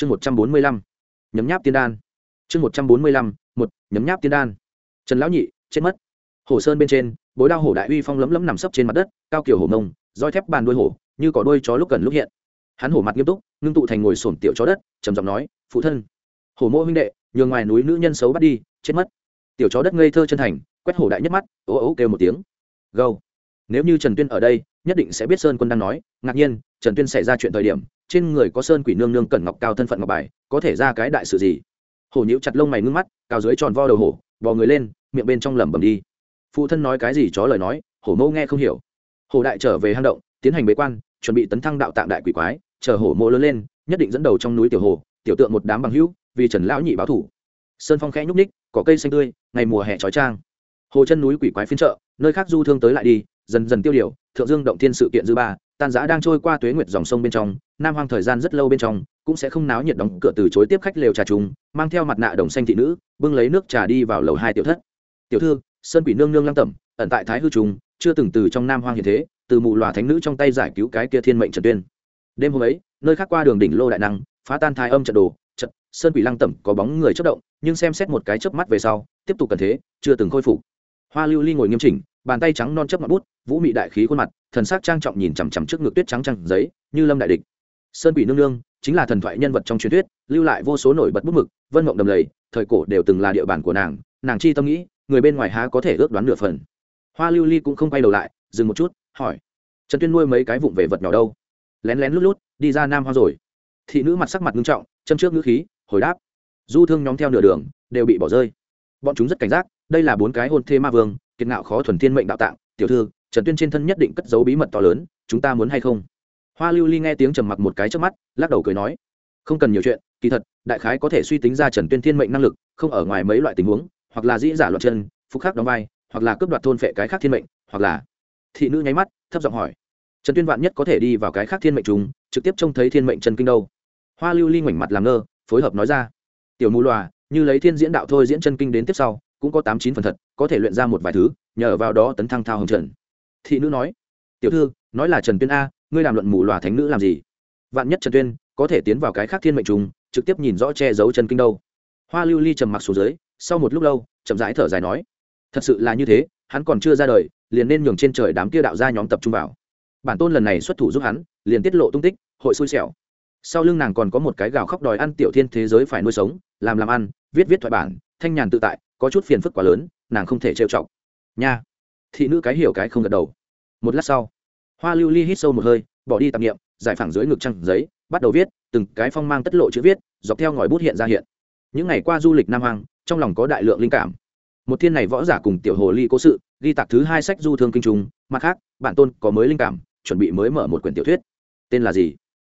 chương một trăm bốn mươi lăm, nhấm nháp tiên đan. Chương một trăm bốn mươi lăm, một, nhấm nháp tiên đan. Trần lão nhị, chết mất. Hồ sơn bên trên, bối đao hổ đại uy phong lấm lấm nằm sấp trên mặt đất, cao kiểu hổ mông, roi thép bàn đuôi hổ, như cỏ đôi chó lúc cần lúc hiện. Hắn hổ mặt nghiêm túc, ngưng tụ thành ngồi sổm tiểu chó đất, trầm giọng nói, phụ thân. Hổ mô huynh đệ, nhường ngoài núi nữ nhân xấu bắt đi, chết mất. Tiểu chó đất ngây thơ chân thành, quét hổ đại nhất mắt, ố ố kêu một tiếng. Gâu. Nếu như trần tuyên ở đây, nhất định sẽ biết sơn quân đang nói. Ngạc nhiên, trần tuyên xảy ra chuyện thời điểm trên người có sơn quỷ nương nương cẩn ngọc cao thân phận ngọc bài, có thể ra cái đại sự gì? Hổ nhíu chặt lông mày ngưng mắt, cao dưới tròn vo đầu hổ, bò người lên, miệng bên trong lẩm bẩm đi. Phụ thân nói cái gì chó lời nói, hổ mâu nghe không hiểu. Hổ đại trở về hang động, tiến hành bế quan, chuẩn bị tấn thăng đạo tạng đại quỷ quái, chờ hổ mô lớn lên, nhất định dẫn đầu trong núi tiểu hồ tiểu tượng một đám bằng hữu, vì trần lão nhị báo thủ. Sơn phong khẽ nhúc ních có cây xanh tươi, ngày mùa hè trói trang. Hồ chân núi quỷ quái phiên chợ, nơi khác du thương tới lại đi, dần dần tiêu điều, thượng dương động thiên sự kiện dư ba, tan giã đang trôi qua tuế nguyệt dòng sông bên trong nam hoang thời gian rất lâu bên trong, cũng sẽ không náo nhiệt đóng cửa từ chối tiếp khách lều trà trùng, mang theo mặt nạ đồng xanh thị nữ, bưng lấy nước trà đi vào lầu hai tiểu thất. Tiểu thư, sơn quỷ nương nương lăng tẩm, ẩn tại thái hư trùng, chưa từng từ trong nam hoang hiện thế, từ mù lòa thánh nữ trong tay giải cứu cái kia thiên mệnh trần tuyên. Đêm hôm ấy, nơi khác qua đường đỉnh lô đại năng, phá tan thai âm trận đồ, trận, sơn quỷ lăng tẩm có bóng người chất động, nhưng xem xét một cái chớp mắt về sau, tiếp tục cần thế, chưa từng khôi phục. Hoa lưu ly ngồi nghiêm chỉnh, bàn tay trắng non chấp mặt bút, vũ mị đại khí khuôn mặt, thần sắc trang trọng nhìn chằm chằm trước ngực tuyết trắng trăng giấy, như lâm đại địch sơn quỷ nương nương, chính là thần thoại nhân vật trong truyền thuyết, lưu lại vô số nổi bật bút mực, vân mộng đầm lầy, thời cổ đều từng là địa bàn của nàng nàng chi tâm nghĩ, người bên ngoài há có thể ước đoán nửa phần. Hoa lưu ly cũng không quay đầu lại, dừng một chút, hỏi, trần tuyên nuôi mấy cái vụng về vật nhỏ đâu? Lén lén lút lút, đi ra nam hoa rồi. Thị nữ mặt sắc mặt nghiêm trọng, châm trước ngữ khí, hồi đáp, du thương nhóm theo nửa đường, đều bị bỏ rơi. Bọn chúng rất cảnh giác, đây là bốn cái hôn thê ma vương, kiệt ngạo khó thuần thiên mệnh đạo tạng. Tiểu thư, trần tuyên trên thân nhất định cất giấu bí mật to lớn, chúng ta muốn hay không? Hoa lưu ly nghe tiếng trầm mặc một cái trước mắt, lắc đầu cười nói, không cần nhiều chuyện, kỳ thật, đại khái có thể suy tính ra trần tuyên thiên mệnh năng lực, không ở ngoài mấy loại tình huống, hoặc là dĩ giả loạn chân phúc khắc đóng vai, hoặc là cướp đoạt thôn phệ cái khác thiên mệnh, hoặc là thị nữ nháy mắt, thấp giọng hỏi, trần tuyên vạn nhất có thể đi vào cái khác thiên mệnh chúng trực tiếp trông thấy thiên mệnh trần kinh đâu? Hoa lưu ly ngoảnh mặt làm ngơ, phối hợp nói ra, tiểu mù loà, như lấy thiên diễn đạo thôi diễn chân kinh đến tiếp sau, cũng có tám chín phần thật, có thể luyện ra một vài thứ, nhờ vào đó tấn thăng thao hồng trần. Thị nữ nói, tiểu thư, nói là trần tuyên a ngươi làm luận mù loà thánh nữ làm gì? Vạn nhất trần tuyên có thể tiến vào cái khác thiên mệnh trùng, trực tiếp nhìn rõ che giấu chân kinh đâu. Hoa lưu ly trầm mặc xuống dưới, sau một lúc lâu, chậm rãi thở dài nói, thật sự là như thế, hắn còn chưa ra đời, liền nên nhường trên trời đám kia đạo gia nhóm tập trung vào. Bản tôn lần này xuất thủ giúp hắn, liền tiết lộ tung tích, hội xui xẻo. Sau lưng nàng còn có một cái gào khóc đòi ăn tiểu thiên thế giới phải nuôi sống, làm làm ăn, viết viết thoại bản, thanh nhàn tự tại, có chút phiền phức quá lớn, nàng không thể trêu chọc. Nha. Thị nữ cái hiểu cái không gật đầu. Một lát sau hoa lưu ly hít sâu một hơi, bỏ đi tạp nghiệm giải phẳng dưới ngực trăng giấy, bắt đầu viết, từng cái phong mang tất lộ chữ viết, dọc theo ngòi bút hiện ra hiện. Những ngày qua du lịch nam hoàng trong lòng có đại lượng linh cảm. Một thiên này võ giả cùng tiểu hồ ly cố sự, ghi tạc thứ hai sách du thương kinh trung, mặt khác, bản tôn có mới linh cảm, chuẩn bị mới mở một quyển tiểu thuyết. Tên là gì?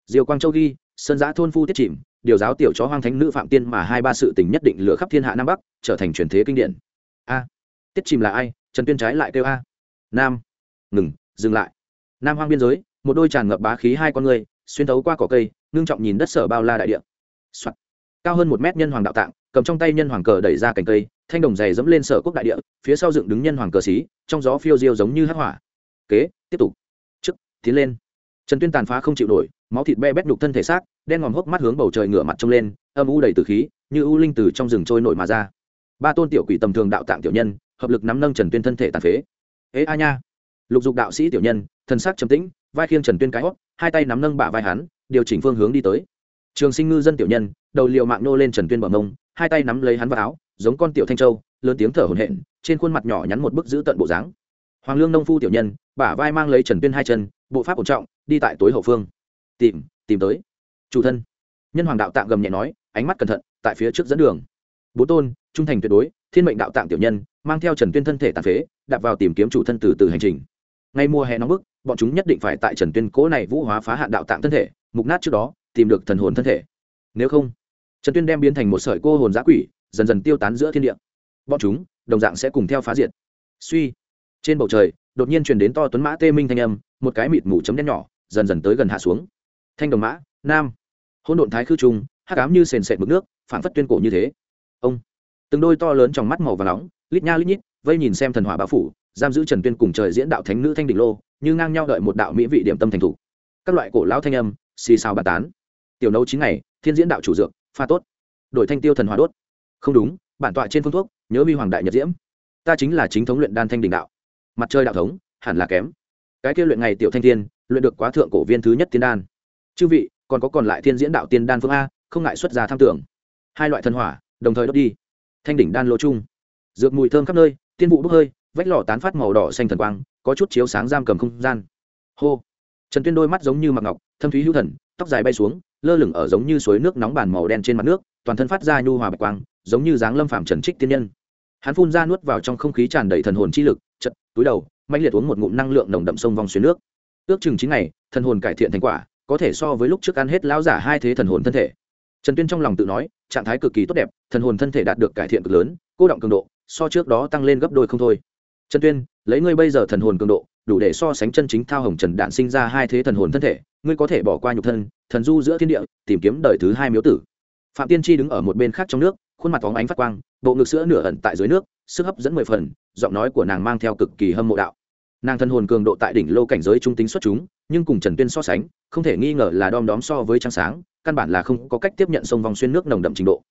Diều quang châu ghi, sơn giã thôn phu tiết chìm, điều giáo tiểu chó hoang thánh nữ phạm tiên mà hai ba sự tình nhất định lửa khắp thiên hạ nam bắc, trở thành truyền thế kinh điển. A. Tiết chìm là ai? Trần tuyên trái lại kêu a. Nam. Ngừng, dừng lại nam hoang biên giới, một đôi tràn ngập bá khí hai con người, xuyên thấu qua cỏ cây, ngưng trọng nhìn đất sở bao la đại địa、Soạn. cao hơn một mét nhân hoàng đạo tạng, cầm trong tay nhân hoàng cờ đẩy ra cành cây, thanh đồng dày dẫm lên sở quốc đại địa, phía sau dựng đứng nhân hoàng cờ xí, trong gió phiêu diêu giống như hắc hỏa. Kế, tiếp tục. Chức tiến lên. Trần tuyên tàn phá không chịu nổi, máu thịt be bét đục thân thể xác, đen ngòm hốc mắt hướng bầu trời ngửa mặt trông lên, âm u đầy từ khí, như u linh từ trong rừng trôi nổi mà ra. Ba tôn tiểu quỷ tầm thường đạo tạng tiểu nhân, hợp lực nắm nâng trần tuyên thân thể tàn phế. Ế a nha. Lục dục đạo sĩ tiểu nhân thần sắc trầm tĩnh, vai khiêng trần tuyên cái hót, hai tay nắm nâng bả vai hắn, điều chỉnh phương hướng đi tới. Trường sinh ngư dân tiểu nhân, đầu liệu mạng nô lên trần tuyên bờ mông, hai tay nắm lấy hắn vào áo, giống con tiểu thanh châu, lớn tiếng thở hổn hển, trên khuôn mặt nhỏ nhắn một bức giữ tận bộ dáng. Hoàng lương nông phu tiểu nhân, bả vai mang lấy trần tuyên hai chân, bộ pháp ổn trọng, đi tại tối hậu phương. Tìm tìm tới. Chủ thân. Nhân hoàng đạo tạng gầm nhẹ nói, ánh mắt cẩn thận, tại phía trước dẫn đường. Bố tôn, trung thành tuyệt đối, thiên mệnh đạo tạng tiểu nhân, mang theo trần tuyên thân thể tàn phế, đạp vào tìm kiếm chủ thân từ từ hành trình ngay mùa hè nóng bức, bọn chúng nhất định phải tại trần tuyên cố này vũ hóa phá hạn đạo tạng thân thể, mục nát trước đó, tìm được thần hồn thân thể. Nếu không, trần tuyên đem biến thành một sợi cô hồn giã quỷ, dần dần tiêu tán giữa thiên địa. Bọn chúng, đồng dạng sẽ cùng theo phá diệt. Suy. Trên bầu trời, đột nhiên truyền đến to tuấn mã tê minh thanh âm, một cái mịt mù chấm đen nhỏ, dần dần tới gần hạ xuống. Thanh đồng mã, nam. Hỗn độn thái khư trung hắc ám như sền sệt mực nước phản phất tuyên cổ như thế. Ông. Từng đôi to lớn trong mắt màu và nóng, lít nha lít nhít, vây nhìn xem thần hỏa bão phủ giam giữ trần tuyên cùng trời diễn đạo thánh nữ thanh đỉnh lô, như ngang nhau đợi một đạo mỹ vị điểm tâm thành thủ. Các loại cổ lão thanh âm, xì xào bàn tán. Tiểu nấu chín ngày, thiên diễn đạo chủ dược, pha tốt. Đổi thanh tiêu thần hòa đốt. Không đúng, bản tọa trên phương thuốc, nhớ vi hoàng đại nhật diễm. Ta chính là chính thống luyện đan thanh đình đạo. Mặt trời đạo thống, hẳn là kém. Cái kia luyện ngày tiểu thanh thiên, luyện được quá thượng cổ viên thứ nhất tiên đan. Chư vị, còn có còn lại thiên diễn đạo tiên đan phương a, không ngại xuất ra tham tưởng. Hai loại thần hỏa, đồng thời đốt đi. Thanh đỉnh đan lô chung. Dược mùi thơm khắp nơi, tiên vụ bốc hơi vách lò tán phát màu đỏ xanh thần quang, có chút chiếu sáng giam cầm không gian. Hô. Trần tuyên đôi mắt giống như mặc ngọc, thâm thúy hữu thần, tóc dài bay xuống, lơ lửng ở giống như suối nước nóng bàn màu đen trên mặt nước, toàn thân phát ra nhu hòa bạch quang, giống như dáng lâm phạm trần trích tiên nhân. Hắn phun ra nuốt vào trong không khí tràn đầy thần hồn chi lực chật túi đầu mạnh liệt uống một ngụm năng lượng nồng đậm sông vòng xuyên nước. Ước chừng chín ngày, thần hồn cải thiện thành quả, có thể so với lúc trước ăn hết lão giả hai thế thần hồn thân thể. Trần tuyên trong lòng tự nói, trạng thái cực kỳ tốt đẹp, thần hồn thân thể đạt được cải thiện cực lớn, cô động cường độ, so trước đó tăng lên gấp đôi không thôi trần tuyên, lấy ngươi bây giờ thần hồn cường độ, đủ để so sánh chân chính thao hồng trần đạn sinh ra hai thế thần hồn thân thể, ngươi có thể bỏ qua nhục thân, thần du giữa thiên địa, tìm kiếm đời thứ hai miếu tử. Phạm tiên tri đứng ở một bên khác trong nước, khuôn mặt phóng ánh phát quang, bộ ngực sữa nửa ẩn tại dưới nước, sức hấp dẫn mười phần, giọng nói của nàng mang theo cực kỳ hâm mộ đạo. Nàng thân hồn cường độ tại đỉnh lô cảnh giới trung tính xuất chúng, nhưng cùng trần tuyên so sánh, không thể nghi ngờ là đom đóm so với trăng sáng, căn bản là không có cách tiếp nhận sông vòng xuyên nước nồng đậm trình độ.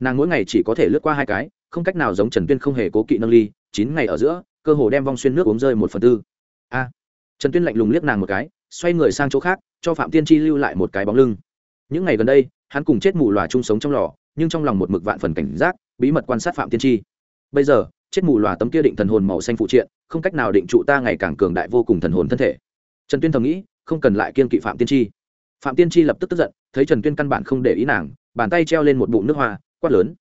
Nàng mỗi ngày chỉ có thể lướt qua hai cái, không cách nào giống trần tuyên không hề cố kỵ nâng ly, chín ngày ở giữa cơ hồ đem vong xuyên nước uống rơi một phần tư. A. Trần tuyên lạnh lùng liếc nàng một cái, xoay người sang chỗ khác, cho phạm tiên tri lưu lại một cái bóng lưng. Những ngày gần đây, hắn cùng chết mù lòa chung sống trong lò, nhưng trong lòng một mực vạn phần cảnh giác, bí mật quan sát phạm tiên tri bây giờ, chết mù lòa tấm kia định thần hồn màu xanh phụ triện, không cách nào định trụ ta ngày càng cường đại vô cùng thần hồn thân thể. Trần tuyên thầm nghĩ, không cần lại kiên kỵ phạm tiên tri phạm tiên tri lập tức tức giận, thấy trần tuyên căn bản không để ý nàng, bàn tay treo lên một bụng nước hoa, quát lớn.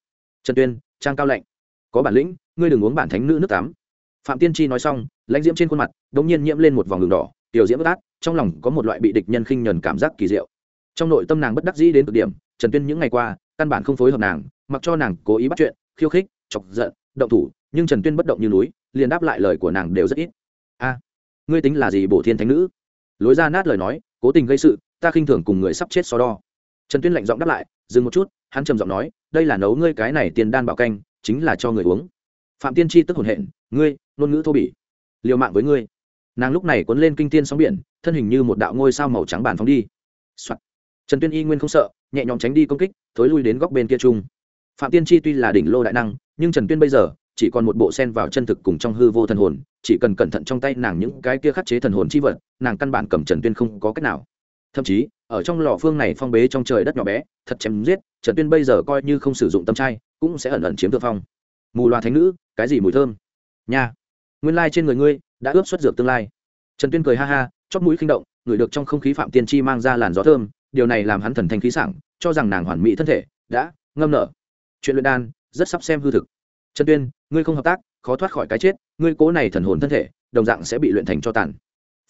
Trần tuyên, trang cao lạnh. Có bản lĩnh, ngươi đừng uống bản thánh nữ nước tắm phạm tiên tri nói xong, lãnh diễm trên khuôn mặt đ ỗ n g nhiên nhiễm lên một vòng đường đỏ, tiểu diễm bất át, trong lòng có một loại bị địch nhân khinh nhuần cảm giác kỳ diệu. Trong nội tâm nàng bất đắc dĩ đến cực điểm, trần tuyên những ngày qua, căn bản không phối hợp nàng, mặc cho nàng cố ý bắt chuyện, khiêu khích, chọc giận, động thủ, nhưng trần tuyên bất động như núi, liền đáp lại lời của nàng đều rất ít. A, ngươi tính là gì bổ thiên thánh nữ? Lối ra nát lời nói, cố tình gây sự, ta khinh thường cùng người sắp chết so đo. Trần tuyên lạnh giọng đáp lại, dừng một chút, hắn trầm giọng nói, đây là nấu ngươi cái này tiền đan bảo canh, chính là cho người uống. Phạm tiên tri tức hồn hện ngươi, ngôn ngữ thô bỉ. Liều mạng với ngươi. Nàng lúc này cuốn lên kinh tiên sóng biển, thân hình như một đạo ngôi sao màu trắng bàn phóng đi、Soạn. trần tuyên y nguyên không sợ, nhẹ nhõm tránh đi công kích, thối lui đến góc bên kia trung. phạm tiên tri tuy là đỉnh lô đại năng, nhưng trần tuyên bây giờ, chỉ còn một bộ sen vào chân thực cùng trong hư vô thần hồn, chỉ cần cẩn thận trong tay nàng những cái kia khắc chế thần hồn chi vật, nàng căn bản cầm trần tuyên không có cách nào. Thậm chí, ở trong lò phương này phong bế trong trời đất nhỏ bé, thật chém giết, trần tuyên bây giờ coi như không sử dụng tâm trai, cũng sẽ ẩn ẩn chiếm thượng phong. Mù loà thánh nữ, cái gì mùi thơm? Nha. Nguyên lai trên người ngươi đã ướp xuất dược tương lai. Trần tuyên cười ha ha, chóp mũi khinh động ngửi được trong không khí phạm tiên chi mang ra làn gió thơm, điều này làm hắn thần thanh khí sảng, cho rằng nàng hoàn mỹ thân thể đã ngâm nở. Chuyện luyện đan rất sắp xem hư thực. Trần tuyên, ngươi không hợp tác, khó thoát khỏi cái chết, ngươi cố này thần hồn thân thể, đồng dạng sẽ bị luyện thành cho tàn.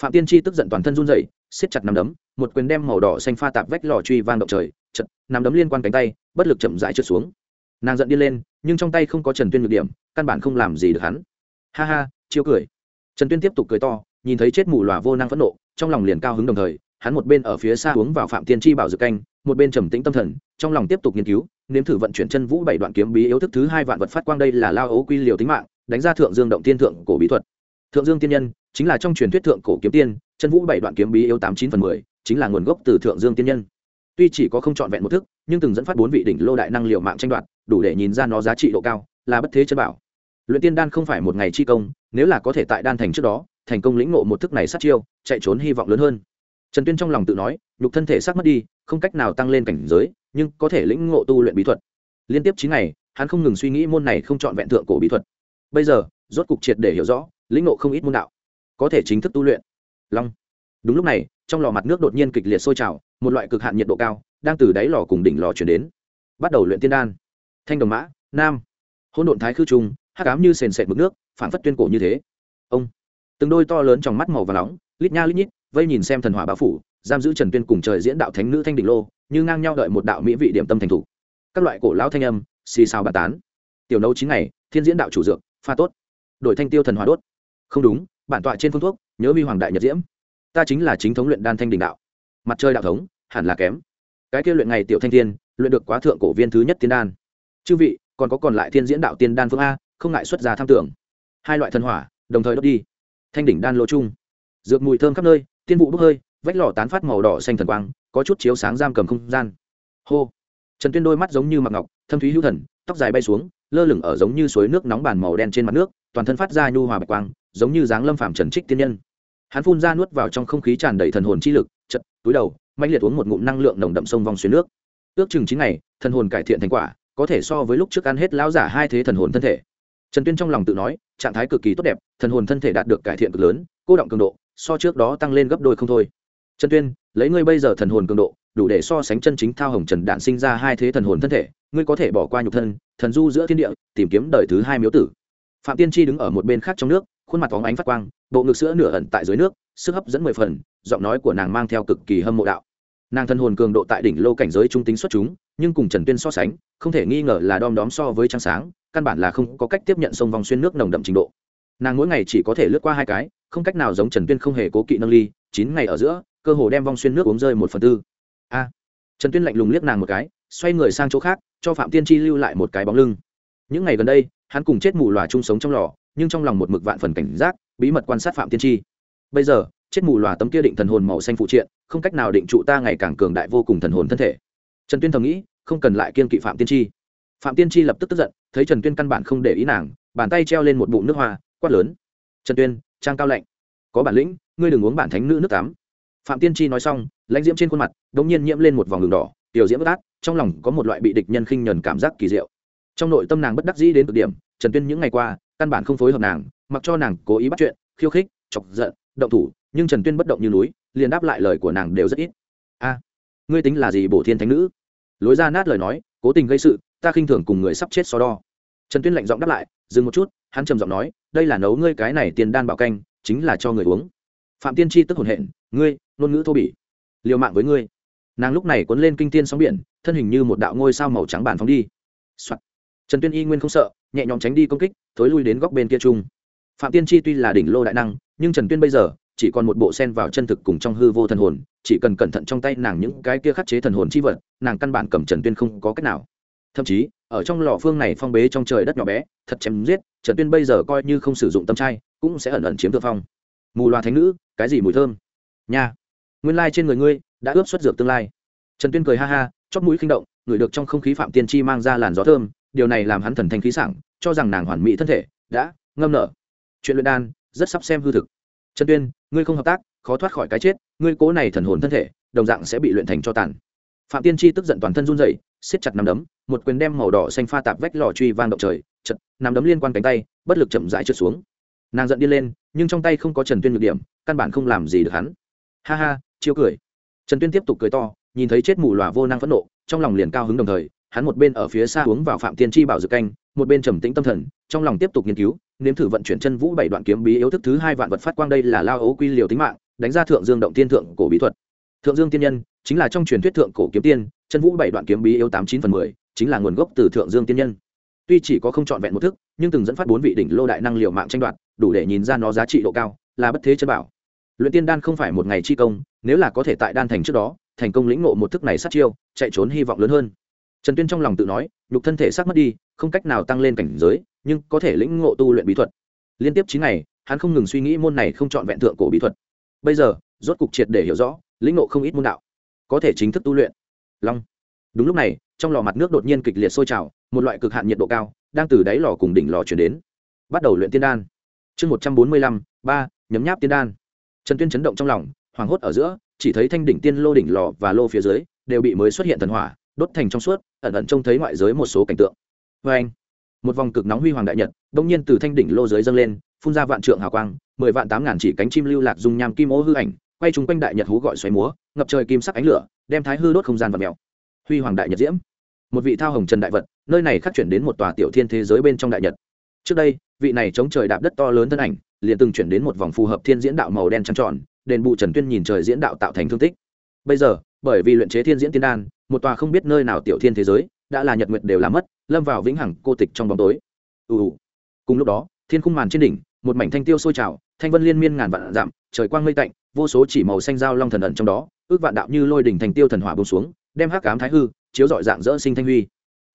Phạm tiên chi tức giận toàn thân run rẩy, siết chặt nằm đấm, một quyền đem màu đỏ xanh pha tạp vách lò truy vang động trời, chật nằm đấm liên quan cánh tay, bất lực chậm rãi trượt xuống. Nàng giận đi lên, nhưng trong tay không có trần tuyên nhược điểm, căn bản không làm gì được hắn ha ha, chiêu cười. Trần tuyên tiếp tục cười to, nhìn thấy chết mù lòa vô năng phẫn nộ, trong lòng liền cao hứng đồng thời, hắn một bên ở phía xa uống vào phạm tiên chi bảo dược canh, một bên trầm tĩnh tâm thần, trong lòng tiếp tục nghiên cứu, nếm thử vận chuyển chân vũ bảy đoạn kiếm bí yếu thức thứ hai vạn vật phát quang đây là lao ấu quy liều tính mạng, đánh ra thượng dương động tiên thượng cổ bí thuật. Thượng dương tiên nhân chính là trong truyền thuyết thượng cổ kiếm tiên, chân vũ bảy đoạn kiếm bí yếu tám chín phần mười, chính là nguồn gốc từ thượng dương tiên nhân. Tuy chỉ có không trọn vẹn một thức, nhưng từng dẫn phát bốn vị đỉnh lô đại năng liệu mạng tranh đoạt, đủ để nhìn ra nó giá trị độ cao, là bất thế chân bảo luyện tiên đan không phải một ngày chi công, nếu là có thể tại đan thành trước đó, thành công lĩnh ngộ một thức này sát chiêu, chạy trốn hy vọng lớn hơn. Trần tuyên trong lòng tự nói, nhục thân thể sắc mất đi, không cách nào tăng lên cảnh giới, nhưng có thể lĩnh ngộ tu luyện bí thuật. Liên tiếp chín ngày, hắn không ngừng suy nghĩ môn này không chọn vẹn thượng cổ bí thuật. Bây giờ, rốt cục triệt để hiểu rõ, lĩnh ngộ không ít môn đạo. Có thể chính thức tu luyện. Long. Đúng lúc này, trong lò mặt nước đột nhiên kịch liệt sôi trào, một loại cực hạn nhiệt độ cao, đang từ đáy lò cùng đỉnh lò chuyển đến. Bắt đầu luyện tiên đan. Thanh đồng mã, nam. Hôn độn thái khư trung hắc ám như sền sệt mực nước phản phất tuyên cổ như thế. Ông, từng đôi to lớn trong mắt màu và nóng, lít nha lít nhít, vây nhìn xem thần hỏa bá phủ, giam giữ trần tuyên cùng trời diễn đạo thánh nữ thanh đỉnh lô, như ngang nhau đợi một đạo mỹ vị điểm tâm thành thủ. Các loại cổ lão thanh âm, xì xào bà tán. Tiểu nấu chín ngày, thiên diễn đạo chủ dược, pha tốt. Đổi thanh tiêu thần hỏa đốt. Không đúng, bản tọa trên phương thuốc, nhớ vi hoàng đại nhật diễm. Ta chính là chính thống luyện đan thanh đình đạo. Mặt trời đạo thống, hẳn là kém. Cái kia luyện ngày tiểu thanh thiên luyện được quá thượng cổ viên thứ nhất tiên đan. Chư vị, còn có còn lại thiên diễn đạo tiên đan phương a không ngại xuất ra tham tưởng. Hai loại thần hỏa, đồng thời đốt đi. Thanh đỉnh đan lô chung. Dược mùi thơm khắp nơi, tiên vụ bốc hơi, vách lò tán phát màu đỏ xanh thần quang, có chút chiếu sáng giam cầm không gian. Hô. Trần tuyên đôi mắt giống như mặc ngọc, thâm thúy hữu thần, tóc dài bay xuống, lơ lửng ở giống như suối nước nóng bàn màu đen trên mặt nước, toàn thân phát ra nhu hòa bạch quang, giống như dáng lâm phàm trần trích tiên nhân. Hắn phun ra nuốt vào trong không khí tràn đầy thần hồn chi lực chật túi đầu mạnh liệt uống một ngụm năng lượng nồng đậm sông vòng xuyên nước. Ước chừng chín ngày, thần hồn cải thiện thành quả, có thể so với lúc trước ăn hết lão giả hai thế thần hồn thân thể trần tuyên trong lòng tự nói, trạng thái cực kỳ tốt đẹp, thần hồn thân thể đạt được cải thiện cực lớn, cô động cường độ, so trước đó tăng lên gấp đôi không thôi. Trần tuyên, lấy ngươi bây giờ thần hồn cường độ, đủ để so sánh chân chính thao hồng trần đạn sinh ra hai thế thần hồn thân thể, ngươi có thể bỏ qua nhục thân, thần du giữa thiên địa, tìm kiếm đời thứ hai miếu tử. Phạm tiên tri đứng ở một bên khác trong nước, khuôn mặt phóng ánh phát quang, bộ ngực sữa nửa ẩn tại dưới nước, sức hấp dẫn mười phần, giọng nói của nàng mang theo cực kỳ hâm mộ đạo. Nàng thân hồn cường độ tại đỉnh lô cảnh giới trung tính xuất chúng, nhưng cùng trần tuyên so sánh, không thể nghi ngờ là đom đóm so với trăng sáng căn bản là không có cách tiếp nhận sông vòng xuyên nước nồng đậm trình độ. Nàng mỗi ngày chỉ có thể lướt qua hai cái, không cách nào giống trần tuyên không hề cố kỵ nâng ly, chín ngày ở giữa, cơ hồ đem vong xuyên nước uống rơi một phần tư. A. Trần tuyên lạnh lùng liếc nàng một cái, xoay người sang chỗ khác, cho phạm tiên tri lưu lại một cái bóng lưng. Những ngày gần đây, hắn cùng chết mù loà chung sống trong lò, nhưng trong lòng một mực vạn phần cảnh giác, bí mật quan sát phạm tiên tri. Bây giờ, chết mù loà tấm kia định thần hồn màu xanh phụ triện, không cách nào định trụ ta ngày càng cường đại vô cùng thần hồn thân thể. Trần tuyên thầm nghĩ, không cần lại kiên kỵ phạm tiên tri phạm tiên tri lập tức tức giận, thấy trần tuyên căn bản không để ý nàng, bàn tay treo lên một bụng nước hoa, quát lớn. Trần tuyên, trang cao lạnh. Có bản lĩnh, ngươi đừng uống bản thánh nữ nước tắm. Phạm tiên tri nói xong, lãnh diễm trên khuôn mặt đ ỗ n g nhiên nhiễm lên một vòng đường đỏ, tiểu diễm bất át trong lòng có một loại bị địch nhân khinh nhuần cảm giác kỳ diệu. Trong nội tâm nàng bất đắc dĩ đến cực điểm, trần tuyên những ngày qua, căn bản không phối hợp nàng, mặc cho nàng cố ý bắt chuyện, khiêu khích, chọc giận, động thủ, nhưng trần tuyên bất động như núi, liền đáp lại lời của nàng đều rất ít. A, ngươi tính là gì bổ thiên thánh nữ? Lối ra nát lời nói, cố tình gây sự ta khinh thường cùng người sắp chết so đo. Trần tuyên lạnh giọng đáp lại, dừng một chút, hắn trầm giọng nói, đây là nấu ngươi cái này tiền đan bảo canh, chính là cho người uống. Phạm tiên tri tức hồn hện, ngươi, ngôn ngữ thô bỉ, liều mạng với ngươi. Nàng lúc này cuốn lên kinh tiên sóng biển, thân hình như một đạo ngôi sao màu trắng bản phóng đi、Soạn. trần tuyên y nguyên không sợ, nhẹ nhõm tránh đi công kích, thối lui đến góc bên kia trung. phạm tiên tri tuy là đỉnh lô đại năng, nhưng trần tuyên bây giờ, chỉ còn một bộ sen vào chân thực cùng trong hư vô thần hồn, chỉ cần cẩn thận trong tay nàng những cái kia khắc chế thần hồn chi vật, nàng căn bản cầm trần tuyên không có cách nào thậm chí, ở trong lò phương này phong bế trong trời đất nhỏ bé, thật chém giết, trần tuyên bây giờ coi như không sử dụng tâm trai, cũng sẽ ẩn ẩn chiếm thượng phong. Mù loà thánh nữ, cái gì mùi thơm? Nha. Nguyên lai trên người ngươi đã ướp xuất dược tương lai. Trần tuyên cười ha ha chót mũi khinh động ngửi được trong không khí phạm tiên chi mang ra làn gió thơm, điều này làm hắn thần thanh khí sảng, cho rằng nàng hoàn mỹ thân thể đã ngâm nở. Chuyện luyện đan rất sắp xem hư thực. Trần tuyên, ngươi không hợp tác, khó thoát khỏi cái chết, ngươi cố này thần hồn thân thể, đồng dạng sẽ bị luyện thành cho tàn. Phạm tiên chi tức giận toàn thân run rẩy, siết chặt nằm đấm một quyền đem màu đỏ xanh pha tạp vách lò truy vang động trời, chật, nắm đấm liên quan cánh tay, bất lực chậm rãi trượt xuống. Nàng giận đi lên, nhưng trong tay không có trần tuyên nhược điểm, căn bản không làm gì được hắn. Ha ha, chiêu cười. Trần tuyên tiếp tục cười to, nhìn thấy chết mù lòa vô năng phẫn nộ, trong lòng liền cao hứng đồng thời, hắn một bên ở phía xa uống vào phạm tiên chi bảo dược canh, một bên trầm tĩnh tâm thần, trong lòng tiếp tục nghiên cứu, nếm thử vận chuyển chân vũ bảy đoạn kiếm bí yếu thức thứ hai vạn vật phát quang đây là lao ấu quy liều tính mạng, đánh ra thượng dương động tiên thượng cổ bí thuật. Thượng dương tiên nhân, chính là trong truyền thuyết thượng cổ kiếm tiên, chân vũ bảy đoạn kiếm bí yếu tám chín phần mười chính là nguồn gốc từ thượng dương tiên nhân. Tuy chỉ có không trọn vẹn một thức, nhưng từng dẫn phát bốn vị đỉnh lô đại năng liệu mạng tranh đoạt, đủ để nhìn ra nó giá trị độ cao, là bất thế chân bảo. Luyện tiên đan không phải một ngày chi công, nếu là có thể tại đan thành trước đó, thành công lĩnh ngộ một thức này sát chiêu, chạy trốn hy vọng lớn hơn. Trần tuyên trong lòng tự nói, nhục thân thể sát mất đi, không cách nào tăng lên cảnh giới, nhưng có thể lĩnh ngộ tu luyện bí thuật. Liên tiếp chín ngày, hắn không ngừng suy nghĩ môn này không chọn vẹn thượng cổ bí thuật. Bây giờ, rốt cục triệt để hiểu rõ, lĩnh ngộ không ít môn đạo, có thể chính thức tu luyện. Long đúng lúc này, trong lò mặt nước đột nhiên kịch liệt sôi trào, một loại cực hạn nhiệt độ cao đang từ đáy lò cùng đỉnh lò chuyển đến. Bắt đầu luyện tiên đan. Chương một trăm bốn mươi lăm, ba, nhấm nháp tiên đan. Trần tuyên chấn động trong lòng, hoảng hốt ở giữa, chỉ thấy thanh đỉnh tiên lô đỉnh lò và lô phía dưới đều bị mới xuất hiện thần hỏa, đốt thành trong suốt, ẩn ẩn trông thấy ngoại giới một số cảnh tượng. Vê anh. Một vòng cực nóng huy hoàng đại nhật, đông nhiên từ thanh đỉnh lô dưới dâng lên, phun ra vạn trượng hào quang, mười vạn tám ngàn chỉ cánh chim lưu lạc dùng nham kim ô hư ảnh, quay chung quanh đại nhật hú gọi xoáy múa, ngập trời kim sắc ánh lửa, đem thái hư đốt không gian và mèo huy hoàng đại nhật diễm, một vị thao hồng trần đại vật, nơi này khắc chuyển đến một tòa tiểu thiên thế giới bên trong đại nhật. Trước đây, vị này chống trời đạp đất to lớn thân ảnh, liền từng chuyển đến một vòng phù hợp thiên diễn đạo màu đen trăng tròn, đền bù trần tuyên nhìn trời diễn đạo tạo thành thương tích. Bây giờ, bởi vì luyện chế thiên diễn tiên đan, một tòa không biết nơi nào tiểu thiên thế giới, đã là nhật nguyệt đều làm mất, lâm vào vĩnh hằng cô tịch trong bóng tối. Ù cùng lúc đó, thiên khung màn trên đỉnh, một mảnh thanh tiêu sôi trào, thanh vân liên miên ngàn vạn dặm, trời quang mây tạnh, vô số chỉ màu xanh dao long thần ẩn trong đó, ước vạn đạo như lôi đỉnh thành tiêu thần hỏa bông xuống đem hắc cám thái hư chiếu dọi dạng dỡ sinh thanh huy.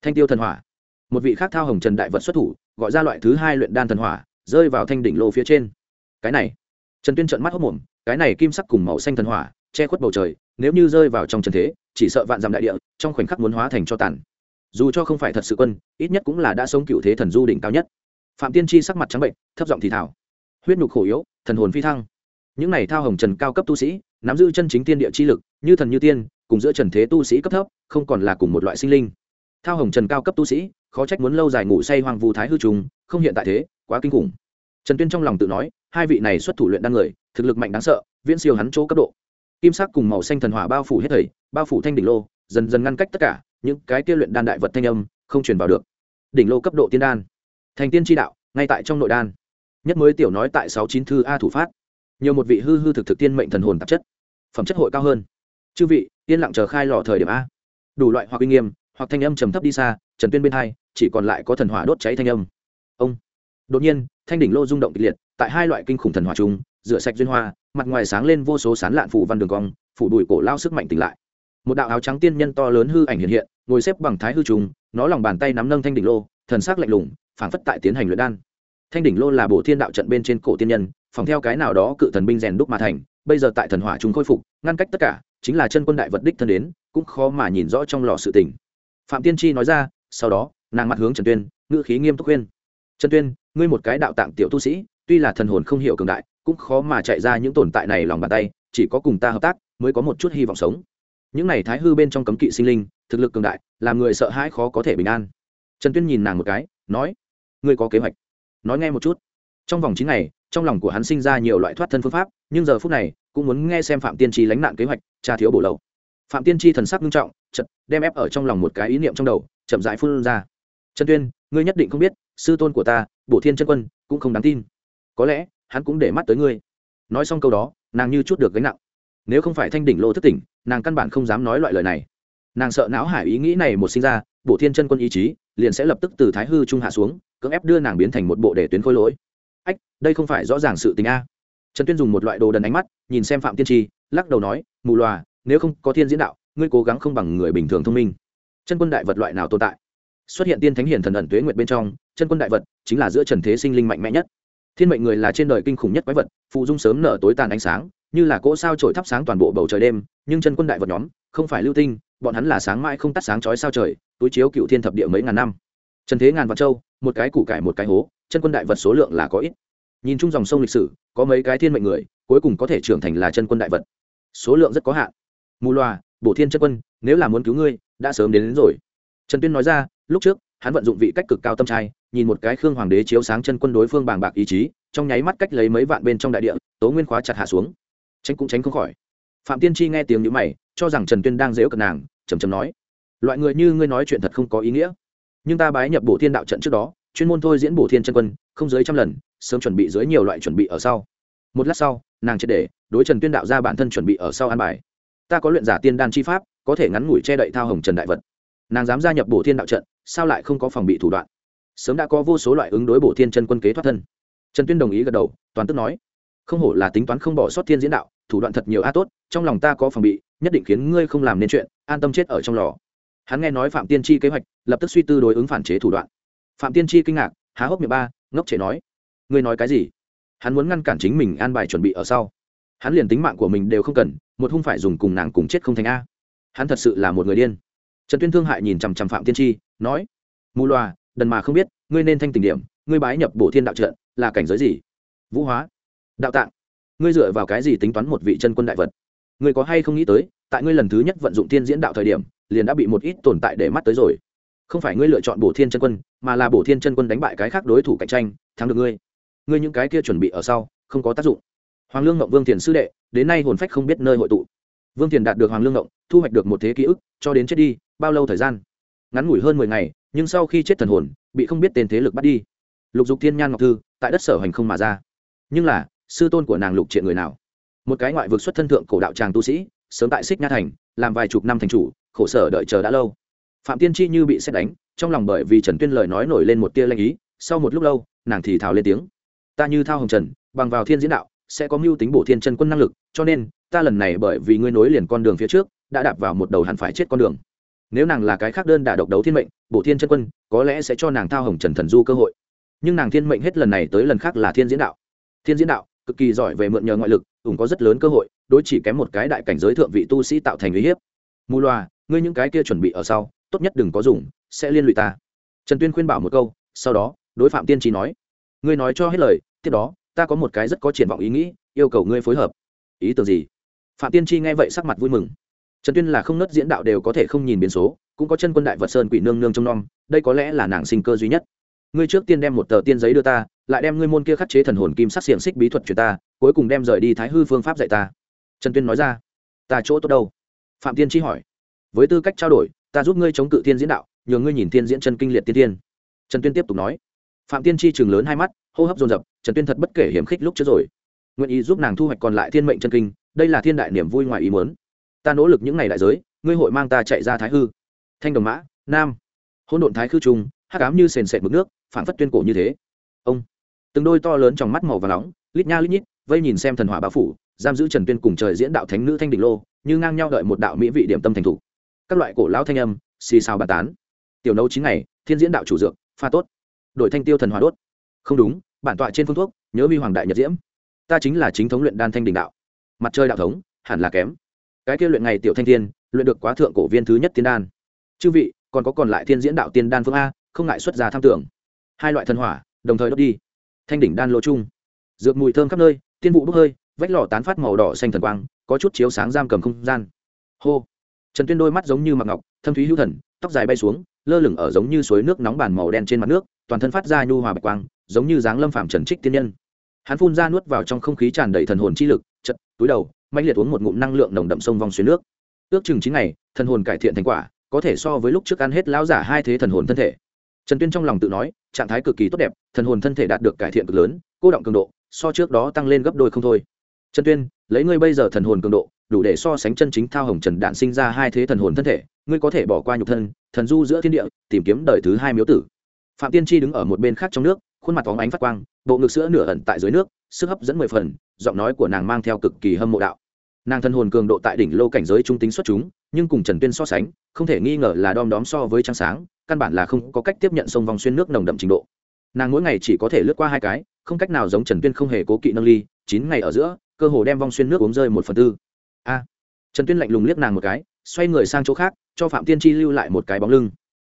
Thanh tiêu thần hỏa. Một vị khác thao hồng trần đại vật xuất thủ, gọi ra loại thứ hai luyện đan thần hỏa, rơi vào thanh đỉnh lô phía trên. Cái này. Trần tuyên trợn mắt hốc mồm, cái này kim sắc cùng màu xanh thần hỏa, che khuất bầu trời, nếu như rơi vào trong trần thế, chỉ sợ vạn dặm đại địa, trong khoảnh khắc muốn hóa thành cho tàn. Dù cho không phải thật sự quân, ít nhất cũng là đã sống cựu thế thần du đỉnh cao nhất. Phạm tiên tri sắc mặt trắng bệnh, thấp giọng thì thảo huyết nhục khổ yếu, thần hồn phi thăng. Những này thao hồng trần cao cấp tu sĩ, nắm giữ chân chính tiên địa chi lực, như thần như tiên cùng giữa trần thế tu sĩ cấp thấp, không còn là cùng một loại sinh linh. Thao hồng trần cao cấp tu sĩ, khó trách muốn lâu dài ngủ say hoàng vu thái hư trùng, không hiện tại thế, quá kinh khủng. Trần tuyên trong lòng tự nói, hai vị này xuất thủ luyện đan người, thực lực mạnh đáng sợ, viễn siêu hắn chỗ cấp độ. Kim sắc cùng màu xanh thần hỏa bao phủ hết thảy bao phủ thanh đỉnh lô, dần dần ngăn cách tất cả, những cái kia luyện đan đại vật thanh âm, không truyền vào được. Đỉnh lô cấp độ tiên đan. Thành tiên tri đạo, ngay tại trong nội đan. Nhất mới tiểu nói tại sáu chín thư a thủ phát. Nhiều một vị hư hư thực thực tiên mệnh thần hồn tạp chất. Phẩm chất hội cao hơn. Chư vị yên lặng chờ khai lò thời điểm a. Đủ loại hoặc uy nghiêm, hoặc thanh âm trầm thấp đi xa, trần tuyên bên hai, chỉ còn lại có thần hỏa đốt cháy thanh âm. Ông. Đột nhiên, thanh đỉnh lô rung động kịch liệt, tại hai loại kinh khủng thần hỏa chung, rửa sạch duyên hoa, mặt ngoài sáng lên vô số sán lạn phủ văn đường cong, phủ đùi cổ lao sức mạnh tỉnh lại. Một đạo áo trắng tiên nhân to lớn hư ảnh hiện hiện, ngồi xếp bằng thái hư trùng, nó lòng bàn tay nắm nâng thanh đỉnh lô, thần sắc lạnh lùng, phảng phất tại tiến hành luyện đan. Thanh đỉnh lô là bộ thiên đạo trận bên trên cổ tiên nhân, phòng theo cái nào đó cự thần binh rèn đúc mà thành, bây giờ tại thần hỏa chúng khôi phục, ngăn cách tất cả chính là chân quân đại vật đích thân đến, cũng khó mà nhìn rõ trong lò sự tình. Phạm tiên tri nói ra, sau đó, nàng mặt hướng trần tuyên, ngữ khí nghiêm túc khuyên. Trần tuyên, ngươi một cái đạo tạng tiểu tu sĩ, tuy là thần hồn không hiểu cường đại, cũng khó mà chạy ra những tồn tại này lòng bàn tay, chỉ có cùng ta hợp tác, mới có một chút hy vọng sống. Những này thái hư bên trong cấm kỵ sinh linh, thực lực cường đại, làm người sợ hãi khó có thể bình an. Trần tuyên nhìn nàng một cái, nói, ngươi có kế hoạch. Nói nghe một chút. Trong vòng chín ngày, trong lòng của hắn sinh ra nhiều loại thoát thân phương pháp nhưng giờ phút này, cũng muốn nghe xem phạm tiên tri lánh nạn kế hoạch, tra thiếu bổ lậu. Phạm tiên tri thần sắc nghiêm trọng chật đem ép ở trong lòng một cái ý niệm trong đầu, chậm dại phun ra. Trần tuyên, ngươi nhất định không biết, sư tôn của ta, bổ thiên chân quân, cũng không đáng tin. Có lẽ, hắn cũng để mắt tới ngươi. Nói xong câu đó, nàng như chút được gánh nặng. Nếu không phải thanh đỉnh lô thất tỉnh, nàng căn bản không dám nói loại lời này. Nàng sợ não hải ý nghĩ này một sinh ra, bổ thiên chân quân ý chí, liền sẽ lập tức từ thái hư trung hạ xuống, cưỡng ép đưa nàng biến thành một bộ để tuyến khôi lỗi. Ách, đây không phải rõ ràng sự tình a trần tuyên dùng một loại đồ đần ánh mắt, nhìn xem phạm tiên tri, lắc đầu nói, mù loà, nếu không có thiên diễn đạo, ngươi cố gắng không bằng người bình thường thông minh. Chân quân đại vật loại nào tồn tại? Xuất hiện tiên thánh hiền thần ẩn tuế nguyệt bên trong, chân quân đại vật chính là giữa trần thế sinh linh mạnh mẽ nhất. Thiên mệnh người là trên đời kinh khủng nhất quái vật, phụ dung sớm nở tối tàn ánh sáng, như là cỗ sao trổi thắp sáng toàn bộ bầu trời đêm, nhưng chân quân đại vật nhóm, không phải lưu tinh, bọn hắn là sáng mãi không tắt sáng chói sao trời, túi chiếu cựu thiên thập địa mấy ngàn năm. Trần thế ngàn vạn châu, một cái củ cải một cái hố, chân quân đại vật số lượng là có ít nhìn chung dòng sông lịch sử có mấy cái thiên mệnh người cuối cùng có thể trưởng thành là chân quân đại vật. Số lượng rất có hạn. Mù loà bổ thiên chân quân nếu là muốn cứu ngươi đã sớm đến, đến rồi. Trần tuyên nói ra lúc trước hắn vận dụng vị cách cực cao tâm trai nhìn một cái khương hoàng đế chiếu sáng chân quân đối phương bàng bạc ý chí trong nháy mắt cách lấy mấy vạn bên trong đại địa tố nguyên khóa chặt hạ xuống. Tránh cũng tránh không khỏi. Phạm tiên tri nghe tiếng nhữ mày cho rằng trần tuyên đang dễu cận nàng chầm chầm nói loại người như ngươi nói chuyện thật không có ý nghĩa. Nhưng ta bái nhập bổ thiên đạo trận trước đó chuyên môn thôi diễn bổ thiên chân quân không dưới trăm lần sớm chuẩn bị dưới nhiều loại chuẩn bị ở sau. Một lát sau, nàng triệt để đối trần tuyên đạo ra bản thân chuẩn bị ở sau an bài. Ta có luyện giả tiên đan chi pháp, có thể ngắn ngủi che đậy thao hồng trần đại vật. Nàng dám gia nhập bổ thiên đạo trận, sao lại không có phòng bị thủ đoạn? Sớm đã có vô số loại ứng đối bổ thiên chân quân kế thoát thân. Trần tuyên đồng ý gật đầu, toàn tức nói, không hổ là tính toán không bỏ sót thiên diễn đạo, thủ đoạn thật nhiều a tốt, trong lòng ta có phòng bị, nhất định khiến ngươi không làm nên chuyện, an tâm chết ở trong lò. Hắn nghe nói phạm tiên tri kế hoạch, lập tức suy tư đối ứng phản chế thủ đoạn. Phạm tiên tri kinh ngạc, há hốc miệng ba, ngốc chế nói ngươi nói cái gì? Hắn muốn ngăn cản chính mình an bài chuẩn bị ở sau. Hắn liền tính mạng của mình đều không cần, một hung phải dùng cùng nàng cùng chết không thành a. Hắn thật sự là một người điên. Trần tuyên thương hại nhìn chằm chằm phạm tiên tri, nói, mù loà, đần mà không biết, ngươi nên thanh tình điểm, ngươi bái nhập bổ thiên đạo trận, là cảnh giới gì? Vũ hóa, đạo tạng, ngươi dựa vào cái gì tính toán một vị chân quân đại vật? Ngươi có hay không nghĩ tới, tại ngươi lần thứ nhất vận dụng thiên diễn đạo thời điểm, liền đã bị một ít tồn tại để mắt tới rồi. Không phải ngươi lựa chọn bổ thiên chân quân, mà là bổ thiên chân quân đánh bại cái khác đối thủ cạnh tranh, thắng được ngươi ngươi những cái kia chuẩn bị ở sau, không có tác dụng. Hoàng lương ngộng vương thiền sư đệ, đến nay hồn phách không biết nơi hội tụ. Vương thiền đạt được hoàng lương ngộng, thu hoạch được một thế ký ức, cho đến chết đi, bao lâu thời gian? Ngắn ngủi hơn mười ngày, nhưng sau khi chết thần hồn, bị không biết tên thế lực bắt đi. Lục dục thiên nhan ngọc thư, tại đất sở hành không mà ra. Nhưng là, sư tôn của nàng lục triện người nào? Một cái ngoại vực xuất thân thượng cổ đạo tràng tu sĩ, sớm tại xích nha thành, làm vài chục năm thành chủ, khổ sở đợi chờ đã lâu. Phạm tiên chi như bị xét đánh, trong lòng bởi vì trần tuyên lời nói nổi lên một tia lanh ý, sau một lúc lâu, nàng thì thào lên tiếng ta như thao hồng trần, bằng vào thiên diễn đạo, sẽ có mưu tính bổ thiên chân quân năng lực, cho nên, ta lần này bởi vì ngươi nối liền con đường phía trước, đã đạp vào một đầu hẳn phải chết con đường. Nếu nàng là cái khác đơn đả độc đấu thiên mệnh, bổ thiên chân quân, có lẽ sẽ cho nàng thao hồng trần thần du cơ hội. Nhưng nàng thiên mệnh hết lần này tới lần khác là thiên diễn đạo. Thiên diễn đạo, cực kỳ giỏi về mượn nhờ ngoại lực ủng có rất lớn cơ hội, đối chỉ kém một cái đại cảnh giới thượng vị tu sĩ tạo thành uy hiếp. Mù loà, ngươi những cái kia chuẩn bị ở sau, tốt nhất đừng có dùng, sẽ liên lụy ta. Trần tuyên khuyên bảo một câu, sau đó, đối phạm tiên trí nói ngươi nói cho hết lời, tiếp đó, ta có một cái rất có triển vọng ý nghĩ, yêu cầu ngươi phối hợp. Ý tưởng gì? Phạm tiên tri nghe vậy sắc mặt vui mừng. Trần tuyên là không nớt diễn đạo đều có thể không nhìn biến số, cũng có chân quân đại vật sơn quỷ nương nương trong n đây có lẽ là nàng sinh cơ duy nhất. Ngươi trước tiên đem một tờ tiên giấy đưa ta, lại đem ngươi môn kia khắc chế thần hồn kim sắc xiềng xích bí thuật chuyển ta, cuối cùng đem rời đi thái hư phương pháp dạy ta. Trần tuyên nói ra. Ta chỗ tốt đâu? Phạm tiên tri hỏi. Với tư cách trao đổi, ta giúp ngươi chống cự tiên diễn đạo, nhờ ngươi nhìn tiên diễn chân kinh liệt tiên tiên. Trần tuyên tiếp tục nói phạm tiên tri chừng lớn hai mắt, hô hấp dồn dập, trần tuyên thật bất kể hiểm khích lúc trước rồi. Nguyện ý giúp nàng thu hoạch còn lại thiên mệnh chân kinh, đây là thiên đại niềm vui ngoài ý muốn. Ta nỗ lực những ngày đại giới, ngươi hội mang ta chạy ra thái hư. Thanh đồng mã, nam. Hỗn độn thái khư trung hát cám như sền sệt mực nước phản phất tuyên cổ như thế. Ông. Từng đôi to lớn trong mắt màu và nóng, lít nha lít nhít, vây nhìn xem thần hỏa bá phủ, giam giữ trần tuyên cùng trời diễn đạo thánh nữ thanh đỉnh lô, như ngang nhau đợi một đạo mỹ vị điểm tâm thành thủ. Các loại cổ lão thanh âm, xì xào bàn tán. Tiểu nấu chín ngày, thiên diễn đạo chủ dược, pha tốt đổi thanh tiêu thần hỏa đốt. Không đúng, bản tọa trên phương thuốc, nhớ vi hoàng đại nhật diễm. Ta chính là chính thống luyện đan thanh đình đạo. Mặt trời đạo thống, hẳn là kém. Cái kia luyện ngày tiểu thanh thiên, luyện được quá thượng cổ viên thứ nhất tiên đan. Chư vị, còn có còn lại thiên diễn đạo tiên đan phương a, không ngại xuất ra tham tưởng. Hai loại thần hỏa, đồng thời đốt đi. Thanh đỉnh đan lô chung. Dược mùi thơm khắp nơi, tiên vụ bốc hơi, vách lò tán phát màu đỏ xanh thần quang, có chút chiếu sáng giam cầm không gian. Hô. Trần tuyên đôi mắt giống như mặc ngọc, thâm thúy hữu thần, tóc dài bay xuống lơ lửng ở giống như suối nước nóng bàn màu đen trên mặt nước, toàn thân phát ra nhu hòa bạch quang, giống như dáng lâm phạm trần trích tiên nhân. Hắn phun ra nuốt vào trong không khí tràn đầy thần hồn chi lực, chật, túi đầu mạnh liệt uống một ngụm năng lượng nồng đậm sông vòng xuyên nước. Ước chừng chín ngày, thần hồn cải thiện thành quả, có thể so với lúc trước ăn hết lão giả hai thế thần hồn thân thể. Trần tuyên trong lòng tự nói, trạng thái cực kỳ tốt đẹp, thần hồn thân thể đạt được cải thiện cực lớn, cô động cường độ, so trước đó tăng lên gấp đôi không thôi. Trần tuyên, lấy ngươi bây giờ thần hồn cường độ, đủ để so sánh chân chính thao hồng trần đạn sinh ra hai thế thần hồn thân thể, ngươi có thể bỏ qua nhục thân thần du giữa thiên địa, tìm kiếm đời thứ hai miếu tử. Phạm tiên tri đứng ở một bên khác trong nước, khuôn mặt phóng ánh phát quang, bộ ngực sữa nửa ẩn tại dưới nước, sức hấp dẫn mười phần, giọng nói của nàng mang theo cực kỳ hâm mộ đạo. Nàng thân hồn cường độ tại đỉnh lô cảnh giới trung tính xuất chúng, nhưng cùng trần tuyên so sánh, không thể nghi ngờ là đom đóm so với trăng sáng, căn bản là không có cách tiếp nhận sông vòng xuyên nước nồng đậm trình độ. Nàng mỗi ngày chỉ có thể lướt qua hai cái, không cách nào giống trần tuyên không hề cố kỵ nâng ly, chín ngày ở giữa, cơ hồ đem vong xuyên nước uống rơi một phần tư. A! Trần tuyên lạnh lùng liếc nàng một cái, xoay người sang chỗ khác cho phạm tiên tri lưu lại một cái bóng lưng.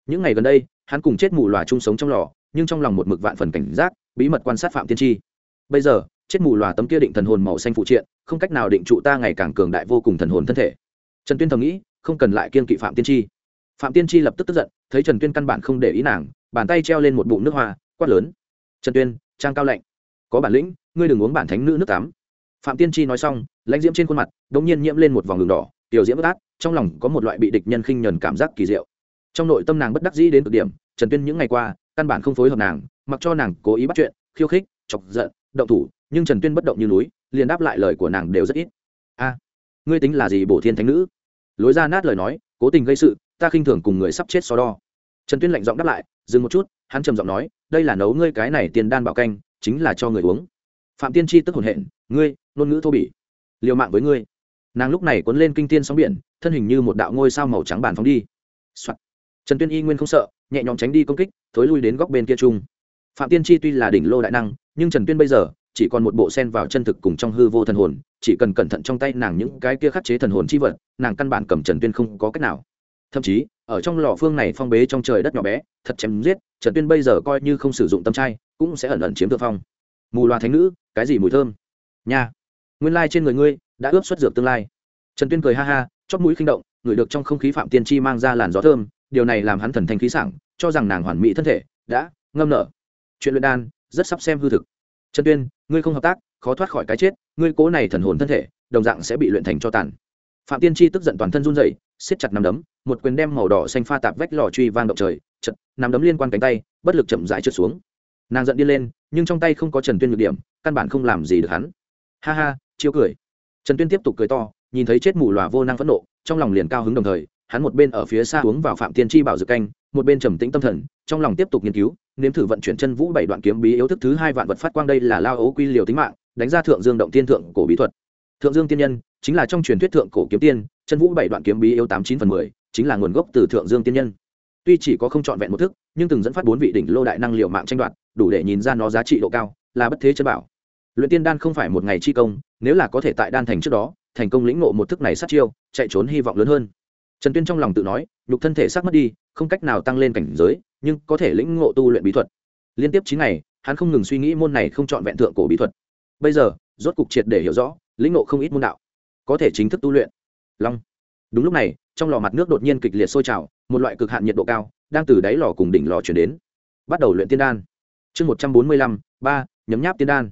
Những ngày gần đây, hắn cùng chết mù lòa chung sống trong lò, nhưng trong lòng một mực vạn phần cảnh giác, bí mật quan sát phạm tiên tri. Bây giờ, chết mù lòa tấm kia định thần hồn màu xanh phụ triện, không cách nào định trụ ta ngày càng cường đại vô cùng thần hồn thân thể. Trần tuyên thầm nghĩ, không cần lại kiên kỵ phạm tiên tri. Phạm tiên tri lập tức tức giận, thấy trần tuyên căn bản không để ý nàng, bàn tay treo lên một bụng nước hoa, quát lớn. Trần tuyên, trang cao lạnh. Có bản lĩnh, ngươi đừng uống bản thánh nữ nước tắm. Phạm tiên tri nói xong, lãnh diễm trên khuôn mặt đ ỗ n g nhiên nhiễm lên một vòng đường đỏ, tiểu diễm bất át trong lòng có một loại bị địch nhân khinh nhờn cảm giác kỳ diệu. Trong nội tâm nàng bất đắc dĩ đến cực điểm, trần tuyên những ngày qua, căn bản không phối hợp nàng, mặc cho nàng cố ý bắt chuyện, khiêu khích, chọc giận, động thủ, nhưng trần tuyên bất động như núi, liền đáp lại lời của nàng đều rất ít. A, ngươi tính là gì bổ thiên thánh nữ? Lối ra nát lời nói, cố tình gây sự, ta khinh thường cùng người sắp chết so đo. Trần tuyên lạnh giọng đáp lại, dừng một chút, hắn trầm giọng nói, đây là nấu ngươi cái này tiền đan bảo canh, chính là cho người uống. Phạm tiên tri tức hồn hện, ngươi, ngôn ngữ thô bỉ. Liều mạng với ngươi nàng lúc này cuốn lên kinh tiên sóng biển, thân hình như một đạo ngôi sao màu trắng bàn phóng đi、Soạn. trần tuyên y nguyên không sợ, nhẹ nhõm tránh đi công kích, thối lui đến góc bên kia trung. phạm tiên tri tuy là đỉnh lô đại năng, nhưng trần tuyên bây giờ, chỉ còn một bộ sen vào chân thực cùng trong hư vô thần hồn, chỉ cần cẩn thận trong tay nàng những cái kia khắc chế thần hồn chi vật, nàng căn bản cầm trần tuyên không có cách nào. Thậm chí, ở trong lò phương này phong bế trong trời đất nhỏ bé, thật chém giết, trần tuyên bây giờ coi như không sử dụng tâm trai, cũng sẽ ẩn ẩn chiếm thượng phong. Mù loà thánh nữ, cái gì mùi thơm? Nha. Nguyên lai trên người ngươi đã ướp xuất dược tương lai. Trần tuyên cười ha ha, chóp mũi khinh động ngửi được trong không khí phạm tiên chi mang ra làn gió thơm, điều này làm hắn thần thanh khí sảng, cho rằng nàng hoàn mỹ thân thể, đã, ngâm nở. Chuyện luyện đan, rất sắp xem hư thực. Trần tuyên, ngươi không hợp tác, khó thoát khỏi cái chết, ngươi cố này thần hồn thân thể, đồng dạng sẽ bị luyện thành cho tàn. Phạm tiên tri tức giận toàn thân run rẩy, siết chặt nắm đấm, một quyền đem màu đỏ xanh pha tạp vách lò truy vang động trời, chật, nắm đấm liên quan cánh tay, bất lực chậm rãi trượt xuống. Nàng giận đi lên, nhưng trong tay không có trần tuyên nhược điểm, căn bản không làm gì được hắn. Ha ha, chiêu cười trần tuyên tiếp tục cười to, nhìn thấy chết mù lòa vô năng phẫn nộ, trong lòng liền cao hứng đồng thời, hắn một bên ở phía xa uống vào phạm tiên tri bảo dược canh, một bên trầm tĩnh tâm thần, trong lòng tiếp tục nghiên cứu, nếm thử vận chuyển chân vũ bảy đoạn kiếm bí yếu thức thứ hai vạn vật phát quang đây là lao ấu quy liều tính mạng, đánh ra thượng dương động tiên thượng cổ bí thuật. Thượng dương tiên nhân chính là trong truyền thuyết thượng cổ kiếm tiên, chân vũ bảy đoạn kiếm bí yếu tám chín phần mười, chính là nguồn gốc từ thượng dương tiên nhân. Tuy chỉ có không trọn vẹn một thức, nhưng từng dẫn phát bốn vị đỉnh lô đại năng liệu mạng tranh đoạt, đủ để nhìn ra nó giá trị độ cao, là bất thế chân bảo luyện tiên đan không phải một ngày chi công, nếu là có thể tại đan thành trước đó, thành công lĩnh ngộ một thức này sát chiêu, chạy trốn hy vọng lớn hơn. Trần tuyên trong lòng tự nói, nhục thân thể sắc mất đi, không cách nào tăng lên cảnh giới, nhưng có thể lĩnh ngộ tu luyện bí thuật. Liên tiếp chín ngày, hắn không ngừng suy nghĩ môn này không chọn vẹn thượng cổ bí thuật. Bây giờ, rốt cục triệt để hiểu rõ, lĩnh ngộ không ít môn đạo. Có thể chính thức tu luyện. Long. Đúng lúc này, trong lò mặt nước đột nhiên kịch liệt sôi trào, một loại cực hạn nhiệt độ cao, đang từ đáy lò cùng đỉnh lò chuyển đến. Bắt đầu luyện tiên đan. Chương một trăm bốn mươi lăm, ba, nhấm nháp tiên đan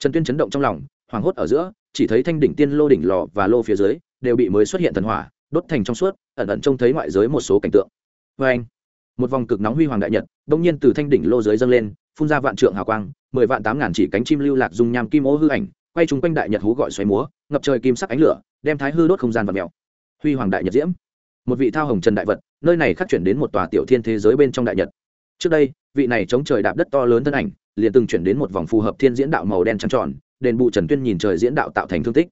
trần tuyên chấn động trong lòng, hoảng hốt ở giữa, chỉ thấy thanh đỉnh tiên, lô đỉnh lò và lô phía dưới đều bị mới xuất hiện thần hỏa, đốt thành trong suốt, ẩn ẩn trông thấy ngoại giới một số cảnh tượng. Vê anh, một vòng cực nóng huy hoàng đại nhật, đông nhiên từ thanh đỉnh lô dưới dâng lên, phun ra vạn trượng hào quang, mười vạn tám ngàn chỉ cánh chim lưu lạc dùng nham kim ô hư ảnh, quay chung quanh đại nhật hú gọi xoáy múa, ngập trời kim sắc ánh lửa, đem thái hư đốt không gian và mèo. Huy hoàng đại nhật diễm. Một vị thao hồng trần đại vật, nơi này khắc chuyển đến một tòa tiểu thiên thế giới bên trong đại nhật. Trước đây, vị này chống trời đạp đất to lớn thân ảnh liền từng chuyển đến một vòng phù hợp thiên diễn đạo màu đen trắng tròn, đền bù trần tuyên nhìn trời diễn đạo tạo thành thương tích.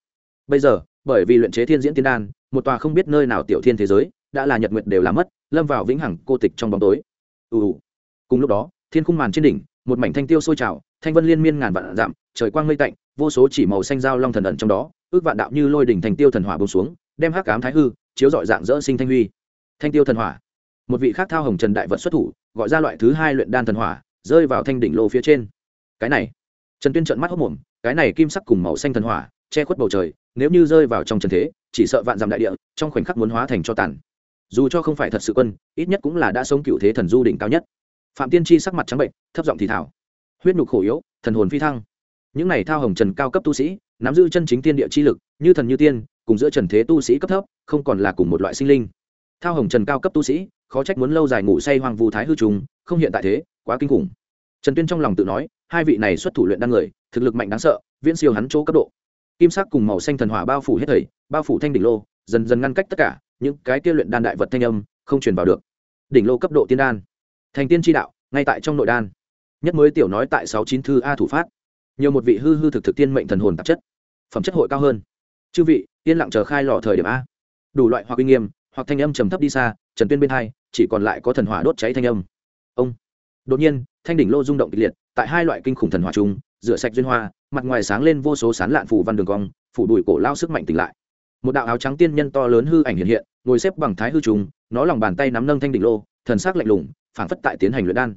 Bây giờ, bởi vì luyện chế thiên diễn tiên đan, một tòa không biết nơi nào tiểu thiên thế giới, đã là nhật nguyệt đều làm mất, lâm vào vĩnh hằng cô tịch trong bóng tối. Ù cùng lúc đó, thiên khung màn trên đỉnh, một mảnh thanh tiêu sôi trào, thanh vân liên miên ngàn vạn dặm, trời quang mây tạnh, vô số chỉ màu xanh dao long thần ẩn trong đó, ước vạn đạo như lôi đỉnh thành tiêu thần hỏa bông xuống, đem hắc cám thái hư, chiếu dọi dạng dỡ sinh thanh huy. Thanh tiêu thần hỏa. Một vị khác thao hồng trần đại vật xuất thủ, gọi ra loại thứ hai luyện đan thần hỏa rơi vào thanh đỉnh lô phía trên. Cái này, trần tuyên trợn mắt hốc mồm, cái này kim sắc cùng màu xanh thần hỏa, che khuất bầu trời, nếu như rơi vào trong trần thế, chỉ sợ vạn dặm đại địa, trong khoảnh khắc muốn hóa thành cho tàn. Dù cho không phải thật sự quân, ít nhất cũng là đã sống cựu thế thần du đỉnh cao nhất. Phạm tiên tri sắc mặt trắng bệnh, thấp giọng thì thảo huyết nhục khổ yếu, thần hồn phi thăng. Những này thao hồng trần cao cấp tu sĩ, nắm giữ chân chính tiên địa chi lực, như thần như tiên, cùng giữa trần thế tu sĩ cấp thấp, không còn là cùng một loại sinh linh. Thao hồng trần cao cấp tu sĩ, khó trách muốn lâu dài ngủ say hoàng vu thái hư trùng, không hiện tại thế, quá kinh khủng trần tuyên trong lòng tự nói, hai vị này xuất thủ luyện đan người, thực lực mạnh đáng sợ, viễn siêu hắn chỗ cấp độ. Kim sắc cùng màu xanh thần hỏa bao phủ hết thảy bao phủ thanh đỉnh lô, dần dần ngăn cách tất cả, những cái kia luyện đan đại vật thanh âm, không truyền vào được. Đỉnh lô cấp độ tiên đan. Thành tiên tri đạo, ngay tại trong nội đan. Nhất mới tiểu nói tại sáu chín thư a thủ phát. Nhiều một vị hư hư thực thực tiên mệnh thần hồn tạp chất. Phẩm chất hội cao hơn. Chư vị, yên lặng chờ khai lò thời điểm a. Đủ loại hoặc uy nghiêm, hoặc thanh âm trầm thấp đi xa, trần tuyên bên hai, chỉ còn lại có thần hỏa đốt cháy thanh âm. Ông đột nhiên, thanh đỉnh lô rung động kịch liệt, tại hai loại kinh khủng thần hỏa chung rửa sạch duyên hoa, mặt ngoài sáng lên vô số sán lạn phủ văn đường cong, phủ đùi cổ lao sức mạnh tỉnh lại. Một đạo áo trắng tiên nhân to lớn hư ảnh hiện hiện, ngồi xếp bằng thái hư trùng, nó lòng bàn tay nắm nâng thanh đỉnh lô, thần sắc lạnh lùng, phảng phất tại tiến hành luyện đan.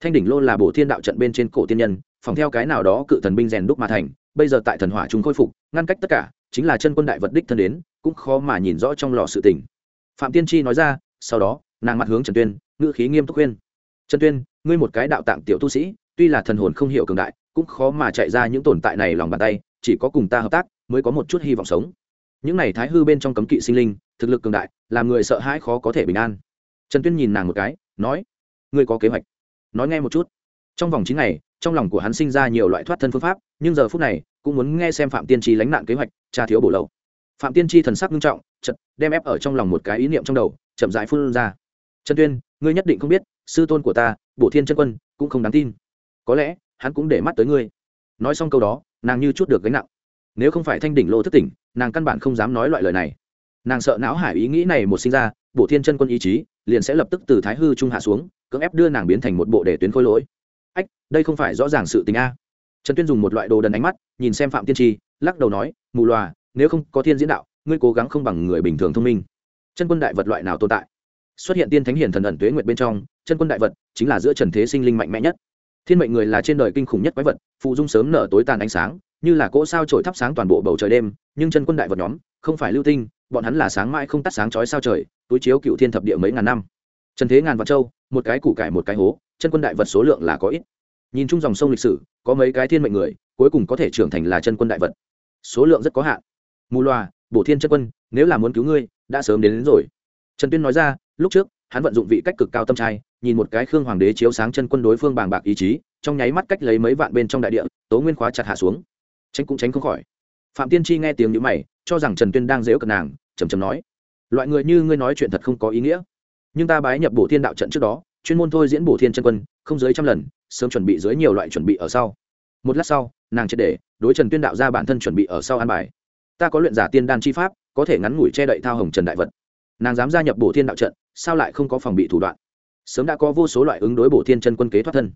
Thanh đỉnh lô là bổ thiên đạo trận bên trên cổ tiên nhân, phòng theo cái nào đó cự thần binh rèn đúc mà thành, bây giờ tại thần hỏa chúng khôi phục, ngăn cách tất cả, chính là chân quân đại vật đích thân đến, cũng khó mà nhìn rõ trong lò sự tình. Phạm tiên tri nói ra, sau đó, nàng mặt hướng trần tuyên, ngữ khí nghiêm túc khuyên trần tuyên, ngươi một cái đạo tạng tiểu tu sĩ, tuy là thần hồn không hiểu cường đại, cũng khó mà chạy ra những tồn tại này lòng bàn tay, chỉ có cùng ta hợp tác mới có một chút hy vọng sống. Những này thái hư bên trong cấm kỵ sinh linh, thực lực cường đại, làm người sợ hãi khó có thể bình an. Trần tuyên nhìn nàng một cái, nói, ngươi có kế hoạch? Nói nghe một chút. Trong vòng chín ngày, trong lòng của hắn sinh ra nhiều loại thoát thân phương pháp, nhưng giờ phút này, cũng muốn nghe xem phạm tiên tri lánh nạn kế hoạch, tra thiếu bổ lậu. Phạm tiên tri thần sắc nghiêm trọng chật đem ép ở trong lòng một cái ý niệm trong đầu, chậm rãi phun ra. Trần tuyên, ngươi nhất định không biết sư tôn của ta, bổ thiên chân quân, cũng không đáng tin. Có lẽ, hắn cũng để mắt tới ngươi. Nói xong câu đó, nàng như chút được gánh nặng. Nếu không phải thanh đỉnh lô thất tỉnh, nàng căn bản không dám nói loại lời này. Nàng sợ não hải ý nghĩ này một sinh ra, bổ thiên chân quân ý chí, liền sẽ lập tức từ thái hư trung hạ xuống, cưỡng ép đưa nàng biến thành một bộ để tuyến khôi lỗi. Ách, đây không phải rõ ràng sự tình a. Trần tuyên dùng một loại đồ đần ánh mắt, nhìn xem phạm tiên tri, lắc đầu nói, mù loà, nếu không có thiên diễn đạo, ngươi cố gắng không bằng người bình thường thông minh. Chân quân đại vật loại nào tồn tại? Xuất hiện tiên thánh hiển thần ẩn tuế nguyệt bên trong chân quân đại vật chính là giữa trần thế sinh linh mạnh mẽ nhất. Thiên mệnh người là trên đời kinh khủng nhất quái vật phụ dung sớm nở tối tàn ánh sáng như là cỗ sao trổi thắp sáng toàn bộ bầu trời đêm nhưng chân quân đại vật nhóm không phải lưu tinh bọn hắn là sáng mãi không tắt sáng chói sao trời túi chiếu cựu thiên thập địa mấy ngàn năm. Trần thế ngàn vạn châu một cái củ cải một cái hố chân quân đại vật số lượng là có ít. Nhìn chung dòng sông lịch sử có mấy cái thiên mệnh người cuối cùng có thể trưởng thành là chân quân đại vật. Số lượng rất có hạn. Mù loà bổ thiên chân quân nếu là muốn cứu ngươi đã sớm đến, đến rồi. Trần tuyên nói ra lúc trước, hắn vận dụng vị cách cực cao tâm trai, nhìn một cái khương hoàng đế chiếu sáng chân quân đối phương bàng bạc ý chí, trong nháy mắt cách lấy mấy vạn bên trong đại địa, tố nguyên khóa chặt hạ xuống. Tránh cũng tránh không khỏi. Phạm tiên tri nghe tiếng nhữ mày, cho rằng trần tuyên đang dễu cận nàng chầm chầm nói, loại người như ngươi nói chuyện thật không có ý nghĩa. Nhưng ta bái nhập bổ thiên đạo trận trước đó, chuyên môn thôi diễn bổ thiên chân quân, không dưới trăm lần, sớm chuẩn bị dưới nhiều loại chuẩn bị ở sau. Một lát sau, nàng triệt để đối trần tuyên đạo ra bản thân chuẩn bị ở sau an bài. Ta có luyện giả tiên đan chi pháp, có thể ngắn ngủi che đậy thao hồng trần đại vật nàng dám gia nhập bổ thiên đạo trận, sao lại không có phòng bị thủ đoạn? Sớm đã có vô số loại ứng đối bổ thiên chân quân kế thoát thân.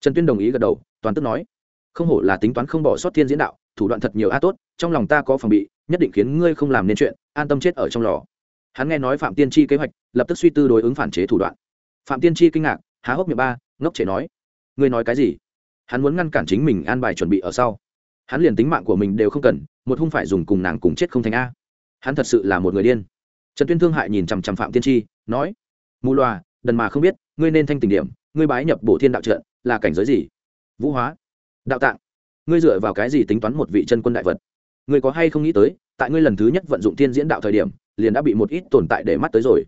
Trần tuyên đồng ý gật đầu, toàn tức nói, không hổ là tính toán không bỏ sót thiên diễn đạo, thủ đoạn thật nhiều a tốt, trong lòng ta có phòng bị, nhất định khiến ngươi không làm nên chuyện, an tâm chết ở trong lò. Hắn nghe nói phạm tiên tri kế hoạch, lập tức suy tư đối ứng phản chế thủ đoạn. Phạm tiên tri kinh ngạc, há hốc miệng ba, ngốc trẻ nói, ngươi nói cái gì? Hắn muốn ngăn cản chính mình an bài chuẩn bị ở sau. Hắn liền tính mạng của mình đều không cần, một hung phải dùng cùng nàng cùng chết không thành a. Hắn thật sự là một người điên trần tuyên thương hại nhìn chằm chằm phạm tiên tri, nói, mù loà, đần mà không biết, ngươi nên thanh tình điểm, ngươi bái nhập bổ thiên đạo trận, là cảnh giới gì? Vũ hóa, đạo tạng, ngươi dựa vào cái gì tính toán một vị chân quân đại vật? Ngươi có hay không nghĩ tới, tại ngươi lần thứ nhất vận dụng thiên diễn đạo thời điểm, liền đã bị một ít tồn tại để mắt tới rồi.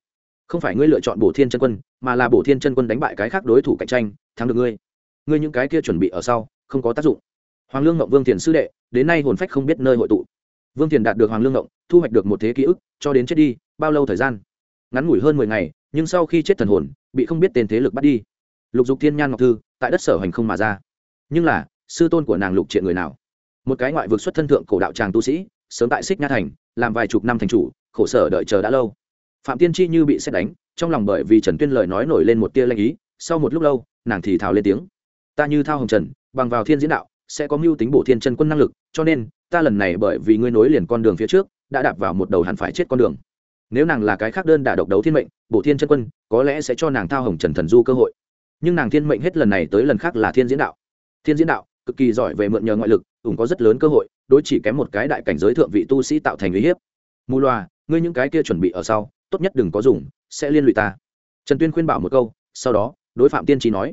Không phải ngươi lựa chọn bổ thiên chân quân, mà là bổ thiên chân quân đánh bại cái khác đối thủ cạnh tranh, thắng được ngươi. Ngươi những cái kia chuẩn bị ở sau, không có tác dụng. Hoàng lương ngộng vương thiền sư đệ, đến nay hồn phách không biết nơi hội tụ vương thiền đạt được hoàng lương ngộng, thu hoạch được một thế ký ức, cho đến chết đi, bao lâu thời gian? Ngắn ngủi hơn mười ngày, nhưng sau khi chết thần hồn, bị không biết tên thế lực bắt đi. Lục dục thiên nhan ngọc thư, tại đất sở hành không mà ra. Nhưng là, sư tôn của nàng lục triện người nào? Một cái ngoại vực xuất thân thượng cổ đạo tràng tu sĩ, sớm tại xích nha thành, làm vài chục năm thành chủ, khổ sở đợi chờ đã lâu. Phạm tiên chi như bị xét đánh, trong lòng bởi vì trần tuyên lời nói nổi lên một tia lanh ý, sau một lúc lâu, nàng thì thào lên tiếng. Ta như thao hồng trần, bằng vào thiên diễn đạo, sẽ có mưu tính bổ thiên chân quân năng lực, cho nên ta lần này bởi vì ngươi nối liền con đường phía trước, đã đạp vào một đầu hẳn phải chết con đường. Nếu nàng là cái khác đơn đả độc đấu thiên mệnh, bổ thiên chân quân, có lẽ sẽ cho nàng thao hồng trần thần du cơ hội. Nhưng nàng thiên mệnh hết lần này tới lần khác là thiên diễn đạo. Thiên diễn đạo, cực kỳ giỏi về mượn nhờ ngoại lực ủng có rất lớn cơ hội, đối chỉ kém một cái đại cảnh giới thượng vị tu sĩ tạo thành uy hiếp. Mù loà, ngươi những cái kia chuẩn bị ở sau, tốt nhất đừng có dùng, sẽ liên lụy ta. Trần tuyên khuyên bảo một câu, sau đó, đối phạm tiên trí nói,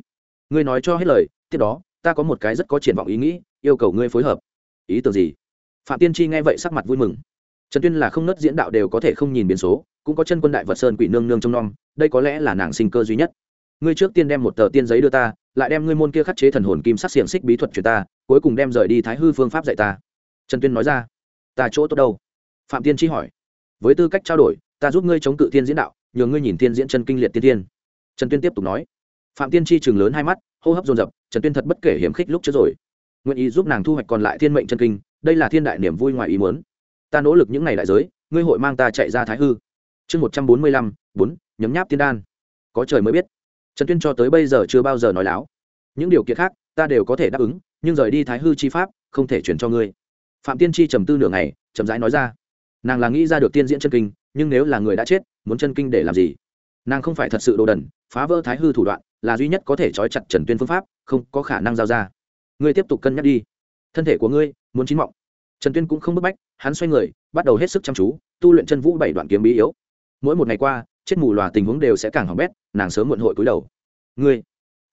ngươi nói cho hết lời, tiếp đó, ta có một cái rất có triển vọng ý nghĩ, yêu cầu ngươi phối hợp. Ý tưởng gì? Phạm tiên tri nghe vậy sắc mặt vui mừng. Trần tuyên là không nớt diễn đạo đều có thể không nhìn biến số, cũng có chân quân đại vật sơn quỷ nương nương trong nom, đây có lẽ là nàng sinh cơ duy nhất. Ngươi trước tiên đem một tờ tiên giấy đưa ta, lại đem ngươi môn kia khắc chế thần hồn kim sắc xiềng xích bí thuật truyền ta, cuối cùng đem rời đi thái hư phương pháp dạy ta. Trần tuyên nói ra. Ta chỗ tốt đâu? Phạm tiên tri hỏi. Với tư cách trao đổi, ta giúp ngươi chống cự thiên diễn đạo nhờ ngươi nhìn thiên diễn chân kinh liệt tiên tiên. Trần tuyên tiếp tục nói. Phạm tiên tri chừng lớn hai mắt, hô hấp dồn dập, trần tuyên thật bất kể hiếm khích lúc trước rồi. Nguyện ý giúp nàng thu hoạch còn lại thiên mệnh chân kinh đây là thiên đại niềm vui ngoài ý muốn. Ta nỗ lực những ngày đại giới, ngươi hội mang ta chạy ra thái hư. Chương một trăm bốn mươi lăm, bốn, nhấm nháp tiên đan. Có trời mới biết. Trần tuyên cho tới bây giờ chưa bao giờ nói láo. Những điều kiện khác, ta đều có thể đáp ứng, nhưng rời đi thái hư chi pháp, không thể chuyển cho ngươi. Phạm tiên tri trầm tư nửa ngày, chậm rãi nói ra. Nàng là nghĩ ra được tiên diễn chân kinh, nhưng nếu là người đã chết, muốn chân kinh để làm gì? Nàng không phải thật sự đồ đần, phá vỡ thái hư thủ đoạn, là duy nhất có thể trói chặt trần tuyên phương pháp, không có khả năng giao ra. Ngươi tiếp tục cân nhắc đi thân thể của ngươi muốn chín mọng. Trần tuyên cũng không bức bách, hắn xoay người, bắt đầu hết sức chăm chú, tu luyện chân vũ bảy đoạn kiếm bí yếu. Mỗi một ngày qua, chết mù loà tình huống đều sẽ càng hỏng bét, nàng sớm muộn hội cúi đầu. Ngươi,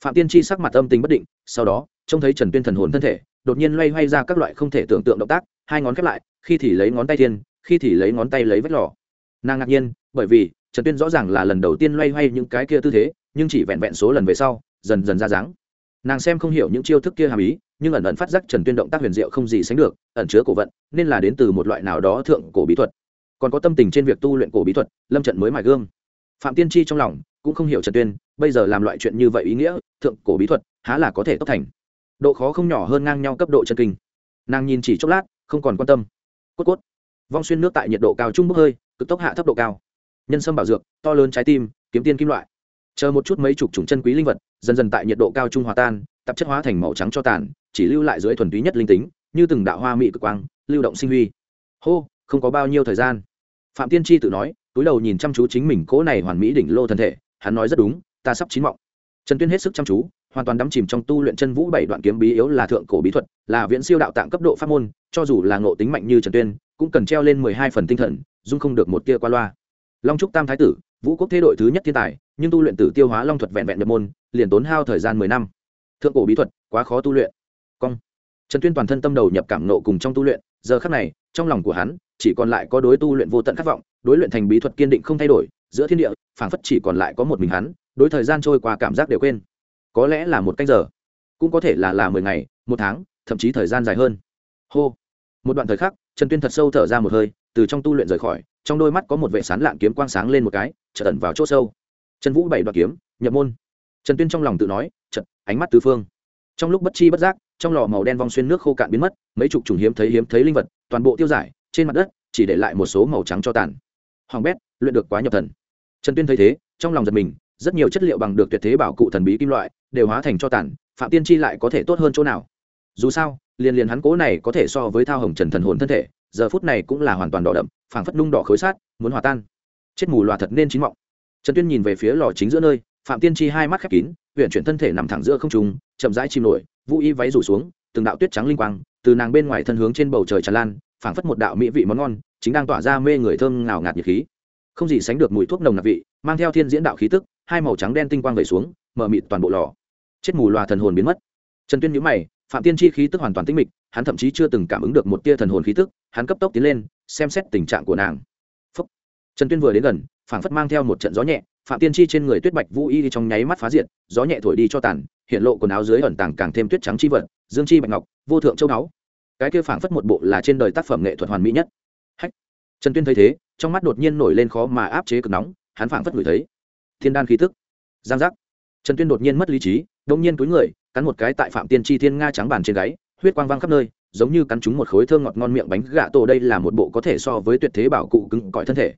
phạm tiên tri sắc mặt âm tình bất định, sau đó, trông thấy trần tuyên thần hồn thân thể, đột nhiên loay hoay ra các loại không thể tưởng tượng động tác, hai ngón khép lại, khi thì lấy ngón tay thiên, khi thì lấy ngón tay lấy vết lò. Nàng ngạc nhiên, bởi vì trần tuyên rõ ràng là lần đầu tiên loay hoay những cái kia tư thế, nhưng chỉ vẹn vẹn số lần về sau, dần dần ra dáng. Nàng xem không hiểu những chiêu thức kia hàm ý nhưng ẩn ẩn phát giác trần tuyên động tác huyền diệu không gì sánh được, ẩn chứa cổ vận, nên là đến từ một loại nào đó thượng cổ bí thuật. Còn có tâm tình trên việc tu luyện cổ bí thuật, lâm trận mới mài gương phạm tiên tri trong lòng cũng không hiểu trần tuyên, bây giờ làm loại chuyện như vậy ý nghĩa, thượng cổ bí thuật, há là có thể tốc thành. Độ khó không nhỏ hơn ngang nhau cấp độ chân kinh. Nàng nhìn chỉ chốc lát, không còn quan tâm. Cốt cốt. Vong xuyên nước tại nhiệt độ cao trung bốc hơi, cực tốc hạ thấp độ cao. Nhân sâm bảo dược, to lớn trái tim, kiếm tiên kim loại. Chờ một chút mấy chục chủng chân quý linh vật, dần dần tại nhiệt độ cao trung hòa tan, tạp chất hóa thành màu trắng cho tàn chỉ lưu lại dưới thuần túy nhất linh tính, như từng đạo hoa mỹ cực quang, lưu động sinh huy. Hô, không có bao nhiêu thời gian. Phạm tiên tri tự nói, túi đầu nhìn chăm chú chính mình cỗ này hoàn mỹ đỉnh lô thân thể, hắn nói rất đúng, ta sắp chín mọng. Trần tuyên hết sức chăm chú, hoàn toàn đắm chìm trong tu luyện chân vũ bảy đoạn kiếm bí yếu là thượng cổ bí thuật, là viễn siêu đạo tạng cấp độ pháp môn, cho dù là ngộ tính mạnh như trần tuyên, cũng cần treo lên mười hai phần tinh thần, dung không được một tia qua loa. Long trúc tam thái tử, vũ quốc thế đội thứ nhất thiên tài, nhưng tu luyện tử tiêu hóa long thuật vẹn vẹn nhập môn, liền tốn hao thời gian mười năm. Thượng cổ bí thuật, quá khó tu luyện cong. Trần tuyên toàn thân tâm đầu nhập cảm nộ cùng trong tu luyện, giờ khắc này, trong lòng của hắn, chỉ còn lại có đối tu luyện vô tận khát vọng, đối luyện thành bí thuật kiên định không thay đổi, giữa thiên địa, phảng phất chỉ còn lại có một mình hắn, đối thời gian trôi qua cảm giác đều quên. Có lẽ là một canh giờ, cũng có thể là là mười ngày, một tháng, thậm chí thời gian dài hơn. Hô. Một đoạn thời khắc, trần tuyên thật sâu thở ra một hơi, từ trong tu luyện rời khỏi, trong đôi mắt có một vệ sán lạng kiếm quang sáng lên một cái, chợt ẩn vào chỗ sâu. Trần vũ bảy đoạn kiếm, nhập môn. Trần tuyên trong lòng tự nói, chợt, ánh mắt tứ phương. Trong lúc bất chi bất giác trong lò màu đen vong xuyên nước khô cạn biến mất, mấy chục trùng hiếm thấy hiếm thấy linh vật, toàn bộ tiêu giải, trên mặt đất, chỉ để lại một số màu trắng cho tàn. Hoàng bét, luyện được quá nhập thần. Trần tuyên thấy thế, trong lòng giật mình, rất nhiều chất liệu bằng được tuyệt thế bảo cụ thần bí kim loại, đều hóa thành cho tàn, phạm tiên chi lại có thể tốt hơn chỗ nào? Dù sao, liền liền hắn cố này có thể so với thao hồng trần thần hồn thân thể, giờ phút này cũng là hoàn toàn đỏ đậm, phảng phất nung đỏ khối sát, muốn hòa tan. Chết mù loà thật nên chín mọng. Trần tuyên nhìn về phía lò chính giữa nơi, phạm tiên chi hai mắt khép kín huyện chuyển thân thể nằm thẳng giữa không trung, chậm rãi chìm nổi vũ y váy rủ xuống, từng đạo tuyết trắng linh quang, từ nàng bên ngoài thân hướng trên bầu trời tràn lan, phảng phất một đạo mỹ vị món ngon, chính đang tỏa ra mê người thơm ngào ngạt nhiệt khí. Không gì sánh được mùi thuốc nồng nặc vị, mang theo thiên diễn đạo khí tức, hai màu trắng đen tinh quang vẩy xuống, mở mịt toàn bộ lò. Chết mù loà thần hồn biến mất. Trần tuyên nhíu mày, phạm tiên chi khí tức hoàn toàn tĩnh mịch, hắn thậm chí chưa từng cảm ứng được một tia thần hồn khí tức, hắn cấp tốc tiến lên, xem xét tình trạng của nàng. Phúc. trần tuyên vừa đến gần, phảng phất mang theo một trận gió nhẹ, phạm tiên chi trên người tuyết bạch vũ y trong nháy mắt phá diện gió nhẹ thổi đi cho tàn hiện lộ quần áo dưới ẩn tàng càng thêm tuyết trắng chi vật, dương chi bạch ngọc, vô thượng châu đáo cái kia phảng phất một bộ là trên đời tác phẩm nghệ thuật hoàn mỹ nhất. Hách! Trần tuyên thấy thế, trong mắt đột nhiên nổi lên khó mà áp chế cực nóng, hắn phảng phất ngửi thấy thiên đan khí tức. Giang giác! Trần tuyên đột nhiên mất lý trí, đông nhiên túi người, cắn một cái tại phạm tiên chi thiên nga trắng bàn trên gáy, huyết quang vang khắp nơi, giống như cắn trúng một khối thơm ngọt ngon miệng bánh gạ tổ đây là một bộ có thể so với tuyệt thế bảo cụ cứng cỏi thân thể.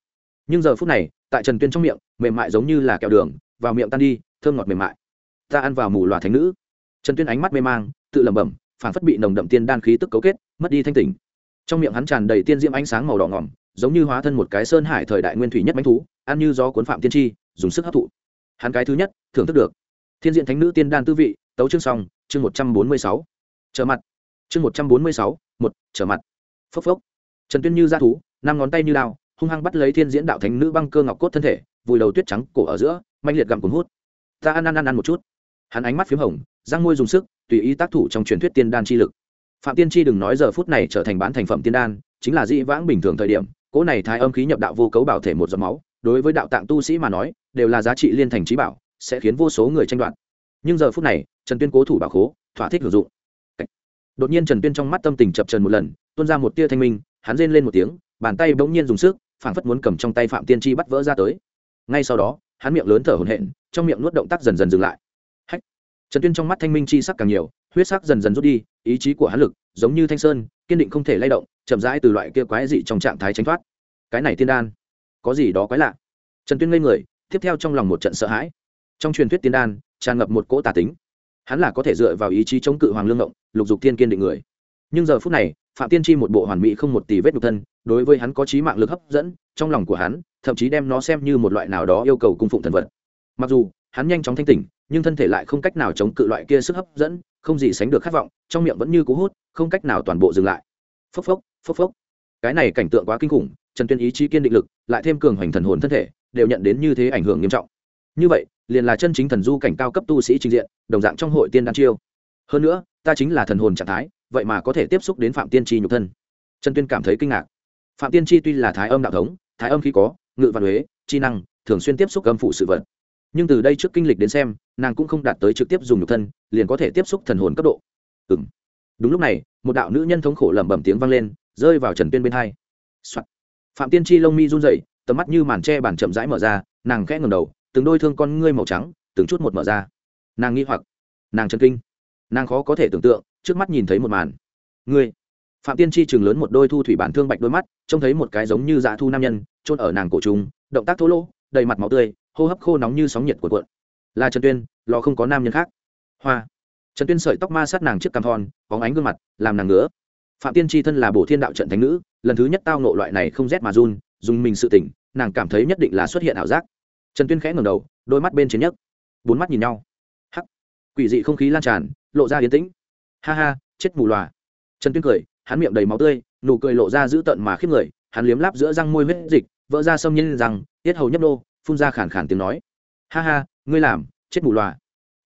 Nhưng giờ phút này, tại trần tuyên trong miệng, mềm mại giống như là kẹo đường, vào miệng tan đi, thơm ngọt mềm mại ta ăn vào mù loà thánh nữ. Trần tuyên ánh mắt mê mang, tự lẩm bẩm, phản phất bị nồng đậm tiên đan khí tức cấu kết, mất đi thanh tỉnh. Trong miệng hắn tràn đầy tiên diễm ánh sáng màu đỏ ngỏm, giống như hóa thân một cái sơn hải thời đại nguyên thủy nhất bánh thú, ăn như gió cuốn phạm tiên tri, dùng sức hấp thụ. Hắn cái thứ nhất, thưởng thức được. Thiên diện thánh nữ tiên đan tư vị, tấu chương song chương một trăm bốn mươi sáu. Trở mặt. Chương một trăm bốn mươi sáu, một, trở mặt. Phốc phốc. Trần tuyên như ra thú, năm ngón tay như lao hung hăng bắt lấy thiên diễn đạo thánh nữ băng cơ ngọc cốt thân thể, vùi đầu tuyết trắng cổ ở giữa manh liệt gặm cuốn hút. Ta ăn ăn ăn ăn một chút hắn ánh mắt p h í m hồng, răng môi dùng sức, tùy ý tác thủ trong truyền thuyết tiên đan chi lực. Phạm tiên chi đừng nói giờ phút này trở thành bán thành phẩm tiên đan, chính là dĩ vãng bình thường thời điểm, cỗ này thái âm khí nhập đạo vô cấu bảo thể một giọt máu, đối với đạo tạng tu sĩ mà nói, đều là giá trị liên thành trí bảo, sẽ khiến vô số người tranh đoạt. Nhưng giờ phút này, trần tuyên cố thủ bảo khố, thỏa thích hưởng dụng. Đột nhiên trần tuyên trong mắt tâm tình chập trần một lần, tuôn ra một tia thanh minh, hắn rên lên một tiếng, bàn tay bỗng nhiên dùng sức, phảng phất muốn cầm trong tay phạm tiên tri bắt vỡ ra tới. Ngay sau đó, hắn miệng lớn thở hổn hển, trong miệng nuốt động tác dần dần dừng lại trần tuyên trong mắt thanh minh chi sắc càng nhiều, huyết sắc dần dần rút đi, ý chí của hắn lực giống như thanh sơn, kiên định không thể lay động, chậm rãi từ loại kia quái dị trong trạng thái tránh thoát. Cái này tiên đan, có gì đó quái lạ? Trần tuyên ngây người, tiếp theo trong lòng một trận sợ hãi. Trong truyền thuyết tiên đan, tràn ngập một cỗ tà tính. Hắn là có thể dựa vào ý chí chống cự hoàng lương ngộng, lục dục tiên kiên định người. Nhưng giờ phút này, phạm tiên tri một bộ hoàn mỹ không một tỷ vết nhục thân, đối với hắn có trí mạng lực hấp dẫn, trong lòng của hắn, thậm chí đem nó xem như một loại nào đó yêu cầu cung phụng thần vật. Mặc dù, hắn nhanh chóng thanh tỉnh nhưng thân thể lại không cách nào chống cự loại kia sức hấp dẫn, không gì sánh được khát vọng, trong miệng vẫn như cú hút, không cách nào toàn bộ dừng lại. Phốc phốc phốc phốc. Cái này cảnh tượng quá kinh khủng, trần tuyên ý chí kiên định lực, lại thêm cường hoành thần hồn thân thể, đều nhận đến như thế ảnh hưởng nghiêm trọng. Như vậy, liền là chân chính thần du cảnh cao cấp tu sĩ trình diện, đồng dạng trong hội tiên đan chiêu. Hơn nữa, ta chính là thần hồn trạng thái, vậy mà có thể tiếp xúc đến phạm tiên tri nhục thân. Trần tuyên cảm thấy kinh ngạc. Phạm tiên tri tuy là thái âm đạo thống, thái âm khi có, ngự văn huế, chi năng, thường xuyên tiếp xúc âm phụ sự vật nhưng từ đây trước kinh lịch đến xem, nàng cũng không đạt tới trực tiếp dùng nhục thân, liền có thể tiếp xúc thần hồn cấp độ. Ừ m đúng lúc này, một đạo nữ nhân thống khổ lẩm bẩm tiếng vang lên, rơi vào trần tuyên bên hai. Phạm tiên tri lông mi run dậy tầm mắt như màn tre bàn chậm rãi mở ra, nàng khẽ ngầm đầu, từng đôi thương con ngươi màu trắng, từng chút một mở ra. Nàng nghi hoặc. Nàng chân kinh. Nàng khó có thể tưởng tượng, trước mắt nhìn thấy một màn. Ngươi. Phạm tiên tri chừng lớn một đôi thu thủy bản thương bạch đôi mắt, trông thấy một cái giống như dạ thu nam nhân trôn ở nàng cổ trùng, động tác thô lỗ, đầy mặt máu tươi hô hấp khô nóng như sóng nhiệt của cuộn. Là trần tuyên, lò không có nam nhân khác. Hoa. Trần tuyên sợi tóc ma sát nàng trước cằm thon bóng ánh gương mặt, làm nàng ngứa. Phạm tiên tri thân là bổ thiên đạo trận thánh nữ, lần thứ nhất tao nộ loại này không rét mà run, dùng mình sự tỉnh, nàng cảm thấy nhất định là xuất hiện ảo giác. Trần tuyên khẽ ngẩng đầu, đôi mắt bên trên nhấc. Bốn mắt nhìn nhau. Hắc. Quỷ dị không khí lan tràn, lộ ra yên tĩnh. Ha ha, chết mù loà. Trần tuyên cười, hắn miệng đầy máu tươi, nụ cười lộ ra dữ tợn mà khiếp người, hắn liếm láp giữa răng môi huyết dịch, vỡ ra sâm nhân rằng tiết hầu nhấp nô phun ra khàn khàn tiếng nói. Ha ha, ngươi làm, chết mù loà.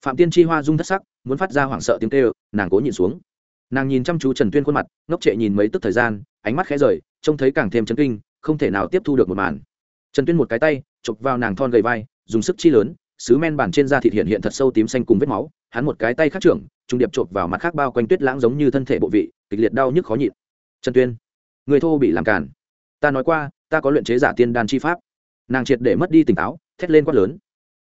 Phạm tiên chi hoa rung thất sắc, muốn phát ra hoảng sợ tiếng kêu, nàng cố nhìn xuống. Nàng nhìn chăm chú trần tuyên khuôn mặt, ngốc trệ nhìn mấy tức thời gian, ánh mắt khẽ rời, trông thấy càng thêm chấn kinh, không thể nào tiếp thu được một màn. Trần tuyên một cái tay, chụp vào nàng thon gầy vai, dùng sức chi lớn, sứ men bàn trên da thịt hiện hiện thật sâu tím xanh cùng vết máu, hắn một cái tay khác trưởng, trung điệp chộp vào mặt khác bao quanh tuyết lãng giống như thân thể bộ vị, kịch liệt đau nhức khó nhịn. Trần tuyên, người thô bị làm cản ta nói qua, ta có luyện chế giả tiên đan chi pháp nàng triệt để mất đi tỉnh táo, thét lên quát lớn.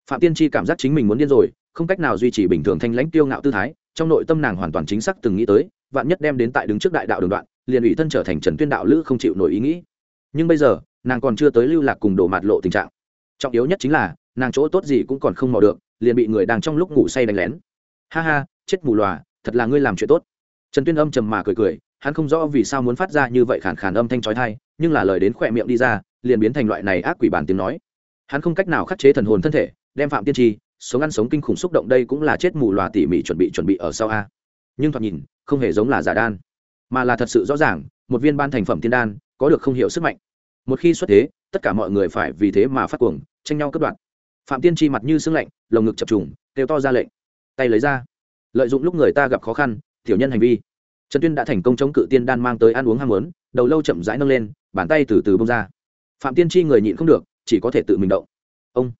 Phạm tiên chi cảm giác chính mình muốn điên rồi, không cách nào duy trì bình thường thanh lãnh tiêu ngạo tư thái, trong nội tâm nàng hoàn toàn chính xác từng nghĩ tới, vạn nhất đem đến tại đứng trước đại đạo đường đoạn, liền ủy thân trở thành trần tuyên đạo lữ không chịu nổi ý nghĩ. Nhưng bây giờ, nàng còn chưa tới lưu lạc cùng đổ mạt lộ tình trạng. Trọng yếu nhất chính là, nàng chỗ tốt gì cũng còn không mò được, liền bị người đang trong lúc ngủ say đánh lén. Ha ha, chết mù lòa thật là ngươi làm chuyện tốt. Trần tuyên âm trầm mà cười cười, hắn không rõ vì sao muốn phát ra như vậy khàn khàn âm thanh trói thai nhưng là lời đến khỏe miệng đi ra liền biến thành loại này ác quỷ bản tiếng nói. Hắn không cách nào khắc chế thần hồn thân thể, đem phạm tiên tri, sống ăn sống kinh khủng xúc động đây cũng là chết mù loà tỉ mỉ chuẩn bị chuẩn bị ở sau a. Nhưng thoạt nhìn, không hề giống là giả đan, mà là thật sự rõ ràng, một viên ban thành phẩm tiên đan, có được không hiểu sức mạnh. Một khi xuất thế, tất cả mọi người phải vì thế mà phát cuồng, tranh nhau cất đoạn phạm tiên tri mặt như sưng lạnh, lồng ngực chập trùng, kêu to ra lệnh. Tay lấy ra. Lợi dụng lúc người ta gặp khó khăn, tiểu nhân hành vi. Trần tuyên đã thành công chống cự tiên đan mang tới ăn uống ham muốn, đầu lâu chậm rãi nâng lên, bàn tay từ từ bông ra phạm tiên tri người nhịn không được chỉ có thể tự mình động. Ông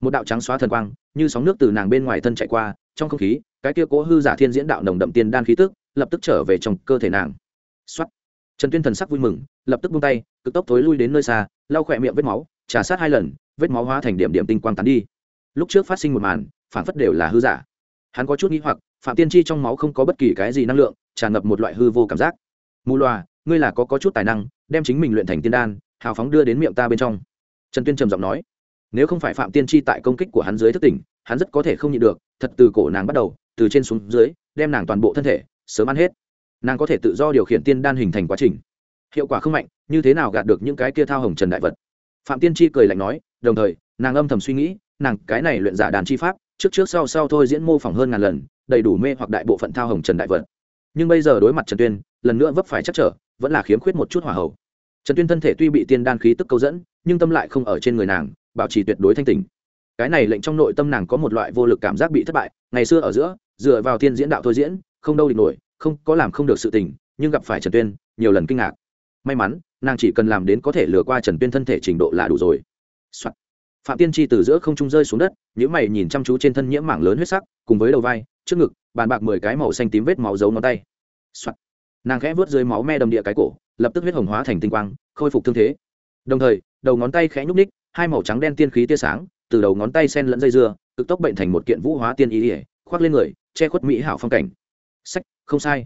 một đạo trắng xóa thần quang như sóng nước từ nàng bên ngoài thân chạy qua trong không khí cái kia cố hư giả thiên diễn đạo nồng đậm tiên đan khí tức lập tức trở về trong cơ thể nàng. Xuất trần tuyên thần sắc vui mừng lập tức buông tay cực tốc thối lui đến nơi xa lau khỏe miệng vết máu trà sát hai lần vết máu hóa thành điểm điểm tinh quang tán đi. Lúc trước phát sinh một màn phản phất đều là hư giả. Hắn có chút nghĩ hoặc phạm tiên tri trong máu không có bất kỳ cái gì năng lượng tràn ngập một loại hư vô cảm giác. Mù loà ngươi là có, có chút tài năng đem chính mình luyện thành tiên đan hào phóng đưa đến miệng ta bên trong. Trần tuyên trầm giọng nói, nếu không phải phạm tiên tri tại công kích của hắn dưới thất tỉnh, hắn rất có thể không nhịn được, thật từ cổ nàng bắt đầu, từ trên xuống dưới, đem nàng toàn bộ thân thể, sớm ăn hết. Nàng có thể tự do điều khiển tiên đan hình thành quá trình. Hiệu quả không mạnh, như thế nào gạt được những cái kia thao hồng trần đại vật? Phạm tiên tri cười lạnh nói, đồng thời, nàng âm thầm suy nghĩ, nàng cái này luyện giả đàn chi pháp, trước trước sau sau thôi diễn mô phỏng hơn ngàn lần, đầy đủ mê hoặc đại bộ phận thao hồng trần đại vật. Nhưng bây giờ đối mặt trần tuyên, lần nữa vấp phải chắc trở, vẫn là khiếm khuyết một chút hỏa hậu trần tuyên thân thể tuy bị tiên đan khí tức câu dẫn, nhưng tâm lại không ở trên người nàng, bảo trì tuyệt đối thanh tình cái này lệnh trong nội tâm nàng có một loại vô lực cảm giác bị thất bại, ngày xưa ở giữa, dựa vào tiên diễn đạo thôi diễn, không đâu địch nổi, không có làm không được sự tình, nhưng gặp phải trần tuyên, nhiều lần kinh ngạc may mắn, nàng chỉ cần làm đến có thể lừa qua trần tuyên thân thể trình độ là đủ rồi、Soạn. phạm tiên tri từ giữa không trung rơi xuống đất những mày nhìn chăm chú trên thân nhiễm mảng lớn huyết sắc, cùng với đầu vai, trước ngực, bàn bạc mười cái màu xanh tím vết máu dấu ngón tay、Soạn. nàng khẽ vớt dưới máu me đầm địa cái cổ lập tức huyết hồng hóa thành tinh quang, khôi phục thương thế. Đồng thời, đầu ngón tay khẽ nhúc ních hai màu trắng đen tiên khí tia sáng, từ đầu ngón tay sen lẫn dây dưa, cực tốc bệnh thành một kiện vũ hóa tiên ý ỉa khoác lên người, che khuất mỹ hảo phong cảnh. Sách, không sai.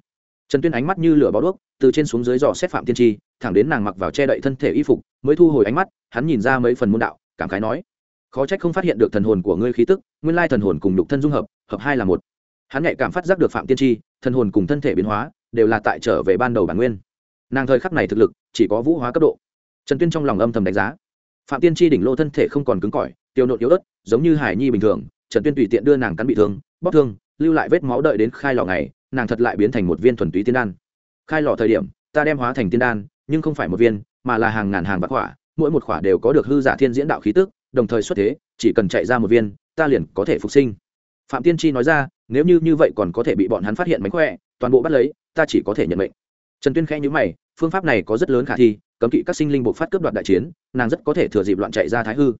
Trần tuyên ánh mắt như lửa bó đuốc, từ trên xuống dưới dò xét phạm tiên tri, thẳng đến nàng mặc vào che đậy thân thể y phục, mới thu hồi ánh mắt, hắn nhìn ra mấy phần môn đạo, cảm khái nói khó trách không phát hiện được thần hồn của ngươi khí tức, nguyên lai thần hồn cùng nhục thân dung hợp hợp hai là một. Hắn nhạy cảm phát giác được phạm tiên tri, thần hồn cùng thân thể biến hóa, đều là tại trở về ban đầu bản nguyên nàng thời khắc này thực lực chỉ có vũ hóa cấp độ. Trần tuyên trong lòng âm thầm đánh giá. Phạm tiên tri đỉnh lô thân thể không còn cứng cỏi, tiêu nộn yếu ớt, giống như hải nhi bình thường. Trần tuyên tùy tiện đưa nàng cắn bị thương bóc thương, lưu lại vết máu đợi đến khai lò ngày, nàng thật lại biến thành một viên thuần túy tiên đan. Khai lò thời điểm, ta đem hóa thành tiên đan, nhưng không phải một viên, mà là hàng ngàn hàng vạn khỏa, mỗi một khỏa đều có được hư giả thiên diễn đạo khí tức, đồng thời xuất thế, chỉ cần chạy ra một viên, ta liền có thể phục sinh. Phạm tiên tri nói ra, nếu như như vậy còn có thể bị bọn hắn phát hiện mánh khỏe, toàn bộ bắt lấy, ta chỉ có thể nhận mệnh trần tuyên khẽ nhữ mày, phương pháp này có rất lớn khả thi, cấm kỵ các sinh linh bộ phát cướp đoạt đại chiến, nàng rất có thể thừa dịp loạn chạy ra thái hư.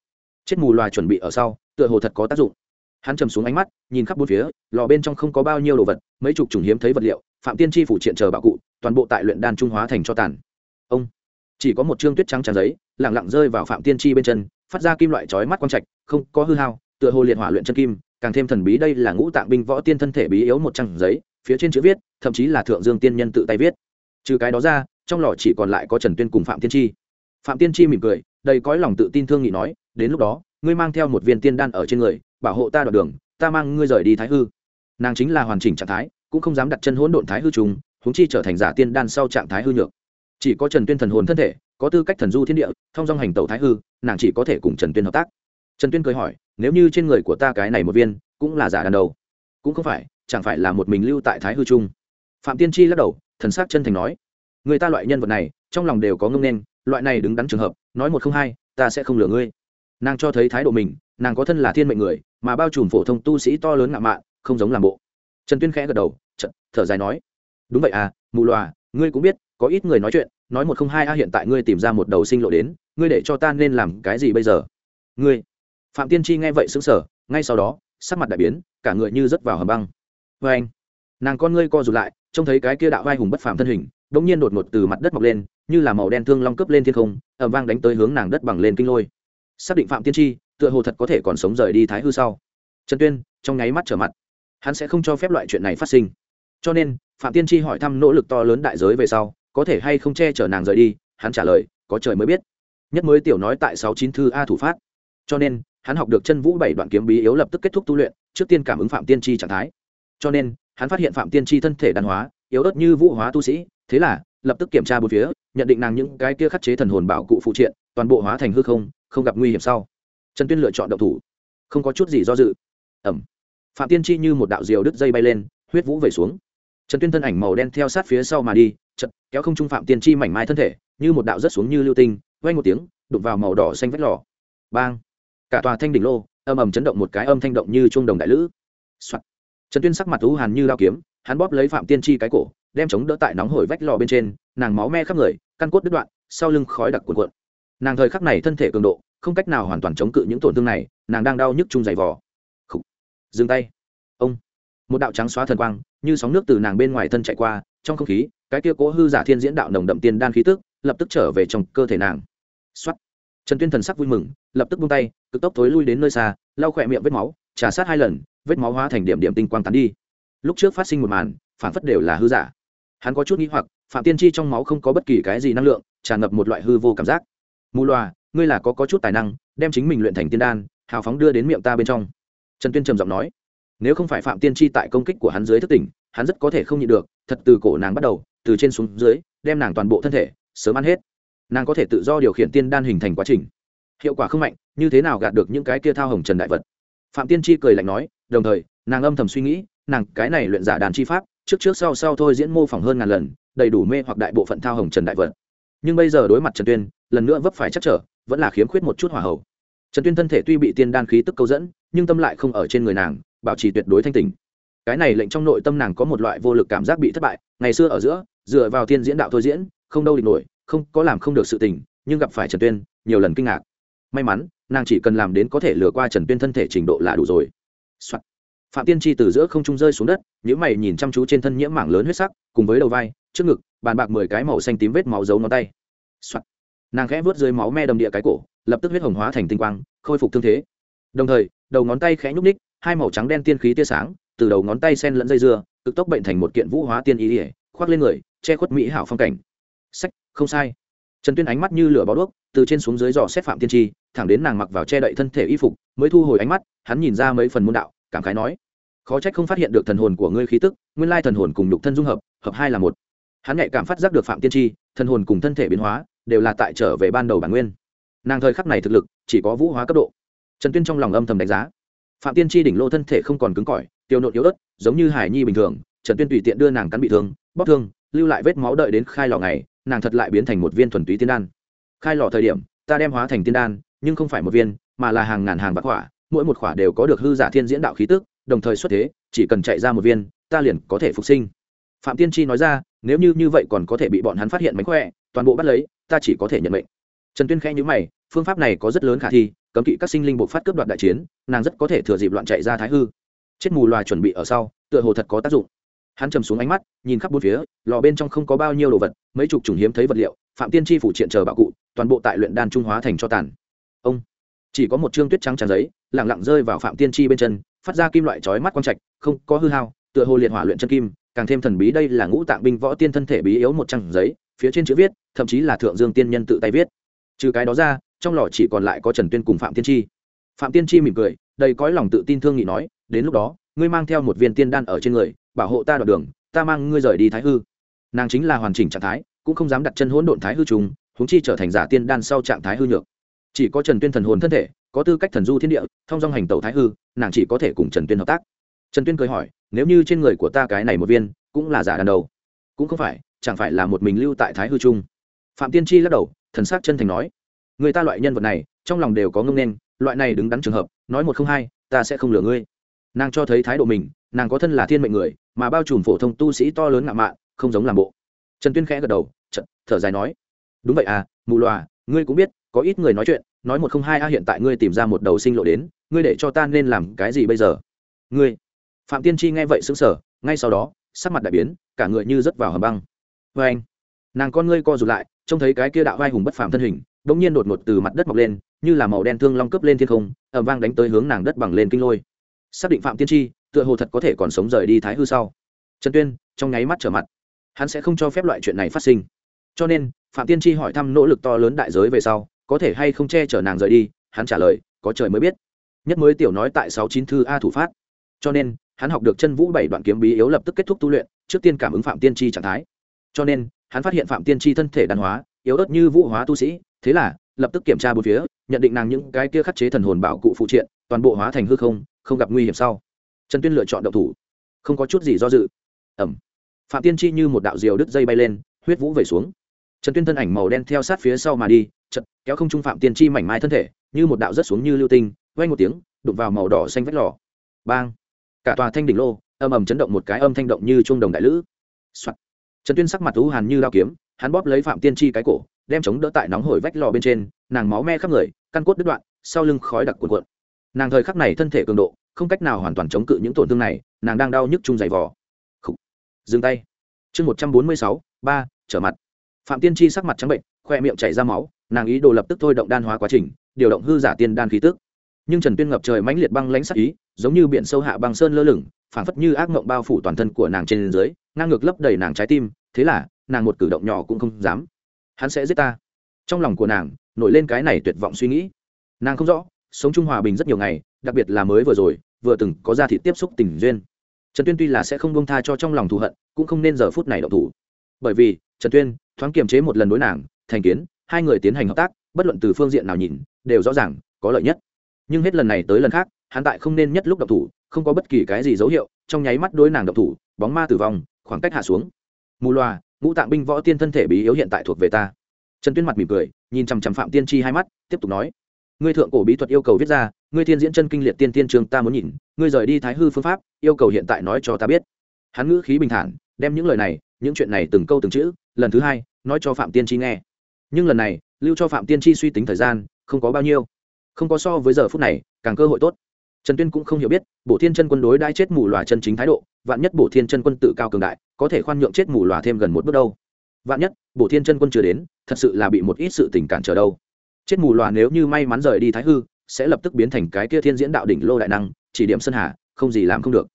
Chết mù loài chuẩn bị ở sau, tựa hồ thật có tác dụng. Hắn trầm xuống ánh mắt, nhìn khắp bốn phía, lò bên trong không có bao nhiêu đồ vật, mấy chục chủng hiếm thấy vật liệu, phạm tiên tri phủ triện chờ bạo cụ, toàn bộ tại luyện đan trung hóa thành cho tàn. Ông, chỉ có một chương tuyết trắng tràn giấy lẳng lặng rơi vào phạm tiên tri bên chân, phát ra kim loại chói mắt quang trạch, không có hư hao, tựa hồ liệt hỏa luyện chân kim, càng thêm thần bí đây là ngũ tạng binh võ tiên thân thể bí yếu một trang giấy, phía trên chữ viết, thậm chí là thượng dương tiên nhân tự tay viết trừ cái đó ra, trong lò chỉ còn lại có trần tuyên cùng phạm tiên tri phạm tiên tri mỉm cười, đầy cõi lòng tự tin thương nghị nói, đến lúc đó, ngươi mang theo một viên tiên đan ở trên người, bảo hộ ta đoạn đường, ta mang ngươi rời đi thái hư. Nàng chính là hoàn chỉnh trạng thái, cũng không dám đặt chân hỗn độn thái hư trùng húng chi trở thành giả tiên đan sau trạng thái hư nhược. Chỉ có trần tuyên thần hồn thân thể, có tư cách thần du thiên địa, thông dong hành tẩu thái hư, nàng chỉ có thể cùng trần tuyên hợp tác. Trần tuyên cười hỏi, nếu như trên người của ta cái này một viên, cũng là giả đàn đầu cũng không phải, chẳng phải là một mình lưu tại thái hư trung phạm tiên tri lắc đầu thần sắc chân thành nói, người ta loại nhân vật này, trong lòng đều có ngưng nên loại này đứng đắn trường hợp, nói một không hai, ta sẽ không lừa ngươi. Nàng cho thấy thái độ mình, nàng có thân là thiên mệnh người, mà bao trùm phổ thông tu sĩ to lớn ngạo mạn, không giống làm bộ. Trần tuyên khẽ gật đầu chật thở dài nói, đúng vậy à mù loà, ngươi cũng biết, có ít người nói chuyện, nói một không hai a, hiện tại ngươi tìm ra một đầu sinh lộ đến, ngươi để cho ta nên làm cái gì bây giờ? Ngươi. Phạm tiên tri nghe vậy xứng sở ngay sau đó, sắc mặt đại biến, cả người như rớt vào hầm băng. Vê anh nàng con ngươi co rụt lại trông thấy cái kia đạo vai hùng bất phàm thân hình, đột nhiên đột ngột từ mặt đất mọc lên, như là màu đen thương long cướp lên thiên không, ầm vang đánh tới hướng nàng đất bằng lên kinh lôi. Xác định phạm tiên tri, tựa hồ thật có thể còn sống rời đi thái hư sau. Trần tuyên, trong nháy mắt trở mặt. Hắn sẽ không cho phép loại chuyện này phát sinh. Cho nên, phạm tiên tri hỏi thăm nỗ lực to lớn đại giới về sau, có thể hay không che chở nàng rời đi, hắn trả lời, có trời mới biết. Nhất mới tiểu nói tại sáu chín thư a thủ phát. Cho nên, hắn học được chân vũ bảy đoạn kiếm bí yếu lập tức kết thúc tu luyện, trước tiên cảm ứng phạm tiên tri trạng thái. Cho nên hắn phát hiện phạm tiên tri thân thể đàn hóa, yếu ớt như vũ hóa tu sĩ, thế là, lập tức kiểm tra bốn phía, nhận định nàng những cái kia khắc chế thần hồn bảo cụ phụ triện, toàn bộ hóa thành hư không không gặp nguy hiểm sau. Trần tuyên lựa chọn động thủ. Không có chút gì do dự. Ẩm phạm tiên chi như một đạo diều đứt dây bay lên, huyết vũ về xuống. Trần tuyên thân ảnh màu đen theo sát phía sau mà đi, chật, kéo không trung phạm tiên chi mảnh mai thân thể, như một đạo rất xuống như lưu tinh vay một tiếng, đụng vào màu đỏ xanh vách lò. Bang. Cả tòa thanh đỉnh lô, âm ầm chấn động một cái âm thanh động như chuông đồng đại lữ、Soạn trần tuyên sắc mặt thú hàn như lao kiếm, hắn bóp lấy phạm tiên chi cái cổ, đem chống đỡ tại nóng hổi vách lò bên trên, nàng máu me khắp người, căn cốt đứt đoạn, sau lưng khói đặc cuộn cuộn. Nàng thời khắc này thân thể cường độ, không cách nào hoàn toàn chống cự những tổn thương này, nàng đang đau nhức chung dày vò. Dừng tay. Ông. Một đạo trắng xóa thần quang, như sóng nước từ nàng bên ngoài thân chạy qua, trong không khí, cái kia cố hư giả thiên diễn đạo nồng đậm tiên đan khí tức, lập tức trở về trong cơ thể nàng. Xuất trần tuyên thần sắc vui mừng, lập tức buông tay, cực tốc thối lui đến nơi xa, lau khỏe miệng vết máu trả sát hai lần vết máu hóa thành điểm điểm tinh quang tán đi. Lúc trước phát sinh một màn phản phất đều là hư giả. Hắn có chút nghĩ hoặc phạm tiên tri trong máu không có bất kỳ cái gì năng lượng tràn ngập một loại hư vô cảm giác. Mù loà ngươi là có, có chút tài năng đem chính mình luyện thành tiên đan hào phóng đưa đến miệng ta bên trong. Trần tuyên trầm giọng nói. Nếu không phải phạm tiên tri tại công kích của hắn dưới thất tỉnh hắn rất có thể không nhịn được thật từ cổ nàng bắt đầu từ trên xuống dưới đem nàng toàn bộ thân thể sớm ăn hết. Nàng có thể tự do điều khiển tiên đan hình thành quá trình. Hiệu quả không mạnh như thế nào gạt được những cái kia thao hồng trần đại vật? Phạm tiên tri cười lạnh nói, đồng thời, nàng âm thầm suy nghĩ, nàng cái này luyện giả đàn chi pháp, trước trước sau sau thôi diễn mô phỏng hơn ngàn lần, đầy đủ mê hoặc đại bộ phận thao hồng trần đại vật nhưng bây giờ đối mặt trần tuyên, lần nữa vấp phải chắc trở, vẫn là khiếm khuyết một chút hỏa hậu trần tuyên thân thể tuy bị tiên đan khí tức câu dẫn, nhưng tâm lại không ở trên người nàng, bảo trì tuyệt đối thanh tình cái này lệnh trong nội tâm nàng có một loại vô lực cảm giác bị thất bại, ngày xưa ở giữa, dựa vào tiên diễn đạo thôi diễn, không đâu địch nổi, không, có làm không được sự tình, nhưng gặp phải trần tuyên, nhiều lần kinh ngạc may mắn, nàng chỉ cần làm đến có thể lừa qua trần tuyên thân thể trình độ là đủ rồi、Soạn. phạm tiên tri từ giữa không trung rơi xuống đất những mày nhìn chăm chú trên thân nhiễm mảng lớn huyết sắc, cùng với đầu vai, trước ngực, bàn bạc mười cái màu xanh tím vết máu dấu ngón tay、Soạn. nàng khẽ vớt dưới máu me đầm địa cái cổ, lập tức huyết hồng hóa thành tinh quang, khôi phục thương thế. Đồng thời, đầu ngón tay khẽ nhúc ních hai màu trắng đen tiên khí tia sáng, từ đầu ngón tay sen lẫn dây dưa, cực tốc bệnh thành một kiện vũ hóa tiên ý ỉa khoác lên người, che khuất mỹ hảo phong cảnh. Sách, không sai trần tuyên ánh mắt như lửa bó đuốc, từ trên xuống dưới dò xét phạm tiên tri, thẳng đến nàng mặc vào che đậy thân thể y phục, mới thu hồi ánh mắt, hắn nhìn ra mấy phần môn đạo, cảm khái nói, khó trách không phát hiện được thần hồn của ngươi khí tức, nguyên lai thần hồn cùng nhục thân dung hợp hợp hai là một. Hắn nhạy cảm phát giác được phạm tiên tri, thần hồn cùng thân thể biến hóa, đều là tại trở về ban đầu bản nguyên. Nàng thời khắc này thực lực, chỉ có vũ hóa cấp độ. Trần tuyên trong lòng âm thầm đánh giá. Phạm tiên tri đỉnh lô thân thể không còn cứng cỏi, tiêu nộn yếu ớt, giống như hải nhi bình thường, trần tuyên tùy tiện đưa nàng cắn bị thương bóc thương, lưu lại vết máu đợi đến khai lò ngày nàng thật lại biến thành một viên thuần túy tiên đan. Khai lò thời điểm, ta đem hóa thành tiên đan, nhưng không phải một viên, mà là hàng ngàn hàng bạc hỏa mỗi một khỏa đều có được hư giả thiên diễn đạo khí tức, đồng thời xuất thế, chỉ cần chạy ra một viên, ta liền có thể phục sinh. Phạm tiên tri nói ra, nếu như như vậy còn có thể bị bọn hắn phát hiện mánh khỏe, toàn bộ bắt lấy, ta chỉ có thể nhận mệnh. Trần tuyên khẽ nhữ mày, phương pháp này có rất lớn khả thi, cấm kỵ các sinh linh buộc phát cướp đoạt đại chiến, nàng rất có thể thừa dịp loạn chạy ra thái hư. Chết mù loà chuẩn bị ở sau, tựa hồ thật có tác dụng hắn trầm xuống ánh mắt, nhìn khắp bốn phía, lò bên trong không có bao nhiêu đồ vật, mấy chục chủng hiếm thấy vật liệu, phạm tiên tri phủ triện chờ bạo cụ, toàn bộ tại luyện đan trung hóa thành cho tàn. Ông, chỉ có một chương tuyết trắng tràn giấy lẳng lặng rơi vào phạm tiên tri bên chân, phát ra kim loại trói mắt quang trạch, không có hư hao, tựa hồ liệt hỏa luyện chân kim, càng thêm thần bí đây là ngũ tạng binh võ tiên thân thể bí yếu một trang giấy, phía trên chữ viết, thậm chí là thượng dương tiên nhân tự tay viết. Trừ cái đó ra, trong lò chỉ còn lại có trần tuyên cùng phạm tiên tri phạm tiên tri mỉm cười, đầy cõi lòng tự tin thương nghị nói, đến lúc đó, ngươi mang theo một viên tiên đan ở trên người bảo hộ ta đoạn đường, ta mang ngươi rời đi thái hư. Nàng chính là hoàn chỉnh trạng thái, cũng không dám đặt chân hỗn độn thái hư trùng húng chi trở thành giả tiên đan sau trạng thái hư nhược. Chỉ có trần tuyên thần hồn thân thể, có tư cách thần du thiên địa, thông dong hành tẩu thái hư, nàng chỉ có thể cùng trần tuyên hợp tác. Trần tuyên cười hỏi, nếu như trên người của ta cái này một viên, cũng là giả đàn đầu cũng không phải, chẳng phải là một mình lưu tại thái hư trung phạm tiên tri lắc đầu, thần s á c chân thành nói, người ta loại nhân vật này, trong lòng đều có ngông nên, loại này đứng đắn trường hợp, nói một không hai, ta sẽ không lừa ngươi. Nàng cho thấy thái độ mình nàng có thân là thiên mệnh người, mà bao trùm phổ thông tu sĩ to lớn ngạo mạn, không giống làm bộ. Trần tuyên khẽ gật đầu trận thở dài nói, đúng vậy à mù loà, ngươi cũng biết, có ít người nói chuyện, nói một không hai a, hiện tại ngươi tìm ra một đầu sinh lộ đến, ngươi để cho ta nên làm cái gì bây giờ? Ngươi? Phạm tiên tri nghe vậy xứng sở ngay sau đó, sắc mặt đại biến, cả người như rớt vào hầm băng. Vê anh, nàng con ngươi co rụt lại, trông thấy cái kia đạo vai hùng bất phàm thân hình đ ỗ n g nhiên đột ngột từ mặt đất mọc lên, như là màu đen thương long cướp lên thiên không ẩm vang đánh tới hướng nàng đất bằng lên kinh lôi. Xác định phạm tiên tri tựa hồ thật có thể còn sống rời đi thái hư sau. Trần tuyên, trong nháy mắt trở mặt. Hắn sẽ không cho phép loại chuyện này phát sinh. Cho nên, phạm tiên tri hỏi thăm nỗ lực to lớn đại giới về sau, có thể hay không che chở nàng rời đi, hắn trả lời, có trời mới biết. Nhất mới tiểu nói tại sáu chín thư a thủ phát. Cho nên, hắn học được chân vũ bảy đoạn kiếm bí yếu lập tức kết thúc tu luyện, trước tiên cảm ứng phạm tiên tri trạng thái. Cho nên, hắn phát hiện phạm tiên tri thân thể đàn hóa, yếu ớt như vũ hóa tu sĩ, thế là, lập tức kiểm tra bốn phía, nhận định nàng những cái kia khắc chế thần hồn bảo cụ phụ triện, toàn bộ hóa thành hư không không gặp nguy hiểm sau trần tuyên lựa chọn động thủ. Không có chút gì do dự. Ẩm. Phạm tiên chi như một đạo diều đứt dây bay lên, huyết vũ về xuống. Trần tuyên thân ảnh màu đen theo sát phía sau mà đi, chật, kéo không trung phạm tiên chi mảnh mai thân thể, như một đạo rớt xuống như lưu tinh vay một tiếng, đụng vào màu đỏ xanh vách lò. Bang. Cả tòa thanh đỉnh lô, âm ầm chấn động một cái âm thanh động như chuông đồng đại lữ、Soạn. trần tuyên sắc mặt thú hàn như lao kiếm, hắn bóp lấy phạm tiên chi cái cổ, đem chống đỡ tại nóng hổi vách lò bên trên, nàng máu me khắp người, căn cốt đứt đoạn, sau lưng khói đặc cuộn cuộn. Nàng thời khắc này thân thể cường độ không cách nào hoàn toàn chống cự những tổn thương này, nàng đang đau nhức chung dày vò. Dừng tay. Chương một trăm bốn mươi sáu, ba, trở mặt. Phạm tiên chi sắc mặt trắng bệnh, khoe miệng chảy ra máu, nàng ý đồ lập tức thôi động đan hóa quá trình, điều động hư giả tiên đan khí tức. Nhưng trần tuyên ngập trời mãnh liệt băng lãnh sắc ý, giống như biển sâu hạ băng sơn lơ lửng, phảng phất như ác mộng bao phủ toàn thân của nàng trên dưới, ngang ngược lấp đầy nàng trái tim, thế là, nàng một cử động nhỏ cũng không dám. Hắn sẽ giết ta. Trong lòng của nàng, nổi lên cái này tuyệt vọng suy nghĩ. Nàng không rõ, sống chung hòa bình rất nhiều ngày đặc biệt là mới vừa rồi, vừa từng có ra thị tiếp xúc tình duyên. Trần tuyên tuy là sẽ không bông tha cho trong lòng thù hận, cũng không nên giờ phút này động thủ. Bởi vì, trần tuyên thoáng kiềm chế một lần đối nàng, thành kiến, hai người tiến hành hợp tác, bất luận từ phương diện nào nhìn, đều rõ ràng, có lợi nhất. Nhưng hết lần này tới lần khác, hắn tại không nên nhất lúc động thủ, không có bất kỳ cái gì dấu hiệu, trong nháy mắt đối nàng động thủ, bóng ma tử vong, khoảng cách hạ xuống. Mù loà, ngũ tạng binh võ tiên thân thể bí yếu hiện tại thuộc về ta. Trần tuyên mặt mỉm cười, nhìn chằm chằm phạm tiên tri hai mắt, tiếp tục nói ngươi thượng cổ bí thuật yêu cầu viết ra, ngươi thiên diễn chân kinh liệt tiên tiên trường ta muốn nhìn, ngươi rời đi thái hư phương pháp, yêu cầu hiện tại nói cho ta biết. Hắn ngữ khí bình thản, đem những lời này, những chuyện này từng câu từng chữ, lần thứ hai, nói cho phạm tiên tri nghe. Nhưng lần này, lưu cho phạm tiên tri suy tính thời gian, không có bao nhiêu. Không có so với giờ phút này, càng cơ hội tốt. Trần tuyên cũng không hiểu biết, bổ thiên chân quân đối đãi chết mù loà chân chính thái độ, vạn nhất bổ thiên chân quân tự cao cường đại, có thể khoan nhượng chết mù loà thêm gần một bước đâu. Vạn nhất, bổ thiên chân quân chưa đến, thật sự là bị một ít sự tình cản trở đâu chết mù loà nếu như may mắn rời đi thái hư, sẽ lập tức biến thành cái kia thiên diễn đạo đỉnh lô đại năng, chỉ điểm sơn hà, không gì làm không được.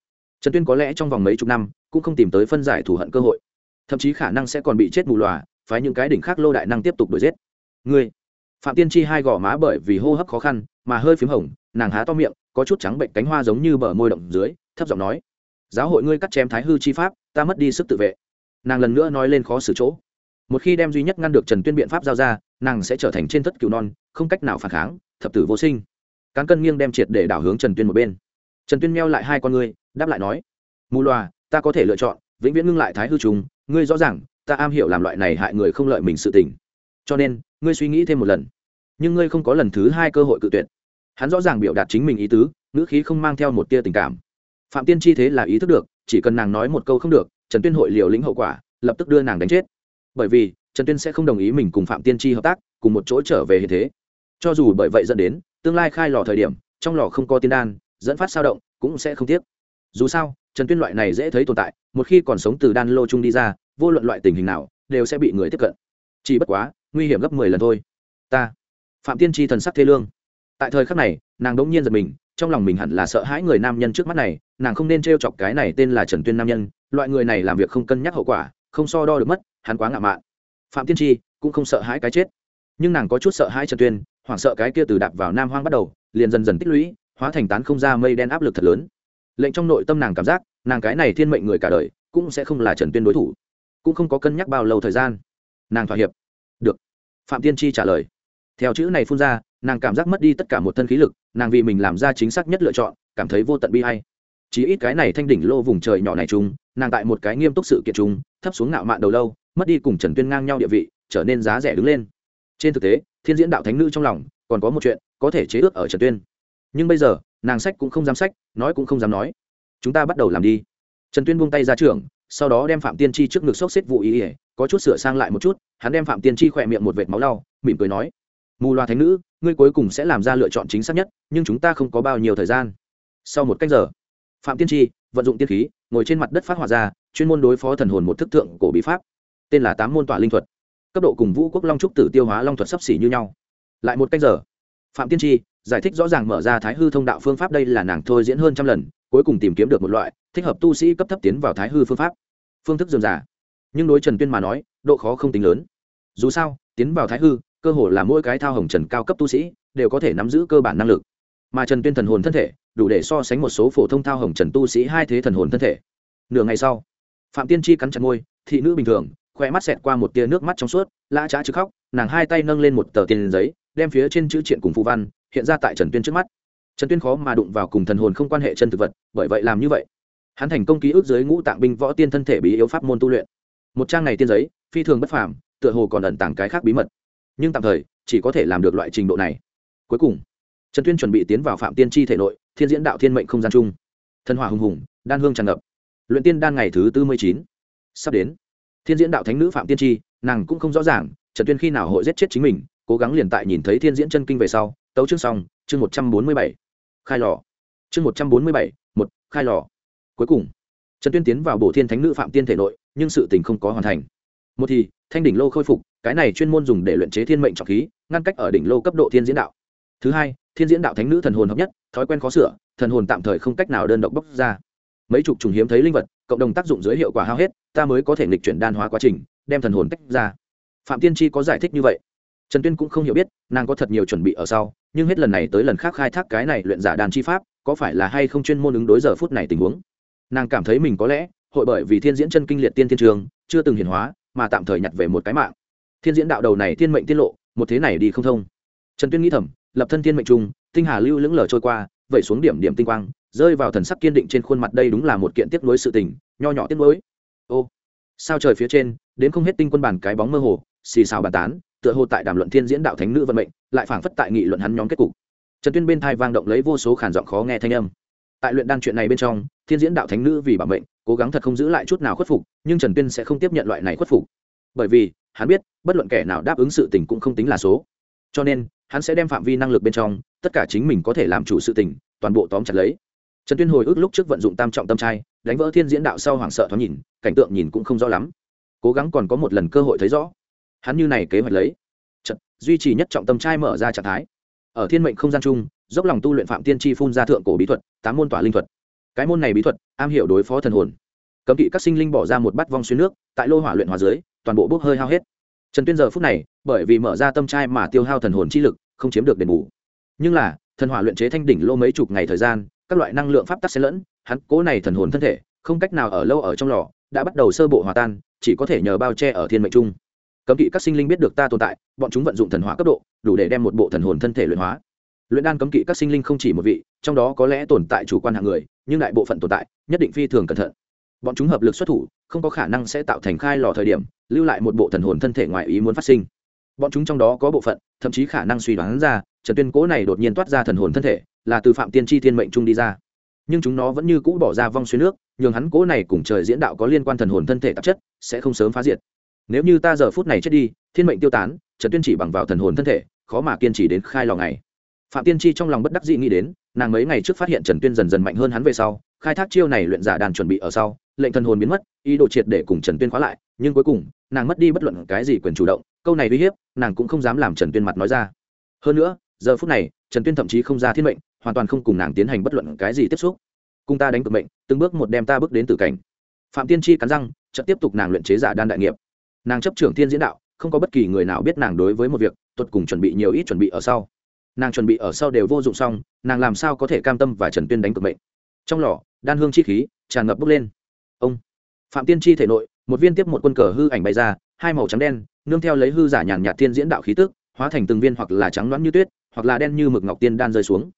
Trần tuyên có lẽ trong vòng mấy chục năm, cũng không tìm tới phân giải thù hận cơ hội. Thậm chí khả năng sẽ còn bị chết mù loà, phái những cái đỉnh khác lô đại năng tiếp tục đuổi giết. Ngươi, phạm tiên chi hai gò má bởi vì hô hấp khó khăn, mà hơi p h í m hồng, nàng há to miệng, có chút trắng bệnh cánh hoa giống như bờ môi động dưới, thấp giọng nói, giáo hội ngươi cắt chém thái hư chi pháp, ta mất đi sức tự vệ. Nàng lần nữa nói lên khó xử chỗ một khi đem duy nhất ngăn được trần tuyên biện pháp giao ra, nàng sẽ trở thành trên thất cựu non, không cách nào phản kháng, thập tử vô sinh. Cán cân nghiêng đem triệt để đảo hướng trần tuyên một bên. Trần tuyên meo lại hai con ngươi, đáp lại nói, mù loà, ta có thể lựa chọn, vĩnh viễn ngưng lại thái hư trùng, ngươi rõ ràng, ta am hiểu làm loại này hại người không lợi mình sự tình. Cho nên, ngươi suy nghĩ thêm một lần. Nhưng ngươi không có lần thứ hai cơ hội cự tuyệt. Hắn rõ ràng biểu đạt chính mình ý tứ, ngữ khí không mang theo một tia tình cảm. Phạm tiên chi thế là ý thức được, chỉ cần nàng nói một câu không được, trần tuyên hội liều lĩnh hậu quả, lập tức đưa nàng đánh chết bởi vì, trần tuyên sẽ không đồng ý mình cùng phạm tiên tri hợp tác, cùng một chỗ trở về hiện thế. Cho dù bởi vậy dẫn đến, tương lai khai lò thời điểm, trong lò không có tiên đan, dẫn phát sao động, cũng sẽ không tiếc. Dù sao, trần tuyên loại này dễ thấy tồn tại, một khi còn sống từ đan lô chung đi ra, vô luận loại tình hình nào, đều sẽ bị người tiếp cận. Chỉ bất quá, nguy hiểm gấp mười lần thôi. Ta, phạm tiên tri thần sắc thê lương. Tại thời khắc này, nàng đống nhiên giật mình, trong lòng mình hẳn là sợ hãi người nam nhân trước mắt này, nàng không nên t r e o chọc cái này tên là trần tuyên nam nhân, loại người này làm việc không cân nhắc hậu quả, không so đo được mất hắn quá ngạo mạn. Phạm tiên tri cũng không sợ hãi cái chết. Nhưng nàng có chút sợ hãi trần tuyên, hoảng sợ cái kia từ đạp vào nam hoang bắt đầu, liền dần dần tích lũy, hóa thành tán không ra mây đen áp lực thật lớn. Lệnh trong nội tâm nàng cảm giác, nàng cái này thiên mệnh người cả đời, cũng sẽ không là trần tuyên đối thủ. Cũng không có cân nhắc bao lâu thời gian. Nàng thỏa hiệp. Được. Phạm tiên tri trả lời. Theo chữ này phun ra, nàng cảm giác mất đi tất cả một thân khí lực, nàng vì mình làm ra chính xác nhất lựa chọn, cảm thấy vô tận bi hay chỉ ít cái này thanh đỉnh lô vùng trời nhỏ này chung, nàng tại một cái nghiêm túc sự kiện chung, thấp xuống ngạo mạn đầu lâu mất đi cùng trần tuyên ngang nhau địa vị, trở nên giá rẻ đứng lên. Trên thực tế, thiên diễn đạo thánh nữ trong lòng còn có một chuyện có thể chế ước ở trần tuyên. Nhưng bây giờ, nàng sách cũng không dám sách, nói cũng không dám nói. Chúng ta bắt đầu làm đi. Trần tuyên buông tay ra trường, sau đó đem phạm tiên tri trước ngực xốc xếp vụ ý ỉa có chút sửa sang lại một chút, hắn đem phạm tiên tri khỏe miệng một vệt máu lau, mỉm cười nói, mù loa thánh nữ, ngươi cuối cùng sẽ làm ra lựa chọn chính xác nhất, nhưng chúng ta không có bao nhiêu thời gian. Sau một cách giờ, phạm tiên tri vận dụng tiên khí, ngồi trên mặt đất phát hỏa ra chuyên môn đối phó thần hồn một thức tượng cổ bí pháp tên là tám môn tỏa linh thuật. Cấp độ cùng vũ quốc long trúc tử tiêu hóa long thuật sấp xỉ như nhau. Lại một cách giờ, phạm tiên tri giải thích rõ ràng mở ra thái hư thông đạo phương pháp đây là nàng thôi diễn hơn trăm lần, cuối cùng tìm kiếm được một loại thích hợp tu sĩ cấp thấp tiến vào thái hư phương pháp. Phương thức dườm giả nhưng đối trần tuyên mà nói, độ khó không tính lớn. Dù sao, tiến vào thái hư, cơ hồ là mỗi cái thao hồng trần cao cấp tu sĩ đều có thể nắm giữ cơ bản năng lực. Mà trần tuyên thần hồn thân thể, đủ để so sánh một số phổ thông thao hồng trần tu sĩ hai thế thần hồn thân thể. Nửa ngày sau, phạm tiên tri cắn chặt môi, thị nữ bình thường khoe mắt xẹt qua một tia nước mắt trong suốt, lã trá chứ khóc, nàng hai tay nâng lên một tờ tiền giấy, đem phía trên chữ triện cùng phù văn hiện ra tại trần tuyên trước mắt. Trần tuyên khó mà đụng vào cùng thần hồn không quan hệ chân thực vật, bởi vậy làm như vậy. Hắn thành công ký ức dưới ngũ tạng binh võ tiên thân thể bí yếu pháp môn tu luyện. Một trang này tiên giấy, phi thường bất phàm, tựa hồ còn ẩn tàng cái khác bí mật. Nhưng tạm thời, chỉ có thể làm được loại trình độ này. Cuối cùng, trần tuyên chuẩn bị tiến vào phạm tiên tri thể nội, thiên diễn đạo thiên mệnh không gian chung thần hỏa hùng hùng, đan hương tràn ngập. Luyện tiên đan ngày thứ tư mươi chín. Sắp đến thiên diễn đạo thánh nữ phạm tiên tri, nàng cũng không rõ ràng, trần tuyên khi nào hội giết chết chính mình, cố gắng liền tại nhìn thấy thiên diễn chân kinh về sau, tấu chương xong, chương một trăm bốn mươi bảy. Khai lò. Chương một trăm bốn mươi bảy, một, khai lò. Cuối cùng, trần tuyên tiến vào bổ thiên thánh nữ phạm tiên thể nội, nhưng sự tình không có hoàn thành. Một thì, thanh đỉnh lô khôi phục, cái này chuyên môn dùng để luyện chế thiên mệnh trọng khí, ngăn cách ở đỉnh lô cấp độ thiên diễn đạo. Thứ hai, thiên diễn đạo thánh nữ thần hồn hợp nhất, thói quen khó sửa, thần hồn tạm thời không cách nào đơn độc bốc ra mấy chục trùng hiếm thấy linh vật, cộng đồng tác dụng dưới hiệu quả hao hết, ta mới có thể nghịch chuyển đan hóa quá trình, đem thần hồn tách ra. Phạm tiên tri có giải thích như vậy. Trần tuyên cũng không hiểu biết, nàng có thật nhiều chuẩn bị ở sau, nhưng hết lần này tới lần khác khai thác cái này luyện giả đàn chi pháp, có phải là hay không chuyên môn ứng đối giờ phút này tình huống? Nàng cảm thấy mình có lẽ, hội bởi vì thiên diễn chân kinh liệt tiên thiên trường, chưa từng hiển hóa, mà tạm thời nhặt về một cái mạng. Thiên diễn đạo đầu này thiên mệnh tiết lộ, một thế này đi không thông. Trần tuyên nghĩ thầm, lập thân thiên mệnh trung tinh hà lưu lững lờ trôi qua, vẩy xuống điểm điểm tinh quang rơi vào thần sắc kiên định trên khuôn mặt đây đúng là một kiện tiếp nối sự tình, nho nhỏ tiếp nối ô, sao trời phía trên, đến không hết tinh quân bản cái bóng mơ hồ, xì xào bàn tán, tựa hồ tại đàm luận thiên diễn đạo thánh nữ vận mệnh, lại phảng phất tại nghị luận hắn nhóm kết cục. Trần tuyên bên thai vang động lấy vô số khản giọng khó nghe thanh âm. Tại luyện đan chuyện này bên trong, thiên diễn đạo thánh nữ vì bảo mệnh, cố gắng thật không giữ lại chút nào khuất phục, nhưng trần tuyên sẽ không tiếp nhận loại này khuất phục. Bởi vì, hắn biết, bất luận kẻ nào đáp ứng sự tình cũng không tính là số. Cho nên, hắn sẽ đem phạm vi năng lực bên trong, tất cả chính mình có thể làm chủ sự tình, toàn bộ tóm chặt lấy trần tuyên hồi ức lúc trước vận dụng tam trọng tâm trai đánh vỡ thiên diễn đạo sau hoảng sợ thoáng nhìn cảnh tượng nhìn cũng không rõ lắm. Cố gắng còn có một lần cơ hội thấy rõ. Hắn như này kế hoạch lấy. Trật, duy trì nhất trọng tâm trai mở ra trạng thái. Ở thiên mệnh không gian chung dốc lòng tu luyện phạm tiên tri phun ra thượng cổ bí thuật tám môn tỏa linh thuật. Cái môn này bí thuật am hiểu đối phó thần hồn. Cấm kỵ các sinh linh bỏ ra một bát vong xuyên nước tại lô hỏa luyện hòa dưới toàn bộ bốc hơi hao hết. Trần tuyên giờ phút này bởi vì mở ra tâm trai mà tiêu hao thần hồn chi lực không chiếm được đền bù. Nhưng là thần hỏa luyện chế thanh đỉnh lô mấy chục ngày thời gian các loại năng lượng pháp tắc xen lẫn, hắn cố này thần hồn thân thể, không cách nào ở lâu ở trong lò, đã bắt đầu sơ bộ hòa tan, chỉ có thể nhờ bao che ở thiên mệnh trung. Cấm kỵ các sinh linh biết được ta tồn tại, bọn chúng vận dụng thần hóa cấp độ, đủ để đem một bộ thần hồn thân thể luyện hóa. Luyện đan cấm kỵ các sinh linh không chỉ một vị, trong đó có lẽ tồn tại chủ quan hạng người, nhưng đại bộ phận tồn tại, nhất định phi thường cẩn thận. Bọn chúng hợp lực xuất thủ, không có khả năng sẽ tạo thành khai lò thời điểm, lưu lại một bộ thần hồn thân thể ngoài ý muốn phát sinh. Bọn chúng trong đó có bộ phận, thậm chí khả năng suy đoán ra, trần tuyên cố này đột nhiên toát ra thần hồn thân thể là từ phạm tiên tri thiên mệnh trung đi ra. Nhưng chúng nó vẫn như cũ bỏ ra vong xuyên nước, nhường hắn cố này cùng trời diễn đạo có liên quan thần hồn thân thể tạp chất, sẽ không sớm phá diệt. Nếu như ta giờ phút này chết đi, thiên mệnh tiêu tán, trần tuyên chỉ bằng vào thần hồn thân thể, khó mà kiên trì đến khai lò ngày. Phạm tiên tri trong lòng bất đắc dị nghĩ đến, nàng mấy ngày trước phát hiện trần tuyên dần dần mạnh hơn hắn về sau, khai thác chiêu này luyện giả đàn chuẩn bị ở sau, lệnh thần hồn biến mất, ý đồ triệt để cùng trần tuyên khóa lại, nhưng cuối cùng, nàng mất đi bất luận cái gì quyền chủ động, câu này uy hiếp, nàng cũng không dám làm trần tuyên mặt nói ra. Hơn nữa, giờ phút này, trần tuyên thậm chí không ra thiên mệnh hoàn toàn không cùng nàng tiến hành bất luận cái gì tiếp xúc. Cùng ta đánh cực mệnh, từng bước một đem ta bước đến tử cảnh. Phạm tiên tri cắn răng, chợt tiếp tục nàng luyện chế giả đan đại nghiệp. Nàng chấp trưởng thiên diễn đạo, không có bất kỳ người nào biết nàng đối với một việc, tuột cùng chuẩn bị nhiều ít chuẩn bị ở sau. Nàng chuẩn bị ở sau đều vô dụng xong, nàng làm sao có thể cam tâm và trần tuyên đánh cực mệnh? Trong lò, đan hương chi khí, tràn ngập bốc lên. Ông. Phạm tiên tri thể nội, một viên tiếp một quân cờ hư ảnh bay ra, hai màu trắng đen, nương theo lấy hư giả nhàn nhạt thiên diễn đạo khí tức, hóa thành từng viên hoặc là trắng loãng như tuyết, hoặc là đen như mực ngọc tiên đan rơi xuống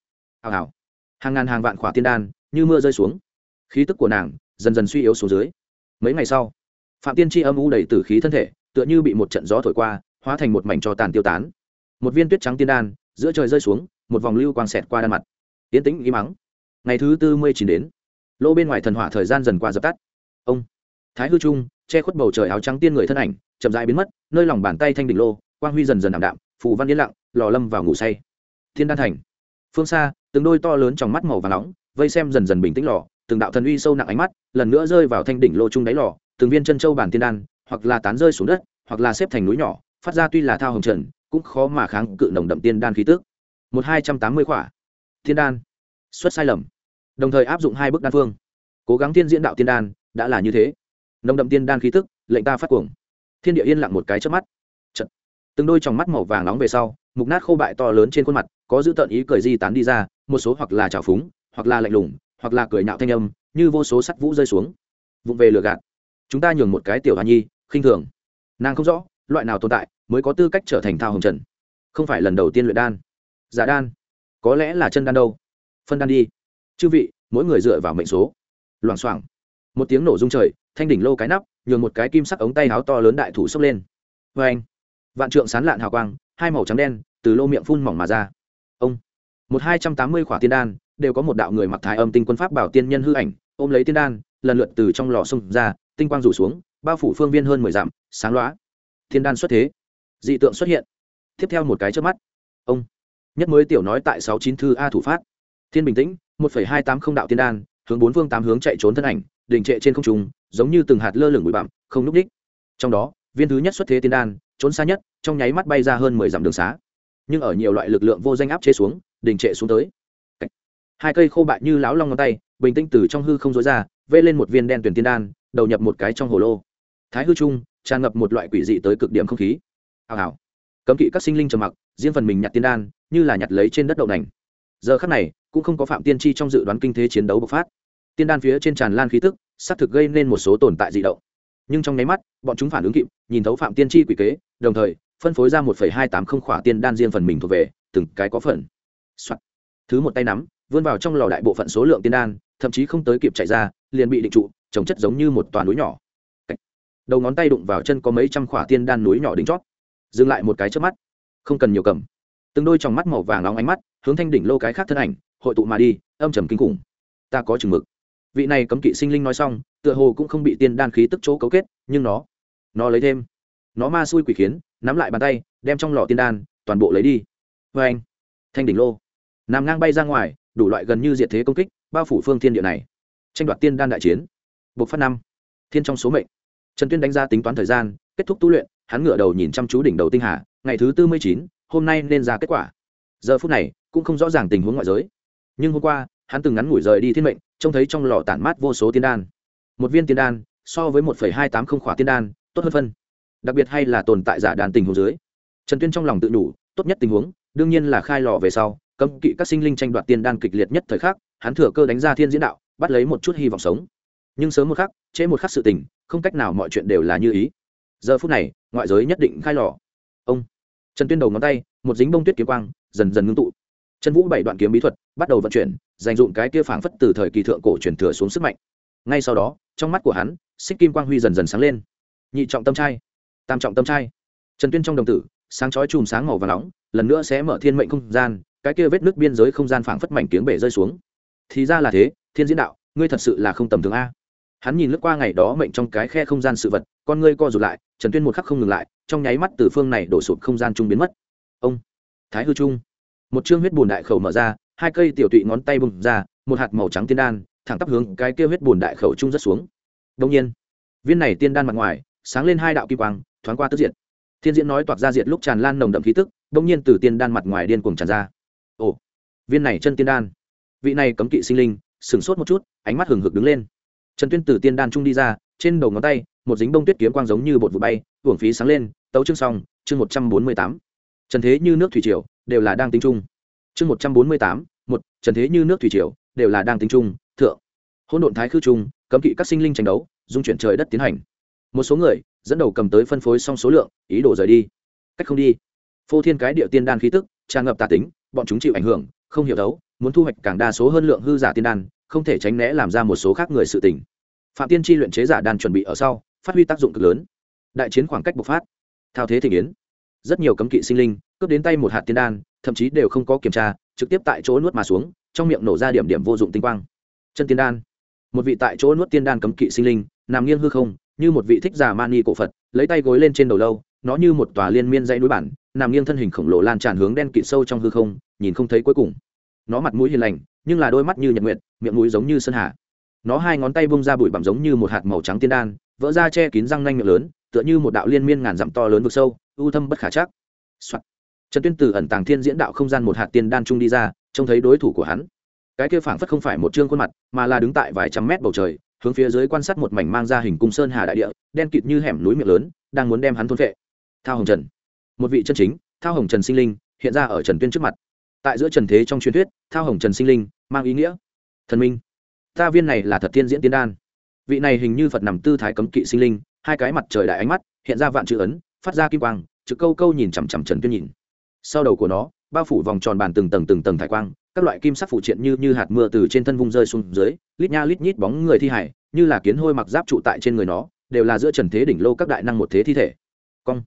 hào hào. Hàng ngàn hàng vạn khỏa tiên đan, như mưa rơi xuống. Khí tức của nàng dần dần suy yếu xuống dưới. Mấy ngày sau, phạm tiên tri âm u đầy tử khí thân thể, tựa như bị một trận gió thổi qua, hóa thành một mảnh cho tàn tiêu tán. Một viên tuyết trắng tiên đan, giữa trời rơi xuống, một vòng lưu quang xẹt qua đan mặt. Tiến tĩnh, im mắng ngày thứ tư mươi chín đến. Lỗ bên ngoài thần hỏa thời gian dần qua dập tắt. Ông. Thái hư trung, che khuất bầu trời áo trắng tiên người thân ảnh, chậm dãi biến mất, nơi lòng bàn tay thanh đỉnh lô, quang huy dần dần ảm đạm, phù văn yên lặng, lò lâm vào ngủ say. Thiên đan thành phương xa, từng đôi to lớn trong mắt màu và nóng, vây xem dần dần bình tĩnh lò, từng đạo thần uy sâu nặng ánh mắt, lần nữa rơi vào thanh đỉnh lô trung đáy lò, từng viên chân châu bản tiên đan, hoặc là tán rơi xuống đất, hoặc là xếp thành núi nhỏ, phát ra tuy là thao hồng trần, cũng khó mà kháng cự nồng đậm tiên đan khí tước một hai trăm tám mươi khỏa. Thiên đan. Xuất sai lầm. Đồng thời áp dụng hai bước đan phương. Cố gắng tiên diễn đạo tiên đan, đã là như thế. Nồng đậm tiên đan khí tức, lệnh ta phát cuồng. Thiên địa yên lặng một cái trước mắt. Chật. từng đôi tròng mắt màu vàng nóng về sau mục nát khô bại to lớn trên khuôn mặt, có giữ tợn ý cười di tán đi ra, một số hoặc là trào phúng, hoặc là lạnh lùng, hoặc là cười nhạo thanh âm, như vô số sắt vũ rơi xuống. Vụng về lừa gạt. Chúng ta nhường một cái tiểu hoa nhi, khinh thường. Nàng không rõ, loại nào tồn tại mới có tư cách trở thành thao hồng trần. Không phải lần đầu tiên luyện đan. Giả đan. Có lẽ là chân đan đâu. Phân đan đi. Chư vị, mỗi người dựa vào mệnh số. Loảng xoảng. Một tiếng nổ rung trời, thanh đỉnh lô cái nắp, nhường một cái kim sắc ống tay áo to lớn đại thủ xốc lên. Vê anh vạn trượng sán lạn hào quang hai màu trắng đen từ lô miệng phun mỏng mà ra. Ông, một hai trăm tám mươi khỏa tiên đan, đều có một đạo người mặc thái âm tinh quân pháp bảo tiên nhân hư ảnh, ôm lấy tiên đan, lần lượt từ trong lò sông ra, tinh quang rủ xuống, bao phủ phương viên hơn mười dặm, sáng loá. Thiên đan xuất thế. Dị tượng xuất hiện. Tiếp theo một cái trước mắt. Ông, nhất mới tiểu nói tại sáu chín thư a thủ phát. Thiên bình tĩnh, một phẩy hai tám không đạo tiên đan, hướng bốn phương tám hướng chạy trốn thân ảnh, đình trệ trên không trung, giống như từng hạt lơ lửng bụi bặm, không núp đích. Trong đó viên thứ nhất xuất thế tiên đan, trốn xa nhất, trong nháy mắt bay ra hơn mười dặm đường xá. Nhưng ở nhiều loại lực lượng vô danh áp chế xuống, đình trệ xuống tới. Hai cây khô bại như lão long ngón tay, bình tĩnh từ trong hư không dối ra, vê lên một viên đen tuyển tiên đan, đầu nhập một cái trong hồ lô. Thái hư trung, tràn ngập một loại quỷ dị tới cực điểm không khí. Hào hào. Cấm kỵ các sinh linh trầm mặc, riêng phần mình nhặt tiên đan, như là nhặt lấy trên đất đậu nành. Giờ khắc này, cũng không có phạm tiên tri trong dự đoán kinh thế chiến đấu bộc phát. Tiên đan phía trên tràn lan khí tức, xác thực gây nên một số tồn tại dị động nhưng trong nháy mắt, bọn chúng phản ứng kịp, nhìn thấu phạm tiên tri quỷ kế, đồng thời, phân phối ra một hai tám không khỏa tiên đan riêng phần mình thuộc về, từng cái có phần、Soạn. thứ một tay nắm, vươn vào trong lò đại bộ phận số lượng tiên đan, thậm chí không tới kịp chạy ra, liền bị định trụ, trồng chất giống như một toàn núi nhỏ. Đầu ngón tay đụng vào chân có mấy trăm khỏa tiên đan núi nhỏ đính chót. Dừng lại một cái trước mắt. Không cần nhiều cầm. Từng đôi trong mắt màu vàng nóng ánh mắt, hướng thanh đỉnh lô cái khác thân ảnh, hội tụ mà đi, âm trầm kinh khủng. Ta có chừng mực. Vị này cấm kỵ sinh linh nói xong tựa hồ cũng không bị tiên đan khí tức chỗ cấu kết, nhưng nó nó lấy thêm. Nó ma xui quỷ khiến, nắm lại bàn tay, đem trong lò tiên đan, toàn bộ lấy đi. Vê anh, thanh đỉnh lô. Nằm ngang bay ra ngoài, đủ loại gần như diệt thế công kích, bao phủ phương thiên địa này. Tranh đoạt tiên đan đại chiến. Buộc phát năm. Thiên trong số mệnh. Trần tuyên đánh ra tính toán thời gian, kết thúc tu luyện, hắn ngửa đầu nhìn chăm chú đỉnh đầu tinh hà, ngày thứ tư mươi chín, hôm nay nên ra kết quả. Giờ phút này, cũng không rõ ràng tình huống ngoại giới. Nhưng hôm qua, hắn từng ngắn ngủi rời đi thiên mệnh, trông thấy trong lò tản mát vô số tiên đan một viên tiên đan, so với một hai tám không khỏa tiên đan, tốt hơn phân. Đặc biệt hay là tồn tại giả đàn tình huống dưới. Trần tuyên trong lòng tự đủ, tốt nhất tình huống, đương nhiên là khai lò về sau, cấm kỵ các sinh linh tranh đoạt tiên đan kịch liệt nhất thời khắc, hắn thừa cơ đánh ra thiên diễn đạo, bắt lấy một chút hy vọng sống. Nhưng sớm một khắc, trễ một khắc sự tình, không cách nào mọi chuyện đều là như ý. Giờ phút này, ngoại giới nhất định khai lò. Ông. Trần tuyên đầu ngón tay, một dính bông tuyết kiếm quang, dần dần ngưng tụ. Chân vũ bảy đoạn kiếm bí thuật bắt đầu vận chuyển, dành dụng cái kia phảng phất từ thời kỳ thượng cổ truyền thừa xuống sức mạnh. Ngay sau đó trong mắt của hắn, xích kim quang huy dần dần sáng lên. Nhị trọng tâm trai, tam trọng tâm trai. Trần tuyên trong đồng tử, sáng chói chùm sáng màu và nóng, lần nữa sẽ mở thiên mệnh không gian, cái kia vết nước biên giới không gian phảng phất mảnh tiếng bể rơi xuống. Thì ra là thế, thiên diễn đạo, ngươi thật sự là không tầm thường a. Hắn nhìn lướt qua ngày đó mệnh trong cái khe không gian sự vật, con ngươi co rụt lại, trần tuyên một khắc không ngừng lại, trong nháy mắt từ phương này đổ sụp không gian trung biến mất. Ông, thái hư trung. Một chương huyết bùn đại khẩu mở ra, hai cây tiểu tụy ngón tay bùng ra, một hạt màu trắng tiên đan thẳng tắp hướng cái kia huyết bùn đại khẩu trung rất xuống. Đông nhiên, viên này tiên đan mặt ngoài, sáng lên hai đạo kim quang, thoáng qua tức diện. thiên diễn nói toạc ra diệt lúc tràn lan nồng đậm khí tức đông nhiên từ tiên đan mặt ngoài điên cuồng tràn ra. Ồ, viên này chân tiên đan. Vị này cấm kỵ sinh linh, sửng sốt một chút, ánh mắt hừng hực đứng lên. Trần tuyên từ tiên đan trung đi ra, trên đầu ngón tay, một dính bông tuyết kiếm quang giống như bột vụ bay hưởng phí sáng lên, tấu chương xong, chương một trăm bốn mươi tám. Trần thế như nước thủy triều, đều là đang tính trung. Chương một trăm bốn mươi tám, một, trần thế như nước thủy triều, đều là đang tính trung thượng. Hôn độn thái khư trung cấm kỵ các sinh linh tranh đấu, dung chuyển trời đất tiến hành. Một số người dẫn đầu cầm tới phân phối xong số lượng, ý đồ rời đi. Cách không đi. Phô thiên cái địa tiên đan khí tức, tràn ngập tà tính, bọn chúng chịu ảnh hưởng, không hiểu đấu, muốn thu hoạch càng đa số hơn lượng hư giả tiên đan, không thể tránh né làm ra một số khác người sự tình. Phạm tiên tri luyện chế giả đan chuẩn bị ở sau, phát huy tác dụng cực lớn. Đại chiến khoảng cách bộc phát. Thao thế thể yến. Rất nhiều cấm kỵ sinh linh, cướp đến tay một hạt tiên đan, thậm chí đều không có kiểm tra, trực tiếp tại chỗ nuốt mà xuống, trong miệng nổ ra điểm điểm vô dụng tinh quang chân tiên đan. Một vị tại chỗ nuốt tiên đan cấm kỵ sinh linh, nằm nghiêng hư không, như một vị thích giả mani cổ phật, lấy tay gối lên trên đầu lâu, nó như một tòa liên miên dãy núi bản, nằm nghiêng thân hình khổng lồ lan tràn hướng đen kịt sâu trong hư không, nhìn không thấy cuối cùng. Nó mặt mũi hiền lành, nhưng là đôi mắt như nhật nguyện miệng mũi giống như sơn hà. Nó hai ngón tay bung ra bụi bặm giống như một hạt màu trắng tiên đan, vỡ ra che kín răng nanh miệng lớn, tựa như một đạo liên miên ngàn dặm to lớn vực sâu, u thâm bất khả chắc、Soạn. trần tuyên từ ẩn tàng thiên diễn đạo không gian một hạt tiên đan trung đi ra, trông thấy đối thủ của hắn cái kia phảng phất không phải một chương khuôn mặt, mà là đứng tại vài trăm mét bầu trời, hướng phía dưới quan sát một mảnh mang ra hình cung sơn hà đại địa, đen kịt như hẻm núi miệng lớn, đang muốn đem hắn thôn vệ thao hồng trần. Một vị chân chính, thao hồng trần sinh linh, hiện ra ở trần tuyên trước mặt. Tại giữa trần thế trong truyền thuyết, thao hồng trần sinh linh mang ý nghĩa thần minh. Ta viên này là thật thiên diễn tiên đan. Vị này hình như phật nằm tư thái cấm kỵ sinh linh, hai cái mặt trời đại ánh mắt, hiện ra vạn chữ ấn, phát ra kim quang chữ câu câu nhìn chằm chằm trần tuyên nhìn. Sau đầu của nó, bao phủ vòng tròn bàn từng tầng từng tầng thải quang các loại kim sắc phụ triện như như hạt mưa từ trên thân vung rơi xuống dưới, lít nha lít nhít bóng người thi hải, như là kiến hôi mặc giáp trụ tại trên người nó, đều là giữa trần thế đỉnh lô các đại năng một thế thi thể. Cong.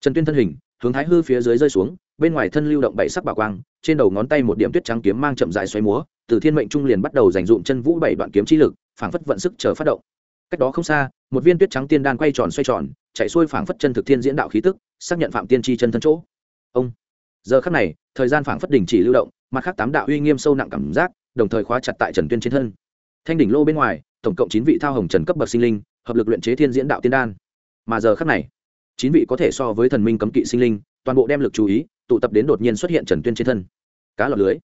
Trần tuyên thân hình, hướng thái hư phía dưới rơi xuống, bên ngoài thân lưu động bảy sắc bảo quang, trên đầu ngón tay một điểm tuyết trắng kiếm mang chậm dài xoay múa, từ thiên mệnh trung liền bắt đầu dành dụm chân vũ bảy đoạn kiếm chi lực, phảng phất vận sức chờ phát động. Cách đó không xa, một viên tuyết trắng tiên đan quay tròn xoay tròn, chạy xuôi phảng phất chân thực thiên diễn đạo khí tức, xác nhận phạm tiên tri chân thân chỗ. Ông giờ khắc này, thời gian phảng phất đình chỉ lưu động, mặt khác tám đạo uy nghiêm sâu nặng cảm giác, đồng thời khóa chặt tại trần tuyên trên thân. Thanh đỉnh lô bên ngoài, tổng cộng chín vị thao hồng trần cấp bậc sinh linh, hợp lực luyện chế thiên diễn đạo tiên đan. Mà giờ khắc này, chín vị có thể so với thần minh cấm kỵ sinh linh, toàn bộ đem lực chú ý, tụ tập đến đột nhiên xuất hiện trần tuyên trên thân. Cá lọc lưới.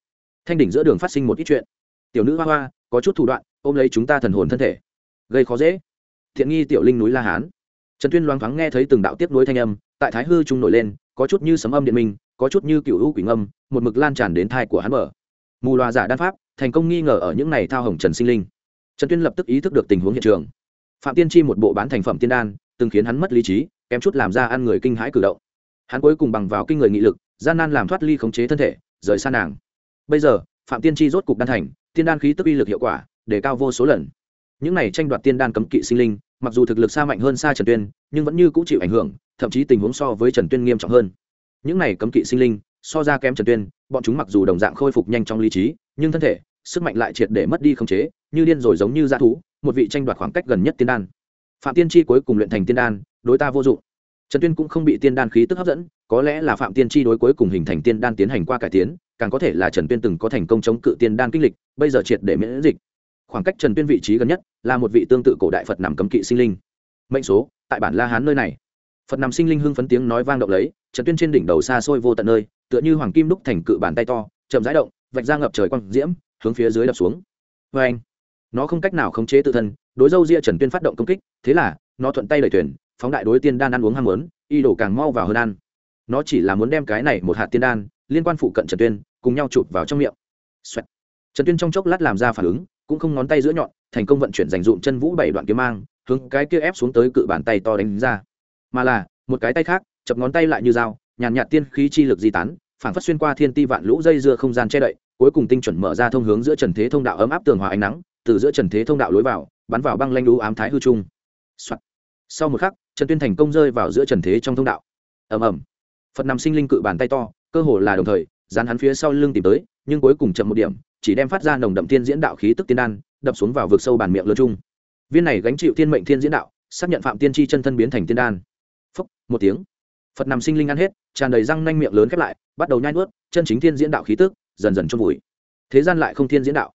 Thanh đỉnh giữa đường phát sinh một ít chuyện. Tiểu nữ hoa hoa, có chút thủ đoạn, ôm lấy chúng ta thần hồn thân thể. Gây khó dễ. Thiện nghi tiểu linh núi la hán. Trần tuyên loáng thoáng nghe thấy từng đạo tiếp nối thanh âm, tại thái hư trung nổi lên, có chút như sấm âm điện minh có chút như cựu hữu quỷ ngâm, một mực lan tràn đến thai của hắn mở. Mù loà giả đan pháp, thành công nghi ngờ ở những này thao hồng trần sinh linh. Trần tuyên lập tức ý thức được tình huống hiện trường. Phạm tiên chi một bộ bán thành phẩm tiên đan, từng khiến hắn mất lý trí, kém chút làm ra ăn người kinh hãi cử động. Hắn cuối cùng bằng vào kinh người nghị lực, gian nan làm thoát ly khống chế thân thể, rời xa nàng. Bây giờ, phạm tiên chi rốt cục đan thành, tiên đan khí tức uy lực hiệu quả để cao vô số lần. Những này tranh đoạt tiên đan cấm kỵ sinh linh, mặc dù thực lực xa mạnh hơn xa trần tuyên, nhưng vẫn như cũng chịu ảnh hưởng, thậm chí tình huống so với trần tuyên nghiêm trọng hơn những này cấm kỵ sinh linh, so ra kém trần tuyên, bọn chúng mặc dù đồng dạng khôi phục nhanh trong lý trí, nhưng thân thể, sức mạnh lại triệt để mất đi khống chế, như điên rồi giống như dã thú, một vị tranh đoạt khoảng cách gần nhất tiên đan. Phạm tiên tri cuối cùng luyện thành tiên đan, đối ta vô dụng. Trần tuyên cũng không bị tiên đan khí tức hấp dẫn, có lẽ là phạm tiên tri đối cuối cùng hình thành tiên đan tiến hành qua cải tiến, càng có thể là trần tuyên từng có thành công chống cự tiên đan kinh lịch, bây giờ triệt để miễn dịch. Khoảng cách trần tuyên vị trí gần nhất, là một vị tương tự cổ đại phật nằm cấm kỵ sinh linh. Mệnh số, tại bản la hán nơi này. Phật nằm sinh linh hưng phấn tiếng nói vang động lấy trần tuyên trên đỉnh đầu xa xôi vô tận nơi, tựa như hoàng kim đúc thành cự bàn tay to, chậm rãi động, vạch ra ngập trời quang diễm, hướng phía dưới đập xuống. Vê anh, nó không cách nào khống chế tự thân, đối dâu ria trần tuyên phát động công kích, thế là, nó thuận tay đẩy thuyền, phóng đại đối tiên đan ăn uống ham muốn, y đổ càng mau vào hơn ăn. Nó chỉ là muốn đem cái này một hạt tiên đan, liên quan phụ cận trần tuyên, cùng nhau chụp vào trong miệng. Xoẹt. trần tuyên trong chốc lát làm ra phản ứng, cũng không ngón tay giữa nhọn, thành công vận chuyển dành dụm chân vũ bảy đoạn kiếm mang, hướng cái kia ép xuống tới cự bàn tay to đánh ra. Mà là, một cái tay khác chập ngón tay lại như dao, nhàn nhạt tiên khí chi lực di tán, phảng phất xuyên qua thiên ti vạn lũ dây dưa không gian che đậy, cuối cùng tinh chuẩn mở ra thông hướng giữa trần thế thông đạo ấm áp tường hòa ánh nắng, từ giữa trần thế thông đạo lối vào, bắn vào băng lanh đũ ám thái hư trung. Soạn. sau một khắc, trần tuyên thành công rơi vào giữa trần thế trong thông đạo. Ầm ầm. Phật nằm sinh linh cự bàn tay to, cơ hồ là đồng thời, dán hắn phía sau lưng tìm tới, nhưng cuối cùng chậm một điểm, chỉ đem phát ra nồng đậm thiên diễn đạo khí tức tiên đan, đập xuống vào vực sâu bàn miệng lơ chung. Viên này gánh chịu thiên mệnh thiên diễn đạo, xác nhận phạm tiên tri chân thân biến thành tiên đan. Phúc, một tiếng phật nằm sinh linh ăn hết, tràn đầy răng nanh miệng lớn khép lại, bắt đầu nhai nuốt, chân chính thiên diễn đạo khí tức, dần dần trong vùi. Thế gian lại không thiên diễn đạo.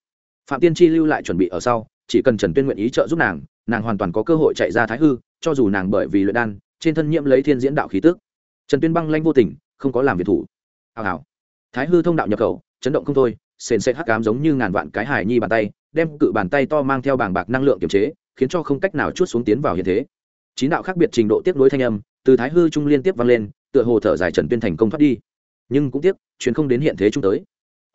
Phạm tiên tri lưu lại chuẩn bị ở sau, chỉ cần trần tuyên nguyện ý trợ giúp nàng nàng hoàn toàn có cơ hội chạy ra thái hư, cho dù nàng bởi vì luyện đan, trên thân nhiễm lấy thiên diễn đạo khí tức. Trần tuyên băng lanh vô tình, không có làm việc thủ. Hào hào. Thái hư thông đạo nhập khẩu, chấn động không thôi, sền sệt hắc cám giống như ngàn vạn cái hải nhi bàn tay, đem cự bàn tay to mang theo bảng bạc năng lượng kiềm chế, khiến cho không cách nào chút xuống tiến vào hiện thế. Chín đạo khác biệt trình độ tiếp nối thanh âm từ thái hư trung liên tiếp vang lên, tựa hồ thở dài trần tuyên thành công thoát đi. Nhưng cũng tiếc, chuyến không đến hiện thế trung tới.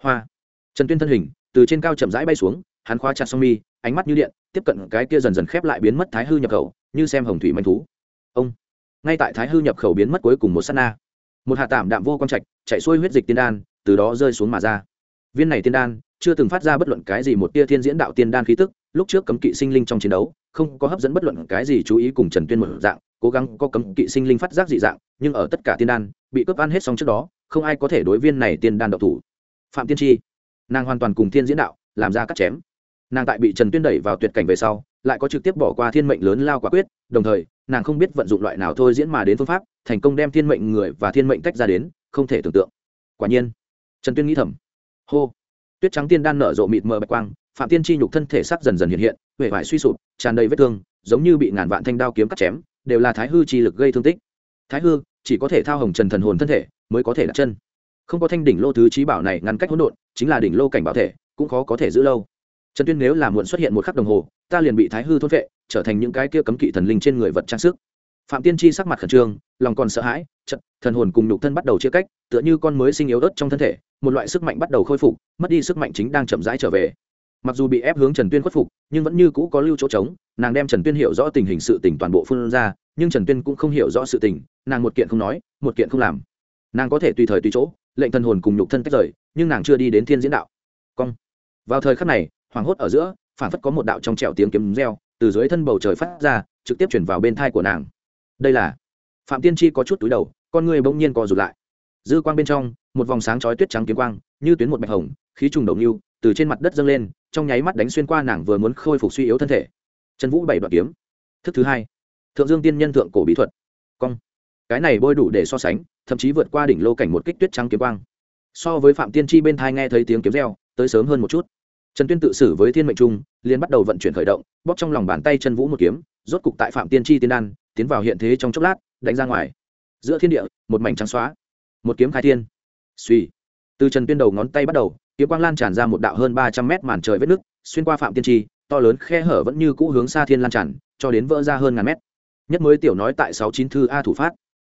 Hoa. Trần tuyên thân hình, từ trên cao chậm rãi bay xuống, hắn khoa chặt song mi, ánh mắt như điện, tiếp cận cái kia dần dần khép lại biến mất thái hư nhập khẩu, như xem hồng thủy manh thú. Ông. Ngay tại thái hư nhập khẩu biến mất cuối cùng một s á t na, một hạ tạm đạm vô quang trạch, chạy xuôi huyết dịch tiên đan, từ đó rơi xuống mà ra. Viên này tiên đan, chưa từng phát ra bất luận cái gì một tia thiên diễn đạo tiên đan khí tức, lúc trước cấm kỵ sinh linh trong chiến đấu, không có hấp dẫn bất luận cái gì chú ý cùng trần tuyên một dạng cố gắng có cấm kỵ sinh linh phát giác dị dạng, nhưng ở tất cả tiên đan, bị cướp ăn hết xong trước đó, không ai có thể đối viên này tiên đan độc thủ. Phạm tiên tri nàng hoàn toàn cùng thiên diễn đạo, làm ra cắt chém. Nàng tại bị trần tuyên đẩy vào tuyệt cảnh về sau, lại có trực tiếp bỏ qua thiên mệnh lớn lao quả quyết, đồng thời, nàng không biết vận dụng loại nào thôi diễn mà đến phương pháp, thành công đem thiên mệnh người và thiên mệnh tách ra đến, không thể tưởng tượng. Quả nhiên, trần tuyên nghĩ thầm. Hô, tuyết trắng tiên đan nở rộ mịt mờ bạch quang, phạm tiên chi nhục thân thể sắc dần dần hiện hiện huệ vải suy sụp, tràn đầy vết thương, giống như bị ngàn vạn thanh đao kiếm cắt chém đều là thái hư chi lực gây thương tích. Thái hư, chỉ có thể thao hồng trần thần hồn thân thể mới có thể đặt chân. Không có thanh đỉnh lô thứ trí bảo này ngăn cách hỗn độn, chính là đỉnh lô cảnh bảo thể, cũng khó có thể giữ lâu. Trần tuyên nếu là muộn xuất hiện một khắc đồng hồ, ta liền bị thái hư thốt vệ, trở thành những cái kia cấm kỵ thần linh trên người vật trang sức. Phạm tiên tri sắc mặt khẩn trương, lòng còn sợ hãi trận thần hồn cùng nhục thân bắt đầu chia cách, tựa như con mới sinh yếu ớt trong thân thể, một loại sức mạnh bắt đầu khôi phục, mất đi sức mạnh chính đang chậm rãi trở về. Mặc dù bị ép hướng trần tuyên khuất phục, nhưng vẫn như cũ có lưu chỗ trống nàng đem trần tuyên hiểu rõ tình hình sự tình toàn bộ phương ra, nhưng trần tuyên cũng không hiểu rõ sự tình, nàng một kiện không nói, một kiện không làm. Nàng có thể tùy thời tùy chỗ, lệnh thần hồn cùng nhục thân tách rời, nhưng nàng chưa đi đến thiên diễn đạo. Cong. Vào thời khắc này, hoảng hốt ở giữa phản phất có một đạo trong trẹo tiếng kiếm reo từ dưới thân bầu trời phát ra, trực tiếp chuyển vào bên thai của nàng. Đây là phạm tiên tri có chút túi đầu, con người bỗng nhiên co rụt lại. Dư quang bên trong, một vòng sáng chói tuyết trắng kiếm quang, như tuyến một bạch hồng, khí trùng đầu như từ trên mặt đất dâng lên, trong nháy mắt đánh xuyên qua nàng vừa muốn khôi phục suy yếu thân thể trần vũ bảy đoạn kiếm. Thức thứ hai. Thượng dương tiên nhân thượng cổ bí thuật. Cong. Cái này bôi đủ để so sánh, thậm chí vượt qua đỉnh lô cảnh một kích tuyết trắng kiếm quang. So với phạm tiên tri bên thai nghe thấy tiếng kiếm reo, tới sớm hơn một chút. Trần tuyên tự xử với thiên mệnh trung, liền bắt đầu vận chuyển khởi động, bóp trong lòng bàn tay chân vũ một kiếm, rốt cục tại phạm tiên tri tiên đan, tiến vào hiện thế trong chốc lát, đánh ra ngoài. Giữa thiên địa, một mảnh trắng xóa. Một kiếm khai thiên. Suy từ trần tuyên đầu ngón tay bắt đầu, kiếm quang lan tràn ra một đạo hơn ba trăm mét màn trời vết nước xuyên qua phạm tiên tri to lớn khe hở vẫn như cũ hướng xa thiên lan tràn, cho đến vỡ ra hơn ngàn mét. Nhất mới tiểu nói tại sáu chín thư a thủ phát.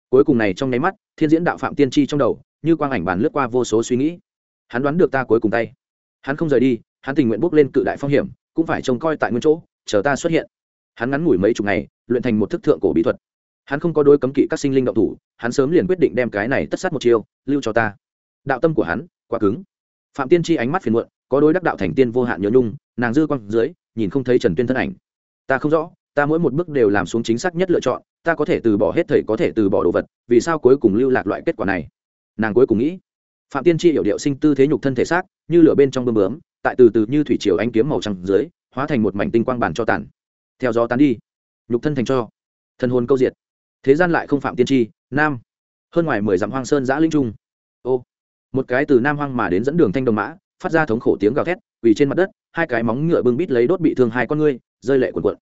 Cuối cùng này trong nháy mắt, thiên diễn đạo phạm tiên tri trong đầu, như quang ảnh bàn lướt qua vô số suy nghĩ. Hắn đoán được ta cuối cùng tay. Hắn không rời đi, hắn tình nguyện bước lên cự đại phong hiểm, cũng phải trông coi tại nguyên chỗ, chờ ta xuất hiện. Hắn ngắn ngủi mấy chục ngày, luyện thành một thức thượng cổ bí thuật. Hắn không có đôi cấm kỵ các sinh linh động thủ, hắn sớm liền quyết định đem cái này tất sát một chiêu, lưu cho ta. Đạo tâm của hắn, quá cứng. Phạm tiên tri ánh mắt phiền muộn, có đôi đắc đạo thành tiên vô hạn nhớ nhung, nàng dư quang dưới nhìn không thấy trần tuyên thân ảnh. Ta không rõ, ta mỗi một bước đều làm xuống chính xác nhất lựa chọn, ta có thể từ bỏ hết thầy, có thể từ bỏ đồ vật, vì sao cuối cùng lưu lạc loại kết quả này? Nàng cuối cùng nghĩ, phạm tiên tri hiểu điệu sinh tư thế nhục thân thể xác, như lửa bên trong bơm bướm, tại từ từ như thủy triều anh kiếm màu trắng dưới, hóa thành một mảnh tinh quang bàn cho tàn. Theo gió tán đi, nhục thân thành cho. Thân hồn câu diệt. Thế gian lại không phạm tiên tri, nam. Hơn ngoài mười dặm hoang sơn giã linh trung. Ô. Một cái từ nam hoang mà đến dẫn đường thanh đồng mã, phát ra thống khổ tiếng gào thét quỳ trên mặt đất, hai cái móng ngựa bưng bít lấy đốt bị thương hai con ngươi, rơi lệ cuộn cuộn.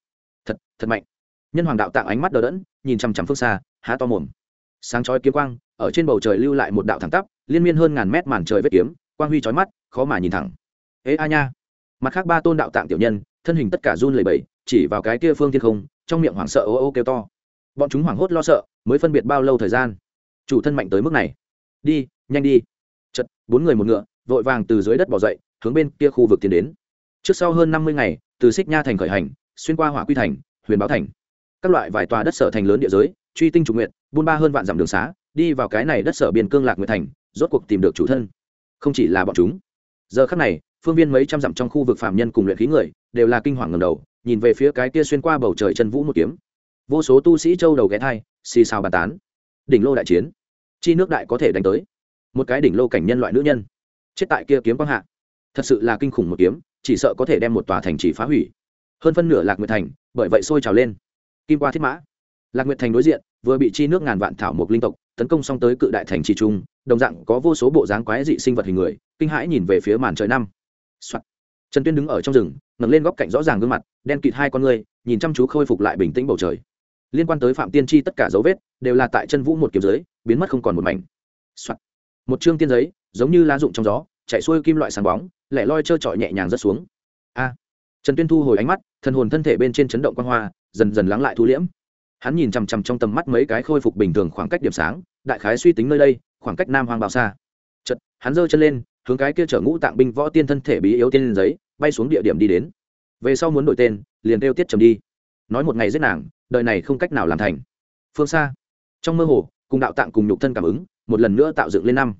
Thật thật mạnh. Nhân hoàng đạo tạng ánh mắt đờ đẫn, nhìn chằm chằm phương xa, há to mồm. Sáng chói kiếm quang, ở trên bầu trời lưu lại một đạo thẳng tắp, liên miên hơn ngàn mét màn trời vết kiếm, quang huy chói mắt, khó mà nhìn thẳng. Ế a nha. Mặt khác ba tôn đạo tạng tiểu nhân, thân hình tất cả run lẩy bẩy, chỉ vào cái kia phương thiên không, trong miệng hoảng sợ ô ô kêu to. Bọn chúng hoảng hốt lo sợ, mới phân biệt bao lâu thời gian. Chủ thân mạnh tới mức này. Đi, nhanh đi. Chật, bốn người một ngựa, vội vàng từ dưới đất bỏ dậy hướng bên kia khu vực tiến đến. Trước sau hơn năm mươi ngày, từ xích nha thành khởi hành, xuyên qua hỏa quy thành, huyền báo thành. Các loại vài tòa đất sở thành lớn địa giới, truy tinh trục nguyện buôn ba hơn vạn dặm đường xá, đi vào cái này đất sở biên cương lạc nguyệt thành, rốt cuộc tìm được chủ thân. Không chỉ là bọn chúng. Giờ khắc này, phương viên mấy trăm dặm trong khu vực phạm nhân cùng luyện khí người, đều là kinh hoàng ngầm đầu, nhìn về phía cái kia xuyên qua bầu trời chân vũ một kiếm. Vô số tu sĩ châu đầu ghé thai, xì xào bàn tán. Đỉnh lô đại chiến. Chi nước đại có thể đánh tới. Một cái đỉnh lô cảnh nhân loại nữ nhân. Chết tại kia kiếm quang hạ thật sự là kinh khủng một kiếm, chỉ sợ có thể đem một tòa thành trì phá hủy. Hơn phân nửa lạc nguyệt thành, bởi vậy sôi trào lên. Kim qua thiết mã. Lạc nguyệt thành đối diện, vừa bị chi nước ngàn vạn thảo mộc linh tộc, tấn công xong tới cự đại thành trì trung đồng dạng có vô số bộ dáng quái dị sinh vật hình người, kinh hãi nhìn về phía màn trời năm、Soạn. trần tuyên đứng ở trong rừng, ngẩng lên góc cạnh rõ ràng gương mặt, đen kịt hai con ngươi, nhìn chăm chú khôi phục lại bình tĩnh bầu trời. Liên quan tới phạm tiên tri tất cả dấu vết, đều là tại chân vũ một kiếm giới biến mất không còn một mảnh、Soạn. một chương tiên giấy, giống như lá rụng trong gió chạy xuôi kim loại sáng bóng, lẻ loi trơ trọi nhẹ nhàng rớt xuống. A! Trần tuyên thu hồi ánh mắt, thần hồn thân thể bên trên chấn động quan hoa, dần dần lắng lại thu liễm. Hắn nhìn chằm chằm trong tầm mắt mấy cái khôi phục bình thường khoảng cách điểm sáng, đại khái suy tính nơi đây, khoảng cách nam hoang bao xa. Chật hắn giơ chân lên, hướng cái kia chở ngũ tạng binh võ tiên thân thể bí yếu tiên lên giấy, bay xuống địa điểm đi đến. Về sau muốn đổi tên, liền kêu tiết trầm đi. Nói một ngày giết nàng, đời này không cách nào làm thành. Phương xa. Trong mơ hồ, cùng đạo tạng cùng nhục thân cảm ứng, một lần nữa tạo dựng lên năm.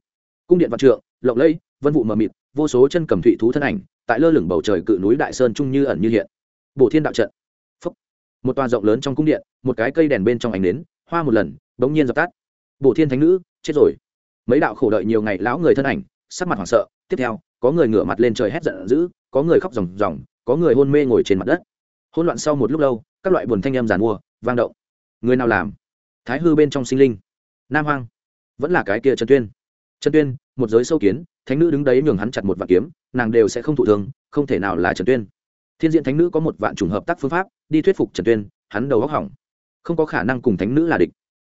Cung điện vạn trượng, lộng lẫy vân vụ mờ mịt, vô số chân cầm thụy thú thân ảnh, tại lơ lửng bầu trời cự núi đại sơn trung như ẩn như hiện. Bổ thiên đạo trận. Phúc. một tòa rộng lớn trong cung điện, một cái cây đèn bên trong ánh nến, hoa một lần bỗng nhiên dập tắt. Bổ thiên thánh nữ, chết rồi. Mấy đạo khổ đợi nhiều ngày lão người thân ảnh, sắc mặt hoảng sợ. Tiếp theo, có người ngửa mặt lên trời hét giận dữ, có người khóc ròng ròng, có người hôn mê ngồi trên mặt đất. Hôn loạn sau một lúc lâu, các loại buồn thanh âm giàn mua, vang động. Người nào làm? Thái hư bên trong sinh linh. Nam hoang. Vẫn là cái kia trần tuyên. Trần tuyên, một giới sâu kiến thánh nữ đứng đấy nhường hắn chặt một vạn kiếm nàng đều sẽ không thụ thương, không thể nào là trần tuyên. Thiên diện thánh nữ có một vạn chủng hợp tác phương pháp đi thuyết phục trần tuyên hắn đầu góc hỏng. Không có khả năng cùng thánh nữ là địch.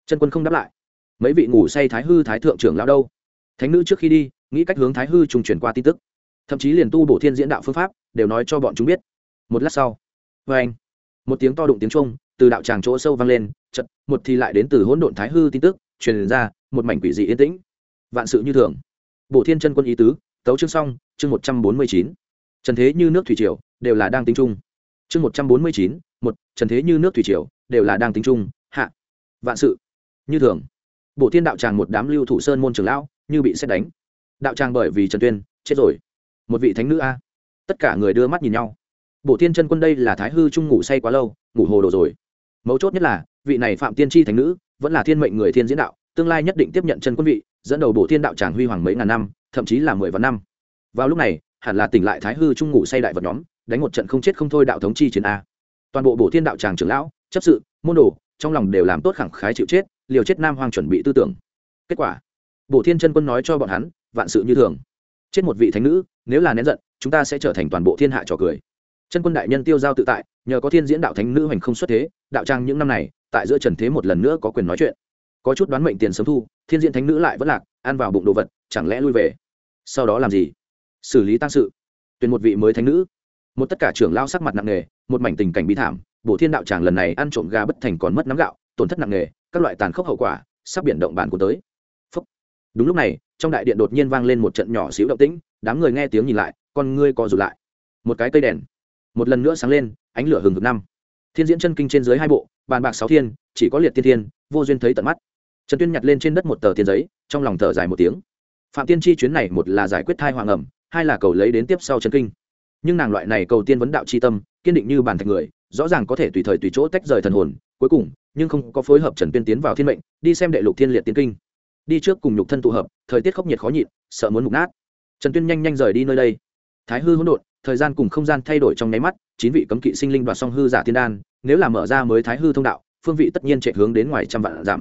Chân quân không đáp lại. Mấy vị ngủ say thái hư thái thượng trưởng lão đâu? Thánh nữ trước khi đi nghĩ cách hướng thái hư trùng chuyển qua tin tức. Thậm chí liền tu bổ thiên diễn đạo phương pháp đều nói cho bọn chúng biết. Một lát sau vê anh. Một tiếng to đụng tiếng trung từ đạo tràng chỗ sâu vang lên chật một thì lại đến từ hỗn độn thái hư tin tức truyền ra một mảnh quỷ dị yên tĩnh. Vạn sự như thường. Bộ thiên chân quân ý tứ tấu chương xong chương một trăm bốn mươi chín. Trần thế như nước thủy triều đều là đang tính chung, chương một trăm bốn mươi chín một trần thế như nước thủy triều đều là đang tính chung, hạ. Vạn sự. Như thường. Bộ thiên đạo tràng một đám lưu thủ sơn môn trường lão như bị xét đánh. Đạo tràng bởi vì trần tuyên chết rồi. Một vị thánh nữ a. Tất cả người đưa mắt nhìn nhau. Bộ thiên chân quân đây là thái hư trung ngủ say quá lâu ngủ hồ đồ rồi. Mấu chốt nhất là vị này phạm tiên tri thánh nữ vẫn là thiên mệnh người thiên diễn đạo tương lai nhất định tiếp nhận chân quân vị dẫn đầu bộ thiên đạo tràng huy hoàng mấy ngàn năm, thậm chí là mười vạn năm. Vào lúc này, hẳn là tỉnh lại thái hư trung ngủ say đại vật nhóm, đánh một trận không chết không thôi đạo thống chi chiến a. Toàn bộ bộ thiên đạo tràng trưởng lão, chấp sự, môn đồ, trong lòng đều làm tốt khẳng khái chịu chết, liều chết nam hoàng chuẩn bị tư tưởng. Kết quả bộ thiên chân quân nói cho bọn hắn, vạn sự như thường. Chết một vị thánh nữ, nếu là nén giận, chúng ta sẽ trở thành toàn bộ thiên hạ trò cười. Chân quân đại nhân tiêu giao tự tại, nhờ có thiên diễn đạo thánh nữ hành không xuất thế, đạo trang những năm này, tại giữa trần thế một lần nữa có quyền nói chuyện. Có chút đoán mệnh tiền sớm thu thiên diện thánh nữ lại vẫn lạc, ăn vào bụng đồ vật, chẳng lẽ lui về? Sau đó làm gì? Xử lý tăng sự. Tuyển một vị mới thánh nữ. Một tất cả trưởng lao sắc mặt nặng nề, một mảnh tình cảnh bi thảm bộ thiên đạo tràng lần này ăn trộm gà bất thành còn mất nắm gạo, tổn thất nặng nề, các loại tàn khốc hậu quả, sắp biển động bản của tới. Phúc. đúng lúc này, trong đại điện đột nhiên vang lên một trận nhỏ xíu động tĩnh, đám người nghe tiếng nhìn lại, con ngươi co rụt lại. Một cái cây đèn. Một lần nữa sáng lên, ánh lửa hừng hực năm. Thiên diễn chân kinh trên dưới hai bộ, bàn bạc sáu thiên, chỉ có liệt tiên thiên, vô duyên thấy tận mắt trần tuyên nhặt lên trên đất một tờ tiền giấy, trong lòng thở dài một tiếng. Phạm tiên chi chuyến này một là giải quyết thai hoàng ẩm, hai là cầu lấy đến tiếp sau chân kinh. Nhưng nàng loại này cầu tiên vấn đạo c h i tâm, kiên định như bản thạch người, rõ ràng có thể tùy thời tùy chỗ tách rời thần hồn, cuối cùng, nhưng không có phối hợp trần tuyên tiến vào thiên mệnh, đi xem đệ lục thiên liệt tiến kinh. Đi trước cùng nhục thân tụ hợp, thời tiết khốc nhiệt khó nhịn, sợ muốn mục nát. Trần tuyên nhanh nhanh rời đi nơi đây. Thái hư hỗn độn, thời gian cùng không gian thay đổi trong nháy mắt, chín vị cấm kỵ sinh linh đoạt song hư giả thiên đan, nếu là mở ra mới thái hư thông đạo, phương vị tất nhiên chạy hướng đến ngoài trăm vạn giảm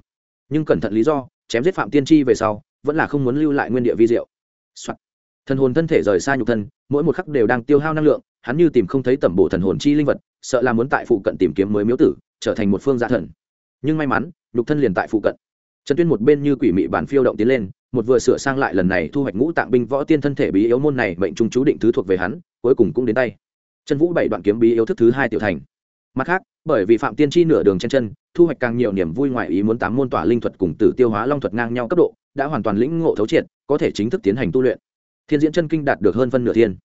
nhưng cẩn thận lý do, chém giết phạm tiên tri về sau, vẫn là không muốn lưu lại nguyên địa vi diệu、Soạn. thần hồn thân thể rời xa nhục thân, mỗi một khắc đều đang tiêu hao năng lượng, hắn như tìm không thấy tẩm bổ thần hồn chi linh vật, sợ là muốn tại phụ cận tìm kiếm mới miếu tử, trở thành một phương gia thần. Nhưng may mắn, nhục thân liền tại phụ cận. Trần tuyên một bên như quỷ mị bản phiêu động tiến lên, một vừa sửa sang lại lần này thu hoạch ngũ tạng binh võ tiên thân thể bí yếu môn này mệnh trung chú định thứ thuộc về hắn, cuối cùng cũng đến tay. Chân vũ bảy đoạn kiếm bí yếu thức thứ hai tiểu thành mặt khác, bởi vì phạm tiên tri nửa đường chen chân, thu hoạch càng nhiều niềm vui ngoài ý muốn tám môn tỏa linh thuật cùng tử tiêu hóa long thuật ngang nhau cấp độ, đã hoàn toàn lĩnh ngộ thấu triệt, có thể chính thức tiến hành tu luyện. Thiên diễn chân kinh đạt được hơn phân nửa thiên.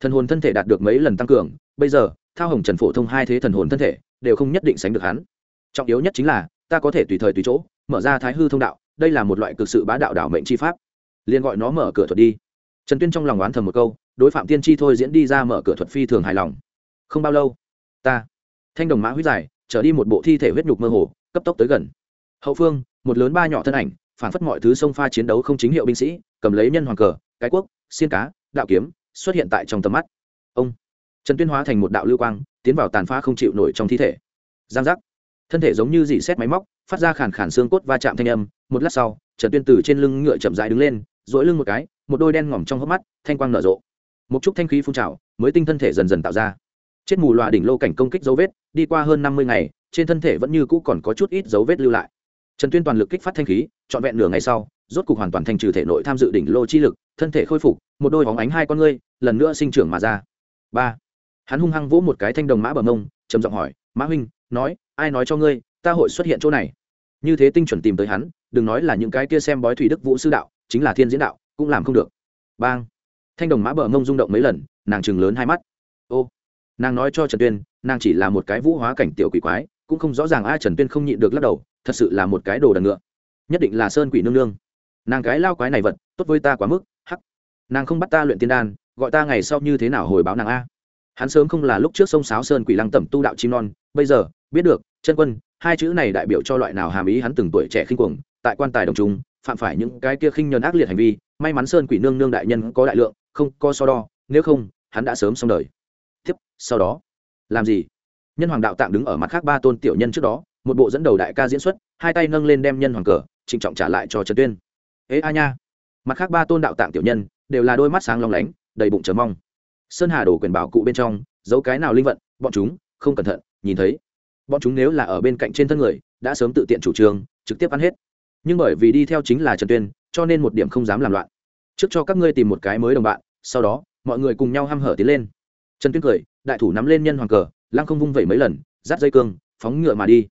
Thần hồn thân thể đạt được mấy lần tăng cường, bây giờ, thao hồng trần phổ thông hai thế thần hồn thân thể, đều không nhất định sánh được hắn. Trọng yếu nhất chính là, ta có thể tùy thời tùy chỗ, mở ra thái hư thông đạo, đây là một loại cực sự bá đạo đảo mệnh chi pháp. Liền gọi nó mở cửa thuật đi. Trần tuyên trong lòng oán thầm một câu, đối phạm tiên tri thôi diễn đi ra mở cửa thuật phi thường hài lòng. Không bao lâu, ta thanh đồng mã huyết dài, trở đi một bộ thi thể huyết nhục mơ hồ, cấp tốc tới gần. Hậu phương, một lớn ba nhỏ thân ảnh, phản phất mọi thứ xông pha chiến đấu không chính hiệu binh sĩ, cầm lấy nhân hoàng cờ, cái quốc, xiên cá, đạo kiếm, xuất hiện tại trong tầm mắt. Ông, trần tuyên hóa thành một đạo lưu quang, tiến vào tàn phá không chịu nổi trong thi thể. Giang giác. Thân thể giống như dị xét máy móc, phát ra khản khản xương cốt va chạm thanh âm, một lát sau, trần tuyên từ trên lưng ngựa chậm dài đứng lên dỗi lưng một cái, một đôi đen ngỏm trong hốc mắt, thanh quang nở rộ. Một chút thanh khí phun trào, mới tinh thân thể dần dần tạo ra chết mù loà đỉnh lô cảnh công kích dấu vết, đi qua hơn năm mươi ngày, trên thân thể vẫn như cũ còn có chút ít dấu vết lưu lại. Trần tuyên toàn lực kích phát thanh khí, trọn vẹn nửa ngày sau, rốt cục hoàn toàn thanh trừ thể nội tham dự đỉnh lô chi lực, thân thể khôi phục, một đôi hóng ánh hai con ngươi, lần nữa sinh trưởng mà ra. Ba. Hắn hung hăng vỗ một cái thanh đồng mã bờ mông, trầm giọng hỏi, mã huynh, nói, ai nói cho ngươi, ta hội xuất hiện chỗ này? Như thế tinh chuẩn tìm tới hắn, đừng nói là những cái kia xem bói thủy đức vũ sư đạo, chính là thiên diễn đạo, cũng làm không được. Bang. Thanh đồng mã bờ mông rung động mấy lần, nàng chừng lớn hai mắt. Ô nàng nói cho trần tuyên, nàng chỉ là một cái vũ hóa cảnh tiểu quỷ quái, cũng không rõ ràng ai trần tuyên không nhịn được lắc đầu, thật sự là một cái đồ đần ngựa. Nhất định là sơn quỷ nương nương. Nàng cái lao quái này vật, tốt với ta quá mức, hắc. Nàng không bắt ta luyện tiên đan, gọi ta ngày sau như thế nào hồi báo nàng a? Hắn sớm không là lúc trước sông sáo sơn quỷ lăng tẩm tu đạo chim non, bây giờ, biết được, chân quân, hai chữ này đại biểu cho loại nào hàm ý hắn từng tuổi trẻ khinh cuồng, tại quan tài đồng trung, phạm phải những cái kia khinh nhơn ác liệt hành vi, may mắn sơn quỷ nương nương đại nhân có đại lượng, không có so đo, nếu không, hắn đã sớm xong đời sau đó, làm gì? Nhân hoàng đạo tạng đứng ở mặt khác ba tôn tiểu nhân trước đó, một bộ dẫn đầu đại ca diễn xuất, hai tay nâng lên đem nhân hoàng cờ, trịnh trọng trả lại cho trần tuyên. Ế a nha. Mặt khác ba tôn đạo tạng tiểu nhân đều là đôi mắt sáng long lánh, đầy bụng chờ mong. Sơn hà đổ quyền bảo cụ bên trong, giấu cái nào linh vận, bọn chúng không cẩn thận, nhìn thấy. Bọn chúng nếu là ở bên cạnh trên thân người, đã sớm tự tiện chủ trương, trực tiếp ăn hết. Nhưng bởi vì đi theo chính là trần tuyên, cho nên một điểm không dám làm loạn. Trước cho các ngươi tìm một cái mới đồng bạn, sau đó, mọi người cùng nhau h a m hở tiến lên. Trần tuyên cười đại thủ nắm lên nhân hoàng cờ, lăng không vung vẩy mấy lần dắt dây cương, phóng ngựa mà đi.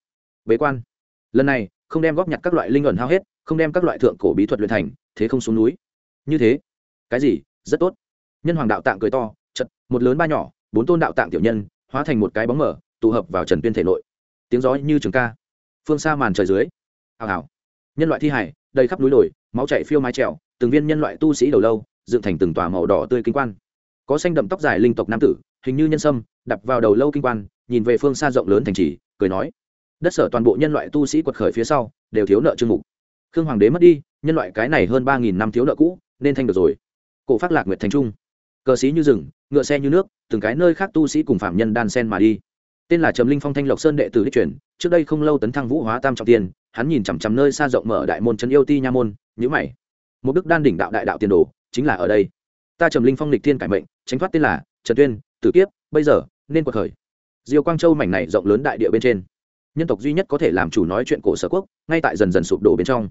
Bế quan. Lần này, không đem góp nhặt các loại linh ẩn hao hết, không đem các loại thượng cổ bí thuật luyện thành, thế không xuống núi. Như thế. Cái gì? Rất tốt. Nhân hoàng đạo tạng cười to, chật, một lớn ba nhỏ, bốn tôn đạo tạng tiểu nhân, hóa thành một cái bóng mở, tụ hợp vào trần tuyên thể nội. Tiếng gió như trường ca. Phương xa màn trời dưới. Hào hào. Nhân loại thi hải, đầy khắp núi đồi, máu chảy phiêu mái trèo, từng viên nhân loại tu sĩ đầu lâu, dựng thành từng tòa màu đỏ tươi kinh quan có xanh đậm tóc dài linh tộc nam tử, hình như nhân sâm đập vào đầu lâu kinh quan, nhìn về phương xa rộng lớn thành trì, cười nói, đất sở toàn bộ nhân loại tu sĩ quật khởi phía sau, đều thiếu nợ chương mục. Khương hoàng đế mất đi, nhân loại cái này hơn ba nghìn năm thiếu nợ cũ, nên thanh được rồi. Cổ phát lạc nguyệt thành trung. Cờ sĩ như rừng, ngựa xe như nước, từng cái nơi khác tu sĩ cùng phạm nhân đan sen mà đi. Tên là trầm linh phong thanh lộc sơn đệ tử đích truyền, trước đây không lâu tấn thăng vũ hóa tam trọng tiền hắn nhìn chằm chằm nơi xa rộng mở đại môn trấn yêu ti nha môn nhữ mày. Một đức đan đỉnh đạo đại đạo tiền đồ, chính là ở đây. Ta trầm linh phong lịch thiên cải mệnh tránh thoát tên là trần tuyên, tử kiếp, bây giờ, nên cuộc khởi. Diều quang châu mảnh này rộng lớn đại địa bên trên, nhân tộc duy nhất có thể làm chủ nói chuyện cổ sở quốc, ngay tại dần dần sụp đổ bên trong.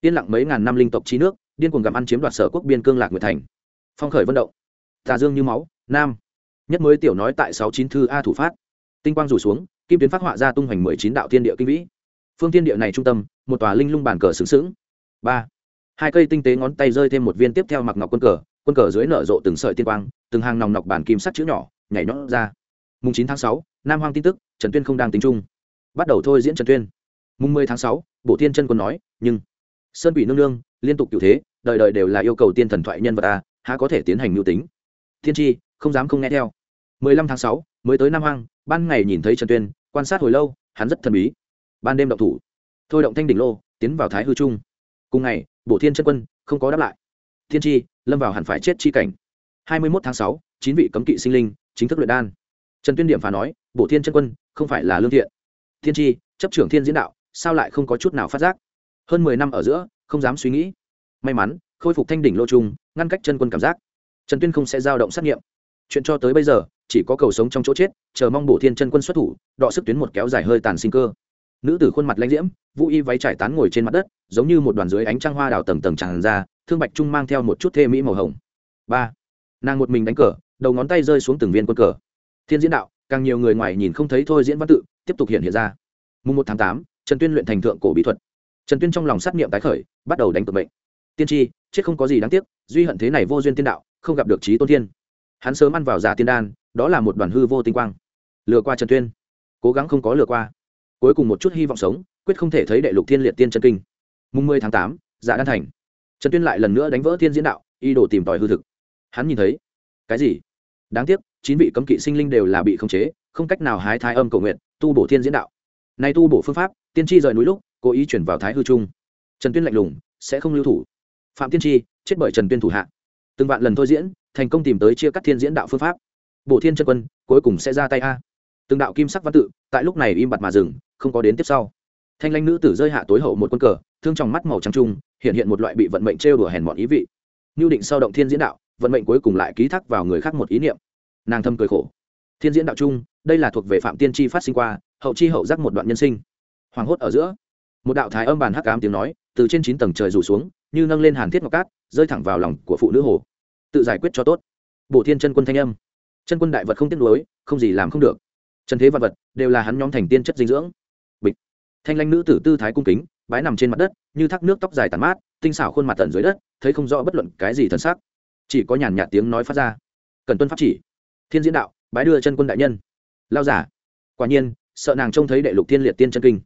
Yên lặng mấy ngàn năm linh tộc trí nước, điên cuồng gặm ăn chiếm đoạt sở quốc biên cương lạc nguyệt thành. Phong khởi vận động. Tà dương như máu, nam. Nhất mới tiểu nói tại sáu chín thư a thủ phát. Tinh quang rủ xuống, kim tuyến phát họa ra tung hoành mười chín đạo thiên địa kinh vĩ. Phương thiên địa này trung tâm, một tòa linh lung bàn cờ xứng xứng. Ba. Hai cây tinh tế ngón tay rơi thêm một viên tiếp theo mặc ngọc quân cờ quân cờ dưới nở rộ từng sợi tiên quang, từng hàng nòng nọc bản kim sắt chữ nhỏ, nhảy nhót ra. Mùng chín tháng sáu, nam hoang tin tức, trần tuyên không đang tính trung bắt đầu thôi diễn trần tuyên. Mùng mười tháng sáu bộ tiên chân quân nói, nhưng sơn quỷ nương nương liên tục cựu thế, đời đời đều là yêu cầu tiên thần thoại nhân vật ta há có thể tiến hành mưu tính? Thiên tri không dám không nghe theo. Mười lăm tháng sáu, mới tới nam hoang, ban ngày nhìn thấy trần tuyên, quan sát hồi lâu, hắn rất thần bí. Ban đêm động thủ. Thôi động thanh đỉnh lô, tiến vào thái hư trung. Cùng ngày bộ thiên chân quân không có đáp lại thiên tri lâm vào hẳn phải chết chi cảnh. Hai mươi mốt tháng sáu, chín vị cấm kỵ sinh linh chính thức luyện đan. Trần tuyên điểm phá nói bộ thiên chân quân, không phải là lương thiện. Thiên tri chấp trưởng thiên diễn đạo, sao lại không có chút nào phát giác? Hơn mười năm ở giữa, không dám suy nghĩ. May mắn, khôi phục thanh đỉnh lô trung ngăn cách chân quân cảm giác. Trần tuyên không sẽ dao động xét nghiệm. Chuyện cho tới bây giờ, chỉ có cầu sống trong chỗ chết, chờ mong bổ thiên chân quân xuất thủ, đọ sức tuyến một kéo dài hơi tàn sinh cơ nữ tử khuôn mặt lãnh diễm, vũ y váy trải tán ngồi trên mặt đất, giống như một đoàn dưới ánh trăng hoa đào tầng tầng tràn ra, thương bạch trung mang theo một chút thê mỹ màu hồng. Ba, nàng một mình đánh cờ, đầu ngón tay rơi xuống từng viên quân cờ. Thiên diễn đạo, càng nhiều người ngoài nhìn không thấy thôi diễn văn tự, tiếp tục hiện hiện ra. Mùng một tháng tám, trần tuyên luyện thành thượng cổ bí thuật. Trần tuyên trong lòng sát nghiệm tái khởi, bắt đầu đánh cược bệnh tiên tri, chết không có gì đáng tiếc, duy hận thế này vô duyên tiên đạo, không gặp được trí tôn thiên. Hắn sớm ăn vào giả tiên đan, đó là một đoàn hư vô tinh quang. Lừa qua trần tuyên. Cố gắng không có lừa qua cuối cùng một chút hy vọng sống, quyết không thể thấy đệ lục thiên liệt tiên chân kinh. Mùng mười tháng tám giả đan thành. Trần tuyên lại lần nữa đánh vỡ thiên diễn đạo y đồ tìm tòi hư thực. Hắn nhìn thấy, cái gì? Đáng tiếc, chín vị cấm kỵ sinh linh đều là bị khống chế, không cách nào hái thái âm cầu nguyện, tu bổ thiên diễn đạo. Nay tu bổ phương pháp, tiên tri rời núi lúc, cố ý chuyển vào thái hư trung. Trần tuyên lạnh lùng, sẽ không lưu thủ. Phạm tiên tri, chết bởi trần tuyên thủ hạ. Từng vạn lần thôi diễn, thành công tìm tới chia cắt thiên diễn đạo phương pháp. Bộ thiên chân quân, cuối cùng sẽ ra tay a từng đạo kim sắc văn tự tại lúc này im bặt mà dừng không có đến tiếp sau. Thanh lanh nữ tử rơi hạ tối hậu một quân cờ thương trong mắt màu trắng trung hiện hiện một loại bị vận mệnh trêu đùa hèn mọn ý vị. Như định sau động thiên diễn đạo vận mệnh cuối cùng lại ký thác vào người khác một ý niệm. Nàng thâm cười khổ. Thiên diễn đạo trung, đây là thuộc về phạm tiên tri phát sinh qua hậu chi hậu giác một đoạn nhân sinh. Hoàng hốt ở giữa một đạo thái âm bàn hắc ám tiếng nói từ trên chín tầng trời rủ xuống như nâng lên hàn thiết ngọc cát rơi thẳng vào lòng của phụ nữ hồ. Tự giải quyết cho tốt. Bổ thiên chân quân thanh âm. Chân quân đại vật không tiếc nuối không gì làm không được trần thế vật vật đều là hắn nhóm thành tiên chất dinh dưỡng. Bịch. Thanh lanh nữ tử tư thái cung kính, bái nằm trên mặt đất, như thác nước tóc dài tàn mát, tinh xảo khuôn mặt tận dưới đất, thấy không rõ bất luận cái gì thần sắc. Chỉ có nhàn nhạt tiếng nói phát ra. Cần tuân pháp chỉ. Thiên diễn đạo, bái đưa chân quân đại nhân. Lao giả. Quả nhiên, sợ nàng trông thấy đệ lục tiên liệt tiên chân kinh.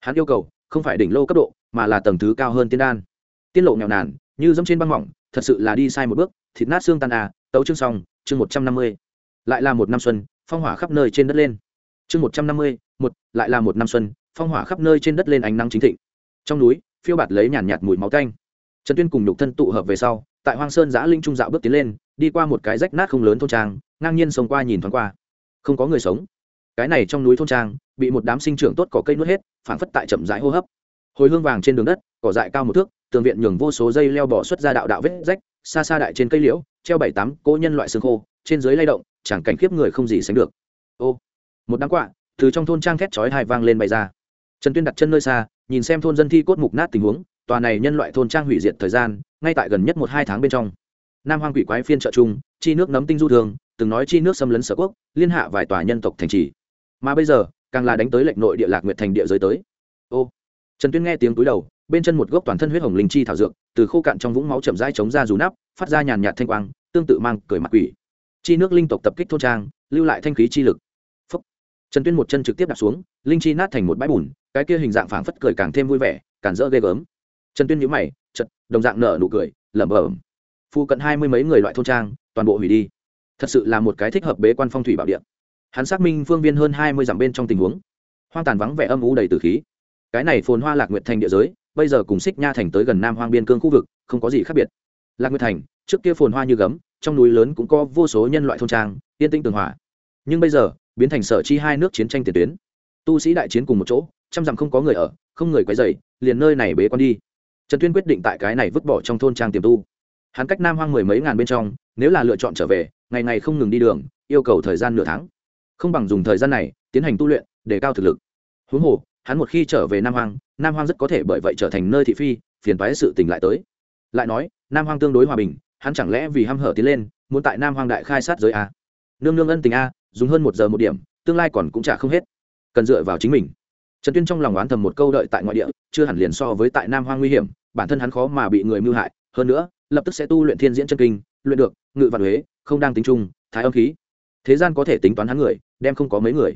Hắn yêu cầu, không phải đỉnh lô cấp độ, mà là tầng thứ cao hơn tiên đan. Tiên lộ nghèo nàn, như dẫm trên băng mỏng, thật sự là đi sai một bước, thịt nát xương tan à tấu chương xong, chương một trăm năm mươi. Lại là một năm xuân, phong hỏa khắp nơi trên đất lên chương một trăm năm mươi, một, lại là một năm xuân, phong hỏa khắp nơi trên đất lên ánh nắng chính thịnh. Trong núi, phiêu bạt lấy nhàn nhạt mùi máu canh trần tuyên cùng nhục thân tụ hợp về sau, tại hoang sơn giã linh trung dạo bước tiến lên, đi qua một cái rách nát không lớn thôn trang, ngang nhiên sống qua nhìn thoáng qua. Không có người sống. Cái này trong núi thôn trang, bị một đám sinh trưởng tốt cỏ cây nuốt hết, phảng phất tại chậm rãi hô hấp. Hồi hương vàng trên đường đất, cỏ dại cao một thước, tường viện nhường vô số dây leo bỏ xuất ra đạo đạo vết rách, xa xa đại trên cây liễu, treo bảy tám cỗ nhân loại xương khô, trên dưới lay động, chẳng cảnh khiếp người không gì sánh được. Ô một đám quạ từ trong thôn trang thét chói hai vang lên bay ra. Trần tuyên đặt chân nơi xa, nhìn xem thôn dân thi cốt mục nát tình huống, tòa này nhân loại thôn trang hủy diệt thời gian, ngay tại gần nhất một hai tháng bên trong. Nam hoang quỷ quái phiên trợ chung chi nước nấm tinh du thường, từng nói chi nước xâm lấn sở quốc, liên hạ vài tòa nhân tộc thành trì. Mà bây giờ, càng là đánh tới lệnh nội địa lạc nguyệt thành địa giới tới. Ô, trần tuyên nghe tiếng túi đầu, bên chân một gốc toàn thân huyết hồng linh chi thảo dược, từ khô cạn trong vũng máu chậm rãi chống ra rú nắp, phát ra nhàn nhạt thanh quang, tương tự mang cười mặt quỷ. Chi nước linh tộc tập kích thôn trang, lưu lại thanh khí chi lực trần tuyên một chân trực tiếp đặt xuống, linh chi nát thành một bãi bùn, cái kia hình dạng phảng phất cười càng thêm vui vẻ, càng rỡ ghê gớm. Trần tuyên nhíu mày chật đồng dạng nở nụ cười, lẩm bẩm. Phụ cận hai mươi mấy người loại thôn trang, toàn bộ hủy đi. Thật sự là một cái thích hợp bế quan phong thủy bảo địa. Hắn xác minh phương viên hơn hai mươi dặm bên trong tình huống. Hoang tàn vắng vẻ âm u đầy từ khí. Cái này phồn hoa lạc nguyệt thành địa giới, bây giờ cùng xích nha thành tới gần nam hoang biên cương khu vực, không có gì khác biệt. Lạc nguyệt thành, trước kia phồn hoa như gấm, trong núi lớn cũng có vô số nhân loại thôn trang, yên tĩnh tường hòa. Nhưng bây giờ biến thành sở chi hai nước chiến tranh tiền tuyến. Tu sĩ đại chiến cùng một chỗ, trăm dặm không có người ở, không người quấy dày liền nơi này bế quan đi. Trần tuyên quyết định tại cái này vứt bỏ trong thôn trang tiềm tu. Hắn cách nam hoang mười mấy ngàn bên trong, nếu là lựa chọn trở về, ngày ngày không ngừng đi đường, yêu cầu thời gian nửa tháng. Không bằng dùng thời gian này, tiến hành tu luyện, để cao thực lực. Huống hồ, hắn một khi trở về nam hoang nam hoang rất có thể bởi vậy trở thành nơi thị phi, phiền toái sự tình lại tới. Lại nói, nam hoang tương đối hòa bình, hắn chẳng lẽ vì hăm hở tiến lên, muốn tại nam hoang đại khai sát giới a? Nương nương ân tình a dùng hơn một giờ một điểm, tương lai còn cũng trả không hết. Cần dựa vào chính mình. Trần tuyên trong lòng oán thầm một câu đợi tại ngoại địa, chưa hẳn liền so với tại nam hoang nguy hiểm, bản thân hắn khó mà bị người mưu hại. Hơn nữa, lập tức sẽ tu luyện thiên diễn chân kinh, luyện được, ngự vạn huế, không đang tính trung, thái âm khí. Thế gian có thể tính toán hắn người, đem không có mấy người.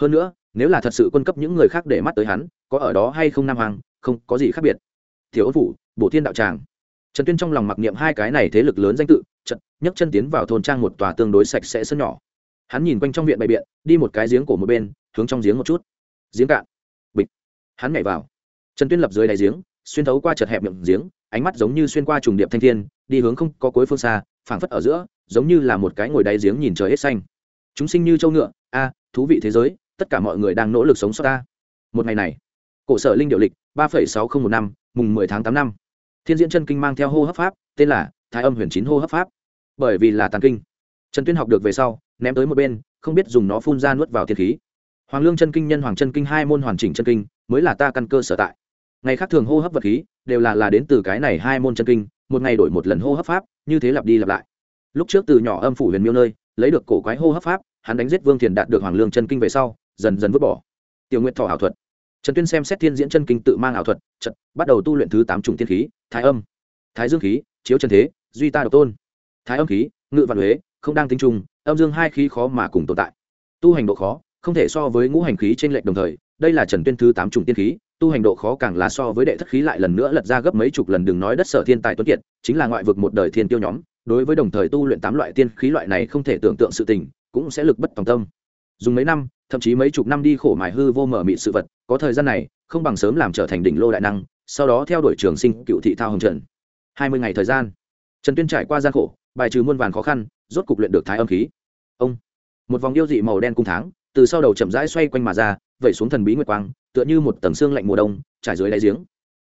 Hơn nữa, nếu là thật sự quân cấp những người khác để mắt tới hắn, có ở đó hay không nam hoàng không có gì khác biệt. Thiếu ấu phủ, bổ thiên đạo tràng. Trần tuyên trong lòng mặc niệm hai cái này thế lực lớn danh tự trận nhấc chân tiến vào thôn trang một tòa tương đối sạch sẽ sân nhỏ hắn nhìn quanh trong viện bày biện, đi một cái giếng cổ một bên, hướng trong giếng một chút. Giếng cạn. Bịch. Hắn nhảy vào. Trần tuyên lập dưới đáy giếng, xuyên thấu qua chật hẹp miệng giếng, ánh mắt giống như xuyên qua trùng điệp thanh thiên, đi hướng không có cuối phương xa, phảng phất ở giữa, giống như là một cái ngồi đáy giếng nhìn trời hết xanh. Chúng sinh như châu ngựa, a, thú vị thế giới, tất cả mọi người đang nỗ lực sống sót ta. Một ngày này, cổ sở linh điệu lịch, ba phẩy sáu không một năm, mùng mười tháng tám năm. Thiên diễn chân kinh mang theo hô hấp pháp, tên là thái âm huyền chín hô hấp pháp. Bởi vì là tàn kinh, trần tuyên học được về sau ném tới một bên, không biết dùng nó phun ra nuốt vào thiên khí. Hoàng lương chân kinh nhân hoàng chân kinh hai môn hoàn chỉnh chân kinh, mới là ta căn cơ sở tại. Ngày khác thường hô hấp vật khí, đều là là đến từ cái này hai môn chân kinh, một ngày đổi một lần hô hấp pháp, như thế lặp đi lặp lại. Lúc trước từ nhỏ âm phủ huyền miêu nơi, lấy được cổ quái hô hấp pháp, hắn đánh giết vương thiền đạt được hoàng lương chân kinh về sau, dần dần vứt bỏ. Tiểu nguyện thọ ảo thuật. Trần tuyên xem xét thiên diễn chân kinh tự mang ảo thuật trận bắt đầu tu luyện thứ tám chủng thiên khí, thái âm. Thái dương khí, chiếu chân thế, duy ta độc tôn. Thái âm khí, ngự vạn huế không đang tính trùng âm dương hai khí khó mà cùng tồn tại. Tu hành độ khó, không thể so với ngũ hành khí trên lệnh đồng thời, đây là trần tuyên thứ tám chủng tiên khí, tu hành độ khó càng là so với đệ thất khí lại lần nữa lật ra gấp mấy chục lần đừng nói đất sở thiên tài tuấn kiệt, chính là ngoại vực một đời thiên tiêu nhóm, đối với đồng thời tu luyện tám loại tiên khí loại này không thể tưởng tượng sự tình, cũng sẽ lực bất tòng tâm. Dùng mấy năm, thậm chí mấy chục năm đi khổ mài hư vô mở mị sự vật, có thời gian này, không bằng sớm làm trở thành đỉnh lô đại năng, sau đó theo đuổi trường sinh cựu thị thao hồng trần. Hai mươi ngày thời gian. Trần tuyên trải qua gian khổ bài trừ muôn vàn khó khăn, rốt cục luyện được thái âm khí. Ông, một vòng yêu dị màu đen cung tháng, từ sau đầu chậm rãi xoay quanh mà ra, vẩy xuống thần bí nguyệt quang, tựa như một tầng xương lạnh mùa đông, trải dưới đáy giếng.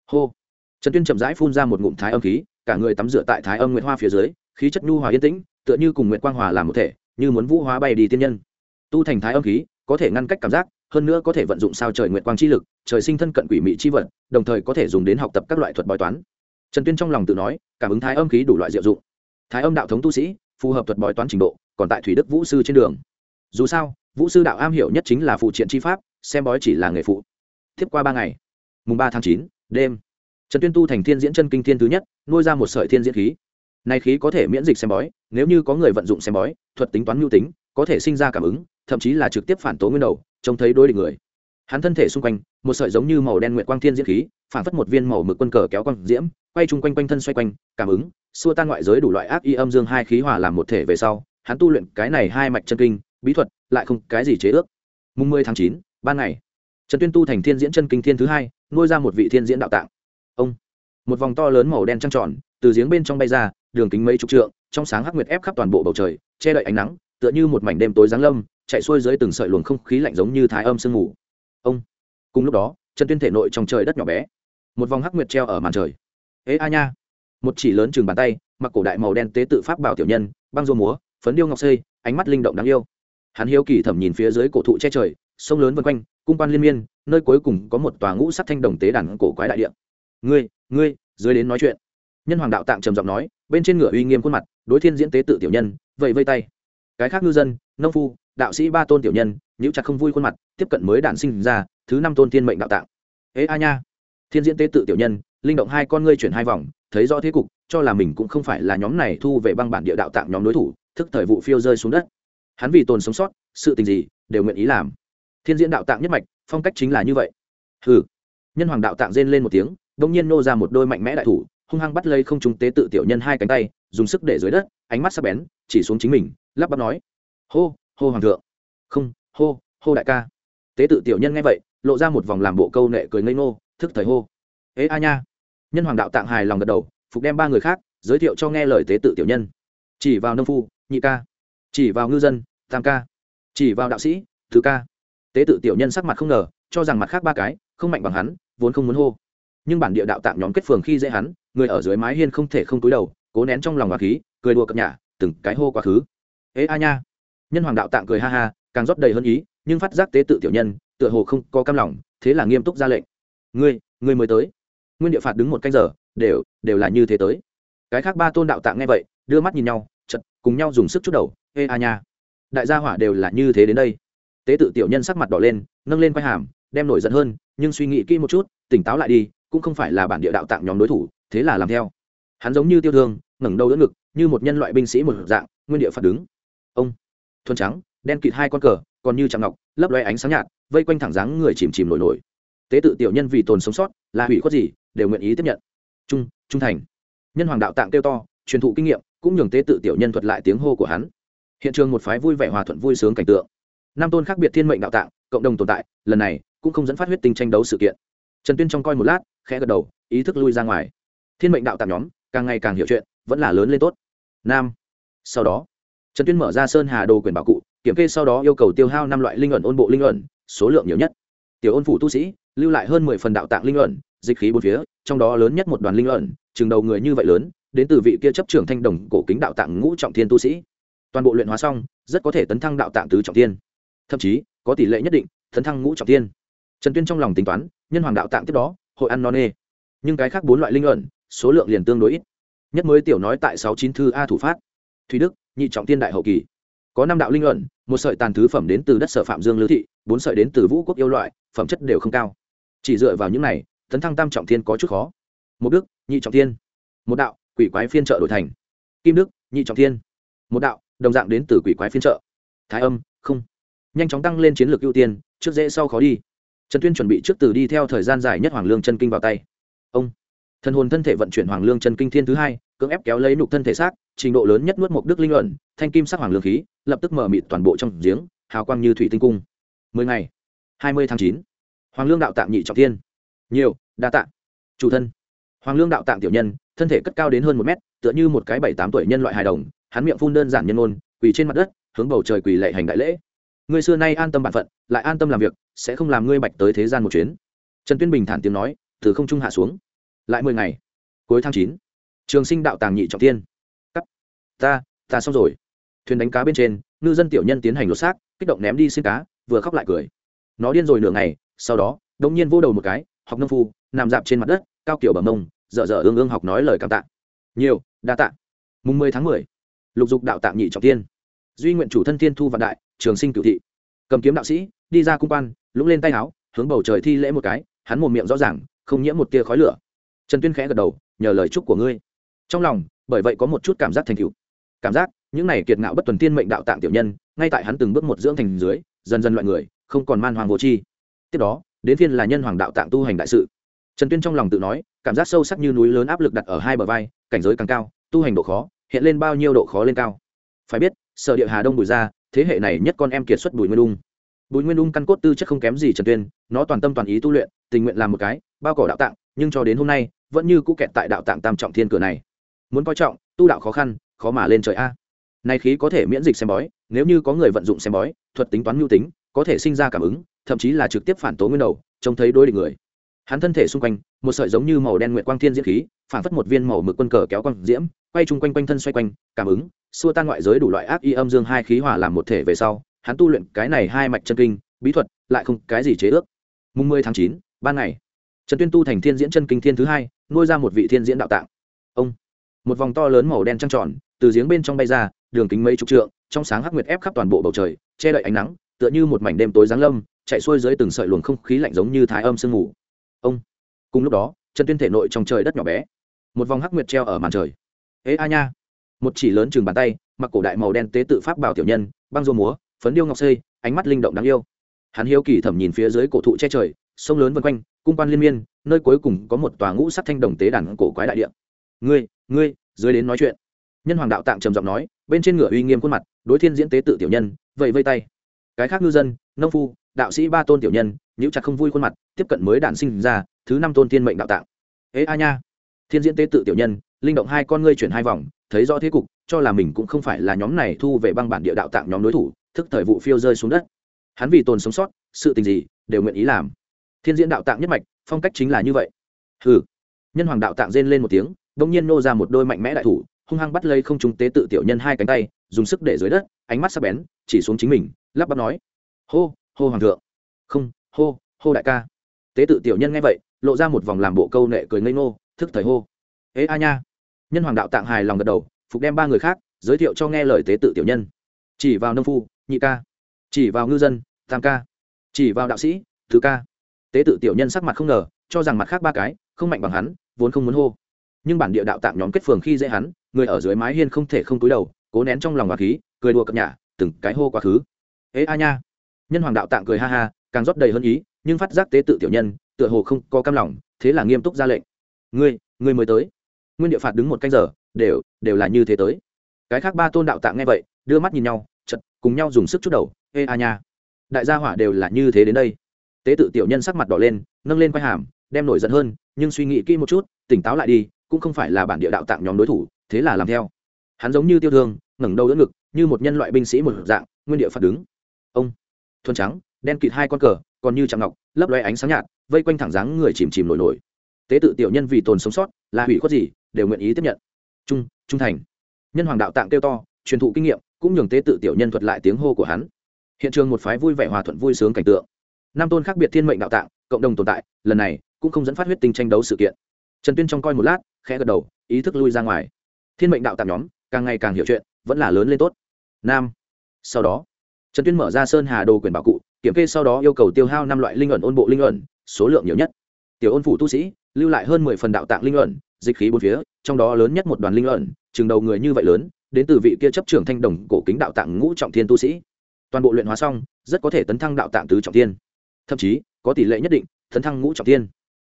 Hô! Trần tuyên chậm rãi phun ra một ngụm thái âm khí, cả người tắm rửa tại thái âm nguyệt hoa phía dưới, khí chất nhu hòa yên tĩnh, tựa như cùng nguyệt quang hòa làm một thể, như muốn vũ hóa bay đi tiên nhân. Tu thành thái âm khí, có thể ngăn cách cảm giác, hơn nữa có thể vận dụng sao trời nguyệt quang chi lực, trời sinh thân cận quỷ mị chi vật, đồng thời có thể dùng đến học tập các loại thuật bói toán. Trần tuyên trong lòng tự nói, cảm ứng thái âm khí đủ loại diệu dụng thái âm đạo thống tu sĩ, phù hợp thuật bói toán trình độ, còn tại thủy đức vũ sư trên đường. Dù sao, vũ sư đạo am hiểu nhất chính là phụ triện chi pháp, xem bói chỉ là nghề phụ. Tiếp qua ba ngày, mùng ba tháng chín, đêm, trần tuyên tu thành thiên diễn chân kinh thiên thứ nhất, nuôi ra một sợi thiên diễn khí. Này khí có thể miễn dịch xem bói, nếu như có người vận dụng xem bói, thuật tính toán mưu tính, có thể sinh ra cảm ứng, thậm chí là trực tiếp phản tố nguyên đầu, trông thấy đối địch người. Hắn thân thể xung quanh một sợi giống như màu đen nguyệt quang thiên diễn khí phản phất một viên màu mực quân cờ kéo quang diễm, quay chung quanh quanh thân xoay quanh, cảm ứng, xua tan ngoại giới đủ loại ác y âm dương hai khí hòa làm một thể về sau, hắn tu luyện cái này hai mạch chân kinh, bí thuật, lại không cái gì chế ước. Mùng mười tháng chín, ban ngày, trần tuyên tu thành thiên diễn chân kinh thiên thứ hai, nuôi ra một vị thiên diễn đạo tạng. Ông, một vòng to lớn màu đen trăng tròn, từ giếng bên trong bay ra, đường kính mấy chục trượng, trong sáng hắc nguyệt ép khắp toàn bộ bầu trời, che đậy ánh nắng, tựa như một mảnh đêm tối giáng lâm, chạy xuôi dưới từng sợi luồng không khí lạnh giống như thái âm sương mù. Ông cùng lúc đó trần tuyên thể nội trong trời đất nhỏ bé, một vòng hắc nguyệt treo ở màn trời. Ế a nha! Một chỉ lớn chừng bàn tay, mặc cổ đại màu đen tế tự pháp bảo tiểu nhân, băng rô múa, phấn điêu ngọc xây ánh mắt linh động đáng yêu. Hắn hiếu kỳ thẩm nhìn phía dưới cổ thụ che trời, sông lớn vân quanh, cung quan liên miên, nơi cuối cùng có một tòa ngũ sắc thanh đồng tế đàn cổ quái đại địa. Ngươi ngươi, dưới đến nói chuyện. Nhân hoàng đạo tạng trầm giọng nói, bên trên ngựa uy nghiêm khuôn mặt, đối thiên diễn tế tự tiểu nhân vậy vây tay. Cái khác ngư dân, nông phu, đạo sĩ ba tôn tiểu nhân nhữ chặt không vui khuôn mặt, tiếp cận mới đản sinh ra thứ năm tôn thiên mệnh đạo tạng. Ế a nha. Thiên diễn tế tự tiểu nhân, linh động hai con ngươi chuyển hai vòng, thấy rõ thế cục, cho là mình cũng không phải là nhóm này thu về băng bản địa đạo tạng nhóm đối thủ, thức thời vụ phiêu rơi xuống đất. Hắn vì tồn sống sót, sự tình gì, đều nguyện ý làm. Thiên diễn đạo tạng nhất mạch, phong cách chính là như vậy. Hừ. Nhân hoàng đạo tạng rên lên một tiếng, đông nhiên nô ra một đôi mạnh mẽ đại thủ, hung hăng bắt lấy không trung tế tự tiểu nhân hai cánh tay, dùng sức để dưới đất, ánh mắt sắc bén, chỉ xuống chính mình, lắp bắp nói. Hô hô hoàng thượng. Không, hô hô đại ca. Tế tự tiểu nhân nghe vậy lộ ra một vòng làm bộ câu nệ cười ngây ngô, thức thời hô. Ế a nha. Nhân hoàng đạo tạng hài lòng gật đầu, phục đem ba người khác, giới thiệu cho nghe lời tế tự tiểu nhân. Chỉ vào nông phu, nhị ca. Chỉ vào ngư dân, tam ca. Chỉ vào đạo sĩ, thứ ca. Tế tự tiểu nhân sắc mặt không ngờ, cho rằng mặt khác ba cái, không mạnh bằng hắn, vốn không muốn hô. Nhưng bản địa đạo tạng nhóm kết phường khi dễ hắn, người ở dưới mái hiên không thể không túi đầu, cố nén trong lòng hòa khí, cười đùa cập nhà từng cái hô quá khứ. Ế a nha. Nhân hoàng đạo tạng cười ha ha, càng rót đầy hơn ý nhưng phát giác tế tự tiểu nhân, tựa hồ không có cam lòng, thế là nghiêm túc ra lệnh. Ngươi ngươi mới tới. Nguyên địa phạt đứng một canh giờ, đều đều là như thế tới. Cái khác ba tôn đạo tạng nghe vậy, đưa mắt nhìn nhau chật cùng nhau dùng sức chút đầu, ê, a nha, đại gia hỏa đều là như thế đến đây. Tế tự tiểu nhân sắc mặt đỏ lên, nâng lên quai hàm, đem nổi giận hơn, nhưng suy nghĩ kỹ một chút, tỉnh táo lại đi, cũng không phải là bản địa đạo tạng nhóm đối thủ, thế là làm theo. Hắn giống như tiêu thương, ngẩng đầu đỡ ngực, như một nhân loại binh sĩ một dạng, nguyên địa phạt đứng. Ông, thuần trắng, đen kịt hai con cờ còn như tràng ngọc, lấp loe ánh sáng nhạt, vây quanh thẳng dáng người chìm chìm nổi nổi. Tế tự tiểu nhân vì tồn sống sót, là hủy khuất gì, đều nguyện ý tiếp nhận. Trung trung thành. Nhân hoàng đạo tạng kêu to, truyền thụ kinh nghiệm, cũng nhường tế tự tiểu nhân thuật lại tiếng hô của hắn. Hiện trường một phái vui vẻ hòa thuận vui sướng cảnh tượng. Nam tôn khác biệt thiên mệnh đạo tạng, cộng đồng tồn tại, lần này cũng không dẫn phát huyết tinh tranh đấu sự kiện. Trần tuyên trong coi một lát, khẽ gật đầu, ý thức lui ra ngoài. Thiên mệnh đạo tạng nhóm, càng ngày càng hiểu chuyện, vẫn là lớn lên tốt. Nam. Sau đó, trần tuyên mở ra sơn hà đồ quyền bảo cụ kiểm kê sau đó yêu cầu tiêu hao năm loại linh ẩn ôn bộ linh ẩn, số lượng nhiều nhất. Tiểu ôn phủ tu sĩ, lưu lại hơn mười phần đạo tạng linh ẩn, dịch khí bốn phía, trong đó lớn nhất một đoàn linh ẩn, chừng đầu người như vậy lớn, đến từ vị kia chấp trưởng thanh đồng cổ kính đạo tạng ngũ trọng thiên tu sĩ. Toàn bộ luyện hóa xong, rất có thể tấn thăng đạo tạng tứ trọng thiên. Thậm chí, có tỷ lệ nhất định, tấn thăng ngũ trọng thiên. Trần tuyên trong lòng tính toán, nhân hoàng đạo tạng tiếp đó, hội ăn non nê. Nhưng cái khác bốn loại linh ẩn, số lượng liền tương đối ít. Nhất mới tiểu nói tại sáu chín thư a thủ phát. Thúy đức, nhị trọng thiên đại hậu kỳ có năm đạo linh luận một sợi tàn thứ phẩm đến từ đất sở phạm dương lư thị, bốn sợi đến từ vũ quốc yêu loại, phẩm chất đều không cao. Chỉ dựa vào những này, tấn thăng tam trọng thiên có chút khó. Một đức, nhị trọng thiên. Một đạo, quỷ quái phiên trợ đổi thành. Kim đức, nhị trọng thiên. Một đạo, đồng dạng đến từ quỷ quái phiên trợ. Thái âm, không. Nhanh chóng tăng lên chiến lược ưu tiên, trước dễ sau khó đi. Trần tuyên chuẩn bị trước từ đi theo thời gian dài nhất hoàng lương chân kinh vào tay. Ông thần hồn thân thể vận chuyển hoàng lương chân kinh thiên thứ hai, cưỡng ép kéo lấy nục thân thể xác, trình độ lớn nhất nuốt một đức linh luận, thanh kim sắc hoàng lương khí, lập tức mở mịt toàn bộ trong giếng, hào quang như thủy tinh cung. Mười ngày, hai mươi tháng chín, hoàng lương đạo tạm nhị trọng thiên. Nhiều, đa tạng chủ thân. Hoàng lương đạo tạng tiểu nhân, thân thể cất cao đến hơn một mét, tựa như một cái bảy tám tuổi nhân loại hài đồng, hắn miệng phun đơn giản nhân ôn quỳ trên mặt đất, hướng bầu trời quỳ lệ hành đại lễ. Người xưa nay an tâm bản phận, lại an tâm làm việc, sẽ không làm ngươi bạch tới thế gian một chuyến. Trần tuyên bình thản tiếng nói, từ không trung hạ xuống lại mười ngày. Cuối tháng chín, trường sinh đạo tàng nhị trọng tiên cắt. Ta ta xong rồi. Thuyền đánh cá bên trên, ngư dân tiểu nhân tiến hành lột xác, kích động ném đi xin cá, vừa khóc lại cười. Nó điên rồi nửa ngày, sau đó, đống nhiên vô đầu một cái, học nông phu, nằm dạp trên mặt đất, cao kiểu bầm mông, dở dở ương ương học nói lời cảm tạ. Nhiều, đa tạ. Mùng mười tháng mười, lục dục đạo tạm nhị trọng tiên duy nguyện chủ thân thiên thu vạn đại, trường sinh cửu thị. Cầm kiếm đạo sĩ, đi ra cung quan, lũng lên tay áo, hướng bầu trời thi lễ một cái, hắn một miệng rõ ràng, không nhiễm một tia khói lửa trần tuyên khẽ gật đầu, nhờ lời chúc của ngươi. Trong lòng, bởi vậy có một chút cảm giác thành cựu cảm giác, những này kiệt ngạo bất tuần tiên mệnh đạo tạng tiểu nhân, ngay tại hắn từng bước một dưỡng thành dưới, dần dần loại người, không còn man hoàng vô chi tiếp đó, đến phiên là nhân hoàng đạo tạng tu hành đại sự. Trần tuyên trong lòng tự nói, cảm giác sâu sắc như núi lớn áp lực đặt ở hai bờ vai, cảnh giới càng cao, tu hành độ khó, hiện lên bao nhiêu độ khó lên cao. Phải biết, sở địa hà đông bùi ra, thế hệ này nhất con em kiệt xuất bùi nguyên ung. Bùi nguyên ung căn cốt tư chất không kém gì trần tuyên, nó toàn tâm toàn ý tu luyện, tình nguyện làm một cái, bao cỏ đạo tạng, nhưng cho đến hôm nay vẫn như cũ kẹt tại đạo tạng tam trọng thiên cửa này. Muốn coi trọng, tu đạo khó khăn, khó mà lên trời a. Này khí có thể miễn dịch xem bói, nếu như có người vận dụng xem bói, thuật tính toán mưu tính, có thể sinh ra cảm ứng, thậm chí là trực tiếp phản tố nguyên đầu, trông thấy đối địch người. Hắn thân thể xung quanh, một sợi giống như màu đen nguyện quang thiên diễn khí, phản phất một viên màu mực quân cờ kéo quang diễm, quay chung quanh quanh thân xoay quanh, cảm ứng, xua tan ngoại giới đủ loại ác y âm dương hai khí hòa làm một thể về sau, hắn tu luyện cái này hai mạch chân kinh, bí thuật, lại không cái gì chế ước. Mùng mười tháng chín, ban ngày. Trần tuyên tu thành thiên diễn chân kinh thiên thứ hai nuôi ra một vị thiên diễn đạo tạng. Ông, một vòng to lớn màu đen trăng tròn, từ giếng bên trong bay ra, đường kính mấy chục trượng, trong sáng hắc nguyệt ép khắp toàn bộ bầu trời, che đậy ánh nắng, tựa như một mảnh đêm tối giáng lâm, chạy xuôi dưới từng sợi luồng không khí lạnh giống như thái âm sương mù. Ông, cùng lúc đó trần tuyên thể nội trong trời đất nhỏ bé, một vòng hắc nguyệt treo ở màn trời. Ế a nha! Một chỉ lớn chừng bàn tay, mặc cổ đại màu đen tế tự pháp bảo tiểu nhân, băng rô múa, phấn điêu ngọc xây ánh mắt linh động đáng yêu. Hắn hiếu kỳ thẩm nhìn phía dưới cổ thụ che trời sông lớn vân quanh, cung quan liên miên, nơi cuối cùng có một tòa ngũ sắc thanh đồng tế đàn cổ quái đại địa. Ngươi ngươi, dưới đến nói chuyện. Nhân hoàng đạo tạng trầm giọng nói, bên trên ngựa uy nghiêm khuôn mặt, đối thiên diễn tế tự tiểu nhân vậy vây tay. Cái khác ngư dân, nông phu, đạo sĩ ba tôn tiểu nhân nhữ chặt không vui khuôn mặt, tiếp cận mới đản sinh ra, thứ năm tôn thiên mệnh đạo tạng. Ế a nha. Thiên diễn tế tự tiểu nhân, linh động hai con ngươi chuyển hai vòng, thấy rõ thế cục, cho là mình cũng không phải là nhóm này thu về băng bản địa đạo tạng nhóm đối thủ, thức thời vụ phiêu rơi xuống đất. Hắn vì tồn sống sót, sự tình gì, đều nguyện ý làm thiên diễn đạo tạng nhất mạch, phong cách chính là như vậy. Hừ. Nhân hoàng đạo tạng rên lên một tiếng đ ỗ n g nhiên nô ra một đôi mạnh mẽ đại thủ, hung hăng bắt lấy không trung tế tự tiểu nhân hai cánh tay, dùng sức để dưới đất, ánh mắt sắc bén, chỉ xuống chính mình, lắp bắp nói. Hô hô hoàng thượng. Không, hô hô đại ca. Tế tự tiểu nhân nghe vậy, lộ ra một vòng làm bộ câu nệ cười ngây ngô, thức thời hô. Ế a nha. Nhân hoàng đạo tạng hài lòng gật đầu, phục đem ba người khác, giới thiệu cho nghe lời tế tự tiểu nhân. Chỉ vào nông phu, nhị ca. Chỉ vào ngư dân, tam ca. Chỉ vào đạo sĩ, thứ ca tế tự tiểu nhân sắc mặt không ngờ, cho rằng mặt khác ba cái, không mạnh bằng hắn, vốn không muốn hô. Nhưng bản địa đạo tạm nhóm kết phường khi dễ hắn, người ở dưới mái hiên không thể không túi đầu, cố nén trong lòng và khí, cười đùa cập nhả, từng cái hô quá khứ. Ế a nha. Nhân hoàng đạo tạng cười ha ha, càng rót đầy hơn ý, nhưng phát giác tế tự tiểu nhân, tựa hồ không có cam lòng, thế là nghiêm túc ra lệnh. Ngươi ngươi mới tới. Nguyên địa phạt đứng một canh giờ, đều đều là như thế tới. Cái khác ba tôn đạo tạng nghe vậy, đưa mắt nhìn nhau chật cùng nhau dùng sức chút đầu. Ê a nha. Đại gia hỏa đều là như thế đến đây tế tự tiểu nhân sắc mặt đỏ lên, nâng lên quay hàm, đem nổi giận hơn, nhưng suy nghĩ kỹ một chút, tỉnh táo lại đi, cũng không phải là bản địa đạo tạng nhóm đối thủ, thế là làm theo. Hắn giống như tiêu thương, ngẩng đầu đỡ ngực, như một nhân loại binh sĩ một dạng, nguyên địa phạt đứng. Ông, thuần trắng, đen kịt hai con cờ, còn như trạm ngọc, lấp loe ánh sáng nhạt, vây quanh thẳng dáng người chìm chìm nổi nổi. Tế tự tiểu nhân vì tồn sống sót, là hủy khuất gì, đều nguyện ý tiếp nhận. Trung trung thành. Nhân hoàng đạo tạng kêu to, truyền thụ kinh nghiệm, cũng nhường tế tự tiểu nhân thuật lại tiếng hô của hắn. Hiện trường một phái vui vẻ hòa thuận vui sướng cảnh tượng năm tôn khác biệt thiên mệnh đạo tạng, cộng đồng tồn tại, lần này cũng không dẫn phát huyết tinh tranh đấu sự kiện. Trần tuyên trong coi một lát, khẽ gật đầu, ý thức lui ra ngoài. Thiên mệnh đạo tạng nhóm, càng ngày càng hiểu chuyện, vẫn là lớn lên tốt. Nam. Sau đó, trần tuyên mở ra sơn hà đồ quyền bảo cụ, kiểm kê sau đó yêu cầu tiêu hao năm loại linh ẩn ôn bộ linh ẩn, số lượng nhiều nhất. Tiểu ôn phủ tu sĩ, lưu lại hơn mười phần đạo tạng linh ẩn, dịch khí bốn phía, trong đó lớn nhất một đoàn linh ẩn, chừng đầu người như vậy lớn, đến từ vị kia chấp trưởng thanh đồng cổ kính đạo tạng ngũ trọng thiên tu sĩ. Toàn bộ luyện hóa xong, rất có thể tấn thăng đạo tạng tứ trọng thiên thậm chí có tỷ lệ nhất định thấn thăng ngũ trọng thiên.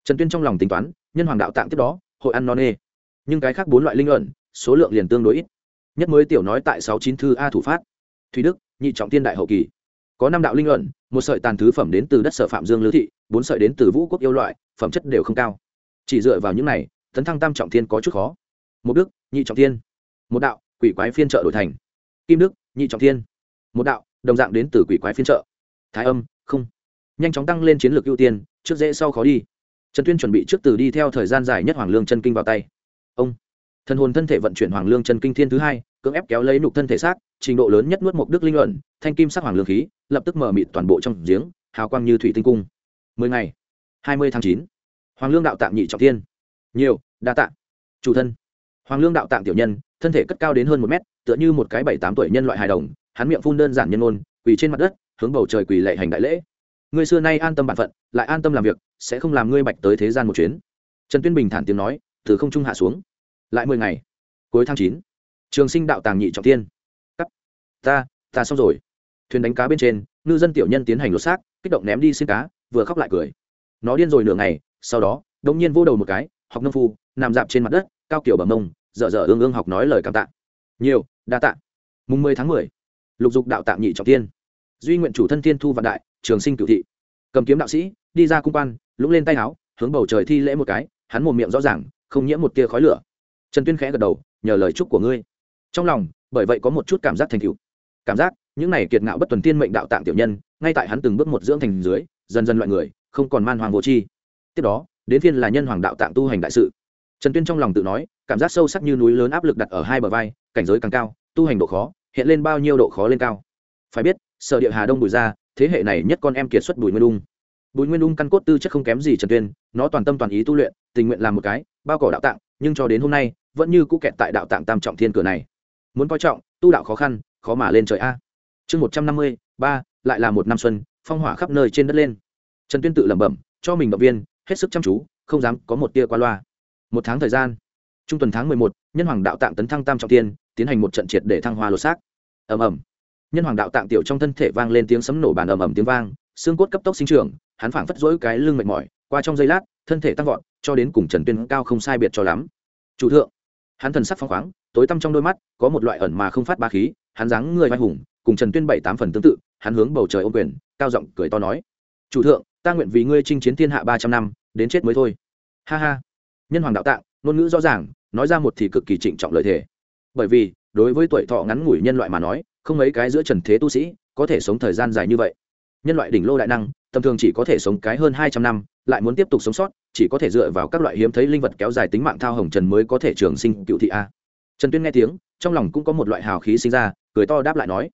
Trần tuyên trong lòng tính toán, nhân hoàng đạo tạng tiếp đó, hội ăn non nê. Nhưng cái khác bốn loại linh ẩn, số lượng liền tương đối ít. Nhất mới tiểu nói tại sáu chín thư a thủ phát. Thùy đức, nhị trọng thiên đại hậu kỳ. Có năm đạo linh ẩn, một sợi tàn thứ phẩm đến từ đất sở phạm dương lữ thị, bốn sợi đến từ vũ quốc yêu loại, phẩm chất đều không cao. Chỉ dựa vào những này, tấn thăng tam trọng thiên có chút khó. Một đức, nhị trọng thiên. Một đạo, quỷ quái phiên trợ đổi thành. Kim đức, nhị trọng thiên. Một đạo, đồng dạng đến từ quỷ quái phiên trợ. Thái âm, không nhanh chóng tăng lên chiến lược ưu tiên, trước dễ sau khó đi. Trần tuyên chuẩn bị trước từ đi theo thời gian dài nhất hoàng lương chân kinh vào tay. Ông, thần hồn thân thể vận chuyển hoàng lương chân kinh thiên thứ hai, cưỡng ép kéo lấy nục thân thể xác, trình độ lớn nhất nuốt một đức linh luận, thanh kim sắc hoàng lương khí, lập tức mở mịt toàn bộ trong giếng, hào quang như thủy tinh cung. Mười ngày, hai mươi tháng chín, hoàng lương đạo tạm nhị trọng thiên. Nhiều, đa tạng chủ thân. Hoàng lương đạo tạng tiểu nhân, thân thể cất cao đến hơn một mét, tựa như một cái bảy tám tuổi nhân loại hài đồng, hắn miệng phun đơn giản nhân ôn quỳ trên mặt đất, hướng bầu trời quỳ lệ hành đại lễ ngươi xưa nay an tâm bản phận, lại an tâm làm việc, sẽ không làm ngươi bạch tới thế gian một chuyến. Trần tuyên bình thản tiếng nói, từ không trung hạ xuống. Lại mười ngày. Cuối tháng chín, trường sinh đạo tàng nhị trọng tiên cắt. Ta ta xong rồi. Thuyền đánh cá bên trên, ngư dân tiểu nhân tiến hành lột xác, kích động ném đi xin cá, vừa khóc lại cười. Nó điên rồi nửa ngày, sau đó, đống nhiên vô đầu một cái, học nông phu, nằm dạp trên mặt đất, cao kiểu bẩm mông, dở dở ương ương học nói lời cảm tạ. Nhiều, đa tạ. Mùng mười tháng mười, lục dục đạo tạm nhị trọng tiên duy nguyện chủ thân tiên thu vạn đại trường sinh cựu thị. Cầm kiếm đạo sĩ, đi ra cung quan, lũng lên tay áo, hướng bầu trời thi lễ một cái, hắn một miệng rõ ràng, không nhiễm một tia khói lửa. Trần tuyên khẽ gật đầu, nhờ lời chúc của ngươi. Trong lòng, bởi vậy có một chút cảm giác thành cựu cảm giác, những này kiệt ngạo bất tuần tiên mệnh đạo tạng tiểu nhân, ngay tại hắn từng bước một dưỡng thành dưới, dần dần loại người, không còn man hoàng vô chi tiếp đó, đến phiên là nhân hoàng đạo tạng tu hành đại sự. Trần tuyên trong lòng tự nói, cảm giác sâu sắc như núi lớn áp lực đặt ở hai bờ vai, cảnh giới càng cao, tu hành độ khó, hiện lên bao nhiêu độ khó lên cao. Phải biết, sở địa hà đông bùi ra thế hệ này nhất con em kiệt xuất bùi nguyên ung. Bùi nguyên ung căn cốt tư chất không kém gì trần tuyên, nó toàn tâm toàn ý tu luyện, tình nguyện làm một cái, bao cỏ đạo tạng, nhưng cho đến hôm nay, vẫn như cũ kẹt tại đạo tạng tam trọng thiên cửa này. Muốn coi trọng, tu đạo khó khăn, khó mà lên trời a. Chương một trăm năm mươi ba, lại là một năm xuân, phong hỏa khắp nơi trên đất lên. Trần tuyên tự lẩm bẩm, cho mình động viên, hết sức chăm chú, không dám có một tia qua loa. Một tháng thời gian, trung tuần tháng mười một, nhân hoàng đạo tạng tấn thăng tam trọng tiên tiến hành một trận triệt để thăng hoa lột xác. Ầm ầm nhân hoàng đạo tạng tiểu trong thân thể vang lên tiếng sấm nổ bàn ầm ầm tiếng vang, xương cốt cấp tốc sinh trưởng, hắn phảng phất rỗi cái lưng mệt mỏi, qua trong giây lát, thân thể tăng vọt, cho đến cùng trần tuyên cao không sai biệt cho lắm. Chủ thượng. Hắn thần sắc phong khoáng, tối tăm trong đôi mắt, có một loại ẩn mà không phát ba khí, hắn dáng người vai hùng, cùng trần tuyên bảy tám phần tương tự, hắn hướng bầu trời ô quyền, cao giọng cười to nói, chủ thượng, ta nguyện vì ngươi chinh chiến thiên hạ ba trăm năm, đến chết mới thôi. Ha ha. Nhân hoàng đạo tạng, ngôn ngữ rõ ràng, nói ra một thì cực kỳ trịnh trọng lợi thế bởi vì, đối với tuổi thọ ngắn ngủi nhân loại mà nói không mấy cái giữa trần thế tu sĩ có thể sống thời gian dài như vậy. Nhân loại đỉnh lô đại năng, tầm thường chỉ có thể sống cái hơn hai trăm năm, lại muốn tiếp tục sống sót, chỉ có thể dựa vào các loại hiếm thấy linh vật kéo dài tính mạng thao hồng trần mới có thể trường sinh cựu thị a. Trần tuyên nghe tiếng, trong lòng cũng có một loại hào khí sinh ra, cười to đáp lại nói,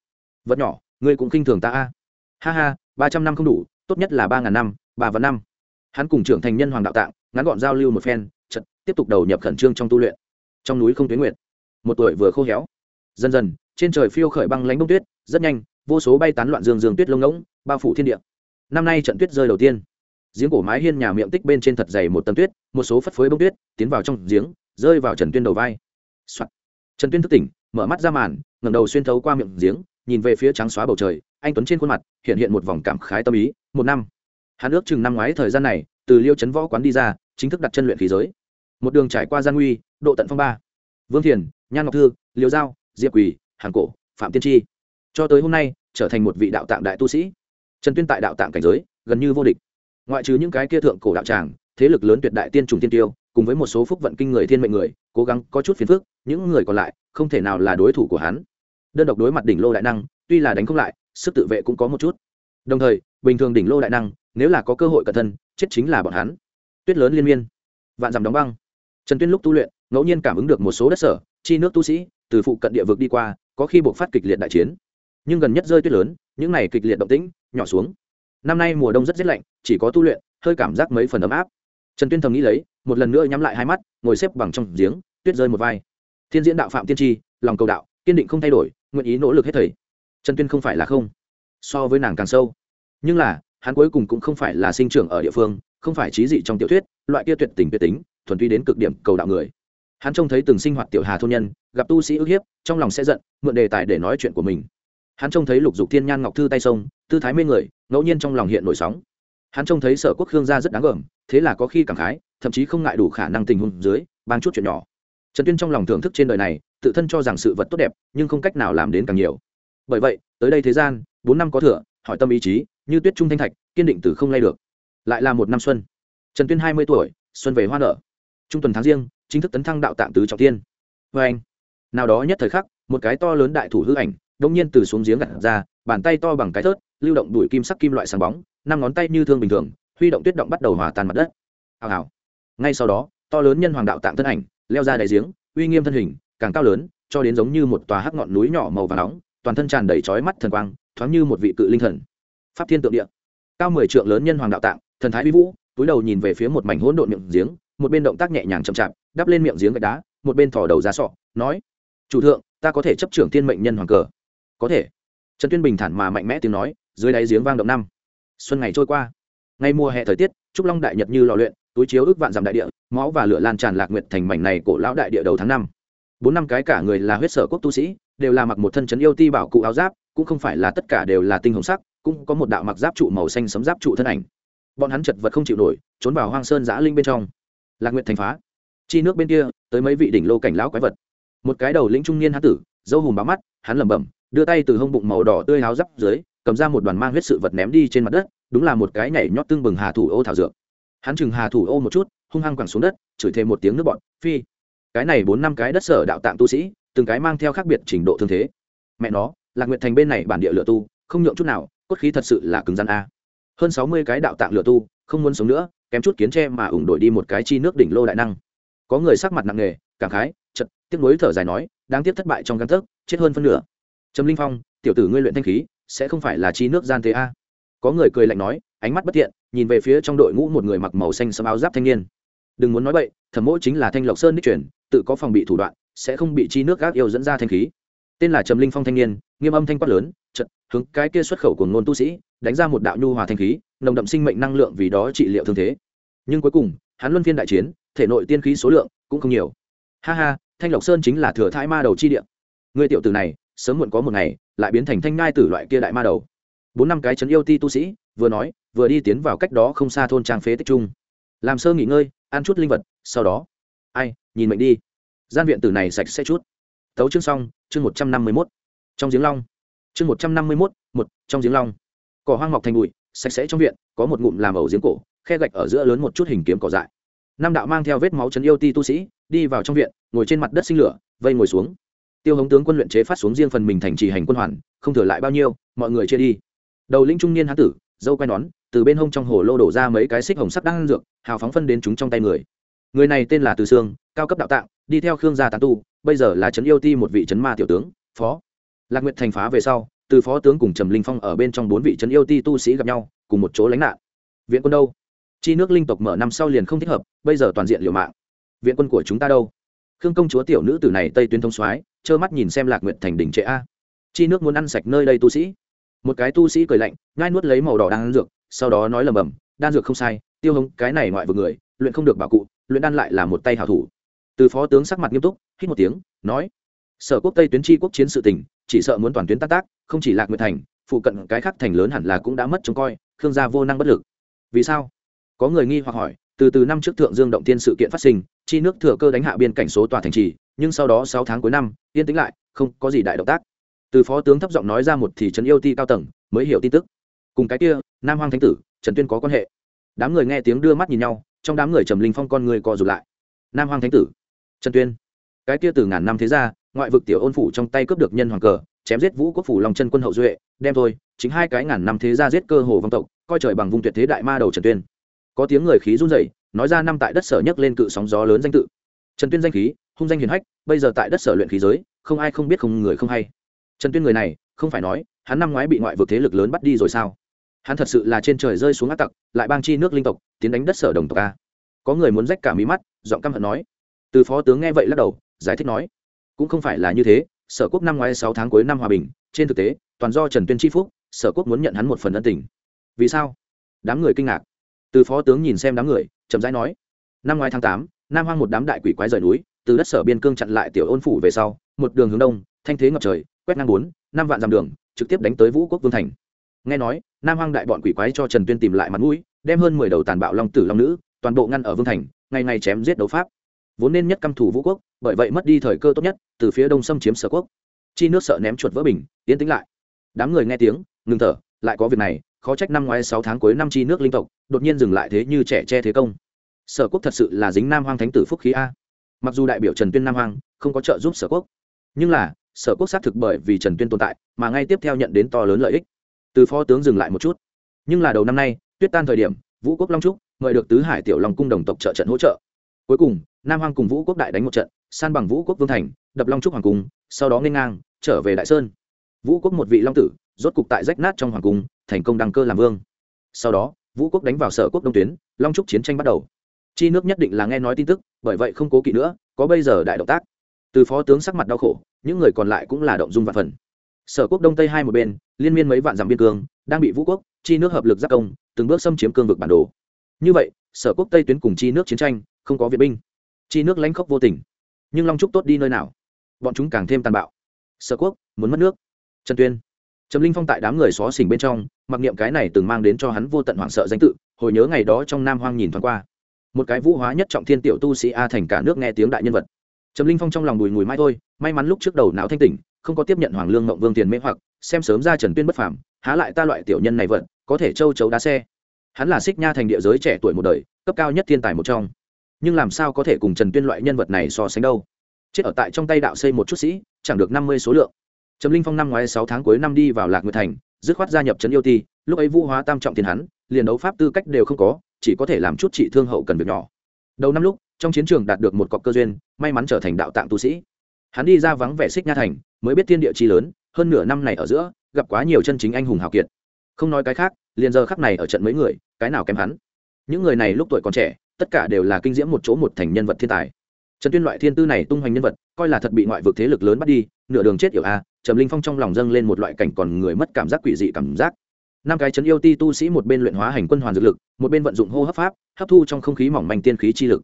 vật nhỏ, ngươi cũng khinh thường ta a. Ha ha, ba trăm năm không đủ, tốt nhất là ba ngàn năm, ba vạn năm. Hắn cùng trưởng thành nhân hoàng đạo tạng, ngắn gọn giao lưu một phen chật tiếp tục đầu nhập khẩn trương trong tu luyện. Trong núi không tuyến nguyện một tuổi vừa khô héo, dần dần trên trời phiêu khởi băng lánh bông tuyết, rất nhanh, vô số bay tán loạn dương dương tuyết lông ngỗng, bao phủ thiên địa. Năm nay trận tuyết rơi đầu tiên. Giếng cổ mái hiên nhà miệng tích bên trên thật dày một tầng tuyết, một số phất phới bông tuyết tiến vào trong giếng, rơi vào trần tuyên đầu vai、Soạn. trần tuyên thức tỉnh, mở mắt ra màn, ngẩng đầu xuyên thấu qua miệng giếng, nhìn về phía trắng xóa bầu trời, anh tuấn trên khuôn mặt hiện hiện một vòng cảm khái tâm ý, một năm. Hắn ước chừng năm ngoái thời gian này, từ liêu trấn võ quán đi ra, chính thức đặt chân luyện khí giới. Một đường trải qua gian nguy, độ tận phong ba. Vương thiền, nhan ngọc thư, liêu giao, diệp quỳ hàng cổ, phạm tiên tri. Cho tới hôm nay, trở thành một vị đạo tạng đại tu sĩ. Trần tuyên tại đạo tạng cảnh giới, gần như vô địch. Ngoại trừ những cái kia thượng cổ đạo tràng, thế lực lớn tuyệt đại tiên trùng tiên tiêu, cùng với một số phúc vận kinh người thiên mệnh người, cố gắng có chút phiền phức, những người còn lại, không thể nào là đối thủ của hắn. Đơn độc đối mặt đỉnh lô đại năng, tuy là đánh không lại, sức tự vệ cũng có một chút. Đồng thời, bình thường đỉnh lô đại năng, nếu là có cơ hội cẩn thân, chết chính là bọn hắn. Tuyết lớn liên miên. Vạn dằm đóng băng. Trần tuyên lúc tu luyện, ngẫu nhiên cảm ứng được một số đất sở, chi nước tu sĩ, từ phụ cận địa vực đi qua có khi buộc phát kịch liệt đại chiến. Nhưng gần nhất rơi tuyết lớn, những này kịch liệt động tĩnh, nhỏ xuống. Năm nay mùa đông rất rét lạnh, chỉ có tu luyện, hơi cảm giác mấy phần ấm áp. Trần tuyên thầm nghĩ lấy, một lần nữa nhắm lại hai mắt, ngồi xếp bằng trong giếng, tuyết rơi một vai. Thiên diễn đạo phạm tiên tri, lòng cầu đạo, kiên định không thay đổi, nguyện ý nỗ lực hết thầy. Trần tuyên không phải là không. So với nàng càng sâu. Nhưng là, hắn cuối cùng cũng không phải là sinh trưởng ở địa phương, không phải trí dị trong tiểu thuyết, loại kia tuyệt tình tuyệt tính, thuần túy đến cực điểm cầu đạo người hắn trông thấy từng sinh hoạt tiểu hà thôn nhân, gặp tu sĩ ức hiếp, trong lòng sẽ giận, mượn đề tài để nói chuyện của mình. Hắn trông thấy lục dục thiên nhan ngọc thư tay sông, tư thái mê người, ngẫu nhiên trong lòng hiện nổi sóng. Hắn trông thấy sở quốc khương gia rất đáng gờm, thế là có khi cảm khái, thậm chí không ngại đủ khả năng tình huống dưới, ban chút chuyện nhỏ. Trần tuyên trong lòng thưởng thức trên đời này, tự thân cho rằng sự vật tốt đẹp, nhưng không cách nào làm đến càng nhiều. Bởi vậy, tới đây thế gian, bốn năm có thừa, hỏi tâm ý chí, như tuyết trung thanh thạch, kiên định từ không lay được. Lại là một năm xuân. Trần tuyên hai mươi tuổi, xuân về hoa nở. Trung tuần tháng riêng chính thức tấn thăng đạo tạng tứ trọng tiên. Vê anh, nào đó nhất thời khắc, một cái to lớn đại thủ hư ảnh, đông nhiên từ xuống giếng gặt ra, bàn tay to bằng cái thớt, lưu động đuổi kim sắc kim loại sáng bóng, năm ngón tay như thương bình thường, huy động tuyết động bắt đầu hòa tan mặt đất. Hào hào. Ngay sau đó, to lớn nhân hoàng đạo tạng thân ảnh, leo ra đại giếng, uy nghiêm thân hình, càng cao lớn, cho đến giống như một tòa hắc ngọn núi nhỏ màu và nóng, toàn thân tràn đầy trói mắt thần quang, thoáng như một vị cự linh thần. Pháp thiên tượng địa. Cao mười trượng lớn nhân hoàng đạo tạng, thần thái uy vũ, túi đầu nhìn về phía một mảnh hỗn độn miệng giếng, một bên động tác nhẹ nhàng chậm chạp đắp lên miệng giếng gạch đá, một bên thò đầu ra sọ, nói, chủ thượng, ta có thể chấp trưởng thiên mệnh nhân hoàng cờ. Có thể. Trần tuyên bình thản mà mạnh mẽ tiếng nói, dưới đáy giếng vang động năm. Xuân ngày trôi qua. Ngay mùa hè thời tiết, trúc long đại nhật như lò luyện, túi chiếu ước vạn dặm đại địa, máu và lửa lan tràn lạc nguyệt thành mảnh này cổ lão đại địa đầu tháng năm. Bốn năm cái cả người là huyết sở quốc tu sĩ, đều là mặc một thân chấn yêu ti bảo cụ áo giáp, cũng không phải là tất cả đều là tinh hồng sắc, cũng có một đạo mặc giáp trụ màu xanh sấm giáp trụ thân ảnh. Bọn hắn chật vật không chịu nổi, trốn vào hoang sơn giã linh bên trong. Lạc nguyện thành phá chi nước bên kia, tới mấy vị đỉnh lô cảnh lão quái vật. Một cái đầu lĩnh trung niên hán tử, dâu hùm bám mắt, hắn lẩm bẩm, đưa tay từ hông bụng màu đỏ tươi háo giáp dưới, cầm ra một đoàn mang huyết sự vật ném đi trên mặt đất, đúng là một cái nhảy nhót tương bừng hà thủ ô thảo dược. Hắn chừng hà thủ ô một chút, hung hăng quẳng xuống đất, chửi thêm một tiếng nước bọn phi! Cái này bốn năm cái đất sở đạo tạng tu sĩ, từng cái mang theo khác biệt trình độ thương thế. Mẹ nó, lạc nguyện thành bên này bản địa lựa tu, không nhượng chút nào, cốt khí thật sự là cứng rắn a. Hơn sáu mươi cái đạo tạng lựa tu, không muốn sống nữa, kém chút kiến tre mà ủng đổi đi một cái chi nước đỉnh lô đại năng có người sắc mặt nặng nề, cảm khái chật tiếc nuối thở dài nói, đáng tiếc thất bại trong căn thức chết hơn phân nửa. Trầm linh phong, tiểu tử ngươi luyện thanh khí, sẽ không phải là chi nước gian thế a? Có người cười lạnh nói, ánh mắt bất thiện, nhìn về phía trong đội ngũ một người mặc màu xanh sẫm áo giáp thanh niên. Đừng muốn nói bậy, thẩm mỗ chính là thanh lộc sơn đích truyền, tự có phòng bị thủ đoạn, sẽ không bị chi nước gác yêu dẫn ra thanh khí. Tên là trầm linh phong thanh niên, nghiêm âm thanh quát lớn chật hướng cái kia xuất khẩu của ngôn tu sĩ, đánh ra một đạo nhu hòa thanh khí, nồng đậm sinh mệnh năng lượng vì đó trị liệu thương thế. Nhưng cuối cùng, hắn luân phiên đại chiến thể nội tiên khí số lượng cũng không nhiều. Ha ha, thanh lộc sơn chính là thừa thái ma đầu chi địa. Người tiểu tử này, sớm muộn có một ngày, lại biến thành thanh ngai tử loại kia đại ma đầu. Bốn năm cái chấn yêu ti tu sĩ, vừa nói, vừa đi tiến vào cách đó không xa thôn trang phế tích trung làm sơ nghỉ ngơi, ăn chút linh vật, sau đó. Ai, nhìn mệnh đi. Gian viện tử này sạch sẽ chút. Tấu chương xong, chương một trăm năm mươi mốt. Trong giếng long. Chương một trăm năm mươi mốt, một, trong giếng long. Cỏ hoang mọc thành bụi, sạch sẽ trong viện, có một ngụm làm ẩu giếng cổ, khe gạch ở giữa lớn một chút hình kiếm cỏ dại nam đạo mang theo vết máu chấn yêu ti tu sĩ, đi vào trong viện, ngồi trên mặt đất sinh lửa, vây ngồi xuống. Tiêu hống tướng quân luyện chế phát xuống riêng phần mình thành trì hành quân hoàn, không thừa lại bao nhiêu, mọi người chia đi. Đầu linh trung niên hán tử, dâu quay nón, từ bên hông trong hồ lô đổ ra mấy cái xích hồng sắc đang dược, hào phóng phân đến chúng trong tay người. Người này tên là từ sương, cao cấp đạo tạng, đi theo khương gia tán tu, bây giờ là trấn yêu ti một vị trấn ma tiểu tướng, phó. Lạc nguyệt thành phá về sau, từ phó tướng cùng trầm linh phong ở bên trong bốn vị trấn yêu ti tu sĩ gặp nhau, cùng một chỗ lánh nạn. Viện quân đâu? Chi nước linh tộc mở năm sau liền không thích hợp, bây giờ toàn diện liều mạng. Viện quân của chúng ta đâu? Khương công chúa tiểu nữ tử này tây tuyến thông soái, trơ mắt nhìn xem lạc nguyện thành đỉnh trệ a. Chi nước muốn ăn sạch nơi đây tu sĩ. Một cái tu sĩ cười lạnh ngai nuốt lấy màu đỏ đan dược, sau đó nói lầm bầm đan dược không sai, tiêu hống cái này ngoại vừa người, luyện không được bảo cụ, luyện đan lại là một tay hảo thủ. Từ phó tướng sắc mặt nghiêm túc, hít một tiếng, nói, sở quốc tây tuyến tri quốc chiến sự tỉnh chỉ sợ muốn toàn tuyến tác tác, không chỉ lạc nguyện thành, phụ cận cái khác thành lớn hẳn là cũng đã mất trông coi, khương gia vô năng bất lực. Vì sao? Có người nghi hoặc hỏi, từ từ năm trước thượng dương động tiên sự kiện phát sinh, chi nước thừa cơ đánh hạ biên cảnh số tòa thành trì, nhưng sau đó sáu tháng cuối năm, yên tĩnh lại, không có gì đại động tác. Từ phó tướng thấp giọng nói ra một thị trấn yêu ti cao tầng, mới hiểu tin tức. Cùng cái kia, nam hoàng thánh tử, trần tuyên có quan hệ. Đám người nghe tiếng đưa mắt nhìn nhau, trong đám người trầm linh phong con người co rụt lại. Nam hoàng thánh tử, trần tuyên. Cái kia từ ngàn năm thế ra ngoại vực tiểu ôn phủ trong tay cướp được nhân hoàng cờ, chém giết vũ quốc phủ lòng chân quân hậu duệ, đem thôi, chính hai cái ngàn năm thế ra giết cơ hồ vong tộc, coi trời bằng vùng tuyệt thế đại ma đầu trần tuyên có tiếng người khí run rẩy, nói ra năm tại đất sở nhấc lên cự sóng gió lớn danh tự. Trần tuyên danh khí, hung danh hiền hách, bây giờ tại đất sở luyện khí giới, không ai không biết không người không hay. Trần tuyên người này, không phải nói, hắn năm ngoái bị ngoại vực thế lực lớn bắt đi rồi sao? Hắn thật sự là trên trời rơi xuống ác tặc, lại bang chi nước linh tộc, tiến đánh đất sở đồng tộc a. Có người muốn rách cả mí mắt, giọng căm hận nói. Từ phó tướng nghe vậy lắc đầu, giải thích nói. Cũng không phải là như thế, sở quốc năm ngoái sáu tháng cuối năm hòa bình, trên thực tế, toàn do trần tuyên tri phúc, sở quốc muốn nhận hắn một phần ân tình. Vì sao? Đám người kinh ngạc từ phó tướng nhìn xem đám người, chậm rãi nói, năm ngoái tháng tám, nam hoang một đám đại quỷ quái rời núi, từ đất sở biên cương chặn lại tiểu ôn phủ về sau, một đường hướng đông, thanh thế ngập trời, quét ngang bốn, năm vạn dặm đường, trực tiếp đánh tới vũ quốc vương thành. Nghe nói, nam hoang đại bọn quỷ quái cho trần tuyên tìm lại mặt mũi, đem hơn mười đầu tàn bạo long tử long nữ, toàn bộ ngăn ở vương thành, ngày ngày chém giết đấu pháp. Vốn nên nhất căm thủ vũ quốc, bởi vậy mất đi thời cơ tốt nhất, từ phía đông xâm chiếm sở quốc. Chi nước sợ ném chuột vỡ bình tiến tĩnh lại. Đám người nghe tiếng, ngừng thở lại có việc này, khó trách năm ngoái sáu tháng cuối năm chi nước linh tộc, đột nhiên dừng lại thế như trẻ che thế công. Sở quốc thật sự là dính nam hoang thánh tử phúc khí a. Mặc dù đại biểu trần tuyên nam hoang, không có trợ giúp sở quốc, nhưng là, sở quốc xác thực bởi vì trần tuyên tồn tại, mà ngay tiếp theo nhận đến to lớn lợi ích. Từ phó tướng dừng lại một chút. Nhưng là đầu năm nay, tuyết tan thời điểm, vũ quốc long trúc, mời được tứ hải tiểu long cung đồng tộc trợ trận hỗ trợ. Cuối cùng, nam hoang cùng vũ quốc đại đánh một trận, san bằng vũ quốc vương thành, đập long trúc hoàng cung, sau đó nghênh ngang, trở về đại sơn. Vũ quốc một vị long tử rốt cục tại rách nát trong hoàng cung, thành công đăng cơ làm vương. Sau đó, vũ quốc đánh vào sở quốc đông tuyến, long trúc chiến tranh bắt đầu. Chi nước nhất định là nghe nói tin tức, bởi vậy không cố kỵ nữa, có bây giờ đại động tác. Từ phó tướng sắc mặt đau khổ, những người còn lại cũng là động dung vạn phần. Sở quốc đông tây hai một bên, liên miên mấy vạn dặm biên cương, đang bị vũ quốc, chi nước hợp lực giác công, từng bước xâm chiếm cương vực bản đồ. Như vậy, sở quốc tây tuyến cùng chi nước chiến tranh, không có viện binh. Chi nước lãnh khốc vô tình. Nhưng long trúc tốt đi nơi nào? Bọn chúng càng thêm tàn bạo. Sở quốc, muốn mất nước. Trần tuyên trầm linh phong tại đám người xó xỉnh bên trong, mặc niệm cái này từng mang đến cho hắn vô tận hoảng sợ danh tự, hồi nhớ ngày đó trong nam hoang nhìn thoáng qua. Một cái vũ hóa nhất trọng thiên tiểu tu sĩ a thành cả nước nghe tiếng đại nhân vật. Trầm linh phong trong lòng bùi ngùi mai thôi, may mắn lúc trước đầu não thanh tỉnh, không có tiếp nhận hoàng lương mộng vương tiền mê hoặc, xem sớm ra trần tuyên bất phàm, há lại ta loại tiểu nhân này vận, có thể châu chấu đá xe. Hắn là xích nha thành địa giới trẻ tuổi một đời, cấp cao nhất thiên tài một trong. Nhưng làm sao có thể cùng trần tuyên loại nhân vật này so sánh đâu? Chết ở tại trong tay đạo xây một chút sĩ, chẳng được năm mươi số lượng trầm linh phong năm ngoái sáu tháng cuối năm đi vào lạc nguyệt thành, dứt khoát gia nhập trấn yêu ti, lúc ấy vũ hóa tam trọng tiền hắn, liền đấu pháp tư cách đều không có, chỉ có thể làm chút trị thương hậu cần việc nhỏ. Đầu năm lúc, trong chiến trường đạt được một cọc cơ duyên, may mắn trở thành đạo tạng tu sĩ. Hắn đi ra vắng vẻ xích nha thành, mới biết thiên địa chi lớn, hơn nửa năm này ở giữa, gặp quá nhiều chân chính anh hùng hào kiệt. Không nói cái khác, liền giờ khắc này ở trận mấy người, cái nào kém hắn. Những người này lúc tuổi còn trẻ, tất cả đều là kinh diễm một chỗ một thành nhân vật thiên tài. Trần tuyên loại thiên tư này tung hoành nhân vật, coi là thật bị ngoại vực thế lực lớn bắt đi nửa đường chết yểu a, trầm linh phong trong lòng dâng lên một loại cảnh còn người mất cảm giác quỷ dị cảm giác. Năm cái chấn yêu ti tu sĩ một bên luyện hóa hành quân hoàn dược lực, một bên vận dụng hô hấp pháp, hấp thu trong không khí mỏng manh tiên khí chi lực.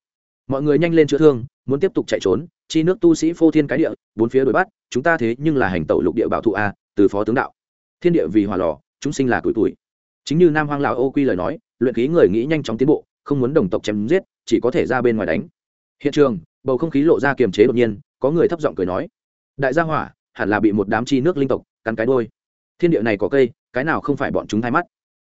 Mọi người nhanh lên chữa thương, muốn tiếp tục chạy trốn, chi nước tu sĩ phô thiên cái địa, bốn phía đuổi bắt, chúng ta thế nhưng là hành tẩu lục địa bảo thụ a, từ phó tướng đạo. Thiên địa vì hỏa lò, chúng sinh là tuổi tuổi. Chính như nam hoang lào ô quy lời nói, luyện khí người nghĩ nhanh chóng tiến bộ, không muốn đồng tộc chém giết, chỉ có thể ra bên ngoài đánh. Hiện trường, bầu không khí lộ ra kiềm chế đột nhiên, có người thấp giọng cười nói đại gia hỏa, hẳn là bị một đám chi nước linh tộc cắn cái đôi thiên địa này có cây, cái nào không phải bọn chúng thay mắt?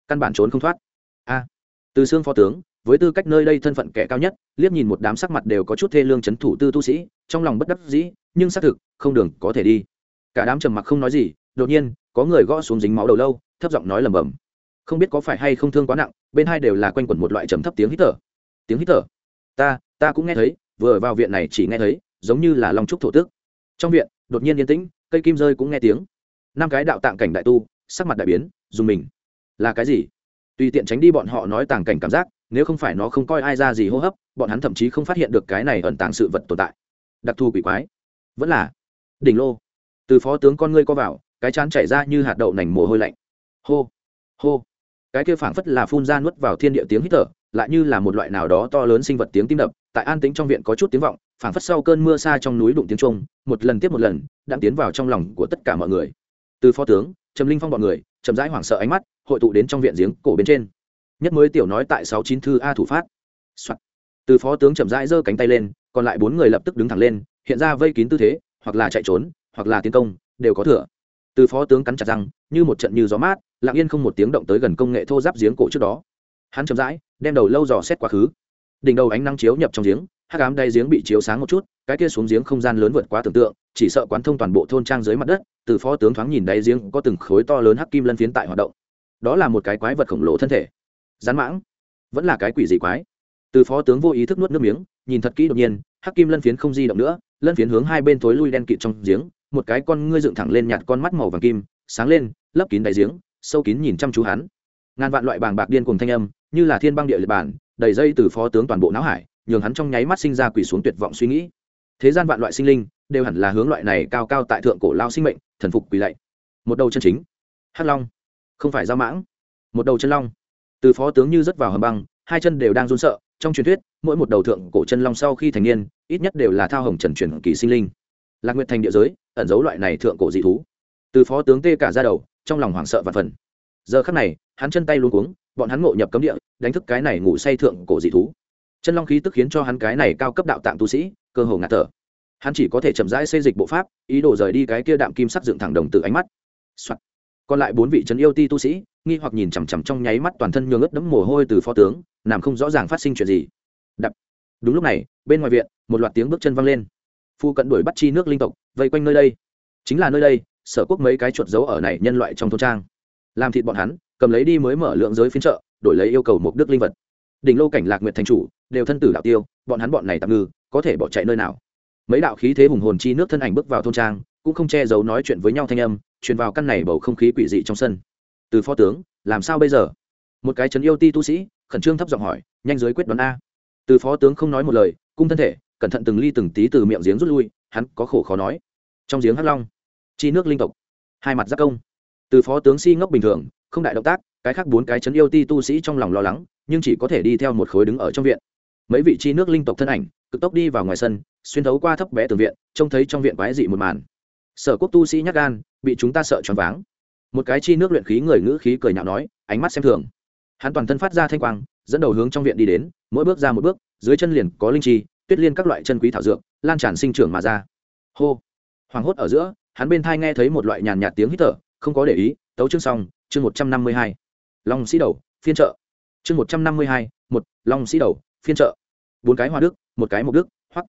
Căn bản trốn không thoát. A. Từ xương phó tướng, với tư cách nơi đây thân phận kẻ cao nhất, liếc nhìn một đám sắc mặt đều có chút thê lương c h ấ n thủ tư tu sĩ, trong lòng bất đắc dĩ, nhưng xác thực, không đường có thể đi. Cả đám trầm mặc không nói gì, đột nhiên, có người gõ xuống dính máu đầu lâu, thấp giọng nói lầm bầm không biết có phải hay không thương quá nặng, bên hai đều là quanh quẩn một loại trầm thấp tiếng hít thở. Tiếng hít thở? Ta ta cũng nghe thấy, vừa vào viện này chỉ nghe thấy, giống như là long trúc thổ tức. trong viện đột nhiên yên tĩnh, cây kim rơi cũng nghe tiếng. Năm cái đạo tạng cảnh đại tu, sắc mặt đại biến, dùng mình. Là cái gì? Tùy tiện tránh đi bọn họ nói tàng cảnh cảm giác, nếu không phải nó không coi ai ra gì hô hấp, bọn hắn thậm chí không phát hiện được cái này ẩn tàng sự vật tồn tại. Đặc thù quỷ quái. Vẫn là. Đỉnh lô. Từ phó tướng con ngươi co vào, cái chán chảy ra như hạt đậu nành mồ hôi lạnh. Hô. Hô. Cái kia phảng phất là phun ra nuốt vào thiên địa tiếng hít thở, lại như là một loại nào đó to lớn sinh vật tiếng tim đập, tại an tĩnh trong viện có chút tiếng vọng phảng phất sau cơn mưa xa trong núi đụng tiếng trung một lần tiếp một lần đã tiến vào trong lòng của tất cả mọi người. Từ phó tướng, trầm linh phong bọn người, chậm rãi hoảng sợ ánh mắt, hội tụ đến trong viện giếng cổ bên trên. Nhất mới tiểu nói tại sáu chín thư a thủ phát、Soạn. từ phó tướng chậm rãi giơ cánh tay lên, còn lại bốn người lập tức đứng thẳng lên, hiện ra vây kín tư thế, hoặc là chạy trốn, hoặc là tiến công, đều có thừa. Từ phó tướng cắn chặt răng, như một trận như gió mát, lặng yên không một tiếng động tới gần công nghệ thô giáp giếng cổ trước đó. Hắn chậm rãi, đem đầu lâu dò xét quá khứ. Đỉnh đầu ánh nắng chiếu nhập trong giếng hắc ám đáy giếng bị chiếu sáng một chút, cái kia xuống giếng không gian lớn vượt quá tưởng tượng, chỉ sợ quán thông toàn bộ thôn trang dưới mặt đất, từ phó tướng thoáng nhìn đáy giếng có từng khối to lớn hắc kim lân phiến tại hoạt động. Đó là một cái quái vật khổng lồ thân thể. Rán mãng. Vẫn là cái quỷ dị quái. Từ phó tướng vô ý thức nuốt nước miếng, nhìn thật kỹ đột nhiên, hắc kim lân phiến không di động nữa, lân phiến hướng hai bên thối lui đen kịt trong giếng, một cái con ngươi dựng thẳng lên nhạt con mắt màu vàng kim, sáng lên, lấp kín đáy giếng, sâu kín nhìn chăm chú hắn. Ngàn vạn loại bàng bạc điên cùng thanh âm, như là thiên băng địa liệt bản, đầy dây từ phó tướng toàn bộ não hải nhường hắn trong nháy mắt sinh ra quỷ xuống tuyệt vọng suy nghĩ. Thế gian vạn loại sinh linh đều hẳn là hướng loại này cao cao tại thượng cổ lao sinh mệnh, thần phục quỳ lạy. Một đầu chân chính, hắc long, không phải giao mãng. Một đầu chân long, từ phó tướng như rớt vào hầm băng, hai chân đều đang run sợ, trong truyền thuyết, mỗi một đầu thượng cổ chân long sau khi thành niên, ít nhất đều là thao hồng trần truyền kỳ sinh linh. Lạc nguyệt thành địa giới, ẩn giấu loại này thượng cổ dị thú. Từ phó tướng tê cả ra đầu, trong lòng hoảng sợ và phần giờ khắc này, hắn chân tay luôn cuống, bọn hắn ngộ nhập cấm địa, đánh thức cái này ngủ say thượng cổ dị thú chân long khí tức khiến cho hắn cái này cao cấp đạo tạng tu sĩ, cơ hồ ngạt thở. Hắn chỉ có thể chậm rãi xây dịch bộ pháp, ý đồ rời đi cái kia đạm kim sắc dựng thẳng đồng từ ánh mắt、Soạn. còn lại bốn vị trấn yêu ti tu sĩ, nghi hoặc nhìn chằm chằm trong nháy mắt toàn thân nhường ướt đẫm mồ hôi từ phó tướng làm không rõ ràng phát sinh chuyện gì. Đập. Đúng lúc này, bên ngoài viện, một loạt tiếng bước chân văng lên. Phu cận đuổi bắt chi nước linh tộc, vây quanh nơi đây. Chính là nơi đây, sở quốc mấy cái chuột giấu ở này nhân loại trong thôn trang. Làm thịt bọn hắn, cầm lấy đi mới mở lượng giới phiên trợ đổi lấy yêu cầu một đức linh vật. Đỉnh lô cảnh lạc nguyệt thành chủ đều thân tử đạo tiêu, bọn hắn bọn này tạm ngư, có thể bỏ chạy nơi nào? Mấy đạo khí thế hùng hồn chi nước thân ảnh bước vào thôn trang, cũng không che giấu nói chuyện với nhau thanh âm, truyền vào căn này bầu không khí quỷ dị trong sân. Từ phó tướng, làm sao bây giờ? Một cái chấn yêu ti tu sĩ, khẩn trương thấp giọng hỏi, nhanh dưới quyết đoán a. Từ phó tướng không nói một lời, cung thân thể, cẩn thận từng ly từng tí từ miệng giếng rút lui, hắn có khổ khó nói. Trong giếng hắc long, chi nước linh tộc, hai mặt giác công. Từ phó tướng si ngốc bình thường, không đại động tác, cái khác bốn cái chấn yêu ti tu sĩ trong lòng lo lắng, nhưng chỉ có thể đi theo một khối đứng ở trong viện mấy vị chi nước linh tộc thân ảnh, cực tốc đi vào ngoài sân, xuyên thấu qua thấp bé tường viện, trông thấy trong viện quái dị một màn. Sở quốc tu sĩ nhắc gan, bị chúng ta sợ choáng váng. Một cái chi nước luyện khí người ngữ khí cười nhạo nói, ánh mắt xem thường. Hắn toàn thân phát ra thanh quang, dẫn đầu hướng trong viện đi đến, mỗi bước ra một bước, dưới chân liền có linh chi, tuyết liên các loại chân quý thảo dược, lan tràn sinh trưởng mà ra. Hô! Hoàng hốt ở giữa, hắn bên thai nghe thấy một loại nhàn nhạt tiếng hít thở, không có để ý, tấu chương xong, chương một trăm năm mươi hai. Long sĩ đầu, phiên trợ chương một trăm năm mươi hai, một, long sĩ đầu phiên trợ bốn cái hoa đức, một cái mộc đức hoặc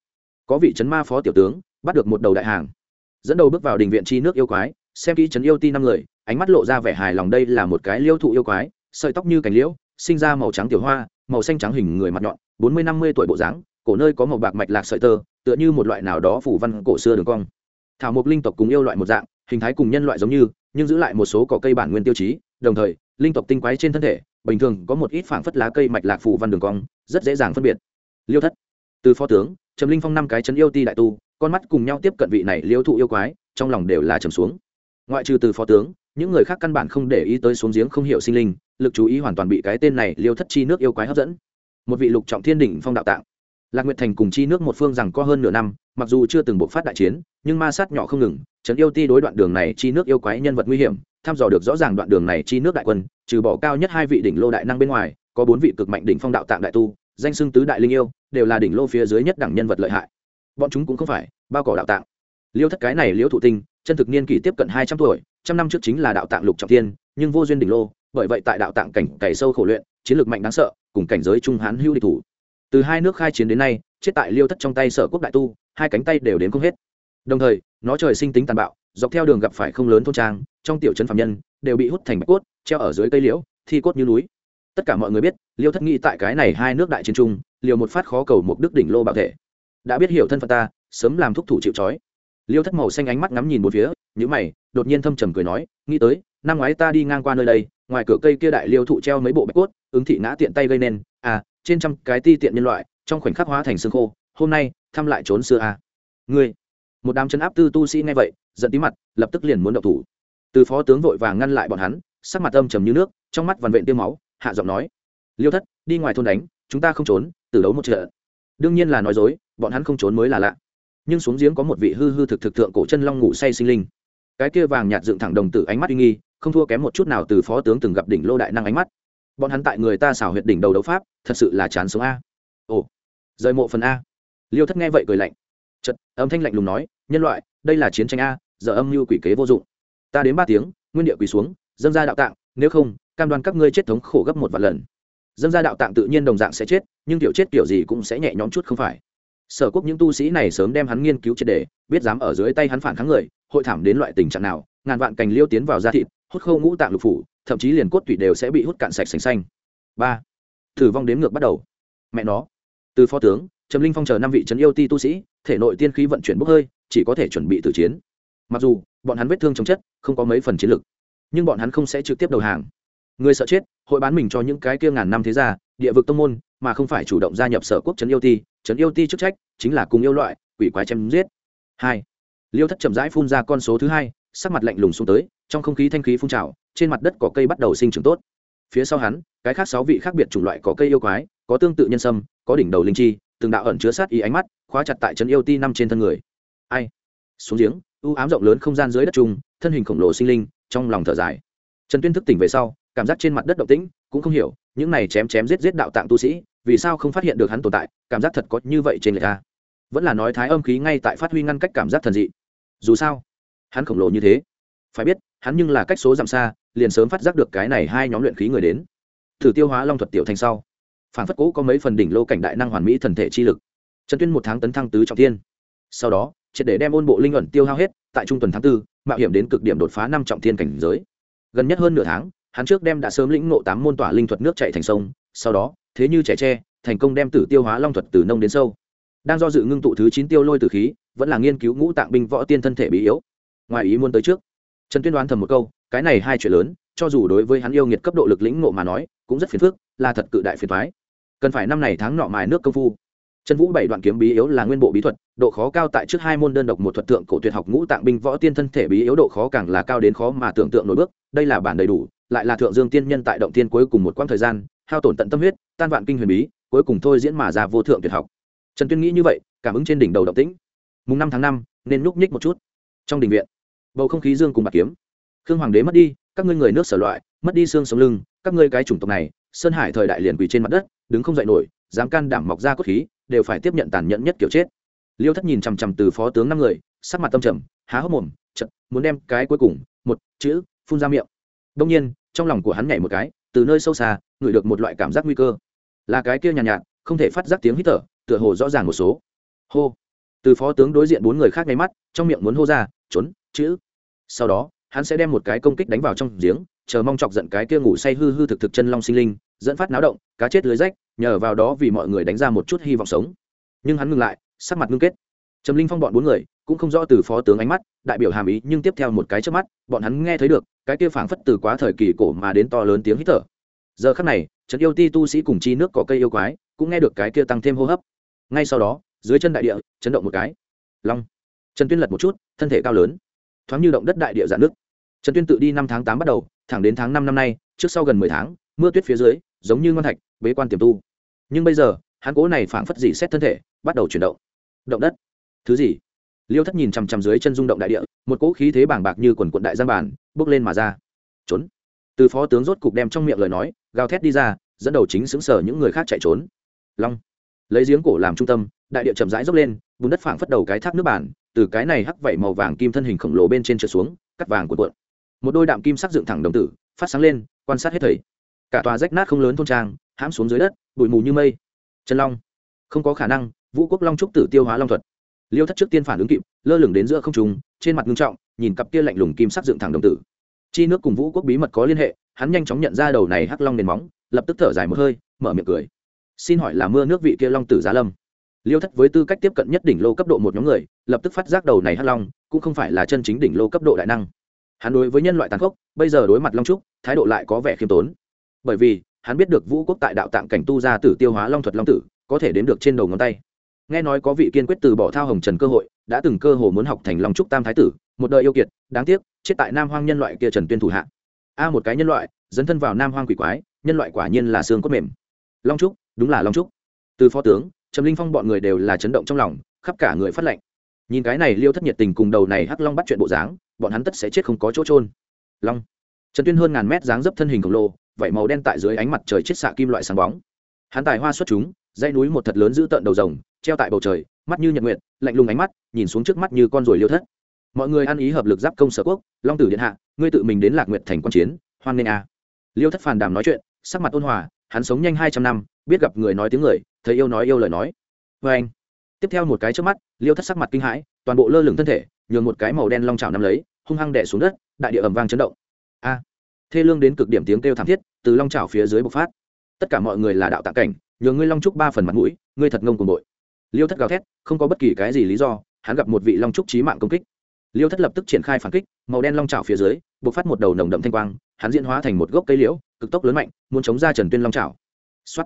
có vị trấn ma phó tiểu tướng, bắt được một đầu đại hàng. Dẫn đầu bước vào đình viện chi nước yêu quái, xem kỹ trấn yêu ti năm người, ánh mắt lộ ra vẻ hài lòng đây là một cái liêu thụ yêu quái, sợi tóc như cành liễu, sinh ra màu trắng tiểu hoa, màu xanh trắng hình người mặt nhọn, bốn mươi năm mươi tuổi bộ dáng, cổ nơi có màu bạc mạch lạc sợi tơ, tựa như một loại nào đó phủ văn cổ xưa đường cong. Thảo mộc linh tộc cùng yêu loại một dạng, hình thái cùng nhân loại giống như, nhưng giữ lại một số cỏ cây bản nguyên tiêu chí, đồng thời, linh tộc tinh quái trên thân thể, bình thường có một ít phảng phất lá cây mạch lạc phủ văn đường cong rất dễ dàng phân biệt. Liêu thất, từ phó tướng, trầm linh phong năm cái chấn yêu ti đại tu, con mắt cùng nhau tiếp cận vị này liêu thụ yêu quái, trong lòng đều là trầm xuống. Ngoại trừ từ phó tướng, những người khác căn bản không để ý tới xuống giếng không hiểu sinh linh, lực chú ý hoàn toàn bị cái tên này liêu thất chi nước yêu quái hấp dẫn. Một vị lục trọng thiên đỉnh phong đạo tạng. Lạc nguyệt thành cùng chi nước một phương rằng có hơn nửa năm, mặc dù chưa từng bộc phát đại chiến, nhưng ma sát nhỏ không ngừng trấn yêu ti đối đoạn đường này chi nước yêu quái nhân vật nguy hiểm thăm dò được rõ ràng đoạn đường này chi nước đại quân, trừ bỏ cao nhất hai vị đỉnh lô đại năng bên ngoài, có bốn vị cực mạnh đỉnh phong đạo tạng đại tu danh xưng tứ đại linh yêu, đều là đỉnh lô phía dưới nhất đẳng nhân vật lợi hại. Bọn chúng cũng không phải bao cỏ đạo tạng. Liêu thất cái này liễu thụ tinh, chân thực niên kỷ tiếp cận hai trăm tuổi, trăm năm trước chính là đạo tạng lục trọng tiên nhưng vô duyên đỉnh lô, bởi vậy tại đạo tạng cảnh cày sâu khổ luyện, chiến lược mạnh đáng sợ, cùng cảnh giới trung hán hưu địch thủ. Từ hai nước khai chiến đến nay, chết tại liêu thất trong tay sở quốc đại tu, hai cánh tay đều đến không hết. Đồng thời, nó trời sinh tính tàn bạo, dọc theo đường gặp phải không lớn thôn trang, trong tiểu trấn phạm nhân, đều bị hút thành bạch cốt, treo ở dưới cây liễu, thi cốt như núi. Tất cả mọi người biết liêu thất nghĩ tại cái này hai nước đại chiến trung liều một phát khó cầu một đức đỉnh lô bảo thể. Đã biết hiểu thân phận ta, sớm làm thúc thủ chịu trói. Liêu thất màu xanh ánh mắt ngắm nhìn một phía nhữ mày, đột nhiên thâm trầm cười nói, nghĩ tới, năm ngoái ta đi ngang qua nơi đây, ngoài cửa cây kia đại liêu thụ treo mấy bộ bạch cốt, ứng thị nã tiện tay gây nên. À trên trăm cái ti tiện nhân loại, trong khoảnh khắc hóa thành xương khô, hôm nay, thăm lại trốn xưa à. Ngươi, một đám chân áp tư tu sĩ nghe vậy, giận tí mặt, lập tức liền muốn động thủ. Từ phó tướng vội vàng ngăn lại bọn hắn, sắc mặt âm trầm như nước, trong mắt vằn vện tiêu máu, hạ giọng nói liêu thất, đi ngoài thôn đánh, chúng ta không trốn từ đấu một trận. Đương nhiên là nói dối, bọn hắn không trốn mới là lạ. Nhưng xuống giếng có một vị hư hư thực thực thượng cổ chân long ngủ say sinh linh. Cái kia vàng nhạt dựng thẳng đồng tử ánh mắt uy nghi, không thua kém một chút nào từ phó tướng từng gặp đỉnh lô đại năng ánh mắt. Bọn hắn tại người ta xảo huyệt đỉnh đầu đấu pháp, thật sự là chán sống a. Ồ, rời mộ phần a. Liêu thất nghe vậy cười lạnh. Chật âm thanh lạnh lùng nói, nhân loại, đây là chiến tranh a, giờ âm mưu quỷ kế vô dụng. Ta đến ba tiếng, nguyên địa quỳ xuống, dâng ra đạo tạng, nếu không, cam đoan các ngươi chết thống khổ gấp một vạn lần dân ra đạo tạng tự nhiên đồng dạng sẽ chết, nhưng tiểu chết kiểu gì cũng sẽ nhẹ nhõm chút không phải. Sở quốc những tu sĩ này sớm đem hắn nghiên cứu triệt đề biết dám ở dưới tay hắn phản kháng người, hội thảm đến loại tình trạng nào, ngàn vạn cành liêu tiến vào da thịt, hút khâu ngũ tạng lục phủ, thậm chí liền cốt tủy đều sẽ bị hút cạn sạch sành xanh. Ba thử vong đếm ngược bắt đầu. Mẹ nó. Từ phó tướng, trầm linh phong chờ năm vị trấn yêu ti tu sĩ, thể nội tiên khí vận chuyển bốc hơi, chỉ có thể chuẩn bị tử chiến. Mặc dù, bọn hắn vết thương chống chất, không có mấy phần chiến lực, nhưng bọn hắn không sẽ trực tiếp đầu hàng người sợ chết, hội bán mình cho những cái kia ngàn năm thế gia, địa vực tông môn, mà không phải chủ động gia nhập sở quốc trấn yêu ti. Trấn yêu ti chức trách chính là cùng yêu loại, quỷ quái chém giết. Hai, liêu thất chậm rãi phun ra con số thứ hai, sắc mặt lạnh lùng xuống tới, trong không khí thanh khí phun trào, trên mặt đất cỏ cây bắt đầu sinh trưởng tốt. Phía sau hắn, cái khác sáu vị khác biệt chủng loại cỏ cây yêu quái, có tương tự nhân sâm, có đỉnh đầu linh chi, từng đạo ẩn chứa sát ý ánh mắt, khóa chặt tại trấn yêu ti năm trên thân người. Ai? Xuống giếng, u ám rộng lớn không gian dưới đất trung thân hình khổng lồ sinh linh, trong lòng thở dài. Trần tuyên thức tỉnh về sau cảm giác trên mặt đất động tĩnh cũng không hiểu, những này chém chém giết giết đạo tạng tu sĩ, vì sao không phát hiện được hắn tồn tại, cảm giác thật có như vậy trên người ta. Vẫn là nói thái âm khí ngay tại phát huy ngăn cách cảm giác thần dị. Dù sao, hắn khổng lồ như thế. Phải biết, hắn nhưng là cách số giảm xa, liền sớm phát giác được cái này hai nhóm luyện khí người đến. Thử tiêu hóa long thuật tiểu thành sau, phản phất cũ có mấy phần đỉnh lô cảnh đại năng hoàn mỹ thần thể chi lực. Trần tuyên một tháng tấn thăng tứ trọng thiên. Sau đó, triệt để đem ôn bộ linh ẩn tiêu hao hết, tại trung tuần tháng tư, mạo hiểm đến cực điểm đột phá năm trọng thiên cảnh giới. Gần nhất hơn nửa tháng hắn trước đem đã sớm lĩnh ngộ tám môn tỏa linh thuật nước chạy thành sông, sau đó, thế như trẻ tre, thành công đem tử tiêu hóa long thuật từ nông đến sâu. Đang do dự ngưng tụ thứ chín tiêu lôi từ khí, vẫn là nghiên cứu ngũ tạng binh võ tiên thân thể bí yếu. Ngoài ý muốn tới trước, trần tuyên đoán thầm một câu, cái này hai chuyện lớn, cho dù đối với hắn yêu nghiệt cấp độ lực lĩnh ngộ mà nói, cũng rất phiền phức, là thật cự đại phiền thoái cần phải năm này tháng nọ mài nước công phu. Trần vũ bảy đoạn kiếm bí yếu là nguyên bộ bí thuật, độ khó cao tại trước hai môn đơn độc một thuật tượng cổ tuyệt học ngũ tạng binh võ tiên thân thể bí yếu độ khó càng là cao đến khó mà tưởng tượng nổi bước, đây là bản đầy đủ lại là thượng dương tiên nhân tại động tiên cuối cùng một quãng thời gian, hao tổn tận tâm huyết, tan vạn kinh huyền bí, cuối cùng thôi diễn mà ra vô thượng tuyệt học. Trần tuyên nghĩ như vậy, cảm ứng trên đỉnh đầu động tĩnh. Mùng năm tháng năm, nên núp nhích một chút. Trong đình viện, bầu không khí dương cùng bạc kiếm. Khương hoàng đế mất đi, các ngươi người nước sở loại, mất đi xương sống lưng, các ngươi cái chủng tộc này, sơn hải thời đại liền quỳ trên mặt đất, đứng không dậy nổi, dám can đảm mọc ra cốt khí, đều phải tiếp nhận tàn nhẫn nhất kiểu chết. Liêu thất nhìn chằm chằm từ phó tướng năm người, sắc mặt tâm trầm, há hốc mồm chật muốn đem cái cuối cùng, một chữ phun ra miệng đông nhiên trong lòng của hắn nhảy một cái từ nơi sâu xa ngửi được một loại cảm giác nguy cơ. Là cái kia nhàn nhạt, nhạt không thể phát giác tiếng hít thở tựa hồ rõ ràng một số. Hô. Từ phó tướng đối diện bốn người khác nháy mắt trong miệng muốn hô ra trốn chữ. Sau đó hắn sẽ đem một cái công kích đánh vào trong giếng chờ mong chọc giận cái kia ngủ say hư hư thực thực chân long sinh linh dẫn phát náo động cá chết lưới rách nhờ vào đó vì mọi người đánh ra một chút hy vọng sống. Nhưng hắn ngừng lại sắc mặt ngưng kết. Trầm linh phong bọn bốn người cũng không rõ từ phó tướng ánh mắt đại biểu hàm ý nhưng tiếp theo một cái trước mắt bọn hắn nghe thấy được cái kia phảng phất từ quá thời kỳ cổ mà đến to lớn tiếng hít thở. Giờ khắc này trấn yêu ti tu sĩ cùng chi nước có cây yêu quái, cũng nghe được cái kia tăng thêm hô hấp. Ngay sau đó, dưới chân đại địa, chấn động một cái. Long. Trần tuyên lật một chút, thân thể cao lớn. Thoáng như động đất đại địa dạn nước. Trần tuyên tự đi năm tháng tám bắt đầu, thẳng đến tháng năm năm nay, trước sau gần mười tháng, mưa tuyết phía dưới, giống như ngon thạch, bế quan tiềm tu. Nhưng bây giờ, hắn cố này phảng phất dị xét thân thể, bắt đầu chuyển động. Động đất. Thứ gì? Liêu thất nhìn chằm chằm dưới chân rung động đại địa, một cỗ khí thế bàng bạc như quần quận đại giang bản, bước lên mà ra. Trốn. Từ phó tướng rốt cục đem trong miệng lời nói, gào thét đi ra, dẫn đầu chính xứng sở những người khác chạy trốn. Long. Lấy giếng cổ làm trung tâm, đại địa chậm rãi dốc lên, bùn đất phảng phất đầu cái thác nước bản, từ cái này hắc vẩy màu vàng kim thân hình khổng lồ bên trên trượt xuống, cắt vàng của cuộn. Một đôi đạm kim sắc dựng thẳng đồng tử, phát sáng lên, quan sát hết thầy cả tòa rách nát không lớn thôn trang, hãm xuống dưới đất, bụi mù như mây. Chân long. Không có khả năng, vũ quốc long trúc tử tiêu hóa long thuật liêu thất trước tiên phản ứng kịp, lơ lửng đến giữa không trùng trên mặt ngưng trọng, nhìn cặp kia lạnh lùng kim sắc dựng thẳng đồng tử. Chi nước cùng vũ quốc bí mật có liên hệ, hắn nhanh chóng nhận ra đầu này hắc long nền móng, lập tức thở dài một hơi, mở miệng cười. Xin hỏi là mưa nước vị kia long tử giá lâm? Liêu thất với tư cách tiếp cận nhất đỉnh lô cấp độ một nhóm người, lập tức phát giác đầu này hắc long, cũng không phải là chân chính đỉnh lô cấp độ đại năng. Hắn đối với nhân loại tàn khốc, bây giờ đối mặt long trúc, thái độ lại có vẻ khiêm tốn. Bởi vì, hắn biết được vũ quốc tại đạo tạng cảnh tu ra tử tiêu hóa long thuật long tử, có thể đến được trên đầu ngón tay nghe nói có vị kiên quyết từ bỏ thao hồng trần cơ hội, đã từng cơ hồ muốn học thành long trúc tam thái tử, một đời yêu kiệt, đáng tiếc, chết tại nam hoang nhân loại kia trần tuyên thủ hạ. A một cái nhân loại, dấn thân vào nam hoang quỷ quái, nhân loại quả nhiên là xương cốt mềm. Long trúc, đúng là long trúc. Từ phó tướng, trầm linh phong bọn người đều là chấn động trong lòng, khắp cả người phát lệnh. Nhìn cái này liêu thất nhiệt tình cùng đầu này hắc long bắt chuyện bộ dáng, bọn hắn tất sẽ chết không có chỗ trôn long. Trần tuyên hơn ngàn mét dáng dấp thân hình khổng lồ, vảy màu đen tại dưới ánh mặt trời chết xạ kim loại sáng bóng. Hắn tài hoa xuất chúng dây núi một thật lớn giữ tợn đầu rồng treo tại bầu trời mắt như nhật nguyện, lạnh lùng ánh mắt nhìn xuống trước mắt như con ruồi liêu thất. Mọi người ăn ý hợp lực giáp công sở quốc long tử điện hạ ngươi tự mình đến lạc nguyệt thành quan chiến hoan nghênh a. Liêu thất phàn đàm nói chuyện sắc mặt ôn hòa hắn sống nhanh hai trăm năm biết gặp người nói tiếng người thấy yêu nói yêu lời nói. Vê anh tiếp theo một cái trước mắt liêu thất sắc mặt kinh hãi toàn bộ lơ lửng thân thể nhường một cái màu đen long trào nắm lấy hung hăng đẻ xuống đất đại địa ầm vang chấn động. A thê lương đến cực điểm tiếng kêu thảm thiết từ long trào phía dưới bộc phát. Tất cả mọi người là đạo tạ cảnh nhường ngươi long trúc ba phần mặt mũi ngươi thật ngông cùng bội liêu thất gào thét, không có bất kỳ cái gì lý do, hắn gặp một vị long trúc trí mạng công kích. Liêu thất lập tức triển khai phản kích, màu đen long trào phía dưới, bộc phát một đầu nồng đậm thanh quang, hắn diễn hóa thành một gốc cây liễu, cực tốc lớn mạnh, muốn chống ra trần tuyên long trào xuất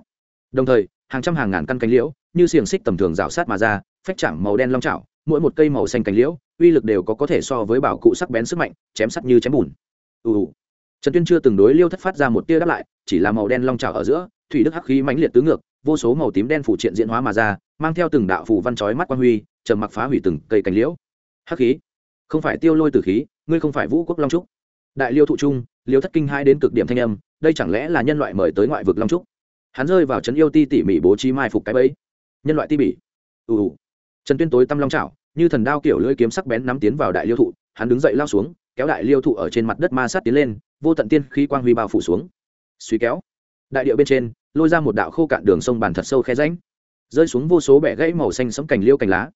đồng thời, hàng trăm hàng ngàn căn cánh liễu, như xiềng xích tầm thường rào sát mà ra, phách chạm màu đen long trào mỗi một cây màu xanh cánh liễu, uy lực đều có có thể so với bảo cụ sắc bén sức mạnh, chém sắt như chém bùn. Ù trần tuyên chưa từng đối liêu thất phát ra một tia đáp lại, chỉ là màu đen long trào ở giữa thủy đức hắc khí mãnh liệt tứ ngược, vô số màu tím đen phủ triện diễn hóa mà ra, mang theo từng đạo phủ văn chói mắt quan huy, trầm mặc phá hủy từng cây cành liễu. Hắc khí, không phải tiêu lôi tử khí, ngươi không phải vũ quốc long trúc. Đại liêu thụ trung, liêu thất kinh hai đến cực điểm thanh âm, đây chẳng lẽ là nhân loại mời tới ngoại vực long trúc? Hắn rơi vào trấn yêu ti tỉ mỉ bố trí mai phục cái bẫy. Nhân loại ti bỉ. Ù ù. Trần tuyên tối tăm long trảo, như thần đao kiểu lưỡi kiếm sắc bén nắm tiến vào đại liêu thụ, hắn đứng dậy lao xuống, kéo đại liêu thụ ở trên mặt đất ma sát tiến lên, vô tận tiên khí quang huy bao phủ xuống. Suy kéo đại điệu bên trên, lôi ra một đạo khô cạn đường sông bàn thật sâu khe ránh rơi xuống vô số bẻ gãy màu xanh sẫm cành liêu cành lá.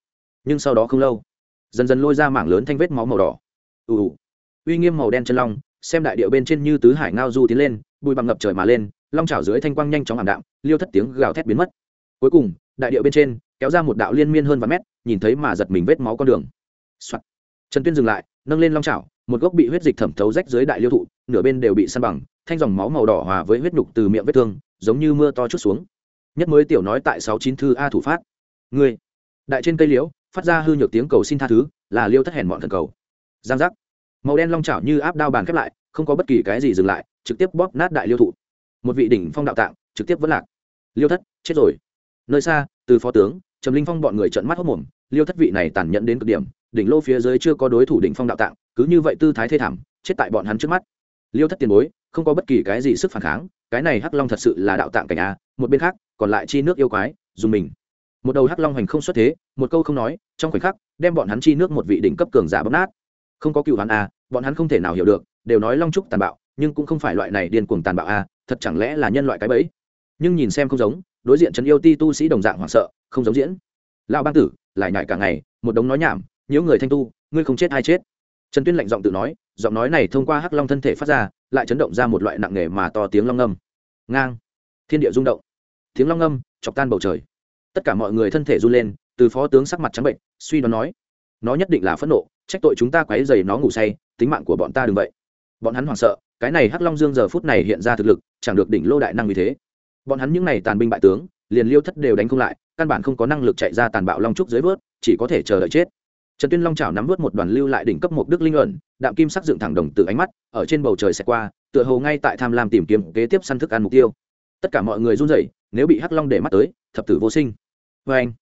Nhưng sau đó không lâu, dần dần lôi ra mảng lớn thanh vết máu màu đỏ. Ù ù. Uy nghiêm màu đen chân long, xem đại điệu bên trên như tứ hải ngao du tiến lên, bụi bằng ngập trời mà lên, long trào dưới thanh quang nhanh chóng ảm đạm, liêu thất tiếng gào thét biến mất. Cuối cùng, đại điệu bên trên, kéo ra một đạo liên miên hơn vài mét, nhìn thấy mà giật mình vết máu con đường、Soạn. trần tuyên dừng lại, nâng lên long trào một gốc bị huyết dịch thẩm thấu rách dưới đại liêu thụ, nửa bên đều bị săn bằng thanh dòng máu màu đỏ hòa với huyết nhục từ miệng vết thương, giống như mưa to chút xuống. Nhất mới tiểu nói tại sáu chín thư a thủ phát. Người đại trên cây liễu, phát ra hư nhược tiếng cầu xin tha thứ, là liêu thất hèn mọn thần cầu. Giang giác. Màu đen long chảo như áp đao bàn khép lại, không có bất kỳ cái gì dừng lại, trực tiếp bóp nát đại liêu thụ. Một vị đỉnh phong đạo tạng, trực tiếp vẫn lạc. Liêu thất, chết rồi. Nơi xa, từ phó tướng, trầm linh phong bọn người trận mắt hốc mồm, liêu thất vị này tàn nhẫn đến cực điểm, đỉnh lô phía dưới chưa có đối thủ đỉnh phong đạo tạng, cứ như vậy tư thái thê thảm, chết tại bọn hắn trước mắt. Liêu thất tiền bối không có bất kỳ cái gì sức phản kháng, cái này hắc long thật sự là đạo tạng cảnh a, một bên khác, còn lại chi nước yêu quái, dùng mình. Một đầu hắc long hành không xuất thế, một câu không nói, trong khoảnh khắc, đem bọn hắn chi nước một vị đỉnh cấp cường giả bóp nát. Không có cựu hắn a, bọn hắn không thể nào hiểu được, đều nói long trúc tàn bạo, nhưng cũng không phải loại này điên cuồng tàn bạo a, thật chẳng lẽ là nhân loại cái bẫy? Nhưng nhìn xem không giống, đối diện trấn yêu ti tu sĩ đồng dạng hoảng sợ, không giống diễn. Lão ban tử, lại nhại cả ngày, một đống nói nhảm nếu người thanh tu, ngươi không chết hay chết? Trần tuyên lạnh giọng tự nói giọng nói này thông qua hắc long thân thể phát ra, lại chấn động ra một loại nặng nề mà to tiếng long ngâm. Ngang. Thiên địa rung động. Tiếng long ngâm chọc tan bầu trời. Tất cả mọi người thân thể run lên, từ phó tướng sắc mặt trắng bệnh, suy đoán nói, nó nhất định là phẫn nộ, trách tội chúng ta quấy dày nó ngủ say, tính mạng của bọn ta đừng vậy. Bọn hắn hoảng sợ, cái này hắc long dương giờ phút này hiện ra thực lực, chẳng được đỉnh lô đại năng vì thế. Bọn hắn những n à y tàn binh bại tướng, liền liêu thất đều đánh không lại, căn bản không có năng lực chạy ra tàn bạo long trúc dưới vớt, chỉ có thể chờ đợi chết trần tuyên long chảo nắm vớt một đoàn lưu lại đỉnh cấp một đức linh ẩn, đạm kim sắc dựng thẳng đồng từ ánh mắt, ở trên bầu trời xẹt qua, tựa hồ ngay tại tham lam tìm kiếm kế tiếp săn thức ăn mục tiêu. Tất cả mọi người run rẩy, nếu bị hắc long để mắt tới, thập tử vô sinh. Vê anh,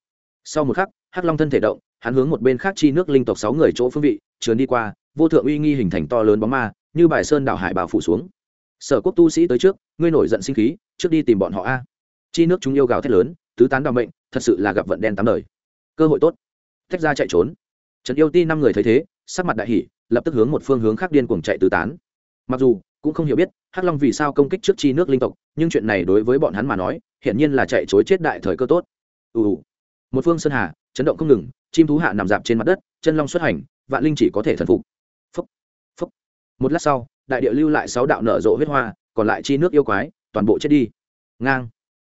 sau một khắc, hắc long thân thể động, hắn hướng một bên khác chi nước linh tộc sáu người chỗ phương vị, trườn đi qua, vô thượng uy nghi hình thành to lớn bóng ma, như bài sơn đảo hải bào phủ xuống. Sở quốc tu sĩ tới trước, ngươi nổi giận sinh khí, trước đi tìm bọn họ a. Chi nước chúng yêu gào thét lớn, tứ tán đ mệnh, thật sự là gặp vận đen tám đời. Cơ hội tốt. Tách ra chạy trốn trần yêu ti năm người thấy thế, sắc mặt đại hỷ lập tức hướng một phương hướng khác điên cuồng chạy tứ tán. Mặc dù, cũng không hiểu biết, hắc long vì sao công kích trước chi nước linh tộc, nhưng chuyện này đối với bọn hắn mà nói, hiển nhiên là chạy chối chết đại thời cơ tốt. Ù một phương sơn hà, chấn động không ngừng, chim thú hạ nằm dạp trên mặt đất, chân long xuất hành, vạn linh chỉ có thể thần phục. Phúc phúc một lát sau, đại địa lưu lại sáu đạo nở rộ huyết hoa, còn lại chi nước yêu quái, toàn bộ chết đi. Ngang.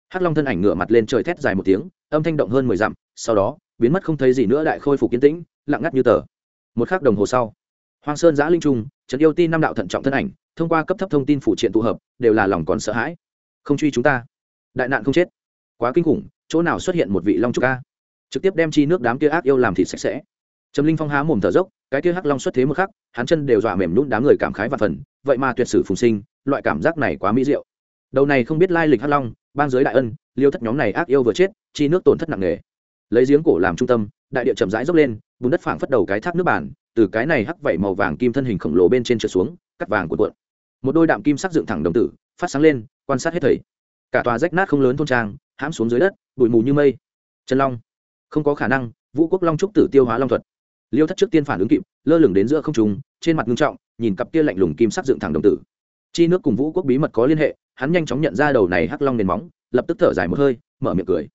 Hắc long thân ảnh ngửa mặt lên trời thét dài một tiếng, âm thanh động hơn mười dặm, sau đó biến mất không thấy gì nữa đại khôi phục kiến tĩnh, lặng ngắt như tờ. Một khắc đồng hồ sau, hoang sơn giã linh trung trấn yêu ti năm đạo thận trọng thân ảnh, thông qua cấp thấp thông tin phủ triện tụ hợp, đều là lòng còn sợ hãi. Không truy chúng ta. Đại nạn không chết. Quá kinh khủng, chỗ nào xuất hiện một vị long trúc ca? Trực tiếp đem chi nước đám kia ác yêu làm thịt sạch sẽ. Trầm linh phong há mồm thở dốc, cái kia hắc long xuất thế một khắc, hắn chân đều dọa mềm nhún đám người cảm khái và phần, vậy mà tuyệt sử phùng sinh, loại cảm giác này quá mỹ diệu. Đầu này không biết lai lịch hắc long, bang giới đại ân, liêu thất nhóm này ác yêu vừa chết, chi nước tổn thất nặng nề lấy giếng cổ làm trung tâm, đại địa chậm rãi dốc lên, bùn đất phảng phất đầu cái thác nước bản, từ cái này hắc vẩy màu vàng kim thân hình khổng lồ bên trên trượt xuống, cắt vàng cuộn cuộn. Một đôi đạm kim sắc dựng thẳng đồng tử, phát sáng lên, quan sát hết thầy cả tòa rách nát không lớn thôn trang, hãm xuống dưới đất, bụi mù như mây. Chân long. Không có khả năng, vũ quốc long trúc tử tiêu hóa long thuật. Liêu thất trước tiên phản ứng kịp, lơ lửng đến giữa không trùng trên mặt ngưng trọng, nhìn cặp kia lạnh lùng kim sắc dựng thẳng đồng tử. Chi nước cùng vũ quốc bí mật có liên hệ, hắn nhanh chóng nhận ra đầu này hắc long nền móng, lập tức thở dài một hơi, mở miệng cười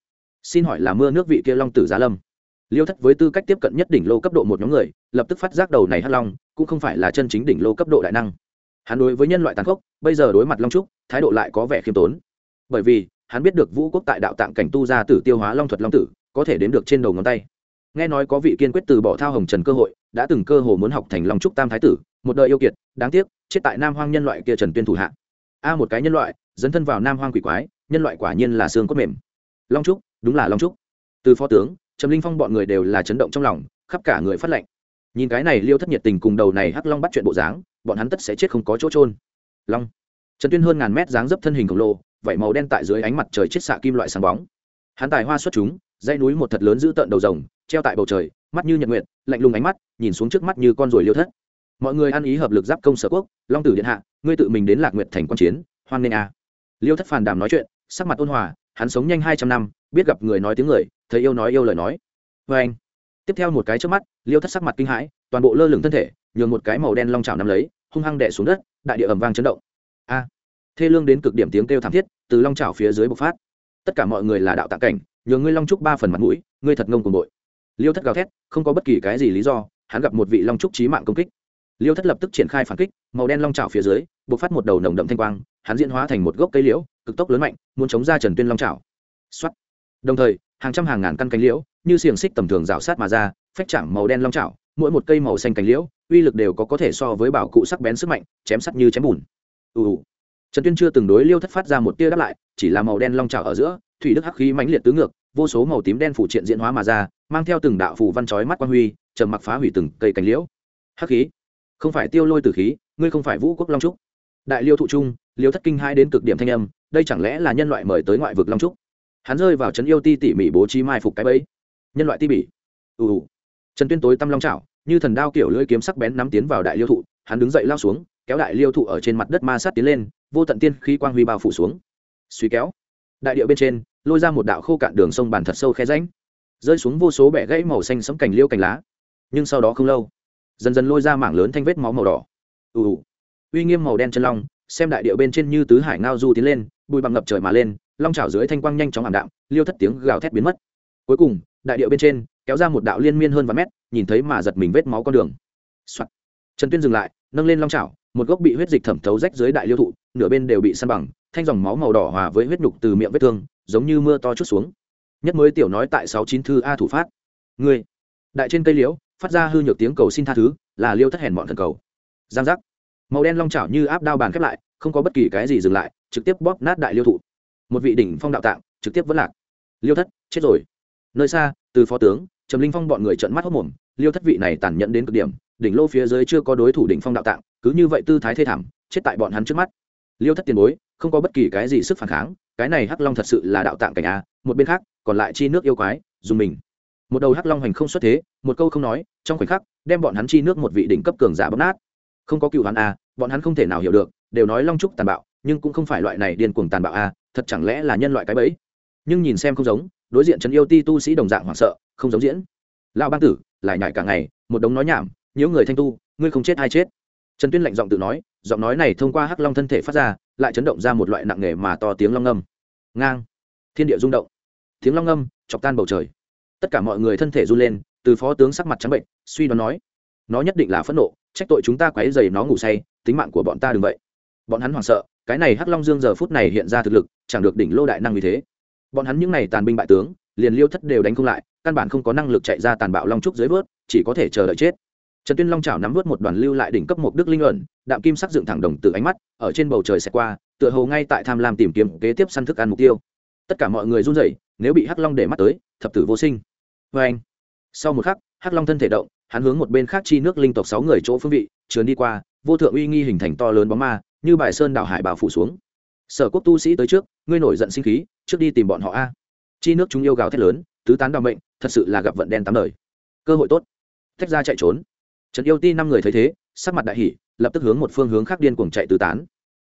xin hỏi là mưa nước vị kia long tử giá lâm. Liêu thất với tư cách tiếp cận nhất đỉnh lô cấp độ một nhóm người, lập tức phát giác đầu này hắc long, cũng không phải là chân chính đỉnh lô cấp độ đại năng. Hắn đối với nhân loại tàn khốc, bây giờ đối mặt long trúc, thái độ lại có vẻ khiêm tốn. Bởi vì, hắn biết được vũ quốc tại đạo tạng cảnh tu ra tử tiêu hóa long thuật long tử, có thể đến được trên đầu ngón tay. Nghe nói có vị kiên quyết từ bỏ thao hồng trần cơ hội, đã từng cơ hồ muốn học thành long trúc tam thái tử, một đời yêu kiệt, đáng tiếc, chết tại nam hoang nhân loại kia trần tuyên thủ hạ. A một cái nhân loại, dấn thân vào nam hoang quỷ quái, nhân loại quả nhiên là xương cốt mềm. Long trúc đúng là long trúc. Từ phó tướng, trầm linh phong bọn người đều là chấn động trong lòng, khắp cả người phát lệnh. Nhìn cái này liêu thất nhiệt tình cùng đầu này hắc long bắt chuyện bộ dáng, bọn hắn tất sẽ chết không có chỗ trôn long. Trần tuyên hơn ngàn mét dáng dấp thân hình khổng lồ, vảy màu đen tại dưới ánh mặt trời chết xạ kim loại sáng bóng. Hắn tài hoa xuất chúng dây núi một thật lớn giữ tận đầu rồng, treo tại bầu trời, mắt như nhật nguyện lạnh lùng ánh mắt, nhìn xuống trước mắt như con ruồi liêu thất. Mọi người ăn ý hợp lực giáp công sở quốc, long tử điện hạ, ngươi tự mình đến lạc nguyện thành quan chiến, hoan nghênh a. À. liêu thất phàn đàm nói chuyện, sắc mặt ôn hòa, hắn sống nhanh hai trăm năm biết gặp người nói tiếng người, thấy yêu nói yêu lời nói. Vê anh, tiếp theo một cái trước mắt, liêu thất sắc mặt kinh hãi, toàn bộ lơ lửng thân thể, nhường một cái màu đen long trào nắm lấy, hung hăng đẻ xuống đất, đại địa ẩm vang chấn động. A, thê lương đến cực điểm tiếng kêu thảm thiết, từ long trào phía dưới bộc phát. Tất cả mọi người là đạo tạ cảnh, nhường ngươi long trúc ba phần mặt mũi, ngươi thật ngông cùng bội. Liêu thất gào thét, không có bất kỳ cái gì lý do, hắn gặp một vị long trúc trí mạng công kích. Liêu thất lập tức triển khai phản kích, màu đen long trào phía dưới, bộc phát một đầu nồng đậm thanh quang, hắn diễn hóa thành một gốc cây liễu, cực tốc lớn mạnh, muốn chống ra trần tuyên long trào xuất đồng thời, hàng trăm hàng ngàn căn cánh liễu, như xiềng xích tầm thường rào sát mà ra, phách chạm màu đen long trào mỗi một cây màu xanh cánh liễu, uy lực đều có có thể so với bảo cụ sắc bén sức mạnh, chém sắt như chém bùn. Ù trần tuyên chưa từng đối liêu thất phát ra một tia đáp lại, chỉ là màu đen long trào ở giữa, thủy đức hắc khí mãnh liệt tứ ngược, vô số màu tím đen phủ triện diễn hóa mà ra, mang theo từng đạo phù văn chói mắt quan huy, trầm mặc phá hủy từng cây cánh liễu. Hắc khí? Không phải tiêu lôi từ khí, ngươi không phải vũ quốc long trúc. Đại liêu thụ trung, liêu thất kinh hai đến cực điểm thanh âm, đây chẳng lẽ là nhân loại mời tới ngoại vực long trúc? Hắn rơi vào trấn yêu ti tỉ mỉ bố trí mai phục cái bẫy. Nhân loại ti bỉ. Ù ù. Trần tuyên tối tăm long trào như thần đao kiểu lưỡi kiếm sắc bén nắm tiến vào đại liêu thụ, hắn đứng dậy lao xuống, kéo đại liêu thụ ở trên mặt đất ma sát tiến lên, vô tận tiên khí quang huy bao phủ xuống. Suy kéo. Đại điệu bên trên, lôi ra một đạo khô cạn đường sông bàn thật sâu khe ránh rơi xuống vô số bẻ gãy màu xanh sẫm cành liêu cành lá. Nhưng sau đó không lâu, dần dần lôi ra mảng lớn thanh vết máu màu đỏ. Ù ù. Uy nghiêm màu đen chân long, xem đại điệu bên trên như tứ hải ngao du tiến lên, bụi bằng ngập trời mà lên long trào dưới thanh quang nhanh chóng ảm đạm, liêu thất tiếng gào thét biến mất. Cuối cùng, đại điệu bên trên, kéo ra một đạo liên miên hơn vài mét, nhìn thấy mà giật mình vết máu con đường、Soạn. trần tuyên dừng lại, nâng lên long trào một gốc bị huyết dịch thẩm thấu rách dưới đại liêu thụ, nửa bên đều bị săn bằng, thanh dòng máu màu đỏ hòa với huyết nhục từ miệng vết thương, giống như mưa to chút xuống. Nhất mới tiểu nói tại sáu chín thư a thủ phát. Người đại trên cây liễu, phát ra hư nhược tiếng cầu xin tha thứ, là liêu thất hèn bọn thần cầu. Giang giác. Màu đen long chảo như áp đao bàn khép lại, không có bất kỳ cái gì dừng lại, trực tiếp bóp nát đại liêu thụ một vị đỉnh phong đạo tạng, trực tiếp vẫn lạc. Liêu thất, chết rồi. Nơi xa, từ phó tướng, trầm linh phong bọn người trợn mắt hốc mồm, liêu thất vị này tàn nhẫn đến cực điểm, đỉnh lô phía dưới chưa có đối thủ đỉnh phong đạo tạng, cứ như vậy tư thái thê thảm, chết tại bọn hắn trước mắt. Liêu thất tiền bối, không có bất kỳ cái gì sức phản kháng, cái này hắc long thật sự là đạo tạng cảnh a, một bên khác, còn lại chi nước yêu quái, dùng mình. Một đầu hắc long hành không xuất thế, một câu không nói, trong khoảnh khắc, đem bọn hắn chi nước một vị đỉnh cấp cường giả bóp nát. Không có cựu hắn a, bọn hắn không thể nào hiểu được, đều nói long trúc tàn bạo, nhưng cũng không phải loại này điên cuồng tàn bạo a thật chẳng lẽ là nhân loại cái bẫy? Nhưng nhìn xem không giống, đối diện trấn yêu ti tu sĩ đồng dạng hoảng sợ, không giống diễn. Lão bang tử, lại nhải cả ngày, một đống nói nhảm nếu người thanh tu, ngươi không chết ai chết. Trần tuyên lạnh giọng tự nói, giọng nói này thông qua hắc long thân thể phát ra, lại chấn động ra một loại nặng nề mà to tiếng long ngâm ngang. Thiên địa rung động. Tiếng long ngâm chọc tan bầu trời. Tất cả mọi người thân thể run lên, từ phó tướng sắc mặt trắng bệnh, suy đoán nói, nó nhất định là phẫn nộ, trách tội chúng ta quấy dày nó ngủ say, tính mạng của bọn ta đừng vậy. Bọn hắn hoảng sợ cái này hắc long dương giờ phút này hiện ra thực lực, chẳng được đỉnh lô đại năng như thế. Bọn hắn những n à y tàn binh bại tướng, liền liêu thất đều đánh không lại, căn bản không có năng lực chạy ra tàn bạo long trúc dưới vớt, chỉ có thể chờ đợi chết. Trần tuyên long chảo nắm vớt một đoàn lưu lại đỉnh cấp một đức linh luận, đạm kim sắc dựng thẳng đồng từ ánh mắt, ở trên bầu trời xẹt qua, tựa hồ ngay tại tham lam tìm kiếm kế tiếp săn thức ăn mục tiêu. Tất cả mọi người run rẩy, nếu bị hắc long để mắt tới, thập tử vô sinh. Vê anh, sau một khắc, hắc long thân thể động, hắn hướng một bên khác chi nước linh tộc sáu người chỗ phương vị, trườn đi qua, vô thượng uy nghi hình thành to lớn bóng ma như bài sơn đảo hải bảo phủ xuống. Sở quốc tu sĩ tới trước, ngươi nổi giận sinh khí, trước đi tìm bọn họ a. Chi nước chúng yêu gào thét lớn, tứ tán đ mệnh, thật sự là gặp vận đen tám đời. Cơ hội tốt. Thách ra chạy trốn. Trần yêu ti năm người thấy thế, sắc mặt đại hỷ lập tức hướng một phương hướng khác điên cuồng chạy tứ tán.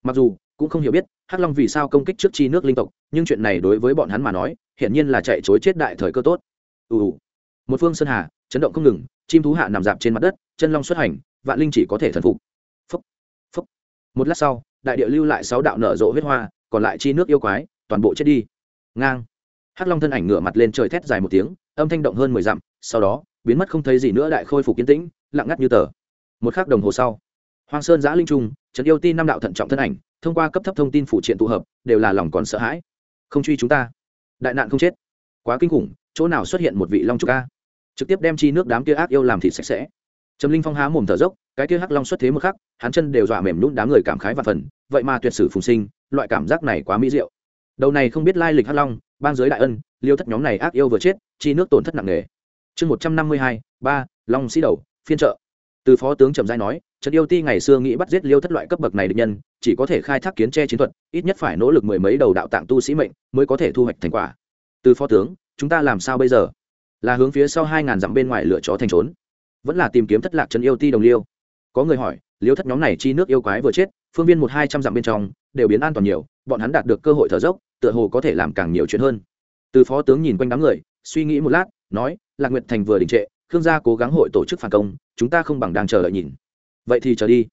Mặc dù, cũng không hiểu biết, hắc long vì sao công kích trước chi nước linh tộc, nhưng chuyện này đối với bọn hắn mà nói, hiển nhiên là chạy chối chết đại thời cơ tốt. Ù. Một phương sơn hà, chấn động không ngừng, chim thú hạ nằm dạp trên mặt đất, chân long xuất hành, vạn linh chỉ có thể thần phục một lát sau, đại địa lưu lại sáu đạo nở rộ huyết hoa, còn lại chi nước yêu quái, toàn bộ chết đi. Ngang. Hắc long thân ảnh ngửa mặt lên trời thét dài một tiếng, âm thanh động hơn mười dặm, sau đó, biến mất không thấy gì nữa đại khôi phục kiến tĩnh, lặng ngắt như tờ. Một khắc đồng hồ sau, hoang sơn giã linh trung trần yêu ti năm đạo thận trọng thân ảnh, thông qua cấp thấp thông tin phụ triện tụ hợp, đều là lòng còn sợ hãi. Không truy chúng ta. Đại nạn không chết. Quá kinh khủng, chỗ nào xuất hiện một vị long trúc ca trực tiếp đem chi nước đám kia ác yêu làm thịt sạch sẽ. Trầm linh phong há mồm thở dốc cái kia hắc long xuất thế một khắc, hắn chân đều dọa mềm nhún đám người cảm khái và phần, vậy mà tuyệt sử phùng sinh, loại cảm giác này quá mỹ diệu. Đầu này không biết lai lịch hắc long, bang giới đại ân, liêu thất nhóm này ác yêu vừa chết, chi nước tổn thất nặng nề. Chương một trăm năm mươi hai, ba, long sĩ đầu, phiên trợ từ phó tướng trầm giai nói trần yêu ti ngày xưa nghĩ bắt giết liêu thất loại cấp bậc này được nhân, chỉ có thể khai thác kiến tre chiến thuật, ít nhất phải nỗ lực mười mấy đầu đạo tạng tu sĩ mệnh mới có thể thu hoạch thành quả. Từ phó tướng, chúng ta làm sao bây giờ? Là hướng phía sau hai ngàn dặm bên ngoài lựa chó thành trốn. Vẫn là tìm kiếm thất lạc trần yêu ti đồng liêu có người hỏi, liêu thất nhóm này chi nước yêu quái vừa chết, phương viên một hai trăm dặm bên trong, đều biến an toàn nhiều, bọn hắn đạt được cơ hội thở dốc, tựa hồ có thể làm càng nhiều chuyện hơn. Từ phó tướng nhìn quanh đám người, suy nghĩ một lát, nói, lạc nguyệt thành vừa đình trệ, khương gia cố gắng hội tổ chức phản công, chúng ta không bằng đang chờ đợi nhìn. Vậy thì chờ đi.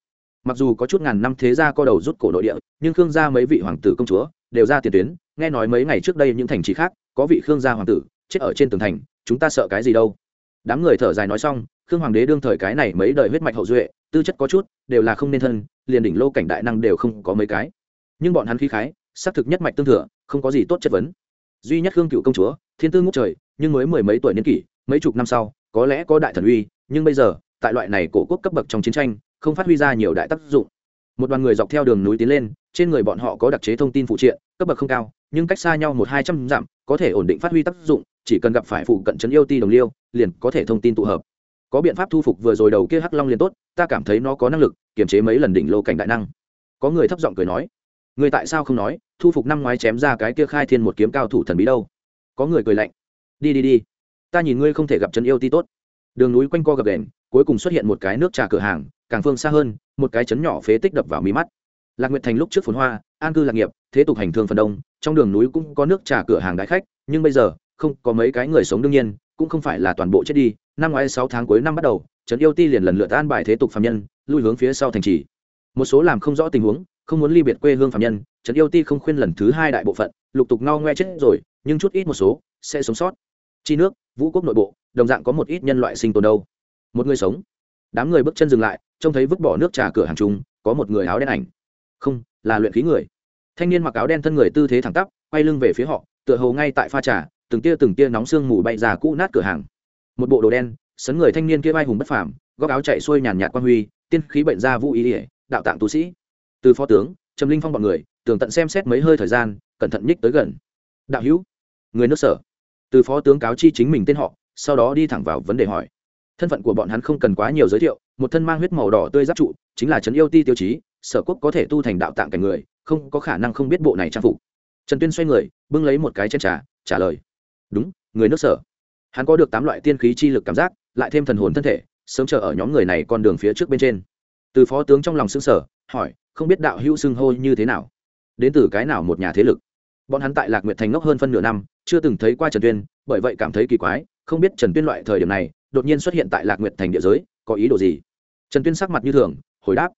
Mặc dù có chút ngàn năm thế gia co đầu rút cổ nội địa, nhưng khương gia mấy vị hoàng tử công chúa đều ra tiền tuyến, nghe nói mấy ngày trước đây những thành trì khác, có vị khương gia hoàng tử chết ở trên tường thành, chúng ta sợ cái gì đâu. Đám người thở dài nói xong, khương hoàng đế đương thời cái này mấy đời huyết mạch hậu duệ tư chất có chút, đều là không nên thân, liền đỉnh lô cảnh đại năng đều không có mấy cái. Nhưng bọn hắn khí khái, xác thực nhất mạch tương thừa, không có gì tốt chất vấn. Duy nhất hương cựu công chúa, thiên tư ngốc trời, nhưng mới mười mấy tuổi niên kỷ, mấy chục năm sau, có lẽ có đại thần uy, nhưng bây giờ, tại loại này cổ quốc cấp bậc trong chiến tranh, không phát huy ra nhiều đại tác dụng. Một đoàn người dọc theo đường núi tiến lên, trên người bọn họ có đặc chế thông tin phụ triện, cấp bậc không cao, nhưng cách xa nhau một hai trăm dặm, có thể ổn định phát huy tác dụng, chỉ cần gặp phải phụ cận trấn yêu ti đồng liêu, liền có thể thông tin tụ hợp có biện pháp thu phục vừa rồi đầu kia hắc long liền tốt, ta cảm thấy nó có năng lực, kiềm chế mấy lần đỉnh lô cảnh đại năng. Có người thấp giọng cười nói. Người tại sao không nói, thu phục năm ngoái chém ra cái kia khai thiên một kiếm cao thủ thần bí đâu? Có người cười lạnh. Đi đi đi. Ta nhìn ngươi không thể gặp chân yêu ti tốt. Đường núi quanh co gập đèn cuối cùng xuất hiện một cái nước trà cửa hàng, càng phương xa hơn, một cái chấn nhỏ phế tích đập vào mí mắt. Lạc nguyệt thành lúc trước phồn hoa, an cư lạc nghiệp, thế tục hành thương phần đông, trong đường núi cũng có nước trà cửa hàng đại khách, nhưng bây giờ, không có mấy cái người sống đương nhiên, cũng không phải là toàn bộ chết đi năm ngoái sáu tháng cuối năm bắt đầu, trấn yêu ti liền lần lượt an bài thế tục phạm nhân, lui hướng phía sau thành trì. Một số làm không rõ tình huống, không muốn ly biệt quê hương phạm nhân, trấn yêu ti không khuyên lần thứ hai đại bộ phận, lục tục no ngoe chết rồi, nhưng chút ít một số sẽ sống sót. Chi nước, vũ quốc nội bộ, đồng dạng có một ít nhân loại sinh tồn đâu. Một người sống. Đám người bước chân dừng lại, trông thấy vứt bỏ nước trà cửa hàng chung có một người áo đen ảnh. Không, là luyện khí người. Thanh niên mặc áo đen thân người tư thế thẳng tắp, quay lưng về phía họ, tựa hồ ngay tại pha trà, từng tia từng tia nóng sương mù bay ra cũ nát cửa hàng một bộ đồ đen, sấn người thanh niên kia vai hùng bất phàm, góc áo chạy xuôi nhàn nhạt quan huy, tiên khí bệnh ra vũ ý ỉa đạo tạng tu sĩ. Từ phó tướng, trầm linh phong bọn người, tường tận xem xét mấy hơi thời gian, cẩn thận nhích tới gần. Đạo hữu, người nước sở. Từ phó tướng cáo chi chính mình tên họ, sau đó đi thẳng vào vấn đề hỏi. Thân phận của bọn hắn không cần quá nhiều giới thiệu, một thân mang huyết màu đỏ tươi giáp trụ, chính là trấn yêu ti tiêu chí, sở quốc có thể tu thành đạo tạng cảnh người, không có khả năng không biết bộ này trang phục. Trần tuyên xoay người, bưng lấy một cái chân trà, trả lời. Đúng, người nước sở hắn có được tám loại tiên khí chi lực cảm giác, lại thêm thần hồn thân thể, sớm chờ ở nhóm người này con đường phía trước bên trên. Từ phó tướng trong lòng xương sở hỏi, không biết đạo hữu xưng hô như thế nào? Đến từ cái nào một nhà thế lực? Bọn hắn tại lạc nguyệt thành ngốc hơn phân nửa năm, chưa từng thấy qua trần tuyên, bởi vậy cảm thấy kỳ quái, không biết trần tuyên loại thời điểm này, đột nhiên xuất hiện tại lạc nguyệt thành địa giới, có ý đồ gì? Trần tuyên sắc mặt như thường, hồi đáp.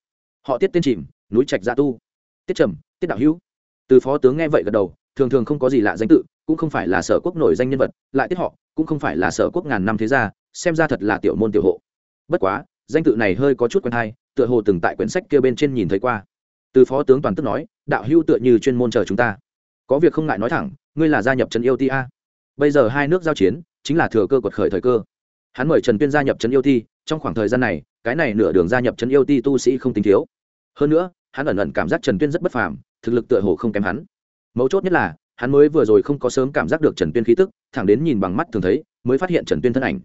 Họ tiết tên chìm núi trạch gia tu. Tiết trầm, tiết đạo hữu. Từ phó tướng nghe vậy gật đầu, thường thường không có gì lạ danh tự, cũng không phải là sở quốc nổi danh nhân vật, lại tiết họ cũng không phải là sở quốc ngàn năm thế gia, xem ra thật là tiểu môn tiểu hộ. Bất quá, danh tự này hơi có chút quen hay, tựa hồ từng tại quyển sách kia bên trên nhìn thấy qua. Từ phó tướng toàn tức nói, đạo hưu tựa như chuyên môn chờ chúng ta. Có việc không ngại nói thẳng, ngươi là gia nhập trần yêu ti a. Bây giờ hai nước giao chiến, chính là thừa cơ quật khởi thời cơ. Hắn mời trần tuyên gia nhập trấn yêu ti, trong khoảng thời gian này, cái này nửa đường gia nhập trấn yêu ti tu sĩ không tính thiếu. Hơn nữa, hắn ẩn ẩn cảm giác trần tuyên rất bất phàm, thực lực tựa hồ không kém hắn. Mấu chốt nhất là, hắn mới vừa rồi không có sớm cảm giác được trần tuyên khí tức thẳng đến nhìn bằng mắt thường thấy, mới phát hiện trần tuyên thân ảnh.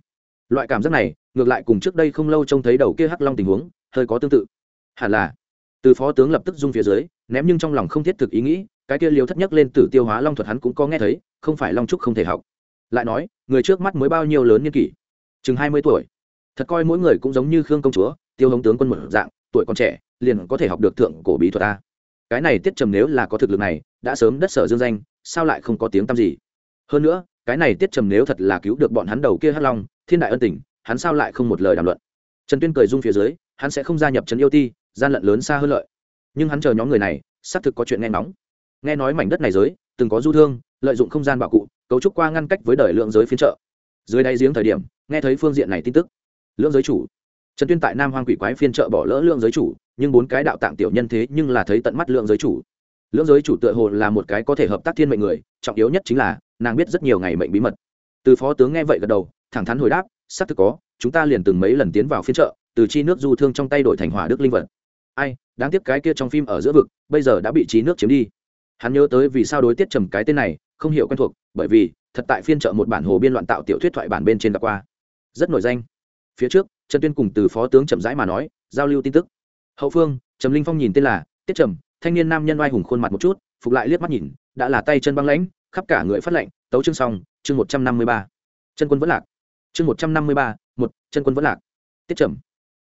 Loại cảm giác này, ngược lại cùng trước đây không lâu trông thấy đầu kia hắc long tình huống, hơi có tương tự. Hẳn là, từ phó tướng lập tức dung phía dưới, ném nhưng trong lòng không thiết thực ý nghĩ, cái kia liều thất nhất lên tử tiêu hóa long thuật hắn cũng có nghe thấy, không phải long trúc không thể học. Lại nói, người trước mắt mới bao nhiêu lớn niên kỷ? Chừng hai mươi tuổi. Thật coi mỗi người cũng giống như khương công chúa, tiêu hống tướng quân một dạng, tuổi còn trẻ, liền có thể học được thượng cổ bí thuật ta cái này tiết trầm nếu là có thực lực này, đã sớm đất sở dương danh, sao lại không có tiếng tăm gì? Hơn nữa cái này tiết trầm nếu thật là cứu được bọn hắn đầu kia hắc long, thiên đại ân tình, hắn sao lại không một lời đàm luận? Trần tuyên cười rung phía dưới, hắn sẽ không gia nhập trấn yêu ti, gian lận lớn xa hơn lợi. Nhưng hắn chờ nhóm người này, xác thực có chuyện nghe nóng nghe nói mảnh đất này giới, từng có du thương, lợi dụng không gian bảo cụ, cấu trúc qua ngăn cách với đời lượng giới phiên trợ dưới đáy giếng thời điểm, nghe thấy phương diện này tin tức. Lưỡng giới chủ. Trần tuyên tại nam hoang quỷ quái phiên trợ bỏ lỡ lưỡng giới chủ, nhưng bốn cái đạo tạng tiểu nhân thế nhưng là thấy tận mắt lưỡng giới chủ lưỡng giới chủ tựa hồ là một cái có thể hợp tác thiên mệnh người, trọng yếu nhất chính là, nàng biết rất nhiều ngày mệnh bí mật. Từ phó tướng nghe vậy gật đầu, thẳng thắn hồi đáp, xác thực có, chúng ta liền từng mấy lần tiến vào phiên trợ từ chi nước du thương trong tay đổi thành hỏa đức linh vật. Ai, đáng tiếc cái kia trong phim ở giữa vực, bây giờ đã bị trí nước chiếm đi. Hắn nhớ tới vì sao đối tiết trầm cái tên này, không hiểu quen thuộc, bởi vì, thật tại phiên trợ một bản hồ biên loạn tạo tiểu thuyết thoại bản bên trên đã qua. Rất nổi danh. Phía trước, trần tuyên cùng từ phó tướng chậm rãi mà nói, giao lưu tin tức. Hậu phương, trầm linh phong nhìn tên là, tiết trầm thanh niên nam nhân oai hùng khuôn mặt một chút, phục lại liếc mắt nhìn, đã là tay chân băng lãnh, khắp cả người phát lệnh, tấu chương xong, chương một trăm năm mươi ba. Chân quân vẫn lạc. Chương một trăm năm mươi ba, một, chân quân vẫn lạc. Tiết trầm.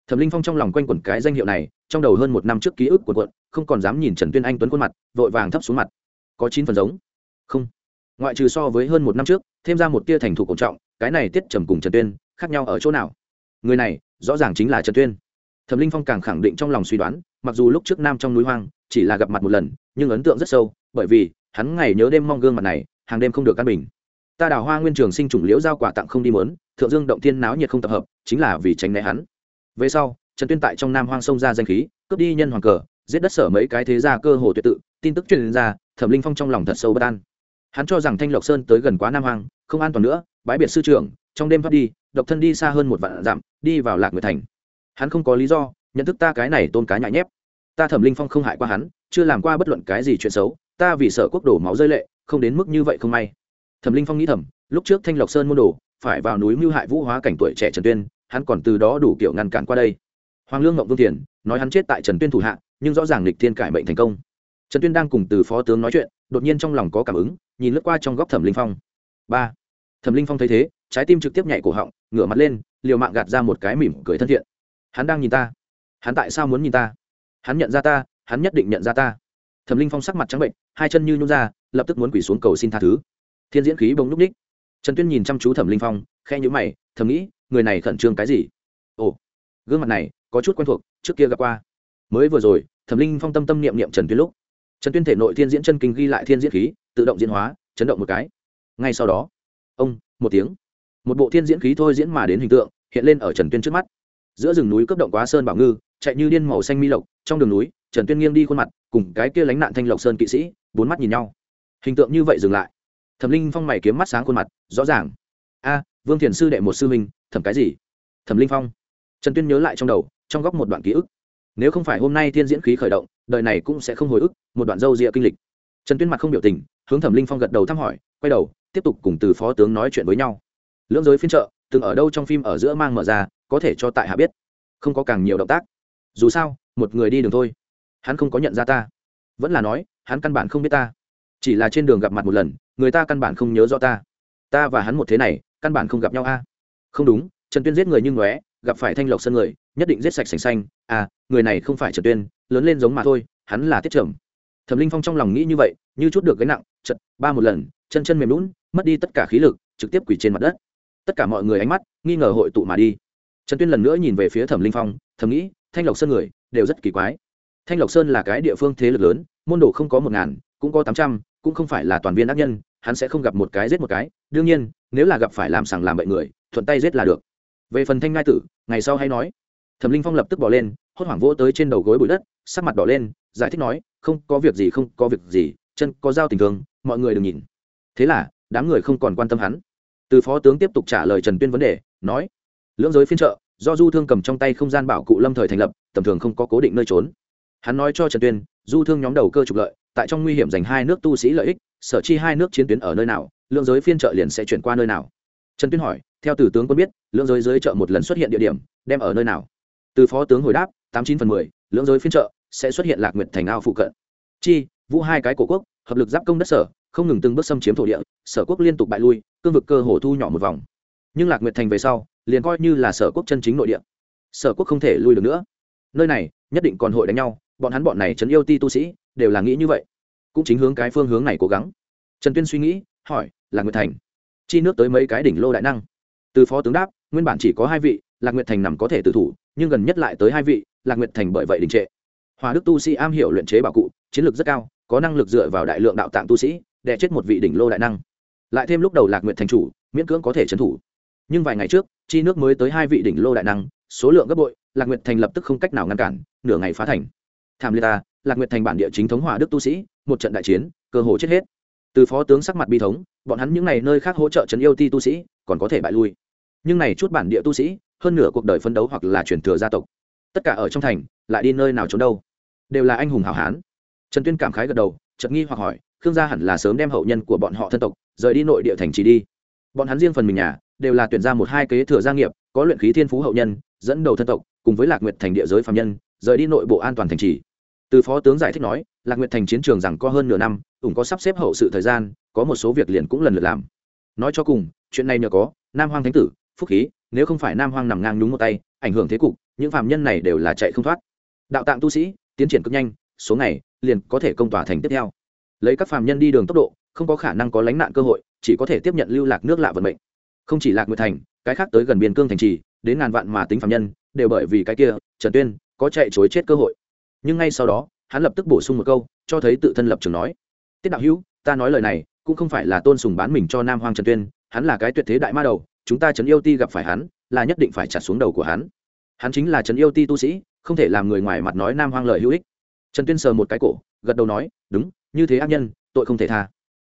Thẩm linh phong trong lòng quanh quẩn cái danh hiệu này, trong đầu hơn một năm trước ký ức của quận không còn dám nhìn trần tuyên anh tuấn khuôn mặt, vội vàng thấp xuống mặt. Có chín phần giống. Không. Ngoại trừ so với hơn một năm trước, thêm ra một tia thành thủ cổ trọng, cái này tiết trầm cùng trần tuyên, khác nhau ở chỗ nào? Người này, rõ ràng chính là trần tuyên. Thẩm linh phong càng khẳng định trong lòng suy đoán, mặc dù lúc trước nam trong núi hoang chỉ là gặp mặt một lần, nhưng ấn tượng rất sâu, bởi vì hắn ngày nhớ đêm mong gương mặt này, hàng đêm không được căn bình. Ta đào hoa nguyên trường sinh chủng liễu giao quả tặng không đi mớn thượng dương động thiên náo nhiệt không tập hợp, chính là vì tránh né hắn. Về sau, trần tuyên tại trong nam hoang sông ra danh khí, cướp đi nhân hoàng cờ, giết đất sở mấy cái thế gia cơ hồ tuyệt tự, tin tức truyền ra, thẩm linh phong trong lòng thật sâu bất an. Hắn cho rằng thanh lộc sơn tới gần quá nam hoang, không an toàn nữa, bãi biệt sư trưởng, trong đêm thoát đi, độc thân đi xa hơn một vạn dặm, đi vào lạc người thành. Hắn không có lý do, nhận thức ta cái này tôn cá nhại nhép ta thẩm linh phong không hại qua hắn chưa làm qua bất luận cái gì chuyện xấu ta vì sợ quốc đổ máu rơi lệ không đến mức như vậy không may thẩm linh phong nghĩ thầm lúc trước thanh lộc sơn môn đồ phải vào núi mưu hại vũ hóa cảnh tuổi trẻ trần tuyên hắn còn từ đó đủ kiểu ngăn cản qua đây hoàng lương ngọc vương tiền nói hắn chết tại trần tuyên thủ hạ nhưng rõ ràng lịch thiên cải mệnh thành công trần tuyên đang cùng từ phó tướng nói chuyện đột nhiên trong lòng có cảm ứng nhìn lướt qua trong góc thẩm linh phong ba thẩm linh phong thấy thế trái tim trực tiếp nhảy cổ họng ngửa mặt lên liều mạng gạt ra một cái mỉm cười thân thiện hắn đang nhìn ta hắn tại sao muốn nhìn ta hắn nhận ra ta, hắn nhất định nhận ra ta. Thẩm linh phong sắc mặt trắng bệnh, hai chân như nhún ra, lập tức muốn quỳ xuống cầu xin tha thứ. Thiên diễn khí bỗng núp ních trần tuyên nhìn chăm chú thẩm linh phong khe nhữ mày, thầm nghĩ, người này khẩn trương cái gì? Ồ, gương mặt này, có chút quen thuộc, trước kia gặp qua. Mới vừa rồi, thẩm linh phong tâm tâm niệm niệm trần tuyên lúc. Trần tuyên thể nội thiên diễn chân kinh ghi lại thiên diễn khí, tự động diễn hóa, chấn động một cái. Ngay sau đó, ông, một tiếng. Một bộ thiên diễn khí thôi diễn mà đến hình tượng, hiện lên ở trần tuyên trước mắt. Giữa rừng núi cấp động quá sơn bảo ngư chạy như điên màu xanh mi lộc, trong đường núi, trần tuyên nghiêng đi khuôn mặt, cùng cái kia lánh nạn thanh lộc sơn kỵ sĩ, bốn mắt nhìn nhau. Hình tượng như vậy dừng lại. Thẩm linh phong mày kiếm mắt sáng khuôn mặt, rõ ràng. A, vương thiền sư đệ một sư huynh, thẩm cái gì? Thẩm linh phong. Trần tuyên nhớ lại trong đầu, trong góc một đoạn ký ức. Nếu không phải hôm nay thiên diễn khí khởi động, đời này cũng sẽ không hồi ức, một đoạn dâu rịa kinh lịch. Trần tuyên mặt không biểu tình, hướng thẩm linh phong gật đầu thăm hỏi, quay đầu, tiếp tục cùng từ phó tướng nói chuyện với nhau. Lưỡng giới phiên trợ từng ở đâu trong phim ở giữa mang mở ra, có thể cho tại hạ biết. Không có càng nhiều động tác dù sao một người đi đường thôi. Hắn không có nhận ra ta. Vẫn là nói hắn căn bản không biết ta. Chỉ là trên đường gặp mặt một lần người ta căn bản không nhớ rõ ta. Ta và hắn một thế này căn bản không gặp nhau a. Không đúng trần tuyên giết người như lóe, gặp phải thanh lộc sân người nhất định giết sạch sành xanh. À người này không phải trần tuyên lớn lên giống mà thôi hắn là tiết trầm. Thẩm linh phong trong lòng nghĩ như vậy như chút được gánh nặng chật ba một lần chân chân mềm lún mất đi tất cả khí lực trực tiếp quỳ trên mặt đất. Tất cả mọi người ánh mắt nghi ngờ hội tụ mà đi. Trần tuyên lần nữa nhìn về phía thẩm linh phong thầm nghĩ thanh lộc sơn người, đều rất kỳ quái. Thanh lộc sơn là cái địa phương thế lực lớn, môn đồ không có một ngàn, cũng có tám trăm, cũng không phải là toàn viên ác nhân, hắn sẽ không gặp một cái giết một cái. Đương nhiên, nếu là gặp phải làm sàng làm bậy người, thuận tay giết là được. Về phần thanh ngai tử, ngày sau hay nói. Thẩm linh phong lập tức bỏ lên, hốt hoảng vỗ tới trên đầu gối bụi đất, sắc mặt đỏ lên, giải thích nói, không, có việc gì, không, có việc gì, chân có dao tình thương, mọi người đừng nhìn. Thế là, đám người không còn quan tâm hắn. Từ phó tướng tiếp tục trả lời trần tuyên vấn đề, nói, lưỡng giới phiên trợ do du thương cầm trong tay không gian bảo cụ lâm thời thành lập, tầm thường không có cố định nơi trốn. Hắn nói cho trần tuyên, du thương nhóm đầu cơ trục lợi, tại trong nguy hiểm dành hai nước tu sĩ lợi ích, sở chi hai nước chiến tuyến ở nơi nào, lượng giới phiên trợ liền sẽ chuyển qua nơi nào. Trần tuyên hỏi, theo từ tướng quân biết, lượng giới giới trợ một lần xuất hiện địa điểm, đem ở nơi nào? Từ phó tướng hồi đáp, tám chín phần mười, lượng giới phiên trợ sẽ xuất hiện lạc nguyệt thành ao phụ cận. Chi, vũ hai cái cổ quốc, hợp lực giáp công đất sở, không ngừng từng bước xâm chiếm thổ địa, sở quốc liên tục bại lui, cương vực cơ hồ thu nhỏ một vòng. Nhưng lạc nguyệt thành về sau liền coi như là sở quốc chân chính nội địa. Sở quốc không thể lui được nữa. Nơi này, nhất định còn hội đánh nhau, bọn hắn bọn này trấn yêu ti tu sĩ, đều là nghĩ như vậy. Cũng chính hướng cái phương hướng này cố gắng. Trần tuyên suy nghĩ, hỏi là nguyệt thành, chi nước tới mấy cái đỉnh lô đại năng? Từ phó tướng đáp, nguyên bản chỉ có hai vị, lạc nguyệt thành nằm có thể tự thủ, nhưng gần nhất lại tới hai vị, lạc nguyệt thành bởi vậy đình trệ. Hòa đức tu sĩ am hiểu luyện chế bảo cụ, chiến lược rất cao, có năng lực dựa vào đại lượng đạo tạng tu sĩ đẻ chết một vị đỉnh lô đại năng. Lại thêm lúc đầu lạc nguyệt thành chủ, miễn cưỡng có thể trấn thủ nhưng vài ngày trước, chi nước mới tới hai vị đỉnh lô đại năng, số lượng gấp bội, lạc nguyệt thành lập tức không cách nào ngăn cản, nửa ngày phá thành. Tham liệt ta lạc nguyệt thành bản địa chính thống hòa đức tu sĩ, một trận đại chiến, cơ hồ chết hết. Từ phó tướng sắc mặt bi thống, bọn hắn những n à y nơi khác hỗ trợ trấn yêu ti tu sĩ, còn có thể bại lui. Nhưng này chút bản địa tu sĩ, hơn nửa cuộc đời phấn đấu hoặc là chuyển thừa gia tộc. Tất cả ở trong thành, lại đi nơi nào trốn đâu? Đều là anh hùng hảo hán. Trần tuyên cảm khái gật đầu, chợt nghi hoặc hỏi, khương gia hẳn là sớm đem hậu nhân của bọn họ thân tộc, rời đi nội địa thành trì đi. Bọn hắn riêng phần mình nhà đều là tuyển ra một hai kế thừa gia nghiệp, có luyện khí thiên phú hậu nhân, dẫn đầu thân tộc, cùng với lạc nguyệt thành địa giới phạm nhân, rời đi nội bộ an toàn thành trì. Từ phó tướng giải thích nói, lạc nguyệt thành chiến trường rằng có hơn nửa năm ủng có sắp xếp hậu sự thời gian, có một số việc liền cũng lần lượt làm. Nói cho cùng, chuyện này nhờ có, nam hoang thánh tử, phúc khí, nếu không phải nam hoang nằm ngang nhúng một tay, ảnh hưởng thế cục, những phạm nhân này đều là chạy không thoát. Đạo tạng tu sĩ, tiến triển cực nhanh, số ngày, liền có thể công tỏa thành tiếp theo. Lấy các phạm nhân đi đường tốc độ, không có khả năng có lánh nạn cơ hội, chỉ có thể tiếp nhận lưu lạc nước lạ vận mệnh không chỉ lạc nguyệt thành, cái khác tới gần biên cương thành trì, đến ngàn vạn mà tính phạm nhân, đều bởi vì cái kia, trần tuyên, có chạy chối chết cơ hội. Nhưng ngay sau đó, hắn lập tức bổ sung một câu, cho thấy tự thân lập trường nói. Tiết đạo hữu, ta nói lời này, cũng không phải là tôn sùng bán mình cho nam hoàng trần tuyên, hắn là cái tuyệt thế đại ma đầu, chúng ta trấn yêu ti gặp phải hắn, là nhất định phải trả xuống đầu của hắn. Hắn chính là trấn yêu ti tu sĩ, không thể làm người ngoài mặt nói nam hoang lời hữu ích. Trần tuyên sờ một cái cổ, gật đầu nói, đúng, như thế ác nhân, tội không thể tha.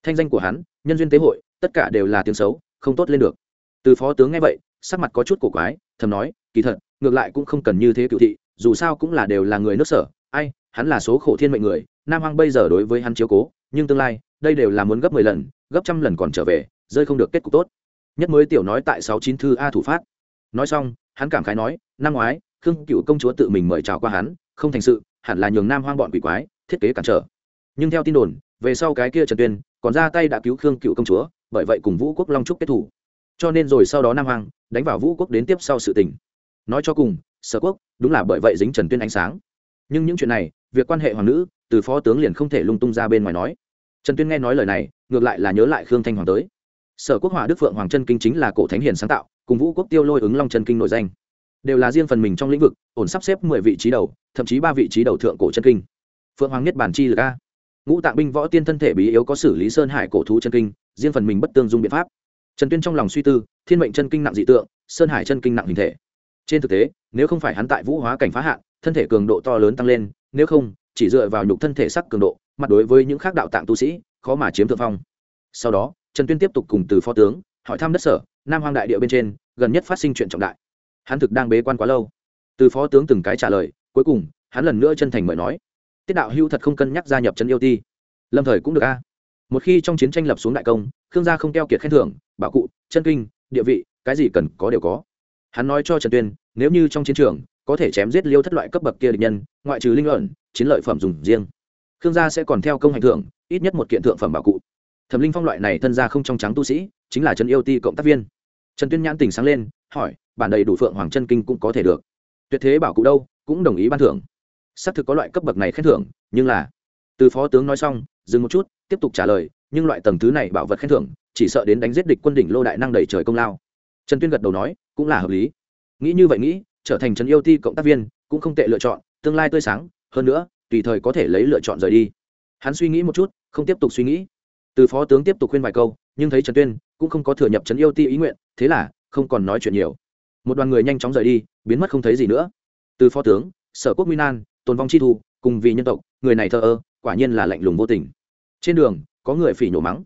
Thanh danh của hắn, nhân duyên tế hội, tất cả đều là tiếng xấu không tốt lên được. Từ phó tướng nghe vậy, sắc mặt có chút cổ quái, thầm nói, kỳ thật, ngược lại cũng không cần như thế cựu thị, dù sao cũng là đều là người nước sở, ai, hắn là số khổ thiên mệnh người, nam hoang bây giờ đối với hắn chiếu cố, nhưng tương lai, đây đều là muốn gấp mười lần, gấp trăm lần còn trở về, rơi không được kết cục tốt. Nhất mới tiểu nói tại sáu chín thư a thủ phát. Nói xong, hắn cảm khái nói, năm ngoái, khương cựu công chúa tự mình mời chào qua hắn, không thành sự, hẳn là nhường nam hoang bọn quỷ quái, thiết kế cản trở. Nhưng theo tin đồn, về sau cái kia trần tuyên, còn ra tay đã cứu khương cựu công chúa bởi vậy cùng vũ quốc long trúc kết thủ. Cho nên rồi sau đó nam hoàng đánh vào vũ quốc đến tiếp sau sự tình. Nói cho cùng, sở quốc đúng là bởi vậy dính trần tuyên ánh sáng. Nhưng những chuyện này, việc quan hệ hoàng nữ từ phó tướng liền không thể lung tung ra bên ngoài nói. Trần tuyên nghe nói lời này, ngược lại là nhớ lại khương thanh hoàng tới. Sở quốc hòa đức phượng hoàng chân kinh chính là cổ thánh hiền sáng tạo, cùng vũ quốc tiêu lôi ứng long chân kinh nội danh. Đều là riêng phần mình trong lĩnh vực, ổn sắp xếp mười vị trí đầu, thậm chí ba vị trí đầu thượng cổ chân kinh. Phượng hoàng nhất bản chi lực a. Ngũ tạng binh võ tiên thân thể bí yếu có xử lý sơn hải cổ thú chân kinh riêng phần mình bất tương dung biện pháp. Trần tuyên trong lòng suy tư, thiên mệnh chân kinh nặng dị tượng, sơn hải chân kinh nặng hình thể. Trên thực tế, nếu không phải hắn tại vũ hóa cảnh phá hạn, thân thể cường độ to lớn tăng lên, nếu không, chỉ dựa vào nhục thân thể sắc cường độ, mặt đối với những khác đạo tạng tu sĩ, khó mà chiếm thượng phong. Sau đó, trần tuyên tiếp tục cùng từ phó tướng, hỏi thăm đất sở, nam hoang đại địa bên trên, gần nhất phát sinh chuyện trọng đại. Hắn thực đang bế quan quá lâu. Từ phó tướng từng cái trả lời, cuối cùng, hắn lần nữa chân thành mời nói, tiết đạo hưu thật không cân nhắc gia nhập Trần yêu ti. Lâm thời cũng được a một khi trong chiến tranh lập xuống đại công, khương gia không keo kiệt khen thưởng, bảo cụ, chân kinh, địa vị, cái gì cần có đều có. Hắn nói cho trần tuyên, nếu như trong chiến trường có thể chém giết liêu thất loại cấp bậc kia địch nhân, ngoại trừ linh luận chiến lợi phẩm dùng riêng, khương gia sẽ còn theo công hành thưởng, ít nhất một kiện thượng phẩm bảo cụ. Thẩm linh phong loại này thân gia không trong trắng tu sĩ, chính là trần yêu ti cộng tác viên. Trần tuyên nhãn tỉnh sáng lên, hỏi, bản đầy đủ phượng hoàng chân kinh cũng có thể được. Tuyệt thế bảo cụ đâu, cũng đồng ý ban thưởng. Xác thực có loại cấp bậc này khen thưởng, nhưng là, từ phó tướng nói xong, dừng một chút tiếp tục trả lời, nhưng loại tầng thứ này bảo vật khen thưởng, chỉ sợ đến đánh giết địch quân đỉnh lô đại năng đầy trời công lao. Trần tuyên gật đầu nói, cũng là hợp lý. Nghĩ như vậy nghĩ, trở thành trần yêu ti cộng tác viên, cũng không tệ lựa chọn, tương lai tươi sáng, hơn nữa, tùy thời có thể lấy lựa chọn rời đi. Hắn suy nghĩ một chút, không tiếp tục suy nghĩ. Từ phó tướng tiếp tục khuyên vài câu, nhưng thấy trần tuyên cũng không có thừa nhập trấn yêu ti ý nguyện, thế là không còn nói chuyện nhiều. Một đoàn người nhanh chóng rời đi, biến mất không thấy gì nữa. Từ phó tướng, sở quốc nguyên an tồn vong chi thu, cùng vì nhân tộc, người này thờ ơ, quả nhiên là lạnh lùng vô tình trên đường, có người phỉ nhổ mắng.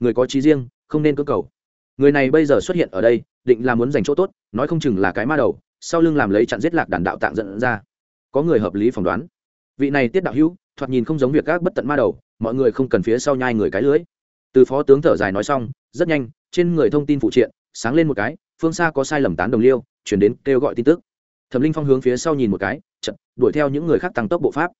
Người có trí riêng, không nên cơ cầu. Người này bây giờ xuất hiện ở đây, định là muốn giành chỗ tốt, nói không chừng là cái ma đầu, sau lưng làm lấy chặn giết lạc đàn đạo tạng dẫn ra. Có người hợp lý phỏng đoán. Vị này tiết đạo hữu, thoạt nhìn không giống việc các bất tận ma đầu, mọi người không cần phía sau nhai người cái lưới. Từ phó tướng thở dài nói xong, rất nhanh, trên người thông tin phụ triện, sáng lên một cái, phương xa có sai lầm tán đồng liêu, chuyển đến kêu gọi tin tức. Thẩm linh phong hướng phía sau nhìn một cái chật đuổi theo những người khác tăng tốc bộ pháp.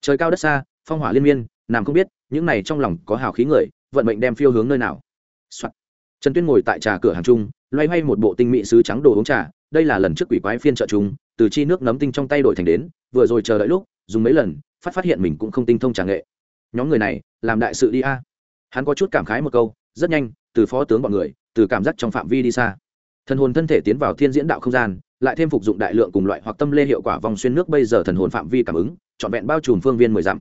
Trời cao đất xa, phong hỏa liên miên nàng không biết, những này trong lòng có hào khí người, vận mệnh đem phiêu hướng nơi nào、Soạn. trần tuyên ngồi tại trà cửa hàng trung, loay hoay một bộ tinh mỹ sứ trắng đồ uống trà, đây là lần trước quỷ quái phiên trợ trung, từ chi nước nấm tinh trong tay đổi thành đến, vừa rồi chờ đợi lúc, dùng mấy lần, phát phát hiện mình cũng không tinh thông trà nghệ. Nhóm người này, làm đại sự đi a. Hắn có chút cảm khái một câu, rất nhanh, từ phó tướng bọn người, từ cảm giác trong phạm vi đi xa. Thần hồn thân thể tiến vào thiên diễn đạo không gian, lại thêm phục dụng đại lượng cùng loại hoặc tâm lê hiệu quả vòng xuyên nước, bây giờ thần hồn phạm vi cảm ứng, trọn vẹn bao trùm phương viên mười dặm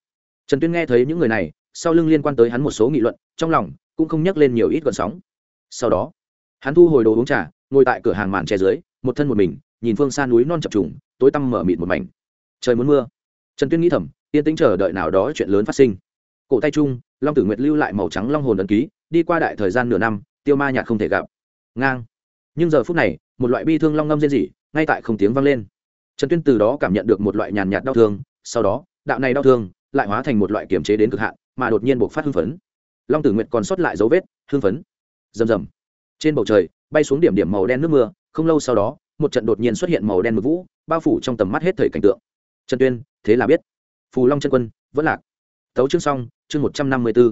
trần tuyên nghe thấy những người này, sau lưng liên quan tới hắn một số nghị luận, trong lòng cũng không nhắc lên nhiều ít gọn sóng. Sau đó, hắn thu hồi đồ uống trà, ngồi tại cửa hàng màn che dưới, một thân một mình, nhìn phương xa núi non chập trùng, tối tăm mở mịt một mảnh. Trời muốn mưa. Trần tuyên nghĩ thầm, yên tĩnh chờ đợi nào đó chuyện lớn phát sinh. Cổ tay trung, long tử nguyệt lưu lại màu trắng long hồn ấn ký, đi qua đại thời gian nửa năm, tiêu ma nhạt không thể gặp. Ngang. Nhưng giờ phút này, một loại bi thương long ngâm rên rỉ, ngay tại không tiếng vang lên. Trần tuyên từ đó cảm nhận được một loại nhàn nhạt đau thương, sau đó, đạo này đau thương lại hóa thành một loại kiểm chế đến cực hạn, mà đột nhiên buộc phát hưng phấn. Long tử nguyệt còn sót lại dấu vết, hưng phấn. Rầm rầm. Trên bầu trời, bay xuống điểm điểm màu đen nước mưa, không lâu sau đó, một trận đột nhiên xuất hiện màu đen mực vũ, bao phủ trong tầm mắt hết thời cảnh tượng. Trần tuyên, thế là biết. Phù long chân quân, vẫn lạc. Tấu chương xong, chương một trăm năm mươi b ố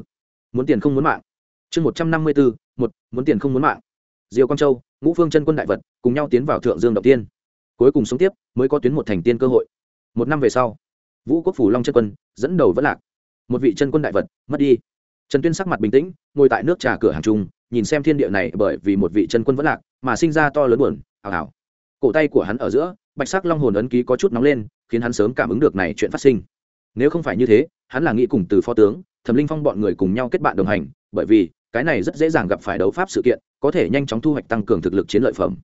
muốn tiền không muốn mạng. Chương một trăm năm mươi b ố một, muốn tiền không muốn mạng. Diều quang châu, ngũ phương chân quân đại vật, cùng nhau tiến vào thượng dương đầu tiên. Cuối cùng sống tiếp, mới có tuyến một thành tiên cơ hội. Một năm về sau, vũ quốc phủ long chân quân dẫn đầu vẫn lạc. Một vị chân quân đại vật, mất đi. Trần tuyên sắc mặt bình tĩnh, ngồi tại nước trà cửa hàng trung, nhìn xem thiên địa này bởi vì một vị chân quân vẫn lạc mà sinh ra to lớn buồn, ảo ảo. Cổ tay của hắn ở giữa, bạch sắc long hồn ấn ký có chút nóng lên, khiến hắn sớm cảm ứng được này chuyện phát sinh. Nếu không phải như thế, hắn là nghĩ cùng từ phó tướng, thẩm linh phong bọn người cùng nhau kết bạn đồng hành, bởi vì, cái này rất dễ dàng gặp phải đấu pháp sự kiện, có thể nhanh chóng thu hoạch tăng cường thực lực chiến lợi phẩm.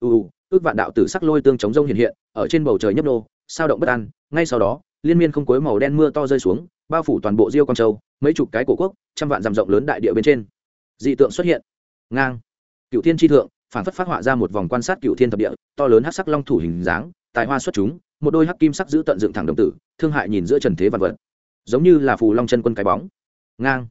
U ước vạn đạo tử sắc lôi tương chống rông hiện hiện, ở trên bầu trời nhấp nô, sao động bất an, ngay sau đó liên miên không cuối màu đen mưa to rơi xuống, bao phủ toàn bộ diêu quang châu, mấy chục cái cổ quốc, trăm vạn dặm rộng lớn đại địa bên trên. Dị tượng xuất hiện. Ngang. Cựu thiên tri thượng, phản phất phát họa ra một vòng quan sát cựu thiên thập địa, to lớn hắc sắc long thủ hình dáng, tài hoa xuất chúng, một đôi hắc kim sắc giữ tận dựng thẳng đồng tử, thương hại nhìn giữa trần thế vật vật. Giống như là phù long chân quân cái bóng. Ngang.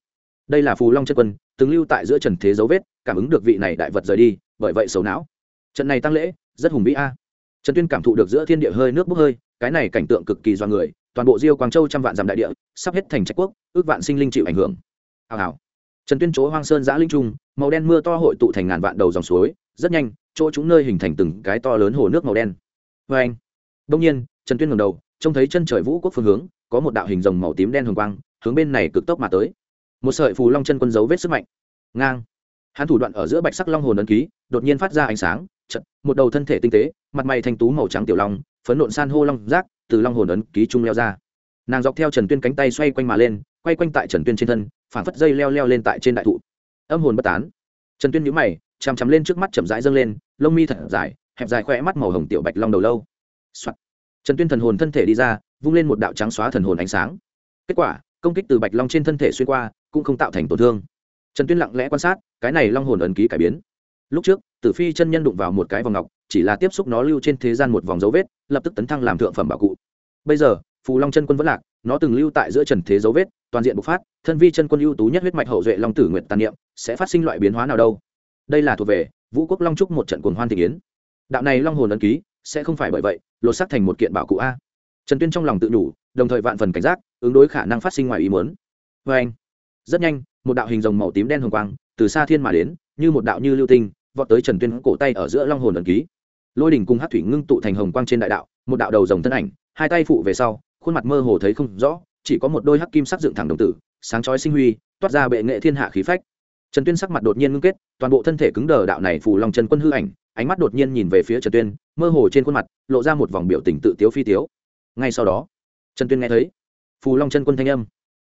Đây là phù long chân quân, từng lưu tại giữa trần thế dấu vết, cảm ứng được vị này đại vật rời đi, bởi vậy xấu não. Trận này tăng lễ, rất hùng vĩ a. Trần tuyên cảm thụ được giữa thiên địa hơi nước bốc hơi, cái này cảnh tượng cực kỳ do người toàn bộ diêu quang châu trăm vạn dặm đại địa, sắp hết thành trạch quốc, ước vạn sinh linh chịu ảnh hưởng. Hào hào. Trần tuyên chỗ hoang sơn giã linh trung, màu đen mưa to hội tụ thành ngàn vạn đầu dòng suối, rất nhanh, chỗ chúng nơi hình thành từng cái to lớn hồ nước màu đen. Vê anh, đông nhiên, trần tuyên ngầm đầu, trông thấy chân trời vũ quốc phương hướng, có một đạo hình rồng màu tím đen hồng quang, hướng bên này cực tốc mà tới. Một sợi phù long chân quân dấu vết sức mạnh. Ngang. Hắn thủ đoạn ở giữa bạch sắc long hồn ấn ký, đột nhiên phát ra ánh sáng chật một đầu thân thể tinh tế, mặt mày thanh tú màu trắng tiểu long, phấn nộn san hô long rác từ long hồn ấn ký trung leo ra. Nàng dọc theo trần tuyên cánh tay xoay quanh mà lên, quay quanh tại trần tuyên trên thân, phản phất dây leo leo lên tại trên đại thụ. Âm hồn bất tán. Trần tuyên nhũ mày, chằm chằm lên trước mắt chậm rãi dâng lên, lông mi thật dài, hẹp dài khoe mắt màu hồng tiểu bạch long đầu lâu、Soạn. trần tuyên thần hồn thân thể đi ra, vung lên một đạo trắng xóa thần hồn ánh sáng. Kết quả, công kích từ bạch long trên thân thể xuyên qua, cũng không tạo thành tổn thương. Trần tuyên lặng lẽ quan sát, cái này long hồn ẩn ký cải biến. Lúc trước, tử phi chân nhân đụng vào một cái vòng ngọc chỉ là tiếp xúc nó lưu trên thế gian một vòng dấu vết lập tức tấn thăng làm thượng phẩm bảo cụ. Bây giờ phù long chân quân vẫn lạc nó từng lưu tại giữa trần thế dấu vết toàn diện bộc phát thân vi chân quân ưu tú nhất huyết mạch hậu duệ long tử nguyện tàn niệm sẽ phát sinh loại biến hóa nào đâu? Đây là thuộc về vũ quốc long trúc một trận cuồng hoan thị yến, đạo này long hồn ấn ký sẽ không phải bởi vậy lột xác thành một kiện bảo cụ a. Trần tuyên trong lòng tự nhủ đồng thời vạn phần cảnh giác ứng đối khả năng phát sinh ngoài ý muốn. Vê anh rất nhanh một đạo hình rồng màu tím đen hồng quang từ xa thiên mà đến như một đạo như lưu tinh vọt tới trần tuyên cổ tay ở giữa long hồn ẩn ký lôi đỉnh cùng hát thủy ngưng tụ thành hồng quang trên đại đạo, một đạo đầu rồng thân ảnh, hai tay phụ về sau, khuôn mặt mơ hồ thấy không rõ, chỉ có một đôi hắc kim sắc dựng thẳng đồng tử, sáng chói sinh huy, toát ra bệ nghệ thiên hạ khí phách. Trần tuyên sắc mặt đột nhiên ngưng kết, toàn bộ thân thể cứng đờ đạo này phù long chân quân hư ảnh, ánh mắt đột nhiên nhìn về phía trần tuyên, mơ hồ trên khuôn mặt lộ ra một vòng biểu tình tự tiếu phi tiếu. Ngay sau đó, trần tuyên nghe thấy, phù long chân quân thanh âm.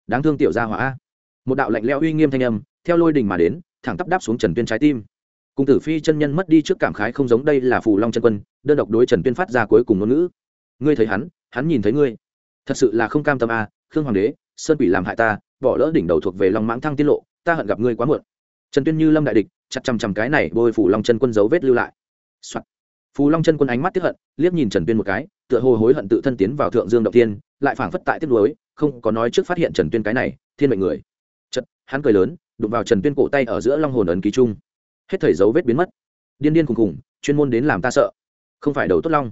Đáng thương tiểu gia hỏa một đạo lạnh lẽo uy nghiêm thanh âm, theo lôi đình mà đến, thẳng tắp đáp xuống trần tuyên trái tim cùng tử phi chân nhân mất đi trước cảm khái không giống đây là phù long chân quân, đơn độc đối trần tuyên phát ra cuối cùng ngôn ngữ. Ngươi thấy hắn hắn nhìn thấy ngươi. Thật sự là không cam tâm a, khương hoàng đế, sơn quỷ làm hại ta, bỏ lỡ đỉnh đầu thuộc về long mãng thăng tiết lộ, ta hận gặp ngươi quá muộn. Trần tuyên như lâm đại địch, chặt chằm chằm cái này bôi phù long chân quân dấu vết lưu lại、Soạn. phù long chân quân ánh mắt tiếp hận, liếc nhìn trần tuyên một cái, tựa hồ hối hận tự thân tiến vào thượng dương động tiên lại phảng phất tại tiếp nối không có nói trước phát hiện trần tuyên cái này, thiên mệnh người. Chật hắn cười lớn, đụng vào trần tuyên cổ tay ở giữa long hồn ấn ký trung hết thời dấu vết biến mất. Điên điên khùng khùng, chuyên môn đến làm ta sợ. Không phải đầu tốt long.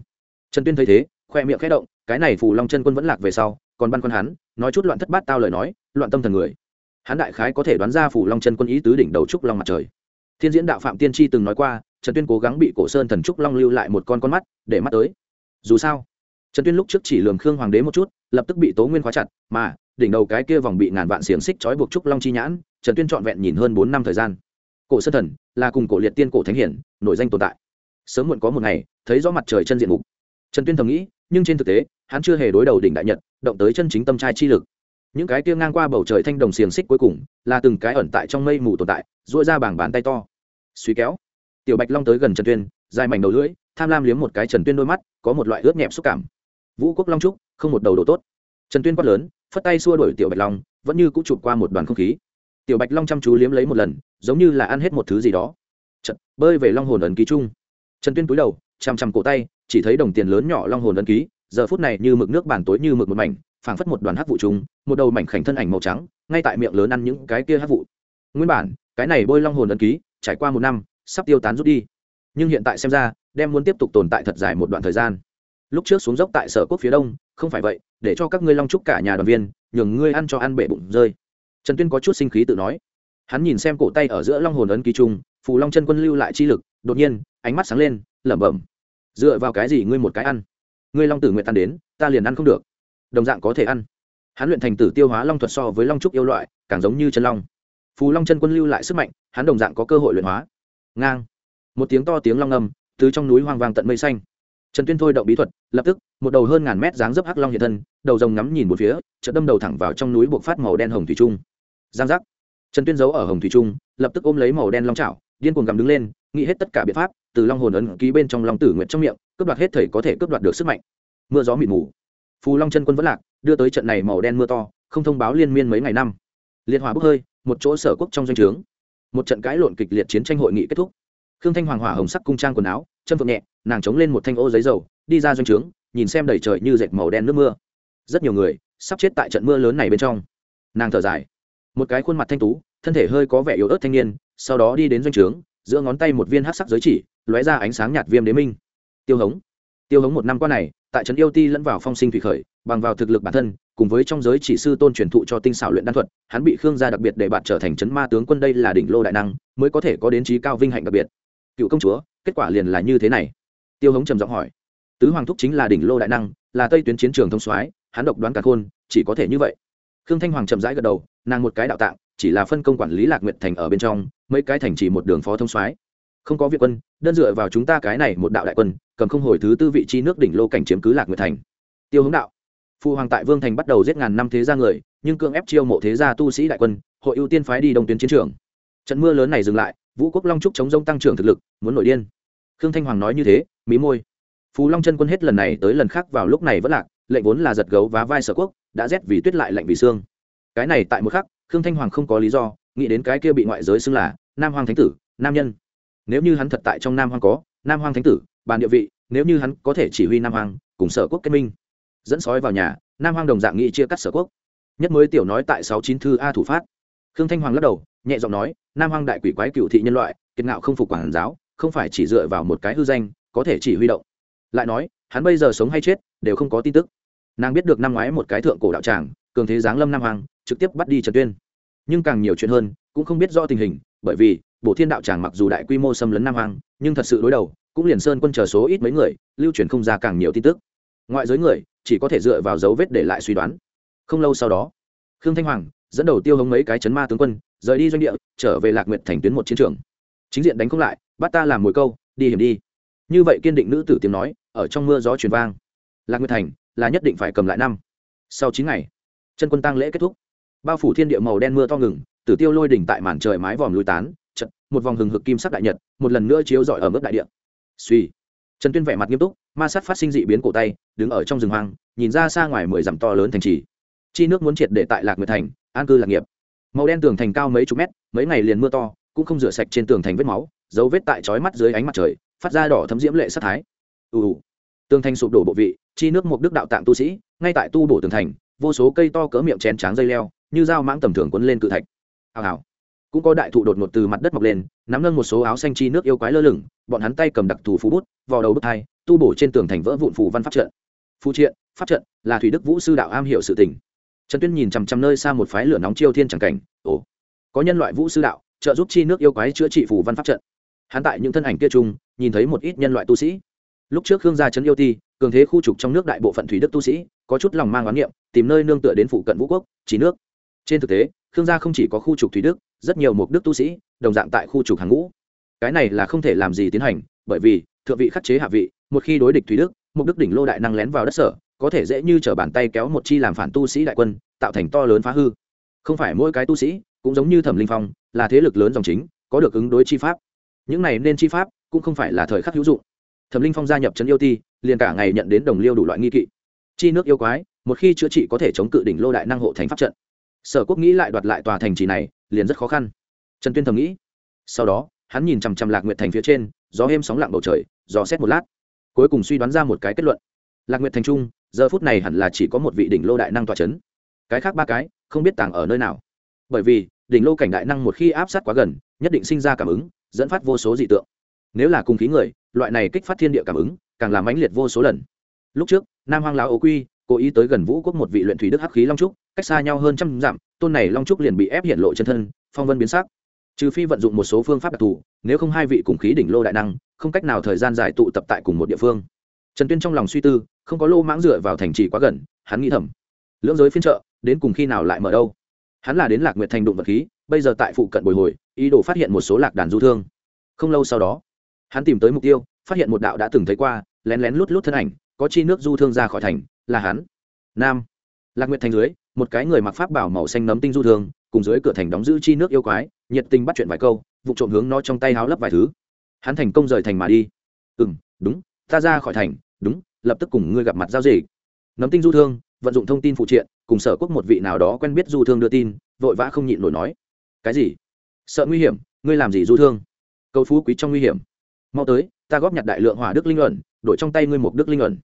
Trần tuyên thấy thế, khoe miệng khẽ động, cái này phù long chân quân vẫn lạc về sau, còn băn quân hắn, nói chút loạn thất bát tao lời nói, loạn tâm thần người. Hắn đại khái có thể đoán ra phù long chân quân ý tứ đỉnh đầu trúc long mặt trời. Thiên diễn đạo phạm tiên tri từng nói qua, trần tuyên cố gắng bị cổ sơn thần trúc long lưu lại một con con mắt, để mắt tới. Dù sao, trần tuyên lúc trước chỉ lường khương hoàng đế một chút, lập tức bị tố nguyên khóa chặt, mà đỉnh đầu cái kia vòng bị ngàn vạn xiềng xích trói buộc trúc long chi nhãn, trần tuyên trọn vẹn nhìn hơn bốn năm thời gian cổ sơn thần là cùng cổ liệt tiên cổ thánh hiển, nổi danh tồn tại. Sớm muộn có một ngày, thấy rõ mặt trời chân diện mục. Trần tuyên thầm nghĩ, nhưng trên thực tế, hắn chưa hề đối đầu đỉnh đại nhật, động tới chân chính tâm trai chi lực. Những cái kia ngang qua bầu trời thanh đồng xiềng xích cuối cùng, là từng cái ẩn tại trong mây mù tồn tại dội ra bảng bàn tay to. Suy kéo, tiểu bạch long tới gần trần tuyên, dài mảnh đầu lưỡi, tham lam liếm một cái trần tuyên đôi mắt, có một loại ướt nhẹp xúc cảm. Vũ quốc long trúc, không một đầu đồ tốt. Trần tuyên quát lớn, phất tay xua đổi tiểu bạch long, vẫn như cũng chụp qua một đoàn không khí. Tiểu bạch long chăm chú liếm lấy một lần giống như là ăn hết một thứ gì đó. Chật bơi về long hồn ấn ký chung trần tuyên cúi đầu chằm chằm cổ tay, chỉ thấy đồng tiền lớn nhỏ long hồn ấn ký, giờ phút này như mực nước bản tối như mực một mảnh, phảng phất một đoàn hắc vụ trùng, một đầu mảnh khảnh thân ảnh màu trắng, ngay tại miệng lớn ăn những cái kia hắc vụ. Nguyên bản, cái này bôi long hồn ấn ký, trải qua một năm, sắp tiêu tán rút đi. Nhưng hiện tại xem ra, đem muốn tiếp tục tồn tại thật dài một đoạn thời gian. Lúc trước xuống dốc tại sở quốc phía đông, không phải vậy, để cho các ngươi long trúc cả nhà đoàn viên, nhường ngươi ăn cho ăn bể bụng rơi. Trần tuyên có chút sinh khí tự nói hắn nhìn xem cổ tay ở giữa long hồn ấn ký trung phù long chân quân lưu lại chi lực, đột nhiên, ánh mắt sáng lên, lẩm bẩm. Dựa vào cái gì ngươi một cái ăn? Ngươi long tử nguyện tan đến, ta liền ăn không được. Đồng dạng có thể ăn. Hắn luyện thành tử tiêu hóa long thuật so với long trúc yêu loại, càng giống như chân long. Phù long chân quân lưu lại sức mạnh, hắn đồng dạng có cơ hội luyện hóa. Ngang. Một tiếng to tiếng long ngầm từ trong núi hoang vàng tận mây xanh. Trần tuyên thôi động bí thuật, lập tức, một đầu hơn ngàn mét dáng dấp hắc long hiện thân, đầu rồng ngắm nhìn một phía, chợt đâm đầu thẳng vào trong núi buộc phát màu đen hồng thủy trung giang giác trần tuyên giấu ở hồng thủy trung, lập tức ôm lấy màu đen long trào điên cuồng gầm đứng lên, nghĩ hết tất cả biện pháp, từ long hồn ấn ký bên trong long tử nguyện trong miệng, cướp đoạt hết thầy có thể cướp đoạt được sức mạnh. Mưa gió mịt mù. Phù long chân quân vẫn lạc, đưa tới trận này màu đen mưa to, không thông báo liên miên mấy ngày năm. Liên hòa bốc hơi, một chỗ sở quốc trong doanh trướng. Một trận cãi lộn kịch liệt chiến tranh hội nghị kết thúc. Khương thanh hoàng hỏa hồng sắc cung trang quần áo, chân phượng nhẹ, nàng chống lên một thanh ô giấy dầu, đi ra doanh trướng, nhìn xem đầy trời như dệt màu đen nước mưa. Rất nhiều người sắp chết tại trận mưa lớn này bên trong. Nàng thở dài. Một cái khuôn mặt thanh tú thân thể hơi có vẻ yếu ớt thanh niên, sau đó đi đến doanh trướng, giữa ngón tay một viên hát sắc giới chỉ, lóe ra ánh sáng nhạt viêm đế minh. Tiêu hống. Tiêu hống một năm qua này, tại trấn yêu ti lẫn vào phong sinh thủy khởi, bằng vào thực lực bản thân, cùng với trong giới chỉ sư tôn truyền thụ cho tinh xảo luyện đan thuật, hắn bị khương gia đặc biệt để bạn trở thành trấn ma tướng quân đây là đỉnh lô đại năng, mới có thể có đến trí cao vinh hạnh đặc biệt. Cựu công chúa, kết quả liền là như thế này. Tiêu hống trầm giọng hỏi. Tứ hoàng thúc chính là đỉnh lô đại năng, là tây tuyến chiến trường thông soái, hắn độc đoán cả khôn, chỉ có thể như vậy. Khương thanh hoàng chậm rãi gật đầu, nàng một cái đạo tạng chỉ là phân công quản lý lạc nguyện thành ở bên trong, mấy cái thành chỉ một đường phó thông soái. Không có việc quân, đơn dựa vào chúng ta cái này một đạo đại quân, cầm không hồi thứ tư vị chi nước đỉnh lô cảnh chiếm cứ lạc nguyện thành. Tiêu hướng đạo. Phụ hoàng tại vương thành bắt đầu giết ngàn năm thế gia người, nhưng cương ép chiêu mộ thế gia tu sĩ đại quân, hội ưu tiên phái đi đông tuyến chiến trường. Trận mưa lớn này dừng lại, vũ quốc long trúc chống rông tăng trưởng thực lực, muốn nổi điên. Khương thanh hoàng nói như thế, mí môi. Phú long chân quân hết lần này tới lần khác vào lúc này vẫn lạc, lệnh vốn là giật gấu và vai sở quốc, đã rét vì tuyết lại lạnh vì xương. Cái này tại một khắc khương thanh hoàng không có lý do, nghĩ đến cái kia bị ngoại giới xưng là nam hoàng thánh tử, nam nhân. Nếu như hắn thật tại trong nam hoàng có, nam hoàng thánh tử, bàn địa vị, nếu như hắn có thể chỉ huy nam hoàng cùng sở quốc kết minh, dẫn sói vào nhà, nam hoàng đồng dạng nghị chia cắt sở quốc. Nhất mới tiểu nói tại sáu chín thư a thủ phát. Khương thanh hoàng lắc đầu, nhẹ giọng nói, nam hoàng đại quỷ quái cựu thị nhân loại, kiệt ngạo không phục quản giáo, không phải chỉ dựa vào một cái hư danh, có thể chỉ huy động. Lại nói, hắn bây giờ sống hay chết, đều không có tin tức. Nàng biết được năm ngoái một cái thượng cổ đạo tràng, cường thế giáng lâm nam hoàng trực tiếp bắt đi trần tuyên. Nhưng càng nhiều chuyện hơn, cũng không biết rõ tình hình, bởi vì bộ thiên đạo tràng mặc dù đại quy mô xâm lấn nam hoàng nhưng thật sự đối đầu, cũng liền sơn quân chờ số ít mấy người, lưu truyền không ra càng nhiều tin tức. Ngoại giới người, chỉ có thể dựa vào dấu vết để lại suy đoán. Không lâu sau đó, khương thanh hoàng dẫn đầu tiêu hống mấy cái chấn ma tướng quân, rời đi doanh địa, trở về lạc nguyện thành tuyến một chiến trường. Chính diện đánh không lại, bắt ta làm mồi câu, đi hiểm đi. Như vậy kiên định nữ tử tiếng nói, ở trong mưa gió truyền vang. Lạc nguyệt thành là nhất định phải cầm lại năm. Sau chín ngày, chân quân tăng lễ kết thúc bao phủ thiên địa màu đen mưa to ngừng, tử tiêu lôi đỉnh tại màn trời mái vòm lùi tán trận một vòng hừng hực kim sắc đại nhật, một lần nữa chiếu rọi ở mức đại địa. Suy trần tuyên vẻ mặt nghiêm túc, ma sát phát sinh dị biến cổ tay, đứng ở trong rừng hoang, nhìn ra xa ngoài mười dặm to lớn thành trì. Chi nước muốn triệt để tại lạc nguyệt thành, an cư lạc nghiệp. Màu đen tường thành cao mấy chục mét, mấy ngày liền mưa to, cũng không rửa sạch trên tường thành vết máu, dấu vết tại trói mắt dưới ánh mặt trời, phát ra đỏ thấm diễm lệ sát thái. Ù ù. Tường thành sụp đổ bộ vị, chi nước một đức đạo tạng tu sĩ, ngay tại tu bổ tường thành, vô số cây to cỡ miệng chén tráng dây leo như dao mãng tầm thường quấn lên cự thạch. Hào hào. Cũng có đại thụ đột ngột từ mặt đất mọc lên, nắm nâng một số áo xanh chi nước yêu quái lơ lửng, bọn hắn tay cầm đặc thù phú bút vào đầu bức thai, tu bổ trên tường thành vỡ vụn phù văn pháp trận. Phù triện, pháp trận, là thủy đức vũ sư đạo am hiểu sự tình. Trần tuyên nhìn chằm chằm nơi xa một phái lửa nóng chiêu thiên chẳng cảnh, ồ, có nhân loại vũ sư đạo, trợ giúp chi nước yêu quái chữa trị phù văn pháp trận. Hắn tại những thân ảnh kia chung, nhìn thấy một ít nhân loại tu sĩ. Lúc trước hương gia trấn yêu ti, cường thế khu trục trong nước đại bộ phận thủy đức tu sĩ, có chút lòng mang oán niệm, tìm nơi nương tựa đến phụ cận vũ quốc, chỉ nước trên thực tế, khương gia không chỉ có khu trục thủy đức, rất nhiều mục đức tu sĩ, đồng dạng tại khu trục hàng ngũ. Cái này là không thể làm gì tiến hành, bởi vì, thượng vị khắc chế hạ vị, một khi đối địch thủy đức, mục đức đỉnh lô đại năng lén vào đất sở, có thể dễ như t r ở bàn tay kéo một chi làm phản tu sĩ đại quân, tạo thành to lớn phá hư. Không phải mỗi cái tu sĩ, cũng giống như thẩm linh phong, là thế lực lớn dòng chính, có được ứng đối chi pháp. Những này nên chi pháp, cũng không phải là thời khắc hữu dụng. Thẩm linh phong gia nhập trấn yêu ti, liền cả ngày nhận đến đồng liêu đủ loại nghi kỵ. Chi nước yêu quái, một khi chữa trị có thể chống cự đỉnh lô đại năng hộ thành pháp trận sở quốc nghĩ lại đoạt lại tòa thành trì này, liền rất khó khăn. Trần tuyên thầm nghĩ. Sau đó, hắn nhìn chằm chằm lạc nguyệt thành phía trên, gió êm sóng lặng bầu trời gió xét một lát. Cuối cùng suy đoán ra một cái kết luận. Lạc nguyệt thành trung, giờ phút này hẳn là chỉ có một vị đỉnh lô đại năng tòa c h ấ n cái khác ba cái, không biết tàng ở nơi nào. Bởi vì, đỉnh lô cảnh đại năng một khi áp sát quá gần, nhất định sinh ra cảm ứng, dẫn phát vô số dị tượng. Nếu là cùng khí người, loại này kích phát thiên địa cảm ứng, càng làm mãnh liệt vô số lần. Lúc trước, nam hoang lão ấu quy cố ý tới gần vũ quốc một vị luyện thủy đức hắc khí long trúc, cách xa nhau hơn trăm dặm, tôn này long trúc liền bị ép hiện lộ chân thân, phong vân biến sắc. Trừ phi vận dụng một số phương pháp đặc thù, nếu không hai vị cùng khí đỉnh lô đại năng, không cách nào thời gian dài tụ tập tại cùng một địa phương. Trần tuyên trong lòng suy tư, không có lô mãng dựa vào thành trì quá gần, hắn nghĩ thầm, lưỡng giới phiên trợ đến cùng khi nào lại mở đâu? Hắn là đến lạc nguyệt thành đụng vật khí, bây giờ tại phụ cận bồi hồi, ý đồ phát hiện một số lạc đàn du thương. Không lâu sau đó, hắn tìm tới mục tiêu, phát hiện một đạo đã từng thấy qua, lén lén lút lút thân ảnh có chi nước du thương ra khỏi thành, là hắn. Nam. Lạc nguyệt thành dưới, một cái người mặc pháp bảo màu xanh nấm tinh du thương, cùng dưới cửa thành đóng giữ chi nước yêu quái, nhiệt tình bắt chuyện vài câu, vụ trộm hướng nó trong tay háo lấp vài thứ. Hắn thành công rời thành mà đi. Ừ m đúng, ta ra khỏi thành, đúng, lập tức cùng ngươi gặp mặt giao dịch. Nấm tinh du thương, vận dụng thông tin phụ triện, cùng sở quốc một vị nào đó quen biết du thương đưa tin, vội vã không nhịn nổi nói, cái gì? Sợ nguy hiểm, ngươi làm gì du thương? Cầu phú quý trong nguy hiểm mau tới, ta góp nhặt đại lượng hỏa đức linh luận, đổi trong tay ngươi một đức linh luận.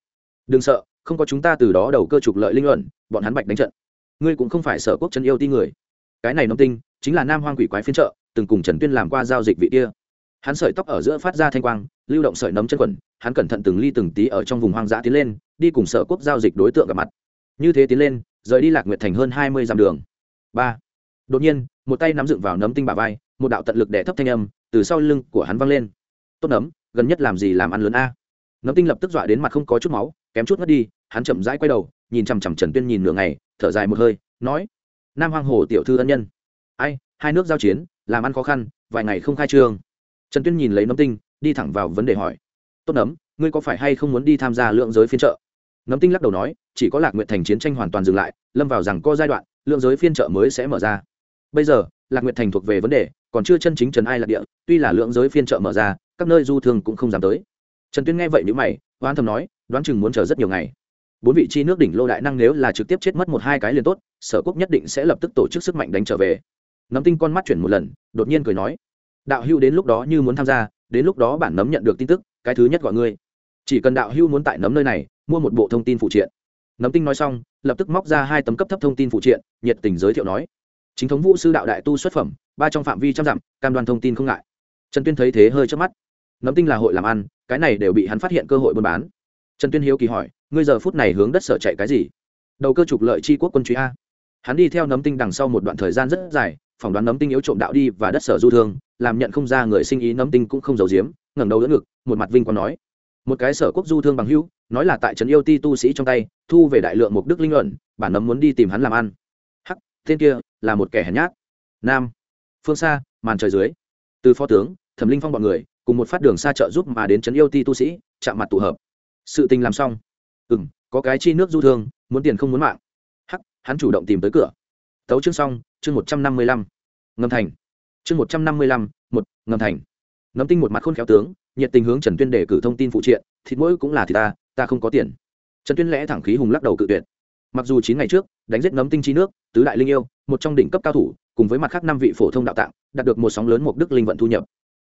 Đừng sợ, không có chúng ta từ đó đầu cơ trục lợi linh luận, bọn hắn bạch đánh trận. Ngươi cũng không phải sở quốc chân yêu ti người. Cái này nông tinh, chính là nam hoang quỷ quái phiên trợ từng cùng trần tuyên làm qua giao dịch vị kia. Hắn sợi tóc ở giữa phát ra thanh quang, lưu động sợi nấm chân quần, hắn cẩn thận từng ly từng tí ở trong vùng hoang dã tiến lên, đi cùng sở quốc giao dịch đối tượng gặp mặt. Như thế tiến lên, rời đi lạc nguyệt thành hơn hai mươi dặm đường. Ba. Đột nhiên, một tay nắm dựng vào nấm tinh bà vai, một đạo tận lực đẻ thấp thanh âm từ sau lưng của hắn văng lên tốt nấm, gần nhất làm gì làm ăn lớn a? Nấm tinh lập tức dọa đến mặt không có chút máu, kém chút mất đi, hắn chậm rãi quay đầu, nhìn chằm chằm trần tuyên nhìn nửa ngày, thở dài một hơi, nói, nam hoang hồ tiểu thư ân nhân. Ai, hai nước giao chiến, làm ăn khó khăn, vài ngày không khai trương. Trần tuyên nhìn lấy nấm tinh, đi thẳng vào vấn đề hỏi, tốt nấm, ngươi có phải hay không muốn đi tham gia lượng giới phiên trợ nấm tinh lắc đầu nói, chỉ có lạc nguyện thành chiến tranh hoàn toàn dừng lại, lâm vào rằng có giai đoạn, lượng giới phiên trợ mới sẽ mở ra. Bây giờ, lạc nguyện thành thuộc về vấn đề, còn chưa chân chính trần ai lạc địa, tuy là lượng giới phiên trợ mở ra các nơi du thương cũng không dám tới. Trần tuyên nghe vậy nếu mày hoán thầm nói, đoán chừng muốn chờ rất nhiều ngày. Bốn vị chi nước đỉnh lô đại năng nếu là trực tiếp chết mất một hai cái liền tốt, sở quốc nhất định sẽ lập tức tổ chức sức mạnh đánh trở về. Nấm tinh con mắt chuyển một lần, đột nhiên cười nói, đạo hưu đến lúc đó như muốn tham gia, đến lúc đó bản nấm nhận được tin tức, cái thứ nhất gọi ngươi. Chỉ cần đạo hưu muốn tại nấm nơi này, mua một bộ thông tin phụ triện. Nấm tinh nói xong, lập tức móc ra hai tấm cấp thấp thông tin phụ triện, nhiệt tình giới thiệu nói, chính thống vũ sư đạo đại tu xuất phẩm, ba trong phạm vi trăm dặm, cam đoan thông tin không ngại. Trần tuyên thấy thế hơi trước mắt nấm tinh là hội làm ăn, cái này đều bị hắn phát hiện cơ hội buôn bán. Trần tuyên hiếu kỳ hỏi, ngươi giờ phút này hướng đất sở chạy cái gì? Đầu cơ trục lợi chi quốc quân truy a. Hắn đi theo nấm tinh đằng sau một đoạn thời gian rất dài, phỏng đoán nấm tinh yếu trộm đạo đi và đất sở du thương, làm nhận không ra người sinh ý nấm tinh cũng không giàu giếm, ngẩng đầu đỡ ngực, một mặt vinh còn nói. Một cái sở quốc du thương bằng hữu, nói là tại trấn yêu ti tu sĩ trong tay, thu về đại lượng mục đức linh luận, bản nấm muốn đi tìm hắn làm ăn. Hắc, tên kia là một kẻ hèn nhát. Nam, phương xa, màn trời dưới. Từ phó tướng, thẩm linh phong bọn người cùng một phát đường xa trợ giúp mà đến trấn yêu ti tu sĩ, chạm mặt tụ hợp. Sự tình làm xong. Ừ m có cái chi nước du thương, muốn tiền không muốn mạng. Hắc, hắn chủ động tìm tới cửa. Tấu chương xong, chương một trăm năm mươi lăm. Ngâm thành. Chương một trăm năm mươi lăm, một, ngâm thành. Ngâm tinh một mặt khôn khéo tướng, nhiệt tình hướng trần tuyên để cử thông tin phụ triện, thịt mỗi cũng là thịt ta ta không có tiền. Trần tuyên lẽ thẳng khí hùng lắc đầu cự tuyệt. Mặc dù chín ngày trước, đánh giết ngấm tinh chi nước, tứ đại linh yêu, một trong đỉnh cấp cao thủ, cùng với mặt khác năm vị phổ thông đạo tạng, đạt được một sóng lớn một đức linh vận thu nhập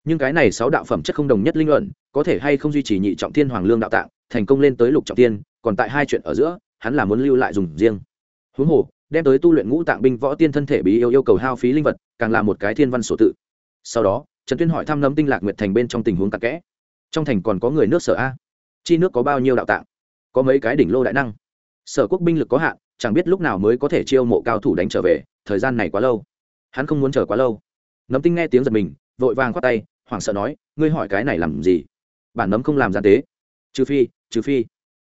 nhưng cái này sáu đạo phẩm chất không đồng nhất linh luận, có thể hay không duy trì nhị trọng thiên hoàng lương đạo tạng, thành công lên tới lục trọng tiên còn tại hai chuyện ở giữa, hắn là muốn lưu lại dùng riêng. Huống hồ, đem tới tu luyện ngũ tạng binh võ tiên thân thể bí yêu yêu cầu hao phí linh vật, càng là một cái thiên văn sổ tự. Sau đó, trần tuyên hỏi thăm nấm tinh lạc nguyệt thành bên trong tình huống tạc kẽ. Trong thành còn có người nước sở a? Chi nước có bao nhiêu đạo tạng? Có mấy cái đỉnh lô đại năng? Sở quốc binh lực có hạn, chẳng biết lúc nào mới có thể chiêu mộ cao thủ đánh trở về, thời gian này quá lâu. Hắn không muốn chờ quá lâu. Nấm tinh nghe tiếng giật mình, vội vàng khoát tay hoảng sợ nói, ngươi hỏi cái này làm gì? Bản nấm không làm gian tế trừ phi trừ phi.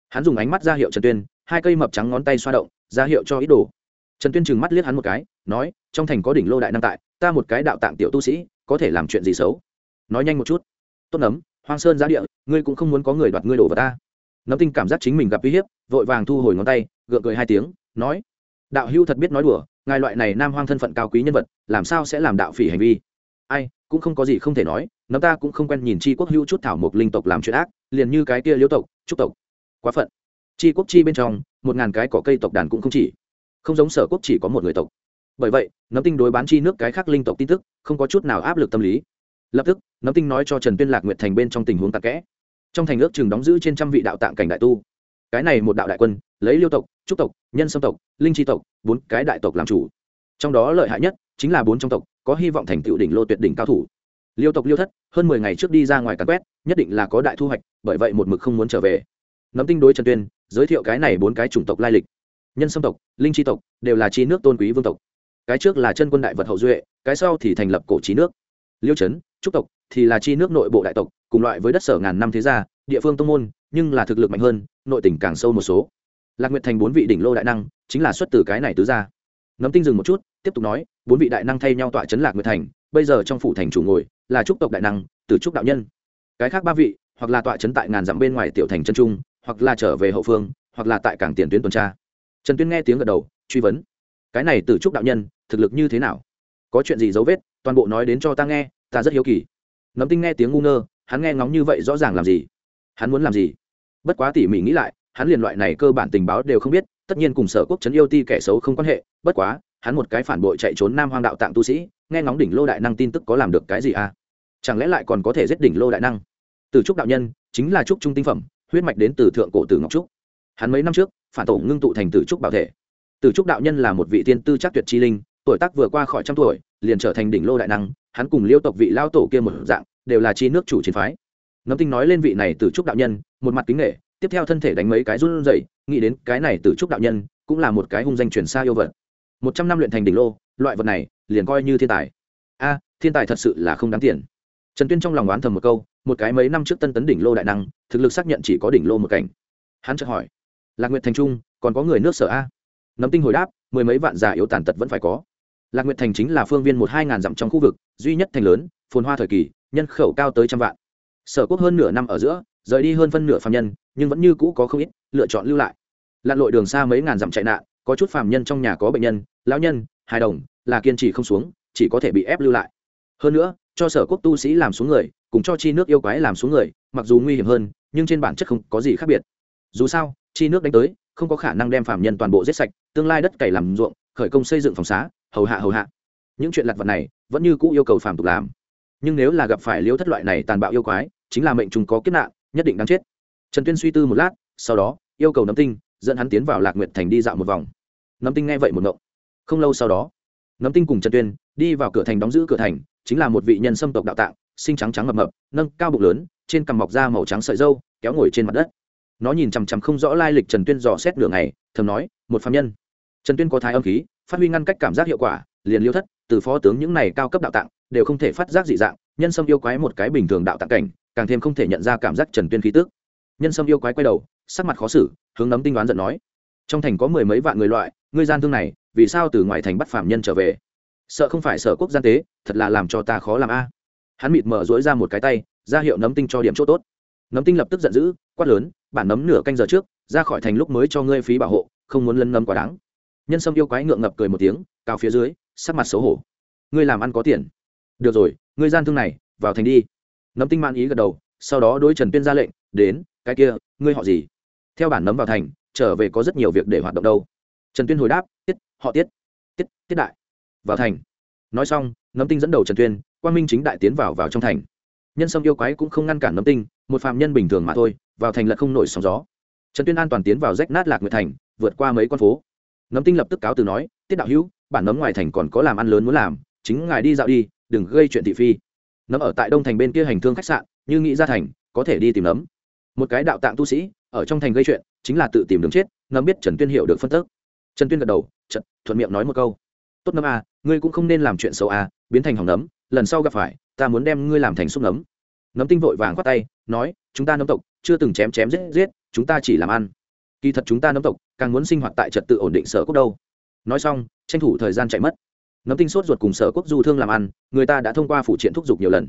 Hắn dùng ánh mắt ra hiệu trần tuyên, hai cây mập trắng ngón tay xoa động, ra hiệu cho ý đồ. Trần tuyên trừng mắt liếc hắn một cái, nói, trong thành có đỉnh lô đại năng tại, ta một cái đạo tạng tiểu tu sĩ, có thể làm chuyện gì xấu? Nói nhanh một chút. Tốt nấm, hoang sơn giá địa, ngươi cũng không muốn có người đoạt ngươi đổ vào ta. Nấm tinh cảm giác chính mình gặp uy hiếp, vội vàng thu hồi ngón tay, gượng cười hai tiếng, nói, đạo hưu thật biết nói đùa, ngài loại này nam hoang thân phận cao quý nhân vật, làm sao sẽ làm đạo phỉ hành vi? Ai, cũng không có gì không thể nói, nấm ta cũng không quen nhìn chi quốc hữu chút thảo mộc linh tộc làm chuyện ác, liền như cái kia liễu tộc, trúc tộc. Quá phận. Chi quốc chi bên trong, một ngàn cái cỏ cây tộc đàn cũng không chỉ. Không giống sở quốc chỉ có một người tộc. Bởi vậy, nấm tinh đối bán chi nước cái khác linh tộc tin tức, không có chút nào áp lực tâm lý. Lập tức, nấm tinh nói cho trần tuyên lạc nguyệt thành bên trong tình huống tạc kẽ. Trong thành ước chừng đóng giữ trên trăm vị đạo tạng cảnh đại tu. Cái này một đạo đại quân, lấy liêu tộc, trúc tộc, nhân sâm tộc, linh tri tộc, bốn cái đại tộc làm chủ. Trong đó lợi hại nhất chính là bốn trong tộc, có hy vọng thành tựu đỉnh lô tuyệt đỉnh cao thủ. Liêu tộc liêu thất, hơn mười ngày trước đi ra ngoài cắn quét, nhất định là có đại thu hoạch, bởi vậy một mực không muốn trở về. Nấm tinh đối trần tuyên, giới thiệu cái này bốn cái chủng tộc lai lịch. Nhân sâm tộc, linh tri tộc, đều là chi nước tôn quý vương tộc. Cái trước là chân quân đại vật hậu duệ, cái sau thì thành lập cổ trí nước. Liêu trấn trúc tộc thì là chi nước nội bộ đại tộc, cùng loại với đất sở ngàn năm thế gia, địa phương tông môn, nhưng là thực lực mạnh hơn, nội tỉnh càng sâu một số. Lạc nguyệt thành bốn vị đỉnh lô đại năng, chính là xuất từ cái này tứ gia nấm tinh dừng một chút, tiếp tục nói, bốn vị đại năng thay nhau tọa chấn lạc nguyệt thành, bây giờ trong phủ thành chủ ngồi, là trúc tộc đại năng từ trúc đạo nhân. Cái khác ba vị, hoặc là tọa chấn tại ngàn dặm bên ngoài tiểu thành chân trung, hoặc là trở về hậu phương, hoặc là tại cảng tiền tuyến tuần tra. Trần tuyên nghe tiếng gật đầu, truy vấn. Cái này từ trúc đạo nhân, thực lực như thế nào? Có chuyện gì dấu vết, toàn bộ nói đến cho ta nghe, ta rất hiếu kỳ. Nấm tinh nghe tiếng ngu ngơ, hắn nghe ngóng như vậy rõ ràng làm gì? Hắn muốn làm gì? Bất quá tỉ mỉ nghĩ lại, hắn liền loại này cơ bản tình báo đều không biết tất nhiên cùng sở quốc trấn yêu ti kẻ xấu không quan hệ, bất quá, hắn một cái phản bội chạy trốn nam hoang đạo tạng tu sĩ, nghe ngóng đỉnh lô đại năng tin tức có làm được cái gì à? Chẳng lẽ lại còn có thể giết đỉnh lô đại năng? Từ trúc đạo nhân, chính là trúc trung tinh phẩm, huyết mạch đến từ thượng cổ tử ngọc trúc. Hắn mấy năm trước, phản tổ ngưng tụ thành tử trúc bảo thể. Tử trúc đạo nhân là một vị tiên tư chắc tuyệt chi linh, tuổi tác vừa qua khỏi trăm tuổi, liền trở thành đỉnh lô đại năng, hắn cùng liêu tộc vị lao tổ kia một dạng, đều là chi nước chủ chiến phái. Nấm tinh nói lên vị này từ trúc đạo nhân, một mặt kính nghệ tiếp theo thân thể đánh mấy cái run rẩy, nghĩ đến cái này từ trúc đạo nhân, cũng là một cái hung danh truyền xa yêu vật. Một trăm năm luyện thành đỉnh lô, loại vật này, liền coi như thiên tài. A, thiên tài thật sự là không đáng tiền. Trần tuyên trong lòng oán thầm một câu, một cái mấy năm trước tân tấn đỉnh lô đại năng, thực lực xác nhận chỉ có đỉnh lô một cảnh. Hắn chợt hỏi, lạc nguyệt thành trung, còn có người nước sở a? Nấm tinh hồi đáp, mười mấy vạn già yếu tàn tật vẫn phải có. Lạc nguyệt thành chính là phương viên một hai ngàn dặm trong khu vực, duy nhất thành lớn, phồn hoa thời kỳ, nhân khẩu cao tới trăm vạn. Sở quốc hơn nửa năm ở giữa rời đi hơn phân nửa phạm nhân, nhưng vẫn như cũ có không ít lựa chọn lưu lại. Lặn lội đường xa mấy ngàn dặm chạy nạn, có chút phạm nhân trong nhà có bệnh nhân, lão nhân, hài đồng, là kiên trì không xuống, chỉ có thể bị ép lưu lại. Hơn nữa, cho sở quốc tu sĩ làm xuống người, cùng cho chi nước yêu quái làm xuống người, mặc dù nguy hiểm hơn, nhưng trên bản chất không có gì khác biệt. Dù sao, chi nước đánh tới, không có khả năng đem phạm nhân toàn bộ giết sạch, tương lai đất cày làm ruộng, khởi công xây dựng phòng xá, hầu hạ hầu hạ. Những chuyện lặt vặt này, vẫn như cũ yêu cầu phàm tục làm. Nhưng nếu là gặp phải liêu thất loại này tàn bạo yêu quái, chính là mệnh trùng có kiếp nạn nhất định đáng chết. Trần tuyên suy tư một lát, sau đó, yêu cầu nấm tinh dẫn hắn tiến vào lạc nguyệt thành đi dạo một vòng. Nấm tinh nghe vậy một ngộng. Không lâu sau đó, nấm tinh cùng trần tuyên đi vào cửa thành đóng giữ cửa thành, chính là một vị nhân sâm tộc đạo tạng sinh trắng trắng mập mập, nâng cao bụng lớn, trên cằm mọc da màu trắng sợi dâu kéo ngồi trên mặt đất. Nó nhìn chằm chằm không rõ lai lịch trần tuyên dò xét nửa ngày, thầm nói, một phạm nhân. Trần tuyên có thái âm khí, phát huy ngăn cách cảm giác hiệu quả, liền liêu thất, từ phó tướng những này cao cấp đạo tạng, đều không thể phát giác dị dạng, nhân sâm yêu quái một cái bình thường đạo tạng cảnh càng thêm không thể nhận ra cảm giác trần tuyên khí tức. Nhân sâm yêu quái quay đầu, sắc mặt khó xử, hướng nấm tinh đoán giận nói, trong thành có mười mấy vạn người loại, ngươi gian thương này, vì sao từ ngoài thành bắt phạm nhân trở về? Sợ không phải sở quốc gian tế, thật là làm cho ta khó làm a. Hắn mịt mở dỗi ra một cái tay, ra hiệu nấm tinh cho điểm chỗ tốt. Nấm tinh lập tức giận dữ, quát lớn, bản nấm nửa canh giờ trước, ra khỏi thành lúc mới cho ngươi phí bảo hộ, không muốn lân nấm quá đáng. Nhân sâm yêu quái ngượng ngập cười một tiếng, cao phía dưới, sắc mặt xấu hổ. Ngươi làm ăn có tiền. Được rồi, ngươi gian thương này, vào thành đi nấm tinh man ý gật đầu, sau đó đối trần tuyên ra lệnh, đến, cái kia, ngươi họ gì? Theo bản nấm vào thành, trở về có rất nhiều việc để hoạt động đâu. Trần tuyên hồi đáp, tiết, họ tiết tiết tiết đại. Vào thành. Nói xong, nấm tinh dẫn đầu trần tuyên, quang minh chính đại tiến vào vào trong thành. Nhân sâm yêu quái cũng không ngăn cản nấm tinh, một phạm nhân bình thường mà thôi, vào thành lật không nổi sóng gió. Trần tuyên an toàn tiến vào rách nát lạc nguyệt thành, vượt qua mấy con phố. Nấm tinh lập tức cáo từ nói, tiết đạo hữu, bản nấm ngoài thành còn có làm ăn lớn muốn làm, chính ngài đi dạo đi, đừng gây chuyện thị phi nấm ở tại đông thành bên kia hành thương khách sạn như nghĩ ra thành có thể đi tìm nấm. Một cái đạo tạng tu sĩ ở trong thành gây chuyện chính là tự tìm đường chết nấm biết trần tuyên hiểu được phân tức. Trần tuyên gật đầu trận thuận miệng nói một câu. Tốt nấm a à, ngươi cũng không nên làm chuyện xấu a à, biến thành hỏng nấm lần sau gặp phải ta muốn đem ngươi làm thành xúc nấm. Nấm tinh vội vàng khoát tay nói chúng ta nấm tộc chưa từng chém chém giết giết chúng ta chỉ làm ăn. Kỳ thật chúng ta nấm tộc càng muốn sinh hoạt tại trật tự ổn định sở quốc đâu. Nói xong tranh thủ thời gian chạy mất nấm tinh sốt ruột cùng sở quốc du thương làm ăn người ta đã thông qua phụ triện thúc giục nhiều lần.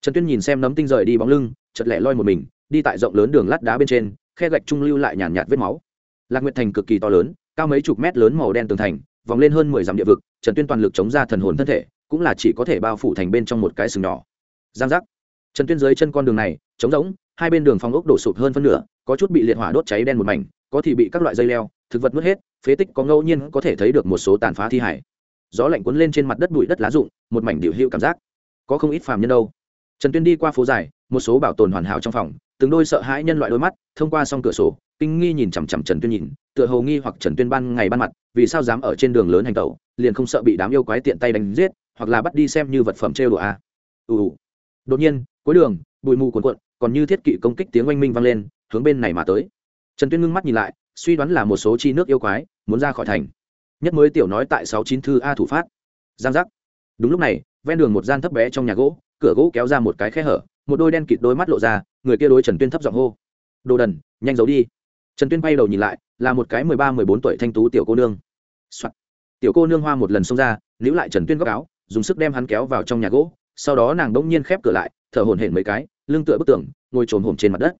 Trần tuyên nhìn xem nấm tinh rời đi bóng lưng chật lẹ loi một mình đi tại rộng lớn đường lát đá bên trên khe gạch trung lưu lại nhàn nhạt, nhạt vết máu. Lạc nguyệt thành cực kỳ to lớn cao mấy chục mét lớn màu đen tường thành vòng lên hơn mười dặm địa vực trần tuyên toàn lực chống ra thần hồn thân thể cũng là chỉ có thể bao phủ thành bên trong một cái sừng nhỏ. Giang giác. Trần tuyên dưới chân con đường này trống rỗng hai bên đường phong ốc đổ sụp hơn phân nửa có chút bị liệt hỏa đốt cháy đen một mảnh có thì bị các loại dây leo thực vật mất hết phế tích có ngẫu nhiên có thể thấy được một số tàn phá thi hải gió lạnh cuốn lên trên mặt đất bụi đất lá rụng, một mảnh điệu hữu cảm giác. Có không ít phàm nhân đâu. Trần tuyên đi qua phố dài, một số bảo tồn hoàn hảo trong phòng, từng đôi sợ hãi nhân loại đôi mắt, thông qua song cửa sổ, kinh nghi nhìn chằm chằm trần tuyên nhìn, tựa hồ nghi hoặc trần tuyên ban ngày ban mặt, vì sao dám ở trên đường lớn hành tẩu, liền không sợ bị đám yêu quái tiện tay đánh giết, hoặc là bắt đi xem như vật phẩm trêu đùa a. À. ù. Đột nhiên, cuối đường, bụi mù cuồn cuộn, còn như thiết kỵ công kích tiếng oanh minh vang lên, hướng bên này mà tới. Trần tuyên ngưng mắt nhìn lại, suy đoán là một số chi nước yêu quái, muốn ra khỏi thành nhất mới tiểu nói tại sáu chín thư a thủ phát. Giang giác. Đúng lúc này, ven đường một gian thấp bé trong nhà gỗ, cửa gỗ kéo ra một cái khe hở, một đôi đen kịt đôi mắt lộ ra, người kia đối trần tuyên thấp giọng hô. Đồ đần, nhanh giấu đi. Trần tuyên bay đầu nhìn lại, là một cái mười ba, mười bốn tuổi thanh tú tiểu cô nương、Soạn. tiểu cô nương hoa một lần xông ra, níu lại trần tuyên góc áo, dùng sức đem hắn kéo vào trong nhà gỗ, sau đó nàng đ nhiên khép cửa lại, thở hổn hển mấy cái, lưng tựa bức tường, ngồi trồm hổm trên mặt đất.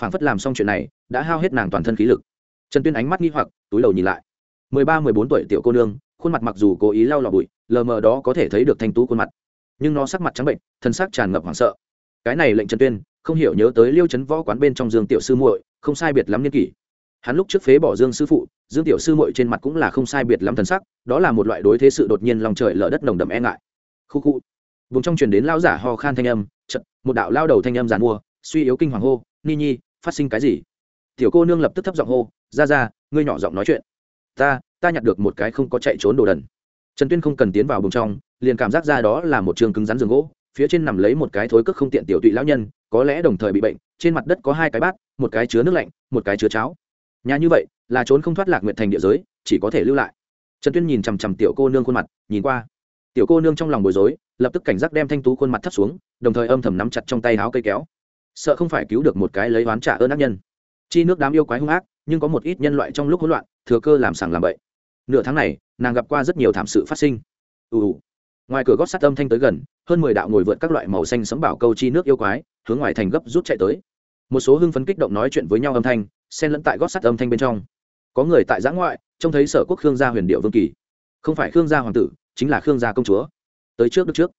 Phảng phất làm xong chuyện này, đã hao hết nàng toàn thân khí lực. Trần tuyên ánh mắt nghi hoặc, túi đầu nhìn lại mười ba, mười bốn tuổi tiểu cô nương, khuôn mặt mặc dù cố ý lau lò bụi, lờ mờ đó có thể thấy được thanh tú khuôn mặt. Nhưng nó sắc mặt trắng bệnh, thân xác tràn ngập hoảng sợ. Cái này lệnh trần tuyên, không hiểu nhớ tới liêu chấn võ quán bên trong dương tiểu sư muội, không sai biệt lắm niên kỷ. Hắn lúc trước phế bỏ dương sư phụ, dương tiểu sư muội trên mặt cũng là không sai biệt lắm thần sắc, đó là một loại đối thế sự đột nhiên lòng trời lở đất nồng đậm e ngại. Khu khu. Vùng trong truyền đến lao giả ho khan thanh âm chật một đạo lao đầu thanh âm giàn mua, suy yếu kinh hoàng hô, ni nhi, phát sinh cái gì? Tiểu cô nương lập tức thấp giọng hô, ra ra, ngươi nhỏ giọng nói chuyện ta ta nhặt được một cái không có chạy trốn đồ đần. Trần tuyên không cần tiến vào bùng trong, liền cảm giác ra đó là một trường cứng rắn giường gỗ, phía trên nằm lấy một cái thối cước không tiện tiểu tụy lão nhân, có lẽ đồng thời bị bệnh, trên mặt đất có hai cái bát, một cái chứa nước lạnh, một cái chứa cháo. Nhà như vậy, là trốn không thoát lạc nguyện thành địa giới, chỉ có thể lưu lại. Trần tuyên nhìn chằm chằm tiểu cô nương khuôn mặt, nhìn qua. Tiểu cô nương trong lòng bối rối, lập tức cảnh giác đem thanh tú khuôn mặt thắt xuống, đồng thời âm thầm nắm chặt trong tay áo cây kéo. Sợ không phải cứu được một cái lấy oán trả ơn ác nhân. Chi nước đám yêu quái hung ác, nhưng có một ít nhân loại trong lúc hỗn loạn thừa cơ làm sàng làm bậy. Nửa tháng này, nàng gặp qua rất nhiều thảm sự phát sinh. Ù ù. Ngoài cửa gót sắt âm thanh tới gần, hơn mười đạo ngồi vượt các loại màu xanh sấm bảo câu chi nước yêu quái, hướng ngoài thành gấp rút chạy tới. Một số hưng phấn kích động nói chuyện với nhau âm thanh, xen lẫn tại gót sắt âm thanh bên trong. Có người tại giã ngoại, trông thấy sở quốc khương gia huyền điệu vương kỳ. Không phải khương gia hoàng tử, chính là khương gia công chúa. Tới trước được trước.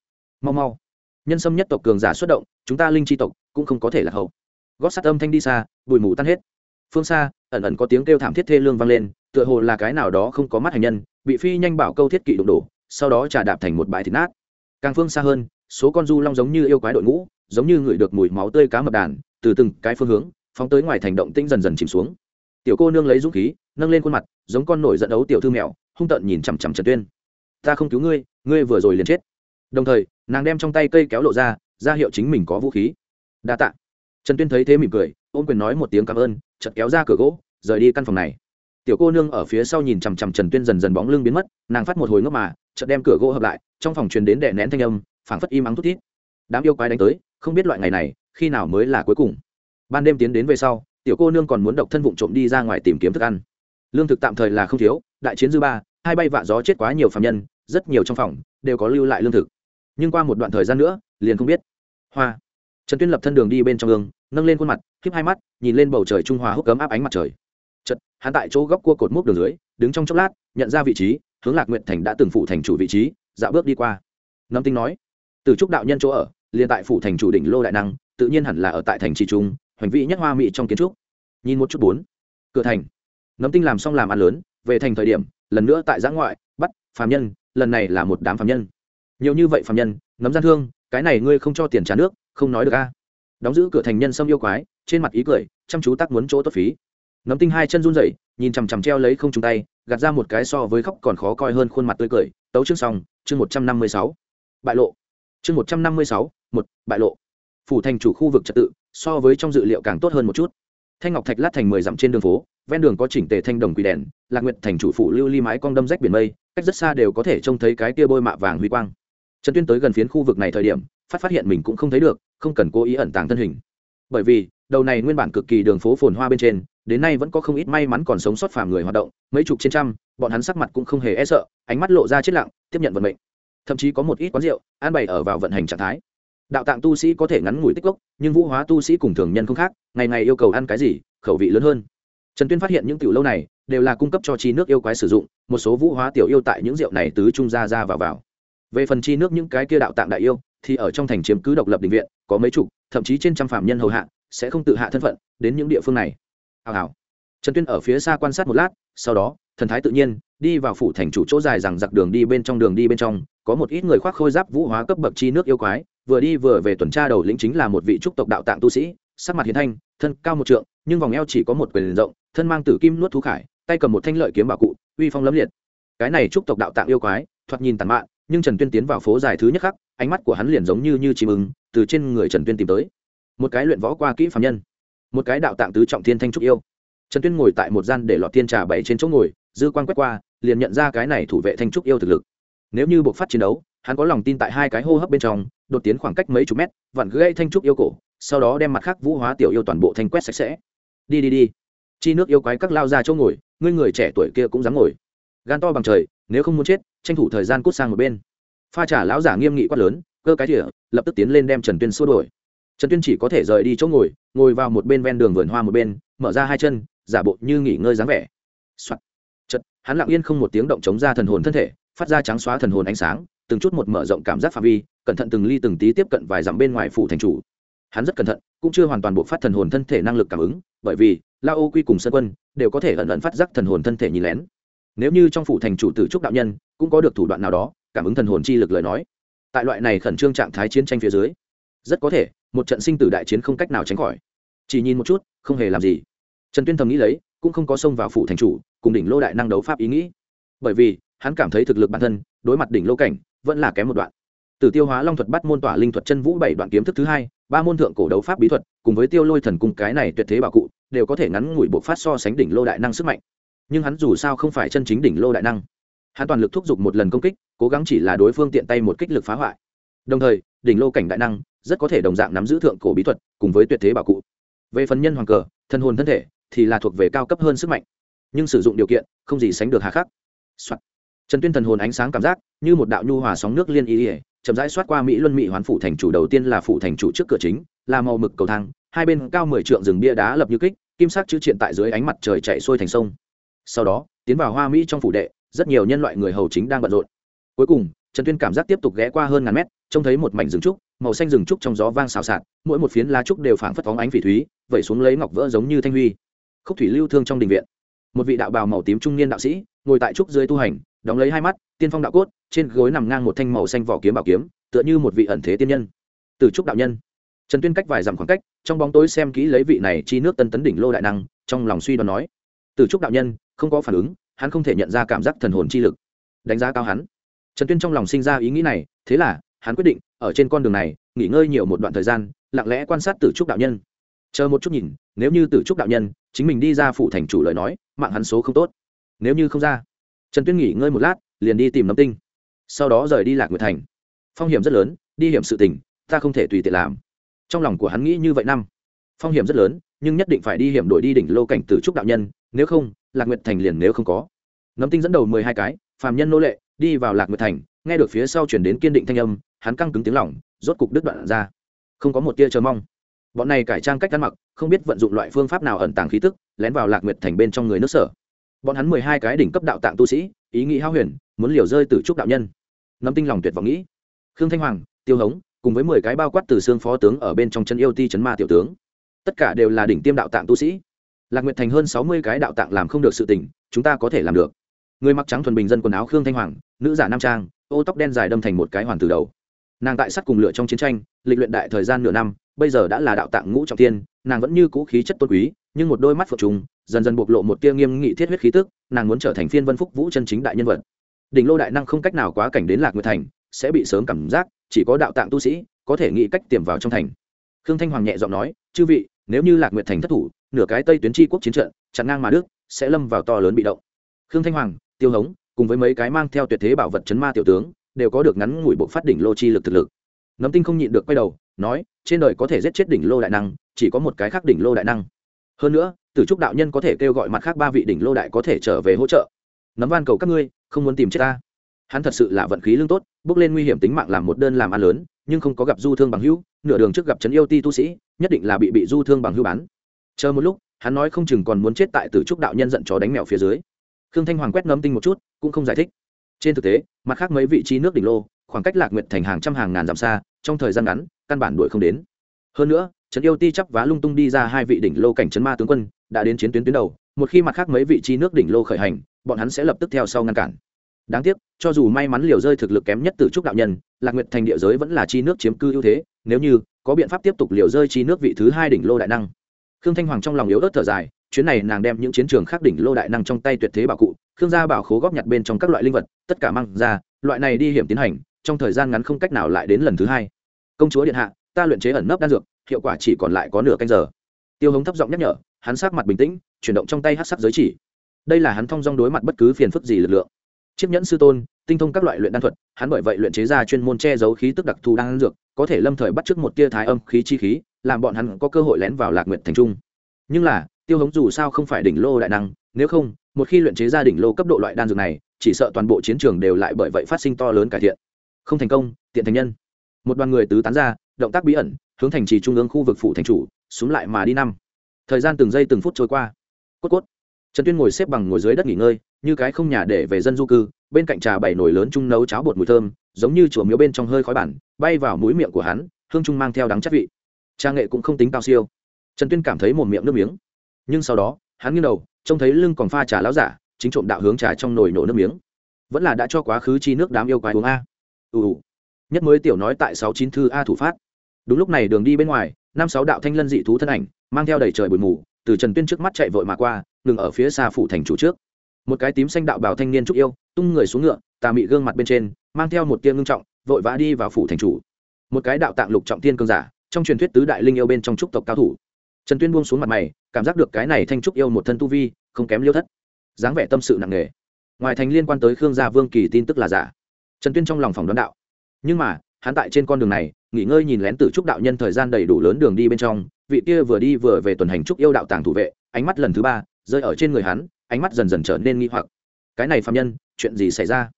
Mau mau. Nhân sâm nhất tộc cường giả xuất động, chúng ta linh chi tộc cũng không có thể là hậu. Gót sắt âm thanh đi xa, bụi mù tan hết. Phương xa, ẩn ẩn có tiếng kêu thảm thiết thê lương vang lên tựa hồ là cái nào đó không có mắt hành nhân, bị phi nhanh bảo câu thiết kỵ đụng đổ, sau đó trà đạp thành một bãi thịt nát. Càng phương xa hơn, số con du long giống như yêu quái đội ngũ, giống như ngửi được mùi máu tươi cá mập đàn, từ từng cái phương hướng, phóng tới ngoài thành động tĩnh dần dần chìm xuống. Tiểu cô nương lấy dũng khí, nâng lên khuôn mặt, giống con nổi giận ấu tiểu thư mèo, hung tợn nhìn chằm chằm trần tuyên. Ta không cứu ngươi ngươi vừa rồi liền chết. Đồng thời, nàng đem trong tay cây kéo lộ ra ra hiệu chính mình có vũ khí. Đa tạ. Trần tuyên thấy thế mỉm cười, ôm quyền nói một tiếng cảm ơn chật kéo ra cửa gỗ, rời đi căn phòng này tiểu cô nương ở phía sau nhìn chằm chằm trần tuyên dần dần bóng lưng biến mất, nàng phát một hồi ngốc mà, chợt đem cửa gỗ hợp lại, trong phòng truyền đến đè nén thanh âm, phảng phất im ắng thút thít. Đám yêu quái đánh tới, không biết loại ngày này, khi nào mới là cuối cùng. Ban đêm tiến đến về sau, tiểu cô nương còn muốn độc thân vụng trộm đi ra ngoài tìm kiếm thức ăn. Lương thực tạm thời là không thiếu, đại chiến dư ba, hai bay vạ gió chết quá nhiều phạm nhân, rất nhiều trong phòng đều có lưu lại lương thực. Nhưng qua một đoạn thời gian nữa, liền không biết. Hoa. Trần tuyên lập thân đường đi bên trong gương, nâng lên khuôn mặt khiếp hai mắt, nhìn lên bầu trời trung hòa hút cấm áp ánh mặt trời chật, hắn tại chỗ góc cua cột mốc đường dưới, đứng trong chốc lát, nhận ra vị trí, hướng lạc nguyện thành đã từng phụ thành chủ vị trí dạo bước đi qua. Nam tinh nói, từ trúc đạo nhân chỗ ở, liền tại phủ thành chủ đỉnh lô đại năng, tự nhiên hẳn là ở tại thành trì trung, hoành vị nhất hoa mỹ trong kiến trúc. Nhìn một chút bốn, cửa thành. Nấm tinh làm xong làm ăn lớn, về thành thời điểm, lần nữa tại giã ngoại, bắt phàm nhân, lần này là một đám phàm nhân. Nhiều như vậy phàm nhân nấm gian thương, cái này ngươi không cho tiền trả nước, không nói được a. Đóng giữ cửa thành nhân sâm yêu quái, trên mặt ý cười, chăm chú tác muốn chỗ tốt phí nấm tinh hai chân run rẩy, nhìn chằm chằm treo lấy không chung tay, gạt ra một cái so với khóc còn khó coi hơn khuôn mặt tươi cười. Tấu chương xong, chương một trăm năm mươi sáu. Bại lộ. Chương một trăm năm mươi sáu, một, bại lộ. Phủ thành chủ khu vực trật tự, so với trong dự liệu càng tốt hơn một chút. Thanh ngọc thạch lát thành mười dặm trên đường phố, ven đường có chỉnh tề thanh đồng quỳ đèn, lạc nguyện thành chủ phủ lưu ly mái cong đâm rách biển mây, cách rất xa đều có thể trông thấy cái tia bôi mạ vàng huy quang. Trần tuyên tới gần phiến khu vực này thời điểm, phát phát hiện mình cũng không thấy được, không cần cố ý ẩn tàng thân hình. Bởi vì, đầu này nguyên bản cực kỳ đường phố phồn hoa bên trên đến nay vẫn có không ít may mắn còn sống sót phàm người hoạt động, mấy chục trên trăm, bọn hắn sắc mặt cũng không hề e sợ, ánh mắt lộ ra chết lặng, tiếp nhận vận mệnh. Thậm chí có một ít quán rượu an bày ở vào vận hành trạng thái. Đạo tạng tu sĩ có thể ngắn ngủi tích cốc nhưng vũ hóa tu sĩ cùng thường nhân không khác, ngày ngày yêu cầu ăn cái gì, khẩu vị lớn hơn. Trần tuyên phát hiện những tiểu lâu này, đều là cung cấp cho chi nước yêu quái sử dụng, một số vũ hóa tiểu yêu tại những rượu này tứ trung ra ra vào vào. Về phần chi nước những cái kia đạo tạng đại yêu, thì ở trong thành chiếm cứ độc lập định viện, có mấy chục, thậm chí trên trăm phạm nhân hầu hạ, sẽ không tự hạ thân phận đến những địa phương này hào hào. Trần tuyên ở phía xa quan sát một lát, sau đó, thần thái tự nhiên, đi vào phủ thành chủ chỗ dài rằng giặc đường đi bên trong đường đi bên trong, có một ít người khoác khôi giáp vũ hóa cấp bậc chi nước yêu quái, vừa đi vừa về tuần tra đầu lĩnh chính là một vị trúc tộc đạo tạng tu sĩ, sắc mặt hiền thanh, thân cao một trượng, nhưng vòng eo chỉ có một quyền rộng, thân mang tử kim nuốt thú khải, tay cầm một thanh lợi kiếm bảo cụ, uy phong lẫm liệt. Cái này trúc tộc đạo tạng yêu quái, thoạt nhìn tàn mạn, nhưng trần tuyên tiến vào phố dài thứ nhất khắc, ánh mắt của hắn liền giống như như chim ứng từ trên người trần tuyên tìm tới. Một cái luyện võ qua kỹ phạm nhân một cái đạo tạng tứ trọng thiên thanh trúc yêu. Trần tuyên ngồi tại một gian để lọt thiên trà bảy trên chỗ ngồi, dư quan quét qua, liền nhận ra cái này thủ vệ thanh trúc yêu thực lực. Nếu như buộc phát chiến đấu, hắn có lòng tin tại hai cái hô hấp bên trong, đột tiến khoảng cách mấy chục mét, vặn gây thanh trúc yêu cổ, sau đó đem mặt khác vũ hóa tiểu yêu toàn bộ thanh quét sạch sẽ. Đi đi đi. Chi nước yêu quái các lao ra chỗ ngồi, ngươi người trẻ tuổi kia cũng dám ngồi. Gan to bằng trời, nếu không muốn chết, tranh thủ thời gian cút sang một bên. Pha trả lão giả nghiêm nghị quát lớn, cơ cái thỉa lập tức tiến lên đem trần tuyên xua đuổi. Trần tuyên chỉ có thể rời đi chỗ ngồi ngồi vào một bên ven đường vườn hoa một bên, mở ra hai chân, giả bộ như nghỉ ngơi dáng vẻ、Soạn. chật hắn lặng yên không một tiếng động chống ra thần hồn thân thể, phát ra trắng xóa thần hồn ánh sáng, từng chút một mở rộng cảm giác phạm vi, cẩn thận từng ly từng tí tiếp cận vài dặm bên ngoài phủ thành chủ. Hắn rất cẩn thận, cũng chưa hoàn toàn buộc phát thần hồn thân thể năng lực cảm ứng, bởi vì, la ô quy cùng sân quân đều có thể ẩn ẩn phát giác thần hồn thân thể nhìn lén. Nếu như trong phủ thành chủ tử trúc đạo nhân cũng có được thủ đoạn nào đó, cảm ứng thần hồn chi lực lời nói. Tại loại này khẩn trương trạng thái chiến tranh phía dưới rất có thể, một trận sinh tử đại chiến không cách nào tránh khỏi. Chỉ nhìn một chút, không hề làm gì. Trần tuyên thầm nghĩ lấy, cũng không có xông vào phủ thành chủ, cùng đỉnh lô đại năng đấu pháp ý nghĩ. Bởi vì, hắn cảm thấy thực lực bản thân, đối mặt đỉnh lô cảnh, vẫn là kém một đoạn. Từ tiêu hóa long thuật bắt môn tỏa linh thuật chân vũ bảy đoạn kiếm thức thứ hai, ba môn thượng cổ đấu pháp bí thuật, cùng với tiêu lôi thần cung cái này tuyệt thế bảo cụ, đều có thể ngắn ngủi buộc phát so sánh đỉnh lô đại năng sức mạnh. Nhưng hắn dù sao không phải chân chính đỉnh lô đại năng. Hắn toàn lực thúc giục một lần công kích, cố gắng chỉ là đối phương tiện tay một kích lực phá hoại. Đồng thời, đỉnh lô cảnh đại năng rất có thể đồng dạng nắm giữ thượng cổ bí thuật cùng với tuyệt thế bảo cụ. Về phần nhân hoàng cờ, thân hồn thân thể thì là thuộc về cao cấp hơn sức mạnh, nhưng sử dụng điều kiện không gì sánh được hà khắc、Soạn. trần tuyên thần hồn ánh sáng cảm giác như một đạo nhu hòa sóng nước liên y ỉa chậm rãi xoát qua mỹ luân mỹ hoán phủ thành chủ đầu tiên là phủ thành chủ trước cửa chính, là màu mực cầu thang, hai bên cao mười trượng rừng bia đá lập như kích, kim sắc chữ triện tại dưới ánh mặt trời chạy xuôi thành sông. Sau đó, tiến vào hoa mỹ trong phủ đệ, rất nhiều nhân loại người hầu chính đang bận rộn. Cuối cùng, trần tuyên cảm giác tiếp tục ghé qua hơn ngàn mét, trông thấy một mảnh rừng trúc màu xanh rừng trúc trong gió vang xào xạc, mỗi một phiến lá trúc đều phảng phất phóng ánh phỉ thúy, vẩy xuống lấy ngọc vỡ giống như thanh huy. Khúc thủy lưu thương trong đình viện, một vị đạo bào màu tím trung niên đạo sĩ ngồi tại trúc dưới tu hành, đóng lấy hai mắt, tiên phong đạo cốt, trên gối nằm ngang một thanh màu xanh vỏ kiếm bảo kiếm, tựa như một vị ẩn thế tiên nhân. Từ trúc đạo nhân, trần tuyên cách vài dặm khoảng cách, trong bóng tối xem kỹ lấy vị này chi nước tân tấn đỉnh lô đại năng, trong lòng suy đoán nói, từ trúc đạo nhân, không có phản ứng, hắn không thể nhận ra cảm giác thần hồn chi lực, đánh giá cao hắn. Trần tuyên trong lòng sinh ra ý nghĩ này, thế là hắn quyết định, ở trên con đường này, nghỉ ngơi nhiều một đoạn thời gian, lặng lẽ quan sát tử trúc đạo nhân. Chờ một chút nhìn, nếu như tử trúc đạo nhân, chính mình đi ra phụ thành chủ lời nói, mạng hắn số không tốt. Nếu như không ra, trần tuyên nghỉ ngơi một lát, liền đi tìm nấm tinh. Sau đó rời đi lạc nguyệt thành. Phong hiểm rất lớn, đi hiểm sự tình, ta không thể tùy tiện làm. Trong lòng của hắn nghĩ như vậy năm. Phong hiểm rất lớn, nhưng nhất định phải đi hiểm đổi đi đỉnh lô cảnh tử trúc đạo nhân, nếu không, lạc nguyệt thành liền nếu không có. Nấm tinh dẫn đầu mười hai cái, phàm nhân nô lệ, đi vào lạc nguyệt thành, nghe được phía sau chuyển đến kiên định thanh âm hắn căng cứng tiếng lỏng rốt cục đứt đoạn ra. Không có một tia chờ mong. Bọn này cải trang cách ăn mặc, không biết vận dụng loại phương pháp nào ẩn tàng khí tức, lén vào lạc nguyệt thành bên trong người nước sở. Bọn hắn mười hai cái đỉnh cấp đạo tạng tu sĩ, ý nghĩ hao huyền, muốn liều rơi từ trúc đạo nhân. Nắm tinh lòng tuyệt vọng nghĩ. Khương thanh hoàng, tiêu hống, cùng với mười cái bao quát từ xương phó tướng ở bên trong chân yêu ti chấn ma tiểu tướng. Tất cả đều là đỉnh tiêm đạo tạng tu sĩ. Lạc nguyệt thành hơn sáu mươi cái đạo tạng làm không được sự tỉnh chúng ta có thể làm được. Người mặc trắng thuần bình dân quần áo khương thanh hoàng, nữ giả nam trang, ô tóc đen dài đâm thành một cái hoàn từ đầu nàng tại sắt cùng lửa trong chiến tranh, lịch luyện đại thời gian nửa năm, bây giờ đã là đạo tạng ngũ trọng tiên nàng vẫn như cũ khí chất tôn quý, nhưng một đôi mắt phượng trùng, dần dần bộc lộ một tia nghiêm nghị thiết huyết khí tức, nàng muốn trở thành phiên vân phúc vũ chân chính đại nhân vật. Đỉnh lô đại năng không cách nào quá cảnh đến lạc nguyệt thành, sẽ bị sớm cảm giác, chỉ có đạo tạng tu sĩ, có thể nghĩ cách tiềm vào trong thành. Khương thanh hoàng nhẹ giọng nói, chư vị, nếu như lạc nguyệt thành thất thủ, nửa cái tây tuyến tri quốc chiến trận, chặn ngang mà đức, sẽ lâm vào to lớn bị động. Khương thanh hoàng, tiêu hống, cùng với mấy cái mang theo tuyệt thế bảo vật chấn ma tiểu tướng đều có được ngắn ngủi bộ phát đỉnh lô chi lực thực lực. Nấm tinh không nhịn được quay đầu, nói, trên đời có thể giết chết đỉnh lô đại năng, chỉ có một cái khác đỉnh lô đại năng. Hơn nữa, tử trúc đạo nhân có thể kêu gọi mặt khác ba vị đỉnh lô đại có thể trở về hỗ trợ. Nấm van cầu các ngươi, không muốn tìm chết ta. Hắn thật sự là vận khí lương tốt, bước lên nguy hiểm tính mạng làm một đơn làm ăn lớn, nhưng không có gặp du thương bằng hữu, nửa đường trước gặp trấn yêu ti tu sĩ, nhất định là bị bị du thương bằng hữu bán. Chờ một lúc, hắn nói không chừng còn muốn chết tại tử trúc đạo nhân giận chó đánh mèo phía dưới. Khương thanh hoàng quét nấm tinh một chút, cũng không giải thích. Trên thực tế mặt khác mấy vị trí nước đỉnh lô, khoảng cách lạc nguyệt thành hàng trăm hàng ngàn dặm xa, trong thời gian ngắn, căn bản đuổi không đến. Hơn nữa, trấn yêu ti chắp vá lung tung đi ra hai vị đỉnh lô cảnh trấn ma tướng quân, đã đến chiến tuyến tuyến đầu, một khi mặt khác mấy vị trí nước đỉnh lô khởi hành, bọn hắn sẽ lập tức theo sau ngăn cản. Đáng tiếc, cho dù may mắn liều rơi thực lực kém nhất từ trúc đạo nhân, lạc nguyệt thành địa giới vẫn là chi nước chiếm cư ưu thế, nếu như có biện pháp tiếp tục liều rơi chi nước vị thứ hai đỉnh lô đại năng. Khương thanh hoàng trong lòng yếu ớt thở dài, chuyến này nàng đem những chiến trường khác đỉnh lô đại năng trong tay tuyệt thế bảo cụ khương gia bảo khố góp nhặt bên trong các loại linh vật, tất cả mang ra, loại này đi hiểm tiến hành, trong thời gian ngắn không cách nào lại đến lần thứ hai. Công chúa điện hạ, ta luyện chế ẩn nấp đan dược, hiệu quả chỉ còn lại có nửa canh giờ. Tiêu hống thấp giọng nhắc nhở, hắn sát mặt bình tĩnh, chuyển động trong tay hát sắc giới chỉ. Đây là hắn thông dong đối mặt bất cứ phiền phức gì lực lượng. Chiếc nhẫn sư tôn, tinh thông các loại luyện đan thuật, hắn bởi vậy luyện chế ra chuyên môn che giấu khí tức đặc thù đan dược, có thể lâm thời bắt trước một tia thái âm khí chi khí, làm bọn hắn có cơ hội lén vào lạc nguyện thành trung. Nhưng là, tiêu hống dù sao không phải đỉnh lô đại năng nếu không, một khi luyện chế gia đỉnh lô cấp độ loại đan dược này, chỉ sợ toàn bộ chiến trường đều lại bởi vậy phát sinh to lớn cải thiện. Không thành công, tiện thành nhân. Một đoàn người tứ tán ra, động tác bí ẩn, hướng thành trì trung ương khu vực phủ thành chủ, xuống lại mà đi năm. Thời gian từng giây từng phút trôi qua. Cốt cốt. Trần tuyên ngồi xếp bằng ngồi dưới đất nghỉ ngơi, như cái không nhà để về dân du cư, bên cạnh trà bảy nồi lớn chung nấu cháo bột mùi thơm, giống như chùa miếu bên trong hơi khói bản, bay vào mũi miệng của hắn, hương trung mang theo đắng chất vị. Trang nghệ cũng không tính cao siêu. Trần tuyên cảm thấy một miệng nước miếng. Nhưng sau đó, hắn nghiêng đầu trông thấy lưng còn pha trà láo giả, chính trộm đạo hướng trà trong nồi nổ nước miếng. Vẫn là đã cho quá khứ chi nước đám yêu quái uống a. Ù ù. Nhất mới tiểu nói tại sáu chín thư a thủ phát. Đúng lúc này đường đi bên ngoài, năm sáu đạo thanh lân dị thú thân ảnh, mang theo đầy trời bụi mù, từ trần tuyên trước mắt chạy vội mà qua, ngừng ở phía xa phủ thành chủ trước. Một cái tím xanh đạo bảo thanh niên trúc yêu, tung người xuống ngựa, tà mị gương mặt bên trên, mang theo một tia ngưng trọng, vội vã đi vào phủ thành chủ. Một cái đạo tạng lục trọng tiên cương giả, trong truyền thuyết tứ đại linh yêu bên trong trúc tộc cao thủ. Trần tuyên buông xuống mặt mày cảm giác được cái này thanh trúc yêu một thân tu vi, không kém liêu thất. Dáng vẻ tâm sự nặng nề. Ngoài thành liên quan tới khương gia vương kỳ tin tức là giả. Trần tuyên trong lòng phòng đoán đạo. Nhưng mà, hắn tại trên con đường này, nghỉ ngơi nhìn lén tử trúc đạo nhân thời gian đầy đủ lớn đường đi bên trong, vị kia vừa đi vừa về tuần hành trúc yêu đạo tàng thủ vệ, ánh mắt lần thứ ba rơi ở trên người hắn, ánh mắt dần dần trở nên nghi hoặc. Cái này phạm nhân, chuyện gì xảy ra?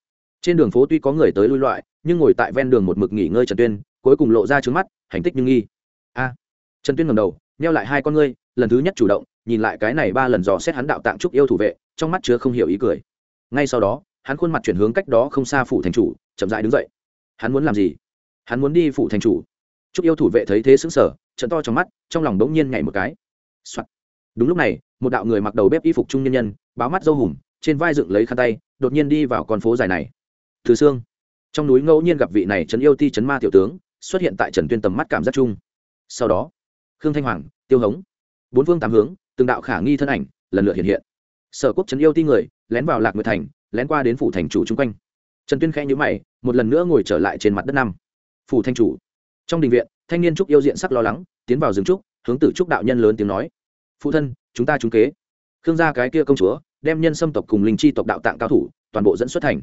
Trên đường phố tuy có người tới lui loại, nhưng ngồi tại ven đường một mực nghỉ ngơi trần tuyên, cuối cùng lộ ra trứng mắt, hành tích như nghi. A. Trần tuyên ngầm đầu neo lại hai con ngươi lần thứ nhất chủ động, nhìn lại cái này ba lần dò xét hắn đạo tạng trúc yêu thủ vệ, trong mắt chứa không hiểu ý cười. Ngay sau đó, hắn khuôn mặt chuyển hướng cách đó không xa phủ thành chủ, chậm dại đứng dậy. Hắn muốn làm gì? Hắn muốn đi phủ thành chủ. Trúc yêu thủ vệ thấy thế xứng sở trận to trong mắt, trong lòng đống nhiên nhảy một cái、Soạn. đúng lúc này, một đạo người mặc đầu bếp y phục trung nhân nhân, báo mắt dâu hùm, trên vai dựng lấy khăn tay, đột nhiên đi vào con phố dài này. Từ xương. Trong núi ngẫu nhiên gặp vị này trấn yêu ti trấn ma tiểu tướng, xuất hiện tại trần tuyên tầm mắt cảm giác chung. Sau đó, khương thanh hoàng, tiêu hống bốn phương tám hướng, từng đạo khả nghi thân ảnh lần lượt hiện hiện. Sở quốc trấn yêu ti người, lén vào lạc nguyệt thành, lén qua đến phủ thành chủ chung quanh. Trần tuyên khẽ nhữ mày, một lần nữa ngồi trở lại trên mặt đất năm. Phủ thanh chủ. Trong đình viện, thanh niên trúc yêu diện sắc lo lắng, tiến vào rừng trúc, hướng tử trúc đạo nhân lớn tiếng nói, phụ thân, chúng ta trúng kế. Khương gia cái kia công chúa, đem nhân xâm tộc cùng linh chi tộc đạo tạng cao thủ, toàn bộ dẫn xuất thành.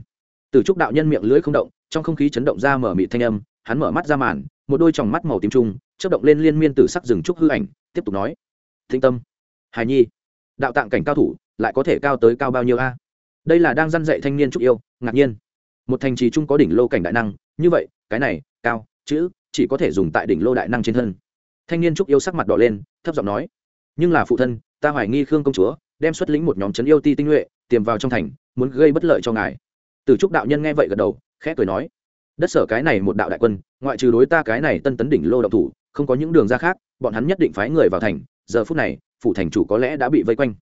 Tử trúc đạo nhân miệng lưỡi không động, trong không khí chấn động ra mở mị thanh âm, hắn mở mắt ra màn, một đôi tròng mắt màu tím trung, chớp động lên liên miên tử sắc rừng trúc hư ảnh, tiếp tục nói thinh tâm. Hài nhi, đạo tạng cảnh cao thủ lại có thể cao tới cao bao nhiêu a? Đây là đang dăn dạy thanh niên trúc yêu, ngạc nhiên. Một thành trì trung có đỉnh lô cảnh đại năng, như vậy, cái này, cao, chữ, chỉ có thể dùng tại đỉnh lô đại năng trên thân. Thanh niên trúc yêu sắc mặt đỏ lên, thấp giọng nói, nhưng là phụ thân, ta hoài nghi khương công chúa, đem xuất lĩnh một nhóm trấn yêu ti tinh nhuệ, tiềm vào trong thành, muốn gây bất lợi cho ngài. Từ trúc đạo nhân nghe vậy gật đầu, khẽ cười nói, đất sở cái này một đạo đại quân, ngoại trừ đối ta cái này tân tấn đỉnh lô động thủ, không có những đường ra khác, bọn hắn nhất định phái người vào thành giờ phút này, phủ thành chủ có lẽ đã bị vây quanh.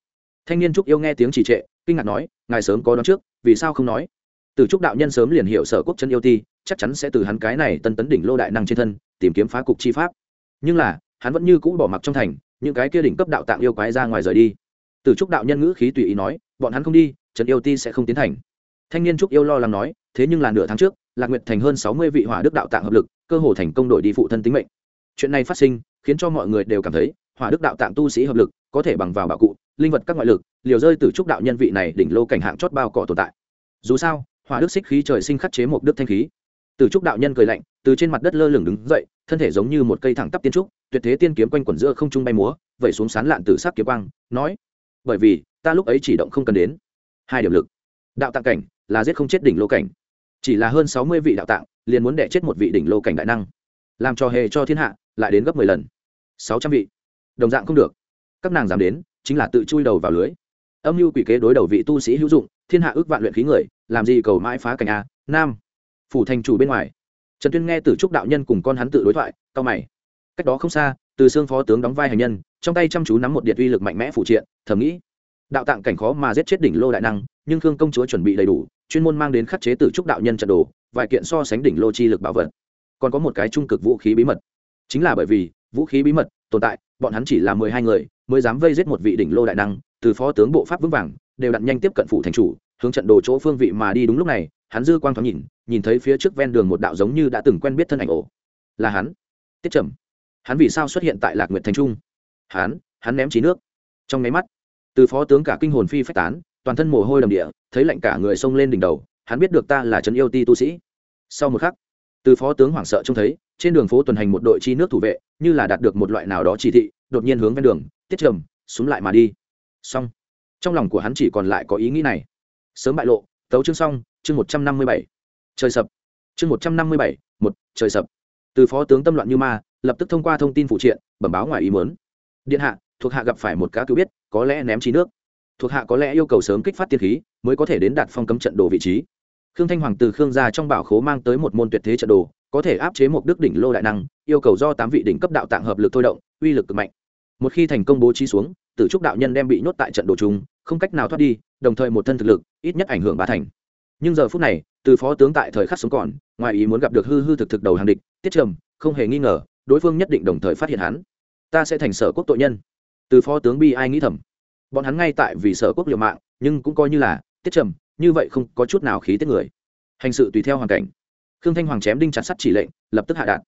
Thanh niên trúc yêu nghe tiếng trì trệ, kinh ngạc nói, ngài sớm có đón trước, vì sao không nói? Từ trúc đạo nhân sớm liền hiểu sở quốc chân yêu ti, chắc chắn sẽ từ hắn cái này tân tấn đỉnh lô đại năng trên thân, tìm kiếm phá cục chi pháp. Nhưng là, hắn vẫn như cũ bỏ mặc trong thành, những cái kia đỉnh cấp đạo tạng yêu quái ra ngoài rời đi. Từ trúc đạo nhân ngữ khí tùy ý nói, bọn hắn không đi trần yêu ti sẽ không tiến thành. Thanh niên trúc yêu lo lắng nói, thế nhưng là nửa tháng trước, lạc nguyệt thành hơn sáu mươi vị hỏa đức đạo tạng hợp lực, cơ hồ thành công đổi đi phụ thân tính mệnh. Chuyện này phát sinh, khiến cho mọi người đều cảm thấy hỏa đức đạo tạng tu sĩ hợp lực, có thể bằng vào bảo cụ, linh vật các ngoại lực, liều rơi từ trúc đạo nhân vị này đỉnh lô cảnh hạng chót bao cỏ tồn tại. Dù sao, hỏa đức xích khí trời sinh khắc chế một đức thanh khí. Từ trúc đạo nhân cười lạnh, từ trên mặt đất lơ lửng đứng dậy, thân thể giống như một cây thẳng tắp tiên trúc, tuyệt thế tiên kiếm quanh quẩn giữa không trung bay múa, vẩy xuống sán lạn từ sắc kiếm quang, nói, bởi vì, ta lúc ấy chỉ động không cần đến. Hai điểm lực. Đạo tạng cảnh, là giết không chết đỉnh lô cảnh. Chỉ là hơn sáu mươi vị đạo tạng, liền muốn đẻ chết một vị đỉnh lô cảnh đại năng. Làm cho hề cho thiên hạ, lại đến gấp mười lần. Sáu trăm vị đồng dạng không được. Các nàng dám đến, chính là tự chui đầu vào lưới. Âm mưu quỷ kế đối đầu vị tu sĩ hữu dụng, thiên hạ ước vạn luyện khí người, làm gì cầu mãi phá cảnh a? Nam. Phủ thành chủ bên ngoài. Trần tuyên nghe từ trúc đạo nhân cùng con hắn tự đối thoại cao mày. Cách đó không xa, từ xương phó tướng đóng vai hành nhân, trong tay chăm chú nắm một điện uy lực mạnh mẽ phụ triện, thầm nghĩ. Đạo tạng cảnh khó mà giết chết đỉnh lô đại năng, nhưng thương công chúa chuẩn bị đầy đủ, chuyên môn mang đến khắc chế từ trúc đạo nhân trận đồ, vài kiện so sánh đỉnh lô chi lực bảo vật. Còn có một cái trung cực vũ khí bí mật. Chính là bởi vì vũ khí bí mật tồn tại bọn hắn chỉ là mười hai người, mới dám vây giết một vị đỉnh lô đại năng, từ phó tướng bộ pháp vững vàng, đều đặn nhanh tiếp cận phủ thành chủ, hướng trận đồ chỗ phương vị mà đi đúng lúc này, hắn dư quang thoáng nhìn nhìn thấy phía trước ven đường một đạo giống như đã từng quen biết thân ảnh ổ. Là hắn. Tiết trầm. Hắn vì sao xuất hiện tại lạc nguyệt thành trung? Hắn hắn ném trí nước. Trong máy mắt, từ phó tướng cả kinh hồn phi phách tán, toàn thân mồ hôi đầm địa, thấy lạnh cả người xông lên đỉnh đầu, hắn biết được ta là trấn yêu ti tu sĩ. Sau một khắc từ phó tướng hoảng sợ trông thấy, trên đường phố tuần hành một đội chi nước thủ vệ, như là đạt được một loại nào đó chỉ thị, đột nhiên hướng ven đường, tiết trầm, xuống lại mà đi. Xong. Trong lòng của hắn chỉ còn lại có ý nghĩ này. Sớm bại lộ, tấu chương xong, chương một trăm năm mươi bảy. Trời sập. Chương một trăm năm mươi bảy, một, trời sập. Từ phó tướng tâm loạn như ma, lập tức thông qua thông tin phụ triện, bẩm báo ngoài ý mớn điện hạ, thuộc hạ gặp phải một cá cứu biết, có lẽ ném trí nước. Thuộc hạ có lẽ yêu cầu sớm kích phát tiên khí, mới có thể đến đạt phong cấm trận đồ vị trí khương thanh hoàng từ khương gia trong bảo khố mang tới một môn tuyệt thế trận đồ, có thể áp chế một đức đỉnh lô đại năng, yêu cầu do tám vị đỉnh cấp đạo tạng hợp lực thôi động, uy lực cực mạnh. Một khi thành công bố trí xuống, tử trúc đạo nhân đem bị nhốt tại trận đồ chúng không cách nào thoát đi, đồng thời một thân thực lực, ít nhất ảnh hưởng ba thành. Nhưng giờ phút này, từ phó tướng tại thời khắc sống còn, ngoài ý muốn gặp được hư hư thực thực đầu hàng địch, tiết trầm, không hề nghi ngờ, đối phương nhất định đồng thời phát hiện hắn. Ta sẽ thành sở quốc tội nhân. Từ phó tướng bi ai nghĩ thầm. Bọn hắn ngay tại vì sở quốc liều mạng, nhưng cũng coi như là, tiết trầm như vậy không có chút nào khí tiết người. Hành sự tùy theo hoàn cảnh. Khương thanh hoàng chém đinh chặt sắt chỉ lệnh, lập tức hạ đạn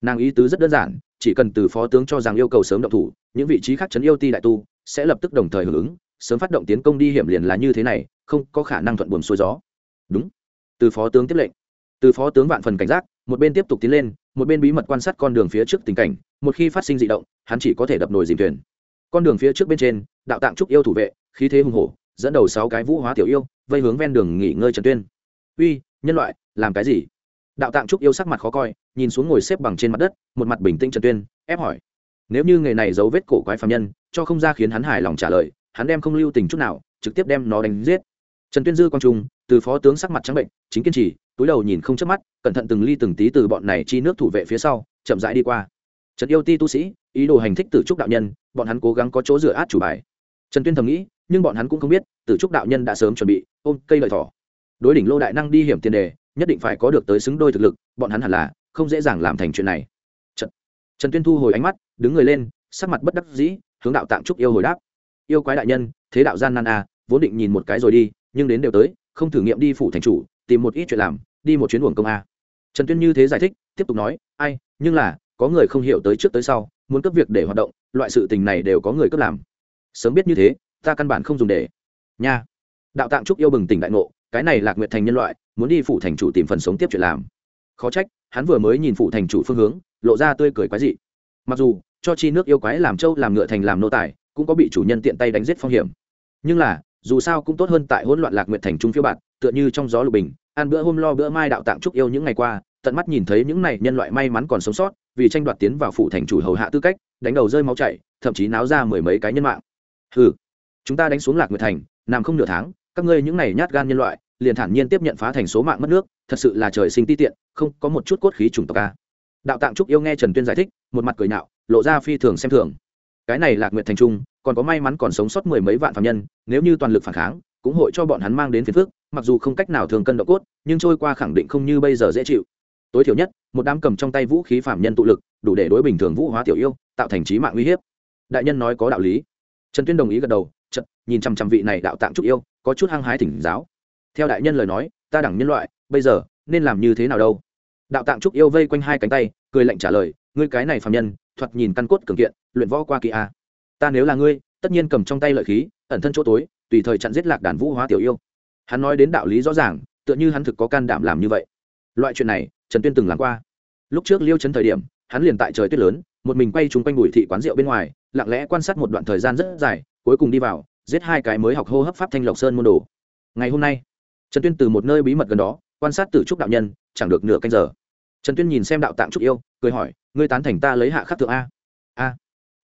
nàng ý tứ rất đơn giản, chỉ cần từ phó tướng cho rằng yêu cầu sớm động thủ, những vị trí khác chấn yêu ti đại tu, sẽ lập tức đồng thời hưởng ứng, sớm phát động tiến công đi hiểm liền là như thế này, không có khả năng thuận buồm xuôi gió. Đúng. Từ phó tướng tiếp lệnh. Từ phó tướng vạn phần cảnh giác, một bên tiếp tục tiến lên, một bên bí mật quan sát con đường phía trước tình cảnh, một khi phát sinh d ị động, hắn chỉ có thể đập nồi dìm thuyền. Con đường phía trước bên trên, đạo tạng trúc yêu thủ vệ, khí thế hùng hổ dẫn đầu sáu cái vũ hóa tiểu yêu, vây hướng ven đường nghỉ ngơi trần tuyên. Uy, nhân loại, làm cái gì? Đạo tạng trúc yêu sắc mặt khó coi, nhìn xuống ngồi xếp bằng trên mặt đất, một mặt bình tĩnh trần tuyên, ép hỏi. Nếu như nghề này giấu vết cổ quái phạm nhân, cho không ra khiến hắn hài lòng trả lời, hắn đem không lưu tình chút nào, trực tiếp đem nó đánh giết. Trần tuyên dư quang trung từ phó tướng sắc mặt trắng bệnh, chính kiên trì, túi đầu nhìn không chớp mắt, cẩn thận từng ly từng tí từ bọn này chi nước thủ vệ phía sau, chậm rãi đi qua. Trần yêu ti tu sĩ, ý đồ hành thích tử trúc đạo nhân, bọn hắn cố gắng có chỗ rửa át chủ bài. Trần tuyên thầm nghĩ nhưng bọn hắn cũng không biết tử trúc đạo nhân đã sớm chuẩn bị ôm cây lợi thỏ. Đối đỉnh lô đại năng đi hiểm tiền đề nhất định phải có được tới xứng đôi thực lực bọn hắn hẳn là không dễ dàng làm thành chuyện này. Trần, trần tuyên thu hồi ánh mắt đứng người lên sắc mặt bất đắc dĩ hướng đạo tạng trúc yêu hồi đáp. Yêu quái đại nhân thế đạo gian nan a à, vốn định nhìn một cái rồi đi nhưng đến đều tới không thử nghiệm đi phủ thành chủ tìm một ít chuyện làm đi một chuyến uổng công a. Trần tuyên như thế giải thích tiếp tục nói ai nhưng là có người không hiểu tới trước tới sau muốn cấp việc để hoạt động loại sự tình này đều có người cấp làm. Sớm biết như thế ta căn bản không dùng để. Nha. Đạo tạng trúc yêu bừng tỉnh đại ngộ, cái này lạc nguyệt thành nhân loại, muốn đi phủ thành chủ tìm phần sống tiếp chuyện làm. Khó trách, hắn vừa mới nhìn phủ thành chủ phương hướng, lộ ra tươi cười quái dị. Mặc dù, cho chi nước yêu quái làm trâu, làm ngựa thành, làm nô tài, cũng có bị chủ nhân tiện tay đánh giết phong hiểm. Nhưng là, dù sao cũng tốt hơn tại hỗn loạn lạc nguyệt thành trung phiêu bạt, tựa như trong gió lục bình, ăn bữa hôm lo bữa mai đạo tạng trúc yêu những ngày qua, tận mắt nhìn thấy những này nhân loại may mắn còn sống sót, vì tranh đoạt tiến vào phủ thành chủ hầu hạ tư cách, đánh đầu rơi máu chảy, thậm chí náo ra mười mấy cái nhân mạng. Ừ chúng ta đánh xuống lạc nguyệt thành, nằm không nửa tháng, các ngươi những này nhát gan nhân loại, liền thản nhiên tiếp nhận phá thành số mạng mất nước, thật sự là trời sinh ti tiện, không có một chút cốt khí chủng tộc ca đạo tạng trúc yêu nghe trần tuyên giải thích, một mặt cười nạo, lộ ra phi thường xem thường. Cái này lạc nguyệt thành trung, còn có may mắn còn sống sót mười mấy vạn phạm nhân, nếu như toàn lực phản kháng, cũng hội cho bọn hắn mang đến phiền phức, mặc dù không cách nào thường cân độ cốt, nhưng trôi qua khẳng định không như bây giờ dễ chịu. Tối thiểu nhất, một đám cầm trong tay vũ khí phạm nhân tụ lực, đủ để đối bình thường vũ hóa tiểu yêu, tạo thành trí mạng uy hiếp. Đại nhân nói có đạo lý. Trần tuyên đồng ý gật đầu nhìn chăm chăm vị này đạo tạng trúc yêu, có chút hăng hái thỉnh giáo. Theo đại nhân lời nói, ta đẳng nhân loại, bây giờ, nên làm như thế nào đâu? Đạo tạng trúc yêu vây quanh hai cánh tay, cười lạnh trả lời, ngươi cái này phạm nhân, thoạt nhìn căn cốt cường kiện, luyện võ qua kỳ a. Ta nếu là ngươi, tất nhiên cầm trong tay lợi khí, ẩn thân chỗ tối, tùy thời chặn giết lạc đàn vũ hóa tiểu yêu. Hắn nói đến đạo lý rõ ràng, tựa như hắn thực có can đảm làm như vậy. Loại chuyện này, trần tuyên từng làm qua. Lúc trước liêu chấn thời điểm, hắn liền tại trời tuyết lớn, một mình quay trúng quanh bùi thị quán rượu bên ngoài, lặng lẽ quan sát một đoạn thời gian rất dài, cuối cùng đi vào giết hai cái mới học hô hấp pháp thanh lộc sơn môn đồ. Ngày hôm nay, trần tuyên từ một nơi bí mật gần đó, quan sát từ trúc đạo nhân, chẳng được nửa canh giờ. Trần tuyên nhìn xem đạo tạng trúc yêu, cười hỏi, ngươi tán thành ta lấy hạ khắc thượng a? A.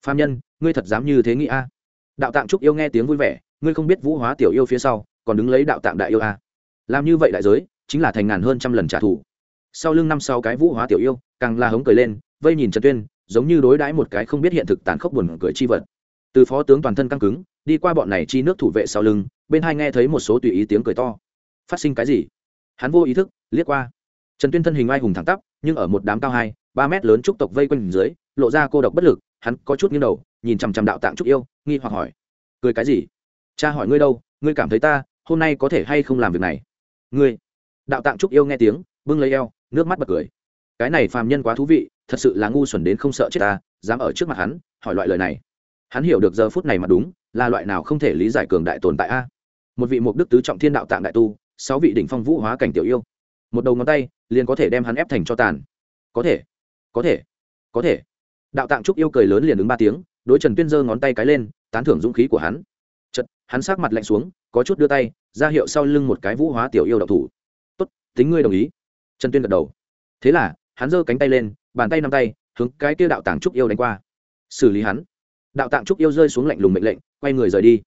Phạm nhân, ngươi thật dám như thế nghĩ a? Đạo tạng trúc yêu nghe tiếng vui vẻ, ngươi không biết vũ hóa tiểu yêu phía sau, còn đứng lấy đạo tạng đại yêu a. Làm như vậy đại giới, chính là thành ngàn hơn trăm lần trả thù. Sau lưng năm sau cái vũ hóa tiểu yêu, càng la hống cười lên, vây nhìn trần tuyên, giống như đối đãi một cái không biết hiện thực tàn khốc buồn cười chi vật. Từ phó tướng toàn thân căng cứng đi qua bọn này chi nước thủ vệ sau lưng, bên hai nghe thấy một số tùy ý tiếng cười to. Phát sinh cái gì? Hắn vô ý thức, liếc qua. Trần tuyên thân hình ai hùng thẳng tắp, nhưng ở một đám cao hai, ba mét lớn trúc tộc vây quanh dưới, lộ ra cô độc bất lực, hắn có chút nghiêng đầu, nhìn chằm chằm đạo tạng trúc yêu, nghi hoặc hỏi. Cười cái gì? Cha hỏi ngươi đâu, ngươi cảm thấy ta, hôm nay có thể hay không làm việc này? Ngươi. Đạo tạng trúc yêu nghe tiếng, bưng lấy eo, nước mắt bật cười. Cái này phàm nhân quá thú vị, thật sự là ngu xuẩn đến không sợ chết ta, dám ở trước mặt hắn, hỏi loại lời này hắn hiểu được giờ phút này mà đúng, là loại nào không thể lý giải cường đại tồn tại a? Một vị mục đức tứ trọng thiên đạo tạng đại tu, sáu vị đỉnh phong vũ hóa cảnh tiểu yêu. Một đầu ngón tay, liền có thể đem hắn ép thành cho tàn. Có thể có thể có thể. Đạo tạng trúc yêu cười lớn liền đứng ba tiếng, đối trần tuyên giơ ngón tay cái lên, tán thưởng dũng khí của hắn. Chật hắn sát mặt lạnh xuống, có chút đưa tay, ra hiệu sau lưng một cái vũ hóa tiểu yêu đạo thủ. Tốt, tính ngươi đồng ý. Trần tuyên gật đầu. Thế là, hắn giơ cánh tay lên, bàn tay năm tay, hướng cái kia đạo tạng trúc yêu đánh qua. Xử lý hắn đạo tạng trúc yêu rơi xuống lạnh lùng mệnh lệnh, quay người rời đi.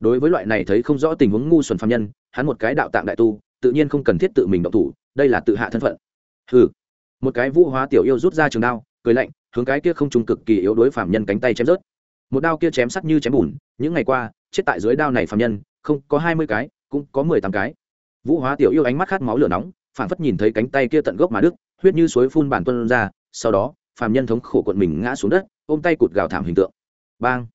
Đối với loại này thấy không rõ tình huống ngu xuẩn phạm nhân, hắn một cái đạo tạng đại tu, tự nhiên không cần thiết tự mình động thủ, đây là tự hạ thân phận. Hừ. Một cái vũ hóa tiểu yêu rút ra trường đao, cười lạnh, hướng cái kia không trung cực kỳ yếu đối phạm nhân cánh tay chém rớt. Một đao kia chém sắt như chém bùn, những ngày qua, chết tại dưới đao này phạm nhân, không có hai mươi cái, cũng có mười tám cái. Vũ hóa tiểu yêu ánh mắt khát máu lửa nóng phản phất nhìn thấy cánh tay kia tận gốc mà đức huyết như suối phun bản tuân ra, sau đó phạm nhân thống khổ cuộn mình ngã xuống đất, ôm tay cụt gào thảm hình tượng bang.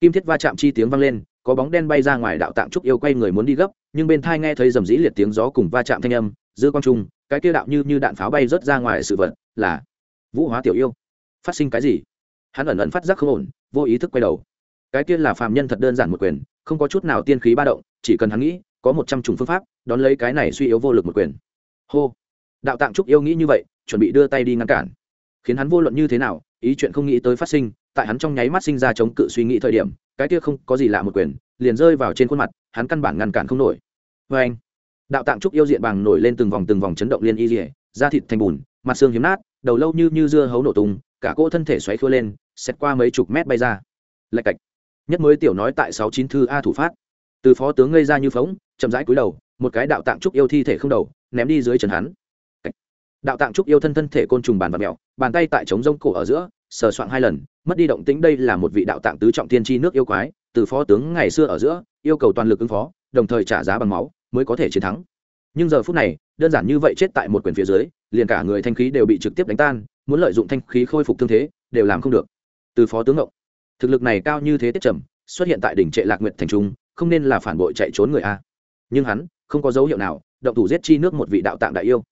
Kim thiết va chạm chi tiếng vang lên, có bóng đen bay ra ngoài đạo tạm trúc yêu quay người muốn đi gấp, nhưng bên thai nghe thấy rầm rĩ liệt tiếng gió cùng va chạm thanh âm, dư quang trung, cái kia đạo như như đạn pháo bay rớt ra ngoài sự vật, là vũ hóa tiểu yêu. Phát sinh cái gì? Hắn ẩn ẩn phát giác không ổn, vô ý thức quay đầu. Cái kia là phàm nhân thật đơn giản một quyền, không có chút nào tiên khí ba động, chỉ cần hắn nghĩ, có một trăm chủng phương pháp, đón lấy cái này suy yếu vô lực một quyền. Hô. Đạo tạng trúc yêu nghĩ như vậy, chuẩn bị đưa tay đi ngăn cản. Khiến hắn vô luận như thế nào ý chuyện không nghĩ tới phát sinh, tại hắn trong nháy mắt sinh ra chống cự suy nghĩ thời điểm, cái kia không có gì lạ một quyền, liền rơi vào trên khuôn mặt, hắn căn bản ngăn cản không nổi. Vê anh, đạo tạng trúc yêu diện bàng nổi lên từng vòng từng vòng chấn động liên y dỉa da thịt thành bùn, mặt xương hiếm nát, đầu lâu như như dưa hấu nổ tung, cả cỗ thân thể xoáy khua lên xét qua mấy chục mét bay ra. Lạch cạch. Nhất mới tiểu nói tại sáu chín thư a thủ phát. Từ phó tướng ngây ra như phóng, chậm rãi cúi đầu, một cái đạo tạng trúc yêu thi thể không đầu, ném đi dưới chân hắn đạo tạng trúc yêu thân thân thể côn trùng bàn và mèo bàn tay tại trống rông cổ ở giữa, sờ soạn hai lần, mất đi động tĩnh đây là một vị đạo tạng tứ trọng tiên tri nước yêu quái, từ phó tướng ngày xưa ở giữa, yêu cầu toàn lực ứng phó, đồng thời trả giá bằng máu, mới có thể chiến thắng. Nhưng giờ phút này, đơn giản như vậy chết tại một quyền phía dưới, liền cả người thanh khí đều bị trực tiếp đánh tan, muốn lợi dụng thanh khí khôi phục thương thế, đều làm không được. Từ phó tướng ngộng, thực lực này cao như thế tiết trầm, xuất hiện tại đỉnh trệ lạc nguyện thành trung, không nên là phản bội chạy trốn người a. Nhưng hắn không có dấu hiệu nào động thủ giết chi nước một vị đạo tạng đại yêu.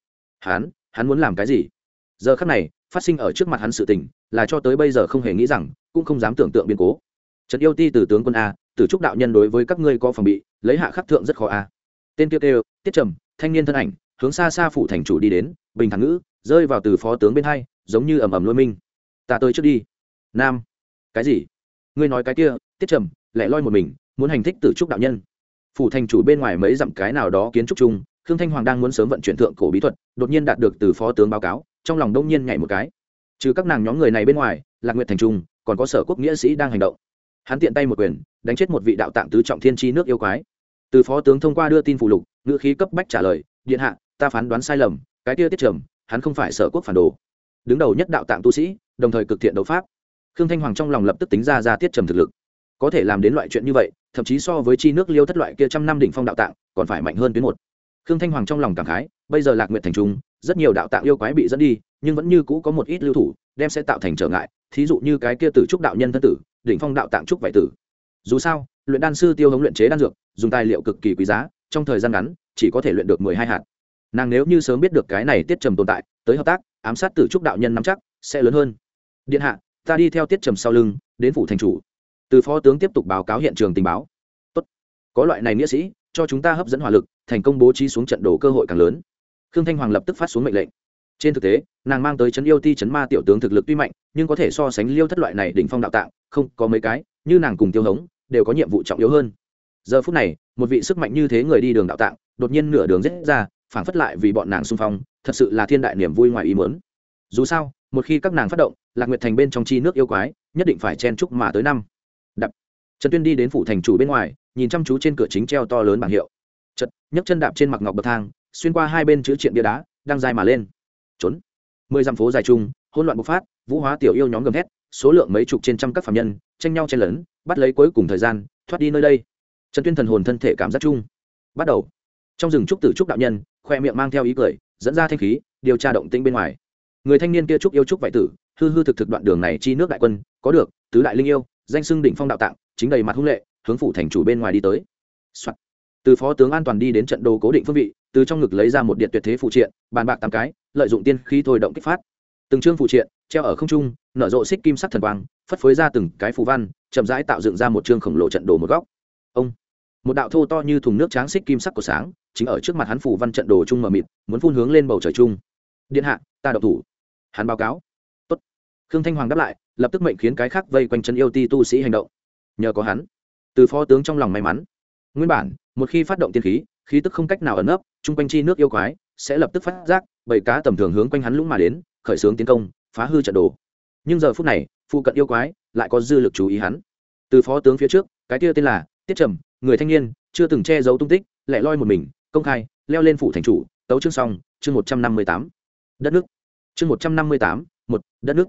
Hắn hắn muốn làm cái gì? Giờ khắc này, phát sinh ở trước mặt hắn sự tình, là cho tới bây giờ không hề nghĩ rằng, cũng không dám tưởng tượng biến cố. Trần yêu ti từ tướng quân a, từ trúc đạo nhân đối với các ngươi có phòng bị, lấy hạ khắc thượng rất khó a. Tên tiêu kêu, tiết trầm, thanh niên thân ảnh, hướng xa xa phủ thành chủ đi đến, bình thản ngữ, rơi vào từ phó tướng bên hai, giống như ầm ầm lôi minh. Ta tới trước đi. Nam. Cái gì? Ngươi nói cái kia, tiết trầm lại loi một mình, muốn hành thích từ trúc đạo nhân. Phủ thành chủ bên ngoài mấy dặm cái nào đó kiến trúc chung khương thanh hoàng đang muốn sớm vận chuyển thượng cổ bí thuật, đột nhiên đạt được từ phó tướng báo cáo, trong lòng đông nhiên nhảy một cái. Trừ các nàng nhóm người này bên ngoài, lạc nguyệt thành trung, còn có sở quốc nghĩa sĩ đang hành động. Hắn tiện tay một quyền, đánh chết một vị đạo tạng tứ trọng thiên tri nước yêu quái. Từ phó tướng thông qua đưa tin phụ lục, ngữ khí cấp bách trả lời, điện hạ, ta phán đoán sai lầm, cái kia tiết trầm, hắn không phải sở quốc phản đồ. Đứng đầu nhất đạo tạng tu sĩ, đồng thời cực thiện đấu pháp. Khương thanh hoàng trong lòng lập tức tính ra ra tiết trầm thực lực. Có thể làm đến loại chuyện như vậy, thậm chí so với chi nước liêu thất loại kia trăm năm đỉnh phong đạo tạng, còn phải mạnh hơn tuyến một khương thanh hoàng trong lòng cảm khái, bây giờ lạc nguyện thành trung, rất nhiều đạo tạng yêu quái bị dẫn đi, nhưng vẫn như cũ có một ít lưu thủ, đem sẽ tạo thành trở ngại. Thí dụ như cái kia tử trúc đạo nhân thân tử, đỉnh phong đạo tạng trúc vải tử. Dù sao, luyện đan sư tiêu hống luyện chế đan dược, dùng tài liệu cực kỳ quý giá, trong thời gian ngắn, chỉ có thể luyện được mười hai hạt. Nàng nếu như sớm biết được cái này tiết trầm tồn tại, tới hợp tác, ám sát tử trúc đạo nhân nắm chắc, sẽ lớn hơn. Điện hạ, ta đi theo tiết trầm sau lưng, đến phủ thành chủ. Từ phó tướng tiếp tục báo cáo hiện trường tình báo. Tốt. có loại này nghĩa sĩ cho chúng ta hấp dẫn hỏa lực, thành công bố trí xuống trận đồ cơ hội càng lớn. Khương thanh hoàng lập tức phát xuống mệnh lệnh. Trên thực tế, nàng mang tới chấn yêu ti chấn ma tiểu tướng thực lực tuy mạnh, nhưng có thể so sánh liêu thất loại này đỉnh phong đạo tạng, không có mấy cái, như nàng cùng tiêu hống, đều có nhiệm vụ trọng yếu hơn. Giờ phút này, một vị sức mạnh như thế người đi đường đạo tạng, đột nhiên nửa đường rết ra phảng phất lại vì bọn nàng xung phong, thật sự là thiên đại niềm vui ngoài ý muốn. Dù sao, một khi các nàng phát động, lạc nguyệt thành bên trong chi nước yêu quái, nhất định phải chen chúc mà tới năm. Đập. Trần tuyên đi đến phủ thành chủ bên ngoài nhìn chăm chú trên cửa chính treo to lớn bảng hiệu. Chật nhấc chân đạp trên mặt ngọc bậc thang, xuyên qua hai bên chữ triện bia đá, đang dài mà lên. Trốn. Mười dặm phố dài chung, hỗn loạn bộc phát, vũ hóa tiểu yêu nhóm gầm thét, số lượng mấy chục trên trăm các phạm nhân, tranh nhau chen lấn, bắt lấy cuối cùng thời gian, thoát đi nơi đây. Trần tuyên thần hồn thân thể cảm giác chung. Bắt đầu. Trong rừng trúc tử trúc đạo nhân, khoe miệng mang theo ý cười, dẫn ra thanh khí, điều tra động tĩnh bên ngoài. Người thanh niên kia trúc yêu trúc vạy tử, hư hư thực thực đoạn đường này chi nước đại quân, có được, tứ đại linh yêu, danh xưng đỉnh phong đạo tạng, chính đầy mặt hung lệ hướng phủ thành chủ bên ngoài đi tới、Soạn. từ phó tướng an toàn đi đến trận đồ cố định phương vị, từ trong ngực lấy ra một điện tuyệt thế phụ triện, bàn bạc tám cái, lợi dụng tiên khi thôi động kích phát. Từng chương phụ triện, treo ở không trung, nở rộ xích kim sắc thần quang, phất phới ra từng cái phù văn, chậm rãi tạo dựng ra một chương khổng lồ trận đồ một góc. Ông. Một đạo thô to như thùng nước tráng xích kim sắc của sáng, chính ở trước mặt hắn phủ văn trận đồ chung mờ mịt, muốn phun hướng lên bầu trời chung điện hạ, ta độc thủ. Hắn báo cáo. Tốt. Khương thanh hoàng đáp lại, lập tức mệnh khiến cái khác vây quanh chân yêu ti tu sĩ hành động. Nhờ có hắn từ phó tướng trong lòng may mắn. Nguyên bản, một khi phát động tiên khí khí tức không cách nào ẩn nấp, chung quanh chi nước yêu quái sẽ lập tức phát giác, bảy cá tầm thường hướng quanh hắn lũng mà đến, khởi xướng tiến công, phá hư trận đồ. Nhưng giờ phút này, phụ cận yêu quái lại có dư lực chú ý hắn. Từ phó tướng phía trước, cái kia tên là tiết trầm, người thanh niên, chưa từng che giấu tung tích, lẻ loi một mình, công khai, leo lên phủ thành chủ, tấu chương xong, chương một trăm năm mươi tám. Đất nước. Chương một trăm năm mươi tám, một, đất nước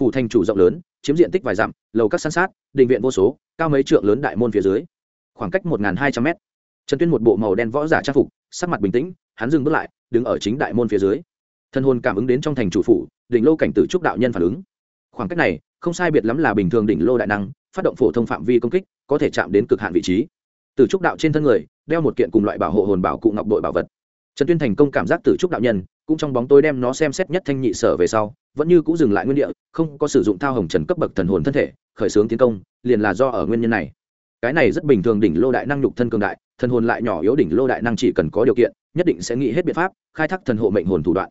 phủ thành chủ rộng lớn, chiếm diện tích vài dặm, lầu các san sát, đình viện vô số, cao mấy trượng lớn đại môn phía dưới. Khoảng cách một hai trăm mét. Trần tuyên một bộ màu đen võ giả trang phục, sắc mặt bình tĩnh, hắn dừng bước lại, đứng ở chính đại môn phía dưới. Thân hồn cảm ứng đến trong thành chủ phủ, đỉnh lô cảnh tử trúc đạo nhân phản ứng. Khoảng cách này, không sai biệt lắm là bình thường đỉnh lô đại năng, phát động phổ thông phạm vi công kích, có thể chạm đến cực hạn vị trí. Tử trúc đạo trên thân người, đeo một kiện cùng loại bảo hộ hồn bảo cụ ngọc đội bảo vật trần tuyên thành công cảm giác tử trúc đạo nhân, cũng trong bóng tối đem nó xem xét nhất thanh nhị sở về sau, vẫn như cũng dừng lại nguyên địa, không có sử dụng thao hồng trần cấp bậc thần hồn thân thể, khởi xướng tiến công, liền là do ở nguyên nhân này. Cái này rất bình thường đỉnh lô đại năng nhục thân cường đại, thần hồn lại nhỏ yếu đỉnh lô đại năng chỉ cần có điều kiện, nhất định sẽ nghĩ hết biện pháp, khai thác thần hộ mệnh hồn thủ đoạn.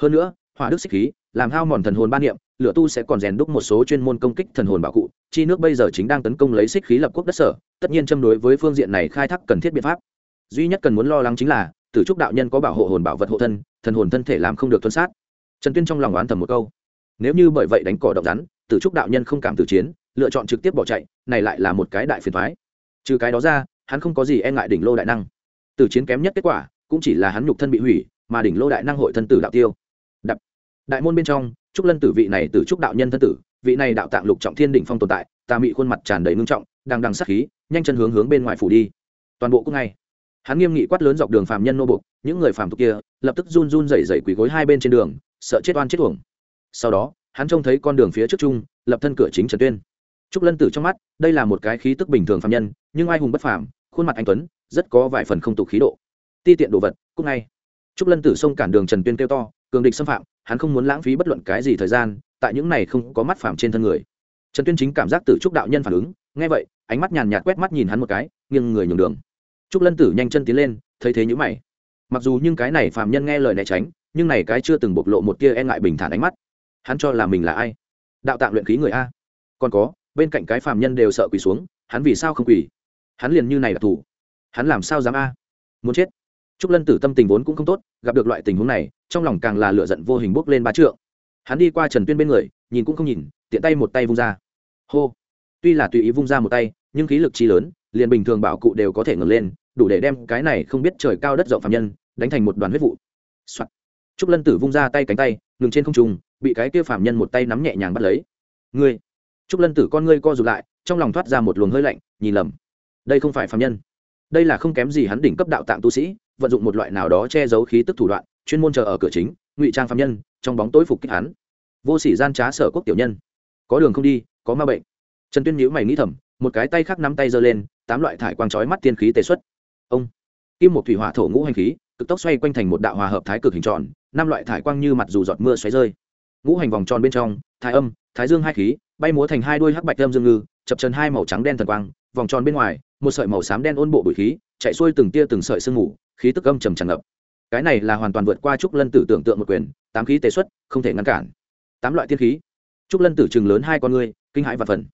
Hơn nữa, hỏa đức xích khí, làm hao mòn thần hồn ban niệm, lửa tu sẽ còn rèn đúc một số chuyên môn công kích thần hồn bảo cụ, chi nước bây giờ chính đang tấn công lấy xích khí lập quốc đất sở, tất nhiên châm đối với phương diện này khai thác cần thiết biện pháp. Duy nhất cần muốn lo lắng chính là tử trúc đạo nhân có bảo hộ hồn bảo vật hộ thân, thần hồn thân thể làm không được tuân sát. Trần tuyên trong lòng oán thầm một câu. Nếu như bởi vậy đánh cỏ động rắn tử trúc đạo nhân không cảm tử chiến, lựa chọn trực tiếp bỏ chạy, này lại là một cái đại phiền thoái trừ cái đó ra, hắn không có gì e ngại đỉnh lô đại năng. Tử chiến kém nhất kết quả, cũng chỉ là hắn nhục thân bị hủy, mà đỉnh lô đại năng hội thân tử đạo tiêu. Đập. Đại môn bên trong, trúc lân tử vị này tử trúc đạo nhân thân tử, vị này đạo tạng lục trọng thiên đỉnh phong tồn tại, tà mị khuôn mặt tràn đầy ngưng trọng, đang đằng sắc khí, nhanh chân hướng hướng bên ngoài phủ đi. Toàn bộ cũng ngay hắn nghiêm nghị quát lớn dọc đường phạm nhân nô bục những người phạm tục kia lập tức run run rẩy rẩy quỳ gối hai bên trên đường, sợ chết oan chết uổng. Sau đó, hắn trông thấy con đường phía trước trung lập thân cửa chính trần tuyên. Trúc lân tử trong mắt, đây là một cái khí tức bình thường phạm nhân, nhưng ai hùng bất phàm, khuôn mặt anh tuấn, rất có vài phần không tục khí độ. Ti tiện đồ vật cúc ngay. Trúc lân tử xông cản đường trần tuyên kêu to, cường địch xâm phạm, hắn không muốn lãng phí bất luận cái gì thời gian, tại những này không có mắt phạm trên thân người. Trần tuyên chính cảm giác từ trúc đạo nhân phản ứng, nghe vậy, ánh mắt nhàn nhạt quét mắt nhìn hắn một cái, nghiêng người nhường đường trúc lân tử nhanh chân tiến lên, thấy thế nhữ mày. Mặc dù nhưng cái này phàm nhân nghe lời né tránh, nhưng này cái chưa từng bộc lộ một tia e ngại bình thản ánh mắt. Hắn cho là mình là ai? Đạo tạng luyện khí người a. Còn có, bên cạnh cái phàm nhân đều sợ quỳ xuống, hắn vì sao không quỳ? Hắn liền như này là thủ. Hắn làm sao dám a? Muốn chết. Trúc lân tử tâm tình vốn cũng không tốt, gặp được loại tình huống này, trong lòng càng là lựa giận vô hình bốc lên ba trượng. Hắn đi qua trần tuyên bên người, nhìn cũng không nhìn, tiện tay một tay vung ra. Hô. Tuy là tùy ý vung ra một tay nhưng khí lực chi lớn, liền bình thường bảo cụ đều có thể ngẩng lên, đủ để đem cái này không biết trời cao đất rộng phạm nhân, đánh thành một đoàn huyết vụ、Soạn. trúc lân tử vung ra tay cánh tay, ngừng trên không trung, bị cái kia phạm nhân một tay nắm nhẹ nhàng bắt lấy. Ngươi. Trúc lân tử con ngươi co rụt lại, trong lòng thoát ra một luồng hơi lạnh, nhìn lầm. Đây không phải phạm nhân. Đây là không kém gì hắn đỉnh cấp đạo tạng tu sĩ, vận dụng một loại nào đó che giấu khí tức thủ đoạn, chuyên môn chờ ở cửa chính, ngụy trang phạm nhân, trong bóng tối phục kích hắn. Vô sỉ gian trá sở quốc tiểu nhân. Có đường không đi, có ma bệnh. Trần tuyên nhữ mày nghĩ thầm một cái tay khác nắm tay giơ lên, tám loại thải quang chói mắt tiên khí tề xuất. Ông, kim một thủy hỏa thổ ngũ hành khí, cực tốc xoay quanh thành một đạo hòa hợp thái cực hình tròn, năm loại thải quang như mặt dù giọt mưa xoáy rơi. Ngũ hành vòng tròn bên trong, thái âm, thái dương hai khí, bay múa thành hai đuôi hắc bạch âm dương ngư, chập chân hai màu trắng đen thần quang, vòng tròn bên ngoài, một sợi màu xám đen ôn bộ bụi khí, chạy xuôi từng tia từng sợi sương mù, khí tức âm trầm tràn ngập. Cái này là hoàn toàn vượt qua trúc lân tử tưởng tượng một quyền, tám khí tế xuất, không thể ngăn cản. Tám loại tiên khí. Trúc lân tử chừng lớn hai con ngươi, kinh hãi và phần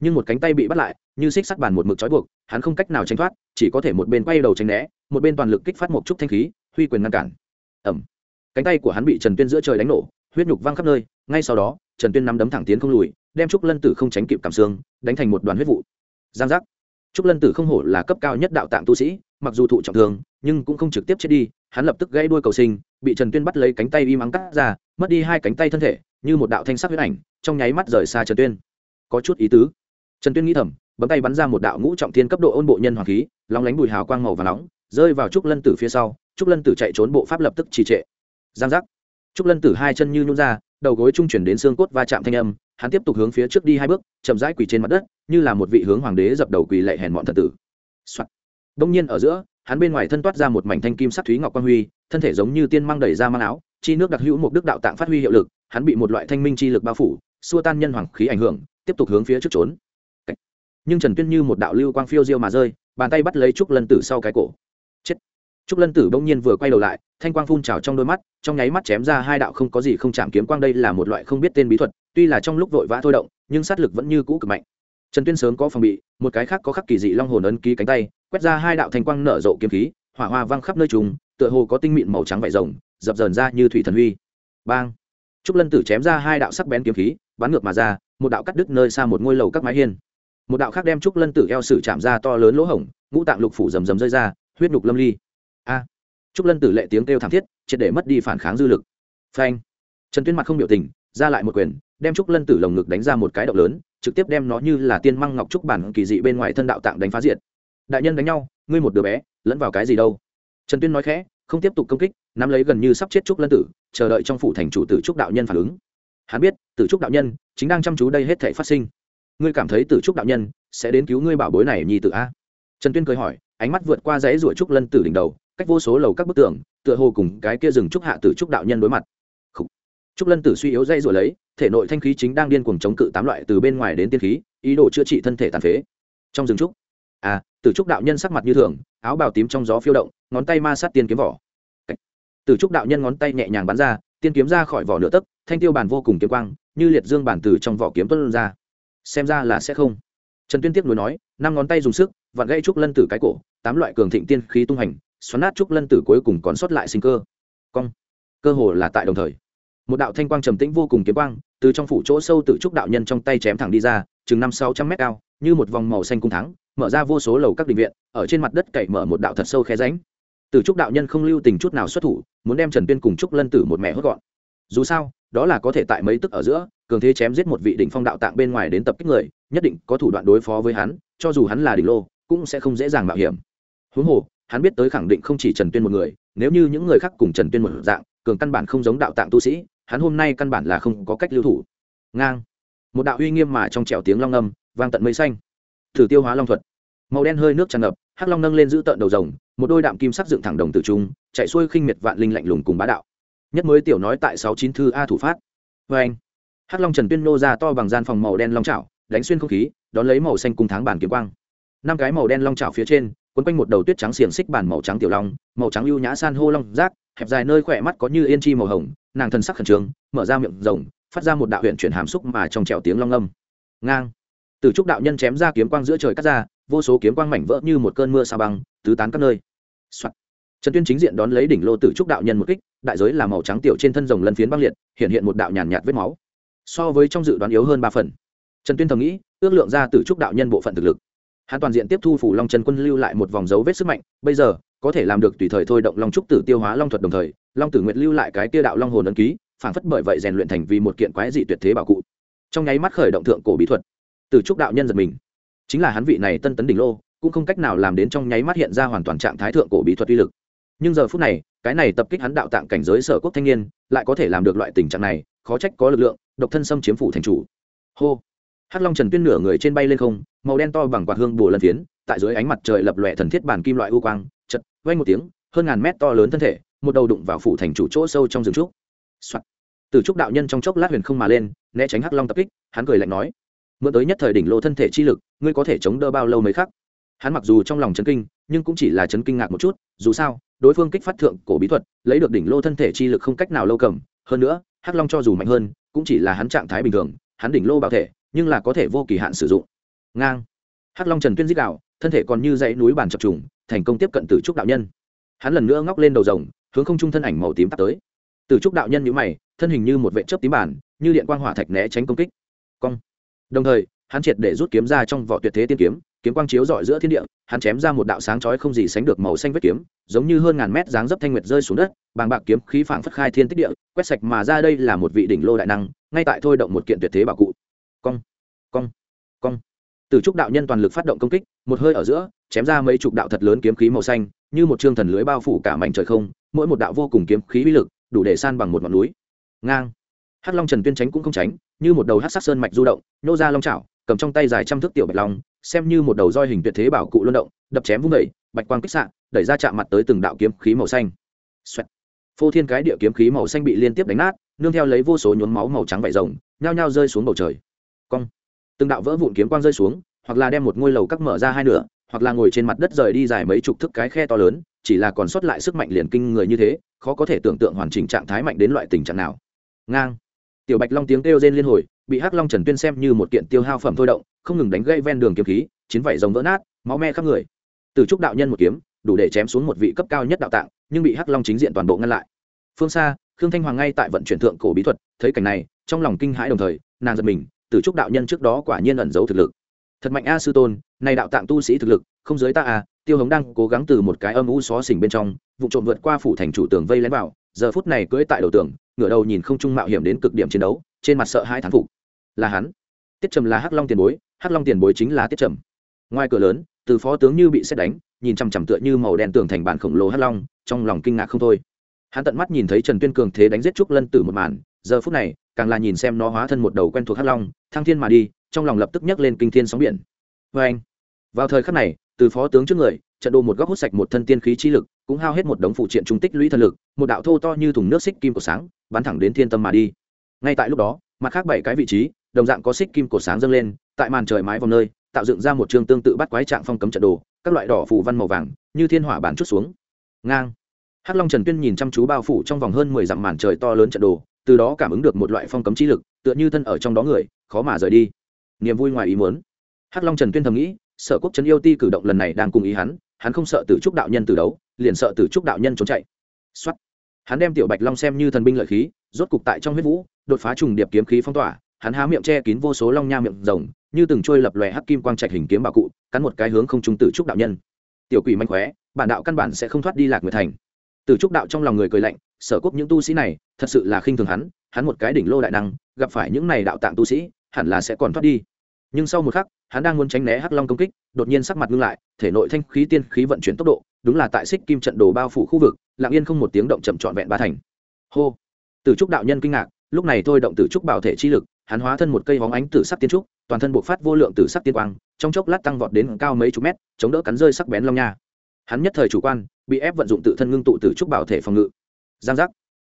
nhưng một cánh tay bị bắt lại, như xích sắt bàn một mực trói buộc, hắn không cách nào tránh thoát, chỉ có thể một bên quay đầu tránh né, một bên toàn lực kích phát một chút thanh khí, huy quyền ngăn cản. Ẩm cánh tay của hắn bị trần tuyên giữa trời đánh nổ, huyết nhục văng khắp nơi, ngay sau đó, trần tuyên nắm đấm thẳng tiến không lùi, đem trúc lân tử không tránh kịp cảm xương, đánh thành một đoàn huyết vụ. Giang giác. Trúc lân tử không hổ là cấp cao nhất đạo tạng tu sĩ, mặc dù thụ trọng thương, nhưng cũng không trực tiếp chết đi, hắn lập tức gãy đuôi cầu sinh, bị trần tuyên bắt lấy cánh tay im ắng cắt ra, mất đi hai cánh tay thân thể, như một đạo thanh sắc huyết ảnh, trong nháy mắt rời xa trần tuyên. Có chút ý tứ trần tuyên nghĩ thầm, bấm tay bắn ra một đạo ngũ trọng thiên cấp độ ôn bộ nhân hoàng khí, lóng lánh bùi hào quang màu và nóng, rơi vào trúc lân tử phía sau, trúc lân tử chạy trốn bộ pháp lập tức trì trệ. Giang giác. Trúc lân tử hai chân như nhún ra, đầu gối trung chuyển đến xương cốt va chạm thanh âm, hắn tiếp tục hướng phía trước đi hai bước, chậm rãi quỳ trên mặt đất, như là một vị hướng hoàng đế dập đầu quỳ lệ hèn mọn thần tử、Soạn. đông nhiên ở giữa, hắn bên ngoài thân toát ra một mảnh thanh kim sắc thúy ngọc quang huy, thân thể giống như tiên mang đẩy ra mang áo, chi nước đặc hữu một đức đạo tạng phát huy hiệu lực, hắn bị một loại thanh minh chi lực bao phủ, xua tan nhân hoàng khí ảnh hưởng, tiếp tục hướng phía trước trốn nhưng trần tuyên như một đạo lưu quang phiêu diêu mà rơi bàn tay bắt lấy trúc lân tử sau cái cổ chết trúc lân tử bỗng nhiên vừa quay đầu lại thanh quang phun trào trong đôi mắt trong nháy mắt chém ra hai đạo không có gì không chạm kiếm quang đây là một loại không biết tên bí thuật tuy là trong lúc vội vã thôi động nhưng sát lực vẫn như cũ cực mạnh trần tuyên sớm có phòng bị một cái khác có khắc kỳ dị long hồn ấn ký cánh tay quét ra hai đạo thanh quang nở rộ kiếm khí hỏa hoa văng khắp nơi trùng tựa hồ có tinh mịn màu trắng vải rồng dập dờn ra như thủy thần huy bang trúc lân tử chém ra hai đạo sắc bén kiếm khí bắn ngược mà ra một đạo cắt đứt nơi xa một ngôi lầu các mái hiên một đạo khác đem trúc lân tử eo sử chạm ra to lớn lỗ hổng, ngũ tạng lục phủ rầm rầm rơi ra, huyết nhục lâm ly. A! Trúc lân tử lệ tiếng kêu thảm thiết, triệt để mất đi phản kháng dư lực. Phanh! Trần tuyên mặt không biểu tình, ra lại một quyền, đem trúc lân tử lồng ngực đánh ra một cái động lớn, trực tiếp đem nó như là tiên măng ngọc trúc bản kỳ dị bên ngoài thân đạo tạng đánh phá diện đại nhân đánh nhau, ngươi một đứa bé, lẫn vào cái gì đâu? Trần tuyên nói khẽ, không tiếp tục công kích, nắm lấy gần như sắp chết trúc lân tử, chờ đợi trong phủ thành chủ tử trúc đạo nhân phản ứng. Hắn biết, tử trúc đạo nhân chính đang chăm chú đây hết thể phát sinh ngươi cảm thấy tử trúc đạo nhân sẽ đến cứu ngươi bảo bối này nhi tử a? Trần tuyên cười hỏi, ánh mắt vượt qua dãy ruổi trúc lân tử đỉnh đầu, cách vô số lầu các bức tường, tựa hồ cùng cái kia rừng trúc hạ tử trúc đạo nhân đối mặt. Trúc lân tử suy yếu dãy ruổi lấy, thể nội thanh khí chính đang điên cuồng chống cự tám loại từ bên ngoài đến tiên khí, ý đồ chữa trị thân thể tàn phế. Trong rừng trúc à tử trúc đạo nhân sắc mặt như thường, áo bào tím trong gió phiêu động, ngón tay ma sát tiên kiếm vỏ. Tử trúc đạo nhân ngón tay nhẹ nhàng bắn ra, tiên kiếm ra khỏi vỏ nửa tấc, thanh tiêu bàn vô cùng kiếm quang, như liệt dương bản từ trong vỏ kiếm tuân ra xem ra là sẽ không. Trần tuyên tiếp nối nói, năm ngón tay dùng sức, vặn gây trúc lân tử cái cổ, tám loại cường thịnh tiên khí tung hành, xoắn nát trúc lân tử cuối cùng còn sót lại sinh cơ. Cong. Cơ hồ là tại đồng thời. Một đạo thanh quang trầm tĩnh vô cùng kiếm quang, từ trong phủ chỗ sâu tự trúc đạo nhân trong tay chém thẳng đi ra, chừng năm sáu trăm mét cao, như một vòng màu xanh cung thắng, mở ra vô số lầu các định viện, ở trên mặt đất cậy mở một đạo thật sâu khe ránh từ trúc đạo nhân không lưu tình chút nào xuất thủ, muốn đem trần tuyên cùng trúc lân tử một mẹ hốt gọn dù sao, đó là có thể tại mấy tức ở giữa, cường thế chém giết một vị đỉnh phong đạo tạng bên ngoài đến tập kích người, nhất định có thủ đoạn đối phó với hắn, cho dù hắn là đỉnh lô, cũng sẽ không dễ dàng mạo hiểm. Huống hồ, hắn biết tới khẳng định không chỉ trần tuyên một người, nếu như những người khác cùng trần tuyên một dạng, cường căn bản không giống đạo tạng tu sĩ, hắn hôm nay căn bản là không có cách lưu thủ. Ngang. Một đạo uy nghiêm mà trong trẻo tiếng long âm, vang tận mây xanh. Thử tiêu hóa long thuật. Màu đen hơi nước tràn ngập, hắc long nâng lên giữ tợn đầu rồng, một đôi đạm kim sắc dựng thẳng đồng tử trung chạy xuôi khinh miệt vạn linh lạnh lùng cùng bá đạo nhất mới tiểu nói tại sáu chín thư a thủ phát. Vê anh. Hắc long trần tuyên nô ra to bằng gian phòng màu đen long trào đánh xuyên không khí, đón lấy màu xanh cùng tháng bản kiếm quang. Năm cái màu đen long trào phía trên quấn quanh một đầu tuyết trắng xiềng xích bản màu trắng tiểu long, màu trắng ưu nhã san hô long rác, hẹp dài nơi khỏe mắt có như yên chi màu hồng, nàng thân sắc khẩn trương, mở ra miệng rồng phát ra một đạo huyện chuyển hàm xúc mà trong trẻo tiếng long âm. Ngang. Từ trúc đạo nhân chém ra kiếm quang giữa trời cắt ra, vô số kiếm quang mảnh vỡ như một cơn mưa sa băng, tứ tán các nơi、Soạn trần tuyên chính diện đón lấy đỉnh lô tử trúc đạo nhân một kích, đại giới là màu trắng tiểu trên thân rồng lân phiến băng liệt, hiện hiện một đạo nhàn nhạt vết máu. So với trong dự đoán yếu hơn ba phần. Trần tuyên thầm nghĩ, ước lượng ra tử trúc đạo nhân bộ phận thực lực. Hắn toàn diện tiếp thu phủ long trần quân lưu lại một vòng dấu vết sức mạnh, bây giờ, có thể làm được tùy thời thôi động long trúc tử tiêu hóa long thuật đồng thời, long tử nguyện lưu lại cái tia đạo long hồn ấn ký phảng phất bởi vậy rèn luyện thành vì một kiện quái dị tuyệt thế bảo cụ. Trong nháy mắt khởi động thượng cổ bí thuật, tử trúc đạo nhân giật mình. Chính là hắn vị này tân tấn đỉnh lô, cũng không cách nào làm đến trong nháy mắt hiện ra hoàn toàn trạng thái thượng cổ bí thuật uy lực nhưng giờ phút này, cái này tập kích hắn đạo tạng cảnh giới sở quốc thanh niên, lại có thể làm được loại tình trạng này, khó trách có lực lượng, độc thân xâm chiếm phủ thành chủ. Hô. Hắc long trần tuyên nửa người trên bay lên không, màu đen to bằng quạt hương bùa lân phiến, tại dưới ánh mặt trời lập lòe thần thiết bản kim loại u quang chật vang một tiếng, hơn ngàn mét to lớn thân thể, một đầu đụng vào phủ thành chủ chỗ sâu trong rừng trúc. Soạn. từ trúc đạo nhân trong chốc lát huyền không mà lên, né tránh hắc long tập kích, hắn cười lạnh nói, mượn tới nhất thời đỉnh lô thân thể chi lực, ngươi có thể chống đỡ bao lâu mới khắc? Hắn mặc dù trong lòng chấn kinh, nhưng cũng chỉ là chấn kinh ngạc một chút, dù sao đối phương kích phát thượng cổ bí thuật, lấy được đỉnh lô thân thể chi lực không cách nào lâu cầm. Hơn nữa, hắc long cho dù mạnh hơn, cũng chỉ là hắn trạng thái bình thường, hắn đỉnh lô bảo thể, nhưng là có thể vô kỳ hạn sử dụng. Ngang. Hắc long trần tuyên giết đạo, thân thể còn như dãy núi bàn chập trùng, thành công tiếp cận từ trúc đạo nhân. Hắn lần nữa ngóc lên đầu rồng, hướng không trung thân ảnh màu tím tắt tới. Từ trúc đạo nhân nhíu mày, thân hình như một vệ chớp tím bản, như điện quang hỏa thạch né tránh công kích. Cong. Đồng thời, hắn triệt để rút kiếm ra trong vỏ tuyệt thế tiên kiếm kiếm quang chiếu rọi giữa thiên địa, hắn chém ra một đạo sáng chói không gì sánh được màu xanh vết kiếm, giống như hơn ngàn mét dáng dấp thanh nguyệt rơi xuống đất, bàng bạc kiếm khí phảng phất khai thiên tích địa, quét sạch mà ra đây là một vị đỉnh lô đại năng, ngay tại thôi động một kiện tuyệt thế bảo cụ. Cong cong cong. Từ trúc đạo nhân toàn lực phát động công kích, một hơi ở giữa, chém ra mấy chục đạo thật lớn kiếm khí màu xanh, như một trương thần lưới bao phủ cả mảnh trời không, mỗi một đạo vô cùng kiếm khí uy lực, đủ để san bằng một ngọn núi. Ngang. Hắc long trần tuyên tránh cũng không tránh, như một đầu hắc sắc sơn mạch du động, nô ra long chảo, cầm trong tay dài trăm thước tiểu bạch long xem như một đầu roi hình tuyệt thế bảo cụ luân động, đập chém vung đẩy bạch quang kích sạn đẩy ra chạm mặt tới từng đạo kiếm khí màu xanh. Xoẹt. phô thiên cái địa kiếm khí màu xanh bị liên tiếp đánh nát, nương theo lấy vô số nhuốm máu màu trắng vải rồng, nhao nhao rơi xuống bầu trời. Cong. Từng đạo vỡ vụn kiếm quang rơi xuống, hoặc là đem một ngôi lầu cắt mở ra hai nửa, hoặc là ngồi trên mặt đất rời đi dài mấy chục thước cái khe to lớn, chỉ là còn sót lại sức mạnh liền kinh người như thế, khó có thể tưởng tượng hoàn chỉnh trạng thái mạnh đến loại tình trạng nào. Ngang. Tiểu bạch long tiếng kêu rên liên hồi, bị hắc long trần tuyên xem như một kiện tiêu hao phẩm thôi động không ngừng đánh gây ven đường kiếm khí, chiến vảy rồng vỡ nát, máu me khắp người. Từ trúc đạo nhân một kiếm, đủ để chém xuống một vị cấp cao nhất đạo tạng, nhưng bị hắc long chính diện toàn bộ ngăn lại. Phương xa, khương thanh hoàng ngay tại vận chuyển thượng cổ bí thuật, thấy cảnh này, trong lòng kinh hãi đồng thời, nàng giật mình, từ trúc đạo nhân trước đó quả nhiên ẩn giấu thực lực. Thật mạnh a sư tôn, này đạo tạng tu sĩ thực lực, không giới ta à tiêu hống đang cố gắng từ một cái âm u xó xỉnh bên trong, vụ trộm vượt qua phủ thành chủ tường vây lén vào, giờ phút này cưỡi tại đầu tường, ngửa đầu nhìn không trung mạo hiểm đến cực điểm chiến đấu, trên mặt sợ hai thán phục. Là hắn. Tiết trầm là hắc long tiền bối hắc long tiền bối chính là tiết trầm. Ngoài cửa lớn, từ phó tướng như bị xét đánh, nhìn chằm chằm tựa như màu đen tường thành bản khổng lồ hắc long, trong lòng kinh ngạc không thôi. Hắn tận mắt nhìn thấy trần tuyên cường thế đánh giết trúc lân tử một màn, giờ phút này, càng là nhìn xem nó hóa thân một đầu quen thuộc hắc long, thăng thiên mà đi, trong lòng lập tức nhấc lên kinh thiên sóng biển. Vê anh, vào thời khắc này, từ phó tướng trước người, trận đồ một góc hút sạch một thân tiên khí chi lực, cũng hao hết một đống phụ triện trung tích lũy thần lực, một đạo thô to như thùng nước xích kim của sáng, bắn thẳng đến thiên tâm mà đi. Ngay tại lúc đó, mặt khác bảy cái vị trí đồng dạng có xích kim cổ sáng dâng lên, tại màn trời mái vòng nơi, tạo dựng ra một chương tương tự bắt quái trạng phong cấm trận đồ, các loại đỏ phủ văn màu vàng, như thiên hỏa bán chút xuống. Ngang. Hắc long trần tuyên nhìn chăm chú bao phủ trong vòng hơn mười dặm màn trời to lớn trận đồ, từ đó cảm ứng được một loại phong cấm trí lực, tựa như thân ở trong đó người, khó mà rời đi. Niềm vui ngoài ý muốn. Hắc long trần tuyên thầm nghĩ, sở quốc trấn yêu ti cử động lần này đang cùng ý hắn hắn không sợ tử trúc đạo nhân từ đấu, liền sợ tử trúc đạo nhân trốn chạy. Xuất hắn đem tiểu bạch long xem như thần binh lợi khí, rốt cục tại trong huyết vũ, đột phá trùng điệp kiếm khí phong tỏa hắn há miệng che kín vô số long nha miệng rồng, như từng trôi lập lòe hắc kim quang trạch hình kiếm bảo cụ, cắn một cái hướng không trung tử trúc đạo nhân. Tiểu quỷ manh khóe, bản đạo căn bản sẽ không thoát đi lạc người thành. Tử trúc đạo trong lòng người cười lạnh, sở quốc những tu sĩ này, thật sự là khinh thường hắn hắn một cái đỉnh lô đại năng, gặp phải những này đạo tạng tu sĩ, hẳn là sẽ còn thoát đi. Nhưng sau một khắc, hắn đang muốn tránh né hắc long công kích, đột nhiên sắc mặt ngưng lại, thể nội thanh khí tiên khí vận chuyển tốc độ, đúng là tại xích kim trận đồ bao phủ khu vực, lặng yên không một tiếng động chậm trọn vẹn ba thành. Hô! Tử trúc đạo nhân kinh ngạc, lúc này thôi động tử trúc bảo thể chi lực hắn hóa thân một cây hóng ánh tử sắc tiên trúc, toàn thân bộc phát vô lượng tử sắc tiên quang, trong chốc lát tăng vọt đến cao mấy chục mét, chống đỡ cắn rơi sắc bén long nha. Hắn nhất thời chủ quan, bị ép vận dụng tự thân ngưng tụ tử trúc bảo thể phòng ngự. Giang giác.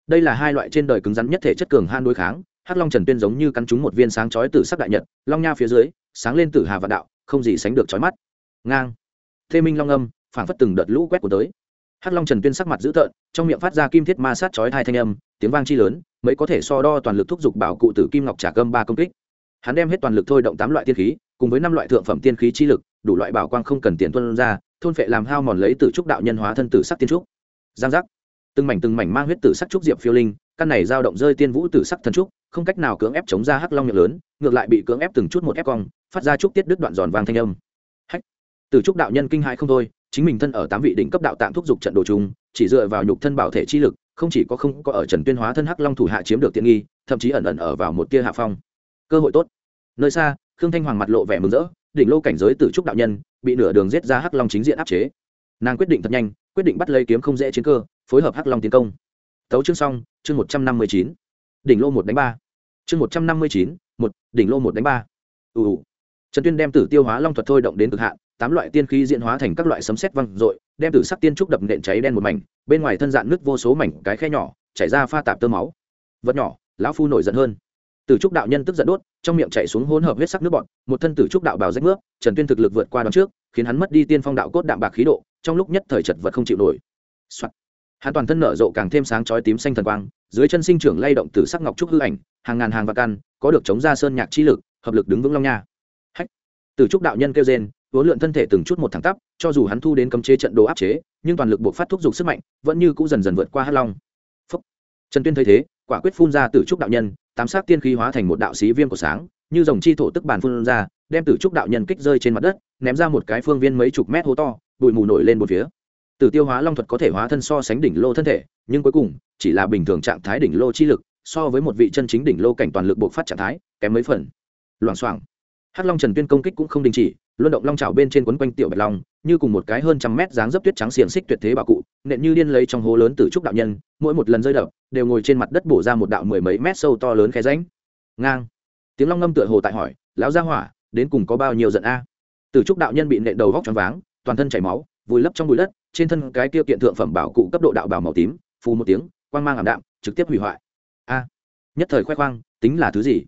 Đây là hai loại trên đời cứng rắn nhất thể chất cường han đối kháng, hắc long trần tuyên giống như cắn trúng một viên sáng chói tử sắc đại nhật, long nha phía dưới, sáng lên tử hà vạn đạo, không gì sánh được chói mắt. Ngang. Thê minh long âm, phảng phất từng đợt lũ quét của tới. Hắc long trần tuyên sắc mặt dữ tợn, trong miệng phát ra kim thiết ma sát chói hai thanh âm, tiếng vang chi lớn mới có thể so đo toàn lực thúc giục bảo cụ tử kim ngọc trả cơm ba công kích. Hắn đem hết toàn lực thôi động tám loại tiên khí, cùng với năm loại thượng phẩm tiên khí chi lực, đủ loại bảo quang không cần tiền tuân ra, thôn phệ làm hao mòn lấy tử trúc đạo nhân hóa thân tử sắc tiên trúc. Giang giác. Từng mảnh từng mảnh mang huyết tử sắc trúc diệp phiêu linh, căn này dao động rơi tiên vũ tử sắc thần trúc, không cách nào cưỡng ép chống ra hắc long miệng lớn, ngược lại bị cưỡng ép từng chút một ép cong, phát ra trúc tiết đứt đoạn giòn vàng thanh âm. Hách. Từ trúc đạo nhân kinh hãi không thôi, chính mình thân ở tám vị đỉnh cấp đạo tạm thúc giục trận đồ chung, chỉ dựa vào nhục thân bảo thể chi lực không chỉ có không có ở trần tuyên hóa thân hắc long thủ hạ chiếm được tiện nghi, thậm chí ẩn ẩn ở vào một tia hạ phong. Cơ hội tốt. Nơi xa, khương thanh hoàng mặt lộ vẻ mừng rỡ, đỉnh lô cảnh giới từ trúc đạo nhân, bị nửa đường giết ra hắc long chính diện áp chế. Nàng quyết định thật nhanh, quyết định bắt lấy kiếm không dễ chiến cơ, phối hợp hắc long tiến công. Tấu chương xong, chương một trăm năm mươi chín. Đỉnh lô một đánh ba. Chương một trăm năm mươi chín, một, đỉnh lô một đánh ba. Ưu trần tuyên đem tử tiêu hóa long thuật thôi động đến cực hạn tám loại tiên khí diễn hóa thành các loại sấm sét văng r đem tử sắc tiên trúc đập nện cháy đen một mảnh, bên ngoài thân dạn nước vô số mảnh cái khe nhỏ, chảy ra pha tạp tơ máu. Vật nhỏ, lão phu nổi giận hơn. Tử trúc đạo nhân tức giận đốt, trong miệng chảy xuống hỗn hợp huyết sắc nước bọt, một thân tử trúc đạo bào rách nước, trần tuyên thực lực vượt qua đón trước, khiến hắn mất đi tiên phong đạo cốt đạm bạc khí độ, trong lúc nhất thời chật vật không chịu nổi、Soạn. hắn toàn thân nở rộ càng thêm sáng chói tím xanh thần quang, dưới chân sinh trưởng lay động từ sắc ngọc trúc hư ảnh, hàng ngàn hàng và căn, có được chống ra sơn nhạc chi lực, hợp lực đứng vững long nha. Hách. Từ trúc đạo nhân kêu gen vốn lượn thân thể từng chút một thẳng tắp, cho dù hắn thu đến cấm chế trận đồ áp chế, nhưng toàn lực buộc phát thúc giục sức mạnh, vẫn như cũng dần dần vượt qua hắc long. Phúc. trần tuyên thấy thế, quả quyết phun ra từ trúc đạo nhân, tám sát tiên khí hóa thành một đạo sĩ viêm của sáng, như dòng chi thổ tức bàn phun ra, đem từ trúc đạo nhân kích rơi trên mặt đất, ném ra một cái phương viên mấy chục mét hố to, bụi mù nổi lên một phía. Từ tiêu hóa long thuật có thể hóa thân so sánh đỉnh lô thân thể, nhưng cuối cùng, chỉ là bình thường trạng thái đỉnh lô chi lực, so với một vị chân chính đỉnh lô cảnh toàn lực buộc phát trạng thái, kém mấy phần. Loảng xoảng. Hắc long trần tuyên công kích cũng không đình chỉ luân động long trào bên trên quấn quanh tiểu bạch long, như cùng một cái hơn trăm mét dáng dấp tuyết trắng xiềng xích tuyệt thế bảo cụ, nện như điên lấy trong hố lớn từ trúc đạo nhân, mỗi một lần rơi đập, đều ngồi trên mặt đất bổ ra một đạo mười mấy mét sâu to lớn khe ránh ngang. Tiếng long ngâm tựa hồ tại hỏi, lão gia hỏa, đến cùng có bao nhiêu giận a? Từ trúc đạo nhân bị nện đầu vóc choáng váng, toàn thân chảy máu, vùi lấp trong bụi đất, trên thân cái tiêu kiện thượng phẩm bảo cụ cấp độ đạo bảo màu tím, phù một tiếng, quang mang ảm đạm, trực tiếp hủy hoại. A. Nhất thời khoe khoang, tính là thứ gì?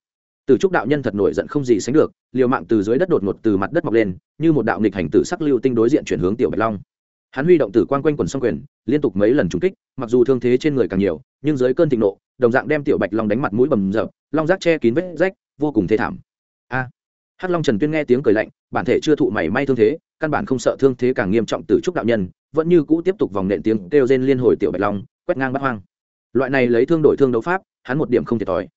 Từ trúc đạo nhân thật nổi giận không gì sánh được liều mạng từ dưới đất đột ngột từ mặt đất mọc lên như một đạo nghịch hành tử sắc lưu tinh đối diện chuyển hướng tiểu bạch long. Hắn huy động tử quang quanh quần song quyền liên tục mấy lần trúng kích mặc dù thương thế trên người càng nhiều nhưng dưới cơn thịnh nộ đồng dạng đem tiểu bạch long đánh mặt mũi bầm dập, long giác che kín vết rách vô cùng thê thảm. A! Hắc long trần tuyên nghe tiếng cười lạnh bản thể chưa thụ mảy may thương thế căn bản không sợ thương thế càng nghiêm trọng từ trúc đạo nhân vẫn như cũ tiếp tục vòng nện tiếng kêu rên liên hồi tiểu bạch long quét ngang bát hoang. Loại này lấy thương đổi thương đấu pháp hắn một điểm không thiệt thòi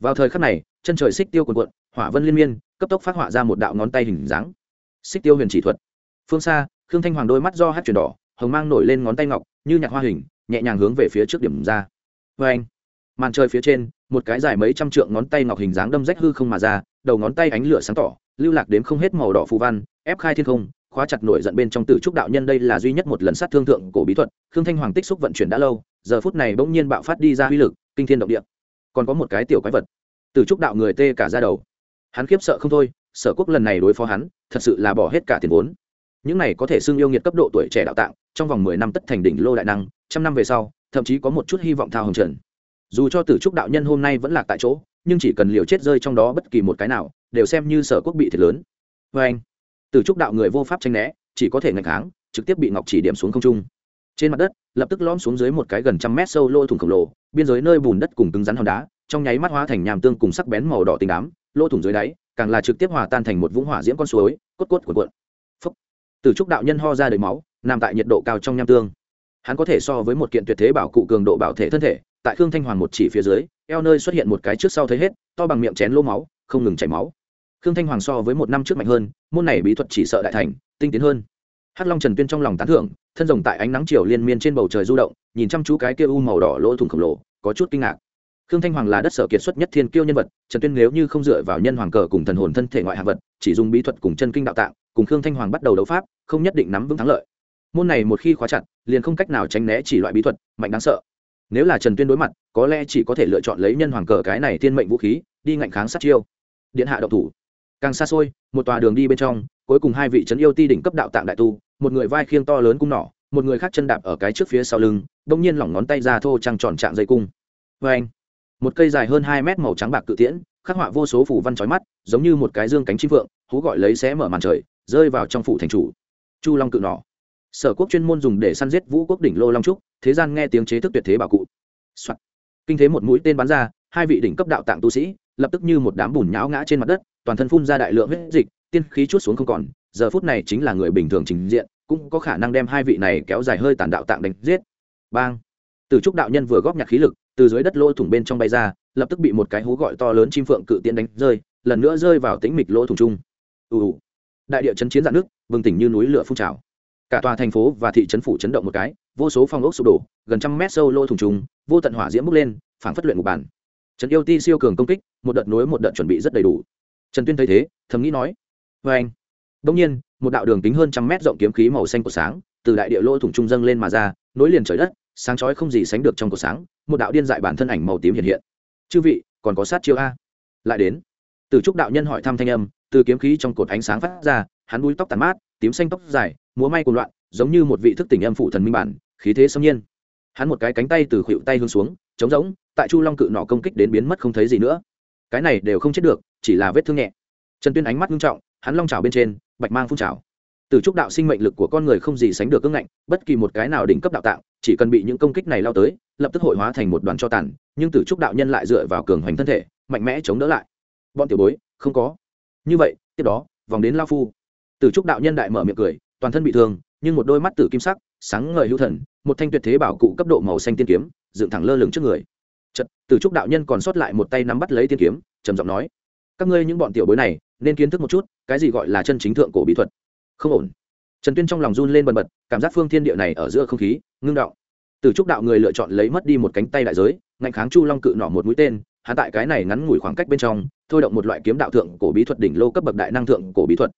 vào thời khắc này chân trời xích tiêu cuồn cuộn, hỏa vân liên miên cấp tốc phát họa ra một đạo ngón tay hình dáng. Xích tiêu huyền chỉ thuật. Phương xa khương thanh hoàng đôi mắt do hát chuyển đỏ hồng mang nổi lên ngón tay ngọc như nhạc hoa hình nhẹ nhàng hướng về phía trước điểm ra. Vê anh màn trời phía trên một cái dài mấy trăm trượng ngón tay ngọc hình dáng đâm rách hư không mà ra đầu ngón tay ánh lửa sáng tỏ lưu lạc đến không hết màu đỏ phù văn ép khai thiên không khóa chặt nổi giận bên trong tử trúc đạo nhân đây là duy nhất một lần sát thương thượng cổ bí thuật. Khương thanh hoàng tích xúc vận chuyển đã lâu giờ phút này bỗng nhiên bạo phát đi ra uy lực kinh thiên động địa còn có một cái tiểu quái vật. Tử trúc đạo người tê cả ra đầu. Hắn khiếp sợ không thôi, sở quốc lần này đối phó hắn, thật sự là bỏ hết cả tiền vốn. Những này có thể xưng yêu nghiệt cấp độ tuổi trẻ đạo tạng, trong vòng mười năm tất thành đỉnh lô đại năng, trăm năm về sau, thậm chí có một chút hy vọng thao hồng trần. Dù cho tử trúc đạo nhân hôm nay vẫn lạc tại chỗ, nhưng chỉ cần liều chết rơi trong đó bất kỳ một cái nào, đều xem như sở quốc bị thiệt lớn. Vâng. Vê anh tử trúc đạo người vô pháp tranh né, chỉ có thể ngạch kháng, trực tiếp bị ngọc chỉ điểm xuống không trung trên mặt đất, lập tức lom xuống dưới một cái gần trăm mét sâu lỗ thủng khổng lồ, biên giới nơi bùn đất cùng cứng rắn hòn đá, trong nháy mắt hóa thành nhàm tương cùng sắc bén màu đỏ tình đám lỗ thủng dưới đáy, càng là trực tiếp hòa tan thành một vũng hỏa diễm con suối, cốt cốt cuộn cuộn. Phúc. Từ trúc đạo nhân ho ra đầy máu, nằm tại nhiệt độ cao trong nham tương. Hắn có thể so với một kiện tuyệt thế bảo cụ cường độ bảo thể thân thể, tại khương thanh hoàng một chỉ phía dưới, eo nơi xuất hiện một cái trước sau thấy hết, to bằng miệng chén lô máu, không ngừng chảy máu. Khương thanh hoàng so với một năm trước mạnh hơn, môn này bí thuật chỉ sợ đại thành, tinh tiến hơn hắc long trần tuyên trong lòng tán thưởng, thân rồng tại ánh nắng chiều liên miên trên bầu trời du động, nhìn chăm chú cái kia u màu đỏ lỗ thủng khổng lồ, có chút kinh ngạc. Khương thanh hoàng là đất sở kiệt xuất nhất thiên kiêu nhân vật, trần tuyên nếu như không dựa vào nhân hoàng cờ cùng thần hồn thân thể ngoại hạ vật, chỉ dùng bí thuật cùng chân kinh đạo tạng, cùng khương thanh hoàng bắt đầu đấu pháp, không nhất định nắm vững thắng lợi. Môn này một khi khóa chặt, liền không cách nào tránh né chỉ loại bí thuật, mạnh đáng sợ. Nếu là trần tuyên đối mặt, có lẽ chỉ có thể lựa chọn lấy nhân hoàng cờ cái này thiên mệnh vũ khí, đi ngạnh kháng sát chiêu. Điện hạ độc thủ càng xa xôi, một tòa đường đi bên trong, cuối cùng hai vị trấn yêu ti đỉnh cấp đạo tạng đại tu, một người vai khiêng to lớn cung nỏ, một người khác chân đạp ở cái trước phía sau lưng, bỗng nhiên lỏng ngón tay ra thô trăng tròn trạng dây cung. Vê anh, một cây dài hơn hai mét màu trắng bạc cự tiễn, khắc họa vô số phủ văn trói mắt, giống như một cái dương cánh chim phượng, hú gọi lấy xé mở màn trời, rơi vào trong phủ thành chủ. Chu long cự nỏ. Sở quốc chuyên môn dùng để săn giết vũ quốc đỉnh lô long trúc, thế gian nghe tiếng chế thức tuyệt thế bảo cụ、Soạn. kinh thế một mũi tên bắn ra, hai vị đỉnh cấp đạo tạng tu sĩ lập tức như một đám bùn nhão ngã trên mặt đất, toàn thân phun ra đại lượng huyết dịch, tiên khí chút xuống không còn, giờ phút này chính là người bình thường trình diện, cũng có khả năng đem hai vị này kéo dài hơi tàn đạo tạng đánh giết. Bang! Từ trúc đạo nhân vừa góp nhặt khí lực, từ dưới đất lỗ thủng bên trong bay ra, lập tức bị một cái hú gọi to lớn chim phượng cự tiễn đánh rơi, lần nữa rơi vào tĩnh mịch lỗ thủng chung. Ù ù! Đại địa chấn chiến dạn nước, bừng tỉnh như núi lửa phun trào. Cả tòa thành phố và thị trấn phủ chấn động một cái, vô số phong ốc sụp đổ, gần trăm mét sâu lỗ thủng trung vô tận hỏa diễm bốc lên, phảng phất luyện một bản trần yêu ti siêu cường công kích, một đợt nối một đợt chuẩn bị rất đầy đủ. Trần tuyên thấy thế, thầm nghĩ nói vê anh. Đông nhiên, một đạo đường kính hơn trăm mét rộng kiếm khí màu xanh của sáng, từ đại địa lỗ thủng trung dâng lên mà ra, nối liền trời đất, sáng chói không gì sánh được trong cổ sáng, một đạo điên dại bản thân ảnh màu tím hiện hiện. Chư vị, còn có sát chiêu a? Lại đến, từ trúc đạo nhân hỏi thăm thanh âm, từ kiếm khí trong cột ánh sáng phát ra, hắn búi tóc tàn mát, tím xanh tóc dài, múa may cuồng loạn, giống như một vị thức tỉnh âm phụ thần minh bản, khí thế sâm nhiên. Hắn một cái cánh tay từ khuỵu tay hướng xuống, trống rỗng tại chu long cự nọ công kích đến biến mất không thấy gì nữa. Cái này đều không chết được, chỉ là vết thương nhẹ. Trần tuyên ánh mắt nghiêm trọng, hắn long trào bên trên, bạch mang phun trào. Từ trúc đạo sinh mệnh lực của con người không gì sánh được cưng ngạnh, bất kỳ một cái nào đỉnh cấp đạo tạng, chỉ cần bị những công kích này lao tới, lập tức hội hóa thành một đoàn cho tàn, nhưng từ trúc đạo nhân lại dựa vào cường hoành thân thể, mạnh mẽ chống đỡ lại. Bọn tiểu bối, không có. Như vậy, tiếp đó, vòng đến lao phu. Từ trúc đạo nhân đại mở miệng cười, toàn thân bị thương, nhưng một đôi mắt tử kim sắc, sáng ngời hữu thần, một thanh tuyệt thế bảo cụ cấp độ màu xanh tiên kiếm, dựng thẳng lơ lửng trước người chật từ trúc đạo nhân còn sót lại một tay nắm bắt lấy tiên kiếm, trầm giọng nói, các ngươi những bọn tiểu bối này, nên kiến thức một chút, cái gì gọi là chân chính thượng cổ bí thuật. Không ổn. Trần tuyên trong lòng run lên bần bật, cảm giác phương thiên địa này ở giữa không khí, ngưng đạo từ trúc đạo người lựa chọn lấy mất đi một cánh tay đại giới, ngạnh kháng chu long cự nọ một mũi tên, hạ tại cái này ngắn ngủi khoảng cách bên trong, thôi động một loại kiếm đạo thượng cổ bí thuật đỉnh lô cấp bậc đại năng thượng cổ bí thuật.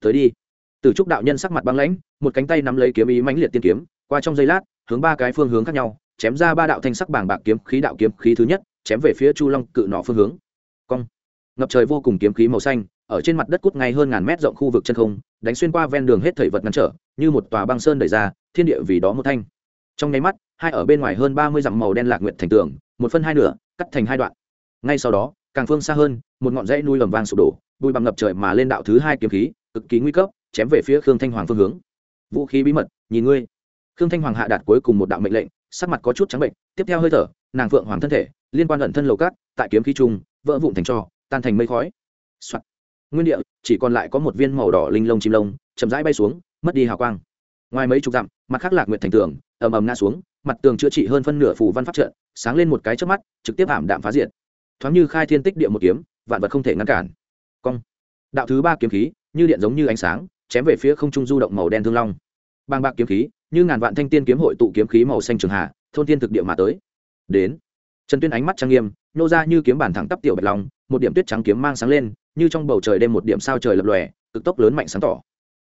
Tới đi. Từ trúc đạo nhân sắc mặt băng lãnh, một cánh tay nắm lấy kiếm ý mãnh liệt tiên kiếm, qua trong giây lát, hướng ba cái phương hướng khác nhau chém ra ba đạo thanh sắc bảng bạc kiếm khí đạo kiếm khí thứ nhất, chém về phía chu long cự nọ phương hướng. Cong. Ngập trời vô cùng kiếm khí màu xanh, ở trên mặt đất cút ngay hơn ngàn mét rộng khu vực chân không, đánh xuyên qua ven đường hết thảy vật ngăn trở, như một tòa băng sơn đẩy ra, thiên địa vì đó một thanh. Trong nháy mắt, hai ở bên ngoài hơn ba mươi dặm màu đen lạc nguyện thành tường, một phân hai nửa, cắt thành hai đoạn. Ngay sau đó, càng phương xa hơn, một ngọn dãy nuôi lầm vang sụp đổ, bụi bằng ngập trời mà lên đạo thứ hai kiếm khí, cực kỳ nguy cấp, chém về phía khương thanh hoàng phương hướng. Vũ khí bí mật, nhìn ngươi. Khương thanh hoàng hạ đạt cuối cùng một đạo mệnh lệnh sắc mặt có chút trắng bệnh, tiếp theo hơi thở, nàng phượng hoàng thân thể, liên quan ẩn thân lầu cát, tại kiếm khí trung, vỡ vụn thành trò, tan thành mây khói、Soạn. nguyên địa, chỉ còn lại có một viên màu đỏ linh lông chim lông, chậm rãi bay xuống, mất đi hào quang. Ngoài mấy chục dặm, mặt khác lạc nguyệt thành tường, ầm ầm ngã xuống, mặt tường chữa trị hơn phân nửa phủ văn pháp trận, sáng lên một cái trước mắt, trực tiếp ảm đạm phá diện thoáng như khai thiên tích địa một kiếm, vạn vật không thể ngăn cản. Cong. Đạo thứ ba kiếm khí, như điện giống như ánh sáng, chém về phía không trung du động màu đen thương long bàng bạc kiếm khí, như ngàn vạn thanh tiên kiếm hội tụ kiếm khí màu xanh trường hạ thôn tiên thực địa mà tới. Đến, trần tuyên ánh mắt trang nghiêm, nô ra như kiếm bản thẳng tắp tiểu bạch long, một điểm tuyết trắng kiếm mang sáng lên, như trong bầu trời đêm một điểm sao trời lập lòe, cực tốc lớn mạnh sáng tỏ.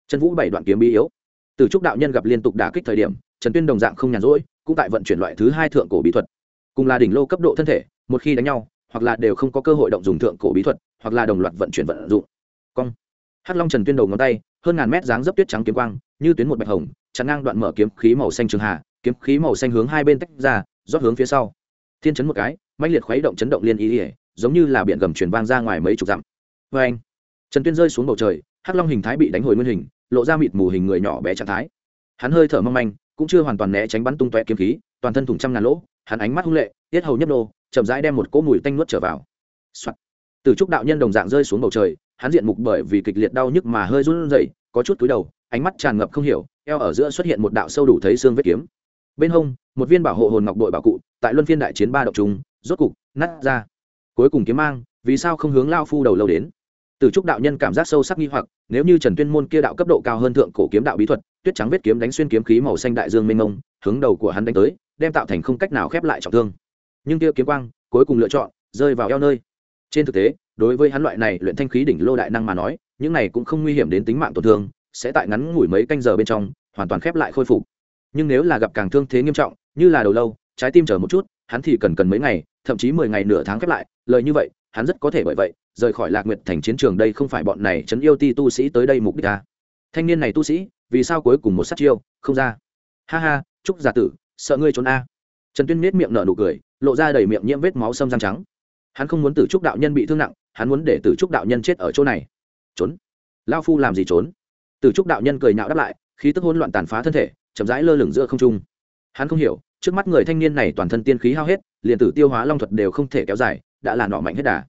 Trần vũ bảy đoạn kiếm bí yếu. Từ trúc đạo nhân gặp liên tục đả kích thời điểm, trần tuyên đồng dạng không nhàn rỗi, cũng tại vận chuyển loại thứ hai thượng cổ bí thuật. Cùng là đỉnh lô cấp độ thân thể, một khi đánh nhau, hoặc là đều không có cơ hội động dùng thượng cổ bí thuật, hoặc là đồng loạt vận chuyển vận dụng. Cong hắc long trần tuyên đầu ngón tay hơn ngàn mét dáng dấp tuyết trắng kiếm quang như tuyến một bạch hồng chắn ngang đoạn mở kiếm khí màu xanh trường hạ, kiếm khí màu xanh hướng hai bên tách ra rót hướng phía sau thiên chấn một cái mạnh liệt khuấy động chấn động liên ý ỉa giống như là biển gầm truyền vang ra ngoài mấy chục dặm vê anh trần tuyên rơi xuống bầu trời hắc long hình thái bị đánh hồi nguyên hình lộ ra mịt mù hình người nhỏ bé trạng thái hắn hơi thở mong manh cũng chưa hoàn toàn né tránh bắn tung tóe kiếm khí toàn thân thủng trăm ngàn lỗ hắn ánh mắt hung lệ tiết hầu nhấp nô chậm rãi đem một cỗ mùi tanh nuốt trở vào. vào、Soạn. từ trúc đạo nhân đồng dạng rơi xuống bầu trời hắn diện mục bởi vì kịch liệt đau nhức mà hơi run rẩy, có chút cúi đầu, ánh mắt tràn ngập không hiểu, eo ở giữa xuất hiện một đạo sâu đủ thấy xương vết kiếm. Bên hông, một viên bảo hộ hồn ngọc đội bảo cụ, tại luân phiên đại chiến ba độc trùng rốt cục, nát ra. Cuối cùng kiếm mang, vì sao không hướng lao phu đầu lâu đến? Từ trúc đạo nhân cảm giác sâu sắc nghi hoặc, nếu như trần tuyên môn kia đạo cấp độ cao hơn thượng cổ kiếm đạo bí thuật, tuyết trắng vết kiếm đánh xuyên kiếm khí màu xanh đại dương mênh mông, hướng đầu của hắn đánh tới, đem tạo thành không cách nào khép lại trọng thương. Nhưng kia kiếm quang, cuối cùng lựa chọn, rơi vào eo nơi. Trên thực tế đối với hắn loại này luyện thanh khí đỉnh lô đại năng mà nói, những này cũng không nguy hiểm đến tính mạng tổn thương, sẽ tại ngắn ngủi mấy canh giờ bên trong, hoàn toàn khép lại khôi phục. Nhưng nếu là gặp càng thương thế nghiêm trọng, như là đầu lâu, trái tim chờ một chút, hắn thì cần cần mấy ngày, thậm chí mười ngày nửa tháng khép lại, lời như vậy, hắn rất có thể bởi vậy, rời khỏi lạc nguyệt thành chiến trường đây không phải bọn này chấn yêu ti tu sĩ tới đây mục đích ta thanh niên này tu sĩ, vì sao cuối cùng một sát chiêu, không ra? Ha ha chúc giả tử, sợ ngươi trốn a. Trần tuyên miết miệng nở nụ cười, lộ ra đầy miệng nhiễm vết máu sâm răng trắng. Hắn không muốn tử trúc đạo nhân bị thương nặng hắn muốn để tử trúc đạo nhân chết ở chỗ này. Trốn? Lao phu làm gì trốn? Tử trúc đạo nhân cười nhạo đáp lại, khí tức hỗn loạn tàn phá thân thể, chậm rãi lơ lửng giữa không trung. Hắn không hiểu, trước mắt người thanh niên này toàn thân tiên khí hao hết, liền tử tiêu hóa long thuật đều không thể kéo dài, đã là nọ mạnh hết đà.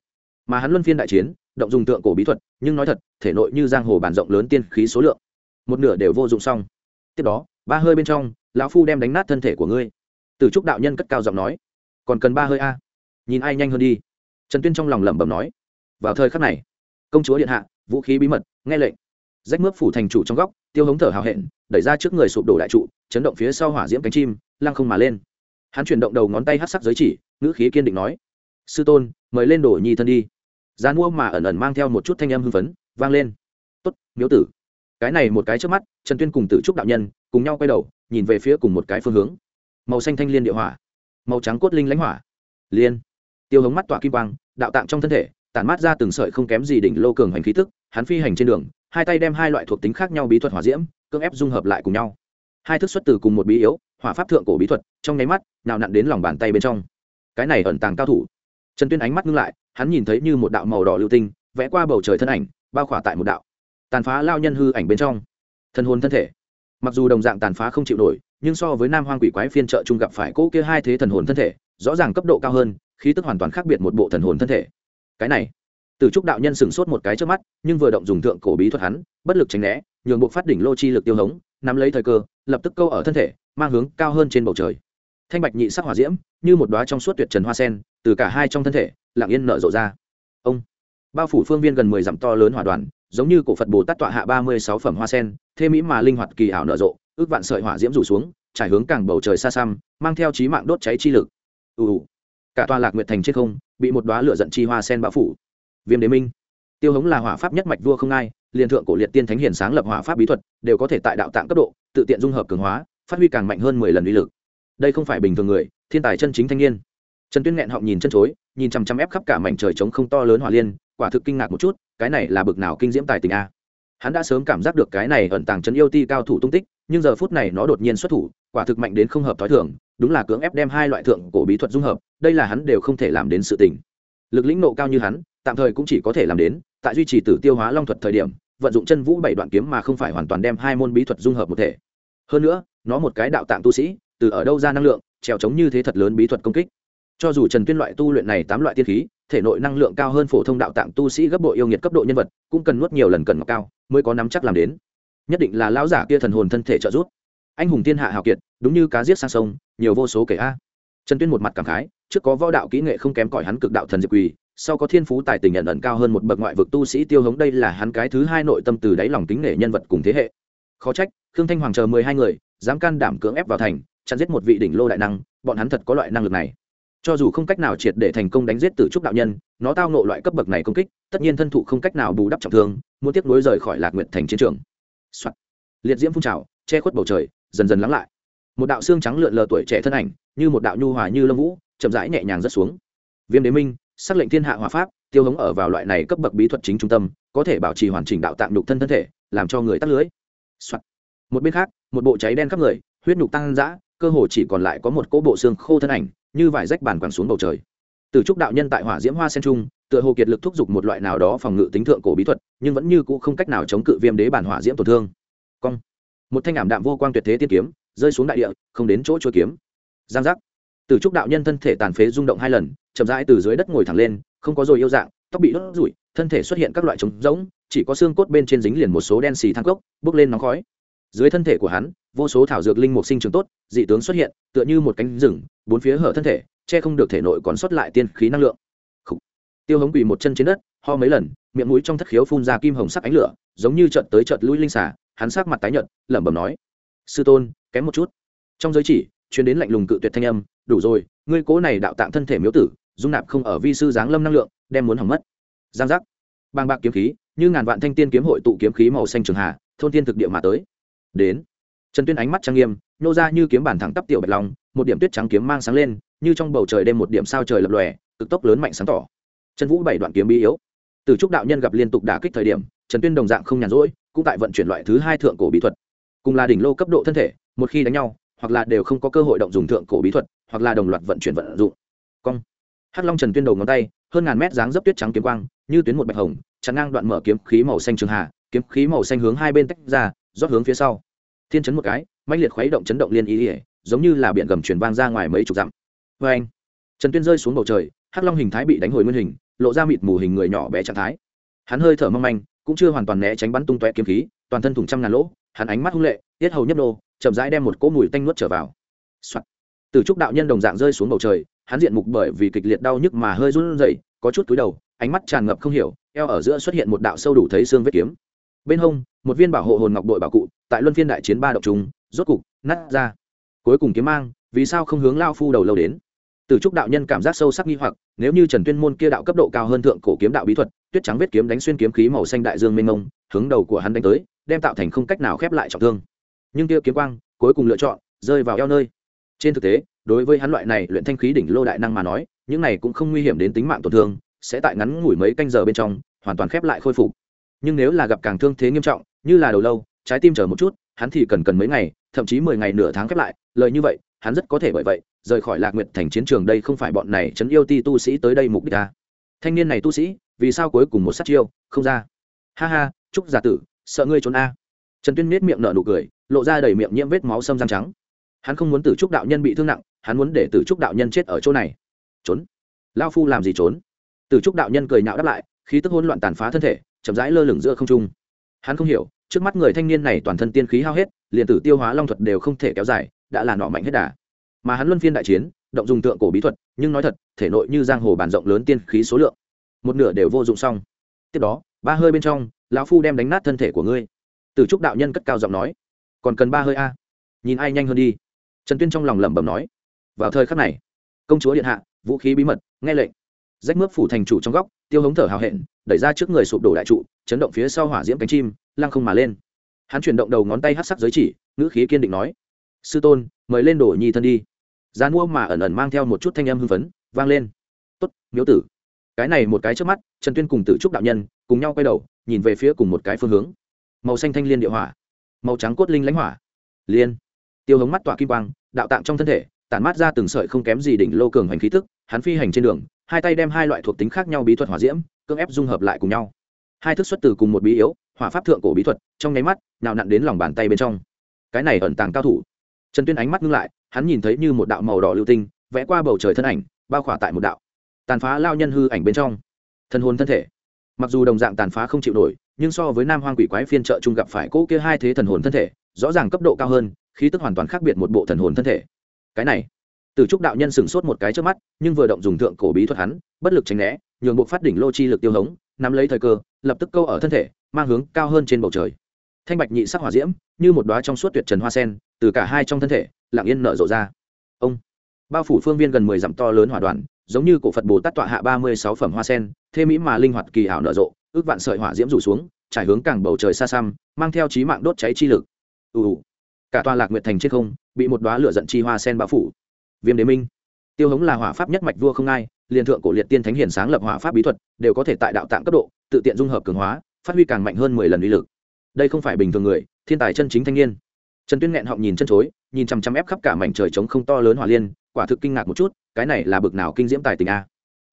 Mà hắn luân phiên đại chiến, động dùng tượng cổ bí thuật, nhưng nói thật, thể nội như giang hồ bản rộng lớn tiên khí số lượng, một nửa đều vô dụng xong. Tiếp đó, ba hơi bên trong, lão phu đem đánh nát thân thể của ngươi. Từ trúc đạo nhân cất cao giọng nói, còn cần ba hơi a? Nhìn ai nhanh hơn đi. Trần tuyên trong lòng lẩm bẩm nói vào thời khắc này, công chúa điện hạ, vũ khí bí mật, nghe lệnh. Rách mướp phủ thành chủ trong góc, tiêu hống thở hào hẹn, đẩy ra trước người sụp đổ đại trụ, chấn động phía sau hỏa diễm cánh chim, lăng không mà lên. Hắn chuyển động đầu ngón tay hát sắc giới chỉ, ngữ khí kiên định nói, sư tôn, mời lên đổ nhi thân đi. Gian mua mà ẩn ẩn mang theo một chút thanh âm hưng phấn, vang lên. Tốt, miếu tử. Cái này một cái trước mắt, trần tuyên cùng tử trúc đạo nhân, cùng nhau quay đầu, nhìn về phía cùng một cái phương hướng. Màu xanh thanh liên địa hỏa, màu trắng cốt linh lãnh hỏa. Liên. Tiêu hống mắt tỏa kim quang, đạo tạng trong thân thể tản mát ra từng sợi không kém gì đỉnh lô cường hành khí tức, hắn phi hành trên đường, hai tay đem hai loại thuộc tính khác nhau bí thuật hỏa diễm, cưỡng ép dung hợp lại cùng nhau. Hai thức xuất từ cùng một bí yếu, hỏa pháp thượng cổ bí thuật, trong nháy mắt, nào nặn đến lòng bàn tay bên trong. Cái này ẩn tàng cao thủ. Trần tuyên ánh mắt ngưng lại, hắn nhìn thấy như một đạo màu đỏ lưu tinh, vẽ qua bầu trời thân ảnh, bao khỏa tại một đạo. Tàn phá lao nhân hư ảnh bên trong. Thân hồn thân thể. Mặc dù đồng dạng tàn phá không chịu nổi, nhưng so với nam hoang quỷ quái phiên trợ chung gặp phải cỗ kia hai thế thần hồn thân thể, rõ ràng cấp độ cao hơn, khí tức hoàn toàn khác biệt một bộ thần hồn thân thể cái này. Từ trúc đạo nhân sửng sốt một cái trước mắt, nhưng vừa động dùng thượng cổ bí thuật hắn, bất lực tránh né, nhường bộ phát đỉnh lô chi lực tiêu hống, nắm lấy thời cơ, lập tức câu ở thân thể, mang hướng cao hơn trên bầu trời. Thanh bạch nhị sắc hỏa diễm, như một đoá trong suốt tuyệt trần hoa sen, từ cả hai trong thân thể, lặng yên nở rộ ra. Ông, bao phủ phương viên gần mười dặm to lớn hỏa đoàn, giống như cổ phật bồ tát tọa hạ ba mươi sáu phẩm hoa sen, thế mỹ mà linh hoạt kỳ ảo nở rộ, ước vạn sợi hỏa diễm rủ xuống, trải hướng càng bầu trời xa xăm, mang theo trí mạng đốt cháy chi lực. Ù ù cả tòa lạc nguyệt thành trên không, bị một đoá lửa giận chi hoa sen bão phủ. Viêm đế minh. Tiêu hống là hỏa pháp nhất mạch vua không ai, liền thượng cổ liệt tiên thánh hiền sáng lập hỏa pháp bí thuật, đều có thể tại đạo tạng cấp độ, tự tiện dung hợp cường hóa, phát huy càng mạnh hơn mười lần uy lực. Đây không phải bình thường người, thiên tài chân chính thanh niên. Trần tuyên nghẹn họng nhìn chân chối, nhìn chằm chằm ép khắp cả mảnh trời trống không to lớn hỏa liên, quả thực kinh ngạc một chút, cái này là bực nào kinh diễm tài tình a. Hắn đã sớm cảm giác được cái này ẩn tàng chân yêu ti cao thủ tung tích, nhưng giờ phút này nó đột nhiên xuất thủ, quả thực mạnh đến không hợp t h ó i thường đúng là cưỡng ép đem hai loại thượng cổ bí thuật dung hợp, đây là hắn đều không thể làm đến sự tình. Lực lĩnh nộ cao như hắn, tạm thời cũng chỉ có thể làm đến, tại duy trì tử tiêu hóa long thuật thời điểm, vận dụng chân vũ bảy đoạn kiếm mà không phải hoàn toàn đem hai môn bí thuật dung hợp một thể. Hơn nữa, nó một cái đạo tạng tu sĩ, từ ở đâu ra năng lượng, trèo trống như thế thật lớn bí thuật công kích. Cho dù trần tuyên loại tu luyện này tám loại tiên khí, thể nội năng lượng cao hơn phổ thông đạo tạng tu sĩ gấp bội yêu nghiệt cấp độ nhân vật, cũng cần nuốt nhiều lần cần ngọc cao mới có nắm chắc làm đến. Nhất định là lão giả kia thần hồn thân thể trợ giúp anh hùng thiên hạ hào kiệt, đúng như cá giết sang sông, nhiều vô số kể a. Trần tuyên một mặt cảm khái, trước có võ đạo kỹ nghệ không kém cỏi hắn cực đạo thần diệp quỳ, sau có thiên phú tài tình nhận ẩn cao hơn một bậc ngoại vực tu sĩ tiêu hống đây là hắn cái thứ hai nội tâm từ đáy lòng tính nể nhân vật cùng thế hệ. Khó trách, khương thanh hoàng chờ mười hai người, dám can đảm cưỡng ép vào thành, chặn giết một vị đỉnh lô đại năng, bọn hắn thật có loại năng lực này. Cho dù không cách nào triệt để thành công đánh giết tử trúc đạo nhân, nó tao nộ loại cấp bậc này công kích, tất nhiên thân thụ không cách nào bù đắp trọng thương, muốn tiếp nối rời khỏi lạc nguyện thành chiến trường、Soạn. liệt diễm phun trào, che khuất bầu trời dần dần lắng lại. Một đạo xương trắng lượn lờ tuổi trẻ thân ảnh, như một đạo nhu hòa như lâm vũ, chậm rãi nhẹ nhàng rớt xuống. Viêm đế minh xác lệnh thiên hạ hòa pháp, tiêu hống ở vào loại này cấp bậc bí thuật chính trung tâm, có thể bảo trì hoàn chỉnh đạo tạm nhục thân thân thể, làm cho người tắt lưới、Soạn. một bên khác, một bộ cháy đen khắp người, huyết nhục tăng dã, cơ hồ chỉ còn lại có một cỗ bộ xương khô thân ảnh, như vải rách bàn quẳng xuống bầu trời. Từ trúc đạo nhân tại hỏa diễm hoa sen trung, tựa hồ kiệt lực thúc giục một loại nào đó phòng ngự tính thượng cổ bí thuật, nhưng vẫn như cũ không cách nào chống cự viêm đế bản hỏa diễm tổn thương. Cong một thanh ảm đạm vô quang tuyệt thế tiên kiếm, rơi xuống đại địa, không đến chỗ chúa kiếm. Giang giác. Từ trúc đạo nhân thân thể tàn phế rung động hai lần, chậm rãi từ dưới đất ngồi thẳng lên, không có rồi yêu dạng, tóc bị đốt rủi thân thể xuất hiện các loại trống rỗng, chỉ có xương cốt bên trên dính liền một số đen xì thang cốc, bốc lên nóng khói. Dưới thân thể của hắn, vô số thảo dược linh mục sinh trường tốt, dị tướng xuất hiện, tựa như một cánh rừng, bốn phía hở thân thể, che không được thể nội còn sót lại tiên khí năng lượng. Khủ. tiêu hống quỳ một chân trên đất, ho mấy lần, miệng mũi trong thất khiếu phun ra kim hồng sắc ánh lửa, giống như trận tới trận lui linh xả hắn sắc mặt tái nhợt, lẩm bẩm nói, sư tôn, kém một chút. Trong giới chỉ chuyến đến lạnh lùng cự tuyệt thanh âm, đủ rồi, ngươi cố này đạo tạng thân thể miếu tử, dung nạp không ở vi sư giáng lâm năng lượng, đem muốn hỏng mất. Giang giác. Bàng bạc kiếm khí, như ngàn vạn thanh tiên kiếm hội tụ kiếm khí màu xanh trường hà, thôn tiên thực địa mà tới. Đến. Trần tuyên ánh mắt trang nghiêm, nô ra như kiếm bản thẳng tắp tiểu bạch long, một điểm tuyết trắng kiếm mang sáng lên, như trong bầu trời đêm một điểm sao trời lập lòe, cực tốc lớn mạnh sáng tỏ. Trần vũ bảy đoạn kiếm bí yếu. Từ trúc đạo nhân gặp liên tục đả kích thời điểm, trần tuyên đồng dạng không nhàn rỗi cũng tại vận chuyển loại thứ hai thượng cổ bí thuật. Cùng là đỉnh lô cấp độ thân thể, một khi đánh nhau, hoặc là đều không có cơ hội động dùng thượng cổ bí thuật, hoặc là đồng loạt vận chuyển vận dụng. Cong. Hắc long trần tuyên đầu ngón tay, hơn ngàn mét dáng dấp tuyết trắng kiếm quang, như tuyến một bạch hồng chắn ngang đoạn mở kiếm khí màu xanh trường hà, kiếm khí màu xanh hướng hai bên tách ra, rót hướng phía sau. Thiên chấn một cái mạnh liệt khuấy động chấn động liên ý ỉa giống như là biển gầm chuyển vang ra ngoài mấy chục dặm. Vê anh, trần tuyên rơi xuống bầu trời, hắc long hình thái bị đánh hồi nguyên hình, lộ ra mịt mù hình người nhỏ bé trạng thái. Hắn hơi thở mong manh cũng chưa hoàn toàn né tránh bắn tung tóe kiếm khí, toàn thân thủng trăm ngàn lỗ, hắn ánh mắt hung lệ, tiết hầu nhấp nô, chậm rãi đem một cỗ mùi tanh nuốt trở vào、Soạn. từ trúc đạo nhân đồng dạng rơi xuống bầu trời, hắn diện mục bởi vì kịch liệt đau nhức mà hơi run rẩy, có chút túi đầu, ánh mắt tràn ngập không hiểu, eo ở giữa xuất hiện một đạo sâu đủ thấy xương vết kiếm. Bên hông, một viên bảo hộ hồn ngọc đội bảo cụ, tại luân phiên đại chiến ba động chúng rốt cục, nát ra. Cuối cùng kiếm mang, vì sao không hướng lao phu đầu lâu đến? Từ trúc đạo nhân cảm giác sâu sắc nghi hoặc, nếu như trần tuyên môn kia đạo cấp độ cao hơn thượng cổ kiếm đạo bí thuật tuyết trắng vết kiếm đánh xuyên kiếm khí màu xanh đại dương mênh mông, hướng đầu của hắn đánh tới, đem tạo thành không cách nào khép lại trọng thương. Nhưng kia kiếm quang, cuối cùng lựa chọn, rơi vào eo nơi. Trên thực tế, đối với hắn loại này luyện thanh khí đỉnh lô đại năng mà nói, những này cũng không nguy hiểm đến tính mạng tổn thương, sẽ tại ngắn ngủi mấy canh giờ bên trong, hoàn toàn khép lại khôi phục. Nhưng nếu là gặp càng thương thế nghiêm trọng, như là đầu lâu, trái tim chờ một chút, hắn thì cần cần mấy ngày, thậm chí mười ngày nửa tháng khép lại. Lời như vậy, hắn rất có thể bởi vậy, rời khỏi lạc nguyệt thành chiến trường đây không phải bọn này chấn yêu ti tu sĩ tới đây mục đích ta thanh niên này tu sĩ vì sao cuối cùng một sát chiêu? Không ra. Ha ha chúc giả tử, sợ ngươi trốn a. Trần tuyên miết miệng nở nụ cười, lộ ra đầy miệng nhiễm vết máu sâm răng trắng. Hắn không muốn tử trúc đạo nhân bị thương nặng, hắn muốn để tử trúc đạo nhân chết ở chỗ này. Trốn. Lao phu làm gì trốn? Tử trúc đạo nhân cười nhạo đáp lại, khí tức hỗn loạn tàn phá thân thể, chậm rãi lơ lửng giữa không trung. Hắn không hiểu, trước mắt người thanh niên này toàn thân tiên khí hao hết, liền tử tiêu hóa long thuật đều không thể kéo dài, đã là nọ mạnh hết đà. Mà hắn luân phiên đại chiến, động dùng tượng cổ bí thuật, nhưng nói thật, thể nội như giang hồ bàn rộng lớn tiên khí số lượng một nửa đều vô dụng xong. Tiếp đó, ba hơi bên trong, lão phu đem đánh nát thân thể của ngươi. Từ trúc đạo nhân cất cao giọng nói, còn cần ba hơi a? Nhìn ai nhanh hơn đi. Trần tuyên trong lòng lẩm bẩm nói, vào thời khắc này, công chúa điện hạ, vũ khí bí mật, nghe lệnh. Rách mướp phủ thành chủ trong góc, tiêu hống thở hào hẹn, đẩy ra trước người sụp đổ đại trụ, chấn động phía sau hỏa diễm cánh chim, lăng không mà lên. Hắn chuyển động đầu ngón tay hát sắc giới chỉ, ngữ khí kiên định nói, sư tôn, mời lên đổ nhi thân đi. Gian mua mà ẩn ẩn mang theo một chút thanh âm hưng phấn, vang lên. Tốt, miếu tử cái này một cái trước mắt, trần tuyên cùng tử trúc đạo nhân cùng nhau quay đầu, nhìn về phía cùng một cái phương hướng. Màu xanh thanh liên địa hỏa, màu trắng cốt linh lãnh hỏa. Liên. Tiêu hống mắt tỏa kim quang, đạo tạng trong thân thể, tản mát ra từng sợi không kém gì đỉnh lô cường hành khí tức hắn phi hành trên đường, hai tay đem hai loại thuộc tính khác nhau bí thuật hỏa diễm, cưỡng ép dung hợp lại cùng nhau. Hai thức xuất từ cùng một bí yếu, hỏa pháp thượng cổ bí thuật, trong nháy mắt, nào nặn đến lòng bàn tay bên trong. Cái này ẩn tàng cao thủ. Trần tuyên ánh mắt ngưng lại, hắn nhìn thấy như một đạo màu đỏ lưu tinh, vẽ qua bầu trời thân ảnh, bao khỏa tại một đạo tàn phá lao nhân hư ảnh bên trong. Thân hồn thân thể. Mặc dù đồng dạng tàn phá không chịu nổi, nhưng so với nam hoang quỷ quái phiên trợ chung gặp phải cỗ kia hai thế thần hồn thân thể, rõ ràng cấp độ cao hơn, khí tức hoàn toàn khác biệt một bộ thần hồn thân thể. Cái này, từ trúc đạo nhân sửng sốt một cái trước mắt, nhưng vừa động dùng thượng cổ bí thuật hắn, bất lực tránh né, nhường bộ phát đỉnh lô chi lực tiêu hống, nắm lấy thời cơ, lập tức câu ở thân thể, mang hướng cao hơn trên bầu trời. Thanh bạch nhị sắc hỏa diễm, như một đóa trong suốt tuyệt trần hoa sen, từ cả hai trong thân thể, lặng yên nở rộ ra. Ông, bao phủ phương viên gần mười dặm to lớn hỏa đoàn giống như cổ phật bồ tát tọa hạ ba mươi sáu phẩm hoa sen thê mỹ mà linh hoạt kỳ ảo nở rộ, ước vạn sợi hỏa diễm rủ xuống, trải hướng càng bầu trời xa xăm, mang theo trí mạng đốt cháy chi lực. Ù ù. Cả tòa lạc nguyệt thành trên không, bị một đoá lửa giận chi hoa sen bao phủ. Viêm đế minh. Tiêu hống là hỏa pháp nhất mạch vua không ai, liền thượng cổ liệt tiên thánh hiển sáng lập hỏa pháp bí thuật, đều có thể tại đạo tạng cấp độ, tự tiện dung hợp cường hóa, phát huy càng mạnh hơn mười lần uy lực. Đây không phải bình thường người, thiên tài chân chính thanh niên. Trần tuyên nghẹn họng nhìn chân chối, nhìn chằm chằm ép khắp cả mảnh trời trống không to lớn hỏa liên quả thực kinh ngạc một chút, cái này là bực nào kinh diễm tài tình a.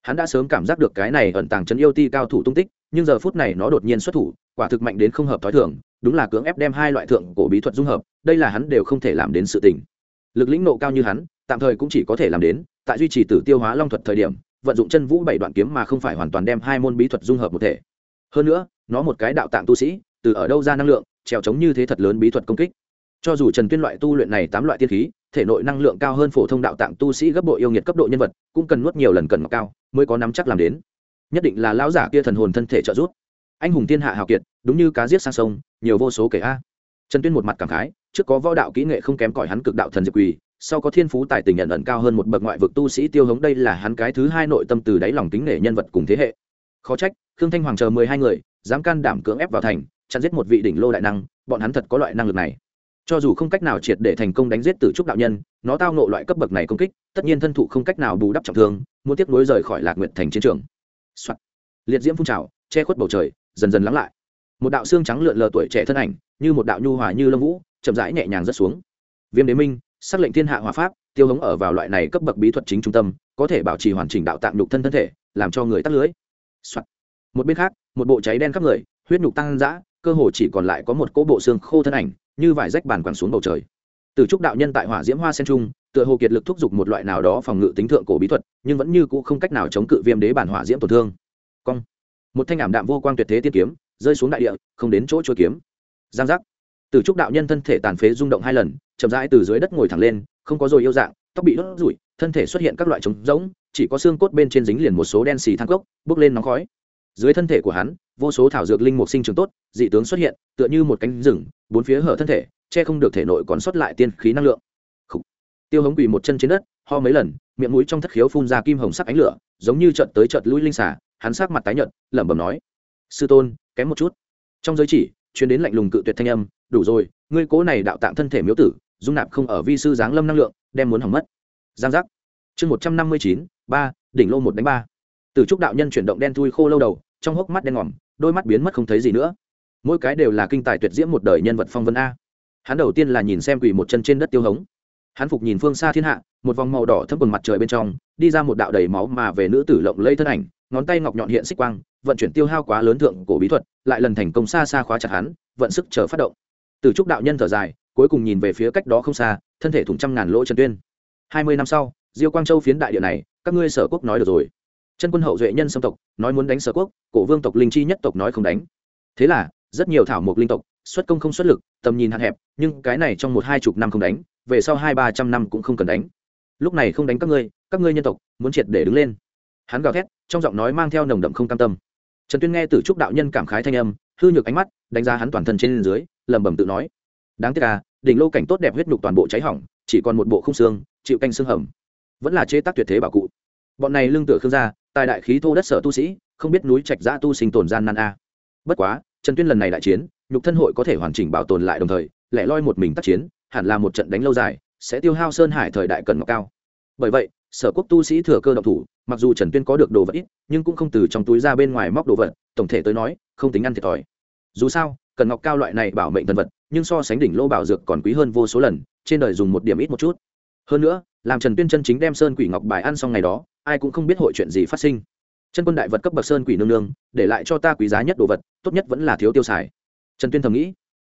Hắn đã sớm cảm giác được cái này ẩn tàng chân yêu ti cao thủ tung tích, nhưng giờ phút này nó đột nhiên xuất thủ, quả thực mạnh đến không hợp thói thường, đúng là cưỡng ép đem hai loại thượng cổ bí thuật dung hợp, đây là hắn đều không thể làm đến sự tình. Lực lĩnh nộ cao như hắn, tạm thời cũng chỉ có thể làm đến, tại duy trì tử tiêu hóa long thuật thời điểm, vận dụng chân vũ bảy đoạn kiếm mà không phải hoàn toàn đem hai môn bí thuật dung hợp một thể. Hơn nữa, nó một cái đạo tạng tu sĩ, từ ở đâu ra năng lượng, trèo trống như thế thật lớn bí thuật công kích cho dù trần tuyên loại tu luyện này tám loại tiên khí, thể nội năng lượng cao hơn phổ thông đạo tạng tu sĩ gấp bội yêu nghiệt cấp độ nhân vật, cũng cần nuốt nhiều lần cần ngọc cao mới có nắm chắc làm đến. Nhất định là lão giả kia thần hồn thân thể trợ giúp. Anh hùng thiên hạ hào kiệt, đúng như cá giết sang sông, nhiều vô số kể a. Trần tuyên một mặt cảm khái, trước có võ đạo kỹ nghệ không kém cỏi hắn cực đạo thần diệt quỳ, sau có thiên phú tài tình nhận ẩn cao hơn một bậc ngoại vực tu sĩ tiêu hống đây là hắn cái thứ hai nội tâm từ đáy lòng tính nể nhân vật cùng thế hệ. Khó trách, khương thanh hoàng chờ mười hai người, dám can đảm cưỡng ép vào thành, chặn giết một vị đỉnh lô đại năng, bọn hắn thật có loại năng lực này cho dù không cách nào triệt để thành công đánh giết tử trúc đạo nhân, nó tao nộ loại cấp bậc này công kích, tất nhiên thân thụ không cách nào bù đắp trọng thương, muốn tiếp nối rời khỏi lạc nguyện thành chiến trường、Soạn. liệt diễm phun trào, che khuất bầu trời, dần dần lắng lại một đạo xương trắng lượn lờ tuổi trẻ thân ảnh, như một đạo nhu hòa như lâm vũ, chậm rãi nhẹ nhàng rớt xuống viêm đế minh xác lệnh thiên hạ hòa pháp, tiêu hống ở vào loại này cấp bậc bí thuật chính trung tâm, có thể bảo trì hoàn chỉnh đạo tạng nhục thân thân thể, làm cho người tắt lưới、Soạn. một bên khác, một bộ cháy đen khắp người, huyết nhục tăng dã, cơ hồ chỉ còn lại có một cỗ bộ xương khô thân ảnh như vải rách bàn quẳng xuống bầu trời. Từ trúc đạo nhân tại hỏa diễm hoa sen trung, tựa hồ kiệt lực thúc giục một loại nào đó phòng ngự tính thượng cổ bí thuật, nhưng vẫn như cũ không cách nào chống cự viêm đế bản hỏa diễm tổn thương. Cong. Một thanh ảm đạm vô quang tuyệt thế tiên kiếm, rơi xuống đại địa, không đến chỗ trôi kiếm. Giang giác. Từ trúc đạo nhân thân thể tàn phế rung động hai lần, chậm rãi từ dưới đất ngồi thẳng lên, không có rồi yêu dạng, tóc bị đốt rủi thân thể xuất hiện các loại trống rỗng, chỉ có xương cốt bên trên dính liền một số đen xì thang cốc bước lên nóng khói dưới thân thể của hắn, vô số thảo dược linh mục sinh trường tốt, dị tướng xuất hiện, tựa như một cánh rừng, bốn phía hở thân thể, che không được thể nội còn sót lại tiên khí năng lượng. Khủ. tiêu hống quỳ một chân trên đất, ho mấy lần, miệng mũi trong thất khiếu phun ra kim hồng sắc ánh lửa, giống như trận tới trận lui linh xả hắn sắc mặt tái nhợt, lẩm bẩm nói, sư tôn, kém một chút. Trong giới chỉ chuyến đến lạnh lùng cự tuyệt thanh âm, đủ rồi, ngươi cố này đạo tạm thân thể miếu tử, dung nạp không ở vi sư giáng lâm năng lượng, đem muốn hỏng mất. Giang giác. Chương một trăm năm mươi chín, ba, đỉnh lô một đánh ba. Từ trúc đạo nhân chuyển động đen thui khô lâu đầu trong hốc mắt đen ngòm, đôi mắt biến mất không thấy gì nữa. Mỗi cái đều là kinh tài tuyệt diễm một đời nhân vật phong vân a. Hắn đầu tiên là nhìn xem quỳ một chân trên đất tiêu hống. Hắn phục nhìn phương xa thiên hạ, một vòng màu đỏ thấm quần mặt trời bên trong, đi ra một đạo đầy máu mà về nữ tử lộng lây thân ảnh, ngón tay ngọc nhọn hiện xích quang, vận chuyển tiêu hao quá lớn thượng cổ bí thuật, lại lần thành công xa xa khóa chặt hắn, vận sức chờ phát động. Từ trúc đạo nhân thở dài, cuối cùng nhìn về phía cách đó không xa, thân thể thủng trăm ngàn lỗ trần tuyên. Hai mươi năm sau, diêu quang châu phiến đại địa này, các ngươi sở quốc nói được rồi chân quân hậu duệ nhân xâm tộc, nói muốn đánh sở quốc, cổ vương tộc linh chi nhất tộc nói không đánh. Thế là, rất nhiều thảo mộc linh tộc, xuất công không xuất lực, tầm nhìn hạn hẹp, nhưng cái này trong một hai chục năm không đánh, về sau hai ba trăm năm cũng không cần đánh. Lúc này không đánh các ngươi các ngươi nhân tộc, muốn triệt để đứng lên. Hắn gào thét, trong giọng nói mang theo nồng đậm không cam tâm. Trần tuyên nghe từ trúc đạo nhân cảm khái thanh âm, hư nhược ánh mắt, đánh giá hắn toàn thân trên dưới, lẩm bẩm tự nói. Đáng tiếc à đỉnh lô cảnh tốt đẹp huyết nhục toàn bộ cháy hỏng, chỉ còn một bộ không xương, chịu canh xương hầm. Vẫn là chế tác tuyệt thế bảo cụ. Bọn này lương tựa khương gia tài đại khí thô đất sở tu sĩ, không biết núi trạch giã tu sinh tồn gian nan a. Bất quá, trần tuyên lần này đại chiến, nhục thân hội có thể hoàn chỉnh bảo tồn lại đồng thời, lẻ loi một mình tác chiến, hẳn là một trận đánh lâu dài, sẽ tiêu hao sơn hải thời đại cần ngọc cao. Bởi vậy, sở quốc tu sĩ thừa cơ động thủ, mặc dù trần tuyên có được đồ vật ít, nhưng cũng không từ trong túi ra bên ngoài móc đồ vật, tổng thể tới nói, không tính ăn thiệt thòi. Dù sao, cần ngọc cao loại này bảo mệnh thần vật, nhưng so sánh đỉnh lô bảo dược còn quý hơn vô số lần, trên đời dùng một điểm ít một chút. Hơn nữa làm trần tuyên chân chính đem sơn quỷ ngọc bài ăn xong ngày đó, ai cũng không biết hội chuyện gì phát sinh. Chân quân đại vật cấp bậc sơn quỷ nương nương, để lại cho ta quý giá nhất đồ vật, tốt nhất vẫn là thiếu tiêu xài. Trần tuyên thầm nghĩ.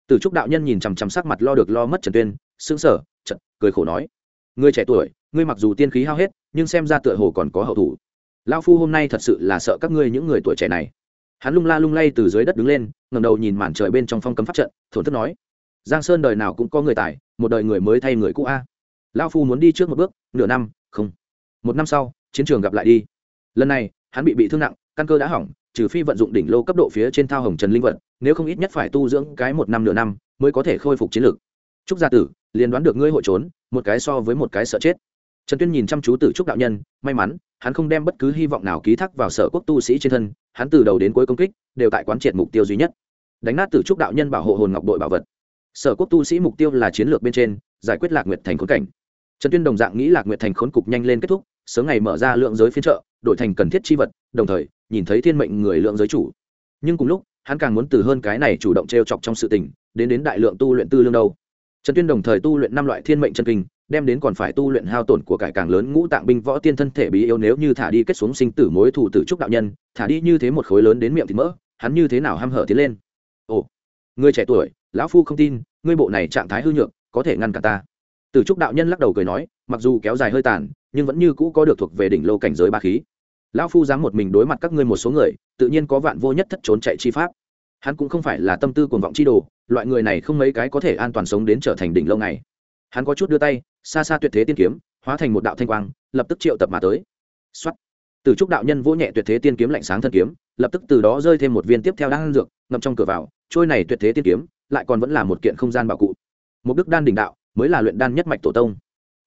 Từ trúc đạo nhân nhìn chằm chằm sắc mặt lo được lo mất trần tuyên, sững sờ trận cười khổ nói. Ngươi trẻ tuổi, ngươi mặc dù tiên khí hao hết, nhưng xem ra tựa hồ còn có hậu thủ. Lao phu hôm nay thật sự là sợ các ngươi những người tuổi trẻ này. Hắn lung la lung lay từ dưới đất đứng lên ngầm đầu nhìn màn trời bên trong phong cấm pháp trận, thổn thức nói. Giang sơn đời nào cũng có người tài, một đời người mới thay người cũ a lao phu muốn đi trước một bước, nửa năm, không. Một năm sau, chiến trường gặp lại đi. Lần này, hắn bị bị thương nặng, căn cơ đã hỏng, trừ phi vận dụng đỉnh lô cấp độ phía trên thao hồng trần linh vật, nếu không ít nhất phải tu dưỡng cái một năm nửa năm mới có thể khôi phục chiến lược. Trúc gia tử, liền đoán được ngươi hội trốn, một cái so với một cái sợ chết. Trần tuyên nhìn chăm chú tử trúc đạo nhân, may mắn, hắn không đem bất cứ hy vọng nào ký thác vào sở quốc tu sĩ trên thân, hắn từ đầu đến cuối công kích, đều tại quán triệt mục tiêu duy nhất. Đánh nát tử trúc đạo nhân bảo hộ hồn ngọc đội bảo vật. Sở quốc tu sĩ mục tiêu là chiến lược bên trên, giải quyết lạc nguyệt thành khốn cảnh trần tuyên đồng dạng nghĩ lạc nguyệt thành khốn cục nhanh lên kết thúc, sớm ngày mở ra lượng giới phiên trợ, đổi thành cần thiết chi vật, đồng thời, nhìn thấy thiên mệnh người lượng giới chủ. Nhưng cùng lúc, hắn càng muốn từ hơn cái này chủ động t r e o chọc trong sự tình, đến đến đại lượng tu luyện tư lương đâu. Trần tuyên đồng thời tu luyện năm loại thiên mệnh chân kinh, đem đến còn phải tu luyện hao tổn của cải càng lớn ngũ tạng binh võ tiên thân thể bí yếu nếu như thả đi kết xuống sinh tử mối thủ tử trúc đạo nhân, thả đi như thế một khối lớn đến miệng thịt mỡ, hắn như thế nào h hở tiến lên? Ồ, người trẻ tuổi, lão phu không tin, ngươi bộ này trạng thái hư nhược, có thể ngăn cả ta tử trúc đạo nhân lắc đầu cười nói, mặc dù kéo dài hơi tàn, nhưng vẫn như cũ có được thuộc về đỉnh lô cảnh giới ba khí. Lão phu dám một mình đối mặt các ngươi một số người, tự nhiên có vạn vô nhất thất trốn chạy chi pháp. Hắn cũng không phải là tâm tư cuồng vọng chi đồ, loại người này không mấy cái có thể an toàn sống đến trở thành đỉnh lâu này hắn có chút đưa tay, xa xa tuyệt thế tiên kiếm, hóa thành một đạo thanh quang, lập tức triệu tập mà tới. Soát. từ trúc đạo nhân vỗ nhẹ tuyệt thế tiên kiếm lạnh sáng thân kiếm, lập tức từ đó rơi thêm một viên tiếp theo đang dược, ngậm trong cửa vào, trôi này tuyệt thế tiên kiếm, lại còn vẫn là một kiện không gian bảo cụ. Một đức đan đỉnh đạo mới là luyện đan nhất mạch tổ tông.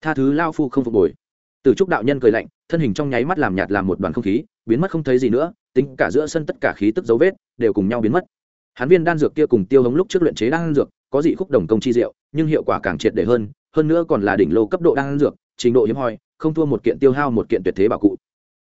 Tha thứ lao phu không phục hồi. Từ trúc đạo nhân cười lạnh, thân hình trong nháy mắt làm nhạt làm một đoàn không khí, biến mất không thấy gì nữa, tính cả giữa sân tất cả khí tức dấu vết đều cùng nhau biến mất. Hắn viên đan dược kia cùng tiêu hống lúc trước luyện chế đan dược, có dị khúc đồng công chi diệu, nhưng hiệu quả càng triệt để hơn hơn nữa còn là đỉnh lô cấp độ đan dược, trình độ hiếm hoi, không thua một kiện tiêu hao một kiện tuyệt thế bảo cụ.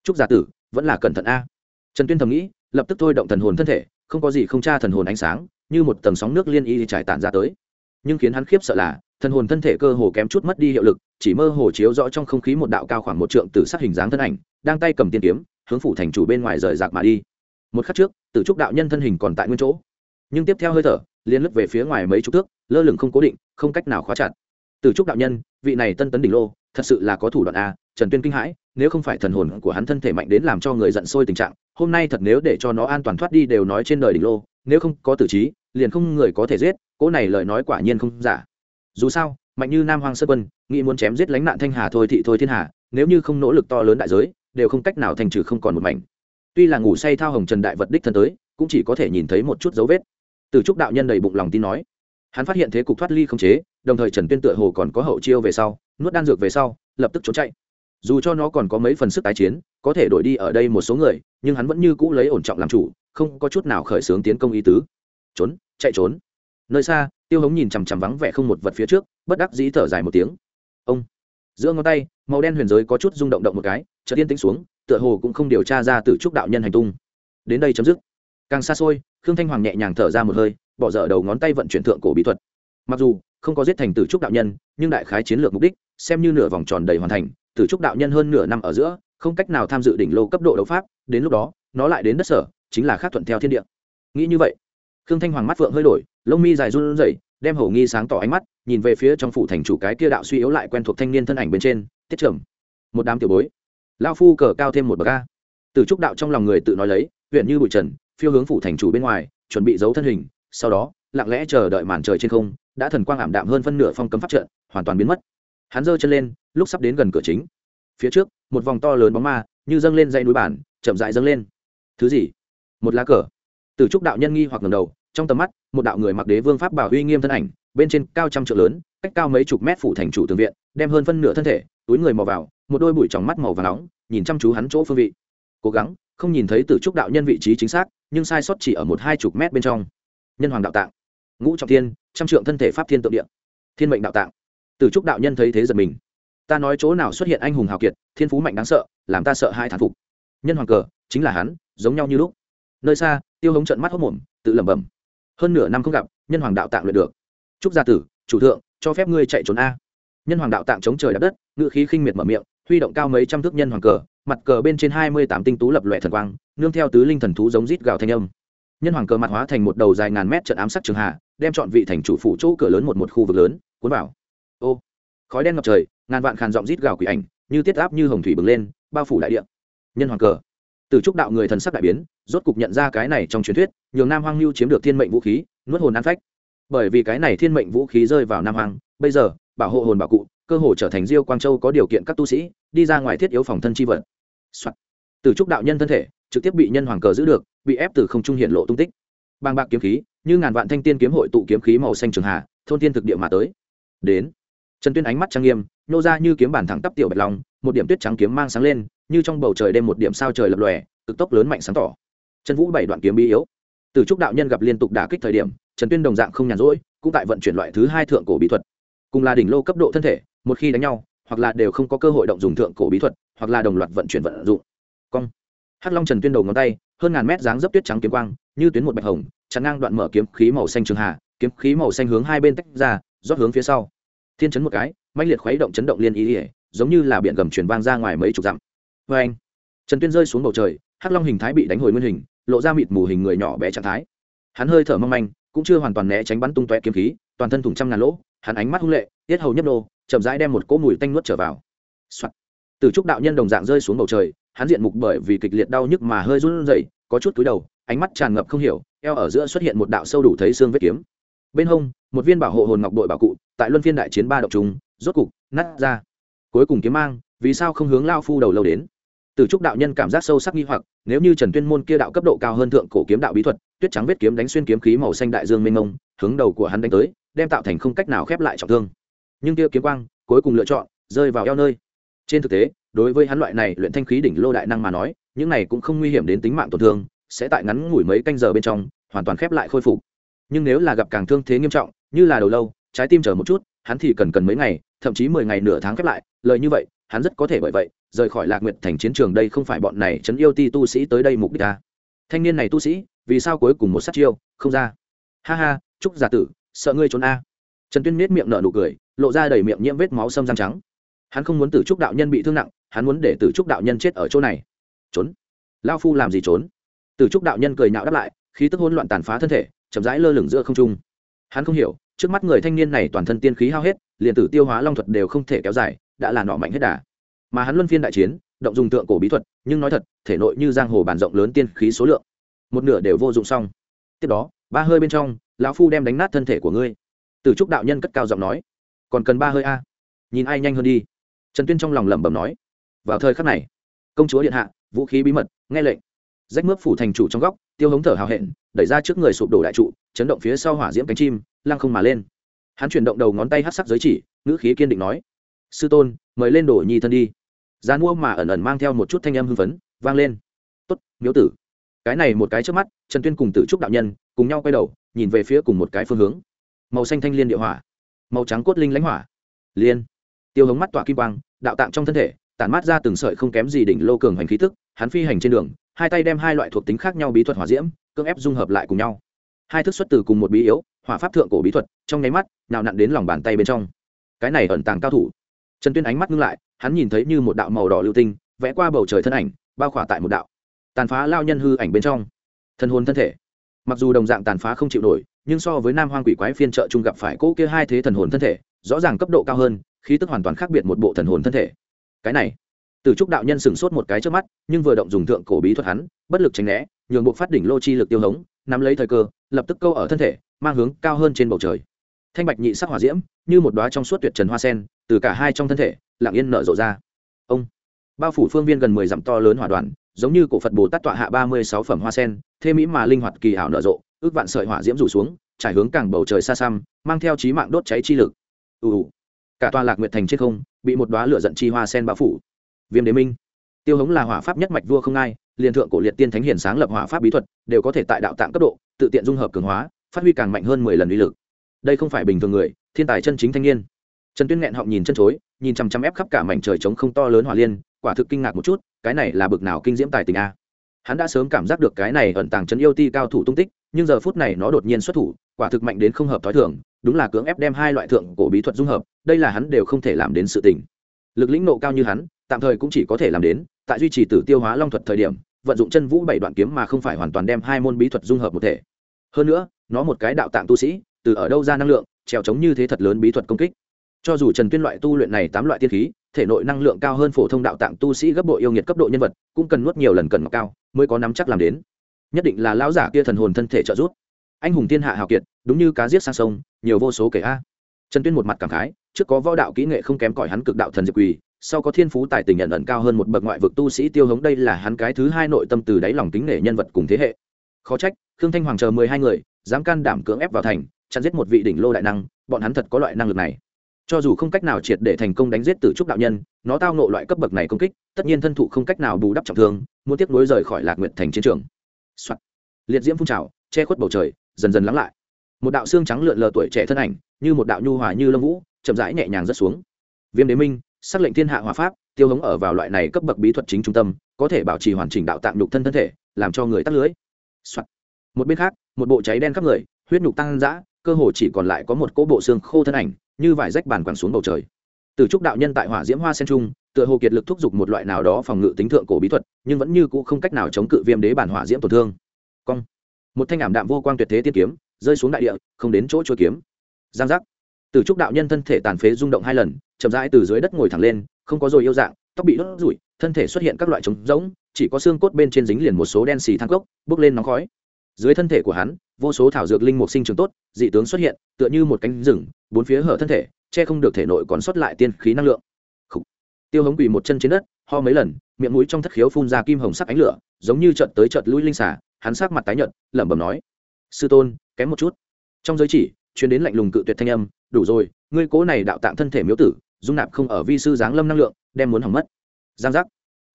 Trúc giả tử, vẫn là cẩn thận a. Trần tuyên thầm nghĩ, lập tức thôi động thần hồn thân thể, không có gì không tra thần hồn ánh sáng, như một tầng sóng nước liên y trải tản ra tới. Nhưng khiến hắn khiếp sợ là thần hồn thân thể cơ hồ kém chút mất đi hiệu lực, chỉ mơ hồ chiếu rõ trong không khí một đạo cao khoảng một trượng từ sắc hình dáng thân ảnh, đang tay cầm tiên kiếm, hướng phủ thành chủ bên ngoài rời rạc mà đi. Một khắc trước, tử trúc đạo nhân thân hình còn tại nguyên chỗ. Nhưng tiếp theo hơi thở liên lướt về phía ngoài mấy chục thước, lơ lửng không cố định, không cách nào khóa chặt. Tử trúc đạo nhân, vị này tân tấn đỉnh lô, thật sự là có thủ đoạn a, trần tuyên kinh hãi, nếu không phải thần hồn của hắn thân thể mạnh đến làm cho người giận sôi tình trạng, hôm nay thật nếu để cho nó an toàn thoát đi đều nói trên đời đỉnh lô, nếu không có tử trí, liền không người có thể giết cỗ này lời nói quả nhiên không giả dù sao, mạnh như nam hoàng sơ quân, nghĩ muốn chém giết lánh nạn thanh hà thôi thị thôi thiên hà, nếu như không nỗ lực to lớn đại giới, đều không cách nào thành trừ không còn một mảnh. Tuy là ngủ say thao hồng trần đại vật đích thân tới, cũng chỉ có thể nhìn thấy một chút dấu vết. Từ trúc đạo nhân đầy bụng lòng tin nói. Hắn phát hiện thế cục thoát ly không chế, đồng thời trần tuyên tựa hồ còn có hậu chiêu về sau, nuốt đan dược về sau, lập tức trốn chạy. Dù cho nó còn có mấy phần sức tái chiến, có thể đổi đi ở đây một số người, nhưng hắn vẫn như cũ lấy ổn trọng làm chủ, không có chút nào khởi xướng tiến công ý tứ. Trốn, chạy trốn. Nơi xa tiêu hống nhìn chằm chằm vắng vẻ không một vật phía trước, bất đắc dĩ thở dài một tiếng. Ông, giữa ngón tay, màu đen huyền giới có chút rung động động một cái, chợt tiên tĩnh xuống, tựa hồ cũng không điều tra ra từ trúc đạo nhân hành tung. Đến đây chấm dứt. Càng xa xôi, khương thanh hoàng nhẹ nhàng thở ra một hơi, bỏ dở đầu ngón tay vận chuyển thượng cổ bí thuật. Mặc dù, không có giết thành tử trúc đạo nhân, nhưng đại khái chiến lược mục đích, xem như nửa vòng tròn đầy hoàn thành, tử trúc đạo nhân hơn nửa năm ở giữa, không cách nào tham dự đỉnh lô cấp độ đấu pháp, đến lúc đó, nó lại đến đất sở, chính là khác thuận theo thiên địa. Nghĩ như vậy, khương thanh hoàng mắt phượng hơi đổi lông mi dài run rẩy, đem hầu nghi sáng tỏ ánh mắt, nhìn về phía trong phủ thành chủ cái kia đạo suy yếu lại quen thuộc thanh niên thân ảnh bên trên, tiết trưởng, một đám tiểu bối. Lao phu cờ cao thêm một bậc ca từ trúc đạo trong lòng người tự nói lấy, huyện như bụi trần, phiêu hướng phủ thành chủ bên ngoài, chuẩn bị giấu thân hình, sau đó, lặng lẽ chờ đợi màn trời trên không, đã thần quang ảm đạm hơn phân nửa phong cấm pháp trận, hoàn toàn biến mất. Hắn giơ chân lên, lúc sắp đến gần cửa chính. Phía trước, một vòng to lớn bóng ma, như dâng lên dãy núi bản, chậm rãi dâng lên. Thứ gì? Một lá cờ. Từ trúc đạo nhân nghi hoặc ngầm đầu, trong tầm mắt một đạo người mặc đế vương pháp bảo uy nghiêm thân ảnh, bên trên cao trăm trượng lớn, cách cao mấy chục mét phủ thành chủ tường viện, đem hơn phân nửa thân thể, túi người mò vào, một đôi bụi tròng mắt màu và nóng, nhìn chăm chú hắn chỗ phương vị. Cố gắng, không nhìn thấy từ trúc đạo nhân vị trí chính xác, nhưng sai sót chỉ ở một hai chục mét bên trong. Nhân hoàng đạo tạng, ngũ trọng thiên, trăm trượng thân thể pháp thiên tượng địa. Thiên mệnh đạo tạng. Từ trúc đạo nhân thấy thế giật mình. Ta nói chỗ nào xuất hiện anh hùng hào kiệt, thiên phú mạnh đáng sợ, làm ta sợ hai thán phục. Nhân hoàng cờ, chính là hắn, giống nhau như lúc. Nơi xa, tiêu hống trận mắt hốc mồm, tự lẩm bẩm hơn nửa năm không gặp, nhân hoàng đạo tạng luyện được. Trúc gia tử, chủ thượng, cho phép ngươi chạy trốn a. Nhân hoàng đạo tạng chống trời đ đất ngự khí khinh miệt mở miệng, huy động cao mấy trăm thước nhân hoàng cờ, mặt cờ bên trên hai mươi tám tinh tú lập lòe thần quang, nương theo tứ linh thần thú giống rít gào thanh âm. Nhân hoàng cờ mặt hóa thành một đầu dài ngàn mét trận ám sát trường hạ, đem chọn vị thành chủ phủ chỗ cửa lớn một một khu vực lớn, cuốn vào. Ô, khói đen ngập trời, ngàn vạn khàn giọng rít gào quỷ ảnh, như tiết áp như hồng thủy bừng lên, bao phủ đại địa. Nhân hoàng cờ. Từ trúc đạo người thần sắc đại biến rốt cục nhận ra cái này trong truyền thuyết, nhường nam hoang lưu chiếm được thiên mệnh vũ khí, nuốt hồn ăn phách. Bởi vì cái này thiên mệnh vũ khí rơi vào nam hoang, bây giờ, bảo hộ hồn bảo cụ, cơ hồ trở thành diêu quang châu có điều kiện các tu sĩ, đi ra ngoài thiết yếu phòng thân chi vật. Soạn. từ trúc đạo nhân thân thể, trực tiếp bị nhân hoàng cờ giữ được, bị ép từ không trung hiện lộ tung tích. Bàng bạc kiếm khí, như ngàn vạn thanh tiên kiếm hội tụ kiếm khí màu xanh trường hà, thôn tiên thực địa mà tới. Đến. Trần tuyên ánh mắt trang nghiêm, nô ra như kiếm bản thẳng tắp tiểu bạch long, một điểm tuyết trắng kiếm mang sáng lên, như trong bầu trời đêm một điểm sao trời lập lòe, cực tốc lớn mạnh sáng tỏ trần vũ bảy đoạn kiếm bí yếu. Từ trúc đạo nhân gặp liên tục đả kích thời điểm, trần tuyên đồng dạng không nhàn rỗi, cũng tại vận chuyển loại thứ hai thượng cổ bí thuật. Cùng là đỉnh lô cấp độ thân thể, một khi đánh nhau, hoặc là đều không có cơ hội động dùng thượng cổ bí thuật, hoặc là đồng loạt vận chuyển vận dụng. Cong. Hắc long trần tuyên đầu ngón tay, hơn ngàn mét dáng dấp tuyết trắng kiếm quang, như tuyến một bạch hồng, chắn ngang đoạn mở kiếm khí màu xanh trường hạ kiếm khí màu xanh hướng hai bên tách ra, rót hướng phía sau. Thiên chấn một cái mạnh liệt khuấy động chấn động liên ý ỉa, giống như là biển gầm truyền vang ra ngoài mấy chục dặm. Vê anh trần tuyên rơi xuống bầu trời, hắc long hình thái bị đánh hồi nguyên hình lộ ra mịt mù hình người nhỏ bé trạng thái. Hắn hơi thở mong manh, cũng chưa hoàn toàn né tránh bắn tung tóe kiếm khí, toàn thân thủng trăm ngàn lỗ, hắn ánh mắt hung lệ, tiết hầu nhấp nô, chậm rãi đem một cỗ mùi tanh nuốt trở vào. Vào、Soạn. từ trúc đạo nhân đồng dạng rơi xuống bầu trời, hắn diện mục bởi vì kịch liệt đau nhức mà hơi run rẩy, có chút túi đầu, ánh mắt tràn ngập không hiểu, eo ở giữa xuất hiện một đạo sâu đủ thấy xương vết kiếm. Bên hông, một viên bảo hộ hồn ngọc đội bảo cụ, tại luân phiên đại chiến ba độc trùng, rốt cục nát ra. Cuối cùng kiếm mang, vì sao không hướng lao phu đầu lâu đến? Từ trúc đạo nhân cảm giác sâu sắc nghi hoặc, nếu như trần tuyên môn kia đạo cấp độ cao hơn thượng cổ kiếm đạo bí thuật, tuyết trắng vết kiếm đánh xuyên kiếm khí màu xanh đại dương mênh mông, hướng đầu của hắn đánh tới, đem tạo thành không cách nào khép lại trọng thương. Nhưng kia kiếm quang, cuối cùng lựa chọn, rơi vào eo nơi. Trên thực tế, đối với hắn loại này luyện thanh khí đỉnh lô đại năng mà nói, những này cũng không nguy hiểm đến tính mạng tổn thương, sẽ tại ngắn ngủi mấy canh giờ bên trong, hoàn toàn khép lại khôi phục. Nhưng nếu là gặp càng thương thế nghiêm trọng, như là đầu lâu, trái tim chờ một chút, hắn thì cần cần mấy ngày, thậm chí mười ngày nửa tháng khép lại lời như vậy hắn rất có thể bởi vậy, rời khỏi lạc nguyệt thành chiến trường đây không phải bọn này chấn yêu ti tu sĩ tới đây mục đích ta thanh niên này tu sĩ, vì sao cuối cùng một sát chiêu, không ra? Ha ha chúc giả tử, sợ ngươi trốn a. Trần tuyên miết miệng nở nụ cười, lộ ra đầy miệng nhiễm vết máu sâm răng trắng. Hắn không muốn tử trúc đạo nhân bị thương nặng, hắn muốn để tử trúc đạo nhân chết ở chỗ này. Trốn? Lao phu làm gì trốn? Tử trúc đạo nhân cười nhạo đáp lại, khí tức hỗn loạn tàn phá thân thể, chậm rãi lơ lửng giữa không trung. Hắn không hiểu, trước mắt người thanh niên này toàn thân tiên khí hao hết, liền tử tiêu hóa long thuật đều không thể kéo dài đã là nọ mạnh hết đà. Mà hắn luân phiên đại chiến, động dùng tượng cổ bí thuật, nhưng nói thật, thể nội như giang hồ bàn rộng lớn tiên khí số lượng, một nửa đều vô dụng xong. Tiếp đó, ba hơi bên trong, lão phu đem đánh nát thân thể của ngươi. Từ trúc đạo nhân cất cao giọng nói, còn cần ba hơi a? Nhìn ai nhanh hơn đi. Trần tuyên trong lòng lẩm bẩm nói, vào thời khắc này, công chúa điện hạ, vũ khí bí mật, nghe lệnh. Rách mướp phủ thành chủ trong góc, tiêu hống thở hào hẹn, đẩy ra trước người sụp đổ đại trụ, chấn động phía sau hỏa diễm cánh chim, lăng không mà lên. Hắn chuyển động đầu ngón tay hát sắc giới chỉ, ngữ khí kiên định nói sư tôn, mời lên đổ nhi thân đi. Gian mua mà ẩn ẩn mang theo một chút thanh âm hưng phấn, vang lên. Tốt, miếu tử. Cái này một cái trước mắt, trần tuyên cùng tử trúc đạo nhân cùng nhau quay đầu, nhìn về phía cùng một cái phương hướng. Màu xanh thanh liên địa hỏa, màu trắng cốt linh lãnh hỏa. Liên. Tiêu hống mắt tỏa kim quang, đạo tạng trong thân thể, tản mát ra từng sợi không kém gì đỉnh lô cường hành khí tức, hắn phi hành trên đường, hai tay đem hai loại thuộc tính khác nhau bí thuật hỏa diễm, cưỡng ép dung hợp lại cùng nhau. Hai thức xuất từ cùng một bí yếu, hỏa pháp thượng cổ bí thuật, trong nháy mắt, nào nặn đến lòng bàn tay bên trong. Cái này ẩn tàng cao thủ trần tuyên ánh mắt ngưng lại, hắn nhìn thấy như một đạo màu đỏ lưu tinh, vẽ qua bầu trời thân ảnh, bao khỏa tại một đạo. Tàn phá lao nhân hư ảnh bên trong. Thân hồn thân thể. Mặc dù đồng dạng tàn phá không chịu nổi, nhưng so với nam hoang quỷ quái phiên trợ chung gặp phải cỗ kia hai thế thần hồn thân thể, rõ ràng cấp độ cao hơn, khí tức hoàn toàn khác biệt một bộ thần hồn thân thể. Cái này, từ trúc đạo nhân sửng sốt một cái trước mắt, nhưng vừa động dùng thượng cổ bí thuật hắn, bất lực tránh né, nhường bộ phát đỉnh lô chi lực tiêu hống, nắm lấy thời cơ, lập tức câu ở thân thể, mang hướng cao hơn trên bầu trời thanh bạch nhị sắc hỏa diễm, như một đoá trong suốt tuyệt trần hoa sen, từ cả hai trong thân thể, lặng yên nở rộ ra. Ông, bao phủ phương viên gần mười dặm to lớn hỏa đoàn, giống như cổ phật bồ tát tọa hạ ba mươi sáu phẩm hoa sen thê mỹ mà linh hoạt kỳ ảo nở rộ, ước vạn sợi hỏa diễm rủ xuống, trải hướng càng bầu trời xa xăm, mang theo trí mạng đốt cháy chi lực. Ù ù. Cả tòa lạc nguyệt thành trên không, bị một đoá lửa giận chi hoa sen bao phủ. Viêm đế minh. Tiêu hống là hỏa pháp nhất mạch vua không ai, liền thượng cổ liệt tiên thánh hiển sáng lập hỏa pháp bí thuật, đều có thể tại đạo tạng cấp độ, tự tiện dung hợp cường hóa, phát huy càng mạnh hơn mười lần uy lực đây không phải bình thường người, thiên tài chân chính thanh niên. Trần tuyên nghẹn họng nhìn chân chối, nhìn chằm chằm ép khắp cả mảnh trời trống không to lớn hỏa liên, quả thực kinh ngạc một chút, cái này là bực nào kinh diễm tài tình a. Hắn đã sớm cảm giác được cái này ẩn tàng chân yêu ti cao thủ tung tích, nhưng giờ phút này nó đột nhiên xuất thủ, quả thực mạnh đến không hợp t h ó i thường, đúng là cưỡng ép đem hai loại thượng cổ bí thuật dung hợp, đây là hắn đều không thể làm đến sự tình. Lực lĩnh nộ cao như hắn, tạm thời cũng chỉ có thể làm đến, tại duy trì tử tiêu hóa long thuật thời điểm, vận dụng chân vũ bảy đoạn kiếm mà không phải hoàn toàn đem hai môn bí thuật dung hợp một thể. Hơn nữa, nó một cái đạo tạng tu sĩ từ ở đâu ra năng lượng, trèo trống như thế thật lớn bí thuật công kích. Cho dù trần tuyên loại tu luyện này tám loại tiên khí, thể nội năng lượng cao hơn phổ thông đạo tạng tu sĩ gấp bội yêu nghiệt cấp độ nhân vật, cũng cần nuốt nhiều lần cần ngọc cao mới có nắm chắc làm đến. Nhất định là lão giả kia thần hồn thân thể trợ giúp. Anh hùng thiên hạ hào kiệt, đúng như cá giết sang sông, nhiều vô số kể a. Trần tuyên một mặt cảm khái, trước có võ đạo kỹ nghệ không kém cỏi hắn cực đạo thần diệp quỳ, sau có thiên phú tài tình nhận ẩn cao hơn một bậc ngoại vực tu sĩ tiêu hống đây là hắn cái thứ hai nội tâm từ đáy lòng kính nể nhân vật cùng thế hệ. Khó trách, khương thanh hoàng chờ mười hai người, dám can đảm cưỡng ép vào thành chặn giết một vị đỉnh lô đại năng, bọn hắn thật có loại năng lực này. Cho dù không cách nào triệt để thành công đánh giết tử trúc đạo nhân, nó tao nộ loại cấp bậc này công kích, tất nhiên thân thụ không cách nào bù đắp trọng thương, muốn tiếp nối rời khỏi lạc nguyện thành chiến trường、Soạn. liệt diễm phun trào, che khuất bầu trời, dần dần lắng lại. Một đạo xương trắng lượn lờ tuổi trẻ thân ảnh, như một đạo nhu hòa như lông vũ, chậm rãi nhẹ nhàng rớt xuống. Viêm đế minh xác lệnh thiên hạ hòa pháp, tiêu hống ở vào loại này cấp bậc bí thuật chính trung tâm, có thể bảo trì hoàn chỉnh đạo tạng nhục thân thân thể, làm cho người tắt lưới、Soạn. một bên khác, một bộ cháy đen khắp người, huyết nhục tăng dã cơ hồ chỉ còn lại có một cỗ bộ xương khô thân ảnh, như vải rách bàn quẳng xuống bầu trời. Từ trúc đạo nhân tại hỏa diễm hoa sen trung, tựa hồ kiệt lực thúc giục một loại nào đó phòng ngự tính thượng cổ bí thuật, nhưng vẫn như cũ không cách nào chống cự viêm đế bản hỏa diễm tổn thương. Cong. Một thanh ảm đạm vô quang tuyệt thế tiên kiếm, rơi xuống đại địa, không đến chỗ trôi kiếm. Giang giác. Từ trúc đạo nhân thân thể tàn phế rung động hai lần, chậm rãi từ dưới đất ngồi thẳng lên, không có rồi yêu dạng, tóc bị đốt rủi thân thể xuất hiện các loại trống rỗng, chỉ có xương cốt bên trên dính liền một số đen xì thang cốc, bốc lên nóng khói dưới thân thể của hắn, vô số thảo dược linh mục sinh trường tốt, dị tướng xuất hiện, tựa như một cánh rừng, bốn phía hở thân thể, che không được thể nội còn sót lại tiên khí năng lượng. Khủ. tiêu hống quỳ một chân trên đất, ho mấy lần, miệng mũi trong thất khiếu phun ra kim hồng sắc ánh lửa, giống như trận tới trận lui linh xả hắn sắc mặt tái nhợt, lẩm bẩm nói, sư tôn, kém một chút. Trong giới chỉ chuyến đến lạnh lùng cự tuyệt thanh âm, đủ rồi, ngươi cố này đạo tạm thân thể miếu tử, dung nạp không ở vi sư giáng lâm năng lượng, đem muốn hỏng mất. Giang giác.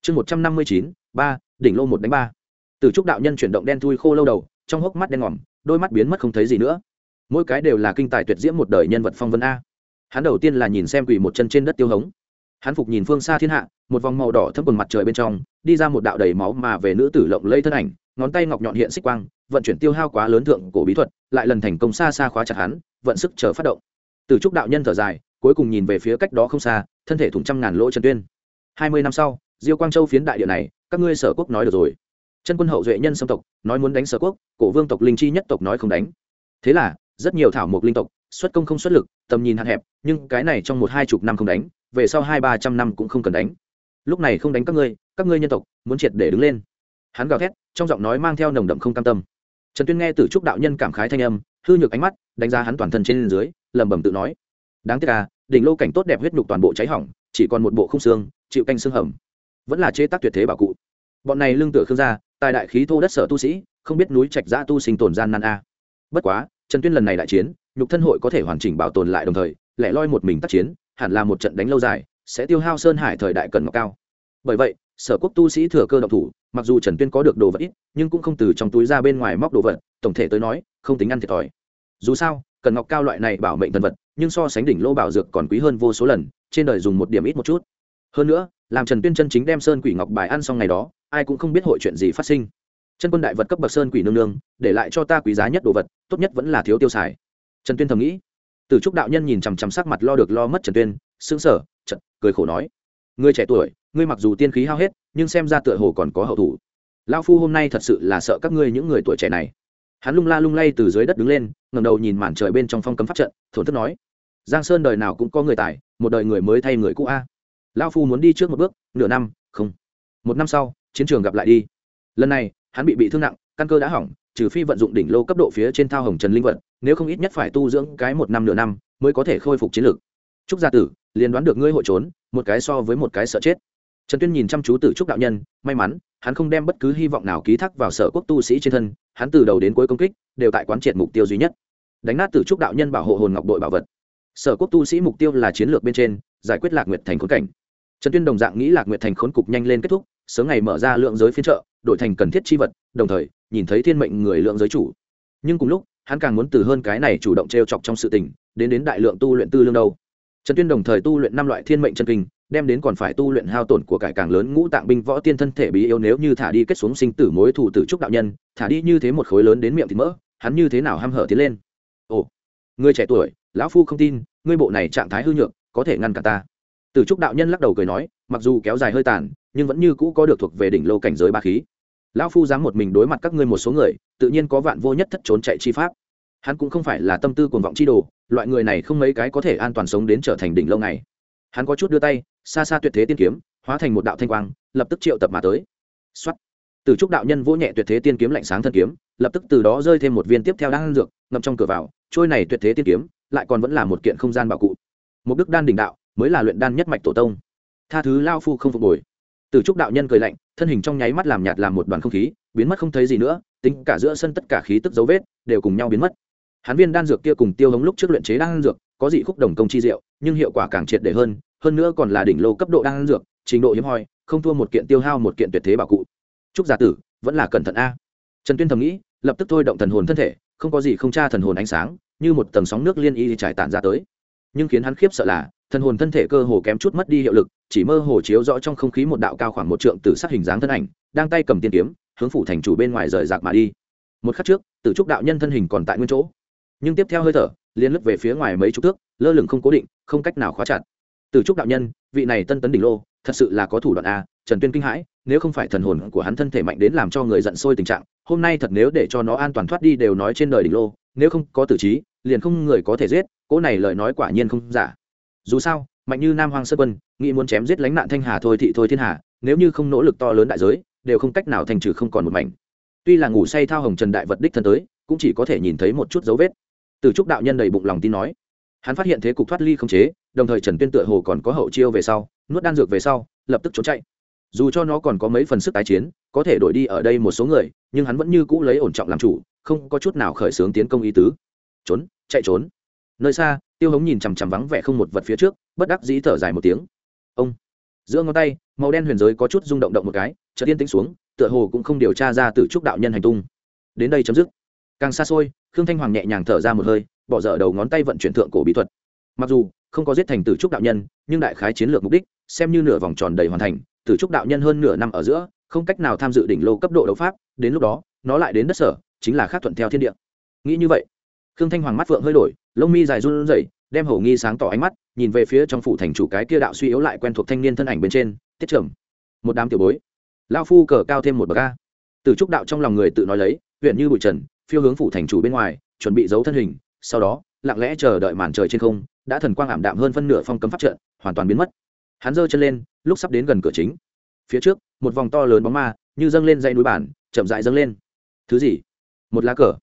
Chương một trăm năm mươi chín, ba, đỉnh lô một đánh ba từ trúc đạo nhân chuyển động đen thui khô lâu đầu, trong hốc mắt đen ngòm, đôi mắt biến mất không thấy gì nữa. Mỗi cái đều là kinh tài tuyệt diễm một đời nhân vật phong vân a. Hắn đầu tiên là nhìn xem quỳ một chân trên đất tiêu hống. Hắn phục nhìn phương xa thiên hạ, một vòng màu đỏ thấp quần mặt trời bên trong, đi ra một đạo đầy máu mà về nữ tử lộng lây thân ảnh, ngón tay ngọc nhọn hiện xích quang, vận chuyển tiêu hao quá lớn thượng cổ bí thuật, lại lần thành công xa xa khóa chặt hắn, vận sức chờ phát động. Từ trúc đạo nhân thở dài, cuối cùng nhìn về phía cách đó không xa, thân thể thủng trăm ngàn lỗ trần tuyên. Hai mươi năm sau, diêu quang châu phiến đại địa này, các ngươi sở quốc nói được rồi chân quân hậu duệ nhân xâm tộc, nói muốn đánh sở quốc, cổ vương tộc linh chi nhất tộc nói không đánh. Thế là, rất nhiều thảo mộc linh tộc, xuất công không xuất lực, tầm nhìn hạn hẹp, nhưng cái này trong một hai chục năm không đánh, về sau hai ba trăm năm cũng không cần đánh. Lúc này không đánh các ngươi các ngươi nhân tộc, muốn triệt để đứng lên. Hắn gào thét, trong giọng nói mang theo nồng đậm không cam tâm. Trần tuyên nghe từ trúc đạo nhân cảm khái thanh âm, hư nhược ánh mắt, đánh giá hắn toàn thân trên dưới, lẩm bẩm tự nói. Đáng tiếc à đỉnh lô cảnh tốt đẹp huyết nhục toàn bộ cháy hỏng, chỉ còn một bộ không xương, chịu canh xương hầm. Vẫn là chế tác tuyệt thế bảo cụ. Bọn này lương tựa khương gia tài đại khí thô đất sở tu sĩ, không biết núi trạch giã tu sinh tồn gian nan a. Bất quá, trần tuyên lần này đại chiến, nhục thân hội có thể hoàn chỉnh bảo tồn lại đồng thời, lẻ loi một mình tác chiến, hẳn là một trận đánh lâu dài, sẽ tiêu hao sơn hải thời đại cần ngọc cao. Bởi vậy, sở quốc tu sĩ thừa cơ động thủ, mặc dù trần tuyên có được đồ vật ít, nhưng cũng không từ trong túi ra bên ngoài móc đồ vật, tổng thể tới nói, không tính ăn thiệt thòi. Dù sao, cần ngọc cao loại này bảo mệnh thần vật, nhưng so sánh đỉnh lô bảo dược còn quý hơn vô số lần, trên đời dùng một điểm ít một chút. Hơn nữa, làm trần tuyên chân chính đem sơn quỷ ngọc bài ăn xong ngày đó ai cũng không biết hội chuyện gì phát sinh. Chân quân đại vật cấp bậc sơn quỷ nương nương, để lại cho ta quý giá nhất đồ vật, tốt nhất vẫn là thiếu tiêu xài. Trần tuyên thầm nghĩ. Từ trúc đạo nhân nhìn chằm chằm sắc mặt lo được lo mất trần tuyên, sững sờ, chợt cười khổ nói. Ngươi trẻ tuổi, ngươi mặc dù tiên khí hao hết, nhưng xem ra tựa hồ còn có hậu thủ. Lao phu hôm nay thật sự là sợ các ngươi những người tuổi trẻ này. Hắn lung la lung lay từ dưới đất đứng lên ngầm đầu nhìn màn trời bên trong phong cấm pháp trận, thổn thức nói. Giang sơn đời nào cũng có người tài, một đời người mới thay người cũ a. Lao phu muốn đi trước một bước, nửa năm, không. Một năm sau chiến trường gặp lại đi. Lần này, hắn bị bị thương nặng, căn cơ đã hỏng, trừ phi vận dụng đỉnh lô cấp độ phía trên thao hồng trần linh vật, nếu không ít nhất phải tu dưỡng cái một năm nửa năm mới có thể khôi phục chiến lực. trúc gia tử, liền đoán được ngươi hội trốn, một cái so với một cái sợ chết. Trần tuyên nhìn chăm chú tử trúc đạo nhân, may mắn, hắn không đem bất cứ hy vọng nào ký thác vào sở quốc tu sĩ trên thân, hắn từ đầu đến cuối công kích, đều tại quán triệt mục tiêu duy nhất. Đánh nát tử trúc đạo nhân bảo hộ hồn ngọc đội bảo vật. Sở quốc tu sĩ mục tiêu là chiến lược bên trên, giải quyết lạc nguyệt thành khốn cảnh. Trần tuyên đồng dạng nghĩ lạc nguyệt thành khốn cục nhanh lên kết thúc sớm ngày mở ra lượng giới phiên trợ đổi thành cần thiết chi vật, đồng thời, nhìn thấy thiên mệnh người lượng giới chủ. Nhưng cùng lúc, hắn càng muốn từ hơn cái này chủ động t r e o chọc trong sự tình, đến đến đại lượng tu luyện tư lương đâu. Trần tuyên đồng thời tu luyện năm loại thiên mệnh chân kinh, đem đến còn phải tu luyện hao tổn của cải càng lớn ngũ tạng binh võ tiên thân thể bí yếu nếu như thả đi kết xuống sinh tử mối thủ tử trúc đạo nhân, thả đi như thế một khối lớn đến miệng thịt mỡ, hắn như thế nào h hở tiến lên? Ồ, người trẻ tuổi, lão phu không tin, ngươi bộ này trạng thái hư nhược, có thể ngăn cả ta. Tử trúc đạo nhân lắc đầu cười nói, mặc dù kéo dài hơi tàn nhưng vẫn như cũ có được thuộc về đỉnh lô cảnh giới ba khí. Lão phu dám một mình đối mặt các ngươi một số người, tự nhiên có vạn vô nhất thất trốn chạy chi pháp. Hắn cũng không phải là tâm tư cuồng vọng chi đồ, loại người này không mấy cái có thể an toàn sống đến trở thành đỉnh lâu này. Hắn có chút đưa tay, xa xa tuyệt thế tiên kiếm, hóa thành một đạo thanh quang, lập tức triệu tập mà tới. Xuất từ trúc đạo nhân vỗ nhẹ tuyệt thế tiên kiếm lạnh sáng thân kiếm, lập tức từ đó rơi thêm một viên tiếp theo đang dược, ngậm trong cửa vào, trôi này tuyệt thế tiên kiếm, lại còn vẫn là một kiện không gian bảo cụ. Một đức đan đỉnh đạo, mới là luyện đan nhất mạch tổ tông. Tha thứ lao phu không phục hồi từ trúc đạo nhân cười lạnh, thân hình trong nháy mắt làm nhạt làm một đoàn không khí, biến mất không thấy gì nữa, tính cả giữa sân tất cả khí tức dấu vết đều cùng nhau biến mất. Hắn viên đan dược kia cùng tiêu hống lúc trước luyện chế đan dược, có dị khúc đồng công chi diệu, nhưng hiệu quả càng triệt để hơn hơn nữa còn là đỉnh lô cấp độ đan dược, trình độ hiếm hoi, không thua một kiện tiêu hao một kiện tuyệt thế bảo cụ. Trúc giả tử, vẫn là cẩn thận a. Trần tuyên thầm nghĩ, lập tức thôi động thần hồn thân thể, không có gì không tra thần hồn ánh sáng, như một tầng sóng nước liên y trải tản ra tới. Nhưng khiến hắn khiếp sợ là thần hồn thân thể cơ hồ kém chút mất đi hiệu lực, chỉ mơ hồ chiếu rõ trong không khí một đạo cao khoảng một trượng từ sát hình dáng thân ảnh, đang tay cầm tiên kiếm, hướng phủ thành chủ bên ngoài rời rạc mà đi. Một khắc trước, tử trúc đạo nhân thân hình còn tại nguyên chỗ. Nhưng tiếp theo hơi thở liên lướt về phía ngoài mấy chục thước, lơ lửng không cố định, không cách nào khóa chặt. Tử trúc đạo nhân, vị này tân tấn đỉnh lô, thật sự là có thủ đoạn a, trần tuyên kinh hãi, nếu không phải thần hồn của hắn thân thể mạnh đến làm cho người giận sôi tình trạng, hôm nay thật nếu để cho nó an toàn thoát đi đều nói trên đời đỉnh lô, nếu không có tử trí, liền không người có thể giết, cỗ này lời nói quả nhiên không giả dù sao, mạnh như nam hoàng sơ quân, nghĩ muốn chém giết lánh nạn thanh hà thôi thị thôi thiên hà, nếu như không nỗ lực to lớn đại giới, đều không cách nào thành trừ không còn một mảnh. Tuy là ngủ say thao hồng trần đại vật đích thân tới, cũng chỉ có thể nhìn thấy một chút dấu vết. Từ trúc đạo nhân đầy bụng lòng tin nói. Hắn phát hiện thế cục thoát ly không chế, đồng thời trần tuyên tựa hồ còn có hậu chiêu về sau, nuốt đan dược về sau, lập tức trốn chạy. Dù cho nó còn có mấy phần sức tái chiến, có thể đổi đi ở đây một số người, nhưng hắn vẫn như cũ lấy ổn trọng làm chủ, không có chút nào khởi xướng tiến công ý tứ. Trốn, chạy trốn nơi xa, tiêu hống nhìn chằm chằm vắng vẻ không một vật phía trước, bất đắc dĩ thở dài một tiếng. Ông, giữa ngón tay, màu đen huyền giới có chút rung động động một cái, chợt tiên tĩnh xuống, tựa hồ cũng không điều tra ra từ trúc đạo nhân hành tung. Đến đây chấm dứt. Càng xa xôi, khương thanh hoàng nhẹ nhàng thở ra một hơi, bỏ dở đầu ngón tay vận chuyển thượng cổ bí thuật. Mặc dù, không có giết thành tử trúc đạo nhân, nhưng đại khái chiến lược mục đích, xem như nửa vòng tròn đầy hoàn thành, tử trúc đạo nhân hơn nửa năm ở giữa, không cách nào tham dự đỉnh lô cấp độ đấu pháp, đến lúc đó, nó lại đến đất sở, chính là khác thuận theo thiên địa. Nghĩ như vậy, khương thanh hoàng mắt phượng hơi đổi lông mi dài run rẩy, đem hầu nghi sáng tỏ ánh mắt, nhìn về phía trong phủ thành chủ cái kia đạo suy yếu lại quen thuộc thanh niên thân ảnh bên trên, tiết trầm một đám tiểu bối. Lao phu cờ cao thêm một bậc ca từ trúc đạo trong lòng người tự nói lấy, huyện như bụi trần, phiêu hướng phủ thành chủ bên ngoài, chuẩn bị giấu thân hình, sau đó, lặng lẽ chờ đợi màn trời trên không, đã thần quang ảm đạm hơn phân nửa phong cấm pháp trận, hoàn toàn biến mất. Hắn giơ chân lên, lúc sắp đến gần cửa chính. Phía trước, một vòng to lớn bóng ma, như dâng lên dãy núi bản, chậm dại dâng lên. Thứ gì? Một lá cờ.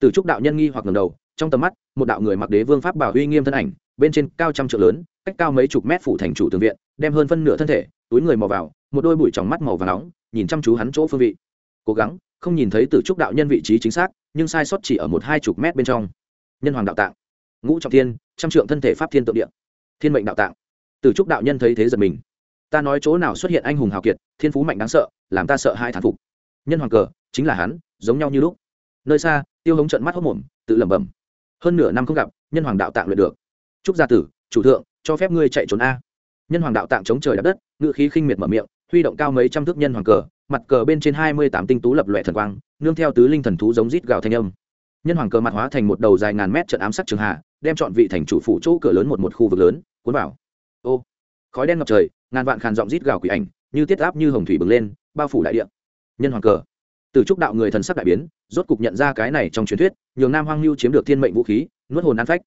Từ trúc đạo nhân nghi hoặc ngầm đầu trong tầm mắt, một đạo người mặc đế vương pháp bảo uy nghiêm thân ảnh, bên trên cao trăm trượng lớn, cách cao mấy chục mét phủ thành chủ tường viện, đem hơn phân nửa thân thể, túi người mò vào, một đôi bụi tròng mắt màu và nóng, nhìn chăm chú hắn chỗ phương vị. Cố gắng, không nhìn thấy từ trúc đạo nhân vị trí chính xác, nhưng sai sót chỉ ở một hai chục mét bên trong. Nhân hoàng đạo tạng. Ngũ trọng thiên, trăm trượng thân thể pháp thiên tượng địa. Thiên mệnh đạo tạng. Từ trúc đạo nhân thấy thế giật mình. Ta nói chỗ nào xuất hiện anh hùng hào kiệt, thiên phú mạnh đáng sợ, làm ta sợ hai thản phục. Nhân hoàng cờ, chính là hắn, giống nhau như lúc. Nơi xa, tiêu hống trận mắt hốc mồm, tự lẩm bẩm hơn nửa năm không gặp, nhân hoàng đạo tạng luyện được. Trúc gia tử, chủ thượng, cho phép ngươi chạy trốn a. Nhân hoàng đạo tạng chống trời đập đất, ngự khí khinh miệt mở miệng, huy động cao mấy trăm thước nhân hoàng cờ, mặt cờ bên trên hai mươi tám tinh tú lập loẹ thần quang, nương theo tứ linh thần thú giống rít gào thanh âm. Nhân hoàng cờ mặt hóa thành một đầu dài ngàn mét trận ám sát trường hạ, đem chọn vị thành chủ phủ chỗ cửa lớn một một khu vực lớn, cuốn vào. Ô, khói đen ngập trời, ngàn vạn khàn giọng rít gào quỷ ảnh, như tiết áp như hồng thủy bừng lên, bao phủ đại địa. Nhân hoàng cờ. Từ trúc đạo người thần sắc đại biến rốt cục nhận ra cái này trong truyền thuyết, nhường nam hoang lưu chiếm được thiên mệnh vũ khí, nuốt hồn ăn phách.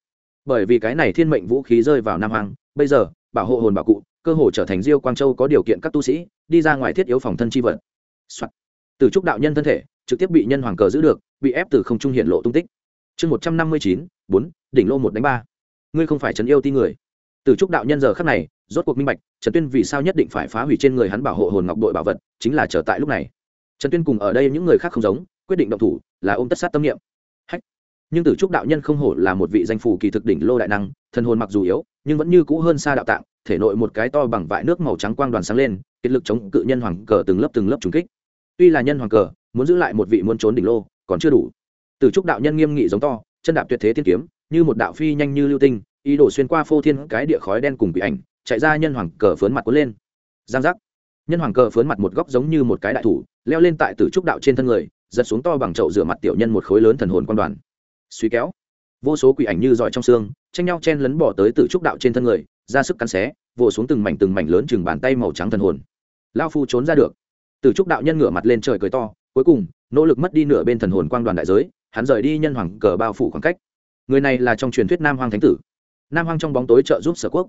Bởi vì cái này thiên mệnh vũ khí rơi vào nam hoang, bây giờ, bảo hộ hồn bảo cụ, cơ hồ trở thành diêu quang châu có điều kiện các tu sĩ, đi ra ngoài thiết yếu phòng thân chi vật. Từ trúc đạo nhân thân thể, trực tiếp bị nhân hoàng cờ giữ được, bị ép từ không trung hiện lộ tung tích. Chương một trăm năm mươi chín, bốn, đỉnh lô một đánh ba. Ngươi không phải trấn yêu ti người. Từ trúc đạo nhân giờ khắc này, rốt cuộc minh bạch trần tuyên vì sao nhất định phải phá hủy trên người hắn bảo hộ hồn ngọc đội bảo vật, chính là trở tại lúc này. Trần tuyên cùng ở đây những người khác không giống quyết định động thủ là ôm tất sát tâm niệm. Hách. Nhưng tử trúc đạo nhân không hổ là một vị danh phủ kỳ thực đỉnh lô đại năng, thần hồn mặc dù yếu, nhưng vẫn như cũ hơn xa đạo tạng, thể nội một cái to bằng vại nước màu trắng quang đoàn sáng lên, kết lực chống cự nhân hoàng cờ từng lớp từng lớp trùng kích. Tuy là nhân hoàng cờ, muốn giữ lại một vị muốn trốn đỉnh lô, còn chưa đủ. Tử trúc đạo nhân nghiêm nghị giống to, chân đạp tuyệt thế tiên kiếm, như một đạo phi nhanh như lưu tinh, ý đồ xuyên qua phô thiên cái địa khói đen cùng bị ảnh, chạy ra nhân hoàng cờ phớn mặt cuốn lên. Giang giác. Nhân hoàng cờ phớn mặt một góc giống như một cái đại thủ, leo lên tại tử trúc đạo trên thân người giật xuống to bằng chậu rửa mặt tiểu nhân một khối lớn thần hồn quan đoàn. Suy kéo. Vô số quỷ ảnh như giỏi trong xương, tranh nhau chen lấn bỏ tới tử trúc đạo trên thân người, ra sức cắn xé vỗ xuống từng mảnh từng mảnh lớn chừng bàn tay màu trắng thần hồn. Lao phu trốn ra được. Tử trúc đạo nhân ngửa mặt lên trời cười to, cuối cùng, nỗ lực mất đi nửa bên thần hồn quang đoàn đại giới, hắn rời đi nhân hoàng cờ bao phủ khoảng cách. Người này là trong truyền thuyết nam hoàng thánh tử. Nam hoàng trong bóng tối trợ giúp sở quốc.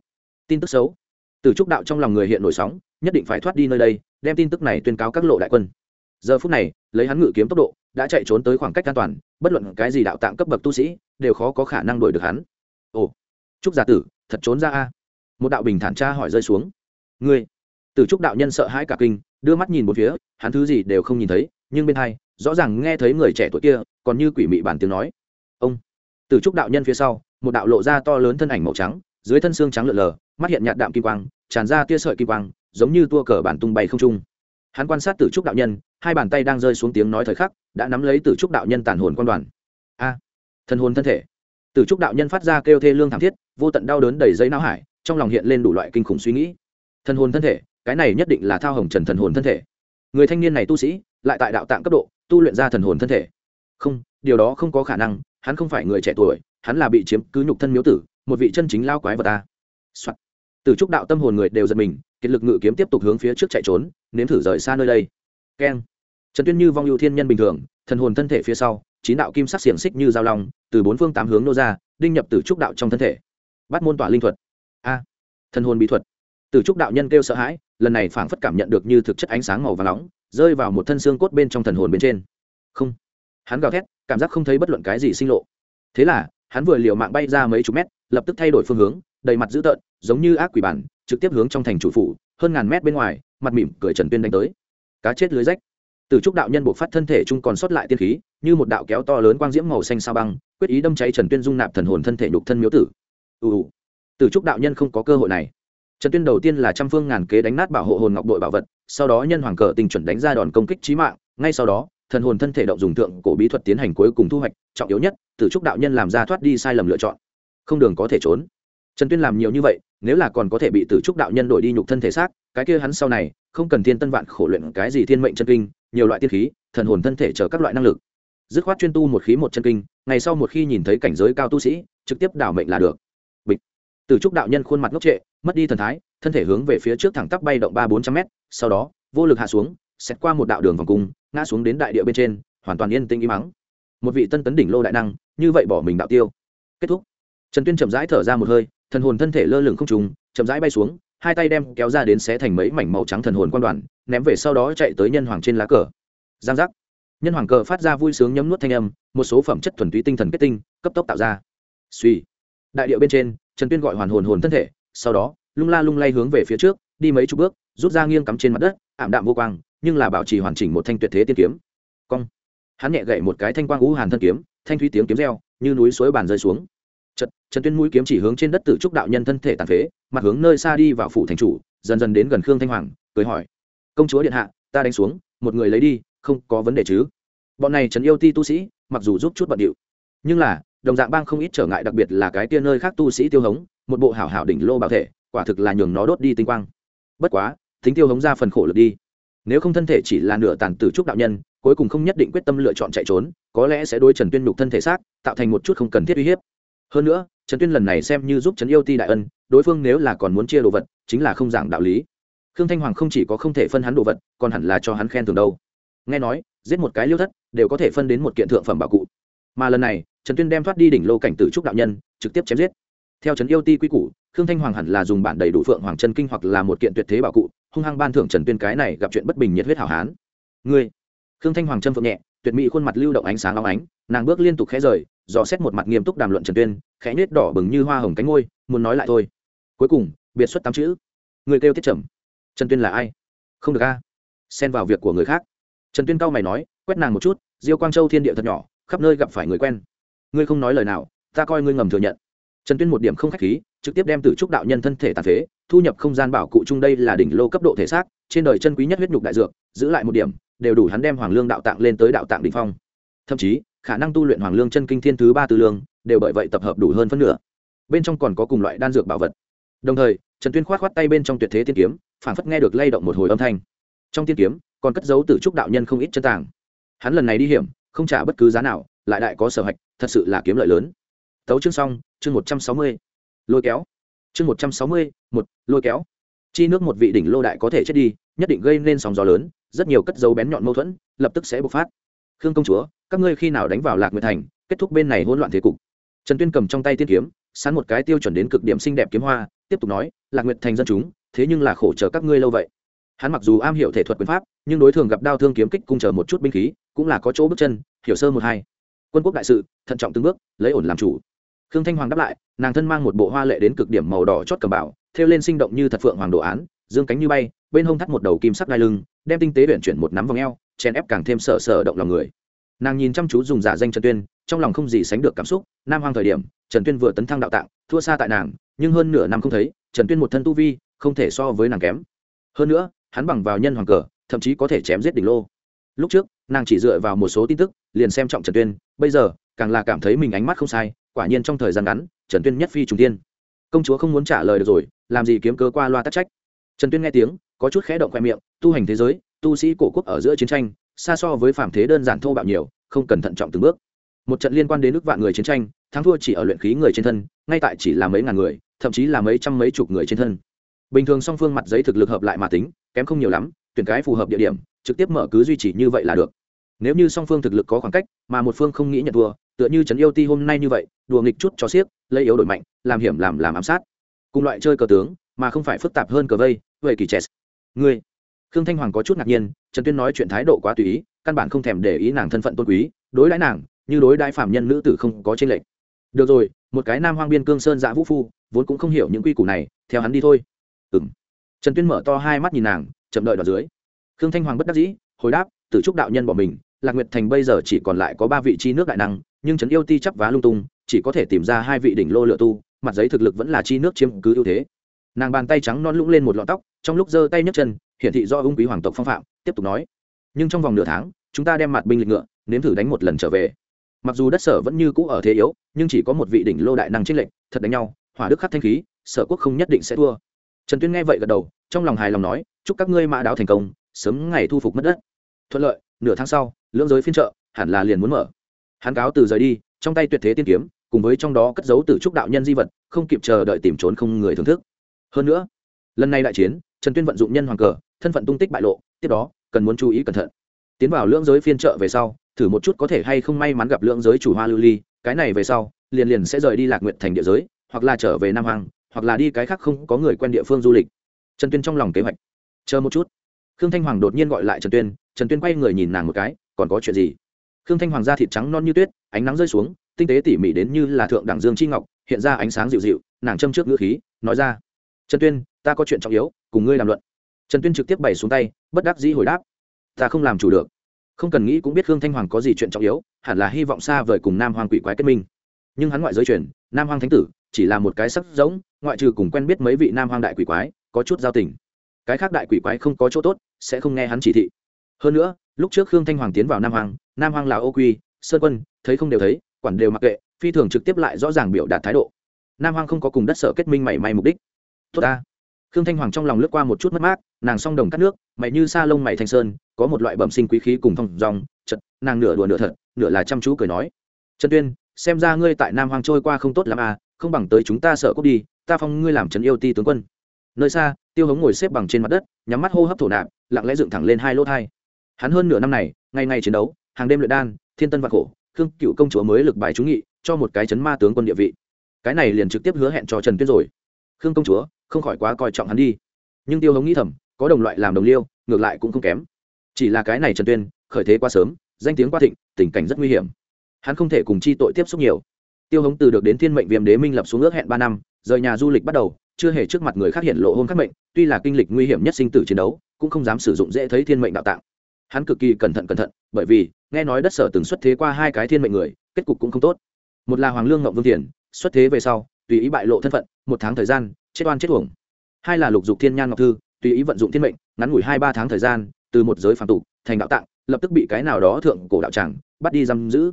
Tin tức xấu. Tử trúc đạo trong lòng người hiện nổi sóng, nhất định phải thoát đi nơi đây, đem tin tức này tuyên cáo các lộ đại quân giờ phút này, lấy hắn ngự kiếm tốc độ, đã chạy trốn tới khoảng cách an toàn, bất luận cái gì đạo tạng cấp bậc tu sĩ, đều khó có khả năng đuổi được hắn. Ồ, trúc giả tử, thật trốn ra a. Một đạo bình thản tra hỏi rơi xuống. Ngươi từ trúc đạo nhân sợ hãi cả kinh, đưa mắt nhìn một phía, hắn thứ gì đều không nhìn thấy, nhưng bên hai, rõ ràng nghe thấy người trẻ tuổi kia, còn như quỷ mị bản tiếng nói. Ông từ trúc đạo nhân phía sau, một đạo lộ ra to lớn thân ảnh màu trắng, dưới thân xương trắng lợn lờ, mắt hiện nhạt đạm kim quang, tràn ra tia sợi kim quang, giống như tua cờ bản tung bay không trung. Hắn quan sát tử trúc đạo nhân hai bàn tay đang rơi xuống tiếng nói thời khắc, đã nắm lấy tử trúc đạo nhân tàn hồn quan đoàn. A thân hồn thân thể. Tử trúc đạo nhân phát ra kêu thê lương thảm thiết, vô tận đau đớn đầy giấy não hải, trong lòng hiện lên đủ loại kinh khủng suy nghĩ. Thân hồn thân thể, cái này nhất định là thao hồng trần thần hồn thân thể. Người thanh niên này tu sĩ, lại tại đạo tạng cấp độ, tu luyện ra thần hồn thân thể. Không, điều đó không có khả năng, hắn không phải người trẻ tuổi, hắn là bị chiếm cứ nhục thân miếu tử, một vị chân chính lao quái vật ta Soạn. từ trúc đạo tâm hồn người đều giật mình, kiệt lực ngự kiếm tiếp tục hướng phía trước chạy trốn, nếm thử rời xa nơi đây. Keng trần tuyên như vong ưu thiên nhân bình thường, thần hồn thân thể phía sau, chín đạo kim sắc xiềng xích như dao long, từ bốn phương tám hướng nô ra, đinh nhập từ trúc đạo trong thân thể. Bắt môn tỏa linh thuật. A, thần hồn bí thuật. Từ trúc đạo nhân kêu sợ hãi, lần này phảng phất cảm nhận được như thực chất ánh sáng màu và nóng, rơi vào một thân xương cốt bên trong thần hồn bên trên. Không. Hắn gào thét, cảm giác không thấy bất luận cái gì sinh lộ. Thế là, hắn vừa liều mạng bay ra mấy chục mét, lập tức thay đổi phương hướng, đầy mặt dữ tợn, giống như ác quỷ bản, trực tiếp hướng trong thành chủ phủ, hơn ngàn mét bên ngoài, mặt mỉm cười trần tuyên đánh tới. Cá chết lưới rách từ trúc đạo nhân buộc phát thân thể chung còn sót lại tiên khí, như một đạo kéo to lớn quang diễm màu xanh sao băng, quyết ý đâm cháy trần tuyên dung nạp thần hồn thân thể nhục thân miếu tử. Ù từ trúc đạo nhân không có cơ hội này. Trần tuyên đầu tiên là trăm phương ngàn kế đánh nát bảo hộ hồn ngọc đội bảo vật, sau đó nhân hoàng cờ tình chuẩn đánh ra đòn công kích trí mạng, ngay sau đó, thần hồn thân thể động dùng thượng cổ bí thuật tiến hành cuối cùng thu hoạch, trọng yếu nhất, từ trúc đạo nhân làm ra thoát đi sai lầm lựa chọn. Không đường có thể trốn. Trần tuyên làm nhiều như vậy, nếu là còn có thể bị tử trúc đạo nhân đổi đi nhục thân thể xác, cái kia hắn sau này, không cần thiên tân vạn khổ luyện cái gì thiên mệnh chân kinh nhiều loại tiên khí, thần hồn thân thể chờ các loại năng lực. Dứt khoát chuyên tu một khí một chân kinh, ngày sau một khi nhìn thấy cảnh giới cao tu sĩ, trực tiếp đảo mệnh là được. Bịch. Từ trúc đạo nhân khuôn mặt ngốc trệ, mất đi thần thái, thân thể hướng về phía trước thẳng tắp bay động ba bốn trăm mét, sau đó, vô lực hạ xuống xét qua một đạo đường vòng cung, ngã xuống đến đại địa bên trên, hoàn toàn yên tĩnh im mắng một vị tân tấn đỉnh lô đại năng, như vậy bỏ mình đạo tiêu. Kết thúc. Trần tuyên chậm rãi thở ra một hơi, thần hồn thân thể lơ lửng không trùng, chậm rãi bay xuống hai tay đem kéo ra đến xé thành mấy mảnh màu trắng thần hồn quan đoàn, ném về sau đó chạy tới nhân hoàng trên lá cờ. Giang giác. Nhân hoàng cờ phát ra vui sướng nhấm nuốt thanh âm, một số phẩm chất thuần túy tinh thần kết tinh, cấp tốc tạo ra. Suy đại điệu bên trên, trần tuyên gọi hoàn hồn hồn thân thể, sau đó, lung la lung lay hướng về phía trước, đi mấy chục bước, rút ra nghiêng cắm trên mặt đất, ảm đạm vô quang, nhưng là bảo trì hoàn chỉnh một thanh tuyệt thế tiên kiếm. Cong. Hắn nhẹ gậy một cái thanh quang ngũ hàn thân kiếm, thanh thúy tiếng kiếm reo, như núi suối bàn rơi xuống. Trần Tuyên mũi kiếm chỉ hướng trên đất Tử trúc đạo nhân thân thể tàn phế, mặt hướng nơi xa đi vào phủ thành chủ, dần dần đến gần Khương Thanh Hoàng, cười hỏi: "Công chúa điện hạ, ta đánh xuống, một người lấy đi, không có vấn đề chứ?" Bọn này trần yêu ti tu sĩ, mặc dù giúp chút bận điệu, nhưng là, đồng dạng bang không ít trở ngại đặc biệt là cái tia nơi khác tu sĩ tiêu hống, một bộ hảo hảo đỉnh lô bảo thể, quả thực là nhường nó đốt đi tinh quang. Bất quá, tính tiêu hống ra phần khổ lực đi. Nếu không thân thể chỉ là nửa tàn tử trúc đạo nhân, cuối cùng không nhất định quyết tâm lựa chọn chạy trốn, có lẽ sẽ đối Trần Tuyên nhục thân thể xác, tạo thành một chút không cần thiết uy hiếp hơn nữa, trần tuyên lần này xem như giúp trấn yêu ti đại ân, đối phương nếu là còn muốn chia đồ vật, chính là không giảng đạo lý. Khương thanh hoàng không chỉ có không thể phân hắn đồ vật, còn hẳn là cho hắn khen thường đâu. Nghe nói, giết một cái liêu thất, đều có thể phân đến một kiện thượng phẩm bảo cụ. Mà lần này, trần tuyên đem thoát đi đỉnh lô cảnh tử trúc đạo nhân, trực tiếp chém giết. Theo trấn yêu ti quy củ, khương thanh hoàng hẳn là dùng bản đầy đủ phượng hoàng chân kinh hoặc là một kiện tuyệt thế bảo cụ, hung hăng ban thưởng trần tuyên cái này gặp chuyện bất bình nhiệt huyết hảo hán. Ngươi! Khương thanh hoàng chân phượng nhẹ, tuyệt mỹ khuôn mặt lưu động ánh sáng long ánh, nàng bước liên tục khẽ rời dò xét một mặt nghiêm túc đàm luận trần tuyên, khẽ nết đỏ bừng như hoa hồng cánh ngôi muốn nói lại thôi. Cuối cùng, biệt xuất tám chữ. Người kêu tiết trầm. Trần tuyên là ai? Không được a. Xen vào việc của người khác. Trần tuyên cao mày nói, quét nàng một chút, diêu quang châu thiên địa thật nhỏ, khắp nơi gặp phải người quen. Ngươi không nói lời nào, ta coi ngươi ngầm thừa nhận. Trần tuyên một điểm không khách khí, trực tiếp đem từ trúc đạo nhân thân thể tàn phế, thu nhập không gian bảo cụ chung đây là đỉnh lô cấp độ thể xác, trên đời chân quý nhất huyết nhục đại dược, giữ lại một điểm, đều đủ hắn đem hoàng lương đạo tạng lên tới đạo tạng đ ỉ n h phong. Thậm chí khả năng tu luyện hoàng lương chân kinh thiên thứ ba tư lương đều bởi vậy tập hợp đủ hơn phân nửa. Bên trong còn có cùng loại đan dược bảo vật. Đồng thời, trần tuyên khoát khoát tay bên trong tuyệt thế tiên kiếm, phản phất nghe được lay động một hồi âm thanh. Trong tiên kiếm, còn cất dấu từ trúc đạo nhân không ít chân tàng. Hắn lần này đi hiểm, không trả bất cứ giá nào, lại đại có sở hạch, thật sự là kiếm lợi lớn. Tấu chương xong, chương một trăm sáu mươi. Lôi kéo. Chương một trăm sáu mươi, một, lôi kéo. Chi nước một vị đỉnh lô đại có thể chết đi, nhất định gây nên sóng gió lớn, rất nhiều cất dấu bén nhọn mâu thuẫn, lập tức sẽ bộc phát khương công chúa, các ngươi khi nào đánh vào lạc nguyệt thành, kết thúc bên này hỗn loạn thế cục. Trần tuyên cầm trong tay tiên kiếm, sán một cái tiêu chuẩn đến cực điểm xinh đẹp kiếm hoa, tiếp tục nói, lạc nguyệt thành dân chúng, thế nhưng là khổ chờ các ngươi lâu vậy. Hắn mặc dù am hiểu thể thuật quyền pháp, nhưng đối thường gặp đao thương kiếm kích cung chờ một chút binh khí, cũng là có chỗ bước chân, hiểu sơ một hai. Quân quốc đại sự, thận trọng từng bước, lấy ổn làm chủ. Khương thanh hoàng đáp lại, nàng thân mang một bộ hoa lệ đến cực điểm màu đỏ chót cầm bảo thêu lên sinh động như thật phượng hoàng đồ án, dương cánh như bay, bên hông thắt một đầu kim sắc đai lưng, đem tinh tế luyện chuyển một nắm vòng eo chèn ép càng thêm sợ sợ động lòng người. Nàng nhìn chăm chú dùng giả danh trần tuyên, trong lòng không gì sánh được cảm xúc, nam hoang thời điểm, trần tuyên vừa tấn thăng đạo tạng, thua xa tại nàng, nhưng hơn nửa năm không thấy, trần tuyên một thân tu vi, không thể so với nàng kém. Hơn nữa, hắn bằng vào nhân hoàng cờ, thậm chí có thể chém giết đỉnh lô. Lúc trước, nàng chỉ dựa vào một số tin tức, liền xem trọng trần tuyên, bây giờ, càng là cảm thấy mình ánh mắt không sai, quả nhiên trong thời gian ngắn, trần tuyên nhất phi trùng tiên công chúa không muốn trả lời được rồi, làm gì kiếm cớ qua loa tắc trách. Trần tuyên nghe tiếng, có chút khẽ động khoe miệng, tu hành thế giới tu sĩ cổ quốc ở giữa chiến tranh, xa so với phạm thế đơn giản thô bạo nhiều, không cần thận trọng từng bước. Một trận liên quan đến nước vạn người chiến tranh, thắng thua chỉ ở luyện khí người trên thân, ngay tại chỉ là mấy ngàn người, thậm chí là mấy trăm mấy chục người trên thân. Bình thường song phương mặt giấy thực lực hợp lại mà tính, kém không nhiều lắm, tuyển cái phù hợp địa điểm, trực tiếp mở cứ duy trì như vậy là được. Nếu như song phương thực lực có khoảng cách, mà một phương không nghĩ nhận thua, tựa như trấn yêu ti hôm nay như vậy, đùa nghịch chút cho xiếc, lấy yếu đổi mạnh, làm hiểm làm làm ám sát. Cùng loại chơi cờ tướng, mà không phải phức tạp hơn cờ vây vậy kỳ chess. Ngươi khương thanh hoàng có chút ngạc nhiên, trần tuyên nói chuyện thái độ quá tùy ý, căn bản không thèm để ý nàng thân phận tôn quý, đối đãi nàng, như đối đãi phạm nhân nữ tử không có trên lệnh được rồi, một cái nam hoang biên cương sơn dạ vũ phu, vốn cũng không hiểu những quy củ này, theo hắn đi thôi. Ừng trần tuyên mở to hai mắt nhìn nàng, chậm đợi đoạt dưới. Khương thanh hoàng bất đắc dĩ, hồi đáp tự trúc đạo nhân bỏ mình, lạc nguyệt thành bây giờ chỉ còn lại có ba vị chi nước đại năng, nhưng trấn yêu ti chấp vá lung tung, chỉ có thể tìm ra hai vị đỉnh lô lựa tu, mặt giấy thực lực vẫn là chi nước chiếm cứ ưu thế nàng bàn tay trắng non lũng lên một lọn tóc, trong lúc giơ tay nhấc chân, hiển thị do ung quý hoàng tộc phong phạm, tiếp tục nói. Nhưng trong vòng nửa tháng, chúng ta đem mặt binh lịch ngựa, nếm thử đánh một lần trở về. Mặc dù đất sở vẫn như cũ ở thế yếu, nhưng chỉ có một vị đỉnh lô đại năng trích lệnh thật đánh nhau, hỏa đức khắc thanh khí, sở quốc không nhất định sẽ thua. Trần tuyên nghe vậy gật đầu, trong lòng hài lòng nói, chúc các ngươi mã đáo thành công, sớm ngày thu phục mất đất. Thuận lợi, nửa tháng sau, lưỡng giới phiên trợ hẳn là liền muốn mở. Hắn cáo từ rời đi, trong tay tuyệt thế tiên kiếm, cùng với trong đó cất giấu từ trúc đạo nhân di vật, không kịp chờ đợi tìm trốn không người thưởng thức hơn nữa, lần này đại chiến, trần tuyên vận dụng nhân hoàng cờ, thân phận tung tích bại lộ, tiếp đó, cần muốn chú ý cẩn thận. Tiến vào lưỡng giới phiên trợ về sau, thử một chút có thể hay không may mắn gặp lưỡng giới chủ hoa lưu ly, cái này về sau, liền liền sẽ rời đi lạc nguyện thành địa giới, hoặc là trở về nam hoàng hoặc là đi cái khác không có người quen địa phương du lịch. Trần tuyên trong lòng kế hoạch. Chờ một chút. Khương thanh hoàng đột nhiên gọi lại trần tuyên trần tuyên quay người nhìn nàng một cái, còn có chuyện gì? Khương thanh hoàng da thịt trắng non như tuyết, ánh nắng rơi xuống, tinh tế tỉ mỉ đến như là thượng đẳng dương chi ngọc, hiện ra ánh sáng dịu dịu, nàng châm trước ngữ khí, nói ra trần tuyên, ta có chuyện trọng yếu, cùng ngươi làm luận. Trần tuyên trực tiếp bày xuống tay, bất đắc dĩ hồi đáp. Ta không làm chủ được. Không cần nghĩ cũng biết khương thanh hoàng có gì chuyện trọng yếu, hẳn là hy vọng xa vời cùng nam hoàng quỷ quái kết minh. Nhưng hắn ngoại giới truyền, nam hoàng thánh tử, chỉ là một cái sắc giống, ngoại trừ cùng quen biết mấy vị nam hoàng đại quỷ quái, có chút giao tình. Cái khác đại quỷ quái không có chỗ tốt, sẽ không nghe hắn chỉ thị. Hơn nữa, lúc trước khương thanh hoàng tiến vào nam hoàng nam hoàng là ô quy, sơn quân, thấy không đều thấy, quản đều mặc kệ, phi thường trực tiếp lại rõ ràng biểu đạt thái độ. Nam hoàng không có cùng đất sở kết minh mảy may mục đích tốt ta. Khương thanh hoàng trong lòng lướt qua một chút mất mát, nàng song đồng cắt nước, mày như sa lông mày thanh sơn, có một loại bẩm sinh quý khí cùng thông dòng chật nàng nửa đùa nửa thật, nửa là chăm chú cười nói. Trần tuyên, xem ra ngươi tại nam hoàng trôi qua không tốt l à không bằng tới chúng ta sợ cốc đi, ta phong ngươi làm trấn yêu ti tướng quân. Nơi xa, tiêu hống ngồi xếp bằng trên mặt đất, nhắm mắt hô hấp thổ nạp, lặng lẽ dựng thẳng lên hai lỗ thai. Hắn hơn nửa năm này, ngày ngày chiến đấu, hàng đêm luyện đan, thiên tân vạc hổ khương cựu công chúa mới lực bài trúng nghị, cho một cái chấn ma tướng quân địa vị. Cái này liền trực tiếp hứa hẹn cho trần tuyên rồi. Khương công chúa không khỏi quá coi trọng hắn đi. Nhưng tiêu hống nghĩ thầm, có đồng loại làm đồng liêu, ngược lại cũng không kém. Chỉ là cái này trần tuyên, khởi thế quá sớm, danh tiếng quá thịnh, tình cảnh rất nguy hiểm. Hắn không thể cùng chi tội tiếp xúc nhiều. Tiêu hống từ được đến thiên mệnh viêm đế minh lập xuống ước hẹn ba năm, rời nhà du lịch bắt đầu, chưa hề trước mặt người khác hiện lộ hôn khắc mệnh, tuy là kinh lịch nguy hiểm nhất sinh tử chiến đấu, cũng không dám sử dụng dễ thấy thiên mệnh đạo tạng. Hắn cực kỳ cẩn thận cẩn thận, bởi vì, nghe nói đất sở từng xuất thế qua hai cái thiên mệnh người, kết cục cũng không tốt. Một là hoàng lương ngậm vương tiền xuất thế về sau, tùy ý bại lộ thân phận, một tháng thời gian chết oan chết uổng. Hai là lục dục thiên nhan ngọc thư, tùy ý vận dụng thiên mệnh, ngắn ngủi hai ba tháng thời gian, từ một giới phàm tục, thành đạo tạng, lập tức bị cái nào đó thượng cổ đạo tràng bắt đi giam giữ.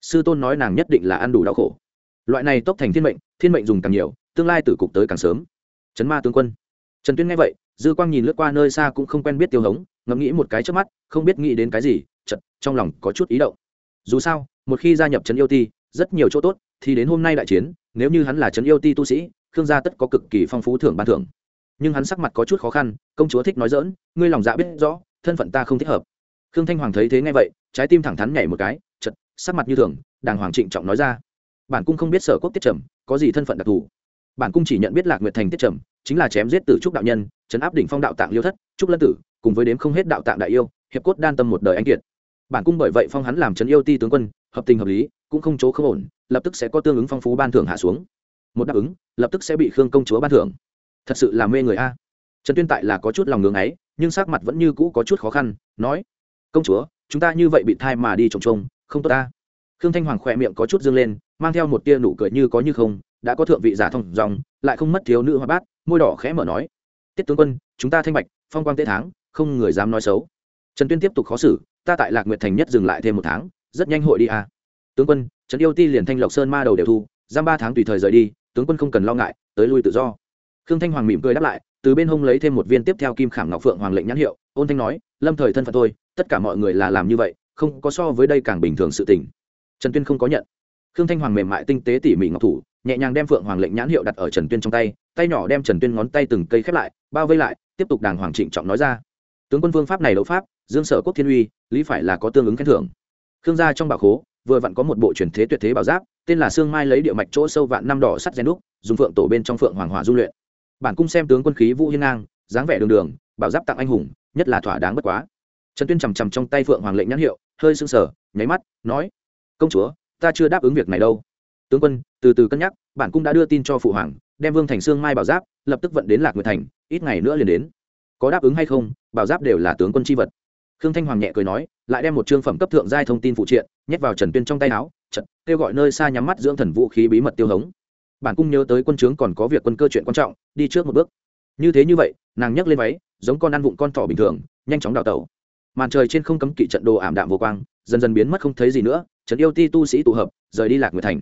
Sư tôn nói nàng nhất định là ăn đủ đau khổ. Loại này tốc thành thiên mệnh thiên mệnh dùng càng nhiều, tương lai tử cục tới càng sớm. Chấn ma tướng quân. Trần tuyên nghe vậy, dư quang nhìn lướt qua nơi xa cũng không quen biết tiêu hống, ngẫm nghĩ một cái trước mắt, không biết nghĩ đến cái gì chật trong lòng có chút ý động. Dù sao, một khi gia nhập trấn yêu ti, rất nhiều chỗ tốt, thì đến hôm nay đại chiến, nếu như hắn là trấn yêu ti tu sĩ khương gia tất có cực kỳ phong phú thưởng ban thưởng. Nhưng hắn sắc mặt có chút khó khăn, công chúa thích nói dỡn ngươi lòng dạ biết rõ, thân phận ta không thích hợp. Khương thanh hoàng thấy thế nghe vậy, trái tim thẳng thắn nhảy một cái chật sắc mặt như thường, đàng hoàng trịnh trọng nói ra. Bản cung không biết sở quốc tiết trầm, có gì thân phận đặc thù? Bản cung chỉ nhận biết lạc nguyệt thành tiết trầm, chính là chém giết tử trúc đạo nhân chấn áp đỉnh phong đạo tạng liêu thất, trúc lân tử, cùng với đếm không hết đạo tạng đại yêu, hiệp cốt đan tâm một đời anh kiệt. Bản cung bởi vậy phong hắn làm trấn yêu ti tướng quân, hợp tình hợp lý, cũng không chỗ không ổn, lập tức sẽ có tương ứng phong phú ban thưởng hạ xuống một đáp ứng, lập tức sẽ bị khương công chúa ban thưởng. Thật sự là mê người a. Trần tuyên tại là có chút lòng ngưng ấy, nhưng sắc mặt vẫn như cũ có chút khó khăn, nói, công chúa, chúng ta như vậy bị thai mà đi trồng trông, không tốt ta khương thanh hoàng khỏe miệng có chút dương lên, mang theo một tia nụ cười như có như không, đã có thượng vị giả thông dòng, lại không mất thiếu nữ hoa bát, môi đỏ khẽ mở nói, tiết tướng quân, chúng ta thanh bạch, phong quang tế tháng không người dám nói xấu. Trần tuyên tiếp tục khó xử, ta tại lạc nguyệt thành nhất dừng lại thêm một tháng, rất nhanh hội đi à. tướng quân, trần yêu ti liền thanh lộc sơn ma đầu đều thu, giam ba tháng tùy thời rời đi tướng quân không cần lo ngại, tới lui tự do. Khương thanh hoàng mỉm cười đáp lại, từ bên hông lấy thêm một viên tiếp theo kim khảm ngọc phượng hoàng lệnh nhãn hiệu, ôn thanh nói, lâm thời thân phận thôi tất cả mọi người là làm như vậy, không có so với đây càng bình thường sự tình. Trần tuyên không có nhận. Khương thanh hoàng mềm mại tinh tế tỉ mỉ ngọc thủ, nhẹ nhàng đem phượng hoàng lệnh nhãn hiệu đặt ở trần tuyên trong tay tay nhỏ đem trần tuyên ngón tay từng cây khép lại, bao vây lại, tiếp tục đàng hoàng trịnh trọng nói ra. Tướng quân vương pháp này đấu pháp, dương sở quốc thiên uy, lý phải là có tương ứng khen thưởng. Khương gia trong bảo khố, vừa vặn có một bộ truyền thế tuyệt thế bảo giáp tên là sương mai lấy địa mạch chỗ sâu vạn năm đỏ sắt gen đúc, dùng phượng tổ bên trong phượng hoàng hỏa du luyện. Bản cung xem tướng quân khí vũ hiên ngang, dáng vẻ đường đường, bảo giáp tặng anh hùng, nhất là thỏa đáng bất quá. Trần tuyên trầm trầm trong tay phượng hoàng lệnh nhãn hiệu, hơi sưng sờ, nháy mắt, nói, công chúa, ta chưa đáp ứng việc này đâu. Tướng quân, từ từ cân nhắc, bản cung đã đưa tin cho phụ hoàng, đem vương thành sương mai bảo giáp, lập tức vận đến lạc nguyệt thành, ít ngày nữa liền đến. Có đáp ứng hay không, bảo giáp đều là tướng quân chi vật. Khương thanh hoàng nhẹ cười nói, lại đem một trương phẩm cấp thượng giai thông tin phụ triện, nhét vào trần tuyên trong tay áo chật, kêu gọi nơi xa nhắm mắt dưỡng thần vũ khí bí mật tiêu hống. Bản cung nhớ tới quân trướng còn có việc quân cơ chuyện quan trọng, đi trước một bước. Như thế như vậy, nàng nhấc lên váy, giống con ăn vụng con thỏ bình thường, nhanh chóng đào tẩu. Màn trời trên không cấm kỵ trận đồ ảm đạm vô quang, dần dần biến mất không thấy gì nữa, trận yêu ti tu sĩ tụ hợp, rời đi lạc nguyệt thành.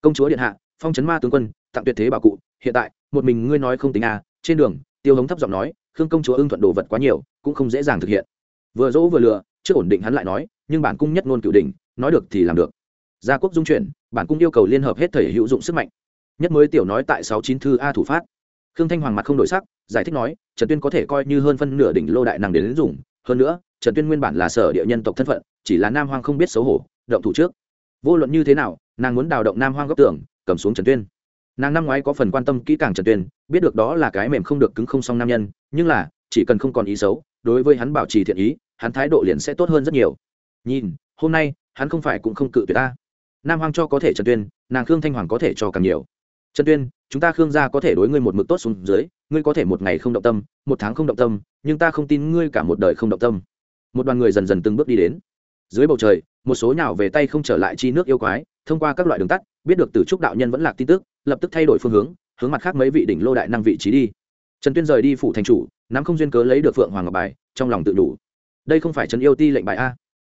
Công chúa điện hạ, phong trấn ma tướng quân, tặng tuyệt thế bảo cụ, hiện tại, một mình ngươi nói không tính à trên đường, tiêu hống thấp giọng nói, khương công chúa ưng thuận đồ vật quá nhiều, cũng không dễ dàng thực hiện. Vừa dỗ vừa lừa, trước ổn định hắn lại nói, nhưng bản cung nhất ngôn cửu đỉnh, nói được thì làm được gia quốc dung chuyển, bản cung yêu cầu liên hợp hết thể hữu dụng sức mạnh. Nhất mới tiểu nói tại sáu chín thư a thủ phát. Khương thanh hoàng mặt không đổi sắc, giải thích nói, trần tuyên có thể coi như hơn phân nửa đỉnh lô đại năng đến dùng. Hơn nữa, trần tuyên nguyên bản là sở địa nhân tộc thân phận, chỉ là nam hoang không biết xấu hổ, động thủ trước. Vô luận như thế nào, nàng muốn đào động nam hoang góc tưởng cầm xuống trần tuyên. Nàng năm ngoái có phần quan tâm kỹ càng trần tuyên, biết được đó là cái mềm không được cứng không xong nam nhân, nhưng là, chỉ cần không còn ý xấu, đối với hắn bảo trì thiện ý, hắn thái độ liền sẽ tốt hơn rất nhiều. Nhìn, hôm nay, hắn không phải cũng không cự tuyệt ta nam hoàng cho có thể trần tuyên, nàng khương thanh hoàng có thể cho càng nhiều. Trần tuyên, chúng ta khương gia có thể đối ngươi một mực tốt xuống dưới, ngươi có thể một ngày không động tâm, một tháng không động tâm, nhưng ta không tin ngươi cả một đời không động tâm. Một đoàn người dần dần từng bước đi đến. Dưới bầu trời, một số nhào về tay không trở lại chi nước yêu quái, thông qua các loại đường tắt, biết được từ trúc đạo nhân vẫn lạc tin tức, lập tức thay đổi phương hướng hướng mặt khác mấy vị đỉnh lô đại năng vị trí đi. Trần tuyên rời đi phủ thành chủ, nắm không duyên cớ lấy được phượng hoàng ngọc bài, trong lòng tự đủ. Đây không phải Trần yêu ti lệnh bài a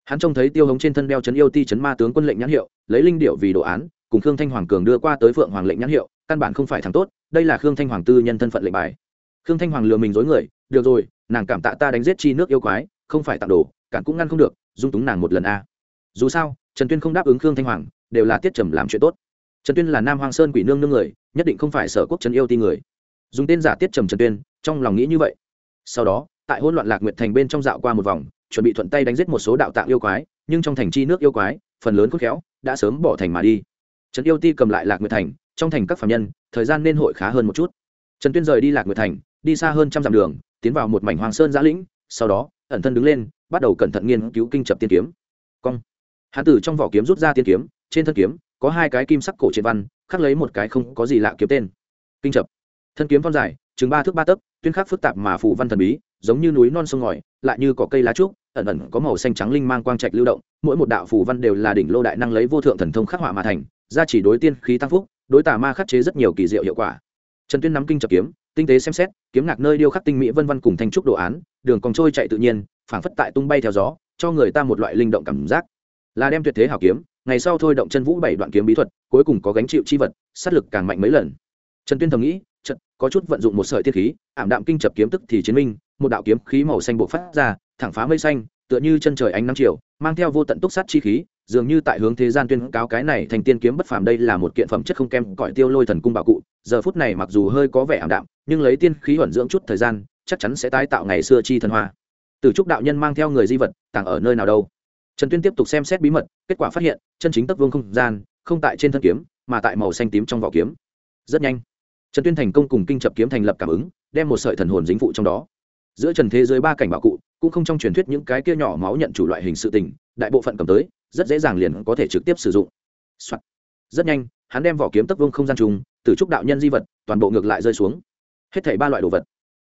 hắn trông thấy tiêu hống trên thân đeo chấn yêu ti chấn ma tướng quân lệnh nhãn hiệu, lấy linh điệu vì đồ án, cùng khương thanh hoàng cường đưa qua tới phượng hoàng lệnh nhãn hiệu, căn bản không phải thằng tốt, đây là khương thanh hoàng tư nhân thân phận lệnh bài. Khương thanh hoàng lừa mình dối người, được rồi, nàng cảm tạ ta đánh giết chi nước yêu quái, không phải tặng đồ, cản cũng ngăn không được, dung túng nàng một lần a. Dù sao, trần tuyên không đáp ứng khương thanh hoàng, đều là tiết trầm làm chuyện tốt. Trần tuyên là nam hoàng sơn quỷ nương nương người, nhất định không phải sở quốc trần yêu ti người. Dùng tên giả tiết trầm trần tuyên, trong lòng nghĩ như vậy. Sau đó, tại hỗn loạn lạc nguyệt thành bên trong dạo qua một vòng chuẩn bị thuận tay đánh giết một số đạo tạng yêu quái, nhưng trong thành chi nước yêu quái, phần lớn khôn khéo, đã sớm bỏ thành mà đi. Trần yêu ti cầm lại lạc nguyệt thành, trong thành các phạm nhân, thời gian nên hội khá hơn một chút. Trần tuyên rời đi lạc nguyệt thành, đi xa hơn trăm dặm đường, tiến vào một mảnh hoàng sơn giã lĩnh, sau đó, ẩn thân đứng lên, bắt đầu cẩn thận nghiên cứu kinh chập tiên kiếm. Cong. Hãn tử trong vỏ kiếm rút ra tiên kiếm, trên thân kiếm, có hai cái kim sắc cổ triệt văn, khắc lấy một cái không có gì lạ kiếm tên. Kinh chập. Thân kiếm phong dài, chừng ba thước ba tấc, tuyên khắc phức tạp mà phủ văn thần bí, giống như núi non sông ngòi, lại như có cây lá trúc ẩn ẩn có màu xanh trắng linh mang quang trạch lưu động, mỗi một đạo phù văn đều là đỉnh lô đại năng lấy vô thượng thần thông khắc họa mà thành, ra chỉ đối tiên khí tăng phúc, đối tà ma khắc chế rất nhiều kỳ diệu hiệu quả. Trần tuyên nắm kinh chập kiếm, tinh tế xem xét, kiếm ngạc nơi điêu khắc tinh mỹ vân văn cùng thanh trúc đồ án, đường còn trôi chạy tự nhiên, phảng phất tại tung bay theo gió, cho người ta một loại linh động cảm giác. Là đem tuyệt thế hảo kiếm, ngày sau thôi động chân vũ bảy đoạn kiếm bí thuật, cuối cùng có gánh chịu chi vật, sát lực càng mạnh mấy lần. Trần tuyên thầm nghĩ, chợt, có chút vận dụng một sợi tiết khí, ảm đạm kinh chập kiếm tức thì chiến minh, một đạo kiếm khí màu xanh bộc phát ra thẳng phá mây xanh, tựa như chân trời ánh nắng chiều, mang theo vô tận túc sát chi khí, dường như tại hướng thế gian tuyên cáo cái này thành tiên kiếm bất phàm đây là một kiện phẩm chất không kem cõi tiêu lôi thần cung bảo cụ. Giờ phút này mặc dù hơi có vẻ ảm đạm, nhưng lấy tiên khí huẩn dưỡng chút thời gian, chắc chắn sẽ tái tạo ngày xưa chi thần hoa. Từ trúc đạo nhân mang theo người di vật, tàng ở nơi nào đâu? Trần tuyên tiếp tục xem xét bí mật, kết quả phát hiện, chân chính tấc vương không gian, không tại trên thân kiếm, mà tại màu xanh tím trong vỏ kiếm. Rất nhanh, trần tuyên thành công cùng kinh chập kiếm thành lập cảm ứng, đem một sợi thần hồn dính phụ trong đó. Giữa trần thế giới ba cảnh bảo cụ cũng không trong truyền thuyết những cái kia nhỏ máu nhận chủ loại hình sự tình, đại bộ phận cầm tới, rất dễ dàng liền có thể trực tiếp sử dụng、Soạn. rất nhanh, hắn đem vỏ kiếm tấc vương không gian trùng, từ trúc đạo nhân di vật, toàn bộ ngược lại rơi xuống. Hết thảy ba loại đồ vật.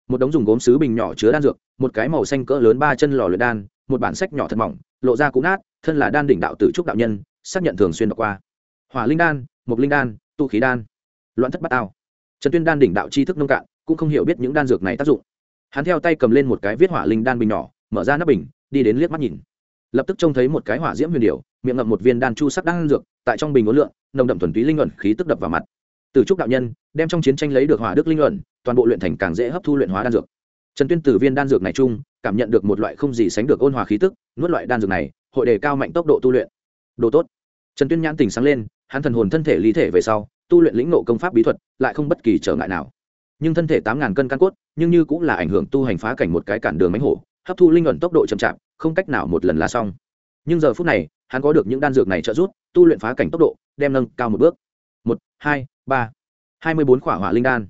Một đống dùng gốm sứ bình nhỏ chứa đan dược, một cái màu xanh cỡ lớn ba chân lò luyện đan, một bản sách nhỏ thật mỏng, lộ ra cũ nát, thân là đan đỉnh đạo tử trúc đạo nhân, xác nhận thường xuyên đọc qua. Hỏa linh đan mục linh đan, tu khí đan. Loạn thất bát tao. Trần tuyên đan đỉnh đạo tri thức nông cạn, cũng không hiểu biết những đan dược này tác dụng hắn theo tay cầm lên một cái viết hỏa linh đan bình nhỏ, mở ra nắp bình, đi đến liếc mắt nhìn. Lập tức trông thấy một cái hỏa diễm huyền điệu miệng ngậm một viên đan chu sắc đan dược, tại trong bình ngốn lượng nồng đậm thuần túy linh luận khí tức đập vào mặt. Từ trúc đạo nhân, đem trong chiến tranh lấy được hỏa đức linh luận toàn bộ luyện thành càng dễ hấp thu luyện hóa đan dược. Trần tuyên từ viên đan dược này chung, cảm nhận được một loại không gì sánh được ôn hòa khí tức, nuốt loại đan dược này, hội đề cao mạnh tốc độ tu luyện. Đồ tốt. Trần tuyên nhãn tỉnh sáng lên, hắn thần hồn thân thể lý thể về sau, tu luyện lĩnh nộ công pháp bí thuật, lại không bất kỳ trở ngại nào nhưng thân thể tám ngàn cân căn cốt, nhưng như cũng là ảnh hưởng tu hành phá cảnh một cái cản đường mánh hổ, hấp thu linh luận tốc độ chậm chạp, không cách nào một lần là xong. Nhưng giờ phút này, hắn có được những đan dược này trợ giúp, tu luyện phá cảnh tốc độ, đem nâng cao một bước. Một, hai, ba. Hai mươi bốn khỏa hỏa linh đan.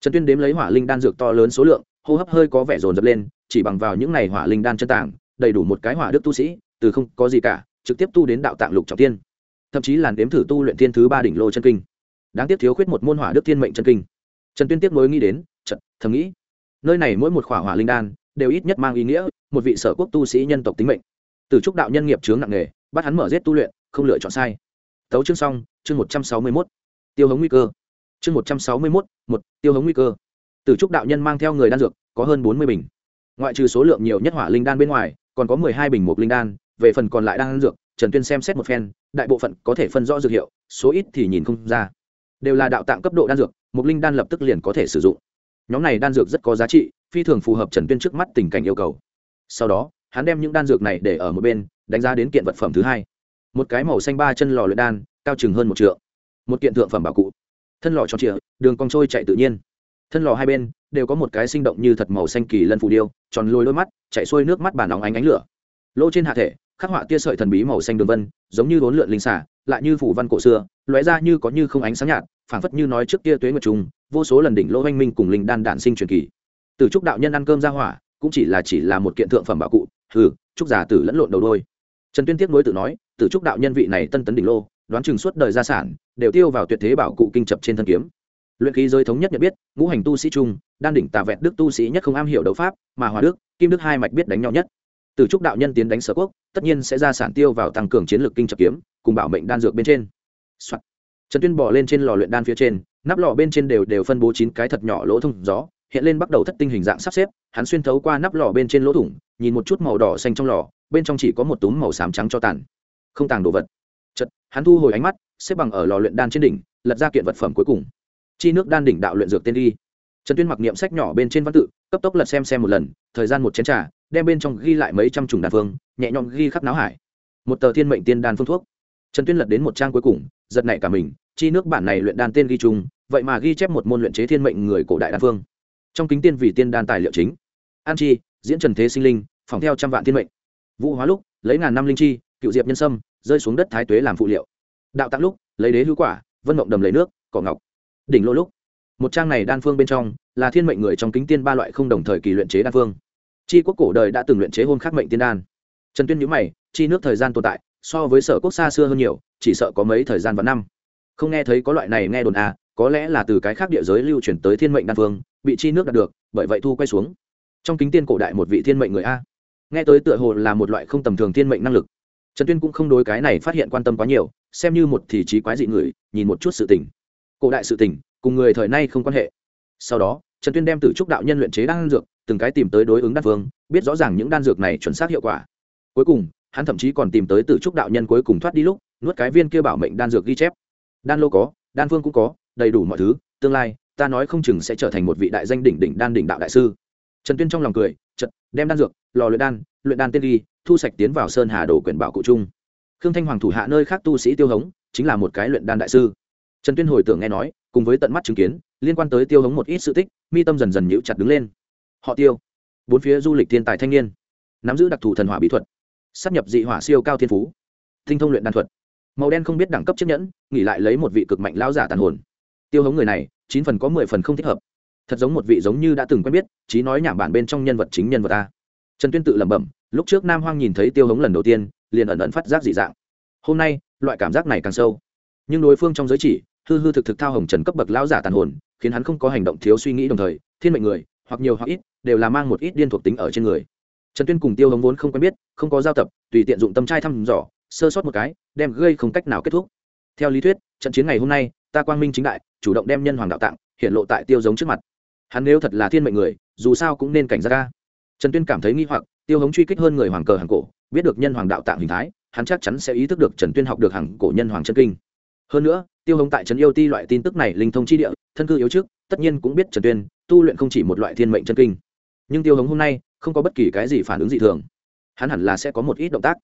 Trần tuyên đếm lấy hỏa linh đan dược to lớn số lượng, hô hấp hơi có vẻ rồn rập lên, chỉ bằng vào những này hỏa linh đan chân tảng, đầy đủ một cái hỏa đức tu sĩ, từ không có gì cả, trực tiếp tu đến đạo tạng lục trọng tiên thậm chí làn đếm thử tu luyện thiên thứ ba đỉnh lô chân kinh. Đáng tiếc thiếu khuyết một môn hỏa đức thiên mệnh chân kinh trần tuyên tiếp nối nghĩ đến trận thầm nghĩ, nơi này mỗi một khỏa hỏa linh đan đều ít nhất mang ý nghĩa một vị sở quốc tu sĩ nhân tộc tính mệnh. Từ trúc đạo nhân nghiệp chướng nặng nghề bắt hắn mở giết tu luyện, không lựa chọn sai. Tấu chương xong, chương một trăm sáu mươi mốt. Tiêu hống nguy cơ. Chương một trăm sáu mươi mốt, một, tiêu hống nguy cơ. Từ trúc đạo nhân mang theo người đan dược, có hơn bốn mươi bình. Ngoại trừ số lượng nhiều nhất hỏa linh đan bên ngoài, còn có mười hai bình một linh đan, về phần còn lại đan dược, trần tuyên xem xét một phen, đại bộ phận có thể phân rõ dược hiệu, số ít thì nhìn không ra. Đều là đạo tạng cấp độ đan dược một linh đan lập tức liền có thể sử dụng. Nhóm này đan dược rất có giá trị, phi thường phù hợp trần tuyên trước mắt tình cảnh yêu cầu. Sau đó, hắn đem những đan dược này để ở một bên, đánh giá đến kiện vật phẩm thứ hai. Một cái màu xanh ba chân lò luyện đan, cao chừng hơn một t một kiện thượng phẩm bảo cụ. Thân lò tròn trịa, đường cong trôi chạy tự nhiên. Thân lò hai bên đều có một cái sinh động như thật màu xanh kỳ lân phù điêu, tròn lôi đôi mắt, chạy xuôi nước mắt bàn óng ánh ánh lửa. Lỗ trên hạ thể, khắc họa tia sợi thần bí màu xanh đường vân, giống như vốn lượn linh xả lại như phủ văn cổ xưa, lóe ra như có như không ánh sáng nhạt phảng phất như nói trước kia tuế nguyệt Trung, vô số lần đỉnh lỗ oanh minh cùng linh đan đạn sinh truyền kỳ. Từ trúc đạo nhân ăn cơm ra hỏa cũng chỉ là chỉ là một kiện thượng phẩm bảo cụ Hừ, trúc giả tử lẫn lộn đầu đôi. Trần tuyên tiếp nối tự nói tử trúc đạo nhân vị này tân tấn đỉnh lô đoán chừng suốt đời gia sản đều tiêu vào tuyệt thế bảo cụ kinh chập trên thân kiếm. Luyện khí giới thống nhất nhận biết ngũ hành tu sĩ trung đan đỉnh tà vẹn đức tu sĩ nhất không am hiểu đấu pháp mà hòa đức kim đức hai mạch biết đánh nhau nhất. Từ trúc đạo nhân tiến đánh sở quốc tất nhiên sẽ ra sản tiêu vào tăng cường chiến lược kinh chập kiếm cùng bảo mệnh đan dược bên trên、Soạn trần tuyên bỏ lên trên lò luyện đan phía trên, nắp lò bên trên đều đều phân bố chín cái thật nhỏ lỗ thông gió, hiện lên bắt đầu thất tinh hình dạng sắp xếp, hắn xuyên thấu qua nắp lò bên trên lỗ thủng, nhìn một chút màu đỏ xanh trong lò, bên trong chỉ có một túm màu xám trắng cho tàn. Không tàng đồ vật. Chật hắn thu hồi ánh mắt, xếp bằng ở lò luyện đan trên đỉnh, lật ra kiện vật phẩm cuối cùng. Chi nước đan đỉnh đạo luyện dược tên đi trần tuyên mặc niệm sách nhỏ bên trên văn tự, cấp tốc lật xem xem một lần, thời gian một chén trà, đem bên trong ghi lại mấy trăm chủng đan phương, nhẹ nhõm ghi khắp náo hải. Một tờ thiên mệnh tiên đan phương thuốc trần tuyên lật đến một trang cuối cùng, giật nảy cả mình, chi nước bản này luyện đan tên ghi chung vậy mà ghi chép một môn luyện chế thiên mệnh người cổ đại đan phương. Trong kính tiên vì tiên đan tài liệu chính. An chi, diễn trần thế sinh linh phòng theo trăm vạn thiên mệnh. Vũ hóa lúc, lấy ngàn năm linh chi, cựu diệp nhân sâm, rơi xuống đất thái tuế làm phụ liệu. Đạo tạng lúc, lấy đế hữu quả, vân mộng đầm lấy nước, cỏ ngọc. Đỉnh lô lúc, một trang này đan phương bên trong, là thiên mệnh người trong kính tiên ba loại không đồng thời kỳ luyện chế đan phương. Chi quốc cổ đời đã từng luyện chế hôn khắc mệnh tiên đan. Trần tuyên nhữ mày, chi nước thời gian tồn tại so với sở quốc xa xưa hơn nhiều, chỉ sợ có mấy thời gian và năm. Không nghe thấy có loại này nghe đồn à có lẽ là từ cái khác địa giới lưu chuyển tới thiên mệnh đan phương bị chi nước đạt được, bởi vậy thu quay xuống. Trong kính tiên cổ đại một vị thiên mệnh người a. Nghe tới tựa hồ là một loại không tầm thường thiên mệnh năng lực. Trần tuyên cũng không đối cái này phát hiện quan tâm quá nhiều, xem như một thì trí quái dị người, nhìn một chút sự tình. Cổ đại sự tình, cùng người thời nay không quan hệ. Sau đó, trần tuyên đem t trúc đạo nhân luyện chế đan dược, từng cái tìm tới đối ứng đan phương biết rõ ràng những đan dược này chuẩn xác hiệu quả. Cuối cùng hắn thậm chí còn tìm tới t trúc đạo nhân cuối cùng thoát đi lúc, nuốt cái viên kia bảo mệnh đan dược ghi chép. Đan lô có, đan phương cũng có, đầy đủ mọi thứ, tương lai, ta nói không chừng sẽ trở thành một vị đại danh đỉnh đỉnh đan đỉnh đạo đại sư. Trần tuyên trong lòng cười chật đem đan dược, lò luyện đan luyện đan tên ghi thu sạch tiến vào sơn hà đổ quyển bảo cụ trung. Khương thanh hoàng thủ hạ nơi khác tu sĩ tiêu hống, chính là một cái luyện đan đại sư. Trần tuyên hồi tưởng nghe nói, cùng với tận mắt chứng kiến, liên quan tới tiêu hống một ít sự tích, mi tâm dần dần nhịu chặt đứng lên. Họ tiêu, bốn phía du lịch thiên tài thanh niên, nắm giữ đặc thù thần hỏa bí thuật sắp nhập dị hỏa siêu cao thiên phú. Tinh thông luyện đan thuật. Màu đen không biết đẳng cấp chiếc nhẫn, nghỉ lại lấy một vị cực mạnh lão giả tàn hồn. Tiêu hống người này, chín phần có mười phần không thích hợp. Thật giống một vị giống như đã từng quen biết, trí nói nhảm bản bên trong nhân vật chính nhân vật ta. Trần tuyên tự lẩm bẩm, lúc trước nam hoang nhìn thấy tiêu hống lần đầu tiên, liền ẩn ẩn phát giác dị dạng. Hôm nay, loại cảm giác này càng sâu. Nhưng đối phương trong giới chỉ, hư hư thực thực thao hồng trần cấp bậc lão giả tàn hồn, khiến hắn không có hành động thiếu suy nghĩ đồng thời, thiên mệnh người, hoặc nhiều hoặc ít, đều là mang một ít điên thuộc tính ở trên người trần tuyên cùng tiêu hống vốn không quen biết, không có giao tập, tùy tiện dụng tâm trai thăm dò, sơ sót một cái, đem gây không cách nào kết thúc. Theo lý thuyết, trận chiến ngày hôm nay, ta quang minh chính đại, chủ động đem nhân hoàng đạo tạng, hiện lộ tại tiêu giống trước mặt. Hắn nếu thật là thiên mệnh người, dù sao cũng nên cảnh giác ca trần tuyên cảm thấy nghi hoặc, tiêu hống truy kích hơn người hoàng cờ hàng cổ, biết được nhân hoàng đạo tạng hình thái, hắn chắc chắn sẽ ý thức được trần tuyên học được hàng cổ nhân hoàng chân kinh. Hơn nữa, tiêu hống tại trấn yêu ti loại tin tức này linh thông chi địa, thân cư yếu trước, tất nhiên cũng biết trần tuyên tu luyện không chỉ một loại thiên mệnh chân kinh. Nhưng tiêu hống hôm nay không có bất kỳ cái gì phản ứng dị thường. Hắn hẳn là sẽ có một ít động tác.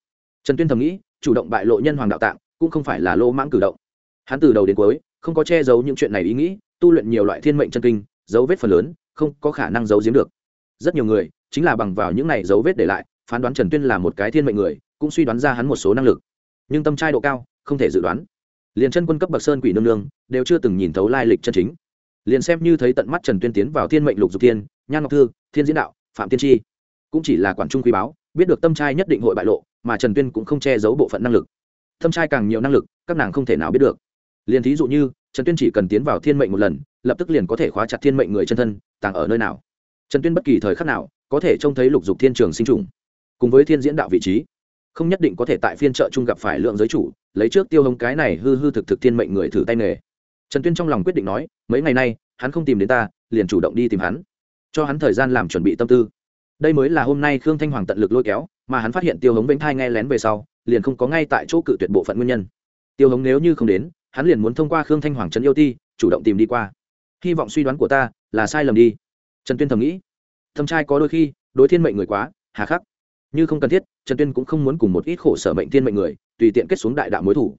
Trần tuyên thầm nghĩ chủ động bại lộ nhân hoàng đạo tạng cũng không phải là lô mãng cử động. Hắn từ đầu đến cuối không có che giấu những chuyện này ý nghĩ tu luyện nhiều loại thiên mệnh chân kinh dấu vết phần lớn không có khả năng giấu giếm được. Rất nhiều người chính là bằng vào những này dấu vết để lại phán đoán trần tuyên là một cái thiên mệnh người cũng suy đoán ra hắn một số năng lực. Nhưng tâm trai độ cao không thể dự đoán. Liền chân quân cấp bậc sơn quỷ nương nương đều chưa từng nhìn thấu lai lịch chân chính. Liền xem như thấy tận mắt trần tuyên tiến vào thiên mệnh lục dục thiên, nhan ngọc thư thiên diễn đạo phạm tiên tri. Cũng chỉ là quản trung quý báo, biết được tâm trai nhất định hội bại lộ, mà trần tuyên cũng không che giấu bộ phận năng lực. Tâm trai càng nhiều năng lực, các nàng không thể nào biết được. Liền thí dụ như, trần tuyên chỉ cần tiến vào thiên mệnh một lần, lập tức liền có thể khóa chặt thiên mệnh người chân thân, tàng ở nơi nào. Trần tuyên bất kỳ thời khắc nào, có thể trông thấy lục dục thiên trường sinh trùng. Cùng với thiên diễn đạo vị trí, không nhất định có thể tại phiên trợ chung gặp phải lượng giới chủ, lấy trước tiêu hông cái này hư hư thực thực thiên mệnh người thử tay nghề. Trần tuyên trong lòng quyết định nói, mấy ngày nay, hắn không tìm đến ta, liền chủ động đi tìm hắn cho hắn thời gian làm chuẩn bị tâm tư. Đây mới là hôm nay khương thanh hoàng tận lực lôi kéo, mà hắn phát hiện tiêu hống vĩnh thai nghe lén về sau, liền không có ngay tại chỗ cự tuyệt bộ phận nguyên nhân. Tiêu hống nếu như không đến, hắn liền muốn thông qua khương thanh hoàng trấn yêu ti, chủ động tìm đi qua. Hy vọng suy đoán của ta là sai lầm đi. Trần tuyên thầm nghĩ. Thâm trai có đôi khi, đối thiên mệnh người quá, hà khắc. Như không cần thiết, trần tuyên cũng không muốn cùng một ít khổ sở mệnh thiên mệnh người, tùy tiện kết xuống đại đạo mối thủ.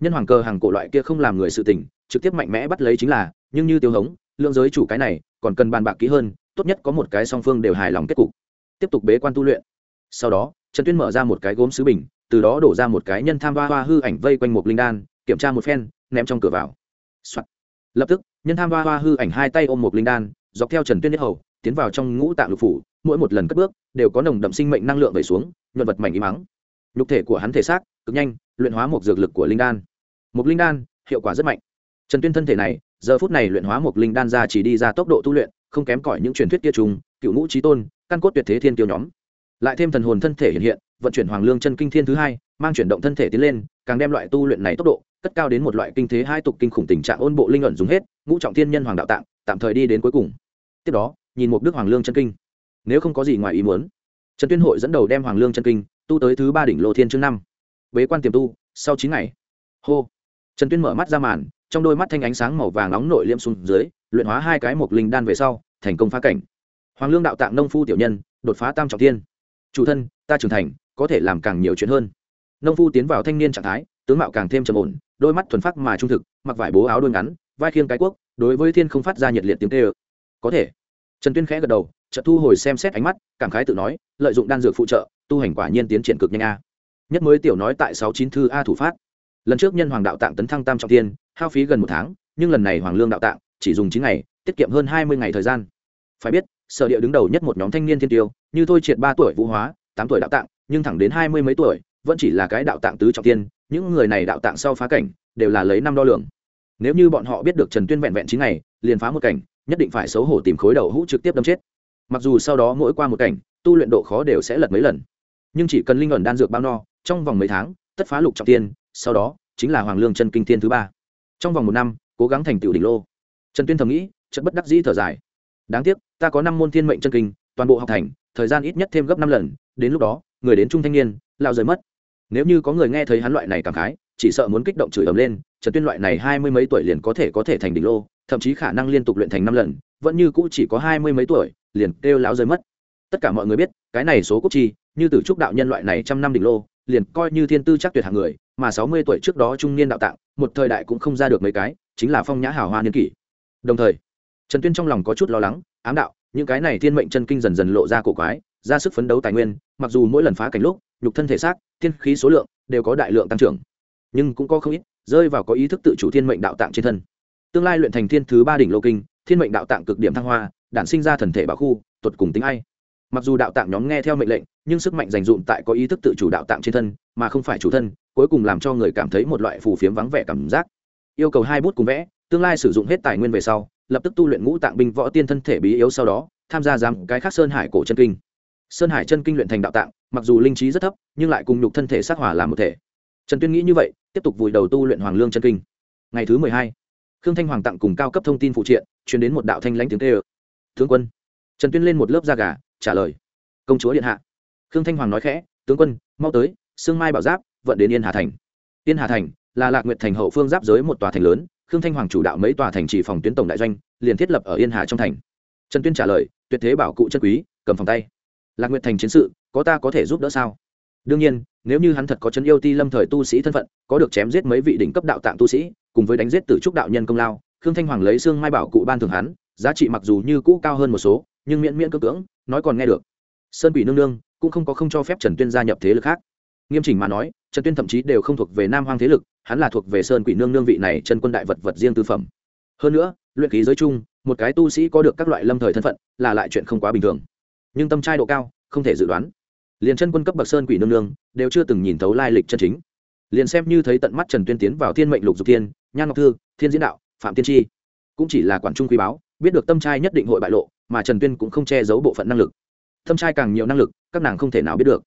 Nhân hoàng cơ hàng cổ loại kia không làm người sự tình, trực tiếp mạnh mẽ bắt lấy chính là, nhưng như tiêu hống, lượng giới chủ cái này, còn cần bàn bạc kỹ hơn tốt nhất có một cái song phương đều hài lòng kết cục. Tiếp tục bế quan tu luyện. Sau đó, trần tuyên mở ra một cái gốm sứ bình, từ đó đổ ra một cái nhân tham hoa hoa hư ảnh vây quanh một linh đan, kiểm tra một phen, ném trong cửa vào、Soạn. lập tức, nhân tham hoa hoa hư ảnh hai tay ôm một linh đan, dọc theo trần tuyên nhất hầu, tiến vào trong ngũ tạng lục phủ, mỗi một lần cất bước, đều có nồng đậm sinh mệnh năng lượng về xuống, nhuận vật mảnh ý mắng nhục thể của hắn thể xác, cực nhanh, luyện hóa một dược lực của linh đan. Một linh đan, hiệu quả rất mạnh. Trần tuyên thân thể này, giờ phút này luyện hóa một linh đan ra chỉ đi ra tốc độ tu luyện không kém cỏi những truyền thuyết kia trùng, cựu ngũ trí tôn, căn cốt tuyệt thế thiên tiêu nhóm. Lại thêm thần hồn thân thể hiện hiện, vận chuyển hoàng lương chân kinh thiên thứ hai, mang chuyển động thân thể tiến lên, càng đem loại tu luyện này tốc độ, cất cao đến một loại kinh thế hai tục kinh khủng tình trạng ôn bộ linh ẩn dùng hết, ngũ trọng thiên nhân hoàng đạo tạng, tạm thời đi đến cuối cùng. Tiếp đó, nhìn một đức hoàng lương chân kinh. Nếu không có gì ngoài ý muốn, trần tuyên hội dẫn đầu đem hoàng lương chân kinh tu tới thứ ba đỉnh lô thiên chương năm. Bế quan tiềm tu, sau chín ngày. Hô. Trần tuyên mở mắt ra màn, trong đôi mắt thanh ánh sáng màu vàng nóng nội liêm xuống dưới, luyện hóa hai cái mộc linh đan về sau thành công phá cảnh. Hoàng lương đạo tạng nông phu tiểu nhân, đột phá tam trọng thiên. Chủ thân, ta trưởng thành, có thể làm càng nhiều chuyện hơn. Nông phu tiến vào thanh niên trạng thái, tướng mạo càng thêm trầm ổn, đôi mắt thuần phát mà trung thực, mặc vải bố áo đôi ngắn, vai khiêng cái quốc, đối với thiên không phát ra nhiệt liệt tiếng tê ơ có thể. Trần tuyên khẽ gật đầu trợ thu hồi xem xét ánh mắt, cảm khái tự nói, lợi dụng đan dược phụ trợ, tu hành quả nhiên tiến triển cực nhanh a. Nhất mới tiểu nói tại sáu chín thư a thủ phát. Lần trước nhân hoàng đạo tạng tấn thăng tam trọng tiên hao phí gần một tháng, nhưng lần này hoàng lương đạo tạng, chỉ dùng chín ngày tiết kiệm hơn hai mươi ngày thời gian. Phải biết, sở địa đứng đầu nhất một nhóm thanh niên thiên tiêu, như thôi triệt ba tuổi vũ hóa, tám tuổi đạo tạng, nhưng thẳng đến hai mươi mấy tuổi, vẫn chỉ là cái đạo tạng tứ trọng tiên, những người này đạo tạng sau phá cảnh, đều là lấy năm đo lường. Nếu như bọn họ biết được trần tuyên vẹn vẹn chín ngày, liền phá một cảnh, nhất định phải xấu hổ tìm khối đầu hũ trực tiếp đâm chết. Mặc dù sau đó mỗi qua một cảnh, tu luyện độ khó đều sẽ lật mấy lần. Nhưng chỉ cần linh ẩn đan dược bao no, trong vòng mấy tháng, tất phá lục trọng tiên, sau đó chính là hoàng lương chân kinh thiên thứ ba. Trong vòng một năm, cố gắng thành tựu đỉnh lô. Trần tuyên thầm nghĩ chất bất đắc dĩ thở dài. Đáng tiếc, ta có năm môn thiên mệnh chân kinh, toàn bộ học thành, thời gian ít nhất thêm gấp năm lần, đến lúc đó, người đến trung thanh niên, lao rời mất. Nếu như có người nghe thấy hắn loại này cảm khái, chỉ sợ muốn kích động chửi ầm lên trần tuyên loại này hai mươi mấy tuổi liền có thể có thể thành đỉnh lô, thậm chí khả năng liên tục luyện thành năm lần, vẫn như cũ chỉ có hai mươi mấy tuổi, liền kêu láo rơi mất. Tất cả mọi người biết, cái này số quốc chi, như từ trúc đạo nhân loại này trăm năm đỉnh lô, liền coi như thiên tư chắc tuyệt hạng người, mà sáu mươi tuổi trước đó trung niên đạo tạng, một thời đại cũng không ra được mấy cái, chính là phong nhã hào hoa niên kỷ. Đồng thời trần tuyên trong lòng có chút lo lắng, ám đạo, những cái này thiên mệnh chân kinh dần dần lộ ra cổ quái, ra sức phấn đấu tài nguyên, mặc dù mỗi lần phá cảnh lúc, nhục thân thể xác, thiên khí số lượng đều có đại lượng tăng trưởng, nhưng cũng có không ít rơi vào có ý thức tự chủ thiên mệnh đạo tạng trên thân. Tương lai luyện thành thiên thứ ba đỉnh lô kinh, thiên mệnh đạo tạng cực điểm thăng hoa, đản sinh ra thần thể bảo khu, tuột cùng tính ai. Mặc dù đạo tạng nhóm nghe theo mệnh lệnh, nhưng sức mạnh dành dụm tại có ý thức tự chủ đạo tạng trên thân, mà không phải chủ thân, cuối cùng làm cho người cảm thấy một loại phù phiếm vắng vẻ cảm giác. Yêu cầu hai bút cùng vẽ, tương lai sử dụng hết tài nguyên về sau lập tức tu luyện ngũ tạng binh võ tiên thân thể bí yếu sau đó, tham gia giám cái khác sơn hải cổ chân kinh. Sơn hải chân kinh luyện thành đạo tạng, mặc dù linh trí rất thấp, nhưng lại cùng nhục thân thể sát hỏa làm một thể. Trần tuyên nghĩ như vậy, tiếp tục vùi đầu tu luyện hoàng lương chân kinh. Ngày thứ mười hai, khương thanh hoàng tặng cùng cao cấp thông tin phụ triện chuyển đến một đạo thanh lãnh tiếng tê ơ tướng quân. Trần tuyên lên một lớp da gà, trả lời. Công chúa điện hạ. Khương thanh hoàng nói khẽ, tướng quân, mau tới, sương mai bảo giáp, vận đến yên hà thành. Yên hà thành là lạc nguyệt thành hậu phương giáp giới một tòa thành lớn khương thanh hoàng chủ đạo mấy tòa thành chỉ phòng tuyến tổng đại doanh, liền thiết lập ở yên hà trong thành. Trần tuyên trả lời, tuyệt thế bảo cụ chân quý, cầm phòng tay. Lạc nguyện thành chiến sự, có ta có thể giúp đỡ sao? Đương nhiên, nếu như hắn thật có chân yêu ti lâm thời tu sĩ thân phận, có được chém giết mấy vị đỉnh cấp đạo tạng tu sĩ, cùng với đánh giết tử trúc đạo nhân công lao, khương thanh hoàng lấy xương mai bảo cụ ban thường hắn, giá trị mặc dù như cũ cao hơn một số, nhưng miễn miễn cơ cưỡng, nói còn nghe được. Sơn quỷ nương nương cũng không có không cho phép trần tuyên gia nhập thế lực khác. Nghiêm chỉnh mà nói trần tuyên thậm chí đều không thuộc về nam hoang thế lực, hắn là thuộc về sơn quỷ nương nương vị này chân quân đại vật vật riêng tư phẩm. Hơn nữa, luyện khí giới chung một cái tu sĩ có được các loại lâm thời thân phận, là lại chuyện không quá bình thường. Nhưng tâm trai độ cao, không thể dự đoán. Liền chân quân cấp bậc sơn quỷ nương nương, đều chưa từng nhìn thấu lai lịch chân chính. Liền xem như thấy tận mắt trần tuyên tiến vào thiên mệnh lục dục thiên, nhan ngọc thư, thiên diễn đạo, phạm tiên tri, cũng chỉ là quản trung quý báo, biết được tâm trai nhất định hội bại lộ, mà trần tuyên cũng không che giấu bộ phận năng lực. Tâm trai càng nhiều năng lực, các nàng không thể nào biết được.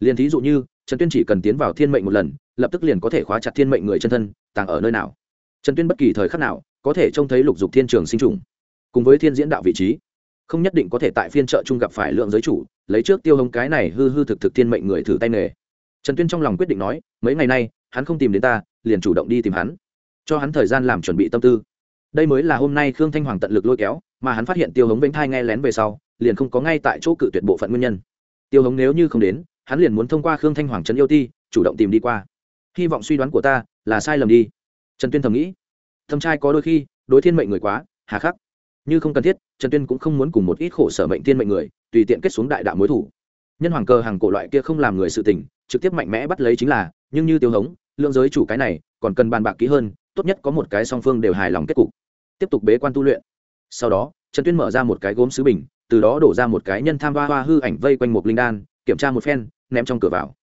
Liền thí dụ như trần tuyên chỉ cần tiến vào thiên mệnh một lần, lập tức liền có thể khóa chặt thiên mệnh người chân thân, tàng ở nơi nào. Trần tuyên bất kỳ thời khắc nào có thể trông thấy lục dục thiên trường sinh trùng. Cùng với thiên diễn đạo vị trí, không nhất định có thể tại phiên trợ chung gặp phải lượng giới chủ, lấy trước tiêu hông cái này hư hư thực thực thiên mệnh người thử tay nghề. Trần tuyên trong lòng quyết định nói, mấy ngày nay, hắn không tìm đến ta, liền chủ động đi tìm hắn. Cho hắn thời gian làm chuẩn bị tâm tư. Đây mới là hôm nay khương thanh hoàng tận lực lôi kéo, mà hắn phát hiện tiêu hống vĩnh thai nghe lén về sau, liền không có ngay tại chỗ cự tuyệt bộ phận nguyên nhân. Tiêu hống nếu như không đến hắn liền muốn thông qua khương thanh hoàng trấn yêu ti, chủ động tìm đi qua. Hy vọng suy đoán của ta là sai lầm đi. Trần tuyên thầm nghĩ. Thâm trai có đôi khi, đối thiên mệnh người quá, hà khắc. Như không cần thiết, trần tuyên cũng không muốn cùng một ít khổ sở mệnh thiên mệnh người, tùy tiện kết xuống đại đạo mối thủ. Nhân hoàng cơ hàng cổ loại kia không làm người sự tình, trực tiếp mạnh mẽ bắt lấy chính là, nhưng như tiêu hống, lượng giới chủ cái này, còn cần bàn bạc kỹ hơn, tốt nhất có một cái song phương đều hài lòng kết cục. Tiếp tục bế quan tu luyện. Sau đó, trần tuyên mở ra một cái gốm sứ bình, từ đó đổ ra một cái nhân tham hoa hoa hư ảnh vây quanh một linh đan kiểm tra một phen, ném trong cửa vào.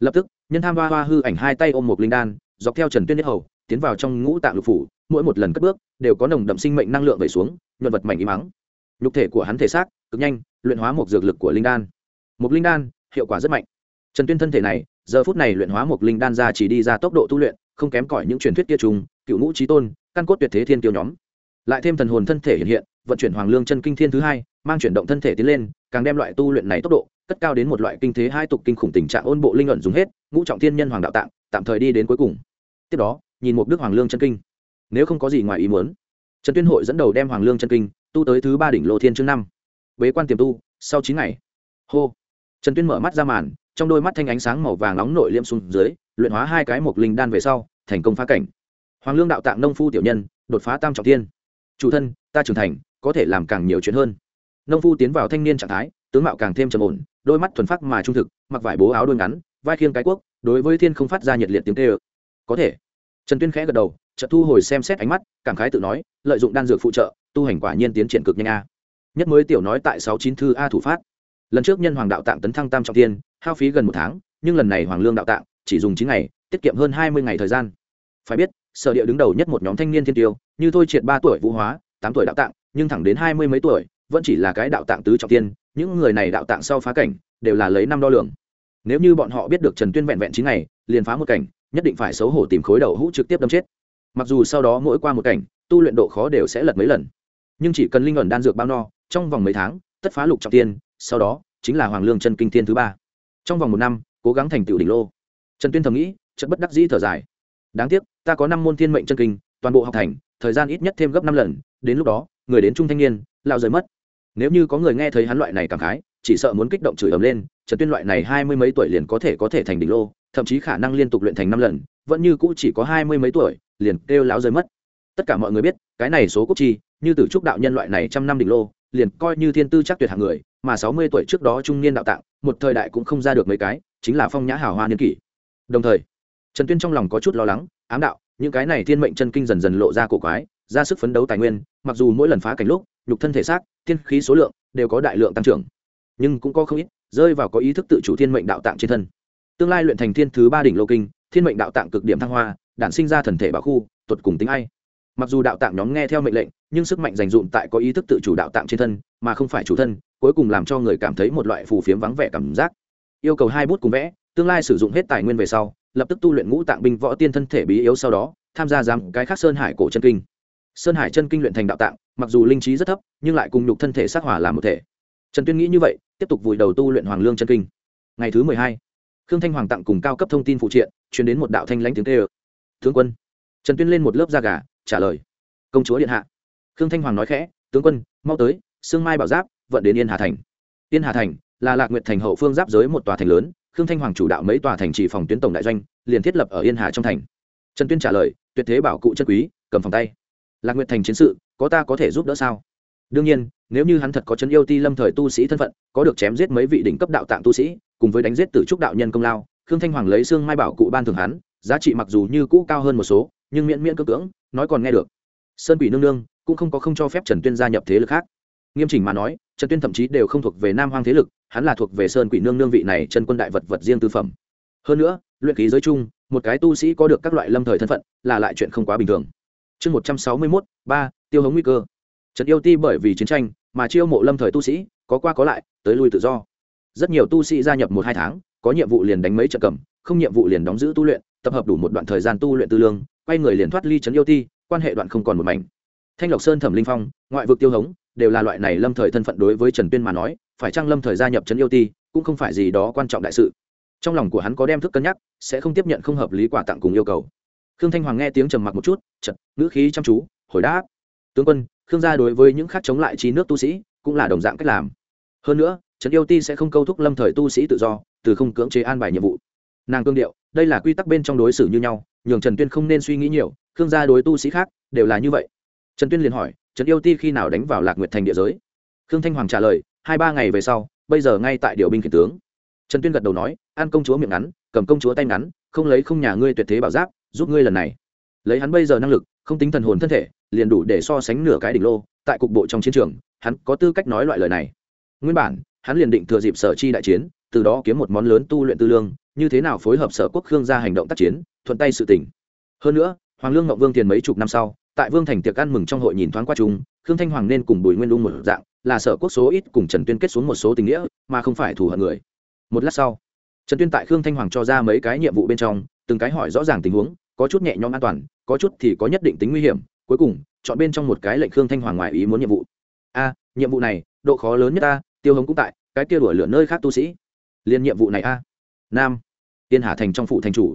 Lập tức, nhân tham hoa hoa hư ảnh hai tay ôm một linh đan, dọc theo trần tuyên nhất hầu, tiến vào trong ngũ tạng lục phủ, mỗi một lần cất bước, đều có nồng đậm sinh mệnh năng lượng về xuống, nhuận vật mảnh y mắng nhục thể của hắn thể xác, cực nhanh, luyện hóa một dược lực của linh đan. Một linh đan, hiệu quả rất mạnh. Trần tuyên thân thể này, giờ phút này luyện hóa một linh đan ra chỉ đi ra tốc độ tu luyện, không kém cỏi những truyền thuyết kia trùng, cựu ngũ trí tôn, căn cốt tuyệt thế thiên tiêu nhóm. Lại thêm thần hồn thân thể hiện hiện, vận chuyển hoàng lương chân kinh thiên thứ hai mang chuyển động thân thể tiến lên, càng đem loại tu luyện này tốc độ, cất cao đến một loại kinh thế hai tục kinh khủng tình trạng ôn bộ linh luận dùng hết, ngũ trọng thiên nhân hoàng đạo tạng tạm thời đi đến cuối cùng. Tiếp đó, nhìn một đức hoàng lương chân kinh. Nếu không có gì ngoài ý muốn, trần tuyên hội dẫn đầu đem hoàng lương chân kinh tu tới thứ ba đỉnh lô thiên chương năm. Bế quan tiềm tu, sau chín ngày. Hô. Trần tuyên mở mắt ra màn, trong đôi mắt thanh ánh sáng màu vàng nóng nội liêm xuống dưới, luyện hóa hai cái mộc linh đan về sau, thành công phá cảnh. Hoàng lương đạo tạng nông phu tiểu nhân, đột phá tam trọng thiên. Chủ thân, ta trưởng thành, có thể làm càng nhiều chuyện hơn nông phu tiến vào thanh niên trạng thái, tướng mạo càng thêm trầm ổn, đôi mắt thuần phát mà trung thực, mặc vải bố áo đôi ngắn, vai khiêng cái quốc, đối với thiên không phát ra nhiệt liệt tiếng tê ơ có thể. Trần tuyên khẽ gật đầu trợ thu hồi xem xét ánh mắt, cảm khái tự nói, lợi dụng đan dược phụ trợ, tu hành quả nhiên tiến triển cực nhanh a. Nhất mới tiểu nói tại sáu chín thư a thủ phát. Lần trước nhân hoàng đạo tạng tấn thăng tam trọng tiên hao phí gần một tháng, nhưng lần này hoàng lương đạo tạng, chỉ dùng chín ngày, tiết kiệm hơn hai mươi ngày thời gian. Phải biết, sở địa đứng đầu nhất một nhóm thanh niên thiên tiêu, như thôi triệt ba tuổi vũ hóa, tám tuổi đạo tạng, nhưng thẳng đến hai mươi mấy tuổi vẫn chỉ là cái đạo tạng tứ trọng tiên, những người này đạo tạng sau phá cảnh, đều là lấy năm đo lường. Nếu như bọn họ biết được trần tuyên vẹn vẹn chín ngày, liền phá một cảnh, nhất định phải xấu hổ tìm khối đầu hũ trực tiếp đâm chết. Mặc dù sau đó mỗi qua một cảnh, tu luyện độ khó đều sẽ lật mấy lần. Nhưng chỉ cần linh ẩn đan dược bao no, trong vòng mấy tháng, tất phá lục trọng tiên, sau đó chính là hoàng lương chân kinh tiên thứ ba. Trong vòng một năm, cố gắng thành tựu đỉnh lô. Trần tuyên thầm nghĩ chất bất đắc dĩ thở dài. Đáng tiếc, ta có năm môn thiên mệnh chân kinh, toàn bộ học thành, thời gian ít nhất thêm gấp năm lần, đến lúc đó, người đến trung thanh niên lao rời mất nếu như có người nghe thấy hắn loại này cảm khái, chỉ sợ muốn kích động chửi ầm lên, trần tuyên loại này hai mươi mấy tuổi liền có thể có thể thành đỉnh lô, thậm chí khả năng liên tục luyện thành năm lần, vẫn như cũ chỉ có hai mươi mấy tuổi, liền kêu láo rơi mất. Tất cả mọi người biết, cái này số quốc chi, như từ trúc đạo nhân loại này trăm năm đỉnh lô, liền coi như thiên tư chắc tuyệt hạng người, mà sáu mươi tuổi trước đó trung niên đạo tạng, một thời đại cũng không ra được mấy cái, chính là phong nhã hào hoa niên kỷ. Đồng thời, trần tuyên trong lòng có chút lo lắng, ám đạo, những cái này thiên mệnh chân kinh dần dần lộ ra cổ quái, ra sức phấn đấu tài nguyên, mặc dù mỗi lần phá cảnh lúc nhục thân thể xác thiên khí số lượng đều có đại lượng tăng trưởng. Nhưng cũng có không ít rơi vào có ý thức tự chủ thiên mệnh đạo tạng trên thân. Tương lai luyện thành thiên thứ ba đỉnh lô kinh, thiên mệnh đạo tạng cực điểm thăng hoa, đản sinh ra thần thể bảo khu, tuột cùng tính ai. Mặc dù đạo tạng nhóm nghe theo mệnh lệnh, nhưng sức mạnh dành dụm tại có ý thức tự chủ đạo tạng trên thân, mà không phải chủ thân, cuối cùng làm cho người cảm thấy một loại phù phiếm vắng vẻ cảm giác. Yêu cầu hai bút cùng vẽ, tương lai sử dụng hết tài nguyên về sau, lập tức tu luyện ngũ tạng binh võ tiên thân thể bí yếu sau đó, tham gia giám cái khác sơn hải cổ chân kinh sơn hải chân kinh luyện thành đạo tạng, mặc dù linh trí rất thấp, nhưng lại cùng nhục thân thể sát hỏa làm một thể. Trần tuyên nghĩ như vậy, tiếp tục vùi đầu tu luyện hoàng lương chân kinh. Ngày thứ mười hai, khương thanh hoàng tặng cùng cao cấp thông tin phụ triện chuyển đến một đạo thanh lãnh tiếng tê ơ tướng quân. Trần tuyên lên một lớp da gà, trả lời. Công chúa điện hạ. Khương thanh hoàng nói khẽ, tướng quân, mau tới, sương mai bảo giáp, vận đến yên hà thành. Yên hà thành là lạc nguyện thành hậu phương giáp giới một tòa thành lớn, khương thanh hoàng chủ đạo mấy tòa thành chỉ phòng tuyến tổng đại doanh, liền thiết lập ở yên hà trong thành. Trần tuyên trả lời, tuyệt thế bảo cụ chân quý, cầm phòng tay lạc nguyệt thành chiến sự, có ta có thể giúp đỡ sao? Đương nhiên, nếu như hắn thật có chân yêu ti lâm thời tu sĩ thân phận, có được chém giết mấy vị đỉnh cấp đạo tạng tu sĩ, cùng với đánh giết tử trúc đạo nhân công lao, khương thanh hoàng lấy xương mai bảo cụ ban thường hắn, giá trị mặc dù như cũ cao hơn một số, nhưng miễn miễn cơ cưỡng, nói còn nghe được. Sơn quỷ nương nương cũng không có không cho phép trần tuyên gia nhập thế lực khác. Nghiêm chỉnh mà nói, trần tuyên thậm chí đều không thuộc về nam hoang thế lực, hắn là thuộc về sơn quỷ nương nương vị này chân quân đại vật vật riêng tư phẩm. Hơn nữa, luyện khí giới chung, một cái tu sĩ có được các loại lâm thời thân phận, là lại chuyện không quá bình thường chương một trăm sáu mươi mốt, ba, tiêu hống nguy cơ. Trần yêu ti bởi vì chiến tranh mà chiêu mộ lâm thời tu sĩ, có qua có lại, tới lui tự do. Rất nhiều tu sĩ gia nhập một hai tháng, có nhiệm vụ liền đánh mấy trận cầm, không nhiệm vụ liền đóng giữ tu luyện, tập hợp đủ một đoạn thời gian tu luyện tư lương, quay người liền thoát ly trấn yêu ti, quan hệ đoạn không còn một mảnh. Thanh lộc sơn thẩm linh phong, ngoại vực tiêu hống, đều là loại này lâm thời thân phận đối với trần tuyên mà nói, phải chăng lâm thời gia nhập trấn yêu ti cũng không phải gì đó quan trọng đại sự. Trong lòng của hắn có đem thức cân nhắc, sẽ không tiếp nhận không hợp lý quà tặng cùng yêu cầu khương thanh hoàng nghe tiếng trầm mặc một chút chật ngữ khí chăm chú, hồi đáp. Tướng quân, khương gia đối với những khác chống lại trí nước tu sĩ cũng là đồng dạng cách làm. Hơn nữa, trấn yêu ti sẽ không câu thúc lâm thời tu sĩ tự do, từ không cưỡng chế an bài nhiệm vụ. Nàng cương điệu, đây là quy tắc bên trong đối xử như nhau, nhường trần tuyên không nên suy nghĩ nhiều, khương gia đối tu sĩ khác đều là như vậy. Trần tuyên liền hỏi trần yêu ti khi nào đánh vào lạc nguyệt thành địa giới? Khương thanh hoàng trả lời, hai ba ngày về sau, bây giờ ngay tại điều binh khiển tướng. Trần tuyên gật đầu nói, an công chúa miệng ngắn, cầm công chúa tay ngắn, không lấy không nhà ngươi tuyệt thế bảo giáp giúp ngươi lần này. Lấy hắn bây giờ năng lực, không tính thần hồn thân thể, liền đủ để so sánh nửa cái đỉnh lô, tại cục bộ trong chiến trường, hắn có tư cách nói loại lời này. Nguyên bản, hắn liền định thừa dịp sở chi đại chiến, từ đó kiếm một món lớn tu luyện tư lương, như thế nào phối hợp sở quốc khương ra hành động tác chiến, thuận tay sự tỉnh hơn nữa, hoàng lương ngọc vương tiền mấy chục năm sau, tại vương thành tiệc ăn mừng trong hội nhìn thoáng qua chúng khương thanh hoàng nên cùng bùi nguyên lung một dạng, là sở quốc số ít cùng trần tuyên kết xuống một số tình nghĩa, mà không phải thù hận người. Một lát sau, trần tuyên tại khương thanh hoàng cho ra mấy cái nhiệm vụ bên trong từng cái hỏi rõ ràng tình huống, có chút nhẹ nhõm an toàn, có chút thì có nhất định tính nguy hiểm, cuối cùng, chọn bên trong một cái lệnh khương thanh hoàng ngoài ý muốn nhiệm vụ. A, nhiệm vụ này, độ khó lớn nhất ta, tiêu hống cũng tại, cái kia đuổi lửa nơi khác tu sĩ. Liên nhiệm vụ này a. Nam. Tiên hà thành trong phụ thành chủ.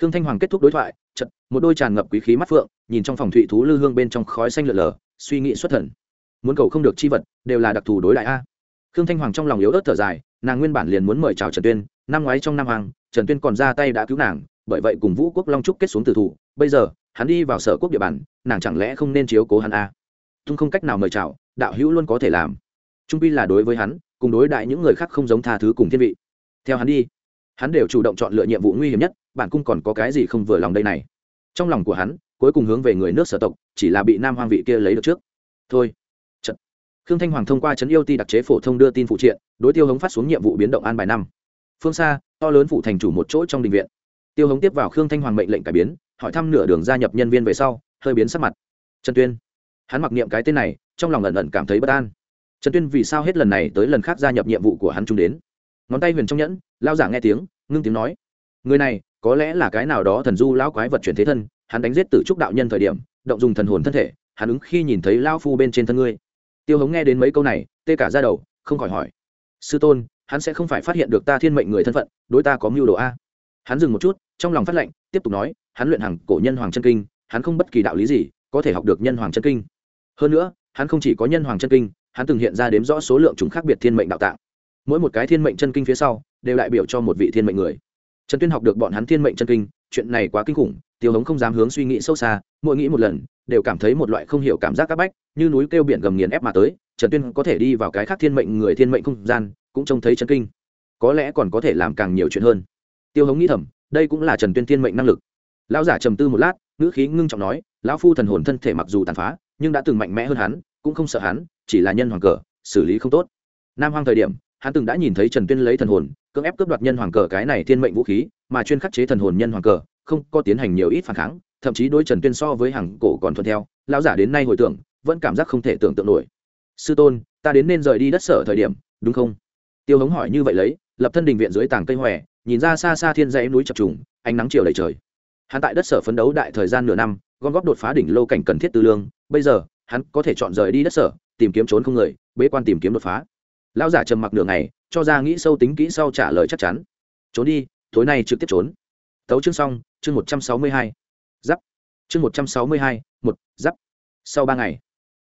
Khương thanh hoàng kết thúc đối thoại chật một đôi tràn ngập quý khí mắt phượng, nhìn trong phòng thụy thú lư hương bên trong khói xanh lượn lờ, suy nghĩ xuất thần. Muốn cầu không được chi vật, đều là đặc thù đối đại a. Khương thanh hoàng trong lòng yếu ớt thở dài, nàng nguyên bản liền muốn mời chào trần tuyên, năm ngoái trong năm hoàng, trần tuyên còn ra tay đã cứu nàng bởi vậy cùng vũ quốc long trúc kết xuống tử thủ, bây giờ, hắn đi vào sở quốc địa bàn, nàng chẳng lẽ không nên chiếu cố hắn a? À? tung không cách nào mời chào, đạo hữu luôn có thể làm. Trung pi là đối với hắn, cùng đối đại những người khác không giống tha thứ cùng thiên vị. Theo hắn đi, hắn đều chủ động chọn lựa nhiệm vụ nguy hiểm nhất, bản cung còn có cái gì không vừa lòng đây này? Trong lòng của hắn, cuối cùng hướng về người nước sở tộc, chỉ là bị nam hoàng vị kia lấy được trước. Thôi. Trận. khương thanh hoàng thông qua chấn yêu ti đặc chế phổ thông đưa tin phụ triện, đối tiêu hống phát xuống nhiệm vụ biến động an bài năm. Phương xa, to lớn phụ thành chủ một chỗ trong đình viện tiêu hống tiếp vào khương thanh hoàng mệnh lệnh cải biến, hỏi thăm nửa đường gia nhập nhân viên về sau, hơi biến sắc mặt. Trần tuyên. Hắn mặc niệm cái tên này, trong lòng ẩn ẩn cảm thấy bất an. Trần tuyên vì sao hết lần này tới lần khác gia nhập nhiệm vụ của hắn trung đến? Ngón tay huyền trong nhẫn, lao giả nghe tiếng, ngưng tiếng nói. Người này, có lẽ là cái nào đó thần du lão quái vật chuyển thế thân, hắn đánh giết tử trúc đạo nhân thời điểm, động dùng thần hồn thân thể, hắn ứng khi nhìn thấy lao phu bên trên thân ngươi. Tiêu hống nghe đến mấy câu này, tê cả ra đầu, không khỏi hỏi. Sư tôn, hắn sẽ không phải phát hiện được ta thiên mệnh người thân phận, đối ta có mưu đồ a hắn dừng một chút, trong lòng phát lệnh, tiếp tục nói, hắn luyện hàng cổ nhân hoàng chân kinh, hắn không bất kỳ đạo lý gì có thể học được nhân hoàng chân kinh. Hơn nữa, hắn không chỉ có nhân hoàng chân kinh, hắn từng hiện ra đếm rõ số lượng chúng khác biệt thiên mệnh đạo tạng. Mỗi một cái thiên mệnh chân kinh phía sau, đều đại biểu cho một vị thiên mệnh người. Trần tuyên học được bọn hắn thiên mệnh chân kinh, chuyện này quá kinh khủng, tiêu hống không dám hướng suy nghĩ sâu xa, mỗi nghĩ một lần, đều cảm thấy một loại không hiểu cảm giác c áp bách, như núi kêu biển gầm nghiền ép mà tới, trần tuyên có thể đi vào cái khác thiên mệnh người thiên mệnh không gian, cũng trông thấy chân kinh. Có lẽ còn có thể làm càng nhiều chuyện hơn tiêu hống nghĩ thầm, đây cũng là trần tuyên thiên mệnh năng lực. Lão giả trầm tư một lát, ngữ khí ngưng trọng nói, lão phu thần hồn thân thể mặc dù tàn phá, nhưng đã từng mạnh mẽ hơn hắn, cũng không sợ hắn, chỉ là nhân hoàng cờ, xử lý không tốt. Nam hoang thời điểm, hắn từng đã nhìn thấy trần tuyên lấy thần hồn, cưỡng ép cướp đoạt nhân hoàng cờ cái này thiên mệnh vũ khí, mà chuyên khắc chế thần hồn nhân hoàng cờ, không có tiến hành nhiều ít phản kháng, thậm chí đối trần tuyên so với hàng cổ còn thuận theo, lão giả đến nay hồi tưởng, vẫn cảm giác không thể tưởng tượng nổi. Sư tôn, ta đến nên rời đi đất sở thời điểm, đúng không? Tiêu hống hỏi như vậy lấy, lập thân đình viện dưới tàng cây hòe nhìn ra xa xa thiên dãy núi chập trùng, ánh nắng chiều đầy trời. Hắn tại đất sở phấn đấu đại thời gian nửa năm, gom góp đột phá đỉnh lô cảnh cần thiết tư lương, bây giờ, hắn có thể chọn rời đi đất sở, tìm kiếm trốn không người, bế quan tìm kiếm đột phá. Lão giả trầm mặc nửa ngày, cho ra nghĩ sâu tính kỹ sau trả lời chắc chắn. Trốn đi, tối nay trực tiếp trốn. Tấu chương xong, chương một trăm sáu mươi hai. Giáp. Chương một trăm sáu mươi hai, một, giáp. Sau ba ngày,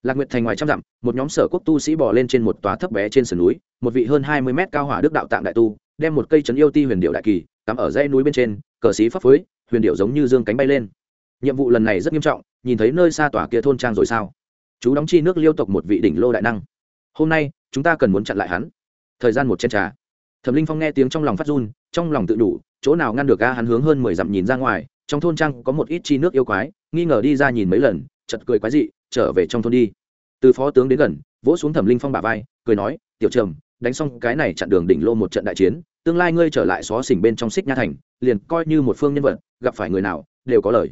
lạc nguyệt thành ngoài trăm dặm, một nhóm sở quốc tu sĩ bỏ lên trên một tòa thấp bé trên sườn núi, một vị hơn hai mươi mét cao hỏa đức đạo tạng đại tu đem một cây trấn yêu ti huyền điệu đại kỳ cắm ở dãy núi bên trên, cờ xí phấp phới, huyền điệu giống như dương cánh bay lên. Nhiệm vụ lần này rất nghiêm trọng, nhìn thấy nơi xa tòa kia thôn trang rồi sao? Chú đóng chi nước liêu tộc một vị đỉnh lô đại năng. Hôm nay, chúng ta cần muốn chặn lại hắn. Thời gian một chén trà. Thẩm linh phong nghe tiếng trong lòng phát run, trong lòng tự đủ, chỗ nào ngăn được ga hắn hướng hơn mười dặm nhìn ra ngoài, trong thôn trang có một ít chi nước yêu quái, nghi ngờ đi ra nhìn mấy lần chật cười quái dị, trở về trong thôn đi. Từ phó tướng đến gần, vỗ xuống thẩm linh phong bả vai, cười nói, tiểu trầm đánh xong cái này chặn đường đỉnh lô một trận đại chiến, tương lai ngươi trở lại xó xỉnh bên trong xích nha thành, liền coi như một phương nhân vật, gặp phải người nào, đều có lời.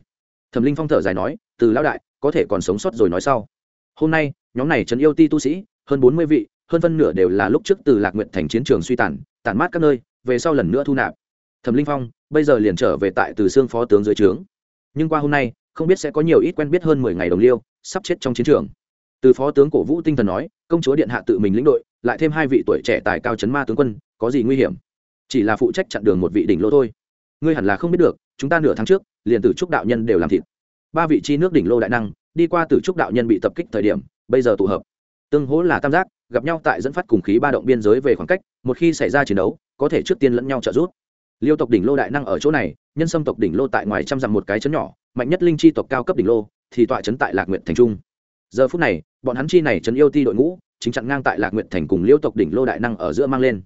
Thẩm linh phong thở dài nói, từ lão đại, có thể còn sống sót rồi nói sau. Hôm nay, nhóm này trấn yêu ti tu sĩ, hơn bốn mươi vị, hơn phân nửa đều là lúc trước từ lạc nguyện thành chiến trường suy tàn tàn mát các nơi, về sau lần nữa thu nạp. Thẩm linh phong, bây giờ liền trở về tại từ xương phó tướng dưới trướng. Nhưng qua hôm nay, không biết sẽ có nhiều ít quen biết hơn mười ngày đồng liêu, sắp chết trong chiến trường. Từ phó tướng cổ vũ tinh thần nói công chúa điện hạ tự mình lĩnh đội, lại thêm hai vị tuổi trẻ tài cao chấn ma tướng quân, có gì nguy hiểm? Chỉ là phụ trách chặn đường một vị đỉnh lô thôi. Ngươi hẳn là không biết được, chúng ta nửa tháng trước, liền tử trúc đạo nhân đều làm thịt. Ba vị chi nước đỉnh lô đại năng, đi qua tử trúc đạo nhân bị tập kích thời điểm, bây giờ tụ hợp. Tương hỗ là tam giác, gặp nhau tại dẫn phát cùng khí ba động biên giới về khoảng cách, một khi xảy ra chiến đấu, có thể trước tiên lẫn nhau trợ giúp. Liêu tộc đỉnh lô đại năng ở chỗ này, nhân sâm tộc đỉnh lô tại ngoài trăm dặm một cái chấn nhỏ, mạnh nhất linh chi tộc cao cấp đỉnh lô, thì tọa chấn tại lạc nguyện thành trung giờ phút này, bọn hắn chi này chấn yêu ti đội ngũ, chính chặn ngang tại lạc nguyện thành cùng liêu tộc đỉnh lô đại năng ở giữa mang lên.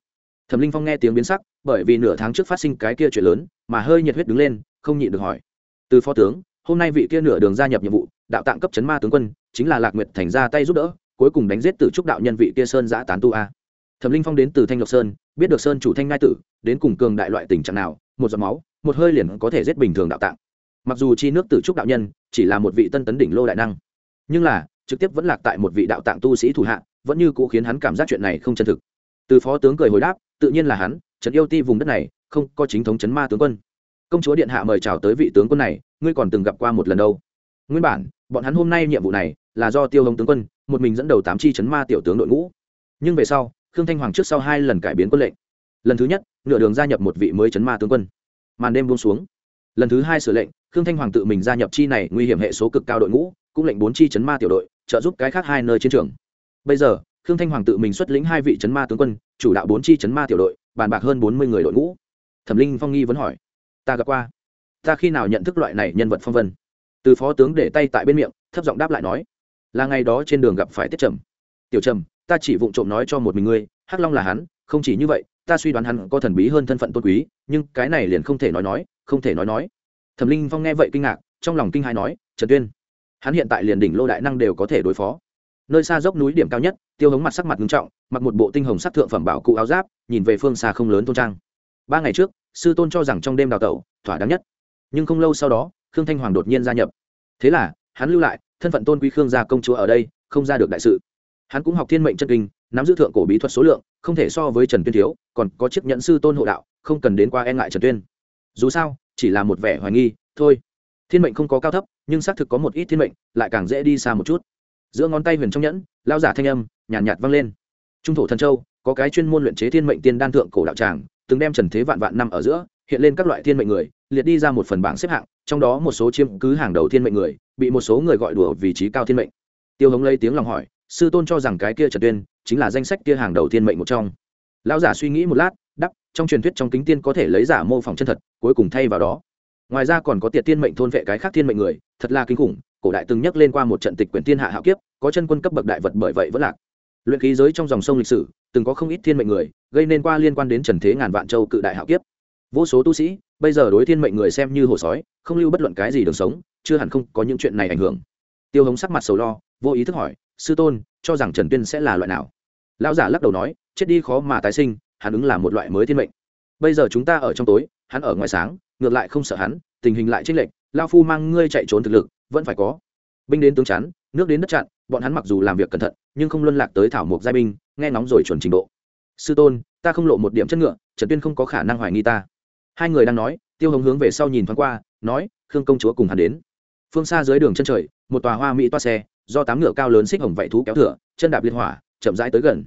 Thẩm linh phong nghe tiếng biến sắc, bởi vì nửa tháng trước phát sinh cái kia chuyện lớn, mà hơi nhiệt huyết đứng lên, không nhịn được hỏi. Từ phó tướng, hôm nay vị kia nửa đường gia nhập nhiệm vụ, đạo tạng cấp chấn ma tướng quân, chính là lạc nguyệt thành ra tay giúp đỡ, cuối cùng đánh giết từ trúc đạo nhân vị kia sơn giã tán tu a. Thẩm linh phong đến từ thanh lộc sơn, biết được sơn chủ thanh ngai tử, đến cùng cường đại loại tình trạng nào, một giọt máu, một hơi liền có thể giết bình thường đạo tạng. Mặc dù chi nước tử trúc đạo nhân chỉ là một vị tân tấn đỉnh lô đại năng, nhưng là trực tiếp vẫn lạc tại một vị đạo tạng tu sĩ thủ hạ, vẫn như cũ khiến hắn cảm giác chuyện này không chân thực. Từ phó tướng cười hồi đáp, tự nhiên là hắn trấn yêu ti vùng đất này, không có chính thống chấn ma tướng quân. Công chúa điện hạ mời chào tới vị tướng quân này, ngươi còn từng gặp qua một lần đâu? Nguyên bản, bọn hắn hôm nay nhiệm vụ này là do tiêu hồng tướng quân, một mình dẫn đầu tám chi chấn ma tiểu tướng đội ngũ. Nhưng về sau, khương thanh hoàng trước sau hai lần cải biến quân lệnh. Lần thứ nhất, nửa đường gia nhập một vị mới chấn ma tướng quân. Màn đêm buông xuống. Lần thứ hai sửa lệnh, khương thanh hoàng tự mình gia nhập chi này nguy hiểm hệ số cực cao đội ngũ, cũng lệnh bốn chi chấn ma tiểu đội trợ giúp cái khác hai nơi chiến trường. Bây giờ, khương thanh hoàng tự mình xuất lĩnh hai vị chấn ma tướng quân, chủ đạo bốn chi chấn ma tiểu đội, bàn bạc hơn bốn mươi người đội ngũ. Thẩm linh phong nghi vẫn hỏi, ta gặp qua. Ta khi nào nhận thức loại này nhân vật phong vân? Từ phó tướng để tay tại bên miệng, thấp giọng đáp lại nói, là ngày đó trên đường gặp phải tiết trầm. Tiểu trầm, ta chỉ vụng trộm nói cho một mình ngươi, hắc long là hắn, không chỉ như vậy, ta suy đoán hắn có thần bí hơn thân phận tôn quý, nhưng cái này liền không thể nói nói, không thể nói nói. Thẩm linh phong nghe vậy kinh ngạc, trong lòng kinh hãi nói, trần tuyên hắn hiện tại liền đỉnh lô đại năng đều có thể đối phó. Nơi xa dốc núi điểm cao nhất, tiêu hống mặt sắc mặt nghiêm trọng, mặc một bộ tinh hồng sắc thượng phẩm bảo cụ áo giáp, nhìn về phương xa không lớn tôn trang. Ba ngày trước, sư tôn cho rằng trong đêm đào tẩu, thỏa đáng nhất. Nhưng không lâu sau đó, khương thanh hoàng đột nhiên gia nhập. Thế là, hắn lưu lại, thân phận tôn quý khương gia công chúa ở đây, không ra được đại sự. Hắn cũng học thiên mệnh chân kinh, nắm giữ thượng cổ bí thuật số lượng, không thể so với trần tuyên thiếu, còn có chiếc nhẫn sư tôn hộ đạo, không cần đến qua e ngại trần tuyên. Dù sao, chỉ là một vẻ hoài nghi, thôi. Thiên mệnh không có cao thấp nhưng xác thực có một ít thiên mệnh lại càng dễ đi xa một chút. Giữa ngón tay huyền trong nhẫn lao giả thanh âm nhàn nhạt, nhạt vang lên. Trung thổ thần châu có cái chuyên môn luyện chế thiên mệnh tiên đan thượng cổ đạo tràng từng đem trần thế vạn vạn năm ở giữa hiện lên các loại thiên mệnh người liệt đi ra một phần bảng xếp hạng trong đó một số chiếm cứ hàng đầu thiên mệnh người bị một số người gọi đùa vị trí cao thiên mệnh. Tiêu hống lấy tiếng lòng hỏi sư tôn cho rằng cái kia trần tuyên chính là danh sách kia hàng đầu thiên mệnh một trong. Lão giả suy nghĩ một lát đắp trong truyền thuyết trong kính tiên có thể lấy giả mô phỏng chân thật cuối cùng thay vào đó ngoài ra còn có tiệt tiên mệnh thôn vệ cái khác thiên mệnh người, thật là kinh khủng, cổ đại từng nhắc lên qua một trận tịch quyển thiên hạ hạo kiếp, có chân quân cấp bậc đại vật bởi vậy vẫn lạc. Luyện khí giới trong dòng sông lịch sử, từng có không ít thiên mệnh người, gây nên qua liên quan đến trần thế ngàn vạn châu cự đại hạo kiếp. Vô số tu sĩ, bây giờ đối thiên mệnh người xem như hồ sói, không lưu bất luận cái gì đường sống, chưa hẳn không có những chuyện này ảnh hưởng. Tiêu hống sắc mặt sầu lo, vô ý thức hỏi, sư tôn, cho rằng trần tuyên sẽ là loại nào? Lão giả lắc đầu nói, chết đi khó mà tái sinh, hắn ứng là một loại mới thiên mệnh. Bây giờ chúng ta ở trong tối, hắn ở ngoài sáng ngược lại không sợ hắn, tình hình lại chênh lệch, lao phu mang ngươi chạy trốn thực lực, vẫn phải có. Binh đến tướng chắn, nước đến đất chặn, bọn hắn mặc dù làm việc cẩn thận, nhưng không luân lạc tới thảo mộc giai binh, nghe nóng rồi chuẩn trình độ. Sư tôn, ta không lộ một điểm chất ngựa, trần tuyên không có khả năng hoài nghi ta. Hai người đang nói, tiêu hồng hướng về sau nhìn thoáng qua, nói, khương công chúa cùng hắn đến. Phương xa dưới đường chân trời, một tòa hoa mỹ toa xe, do tám ngựa cao lớn xích hồng vạy thú kéo thửa, chân đạp liên hỏa, chậm rãi tới gần.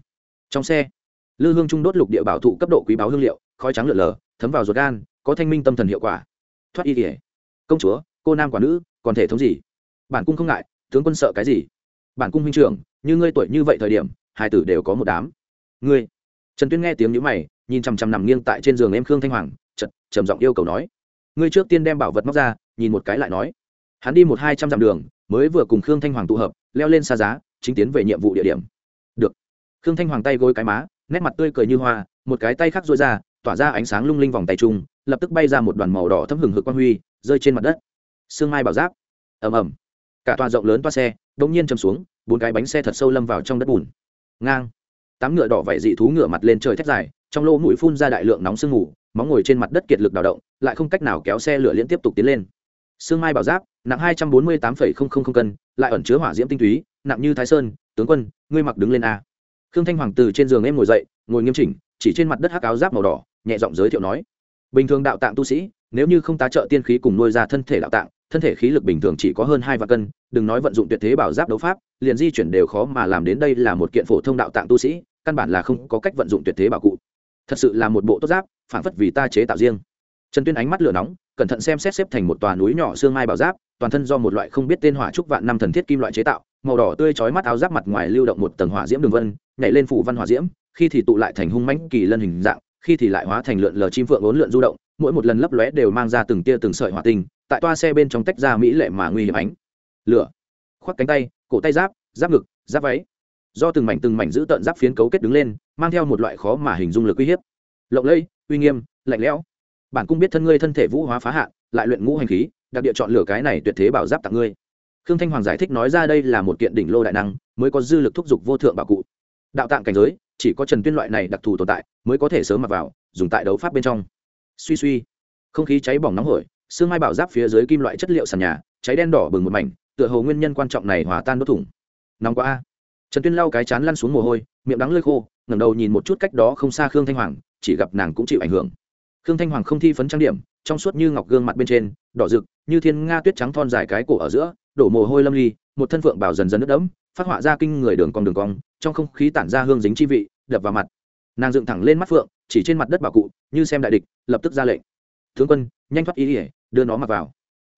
Trong xe, lư hương trung đốt lục địa bảo thụ cấp độ quý báo hương liệu, khói trắng lượn lờ thấm vào ruột gan có thanh minh tâm thần hiệu quả. Thoát y kỉa công chúa, cô nam quả nữ, còn thể thống gì? Bản cung không ngại, tướng quân sợ cái gì? Bản cung huynh trưởng, như ngươi tuổi như vậy thời điểm hai tử đều có một đám. Ngươi. Trần tuyên nghe tiếng nhữ mày, nhìn chằm chằm nằm nghiêng tại trên giường em khương thanh hoàng chật trầm giọng yêu cầu nói. Ngươi trước tiên đem bảo vật móc ra, nhìn một cái lại nói. Hắn đi một hai trăm dặm đường, mới vừa cùng khương thanh hoàng tụ hợp, leo lên xa giá, chính tiến về nhiệm vụ địa điểm. Được. Khương thanh hoàng tay gối cái má, nét mặt tươi cười như hoa, một cái tay khác dội ra tỏa ra ánh sáng lung linh vòng tay trung lập tức bay ra một đoàn màu đỏ thấm hừng hực quang huy, rơi trên mặt đất. Sương mai bảo giáp. Ầm ầm. Cả tòa rộng lớn toa xe bỗng nhiên chầm xuống, bốn cái bánh xe thật sâu lâm vào trong đất bùn. Ngang. Tám ngựa đỏ vảy dị thú ngựa mặt lên trời thét dài, trong lỗ mũi phun ra đại lượng nóng sương mù, móng ngồi trên mặt đất kiệt lực đào động, lại không cách nào kéo xe lửa liên tiếp tục tiến lên. Sương mai bảo giáp, nặng hai trăm bốn mươi tám cân, lại ẩn chứa hỏa diễm tinh túy, nặng như thái sơn, tướng quân, ngươi mặc đứng lên a. Khương thanh hoàng từ trên giường em ngồi dậy, ngồi nghiêm chỉnh, chỉ trên mặt đất hắc áo giáp màu đỏ nhẹ giọng giới thiệu nói, bình thường đạo tạng tu sĩ, nếu như không tá trợ tiên khí cùng nuôi ra thân thể đạo tạng, thân thể khí lực bình thường chỉ có hơn hai vạn cân, đừng nói vận dụng tuyệt thế bảo giáp đấu pháp, liền di chuyển đều khó mà làm đến đây là một kiện phổ thông đạo tạng tu sĩ, căn bản là không có cách vận dụng tuyệt thế bảo cụ. Thật sự là một bộ tốt giáp, phản phất vì ta chế tạo riêng. Trần tuyên ánh mắt lửa nóng, cẩn thận xem xét xếp thành một tòa núi nhỏ xương mai bảo giáp, toàn thân do một loại không biết tên hỏa trúc vạn năm thần thiết kim loại chế tạo, màu đỏ tươi chói mắt áo giáp mặt ngoài lưu động một tầng hỏa diễm đường vân, nhảy lên phủ văn hỏa diễm, khi thì tụ lại thành hung mãnh kỳ lân hình dạng khi thì lại hóa thành lượn lờ chim phượng ốn lượn du động, mỗi một lần lấp lóe đều mang ra từng tia từng sợi hỏa tinh, tại toa xe bên trong tách ra mỹ lệ mà nguy hiểm ánh. Lửa, khoác cánh tay, cổ tay giáp giáp ngực, giáp váy. Do từng mảnh từng mảnh giữ tợn giáp phiến cấu kết đứng lên, mang theo một loại khó mà hình dung lực uy hiếp. Lộng lây uy nghiêm, lạnh lẽo. Bản cung biết thân ngươi thân thể vũ hóa phá hạ lại luyện ngũ hành khí, đặc địa chọn lửa cái này tuyệt thế bảo giáp tặng ngươi. Khương thanh hoàng giải thích nói ra đây là một kiện đỉnh lô đại năng, mới có dư lực thúc giục vô thượng bảo cụ. Đạo tạng cảnh giới chỉ có trần tuyên loại này đặc thù tồn tại mới có thể sớm mặc vào, dùng tại đấu pháp bên trong. Suy suy, không khí cháy bỏng nóng hổi xương mai bảo giáp phía dưới kim loại chất liệu sàn nhà, cháy đen đỏ bừng một mảnh, tựa hồ nguyên nhân quan trọng này hòa tan đốt thủng. Nóng quá a. Trần tuyên lau cái chán lăn xuống mồ hôi, miệng đắng lơi khô, ngẩng đầu nhìn một chút cách đó không xa khương thanh hoàng, chỉ gặp nàng cũng chịu ảnh hưởng. Khương thanh hoàng không thi phấn trang điểm, trong suốt như ngọc gương mặt bên trên, đỏ rực, như thiên nga tuyết trắng thon dài cái cổ ở giữa, đổ mồ hôi lâm ly, một thân phượng bảo dần dần nước đẫm, phát họa ra kinh người đường cong đường cong, trong không khí tản ra hương dính chi vị đập vào mặt. Nàng dựng thẳng lên mắt phượng, chỉ trên mặt đất bảo cụ, như xem đại địch, lập tức ra lệnh. Tướng quân, nhanh thoát ý ỉa đưa nó mặc vào.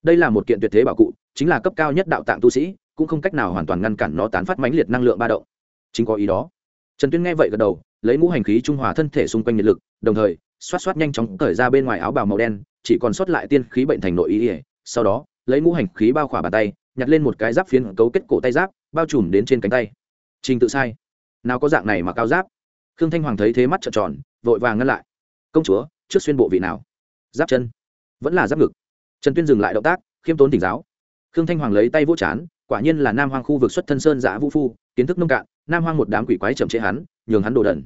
Đây là một kiện tuyệt thế bảo cụ, chính là cấp cao nhất đạo tạng tu sĩ, cũng không cách nào hoàn toàn ngăn cản nó tán phát mãnh liệt năng lượng ba động. Chính có ý đó. Trần tuyên nghe vậy gật đầu, lấy ngũ hành khí trung hòa thân thể xung quanh nhiệt lực, đồng thời, xoát xoát nhanh chóng cởi ra bên ngoài áo bào màu đen, chỉ còn sót lại tiên khí bệnh thành nội ý ỉa sau đó, lấy ngũ hành khí bao khỏa bàn tay, nhặt lên một cái giáp phiến cấu kết cổ tay giáp, bao trùm đến trên cánh tay. Trình tự sai. Nào có dạng này mà cao giáp? Khương thanh hoàng thấy thế mắt trợn tròn, vội vàng ngăn lại. Công chúa, trước xuyên bộ vị nào? Giáp chân. Vẫn là giáp ngực. Trần tuyên dừng lại động tác, khiêm tốn tỉnh giáo. Khương thanh hoàng lấy tay vỗ chán, quả nhiên là nam hoang khu vực xuất thân sơn giã vũ phu, kiến thức nông cạn, nam hoang một đám quỷ quái chậm chế hắn, nhường hắn đồ đần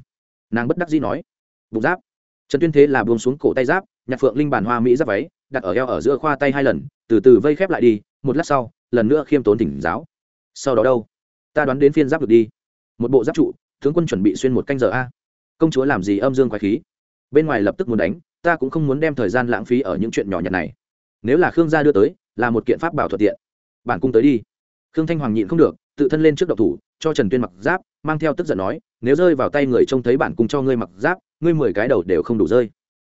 nàng bất đắc dĩ nói bục giáp. Trần tuyên thế là buông xuống cổ tay giáp, nhặt phượng linh bản hoa mỹ giáp váy, đặt ở eo ở giữa khoa tay hai lần, từ từ vây khép lại đi, một lát sau, lần nữa khiêm tốn tỉnh giáo. Sau đó đâu? Ta đoán đến phiên giáp được đi. Một bộ giáp trụ tướng quân chuẩn bị xuyên một canh giờ a. Công chúa làm gì âm dương quái khí? Bên ngoài lập tức muốn đánh, ta cũng không muốn đem thời gian lãng phí ở những chuyện nhỏ nhặt này. Nếu là khương gia đưa tới, là một kiện pháp bảo thuận tiện. Bản cung tới đi. Khương thanh hoàng nhịn không được, tự thân lên trước độc thủ, cho trần tuyên mặc giáp, mang theo tức giận nói, nếu rơi vào tay người trông thấy bản cung cho ngươi mặc giáp, ngươi mười cái đầu đều không đủ rơi.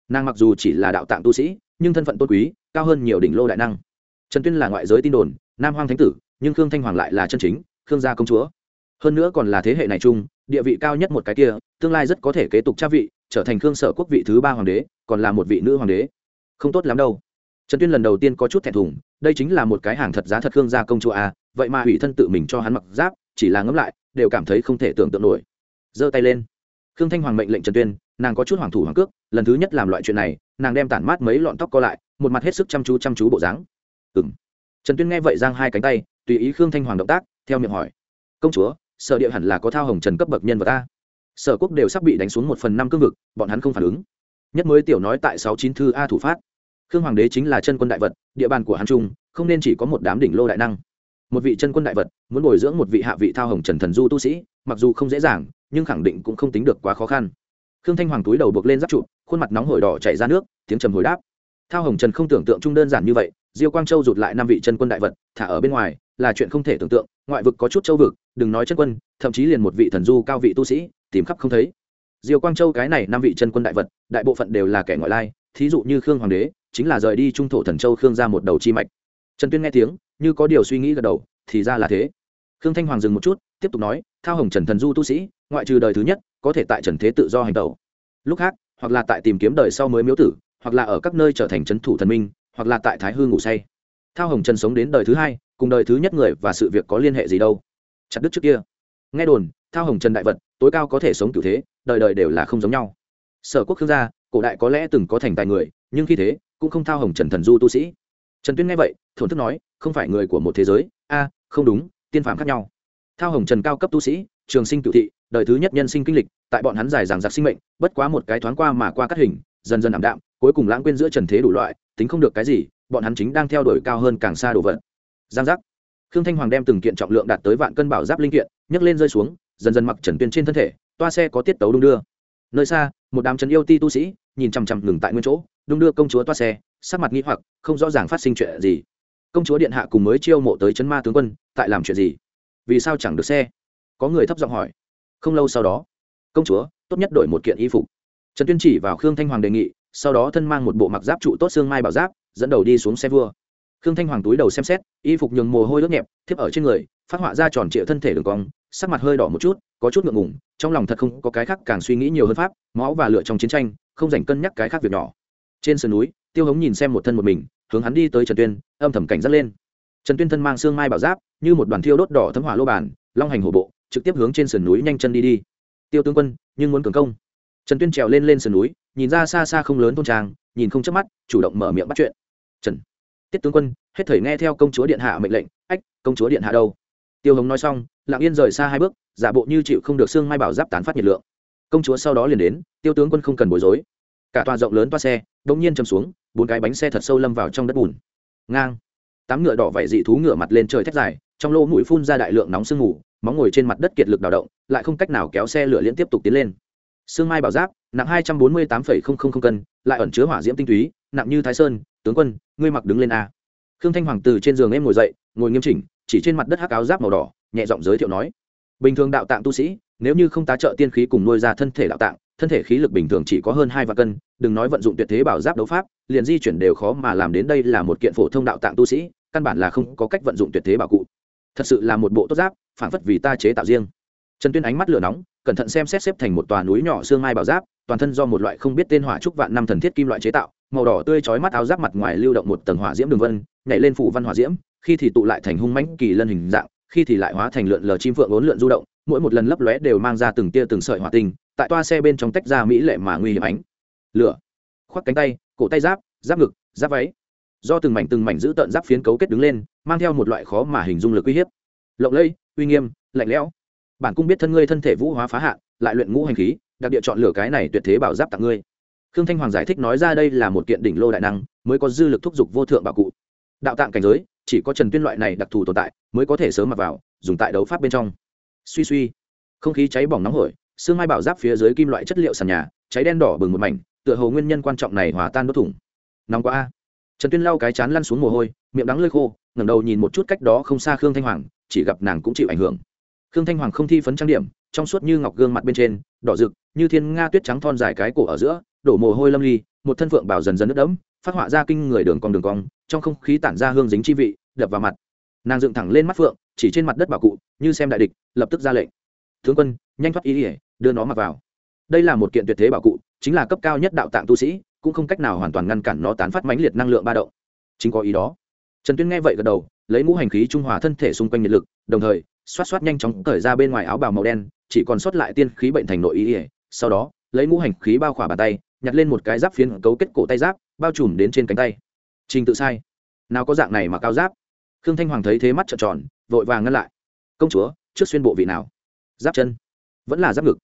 Nàng mặc dù chỉ là đạo tạng tu sĩ, nhưng thân phận tôn quý, cao hơn nhiều đỉnh lô đại năng. Trần tuyên là ngoại giới tin đồn, nam hoang thánh tử, nhưng khương thanh hoàng lại là chân chính, khương gia công chúa. Hơn nữa còn là thế hệ này chung địa vị cao nhất một cái kia, tương lai rất có thể kế tục cha vị, trở thành khương sở quốc vị thứ ba hoàng đế, còn là một vị nữ hoàng đế. Không tốt lắm đâu. Trần tuyên lần đầu tiên có chút thẹn thùng, đây chính là một cái hàng thật giá thật khương gia công chúa à vậy mà ủy thân tự mình cho hắn mặc giáp, chỉ là ngẫm lại, đều cảm thấy không thể tưởng tượng nổi. Giơ tay lên. Khương thanh hoàng mệnh lệnh trần tuyên, nàng có chút hoàng thủ hoàng cước, lần thứ nhất làm loại chuyện này, nàng đem tản mát mấy lọn tóc co lại, một mặt hết sức chăm chú chăm chú bộ dáng. Ừng trần tuyên nghe vậy giang hai cánh tay, tùy ý khương thanh hoàng động tác, theo miệng hỏi. Công chúa sở địa hẳn là có thao hồng trần cấp bậc nhân vật ta sở quốc đều sắp bị đánh xuống một phần năm cương vực, bọn hắn không phản ứng. Nhất mới tiểu nói tại sáu chín thư a thủ phát. Khương hoàng đế chính là chân quân đại vật, địa bàn của hắn trung, không nên chỉ có một đám đỉnh lô đại năng. Một vị chân quân đại vật, muốn bồi dưỡng một vị hạ vị thao hồng trần thần du tu sĩ, mặc dù không dễ dàng, nhưng khẳng định cũng không tính được quá khó khăn. Khương thanh hoàng túi đầu buộc lên giáp trụ, khuôn mặt nóng hổi đỏ chảy ra nước, tiếng trầm hồi đáp. Thao hồng trần không tưởng tượng chung đơn giản như vậy, diêu quang châu rụt lại năm vị chân quân đại vật, thả ở bên ngoài, là chuyện không thể tưởng tượng, ngoại vực có chút châu vực đừng nói chân quân, thậm chí liền một vị thần du cao vị tu sĩ, tìm khắp không thấy. Diều quang châu cái này năm vị chân quân đại vật, đại bộ phận đều là kẻ ngoại lai, thí dụ như khương hoàng đế, chính là rời đi trung thổ thần châu khương ra một đầu chi mạch. Trần tuyên nghe tiếng, như có điều suy nghĩ gật đầu, thì ra là thế. Khương thanh hoàng dừng một chút, tiếp tục nói, thao hồng trần thần du tu sĩ, ngoại trừ đời thứ nhất, có thể tại trần thế tự do hành tẩu. Lúc khác, hoặc là tại tìm kiếm đời sau mới miếu tử, hoặc là ở các nơi trở thành trấn thủ thần minh, hoặc là tại thái hư ngủ say. Thao hồng trần sống đến đời thứ hai, cùng đời thứ nhất người và sự việc có liên hệ gì đâu? Chặt đứt trước kia. Nghe đồn, thao hồng trần đại vật, tối cao có thể sống cựu thế, đời đời đều là không giống nhau. Sở quốc khương gia, cổ đại có lẽ từng có thành tài người, nhưng khi thế, cũng không thao hồng trần thần du tu sĩ. Trần tuyên nghe vậy, thổn thức nói, không phải người của một thế giới. A, không đúng, tiên phạm khác nhau. Thao hồng trần cao cấp tu sĩ, trường sinh cựu thị, đời thứ nhất nhân sinh kinh lịch, tại bọn hắn dài dàng giặc sinh mệnh, bất quá một cái thoáng qua mà qua cắt hình, dần dần ảm đạm, cuối cùng lãng quên giữa trần thế đủ loại, tính không được cái gì, bọn hắn chính đang theo đuổi cao hơn càng xa đồ vật. Giang giác khương thanh hoàng đem từng kiện trọng lượng đạt tới vạn cân bảo giáp linh kiện, nhấc lên rơi xuống, dần dần mặc trần tuyên trên thân thể, toa xe có tiết tấu đung đưa. Nơi xa, một đám trấn yêu ti tu sĩ, nhìn chằm chằm ngừng tại nguyên chỗ, đung đưa công chúa toa xe, sắc mặt nghĩ hoặc, không rõ ràng phát sinh chuyện gì. Công chúa điện hạ cùng mới chiêu mộ tới chấn ma tướng quân, tại làm chuyện gì? Vì sao chẳng được xe? Có người thấp giọng hỏi. Không lâu sau đó, công chúa, tốt nhất đổi một kiện y phục. Trần tuyên chỉ vào khương thanh hoàng đề nghị, sau đó thân mang một bộ mặc giáp trụ tốt xương mai bảo giáp, dẫn đầu đi xuống xe vua khương thanh hoàng túi đầu xem xét, y phục nhường mồ hôi ướt nhẹp, thiếp ở trên người, phát họa ra tròn trịa thân thể đường cong, sắc mặt hơi đỏ một chút, có chút ngượng ngùng, trong lòng thật không có cái khác càng suy nghĩ nhiều hơn pháp, máu và lựa trong chiến tranh, không dành cân nhắc cái khác việc nhỏ. Trên sườn núi, tiêu hống nhìn xem một thân một mình, hướng hắn đi tới trần tuyên, âm thầm cảnh dắt lên. Trần tuyên thân mang xương mai bảo giáp, như một đoàn thiêu đốt đỏ thấm hỏa lô bản long hành hổ bộ, trực tiếp hướng trên sườn núi nhanh chân đi đi. Tiêu tướng quân, nhưng muốn cường công. Trần tuyên trèo lên lên sườn núi, nhìn ra xa xa không lớn thôn trang, nhìn không chớp mắt, chủ động mở miệng bắt chuyện tiết tướng quân, hết thời nghe theo công chúa điện hạ mệnh lệnh. Ách, công chúa điện hạ đâu? Tiêu hồng nói xong, lặng yên rời xa hai bước, giả bộ như chịu không được xương mai bảo giáp tán phát nhiệt lượng. Công chúa sau đó liền đến, tiêu tướng quân không cần bối rối. Cả tòa rộng lớn toa xe đ ỗ n g nhiên chầm xuống, bốn cái bánh xe thật sâu lâm vào trong đất bùn. Ngang. Tám ngựa đỏ vảy dị thú ngựa mặt lên trời thét dài, trong lỗ mũi phun ra đại lượng nóng sương mù, móng ngồi trên mặt đất kiệt lực đào động, lại không cách nào kéo xe lửa liên tiếp tục tiến lên. Sương mai bảo giáp, nặng hai trăm bốn mươi tám cân, lại ẩn chứa hỏa diễm tinh túy, nặng như thái sơn tướng quân, ngươi mặc đứng lên a. Khương thanh hoàng từ trên giường em ngồi dậy, ngồi nghiêm chỉnh, chỉ trên mặt đất hắc áo giáp màu đỏ, nhẹ giọng giới thiệu nói, bình thường đạo tạng tu sĩ, nếu như không tá trợ tiên khí cùng nuôi ra thân thể đạo tạng, thân thể khí lực bình thường chỉ có hơn hai vạn cân, đừng nói vận dụng tuyệt thế bảo giáp đấu pháp, liền di chuyển đều khó mà làm đến đây là một kiện phổ thông đạo tạng tu sĩ, căn bản là không có cách vận dụng tuyệt thế bảo cụ. Thật sự là một bộ tốt giáp, phản phất vì ta chế tạo riêng. Trần tuyên ánh mắt lửa nóng, cẩn thận xem xét xếp thành một tòa núi nhỏ xương mai bảo giáp, toàn thân do một loại không biết tên hỏa trúc vạn năm thần thiết kim loại chế tạo màu đỏ tươi chói mắt áo giáp mặt ngoài lưu động một tầng hỏa diễm đường vân, nhảy lên phủ văn hỏa diễm, khi thì tụ lại thành hung mãnh kỳ lân hình dạng, khi thì lại hóa thành lượn lờ chim phượng ốn lượn du động, mỗi một lần lấp lóe đều mang ra từng tia từng sợi hỏa tinh, tại toa xe bên trong tách ra mỹ lệ mà nguy hiểm ánh. Lửa, khoác cánh tay, cổ tay giáp giáp ngực, giáp váy. Do từng mảnh từng mảnh giữ tận giáp phiến cấu kết đứng lên, mang theo một loại khó mà hình dung lực uy hiếp. Lộng lẫy, uy nghiêm, lạnh lẽo. Bản cung biết thân ngươi thân thể vũ hóa phá hạn, lại luyện ngũ hành khí, đặc địa chọn lửa cái này tuyệt thế bảo giáp tặng ngươi khương thanh hoàng giải thích nói ra đây là một kiện đỉnh lô đại năng, mới có dư lực thúc giục vô thượng bảo cụ. Đạo tạng cảnh giới, chỉ có trần tuyên loại này đặc thù tồn tại, mới có thể sớm mặc vào, dùng tại đấu pháp bên trong. Suy suy. Không khí cháy bỏng nóng hổi xương mai bảo giáp phía dưới kim loại chất liệu sàn nhà, cháy đen đỏ bừng một mảnh, tựa hồ nguyên nhân quan trọng này hòa tan đốt thủng. Nóng quá a. Trần tuyên lau cái chán lăn xuống mồ hôi, miệng đắng lơi khô, ngẩng đầu nhìn một chút cách đó không xa khương thanh hoàng, chỉ gặp nàng cũng chịu ảnh hưởng. Khương thanh hoàng không thi phấn trang điểm, trong suốt như ngọc gương mặt bên trên, đỏ rực, như thiên nga tuyết trắng thon dài cái cổ ở giữa đổ mồ hôi lâm ly, một thân phượng bảo dần dần nước đẫm, phát họa ra kinh người đường cong đường cong, trong không khí tản ra hương dính chi vị, đập vào mặt. Nàng dựng thẳng lên mắt phượng, chỉ trên mặt đất bảo cụ, như xem đại địch, lập tức ra lệnh. Tướng quân, nhanh thoát ý ỉa đưa nó mặc vào. Đây là một kiện tuyệt thế bảo cụ, chính là cấp cao nhất đạo tạng tu sĩ, cũng không cách nào hoàn toàn ngăn cản nó tán phát mãnh liệt năng lượng ba động. Chính có ý đó. Trần tuyên nghe vậy gật đầu, lấy ngũ hành khí trung hòa thân thể xung quanh nhiệt lực, đồng thời, xoát xoát nhanh chóng cởi ra bên ngoài áo bào màu đen, chỉ còn sót lại tiên khí bệnh thành nội ý ỉa sau đó, lấy ngũ hành khí bao khỏa bàn tay nhặt lên một cái giáp phiến cấu kết cổ tay giáp, bao trùm đến trên cánh tay. Trình tự sai. Nào có dạng này mà cao giáp? Khương thanh hoàng thấy thế mắt trợn tròn, vội vàng ngăn lại. Công chúa, trước xuyên bộ vị nào? Giáp chân. Vẫn là giáp ngực.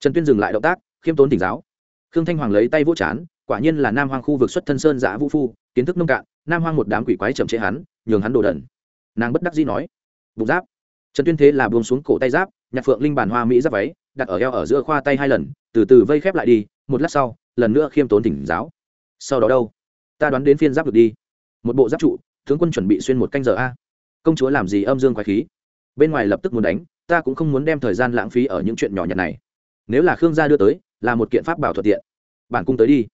Trần tuyên dừng lại động tác, khiêm tốn tỉnh giáo. Khương thanh hoàng lấy tay vỗ chán, quả nhiên là nam hoang khu vực xuất thân sơn giã vũ phu, kiến thức nông cạn, nam hoang một đám quỷ quái chậm chế hắn, nhường hắn đồ đần nàng bất đắc dĩ nói, bụng giáp. Trần tuyên thế là buông xuống cổ tay giáp, nhặt phượng linh bản hoa mỹ giáp váy, đặt ở eo ở giữa khoa tay hai lần, từ từ vây khép lại đi, một lát sau lần nữa khiêm tốn thỉnh giáo. Sau đó đâu? Ta đoán đến phiên giáp được đi. Một bộ giáp trụ, tướng quân chuẩn bị xuyên một canh giờ a. Công chúa làm gì âm dương quái khí? Bên ngoài lập tức muốn đánh, ta cũng không muốn đem thời gian lãng phí ở những chuyện nhỏ nhặt này. Nếu là khương gia đưa tới, là một kiện pháp bảo thuận tiện. Bản cung tới đi.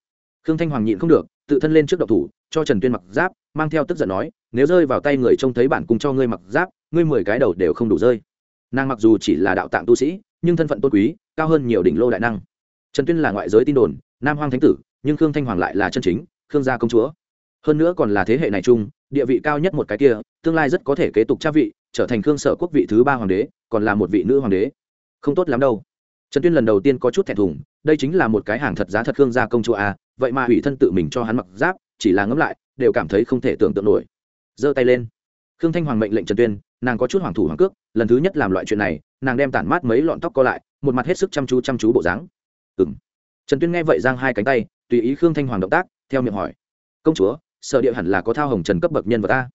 Khương thanh hoàng nhịn không được, tự thân lên trước độc thủ, cho trần tuyên mặc giáp, mang theo tức giận nói, nếu rơi vào tay người trông thấy bản cung cho ngươi mặc giáp, ngươi mười cái đầu đều không đủ rơi. Nàng mặc dù chỉ là đạo tạng tu sĩ, nhưng thân phận tôn quý, cao hơn nhiều đỉnh lô đại năng. Trần tuyên là ngoại giới tin đồn nam hoang thánh tử, nhưng khương thanh hoàng lại là chân chính, khương gia công chúa. Hơn nữa còn là thế hệ này chung, địa vị cao nhất một cái kia, tương lai rất có thể kế tục cha vị, trở thành khương sở quốc vị thứ ba hoàng đế, còn là một vị nữ hoàng đế. Không tốt lắm đâu. Trần tuyên lần đầu tiên có chút thẹn thùng, đây chính là một cái hàng thật giá thật khương gia công chúa à vậy mà hủy thân tự mình cho hắn mặc giáp, chỉ là ngẫm lại, đều cảm thấy không thể tưởng tượng nổi. Giơ tay lên. Khương thanh hoàng mệnh lệnh trần tuyên, nàng có chút hoàng thủ hoàng cước, lần thứ nhất làm loại chuyện này, nàng đem tản mát mấy lọn tóc co lại, một mặt hết sức chăm chú chăm chú bộ dáng. Ừ m trần tuyên nghe vậy giang hai cánh tay, tùy ý khương thanh hoàng động tác, theo miệng hỏi, công chúa, sở địa hẳn là có thao hồng trần cấp bậc nhân vật ta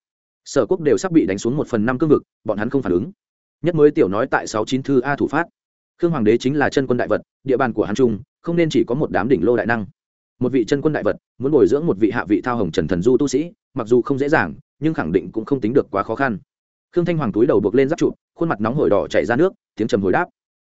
sở quốc đều sắp bị đánh xuống một phần năm cương vực, bọn hắn không phản ứng. Nhất mới tiểu nói tại sáu chín thư a thủ phát. Khương hoàng đế chính là chân quân đại vật, địa bàn của hắn trung, không nên chỉ có một đám đỉnh lô đại năng. Một vị chân quân đại vật, muốn bồi dưỡng một vị hạ vị thao hồng trần thần du tu sĩ, mặc dù không dễ dàng, nhưng khẳng định cũng không tính được quá khó khăn. Khương thanh hoàng túi đầu buộc lên giáp trụ, khuôn mặt nóng hổi đỏ chảy ra nước, tiếng trầm hồi đáp.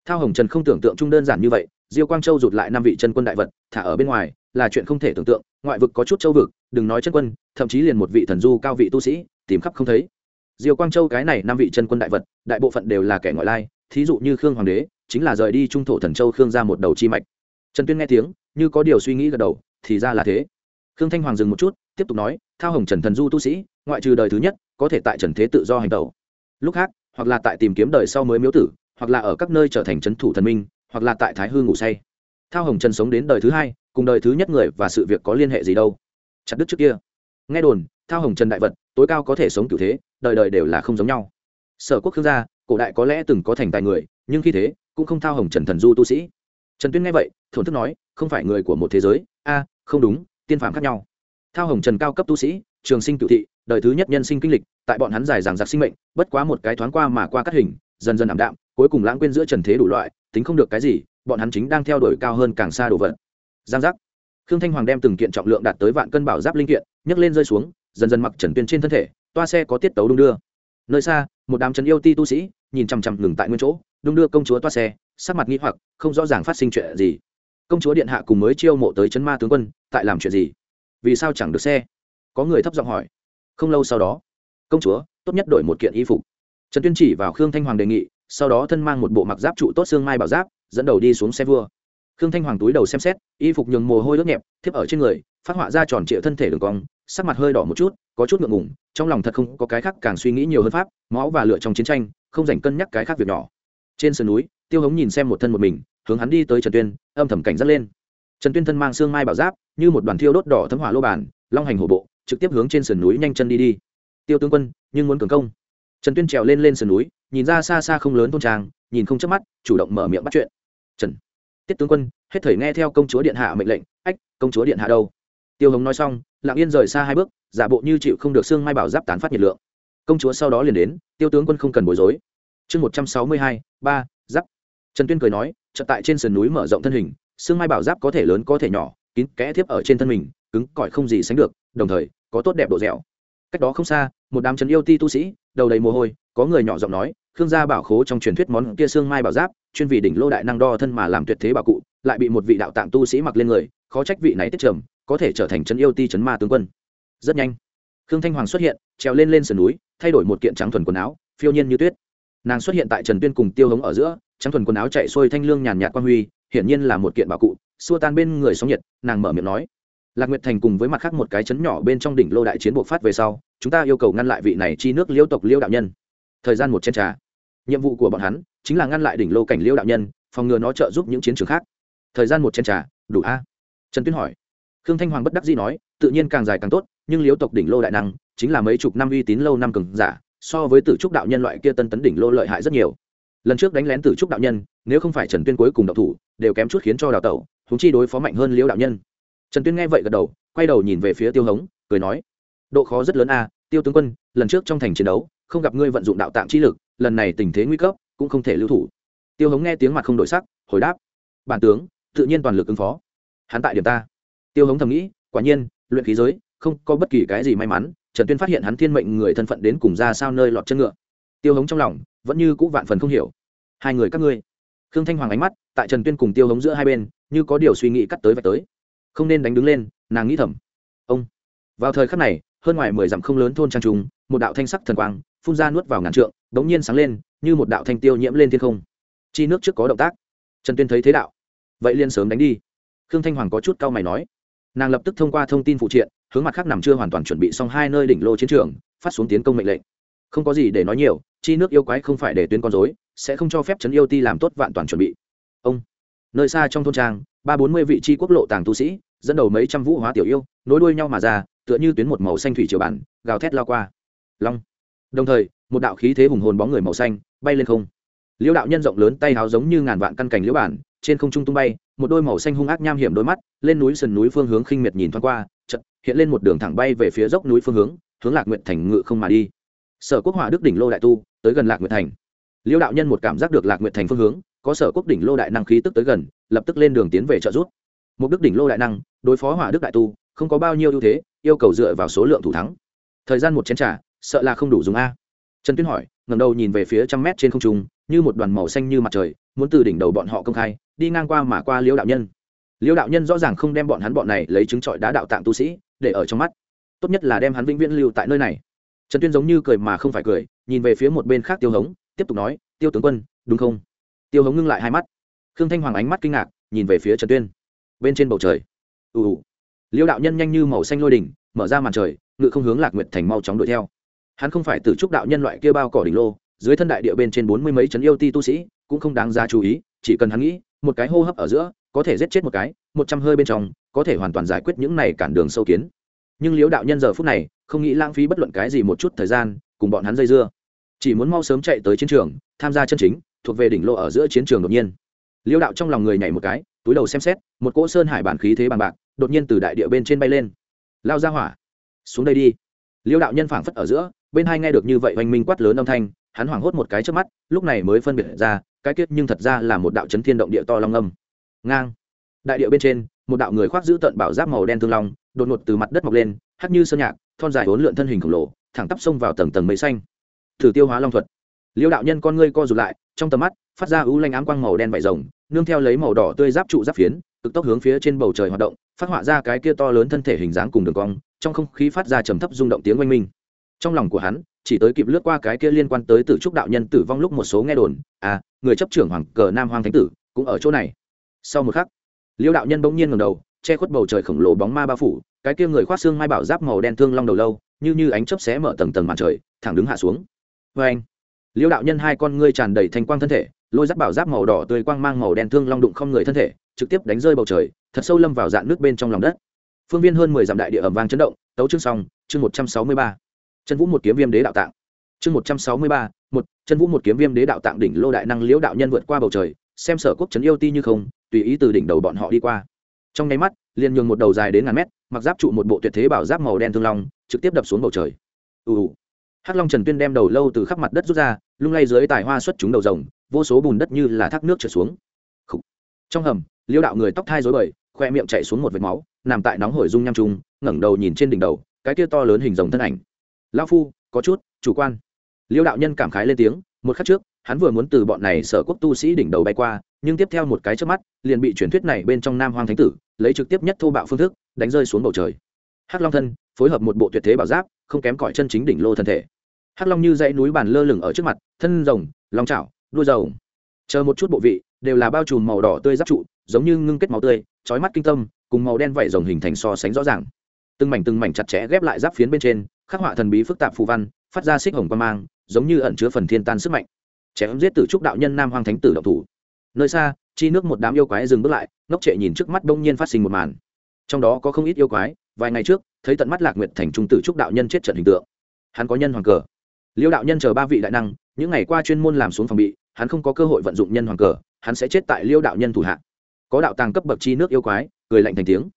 Thao hồng trần không tưởng tượng chung đơn giản như vậy diêu quang châu rụt lại năm vị chân quân đại vật, thả ở bên ngoài, là chuyện không thể tưởng tượng, ngoại vực có chút châu vực, đừng nói chân quân, thậm chí liền một vị thần du cao vị tu sĩ, tìm khắp không thấy. Diêu quang châu cái này năm vị chân quân đại vật, đại bộ phận đều là kẻ ngoại lai, thí dụ như khương hoàng đế, chính là rời đi trung thổ thần châu khương ra một đầu chi mạch. Trần tuyên nghe tiếng, như có điều suy nghĩ gật đầu, thì ra là thế. Khương thanh hoàng dừng một chút, tiếp tục nói, thao hồng trần thần du tu sĩ, ngoại trừ đời thứ nhất, có thể tại trần thế tự do hành tẩu. Lúc khác, hoặc là tại tìm kiếm đời sau mới miếu tử, hoặc là ở các nơi trở thành trấn thủ thần minh hoặc là tại thái hư ngủ say. Thao hồng trần sống đến đời thứ hai, cùng đời thứ nhất người và sự việc có liên hệ gì đâu? Chặt đứt trước kia. Nghe đồn, thao hồng trần đại vật, tối cao có thể sống cựu thế, đời đời đều là không giống nhau. Sở quốc khương gia, cổ đại có lẽ từng có thành tài người, nhưng khi thế, cũng không thao hồng trần thần du tu sĩ. Trần tuyên nghe vậy, thổn thức nói, không phải người của một thế giới. A, không đúng, tiên phàm khác nhau. Thao hồng trần cao cấp tu sĩ, trường sinh cựu thị, đời thứ nhất nhân sinh kinh lịch, tại bọn hắn dài dàng giặc sinh mệnh, bất quá một cái thoáng qua mà qua cắt hình, dần dần ảm đạm, cuối cùng lãng quên giữa trần thế đủ loại tính không được cái gì, bọn hắn chính đang theo đuổi cao hơn càng xa đồ vật. Giang giác. Khương thanh hoàng đem từng kiện trọng lượng đạt tới vạn cân bảo giáp linh kiện, nhấc lên rơi xuống, dần dần mặc trần tuyên trên thân thể, toa xe có tiết tấu đung đưa. Nơi xa, một đám trần yêu ti tu sĩ, nhìn chằm chằm ngừng tại nguyên chỗ, đung đưa công chúa toa xe, sắc mặt nghĩ hoặc, không rõ ràng phát sinh chuyện gì. Công chúa điện hạ cùng mới chiêu mộ tới trấn ma tướng quân, tại làm chuyện gì? Vì sao chẳng được xe? Có người thấp giọng hỏi. Không lâu sau đó, công chúa tốt nhất đổi một kiện y phục. Trần tuyên chỉ vào khương thanh hoàng đề nghị sau đó thân mang một bộ mặc giáp trụ tốt xương mai bảo giáp, dẫn đầu đi xuống xe vua. Khương thanh hoàng túi đầu xem xét, y phục nhường mồ hôi đốt nhẹp, thiếp ở trên người, phát họa ra tròn trịa thân thể đường cong, sắc mặt hơi đỏ một chút, có chút ngượng ngùng, trong lòng thật không có cái khác càng suy nghĩ nhiều hơn pháp, máu và lựa trong chiến tranh, không dành cân nhắc cái khác việc nhỏ. Trên sườn núi, tiêu hống nhìn xem một thân một mình, hướng hắn đi tới trần tuyên, âm thầm cảnh dắt lên. Trần tuyên thân mang xương mai bảo giáp, như một đoàn thiêu đốt đỏ thấm hỏa lô bản long hành hổ bộ, trực tiếp hướng trên sườn núi nhanh chân đi đi. Tiêu tướng quân, nhưng muốn cường công trần tuyên trèo lên lên sườn núi, nhìn ra xa xa không lớn thôn trang, nhìn không chớp mắt, chủ động mở miệng bắt chuyện. Trần, tiết tướng quân, hết thời nghe theo công chúa điện hạ mệnh lệnh, ách, công chúa điện hạ đâu? Tiêu hồng nói xong, lặng yên rời xa hai bước, giả bộ như chịu không được xương mai bảo giáp tán phát nhiệt lượng. Công chúa sau đó liền đến, tiêu tướng quân không cần bối rối. Chương một trăm sáu mươi hai, ba, giáp. Trần tuyên cười nói trận tại trên sườn núi mở rộng thân hình, xương mai bảo giáp có thể lớn có thể nhỏ, kín kẽ thiếp ở trên thân mình, cứng cỏi không gì sánh được, đồng thời, có tốt đẹp độ dẻo. Cách đó không xa, một đám trấn yêu ti tu sĩ đầu đầy mồ hôi, có người nhỏ giọng nói, khương gia bảo khố trong truyền thuyết món kia xương mai bảo giáp, chuyên vì đỉnh lô đại năng đo thân mà làm tuyệt thế bảo cụ, lại bị một vị đạo tạng tu sĩ mặc lên người, khó trách vị này tiết trầm, có thể trở thành chân yêu ti chấn ma tướng quân. Rất nhanh, khương thanh hoàng xuất hiện, trèo lên lên sườn núi, thay đổi một kiện trắng thuần quần áo, phiêu nhiên như tuyết. Nàng xuất hiện tại trần tuyên cùng tiêu hống ở giữa, trắng thuần quần áo chạy xuôi thanh lương nhàn nhạt quan huy, hiển nhiên là một kiện bảo cụ, xua tan bên người sóng nhiệt, nàng mở miệng nói, lạc nguyệt thành cùng với mặt khác một cái chấn nhỏ bên trong đỉnh lô đại chiến buộc phát về sau chúng ta yêu cầu ngăn lại vị này chi nước liêu tộc liêu đạo nhân. Thời gian một chén trà. Nhiệm vụ của bọn hắn chính là ngăn lại đỉnh lô cảnh liêu đạo nhân, phòng ngừa nó trợ giúp những chiến trường khác. Thời gian một chén trà, đủ a? Trần tuyên hỏi. Khương thanh hoàng bất đắc dĩ nói, tự nhiên càng dài càng tốt, nhưng liêu tộc đỉnh lô đại năng chính là mấy chục năm uy tín lâu năm cường giả, so với tử trúc đạo nhân loại kia tân tấn đỉnh lô lợi hại rất nhiều. Lần trước đánh lén tử trúc đạo nhân, nếu không phải trần tuyên cuối cùng đạo thủ, đều kém chút khiến cho đào tẩu húng chi đối phó mạnh hơn liêu đạo nhân. Trần tuyên nghe vậy gật đầu, quay đầu nhìn về phía tiêu hống, cười nói độ khó rất lớn a, tiêu tướng quân, lần trước trong thành chiến đấu, không gặp ngươi vận dụng đạo tạng chi lực, lần này tình thế nguy cấp, cũng không thể lưu thủ. Tiêu hống nghe tiếng mặt không đổi sắc, hồi đáp, bản tướng, tự nhiên toàn lực ứng phó. Hắn tại điểm ta. Tiêu hống thầm nghĩ, quả nhiên, luyện khí giới, không có bất kỳ cái gì may mắn, trần tuyên phát hiện hắn thiên mệnh người thân phận đến cùng ra sao nơi lọt chân ngựa. Tiêu hống trong lòng, vẫn như cũ vạn phần không hiểu. Hai người các ngươi. Khương thanh hoàng ánh mắt, tại trần tuyên cùng tiêu hống giữa hai bên, như có điều suy nghĩ cắt tới và tới. Không nên đánh đứng lên, nàng nghĩ thầm. Ông. Vào thời khắc này hơn ngoài mười dặm không lớn thôn trang trung một đạo thanh sắc thần quang phun ra nuốt vào ngàn trượng đ ố n g nhiên sáng lên, như một đạo thanh tiêu nhiễm lên thiên không. Chi nước trước có động tác. Trần tuyên thấy thế đạo. Vậy liên sớm đánh đi. Khương thanh hoàng có chút cau mày nói. Nàng lập tức thông qua thông tin phụ triện, hướng mặt khác nằm chưa hoàn toàn chuẩn bị xong hai nơi đỉnh lô chiến trường, phát xuống tiến công mệnh lệnh. Không có gì để nói nhiều, chi nước yêu quái không phải để tuyến con dối sẽ không cho phép trấn yêu ti làm tốt vạn toàn chuẩn bị. Ông. Nơi xa trong thôn trang, ba bốn mươi vị tri quốc lộ tàng tu sĩ, dẫn đầu mấy trăm vũ hóa tiểu yêu, nối đuôi nhau mà ra tựa như tuyến một màu xanh thủy triều bản, gào thét lao qua. Long. Đồng thời, một đạo khí thế hùng hồn bóng người màu xanh bay lên không. Liễu đạo nhân rộng lớn tay háo giống như ngàn vạn căn cành liễu bản, trên không trung tung bay, một đôi màu xanh hung ác nham hiểm đôi mắt, lên núi sườn núi phương hướng khinh miệt nhìn thoáng qua, chợt hiện lên một đường thẳng bay về phía dốc núi phương hướng hướng lạc nguyện thành ngự không mà đi. Sở quốc hỏa đức đỉnh lô đại tu, tới gần lạc nguyện thành. Liễu đạo nhân một cảm giác được lạc nguyện thành phương hướng, có sở quốc đỉnh lô đại năng khí tức tới gần, lập tức lên đường tiến về trợ giúp. Một đức đỉnh lô đại năng, đối phó hỏa đức đại tu, không có bao nhiêu ưu thế yêu cầu dựa vào số lượng thủ thắng. Thời gian một chén t r à sợ là không đủ dùng a. Trần tuyên hỏi ngầm đầu nhìn về phía trăm mét trên không trung, như một đoàn màu xanh như mặt trời, muốn từ đỉnh đầu bọn họ công khai, đi ngang qua mà qua liễu đạo nhân. Liễu đạo nhân rõ ràng không đem bọn hắn bọn này lấy trứng trọi đá đạo tạng tu sĩ, để ở trong mắt. Tốt nhất là đem hắn vĩnh viễn lưu tại nơi này. Trần tuyên giống như cười mà không phải cười, nhìn về phía một bên khác tiêu hống, tiếp tục nói, tiêu tướng quân, đúng không? Tiêu hống ngưng lại hai mắt. Khương thanh hoàng ánh mắt kinh ngạc, nhìn về phía trần tuyên. Bên trên bầu trời. Ù ù liêu đạo nhân nhanh như màu xanh lôi đỉnh, mở ra màn trời, ngự không hướng lạc nguyệt thành mau chóng đuổi theo. Hắn không phải từ trúc đạo nhân loại kia bao cỏ đỉnh lô, dưới thân đại địa bên trên bốn mươi mấy chấn yêu ti tu sĩ, cũng không đáng giá chú ý, chỉ cần hắn nghĩ, một cái hô hấp ở giữa, có thể giết chết một cái, một trăm hơi bên trong, có thể hoàn toàn giải quyết những này cản đường sâu kiến. Nhưng liễu đạo nhân giờ phút này, không nghĩ lãng phí bất luận cái gì một chút thời gian, cùng bọn hắn dây dưa. Chỉ muốn mau sớm chạy tới chiến trường, tham gia chân chính, thuộc về đỉnh lô ở giữa chiến trường đột nhiên. Liễu đạo trong lòng người nhảy một cái, túi đầu xem xét, một cỗ sơn hải bản khí thế bằng bạc đột nhiên từ đại địa bên trên bay lên. Lao ra hỏa, xuống đây đi. Liêu đạo nhân phảng phất ở giữa, bên hai nghe được như vậy oanh minh quát lớn âm thanh, hắn hoảng hốt một cái trước mắt, lúc này mới phân biệt ra, cái kết nhưng thật ra là một đạo chấn thiên động địa to long âm. Ngang. Đại địa bên trên, một đạo người khoác giữ tận bảo giáp màu đen thương long, đột ngột từ mặt đất mọc lên hắt như sơn nhạc, thon dài bốn lượn thân hình khổng lồ, thẳng tắp xông vào tầng tầng mây xanh. Thử tiêu hóa long thuật. Liêu đạo nhân con ngươi co rụt lại, trong tầm mắt, phát ra ưu lanh ám quang màu đen vải rồng, nương theo lấy màu đỏ tươi giáp trụ giáp phiến, cực tốc hướng phía trên bầu trời hoạt động phát họa ra cái kia to lớn thân thể hình dáng cùng đường cong, trong không khí phát ra trầm thấp rung động tiếng oanh minh. Trong lòng của hắn, chỉ tới kịp lướt qua cái kia liên quan tới tử trúc đạo nhân tử vong lúc một số nghe đồn à người chấp trưởng hoàng cờ nam hoàng thánh tử cũng ở chỗ này. Sau một khắc, liêu đạo nhân bỗng nhiên ngầm đầu, che khuất bầu trời khổng lồ bóng ma bao phủ, cái kia người khoác xương mai bảo giáp màu đen thương long đầu lâu, như như ánh chớp xé mở tầng tầng màn trời, thẳng đứng hạ xuống. Vê anh liêu đạo nhân hai con ngươi tràn đầy thanh quang thân thể, lôi giáp bảo giáp màu đỏ tươi quang mang màu đen thương long đụng không người thân thể trực tiếp đánh rơi bầu trời, thật sâu lâm vào dạn nước bên trong lòng đất. Phương viên hơn mười dặm đại địa ẩm vang chấn động, tấu chương xong, chương một trăm sáu mươi ba. Chân vũ một kiếm viêm đế đạo tạng. Chương một trăm sáu mươi ba, một, chân vũ một kiếm viêm đế đạo tạng đỉnh lô đại năng liễu đạo nhân vượt qua bầu trời, xem sở quốc trấn yêu ti như không, tùy ý từ đỉnh đầu bọn họ đi qua. Trong nháy mắt, liền nhường một đầu dài đến ngàn mét, mặc giáp trụ một bộ tuyệt thế bảo giáp màu đen thương long, trực tiếp đập xuống bầu trời. Ù ù. Hắc long trần tuyên đem đầu lâu từ khắp mặt đất rút ra, lung lay dưới tài hoa xuất chúng đầu rồng, vô số bùn đất như là thác nước trượt xuống. Trong hầm liêu đạo người tóc thai dối bời, khoe miệng chạy xuống một vệt máu, nằm tại nóng hổi dung nham trung ngẩng đầu nhìn trên đỉnh đầu, cái kia to lớn hình rồng thân ảnh. Lao phu, có chút, chủ quan. Liêu đạo nhân cảm khái lên tiếng, một khắc trước, hắn vừa muốn từ bọn này sở quốc tu sĩ đỉnh đầu bay qua, nhưng tiếp theo một cái trước mắt, liền bị truyền thuyết này bên trong nam hoang thánh tử, lấy trực tiếp nhất thô bạo phương thức, đánh rơi xuống bầu trời. Hắc long thân, phối hợp một bộ tuyệt thế bảo giáp, không kém cỏi chân chính đỉnh lô thân thể. Hắc long như dãy núi bàn lơ lửng ở trước mặt, thân rồng, long chảo, đuôi rồng. Chờ một chút bộ vị, đều là bao trùm màu đỏ tươi giáp trụ giống như ngưng kết máu tươi trói mắt kinh tâm, cùng màu đen vảy rồng hình thành so sánh rõ ràng. Từng mảnh từng mảnh chặt chẽ ghép lại giáp phiến bên trên, khắc họa thần bí phức tạp phù văn, phát ra xích hồng quan mang, giống như ẩn chứa phần thiên tan sức mạnh. Chém giết tử trúc đạo nhân nam hoàng thánh tử độc thủ. Nơi xa, chi nước một đám yêu quái dừng bước lại, ngốc trệ nhìn trước mắt đông nhiên phát sinh một màn. Trong đó có không ít yêu quái, vài ngày trước, thấy tận mắt lạc nguyệt thành trung tử trúc đạo nhân chết trận hình tượng. Hắn có nhân hoàng cờ. Liêu đạo nhân chờ ba vị đại năng, những ngày qua chuyên môn làm xuống phòng bị, hắn không có cơ hội vận dụng nhân hoàng cờ, hắn sẽ chết tại liêu đạo nhân thủ hạ có đạo tàng cấp bậc chi nước yêu quái, cười lạnh thành tiếng.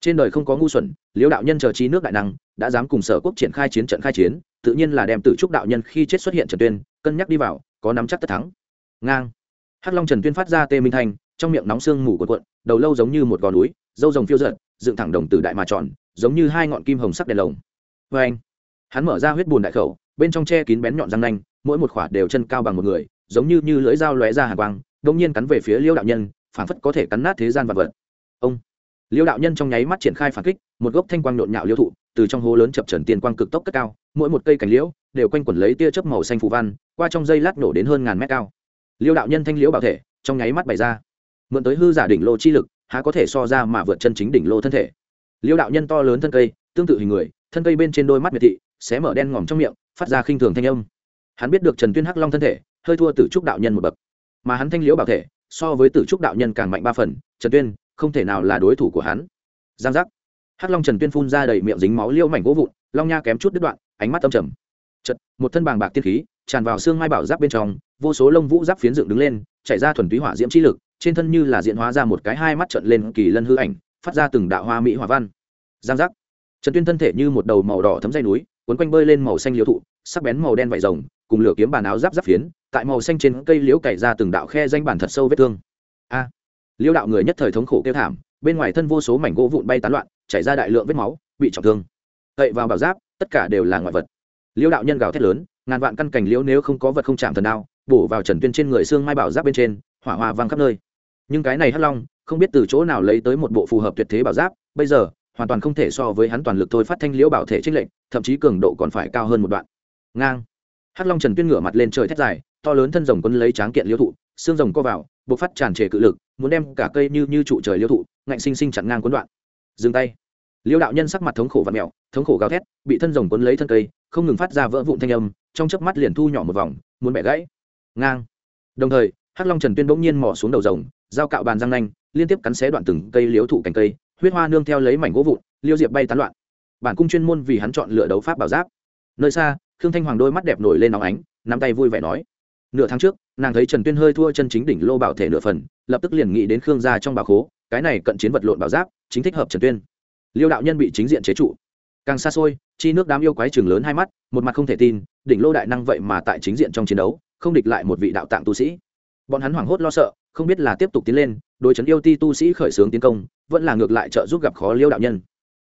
Trên đời không có ngu xuẩn, liễu đạo nhân chờ chi nước đại năng, đã dám cùng sở quốc triển khai chiến trận khai chiến, tự nhiên là đem tử trúc đạo nhân khi chết xuất hiện trần tuyên, cân nhắc đi vào, có nắm chắc tất thắng. Ngang. Hắc long trần tuyên phát ra tê minh thanh, trong miệng nóng sương mù cuộn cuộn, đầu lâu giống như một gò núi, dâu rồng phiêu giận dựng thẳng đồng từ đại mà tròn, giống như hai ngọn kim hồng sắc đèn lồng. Vê anh, hắn mở ra huyết bùn đại khẩu, bên trong che kín bén nhọn răng nanh, mỗi một khỏa đều chân cao bằng một người, giống như như lưỡi dao lóe ra hàng quang đông nhiên cắn về phía liêu đạo nhân phản phất có thể cắn nát thế gian vật vật. Ông, liêu đạo nhân trong nháy mắt triển khai phản kích, một gốc thanh quang nhộn nhạo liêu thụ, từ trong hố lớn chập trần tiền quang cực tốc cất cao, mỗi một cây cành liễu đều quanh quẩn lấy tia chớp màu xanh phù văn, qua trong dây lát nổ đến hơn ngàn mét cao. Liêu đạo nhân thanh liễu bảo thể, trong nháy mắt bày ra. Mượn tới hư giả đỉnh lô chi lực, há có thể so ra mà vượt chân chính đỉnh lô thân thể. Liêu đạo nhân to lớn thân cây, tương tự hình người, thân cây bên trên đôi mắt miệt thị, xé mở đen ngòm trong miệng, phát ra khinh thường thanh âm. Hắn biết được trần tuyên hắc long thân thể, hơi thua tử trúc đạo nhân một bậc. Mà hắn thanh liễu bảo thể so với tử trúc đạo nhân càng mạnh ba phần, trần tuyên không thể nào là đối thủ của hắn. Giang giác. Hắc long trần tuyên phun ra đầy miệng dính máu liêu mảnh gỗ vụn, long nha kém chút đứt đoạn, ánh mắt âm trầm. Chật một thân bàng bạc tiên khí tràn vào xương mai bảo giáp bên trong, vô số lông vũ giáp phiến dựng đứng lên chạy ra thuần túy hỏa diễm chi lực, trên thân như là diễn hóa ra một cái hai mắt trận lên kỳ lân hư ảnh, phát ra từng đạo hoa mỹ hỏa văn. Giang giác. Trần tuyên thân thể như một đầu màu đỏ thấm dây núi, cuốn quanh bơi lên màu xanh liêu thụ, sắc bén màu đen vải rồng cùng lửa kiếm bàn áo giáp giáp phiến, tại màu xanh trên cây liễu cày ra từng đạo khe danh bản thật sâu vết thương. A! Liễu đạo người nhất thời thống khổ kêu thảm, bên ngoài thân vô số mảnh gỗ vụn bay tán loạn, chảy ra đại lượng vết máu, bị trọng thương. Cậy vào bảo giáp, tất cả đều là ngoại vật. Liễu đạo nhân gào thét lớn, ngàn vạn căn cảnh liễu nếu không có vật không chạm thần đao, bổ vào trần tuyên trên người xương mai bảo giáp bên trên, hỏa hoa vang khắp nơi. Nhưng cái này hắc long, không biết từ chỗ nào lấy tới một bộ phù hợp tuyệt thế bảo giáp, bây giờ, hoàn toàn không thể so với hắn toàn lực thôi phát thanh liễu bảo thể trích lệnh thậm chí cường độ còn phải cao hơn một đoạn. Ngang hắc long trần tuyên ngửa mặt lên trời thét dài, to lớn thân rồng quân lấy tráng kiện liễu thụ, xương rồng co vào, buộc phát tràn trề cự lực, muốn đem cả cây như như trụ trời liễu thụ, ngạnh sinh sinh chặn ngang cuốn đoạn. Dừng tay. Liễu đạo nhân sắc mặt thống khổ và mẹo thống khổ gào thét, bị thân rồng quấn lấy thân cây, không ngừng phát ra vỡ vụn thanh âm, trong chớp mắt liền thu nhỏ một vòng, muốn bẻ gãy. Ngang. Đồng thời, hắc long trần tuyên bỗng nhiên mò xuống đầu rồng dao cạo bàn răng nanh, liên tiếp cắn xé đoạn từng cây liễu thụ cành cây, huyết hoa nương theo lấy mảnh gỗ vụn, liêu diệp bay tán loạn. Bản cung chuyên môn vì hắn chọn lựa đấu pháp bảo giáp. Nơi xa khương thanh hoàng đôi mắt đẹp nổi lên nóng ánh, nắm tay vui vẻ nói, nửa tháng trước, nàng thấy trần tuyên hơi thua chân chính đỉnh lô bảo thể nửa phần, lập tức liền nghĩ đến khương gia trong bảo khố, cái này cận chiến vật lộn bảo giáp, chính thích hợp trần tuyên. Liêu đạo nhân bị chính diện chế trụ. Càng xa xôi, chi nước đám yêu quái trường lớn hai mắt, một mặt không thể tin, đỉnh lô đại năng vậy mà tại chính diện trong chiến đấu, không địch lại một vị đạo tạng tu sĩ. Bọn hắn hoảng hốt lo sợ, không biết là tiếp tục tiến lên, đối chấn yêu ti tu sĩ khởi xướng tiến công, vẫn là ngược lại trợ giúp gặp khó liêu đạo nhân.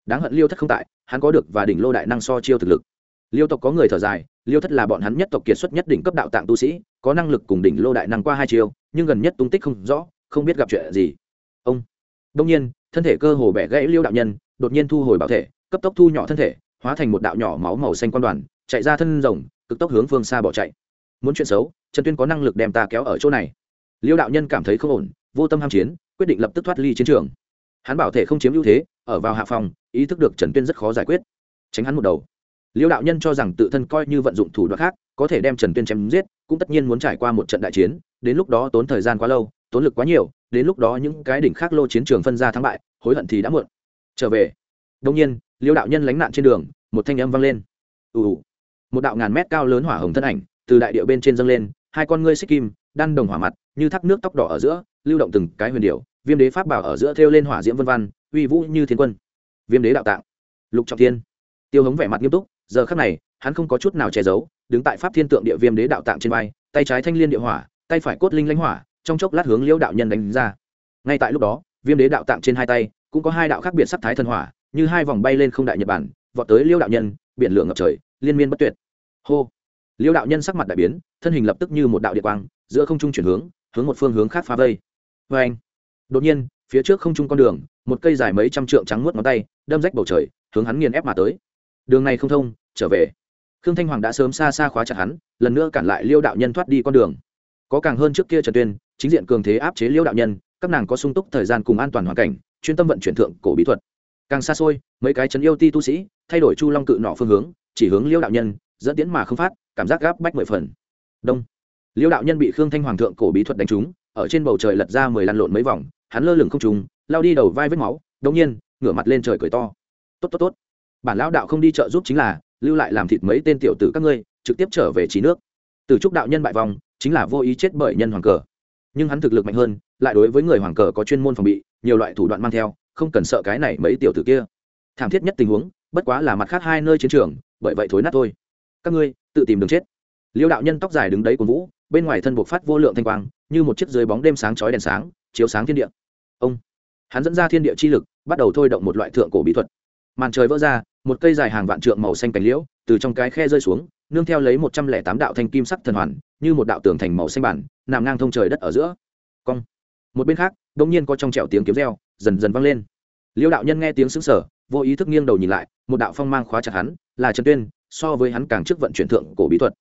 Đáng hận liêu thất không tại, hắn có được và đỉnh lô đại năng so chiêu thực lực liêu tộc có người thở dài liêu thất là bọn hắn nhất tộc kiệt xuất nhất đỉnh cấp đạo tạng tu sĩ có năng lực cùng đỉnh lô đại năng qua hai chiều, nhưng gần nhất tung tích không rõ không biết gặp chuyện gì. Ông. Đông nhiên thân thể cơ hồ bẻ gãy liêu đạo nhân đột nhiên thu hồi bảo thể cấp tốc thu nhỏ thân thể hóa thành một đạo nhỏ máu màu xanh quan đoàn chạy ra thân rồng cực tốc hướng phương xa bỏ chạy. Muốn chuyện xấu trần tuyên có năng lực đem ta kéo ở chỗ này. Liêu đạo nhân cảm thấy không ổn vô tâm ham chiến quyết định lập tức thoát ly chiến trường. Hắn bảo thể không chiếm ưu thế ở vào hạ phòng ý thức được trần tuyên rất khó giải quyết. Tránh hắn một đầu liêu đạo nhân cho rằng tự thân coi như vận dụng thủ đoạn khác, có thể đem trần tuyên chém giết, cũng tất nhiên muốn trải qua một trận đại chiến, đến lúc đó tốn thời gian quá lâu, tốn lực quá nhiều, đến lúc đó những cái đỉnh khác lô chiến trường phân ra thắng bại, hối hận thì đã muộn. Trở về. Đông nhiên, liêu đạo nhân lánh nạn trên đường, một thanh âm vang lên. Ù ù. Một đạo ngàn mét cao lớn hỏa hồng thân ảnh, từ đại điệu bên trên dâng lên, hai con ngươi xích kim, đan đồng hỏa mặt, như thác nước tóc đỏ ở giữa, lưu động từng cái huyền điệu viêm đế pháp bảo ở giữa thêu lên hỏa diễm vân văn uy vũ như thiên quân. Viêm đế đạo tạng. Lục trọng thiên. Tiêu hống vẻ mặt nghiêm túc giờ khắc này, hắn không có chút nào che giấu, đứng tại pháp thiên tượng địa viêm đế đạo tạng trên vai, tay trái thanh liên địa hỏa, tay phải cốt linh lãnh hỏa, trong chốc lát hướng liễu đạo nhân đánh ra. Ngay tại lúc đó, viêm đế đạo tạng trên hai tay, cũng có hai đạo khác biệt sắc thái thần hỏa, như hai vòng bay lên không đại nhật bản, vọt tới liễu đạo nhân, biển lửa ngập trời, liên miên bất tuyệt. Hô! Liễu đạo nhân sắc mặt đại biến, thân hình lập tức như một đạo địa quang, giữa không trung chuyển hướng hướng một phương hướng khác phá vây. Vê anh đột nhiên, phía trước không trung con đường, một cây dài mấy trăm trượng trắng muốt ngón tay, đâm rách bầu trời, hướng hắn nghiền ép mà tới đường này không thông, trở về. Khương thanh hoàng đã sớm xa xa khóa chặt hắn, lần nữa cản lại liêu đạo nhân thoát đi con đường. Có càng hơn trước kia trần tuyên, chính diện cường thế áp chế liêu đạo nhân, các nàng có sung túc thời gian cùng an toàn hoàn cảnh, chuyên tâm vận chuyển thượng cổ bí thuật. Càng xa xôi, mấy cái chấn yêu ti tu sĩ, thay đổi chu long cự nọ phương hướng, chỉ hướng liêu đạo nhân, dẫn tiến mà không phát, cảm giác gáp bách mười phần. Đông. Liêu đạo nhân bị khương thanh hoàng thượng cổ bí thuật đánh trúng, ở trên bầu trời lật ra mười lăn lộn mấy vòng, hắn lơ lửng không trùng lao đi đầu vai vết máu đông nhiên, ngửa mặt lên trời cười to. Tốt tốt tốt bản lão đạo không đi chợ giúp chính là lưu lại làm thịt mấy tên tiểu tử các ngươi, trực tiếp trở về trí nước. Từ trúc đạo nhân bại vòng chính là vô ý chết bởi nhân hoàng cờ. Nhưng hắn thực lực mạnh hơn, lại đối với người hoàng cờ có chuyên môn phòng bị, nhiều loại thủ đoạn mang theo, không cần sợ cái này mấy tiểu tử kia. Thảm thiết nhất tình huống, bất quá là mặt khác hai nơi chiến trường, bởi vậy thối nát thôi. Các ngươi, tự tìm đường chết. Liêu đạo nhân tóc dài đứng đấy của vũ, bên ngoài thân buộc phát vô lượng thanh quang, như một chiếc dưới bóng đêm sáng chói đèn sáng, chiếu sáng thiên địa. Ông, hắn dẫn ra thiên địa chi lực, bắt đầu thôi động một loại thượng cổ bí thuật. Màn trời vỡ ra một cây dài hàng vạn trượng màu xanh cành liễu, từ trong cái khe rơi xuống, nương theo lấy một trăm lẻ tám đạo thanh kim sắc thần hoàn, như một đạo tường thành màu xanh bản, nằm ngang thông trời đất ở giữa. Cong. Một bên khác đ ỗ n g nhiên có trong trẹo tiếng kiếm reo, dần dần vang lên. Liêu đạo nhân nghe tiếng xứng sở vô ý thức nghiêng đầu nhìn lại, một đạo phong mang khóa chặt hắn, là trần tuyên, so với hắn càng trước vận chuyển thượng cổ bí thuật.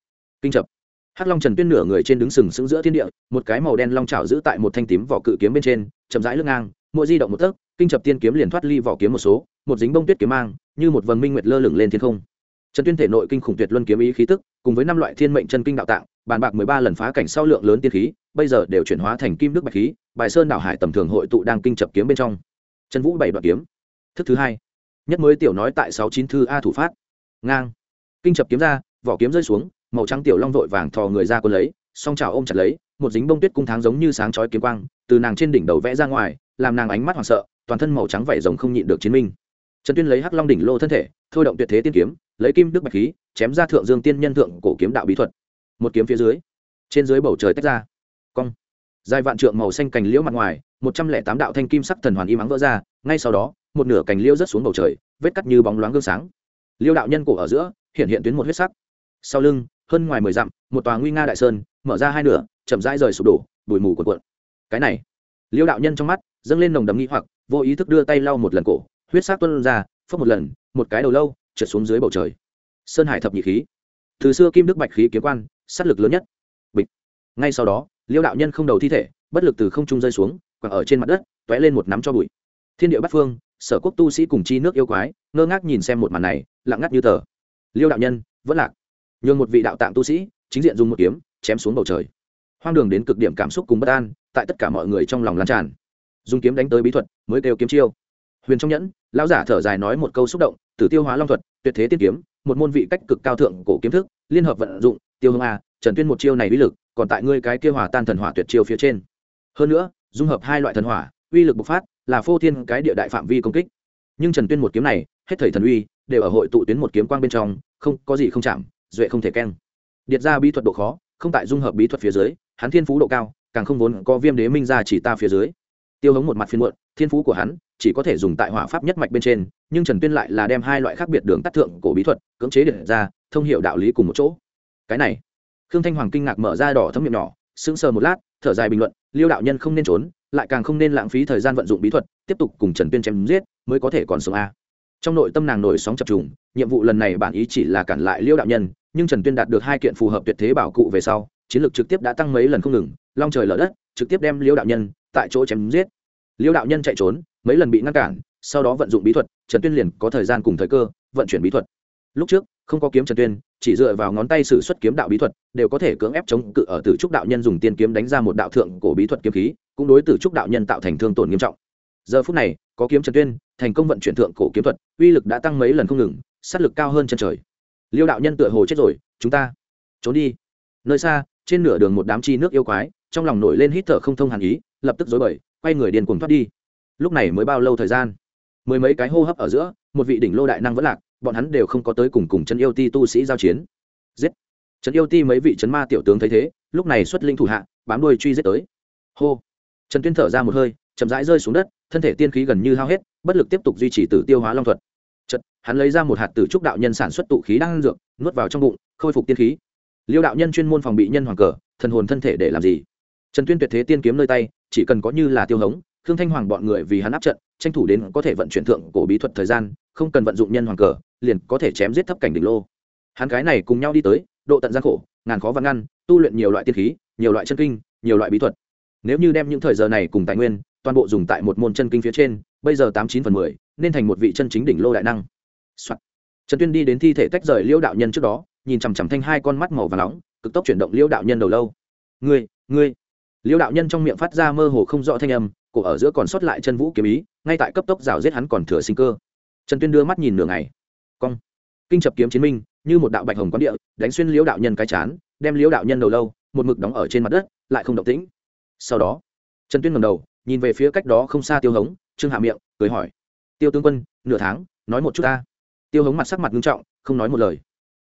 Kinh chập. Hắc long trần tuyên nửa người trên đứng sừng sững giữa thiên địa, một cái màu đen long trào giữ tại một thanh tím vỏ cự kiếm bên trên, chậm rãi lưng ngang mỗi di động một tấc, kinh chập tiên kiếm liền thoát ly vỏ kiếm một số, một dính bông tuyết kiếm mang, như một vần minh nguyệt lơ lửng lên thiên không. Trần tuyên thể nội kinh khủng tuyệt luân kiếm ý khí tức, cùng với năm loại thiên mệnh chân kinh đạo tạng, bàn bạc mười ba lần phá cảnh sau lượng lớn tiên khí, bây giờ đều chuyển hóa thành kim đức bạch khí, bài sơn đảo hải tầm thường hội tụ đang kinh chập kiếm bên trong. Trần vũ bảy đoạn kiếm. Thức thứ hai. Nhất mới tiểu nói tại sáu chín thư a thủ phát. Ngang. Kinh chập kiếm ra, vỏ kiếm rơi xuống, màu trắng tiểu long vội vàng thò người ra quân lấy, song trào ôm chặt lấy, một dính bông tuyết cung tháng giống như sáng chói kiếm quang từ nàng trên đỉnh đầu vẽ ra ngoài, làm nàng ánh mắt hoảng sợ, toàn thân màu trắng vảy rồng không nhịn được chiến minh. Trần tuyên lấy hắc long đỉnh lô thân thể, thôi động tuyệt thế tiên kiếm, lấy kim đức bạch khí, chém ra thượng dương tiên nhân thượng cổ kiếm đạo bí thuật. Một kiếm phía dưới, trên dưới bầu trời tách ra. Cong. Dài vạn trượng màu xanh cành liễu mặt ngoài, một trăm lẻ tám đạo thanh kim sắc thần hoàn y mắng vỡ ra, ngay sau đó, một nửa cành liễu rớt xuống bầu trời, vết cắt như bóng loáng gương sáng. Liêu đạo nhân cổ ở giữa, hiện hiện tuyến một huyết sắc. Sau lưng, hơn ngoài mười dặm, một tòa nguy nga đại sơn, mở ra hai nửa, chậm rãi rời sụp đổ, bụi mù cuộn cuộn cái này. Liêu đạo nhân trong mắt, dâng lên nồng đầm nghi hoặc, vô ý thức đưa tay lau một lần cổ, huyết sắc tuân ra phất một lần, một cái đầu lâu, trượt xuống dưới bầu trời. Sơn hải thập nhị khí. Từ xưa kim đức bạch khí kiếm quan, sát lực lớn nhất. Bịch. Ngay sau đó, liêu đạo nhân không đầu thi thể, bất lực từ không trung rơi xuống, quẳng ở trên mặt đất t ó é lên một nắm cho bụi. Thiên địa bắc phương, sở quốc tu sĩ cùng chi nước yêu quái, ngơ ngác nhìn xem một màn này, lặng ngắt như tờ. Liêu đạo nhân, vẫn lạc. Nhường một vị đạo tạng tu sĩ, chính diện dùng một kiếm, chém xuống bầu trời hoang đường đến cực điểm cảm xúc cùng bất an, tại tất cả mọi người trong lòng lan tràn. Dùng kiếm đánh tới bí thuật, mới kêu kiếm chiêu. Huyền trong nhẫn, lão giả thở dài nói một câu xúc động, tử tiêu hóa long thuật, tuyệt thế tiên kiếm, một môn vị cách cực cao thượng cổ kiếm thức, liên hợp vận dụng, tiêu hương a, trần tuyên một chiêu này uy lực, còn tại ngươi cái kia hòa tan thần hỏa tuyệt chiêu phía trên. Hơn nữa, dung hợp hai loại thần hỏa, uy lực bộc phát, là phô thiên cái địa đại phạm vi công kích. Nhưng trần tuyên một kiếm này, hết thầy thần uy, đều ở hội tụ tuyến một kiếm quang bên trong, không có gì không chạm, duệ không thể keng. Điệt ra bí thuật độ khó, không tại dung hợp bí thuật phía dưới hắn thiên phú độ cao, càng không vốn có viêm đế minh ra chỉ ta phía dưới. Tiêu hống một mặt phiên muộn, thiên phú của hắn chỉ có thể dùng tại hỏa pháp nhất mạch bên trên, nhưng trần tuyên lại là đem hai loại khác biệt đường tắt thượng cổ bí thuật cưỡng chế để ra, thông hiệu đạo lý cùng một chỗ. Cái này, khương thanh hoàng kinh ngạc mở ra đỏ thấm miệng nhỏ, sững sờ một lát, thở dài bình luận, liêu đạo nhân không nên trốn, lại càng không nên lãng phí thời gian vận dụng bí thuật, tiếp tục cùng trần tuyên chém giết mới có thể còn sống a. Trong nội tâm nàng nổi sóng chập trùng, nhiệm vụ lần này bản ý chỉ là cản lại liêu đạo nhân nhưng trần tuyên đạt được hai kiện phù hợp tuyệt thế bảo cụ về sau, chiến lược trực tiếp đã tăng mấy lần không ngừng, long trời lở đất, trực tiếp đem liêu đạo nhân tại chỗ chém giết. Liêu đạo nhân chạy trốn, mấy lần bị ngăn cản, sau đó vận dụng bí thuật, trần tuyên liền có thời gian cùng thời cơ vận chuyển bí thuật. Lúc trước, không có kiếm trần tuyên, chỉ dựa vào ngón tay sử xuất kiếm đạo bí thuật, đều có thể cưỡng ép chống cự ở tử trúc đạo nhân dùng tiên kiếm đánh ra một đạo thượng cổ bí thuật kiếm khí, cũng đối tử trúc đạo nhân tạo thành thương tổn nghiêm trọng. Giờ phút này, có kiếm trần tuyên, thành công vận chuyển thượng cổ kiếm thuật, uy lực đã tăng mấy lần không ngừng, sát lực cao hơn chân trời liêu đạo nhân tựa hồ chết rồi, chúng ta, trốn đi. Nơi xa, trên nửa đường một đám chi nước yêu quái, trong lòng nổi lên hít thở không thông hàn ý, lập tức dối bời, quay người điền cuồng thoát đi. Lúc này mới bao lâu thời gian? Mười mấy cái hô hấp ở giữa, một vị đỉnh lô đại năng vẫn lạc, bọn hắn đều không có tới cùng cùng chân yêu ti tu sĩ giao chiến. Giết! Trấn yêu ti mấy vị trấn ma tiểu tướng thấy thế, lúc này xuất linh thủ hạ, bám đuôi truy giết tới. Hô! Trần tuyên thở ra một hơi, chậm rãi rơi xuống đất, thân thể tiên khí gần như hao hết, bất lực tiếp tục duy trì tử tiêu hóa long thuật hắn lấy ra một hạt tử trúc đạo nhân sản xuất tụ khí đang dược, nuốt vào trong bụng, khôi phục tiên khí. Liêu đạo nhân chuyên môn phòng bị nhân hoàng cờ, thần hồn thân thể để làm gì? Trần tuyên tuyệt thế tiên kiếm nơi tay, chỉ cần có như là tiêu hống, khương thanh hoàng bọn người vì hắn áp trận, tranh thủ đến có thể vận chuyển thượng cổ bí thuật thời gian, không cần vận dụng nhân hoàng cờ, liền có thể chém giết thấp cảnh đỉnh lô. Hắn cái này cùng nhau đi tới, độ tận gian khổ, ngàn khó văn ngăn, tu luyện nhiều loại tiên khí, nhiều loại chân kinh, nhiều loại bí thuật. Nếu như đem những thời giờ này cùng tài nguyên, toàn bộ dùng tại một môn chân kinh phía trên, bây giờ tám chín phần mười, nên thành một vị chân chính đỉnh lô đại năng、Soạt. trần tuyên đi đến thi thể tách rời Liễu đạo nhân trước đó, nhìn chằm chằm thanh hai con mắt màu vàng nóng, cực tốc chuyển động Liễu đạo nhân đầu lâu. Ngươi ngươi. Liễu đạo nhân trong miệng phát ra mơ hồ không rõ thanh âm, cổ ở giữa còn sót lại chân vũ kiếm ý, ngay tại cấp tốc rào giết hắn còn thừa sinh cơ. Trần tuyên đưa mắt nhìn nửa ngày. Cong. Kinh chập kiếm chiến minh, như một đạo bạch hồng quán địa, đánh xuyên liễu đạo nhân cái chán, đem liễu đạo nhân đầu lâu, một mực đóng ở trên mặt đất, lại không động tĩnh. Sau đó, trần tuyên ngẩng đầu, nhìn về phía cách đó không xa tiêu hống, trương hạ miệng, cười hỏi. Tiêu tướng quân, nửa tháng, nói một chút ta tiêu hống mặt sắc mặt nghiêm trọng, không nói một lời.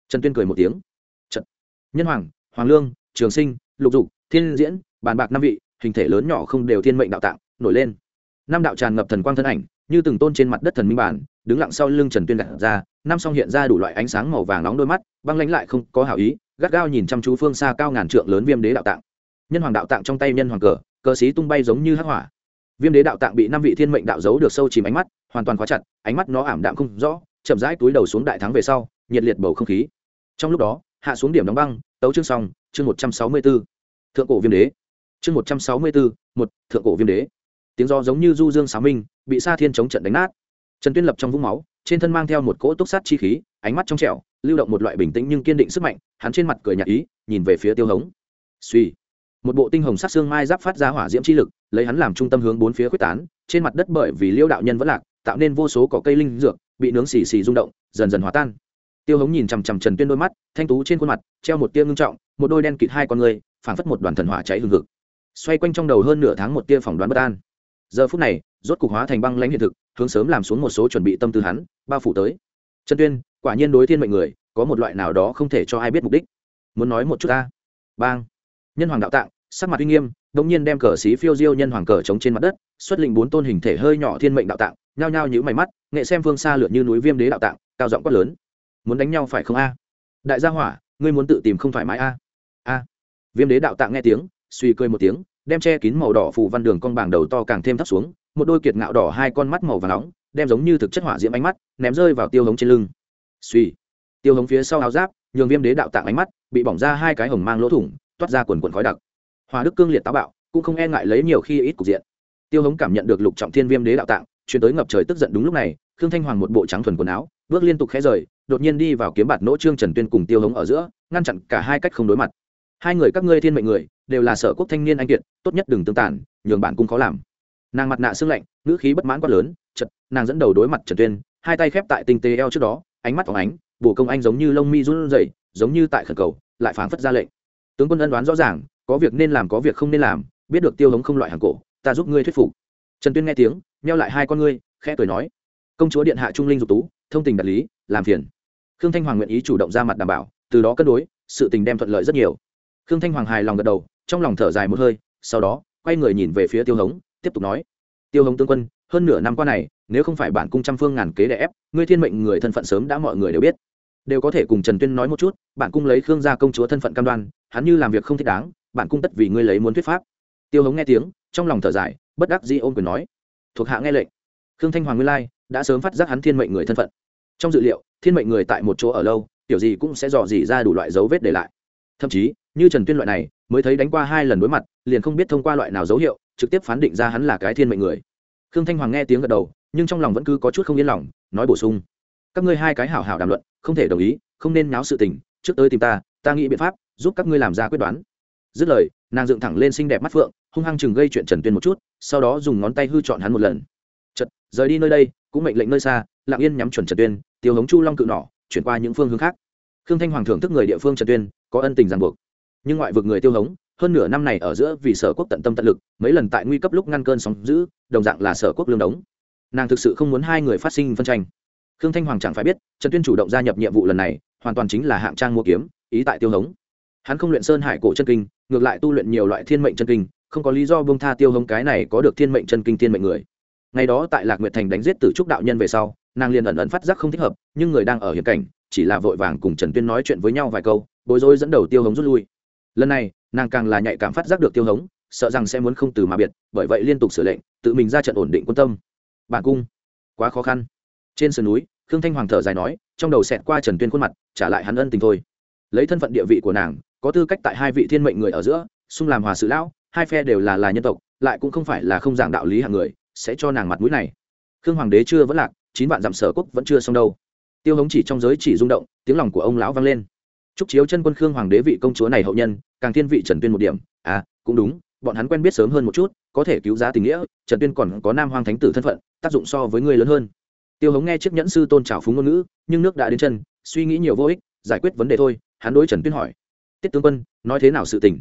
Trần tuyên cười một tiếng. Trật. nhân hoàng hoàng lương, trường sinh, lục dục, thiên diễn, bàn bạc năm vị, hình thể lớn nhỏ không đều thiên mệnh đạo tạng, nổi lên. Năm đạo tràn ngập thần quang thân ảnh, như từng tôn trên mặt đất thần minh bản, đứng lặng sau lưng trần tuyên gạt ra, năm song hiện ra đủ loại ánh sáng màu vàng nóng đôi mắt, băng lãnh lại không có hảo ý, gắt gao nhìn chăm chú phương xa cao ngàn trượng lớn viêm đế đạo tạng. Nhân hoàng đạo tạng trong tay nhân hoàng cờ cờ xí tung bay giống như hắc hỏa. Viêm đế đạo tạng bị năm vị thiên mệnh đạo giấu được sâu chìm ánh mắt, hoàn toàn khóa chặt, ánh mắt nó ảm đạm không rõ chậm rãi túi đầu xuống đại thắng về sau, nhiệt liệt bầu không khí. Trong lúc đó, hạ xuống điểm đóng băng, tấu chương xong, chương một trăm sáu mươi b ố thượng cổ viêm đế. Chương một trăm sáu mươi b ố một, thượng cổ viêm đế. Tiếng do giống như du dương xáo minh, bị sa thiên chống trận đánh nát. Trần tuyên lập trong vũng máu, trên thân mang theo một cỗ túc sát chi khí, ánh mắt trong trẻo, lưu động một loại bình tĩnh nhưng kiên định sức mạnh, hắn trên mặt cười nhạt ý, nhìn về phía tiêu hống. Suy một bộ tinh hồng sắc xương mai giáp phát ra hỏa diễm chi lực, lấy hắn làm trung tâm hướng bốn phía quyết tán, trên mặt đất bởi vì liêu đạo nhân vẫn lạc, tạo nên vô số cỏ cây linh dược bị nướng xì xì rung động, dần dần hòa tan. Tiêu hống nhìn chằm chằm trần tuyên đôi mắt, thanh tú trên khuôn mặt, treo một tia ngưng trọng, một đôi đen kịt hai con người, phảng phất một đoàn thần hỏa cháy hừng hực. Xoay quanh trong đầu hơn nửa tháng một tia phỏng đoán bất an. Giờ phút này, rốt cục hóa thành băng lãnh hiện thực, hướng sớm làm xuống một số chuẩn bị tâm tư hắn, bao phủ tới. Trần tuyên, quả nhiên đối thiên mệnh người, có một loại nào đó không thể cho ai biết mục đích. Muốn nói một chút ta? Bang. Nhân hoàng đạo tạng, sắc mặt uy nghiêm đống nhiên đem cờ xí phiêu diêu nhân hoàng cờ chống trên mặt đất, xuất lĩnh bốn tôn hình thể hơi nhỏ thiên mệnh đạo tạng, nhao nhao nhữ mày mắt nghệ xem phương xa lượn như núi viêm đế đạo tạng, cao giọng quát lớn. Muốn đánh nhau phải không a? Đại gia hỏa, ngươi muốn tự tìm không thoải mái a? A. Viêm đế đạo tạng nghe tiếng, suy cười một tiếng, đem che kín màu đỏ phù văn đường con bảng đầu to càng thêm thấp xuống, một đôi kiệt ngạo đỏ hai con mắt màu và nóng, đem giống như thực chất hỏa diễm ánh mắt, ném rơi vào tiêu hống trên lưng. Suy. Tiêu hống phía sau áo giáp, nhường viêm đế đạo tạng ánh mắt, bị bỏng ra hai cái hồng mang lỗ thủng, toát ra quần quần khói đặc. Hòa đức cương liệt táo bạo, cũng không e ngại lấy nhiều khi ít cục diện. Tiêu hống cảm nhận được lục trọng thiên viêm đế đạo tạng chuyển tới ngập trời tức giận đúng lúc này, khương thanh hoàng một bộ trắng thuần quần áo, bước liên tục khẽ rời, đột nhiên đi vào kiếm bạt nỗ trương trần tuyên cùng tiêu hống ở giữa, ngăn chặn cả hai cách không đối mặt. Hai người các ngươi thiên mệnh người, đều là sở quốc thanh niên anh kiệt, tốt nhất đừng tương tản nhường bạn cung khó làm. Nàng mặt nạ xương lạnh, ngữ khí bất mãn quát lớn, chật! Nàng dẫn đầu đối mặt trần tuyên, hai tay khép tại tinh tế eo trước đó, ánh mắt phóng ánh, bổ công anh giống như lông mi run rẩy, giống như tại khẩn cầu, lại phảng phất ra lệnh. Tướng quân ân đoán rõ ràng, có việc nên làm có việc không nên làm, biết được tiêu hống không loại hàng cổ, ta giúp ngươi thuyết phục. Trần tuyên nghe tiếng neo lại hai con ngươi, khẽ cười nói, công chúa điện hạ trung linh dục tú, thông tình đạt lý, làm phiền. Khương thanh hoàng nguyện ý chủ động ra mặt đảm bảo, từ đó cân đối, sự tình đem thuận lợi rất nhiều. Khương thanh hoàng hài lòng gật đầu, trong lòng thở dài một hơi, sau đó, quay người nhìn về phía tiêu hống, tiếp tục nói, tiêu hống tướng quân, hơn nửa năm qua này, nếu không phải bản cung trăm phương ngàn kế đè ép, ngươi thiên mệnh người thân phận sớm đã mọi người đều biết. Đều có thể cùng trần tuyên nói một chút, bản cung lấy khương gia công chúa thân phận cam đoan, hắn như làm việc không thích đáng, bản cung tất vì ngươi lấy muốn thuyết pháp. Tiêu hống nghe tiếng, trong lòng thở dài, bất đắc dĩ ôm quyền nói thuộc hạ nghe lệnh. Khương thanh hoàng nguyên lai đã sớm phát giác hắn thiên mệnh người thân phận. Trong dự liệu, thiên mệnh người tại một chỗ ở lâu kiểu gì cũng sẽ dò dỉ ra đủ loại dấu vết để lại. Thậm chí, như trần tuyên loại này, mới thấy đánh qua hai lần đối mặt, liền không biết thông qua loại nào dấu hiệu, trực tiếp phán định ra hắn là cái thiên mệnh người. Khương thanh hoàng nghe tiếng gật đầu, nhưng trong lòng vẫn cứ có chút không yên lòng, nói bổ sung. Các ngươi hai cái hảo hảo đàm luận, không thể đồng ý, không nên náo sự tình, trước tới tìm ta ta nghĩ biện pháp giúp các ngươi làm ra quyết đoán. Dứt lời, nàng dựng thẳng lên xinh đẹp mắt phượng, hung hăng chừng gây chuyện trần tuyên một chút sau đó dùng ngón tay hư chọn hắn một lần. Chật rời đi nơi đây, cũng mệnh lệnh nơi xa, lặng yên nhắm chuẩn trần tuyên, tiêu hống chu long cự nỏ, chuyển qua những phương hướng khác. Khương thanh hoàng thưởng thức người địa phương trần tuyên, có ân tình ràng buộc. Nhưng ngoại vực người tiêu hống, hơn nửa năm này ở giữa vì sở quốc tận tâm tận lực, mấy lần tại nguy cấp lúc ngăn cơn sóng giữ đồng dạng là sở quốc lương đống. Nàng thực sự không muốn hai người phát sinh phân tranh. Khương thanh hoàng chẳng phải biết, trần tuyên chủ động gia nhập nhiệm vụ lần này, hoàn toàn chính là hạng trang mua kiếm, ý tại tiêu hống. Hắn không luyện sơn hải cổ chân kinh, ngược lại tu luyện nhiều loại thiên mệnh chân kinh không có lý do bông tha tiêu hống cái này có được thiên mệnh chân kinh thiên mệnh người. Ngày đó tại lạc nguyệt thành đánh giết tử trúc đạo nhân về sau, nàng liền ẩn ẩn phát giác không thích hợp, nhưng người đang ở hiểm cảnh, chỉ là vội vàng cùng trần tuyên nói chuyện với nhau vài câu, bối rối dẫn đầu tiêu hống rút lui. Lần này, nàng càng là nhạy cảm phát giác được tiêu hống sợ rằng sẽ muốn không từ mà biệt, bởi vậy liên tục sửa lệnh, tự mình ra trận ổn định quân tâm. Bản cung, quá khó khăn. Trên sườn núi, khương thanh hoàng thở dài nói, trong đầu xẹt qua trần tuyên khuôn mặt, trả lại hắn ân tình thôi. Lấy thân phận địa vị của nàng, có tư cách tại hai vị thiên mệnh người ở giữa, xung làm hòa sự lão hai phe đều là là nhân tộc, lại cũng không phải là không giảng đạo lý hạng người, sẽ cho nàng mặt mũi này. Khương hoàng đế chưa vẫn lạc, chín vạn dặm sở quốc vẫn chưa xong đâu. Tiêu hống chỉ trong giới chỉ rung động, tiếng lòng của ông lão vang lên. Chúc chiếu chân quân khương hoàng đế vị công chúa này hậu nhân, càng thiên vị trần tuyên một điểm. À cũng đúng, bọn hắn quen biết sớm hơn một chút, có thể cứu giá tình nghĩa, trần tuyên còn có nam hoàng thánh tử thân phận, tác dụng so với người lớn hơn. Tiêu hống nghe chiếc nhẫn sư tôn trào phúng ngôn ngữ, nhưng nước đã đến chân, suy nghĩ nhiều vô ích, giải quyết vấn đề thôi, hắn đối trần tuyên hỏi. Tiết tướng quân, nói thế nào sự tình?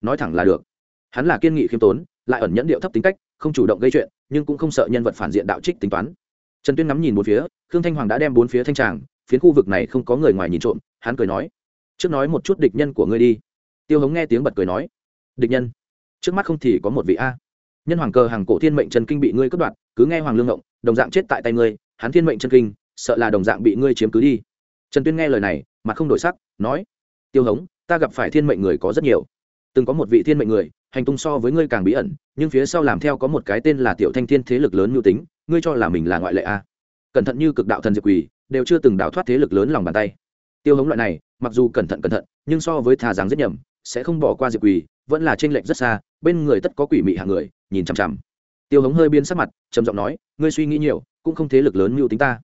Nói thẳng là được hắn là kiên nghị khiêm tốn, lại ẩn nhẫn điệu thấp tính cách, không chủ động gây chuyện, nhưng cũng không sợ nhân vật phản diện đạo trích tính toán. Trần tuyên ngắm nhìn một phía, khương thanh hoàng đã đem bốn phía thanh tràng, phiến khu vực này không có người ngoài nhìn trộm, hắn cười nói, trước nói một chút địch nhân của ngươi đi. Tiêu hống nghe tiếng bật cười nói, địch nhân? Trước mắt không thì có một vị a. Nhân hoàng cờ hàng cổ thiên mệnh trần kinh bị ngươi cướp đoạt, cứ nghe hoàng lương ngộng, đồng dạng chết tại tay ngươi, hắn thiên mệnh Trần kinh, sợ là đồng dạng bị ngươi chiếm cứ đi. Trần tuyên nghe lời này mà không đổi sắc, nói, tiêu hống, ta gặp phải thiên mệnh người có rất nhiều từng có một vị thiên mệnh người, hành tung so với ngươi càng bí ẩn, nhưng phía sau làm theo có một cái tên là tiểu thanh thiên thế lực lớn mưu tính, ngươi cho là mình là ngoại lệ a cẩn thận như cực đạo thần diệt quỳ, đều chưa từng đào thoát thế lực lớn lòng bàn tay. Tiêu hống loại này, mặc dù cẩn thận cẩn thận, nhưng so với thà rằng rất nhầm, sẽ không bỏ qua diệt quỳ, vẫn là trên lệnh rất xa, bên người tất có quỷ mị hạng người, nhìn chằm chằm. Tiêu hống hơi biến sắc mặt, trầm giọng nói, ngươi suy nghĩ nhiều, cũng không thế lực lớn mưu tính ta.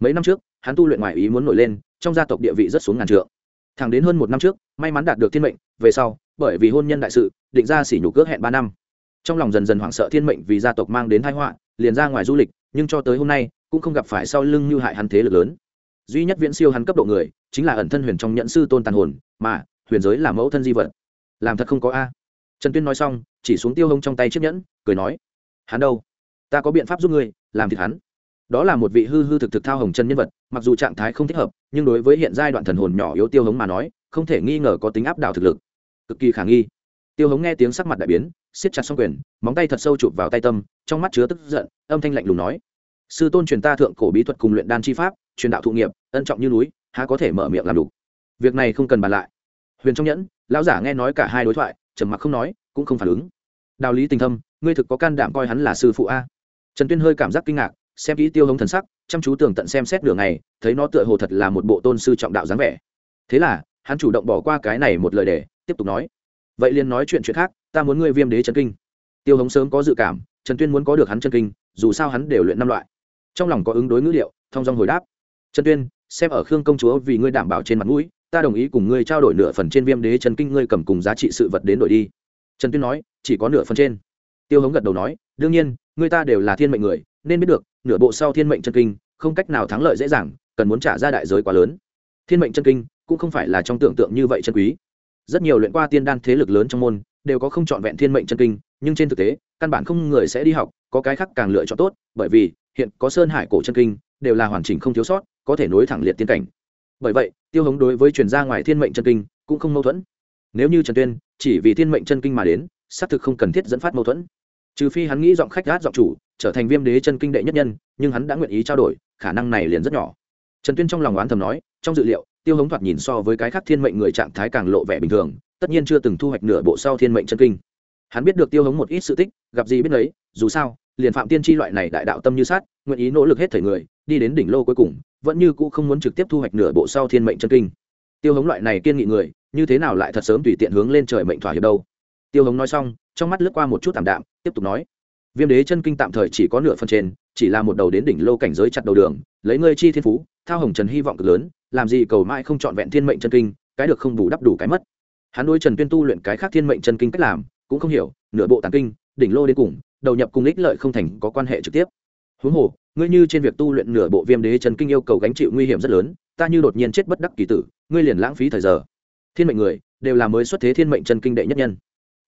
Mấy năm trước, hắn tu luyện ngoài ý muốn nổi lên, trong gia tộc địa vị rất xuống ngàn trượng. Thẳng đến hơn một năm trước, may mắn đạt được thiên mệnh, về sau bởi vì hôn nhân đại sự, định ra sỉ nhục cước hẹn ba năm. Trong lòng dần dần hoảng sợ thiên mệnh vì gia tộc mang đến thái họa, liền ra ngoài du lịch, nhưng cho tới hôm nay, cũng không gặp phải sau lưng như hại hắn thế lực lớn. Duy nhất viễn siêu hắn cấp độ người, chính là ẩn thân huyền trong nhẫn sư tôn tàn hồn, mà, huyền giới là mẫu thân di vật. Làm thật không có a. Trần tuyên nói xong, chỉ xuống tiêu hông trong tay chiếc nhẫn, cười nói, hắn đâu? Ta có biện pháp giúp ngươi, làm thịt hắn. Đó là một vị hư hư thực thực thao hồng chân nhân vật, mặc dù trạng thái không thích hợp, nhưng đối với hiện giai đoạn thần hồn nhỏ yếu tiêu hống mà nói, không thể nghi ngờ có tính áp đảo thực lực cực kỳ khả nghi. Tiêu hống nghe tiếng sắc mặt đại biến, siết chặt xong quyền, móng tay thật sâu chụp vào tay tâm, trong mắt chứa tức giận, âm thanh lạnh lùng nói, sư tôn truyền ta thượng cổ bí thuật cùng luyện đan chi pháp, truyền đạo thụ nghiệp, ân trọng như núi, há có thể mở miệng làm đủ? Việc này không cần bàn lại. Huyền trong nhẫn, lão giả nghe nói cả hai đối thoại, trầm mặc không nói, cũng không phản ứng. Đạo lý tình thâm, ngươi thực có can đảm coi hắn là sư phụ a? Trần tuyên hơi cảm giác kinh ngạc, xem kỹ tiêu hống thần sắc, chăm chú tường tận xem xét đường này, thấy nó tựa hồ thật là một bộ tôn sư trọng đạo dáng vẻ. Thế là, hắn chủ động bỏ qua cái này một lời để tiếp tục nói. Vậy liền nói chuyện chuyện khác, ta muốn ngươi viêm đế chân kinh. Tiêu hống sớm có dự cảm, trần tuyên muốn có được hắn chân kinh, dù sao hắn đều luyện năm loại. Trong lòng có ứng đối ngữ liệu, thông dong hồi đáp. Trần tuyên, xem ở khương công chúa vì ngươi đảm bảo trên mặt mũi, ta đồng ý cùng ngươi trao đổi nửa phần trên viêm đế chân kinh ngươi cầm cùng giá trị sự vật đến đổi đi. Trần tuyên nói, chỉ có nửa phần trên. Tiêu hống gật đầu nói, đương nhiên người ta đều là thiên mệnh người, nên biết được, nửa bộ sau thiên mệnh chân kinh, không cách nào thắng lợi dễ dàng, cần muốn trả ra đại giới quá lớn. Thiên mệnh chân kinh cũng không phải là trong tưởng tượng như vậy chân quý rất nhiều luyện qua tiên đan thế lực lớn trong môn, đều có không chọn vẹn thiên mệnh chân kinh, nhưng trên thực tế, căn bản không người sẽ đi học, có cái khác càng lựa chọn tốt, bởi vì, hiện có sơn hải cổ chân kinh, đều là hoàn chỉnh không thiếu sót, có thể nối thẳng liệt tiên cảnh. Bởi vậy, tiêu hống đối với truyền gia ngoài thiên mệnh chân kinh, cũng không mâu thuẫn. Nếu như trần tuyên, chỉ vì thiên mệnh chân kinh mà đến, xác thực không cần thiết dẫn phát mâu thuẫn. Trừ phi hắn nghĩ giọng khách gát giọng chủ, trở thành viêm đế chân kinh đệ nhất nhân, nhưng hắn đã nguyện ý trao đổi, khả năng này liền rất nhỏ. Trần tuyên trong lòng oán thầm nói, trong dự liệu tiêu hống thoạt nhìn so với cái khác thiên mệnh người trạng thái càng lộ vẻ bình thường, tất nhiên chưa từng thu hoạch nửa bộ sau thiên mệnh chân kinh. Hắn biết được tiêu hống một ít sự tích, gặp gì biết lấy dù sao, liền phạm tiên tri loại này đại đạo tâm như sát, nguyện ý nỗ lực hết thời người, đi đến đỉnh lô cuối cùng, vẫn như cũ không muốn trực tiếp thu hoạch nửa bộ sau thiên mệnh chân kinh. Tiêu hống loại này kiên nghị người, như thế nào lại thật sớm tùy tiện hướng lên trời mệnh thỏa hiệp đâu? Tiêu hống nói xong, trong mắt lướt qua một chút tạm đạm, tiếp tục nói viêm đế chân kinh tạm thời chỉ có nửa phần trên, chỉ là một đầu đến đỉnh lô cảnh giới chặt đầu đường, lấy ngươi chi thiên phú, thao hồng trần hy vọng cực lớn, làm gì cầu mãi không chọn vẹn thiên mệnh chân kinh, cái được không bù đắp đủ cái mất. Hắn nuôi trần tuyên tu luyện cái khác thiên mệnh chân kinh cách làm, cũng không hiểu, nửa bộ tàn kinh, đỉnh lô đến cùng, đầu nhập cùng ích lợi không thành có quan hệ trực tiếp. Huống hồ, ngươi như trên việc tu luyện nửa bộ viêm đế chân kinh yêu cầu gánh chịu nguy hiểm rất lớn, ta như đột nhiên chết bất đắc kỳ tử, ngươi liền lãng phí thời giờ. Thiên mệnh người, đều là mới xuất thế thiên mệnh chân kinh đệ nhất nhân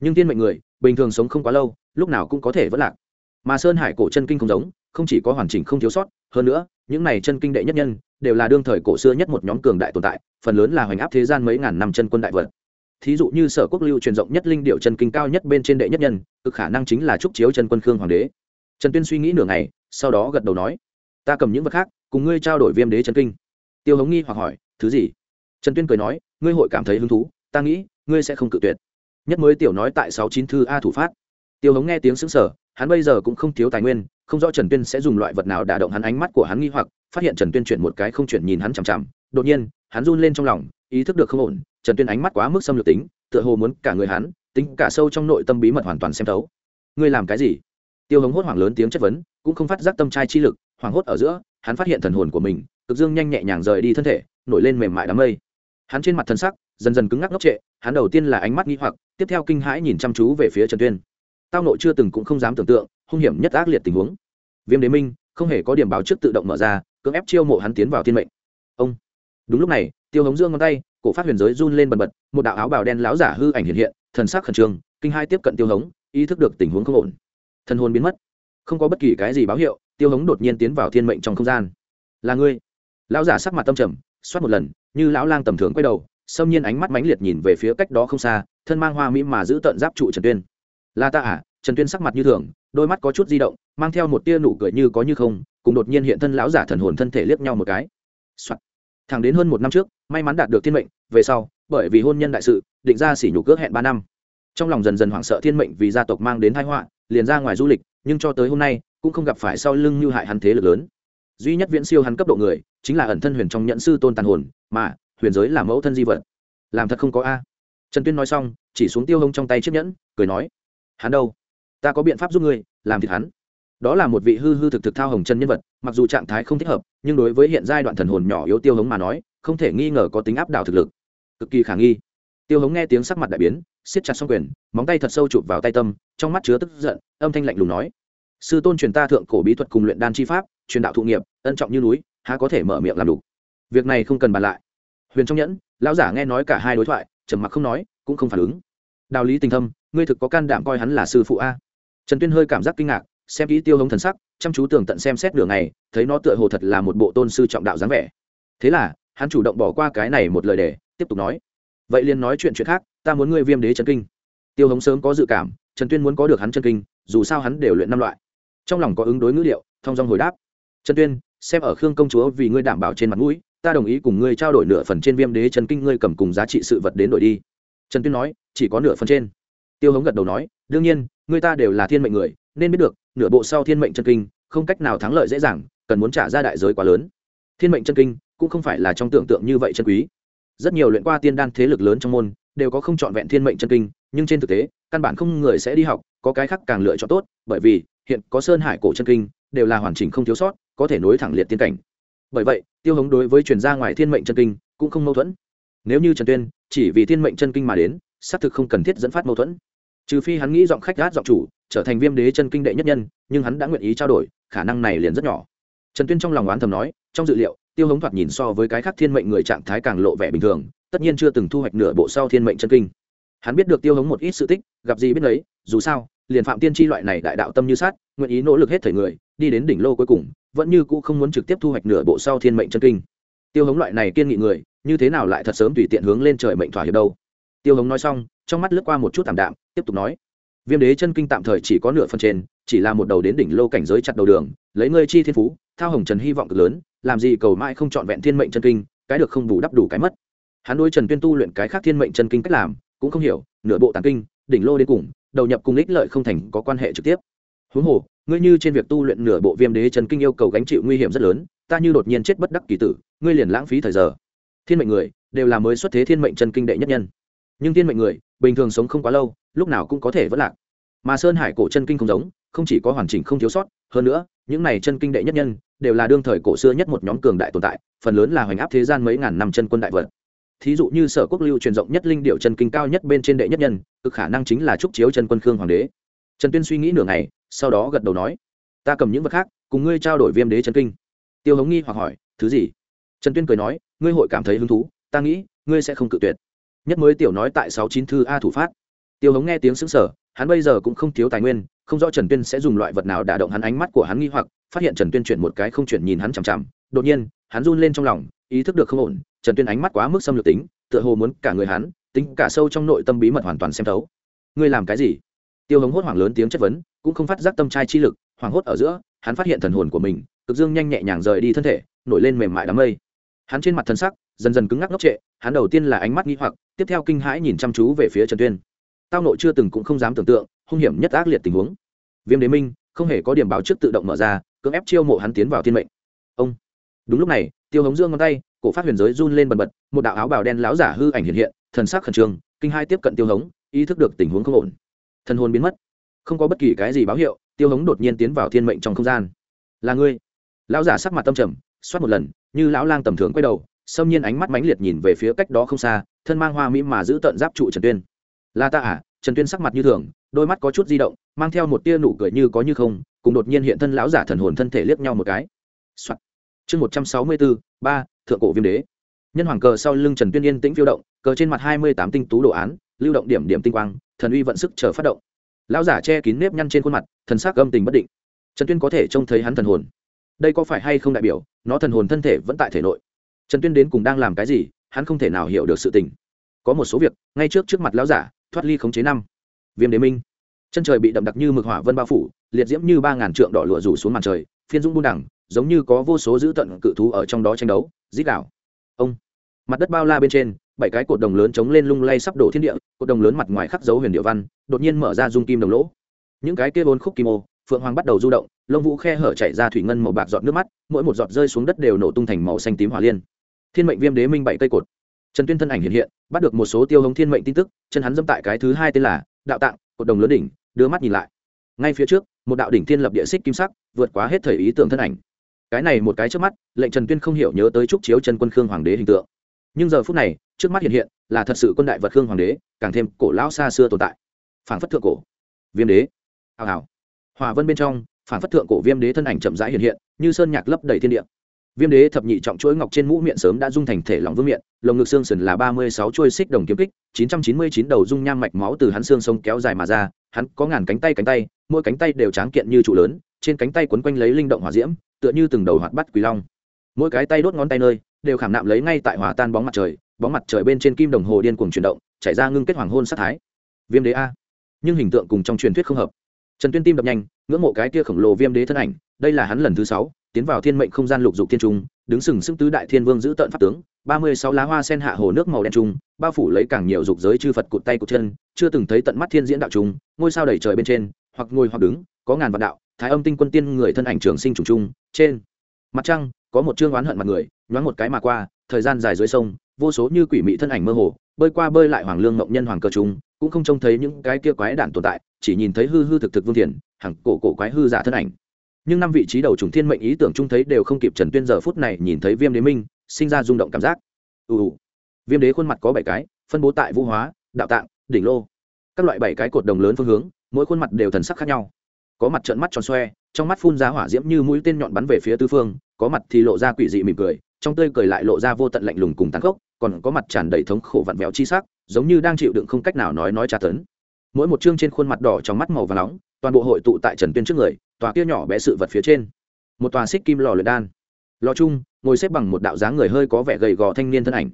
nhưng thiên mệnh người bình thường sống không quá lâu, lúc nào cũng có thể vẫn lạc. Mà sơn hải cổ chân kinh không giống, không chỉ có hoàn chỉnh không thiếu sót, hơn nữa, những này chân kinh đệ nhất nhân đều là đương thời cổ xưa nhất một nhóm cường đại tồn tại, phần lớn là hoành áp thế gian mấy ngàn năm chân quân đại vật. Thí dụ như sở quốc lưu truyền rộng nhất linh điệu chân kinh cao nhất bên trên đệ nhất nhân, cực khả năng chính là trúc chiếu chân quân khương hoàng đế. Trần tuyên suy nghĩ nửa ngày, sau đó gật đầu nói, ta cầm những vật khác, cùng ngươi trao đổi viêm đế chân kinh. Tiêu hống nghi hoặc hỏi, thứ gì? Trần tuyên cười nói, ngươi hội cảm thấy hứng thú, ta nghĩ, ngươi sẽ không cự tuyệt nhất mới tiểu nói tại sáu chín thư a thủ phát. Tiêu hống nghe tiếng xứng sở hắn bây giờ cũng không thiếu tài nguyên, không rõ trần tuyên sẽ dùng loại vật nào đả động hắn ánh mắt của hắn nghi hoặc, phát hiện trần tuyên chuyển một cái không chuyển nhìn hắn chằm chằm, đột nhiên, hắn run lên trong lòng, ý thức được không ổn, trần tuyên ánh mắt quá mức xâm lược tính, tựa hồ muốn cả người hắn, tính cả sâu trong nội tâm bí mật hoàn toàn xem thấu. Ngươi làm cái gì? Tiêu hống hốt hoảng lớn tiếng chất vấn, cũng không phát giác tâm trai chi lực, hoảng hốt ở giữa, hắn phát hiện thần hồn của mình, cực dương nhanh nhẹ nhàng rời đi thân thể, nổi lên mềm mại đám mây. Hắn trên mặt thân sắc dần dần cứng ngắc ngốc trệ, hắn đầu tiên là ánh mắt nghi hoặc, tiếp theo kinh hãi nhìn chăm chú về phía trần tuyên. Tao nội chưa từng cũng không dám tưởng tượng, hung hiểm nhất ác liệt tình huống. Viêm đế minh, không hề có điểm báo trước tự động mở ra, cưỡng ép chiêu mộ hắn tiến vào thiên mệnh. Ông. Đúng lúc này, tiêu hống dương ngón tay, cổ phát huyền giới run lên bần bật, một đạo áo bào đen láo giả hư ảnh hiện hiện, thần sắc khẩn trương, kinh hai tiếp cận tiêu hống, ý thức được tình huống không ổn. Thân hồn biến mất. Không có bất kỳ cái gì báo hiệu, tiêu hống đột nhiên tiến vào thiên mệnh trong không gian. Là ngươi. Lão giả sắc mặt tâm trầm, xoát một lần, như lão lang tầm thường quay đầu xâm nhiên ánh mắt mãnh liệt nhìn về phía cách đó không xa, thân mang hoa mỹ mà giữ tận giáp trụ trần tuyên. Là ta à? Trần tuyên sắc mặt như thường, đôi mắt có chút di động, mang theo một tia nụ cười như có như không, cùng đột nhiên hiện thân lão giả thần hồn thân thể liếc nhau một cái、Soạn. thẳng đến hơn một năm trước, may mắn đạt được thiên mệnh, về sau, bởi vì hôn nhân đại sự, định ra xỉ nhục cước hẹn ba năm. Trong lòng dần dần hoảng sợ thiên mệnh vì gia tộc mang đến thái họa, liền ra ngoài du lịch, nhưng cho tới hôm nay, cũng không gặp phải sau lưng như hại hắn thế lực lớn. Duy nhất viễn siêu hắn cấp độ người, chính là ẩn thân huyền trong nhận sư tôn tàn hồn, mà huyền giới là mẫu thân di vật. Làm thật không có a. Trần tuyên nói xong, chỉ xuống tiêu hông trong tay chiếc nhẫn, cười nói, hắn đâu? Ta có biện pháp giúp ngươi, làm thịt hắn. Đó là một vị hư hư thực thực thao hồng chân nhân vật, mặc dù trạng thái không thích hợp, nhưng đối với hiện giai đoạn thần hồn nhỏ yếu tiêu hống mà nói, không thể nghi ngờ có tính áp đảo thực lực. Cực kỳ khả nghi. Tiêu hống nghe tiếng sắc mặt đại biến, siết chặt xong quyền, móng tay thật sâu chụp vào tay tâm, trong mắt chứa tức giận, âm thanh lạnh lùng nói, sư tôn truyền ta thượng cổ bí thuật cùng luyện đan chi pháp, truyền đạo thụ nghiệp, ân trọng như núi, há có thể mở miệng làm đủ? Việc này không cần bàn lại huyền trong nhẫn, lão giả nghe nói cả hai đối thoại, trầm mặc không nói, cũng không phản ứng. Đạo lý tình thâm, ngươi thực có can đảm coi hắn là sư phụ a? Trần tuyên hơi cảm giác kinh ngạc, xem kỹ tiêu hống thần sắc, chăm chú tường tận xem xét đường này thấy nó tựa hồ thật là một bộ tôn sư trọng đạo dáng vẻ. Thế là, hắn chủ động bỏ qua cái này một lời để, tiếp tục nói. Vậy liền nói chuyện chuyện khác, ta muốn ngươi viêm đế chân kinh. Tiêu hống sớm có dự cảm, trần tuyên muốn có được hắn chân kinh, dù sao hắn đều luyện năm loại. Trong lòng có ứng đối ngữ liệu, thông dong hồi đáp. Trần tuyên, xem ở khương công chúa vì ngươi đảm bảo trên mặt mũi ta đồng ý cùng ngươi trao đổi nửa phần trên viêm đế chân kinh ngươi cầm cùng giá trị sự vật đến đổi đi. Trần tuyên nói, chỉ có nửa phần trên. Tiêu hống gật đầu nói, đương nhiên người ta đều là thiên mệnh người, nên biết được, nửa bộ sau thiên mệnh chân kinh, không cách nào thắng lợi dễ dàng, cần muốn trả ra đại giới quá lớn. Thiên mệnh chân kinh cũng không phải là trong tưởng tượng như vậy chân quý. Rất nhiều luyện qua tiên đan thế lực lớn trong môn đều có không chọn vẹn thiên mệnh chân kinh, nhưng trên thực tế, căn bản không người sẽ đi học, có cái khác càng lựa chọn tốt, bởi vì hiện có sơn hải cổ chân kinh đều là hoàn chỉnh không thiếu sót, có thể nối thẳng liệt tiên cảnh. Bởi vậy tiêu hống đối với truyền gia ngoài thiên mệnh chân kinh cũng không mâu thuẫn. Nếu như trần tuyên chỉ vì thiên mệnh chân kinh mà đến, xác thực không cần thiết dẫn phát mâu thuẫn. Trừ phi hắn nghĩ giọng khách gát giọng chủ, trở thành viêm đế chân kinh đệ nhất nhân, nhưng hắn đã nguyện ý trao đổi, khả năng này liền rất nhỏ. Trần tuyên trong lòng oán thầm nói, trong dự liệu, tiêu hống thoạt nhìn so với cái khác thiên mệnh người trạng thái càng lộ vẻ bình thường, tất nhiên chưa từng thu hoạch nửa bộ sau thiên mệnh chân kinh. Hắn biết được tiêu hống một ít sự tích, gặp gì biết lấy dù sao liền phạm tiên tri loại này đại đạo tâm như sát, nguyện ý nỗ lực hết thời người, đi đến đỉnh lô cuối cùng, vẫn như cũ không muốn trực tiếp thu hoạch nửa bộ sau thiên mệnh chân kinh. Tiêu hống loại này kiên nghị người, như thế nào lại thật sớm tùy tiện hướng lên trời mệnh thỏa hiệp đâu? Tiêu hống nói xong, trong mắt lướt qua một chút tạm đạm, tiếp tục nói, viêm đế chân kinh tạm thời chỉ có nửa phần trên, chỉ là một đầu đến đỉnh lô cảnh giới chặt đầu đường, lấy ngươi chi thiên phú, thao hồng trần hy vọng cực lớn, làm gì cầu mãi không trọn vẹn thiên mệnh chân kinh, cái được không bù đắp đủ cái mất. Hắn đôi trần tuyên tu luyện cái khác thiên mệnh chân kinh cách làm, cũng không hiểu, nửa bộ tàng kinh, đỉnh lô đến cùng đầu nhập cùng ích lợi không thành có quan hệ trực tiếp. Huống hồ, ngươi như trên việc tu luyện nửa bộ viêm đế chân kinh yêu cầu gánh chịu nguy hiểm rất lớn, ta như đột nhiên chết bất đắc kỳ tử, ngươi liền lãng phí thời giờ. Thiên mệnh người, đều là mới xuất thế thiên mệnh chân kinh đệ nhất nhân. Nhưng thiên mệnh người, bình thường sống không quá lâu, lúc nào cũng có thể vất lạc. Mà sơn hải cổ chân kinh không giống, không chỉ có hoàn chỉnh không thiếu sót, hơn nữa, những này chân kinh đệ nhất nhân, đều là đương thời cổ xưa nhất một nhóm cường đại tồn tại, phần lớn là hoành áp thế gian mấy ngàn năm chân quân đại vật thí dụ như sở quốc lưu truyền rộng nhất linh điệu chân kinh cao nhất bên trên đệ nhất nhân, cực khả năng chính là trúc chiếu chân quân khương hoàng đế. Trần tuyên suy nghĩ nửa ngày, sau đó gật đầu nói, ta cầm những vật khác, cùng ngươi trao đổi viêm đế chân kinh. Tiêu hống nghi hoặc hỏi, thứ gì? Trần tuyên cười nói, ngươi hội cảm thấy hứng thú, ta nghĩ, ngươi sẽ không cự tuyệt. Nhất mới tiểu nói tại sáu chín thư a thủ phát. Tiêu hống nghe tiếng xứng sở hắn bây giờ cũng không thiếu tài nguyên, không rõ trần tuyên sẽ dùng loại vật nào đả động hắn ánh mắt của hắn nghi hoặc, phát hiện trần tuyên chuyển một cái không chuyển nhìn hắn chằm chằm. Đột nhiên, hắn run lên trong lòng, ý thức được không ổn trần tuyên ánh mắt quá mức xâm lược tính, tựa hồ muốn cả người hắn, tính cả sâu trong nội tâm bí mật hoàn toàn xem thấu. Ngươi làm cái gì? Tiêu hống hốt hoảng lớn tiếng chất vấn, cũng không phát giác tâm trai chi lực, hoảng hốt ở giữa, hắn phát hiện thần hồn của mình, cực dương nhanh nhẹ nhàng rời đi thân thể, nổi lên mềm mại đám mây. Hắn trên mặt thân sắc, dần dần cứng ngắc ngốc trệ, hắn đầu tiên là ánh mắt nghi hoặc, tiếp theo kinh hãi nhìn chăm chú về phía trần tuyên. Tao nội chưa từng cũng không dám tưởng tượng, hung hiểm nhất ác liệt tình huống. Viêm đế minh, không hề có điểm báo trước tự động mở ra, cưỡng ép chiêu mộ hắn tiến vào thiên mệnh. Ông. Đúng lúc này, tiêu hống dương ngón tay cổ phát huyền giới run lên bần bật một đạo áo bào đen láo giả hư ảnh hiện hiện thần sắc khẩn trương kinh hai tiếp cận tiêu hống ý thức được tình huống không ổn. Thân hồn biến mất. Không có bất kỳ cái gì báo hiệu tiêu hống đột nhiên tiến vào thiên mệnh trong không gian. Là ngươi? Lão giả sắc mặt tâm trầm xoát một lần như lão lang tầm thường quay đầu xâm nhiên ánh mắt mãnh liệt nhìn về phía cách đó không xa thân mang hoa mỹ mà giữ tận giáp trụ trần tuyên. Là ta à? Trần tuyên sắc mặt như thường đôi mắt có chút di động mang theo một tia nụ cười như có như không cùng đột nhiên hiện thân lão giả thần hồn thân thể liếc nhau một cái. Soạn. Chương 164, 3, thượng cổ viêm đế. Nhân hoàng cờ sau lưng trần tuyên yên tĩnh phiêu động, cờ trên mặt hai mươi tám tinh tú đồ án, lưu động điểm điểm tinh quang, thần uy vận sức chờ phát động. Lão giả che kín nếp nhăn trên khuôn mặt, thần sắc âm tình bất định. Trần tuyên có thể trông thấy hắn thần hồn. Đây có phải hay không đại biểu, nó thần hồn thân thể vẫn tại thể nội? Trần tuyên đến cùng đang làm cái gì, hắn không thể nào hiểu được sự tình. Có một số việc, ngay trước trước mặt lão giả, thoát ly khống chế năm. Viêm đế minh. Chân trời bị đậm đặc như mực hỏa vân bao phủ, liệt diễm như ba ngàn trượng đỏ lụa rủ xuống màn trời, phiên dũng buôn đẳng giống như có vô số dữ tận cự thú ở trong đó tranh đấu dít đảo ông, mặt đất bao la bên trên, bảy cái cột đồng lớn chống lên lung lay sắp đổ thiên địa, cột đồng lớn mặt ngoài khắc dấu huyền địa văn, đột nhiên mở ra dung kim đồng lỗ. Những cái kia bốn khúc kim ô, phượng hoàng bắt đầu du động, lông vũ khe hở chảy ra thủy ngân màu bạc giọt nước mắt, mỗi một giọt rơi xuống đất đều nổ tung thành màu xanh tím hỏa liên. Thiên mệnh viêm đế minh bảy cây cột. Trần tuyên thân ảnh hiện hiện, bắt được một số tiêu hống thiên mệnh tin tức, chân hắn dâm tại cái thứ hai tên là đạo tạng, cột đồng lớn đỉnh, đưa mắt nhìn lại. Ngay phía trước, một đạo đỉnh thiên lập địa xích kim sắc, vượt quá hết thời ý tưởng thân ảnh cái này một cái trước mắt, lệnh trần tuyên không hiểu nhớ tới trúc chiếu chân quân khương hoàng đế hình tượng. Nhưng giờ phút này, trước mắt hiện hiện, là thật sự quân đại vật khương hoàng đế, càng thêm cổ lão xa xưa tồn tại. Phản phất thượng cổ, viêm đế. Hào hào. Hòa vân bên trong phản phất thượng cổ viêm đế thân ảnh chậm rãi hiện hiện, như sơn nhạc lấp đầy thiên địa viêm đế thập nhị trọng chuỗi ngọc trên mũ miệng sớm đã dung thành thể lỏng vương miệng, lồng ngực xương sườn là ba mươi sáu chuôi xích đồng kiếm kích, chín trăm chín mươi chín đầu dung nham mạch máu từ hắn xương sông kéo dài mà ra, hắn có ngàn cánh tay cánh tay, mỗi cánh tay đều tráng kiện như trụ lớn, trên cánh tay quấn quanh lấy linh động hỏa diễm, tựa như từng đầu hoạt bắt quỳ long. Mỗi cái tay đốt ngón tay nơi, đều khảm nạm lấy ngay tại hòa tan bóng mặt trời, bóng mặt trời bên trên kim đồng hồ điên cuồng chuyển động, chảy ra ngưng kết hoàng hôn sát thái. Viêm đế a. Nhưng hình tượng cùng trong truyền thuyết không hợp. Trần tuyên tim đập nhanh, ngưỡng mộ cái tia khổng lồ viêm đế thân ảnh, đây là hắn lần thứ sáu tiến vào thiên mệnh không gian lục dục thiên trung, đứng sừng sững tứ đại thiên vương giữ tận pháp tướng, ba mươi sáu lá hoa sen hạ hồ nước màu đen trung, bao phủ lấy càng nhiều dục giới chư phật cụt tay cụt chân, chưa từng thấy tận mắt thiên diễn đạo trung, ngôi sao đầy trời bên trên, hoặc ngồi hoặc đứng, có ngàn vạn đạo, thái âm tinh quân tiên người thân ảnh trường sinh trùng trung, trên mặt trăng, có một chương oán hận mặt người, nhoáng một cái mà qua, thời gian dài dưới sông, vô số như quỷ mị thân ảnh mơ hồ, bơi qua bơi lại hoàng lương ngộng nhân hoàng cờ trung, cũng không trông thấy những cái kia quái đản tồn tại, chỉ nhìn thấy hư hư thực thực vương thiền, hằng cổ cổ quái hư giả thân ảnh nhưng năm vị trí đầu trùng thiên mệnh ý tưởng chung thấy đều không kịp trần tuyên giờ phút này nhìn thấy viêm đế minh, sinh ra rung động cảm giác. Ù viêm đế khuôn mặt có bảy cái, phân bố tại vũ hóa, đạo tạng, đỉnh lô. Các loại bảy cái cột đồng lớn phương hướng, mỗi khuôn mặt đều thần sắc khác nhau. Có mặt trợn mắt tròn xoe, trong mắt phun ra hỏa diễm như mũi tên nhọn bắn về phía tư phương, có mặt thì lộ ra quỷ dị mỉm cười, trong tươi cười lại lộ ra vô tận lạnh lùng cùng tàn khốc, còn có mặt tràn đầy thống khổ vặn vẹo chi sắc, giống như đang chịu đựng không cách nào nói nói tra tấn. Mỗi một chương trên khuôn mặt đỏ trong mắt màu và nóng, toàn bộ hội tụ tại trần tuyên trước người tòa kia nhỏ bé sự vật phía trên. Một tòa xích kim lò luyện đan. Lò chung, ngồi xếp bằng một đạo dáng người hơi có vẻ gầy gò thanh niên thân ảnh.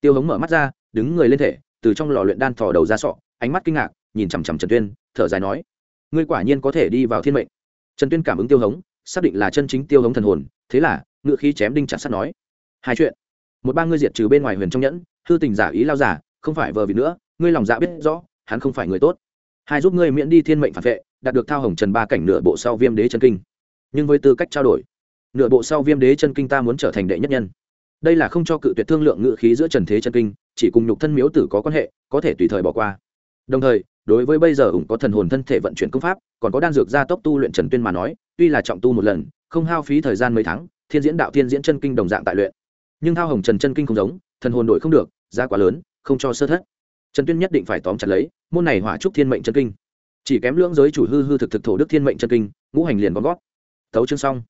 Tiêu hống mở mắt ra, đứng người lên thể, từ trong lò luyện đan thò đầu ra sọ, ánh mắt kinh ngạc, nhìn chằm chằm trần tuyên, thở dài nói, ngươi quả nhiên có thể đi vào thiên mệnh. Trần tuyên cảm ứng tiêu hống, xác định là chân chính tiêu hống thần hồn, thế là ngự khí chém đinh chặt sắt nói, hai chuyện. Một ba ngươi diệt trừ bên ngoài huyền trong nhẫn, hư tình giả ý lao giả, không phải vờ vì nữa, ngươi lòng dạ biết rõ, hắn không phải người tốt. Hai giúp ngươi miễn đi thiên mệnh phản vệ đạt được thao hồng trần ba cảnh nửa bộ sau viêm đế chân kinh. Nhưng với tư cách trao đổi, nửa bộ sau viêm đế chân kinh ta muốn trở thành đệ nhất nhân. Đây là không cho cự tuyệt thương lượng ngự khí giữa trần thế chân kinh, chỉ cùng nhục thân miếu tử có quan hệ, có thể tùy thời bỏ qua. Đồng thời, đối với bây giờ ủng có thần hồn thân thể vận chuyển công pháp, còn có đan dược gia tốc tu luyện trần tuyên mà nói, tuy là trọng tu một lần, không hao phí thời gian mấy tháng, thiên diễn đạo thiên diễn chân kinh đồng dạng tại luyện. Nhưng thao hồng trần chân kinh không giống, thần hồn đổi không được, giá quá lớn, không cho sơ thất. Trần tuyên nhất định phải tóm chặt lấy, môn này hỏa trúc thiên mệnh chân kinh chỉ kém lưỡng giới chủ hư hư thực thực thổ đức thiên mệnh chân kinh, ngũ hành liền gom gót. Tấu chương xong.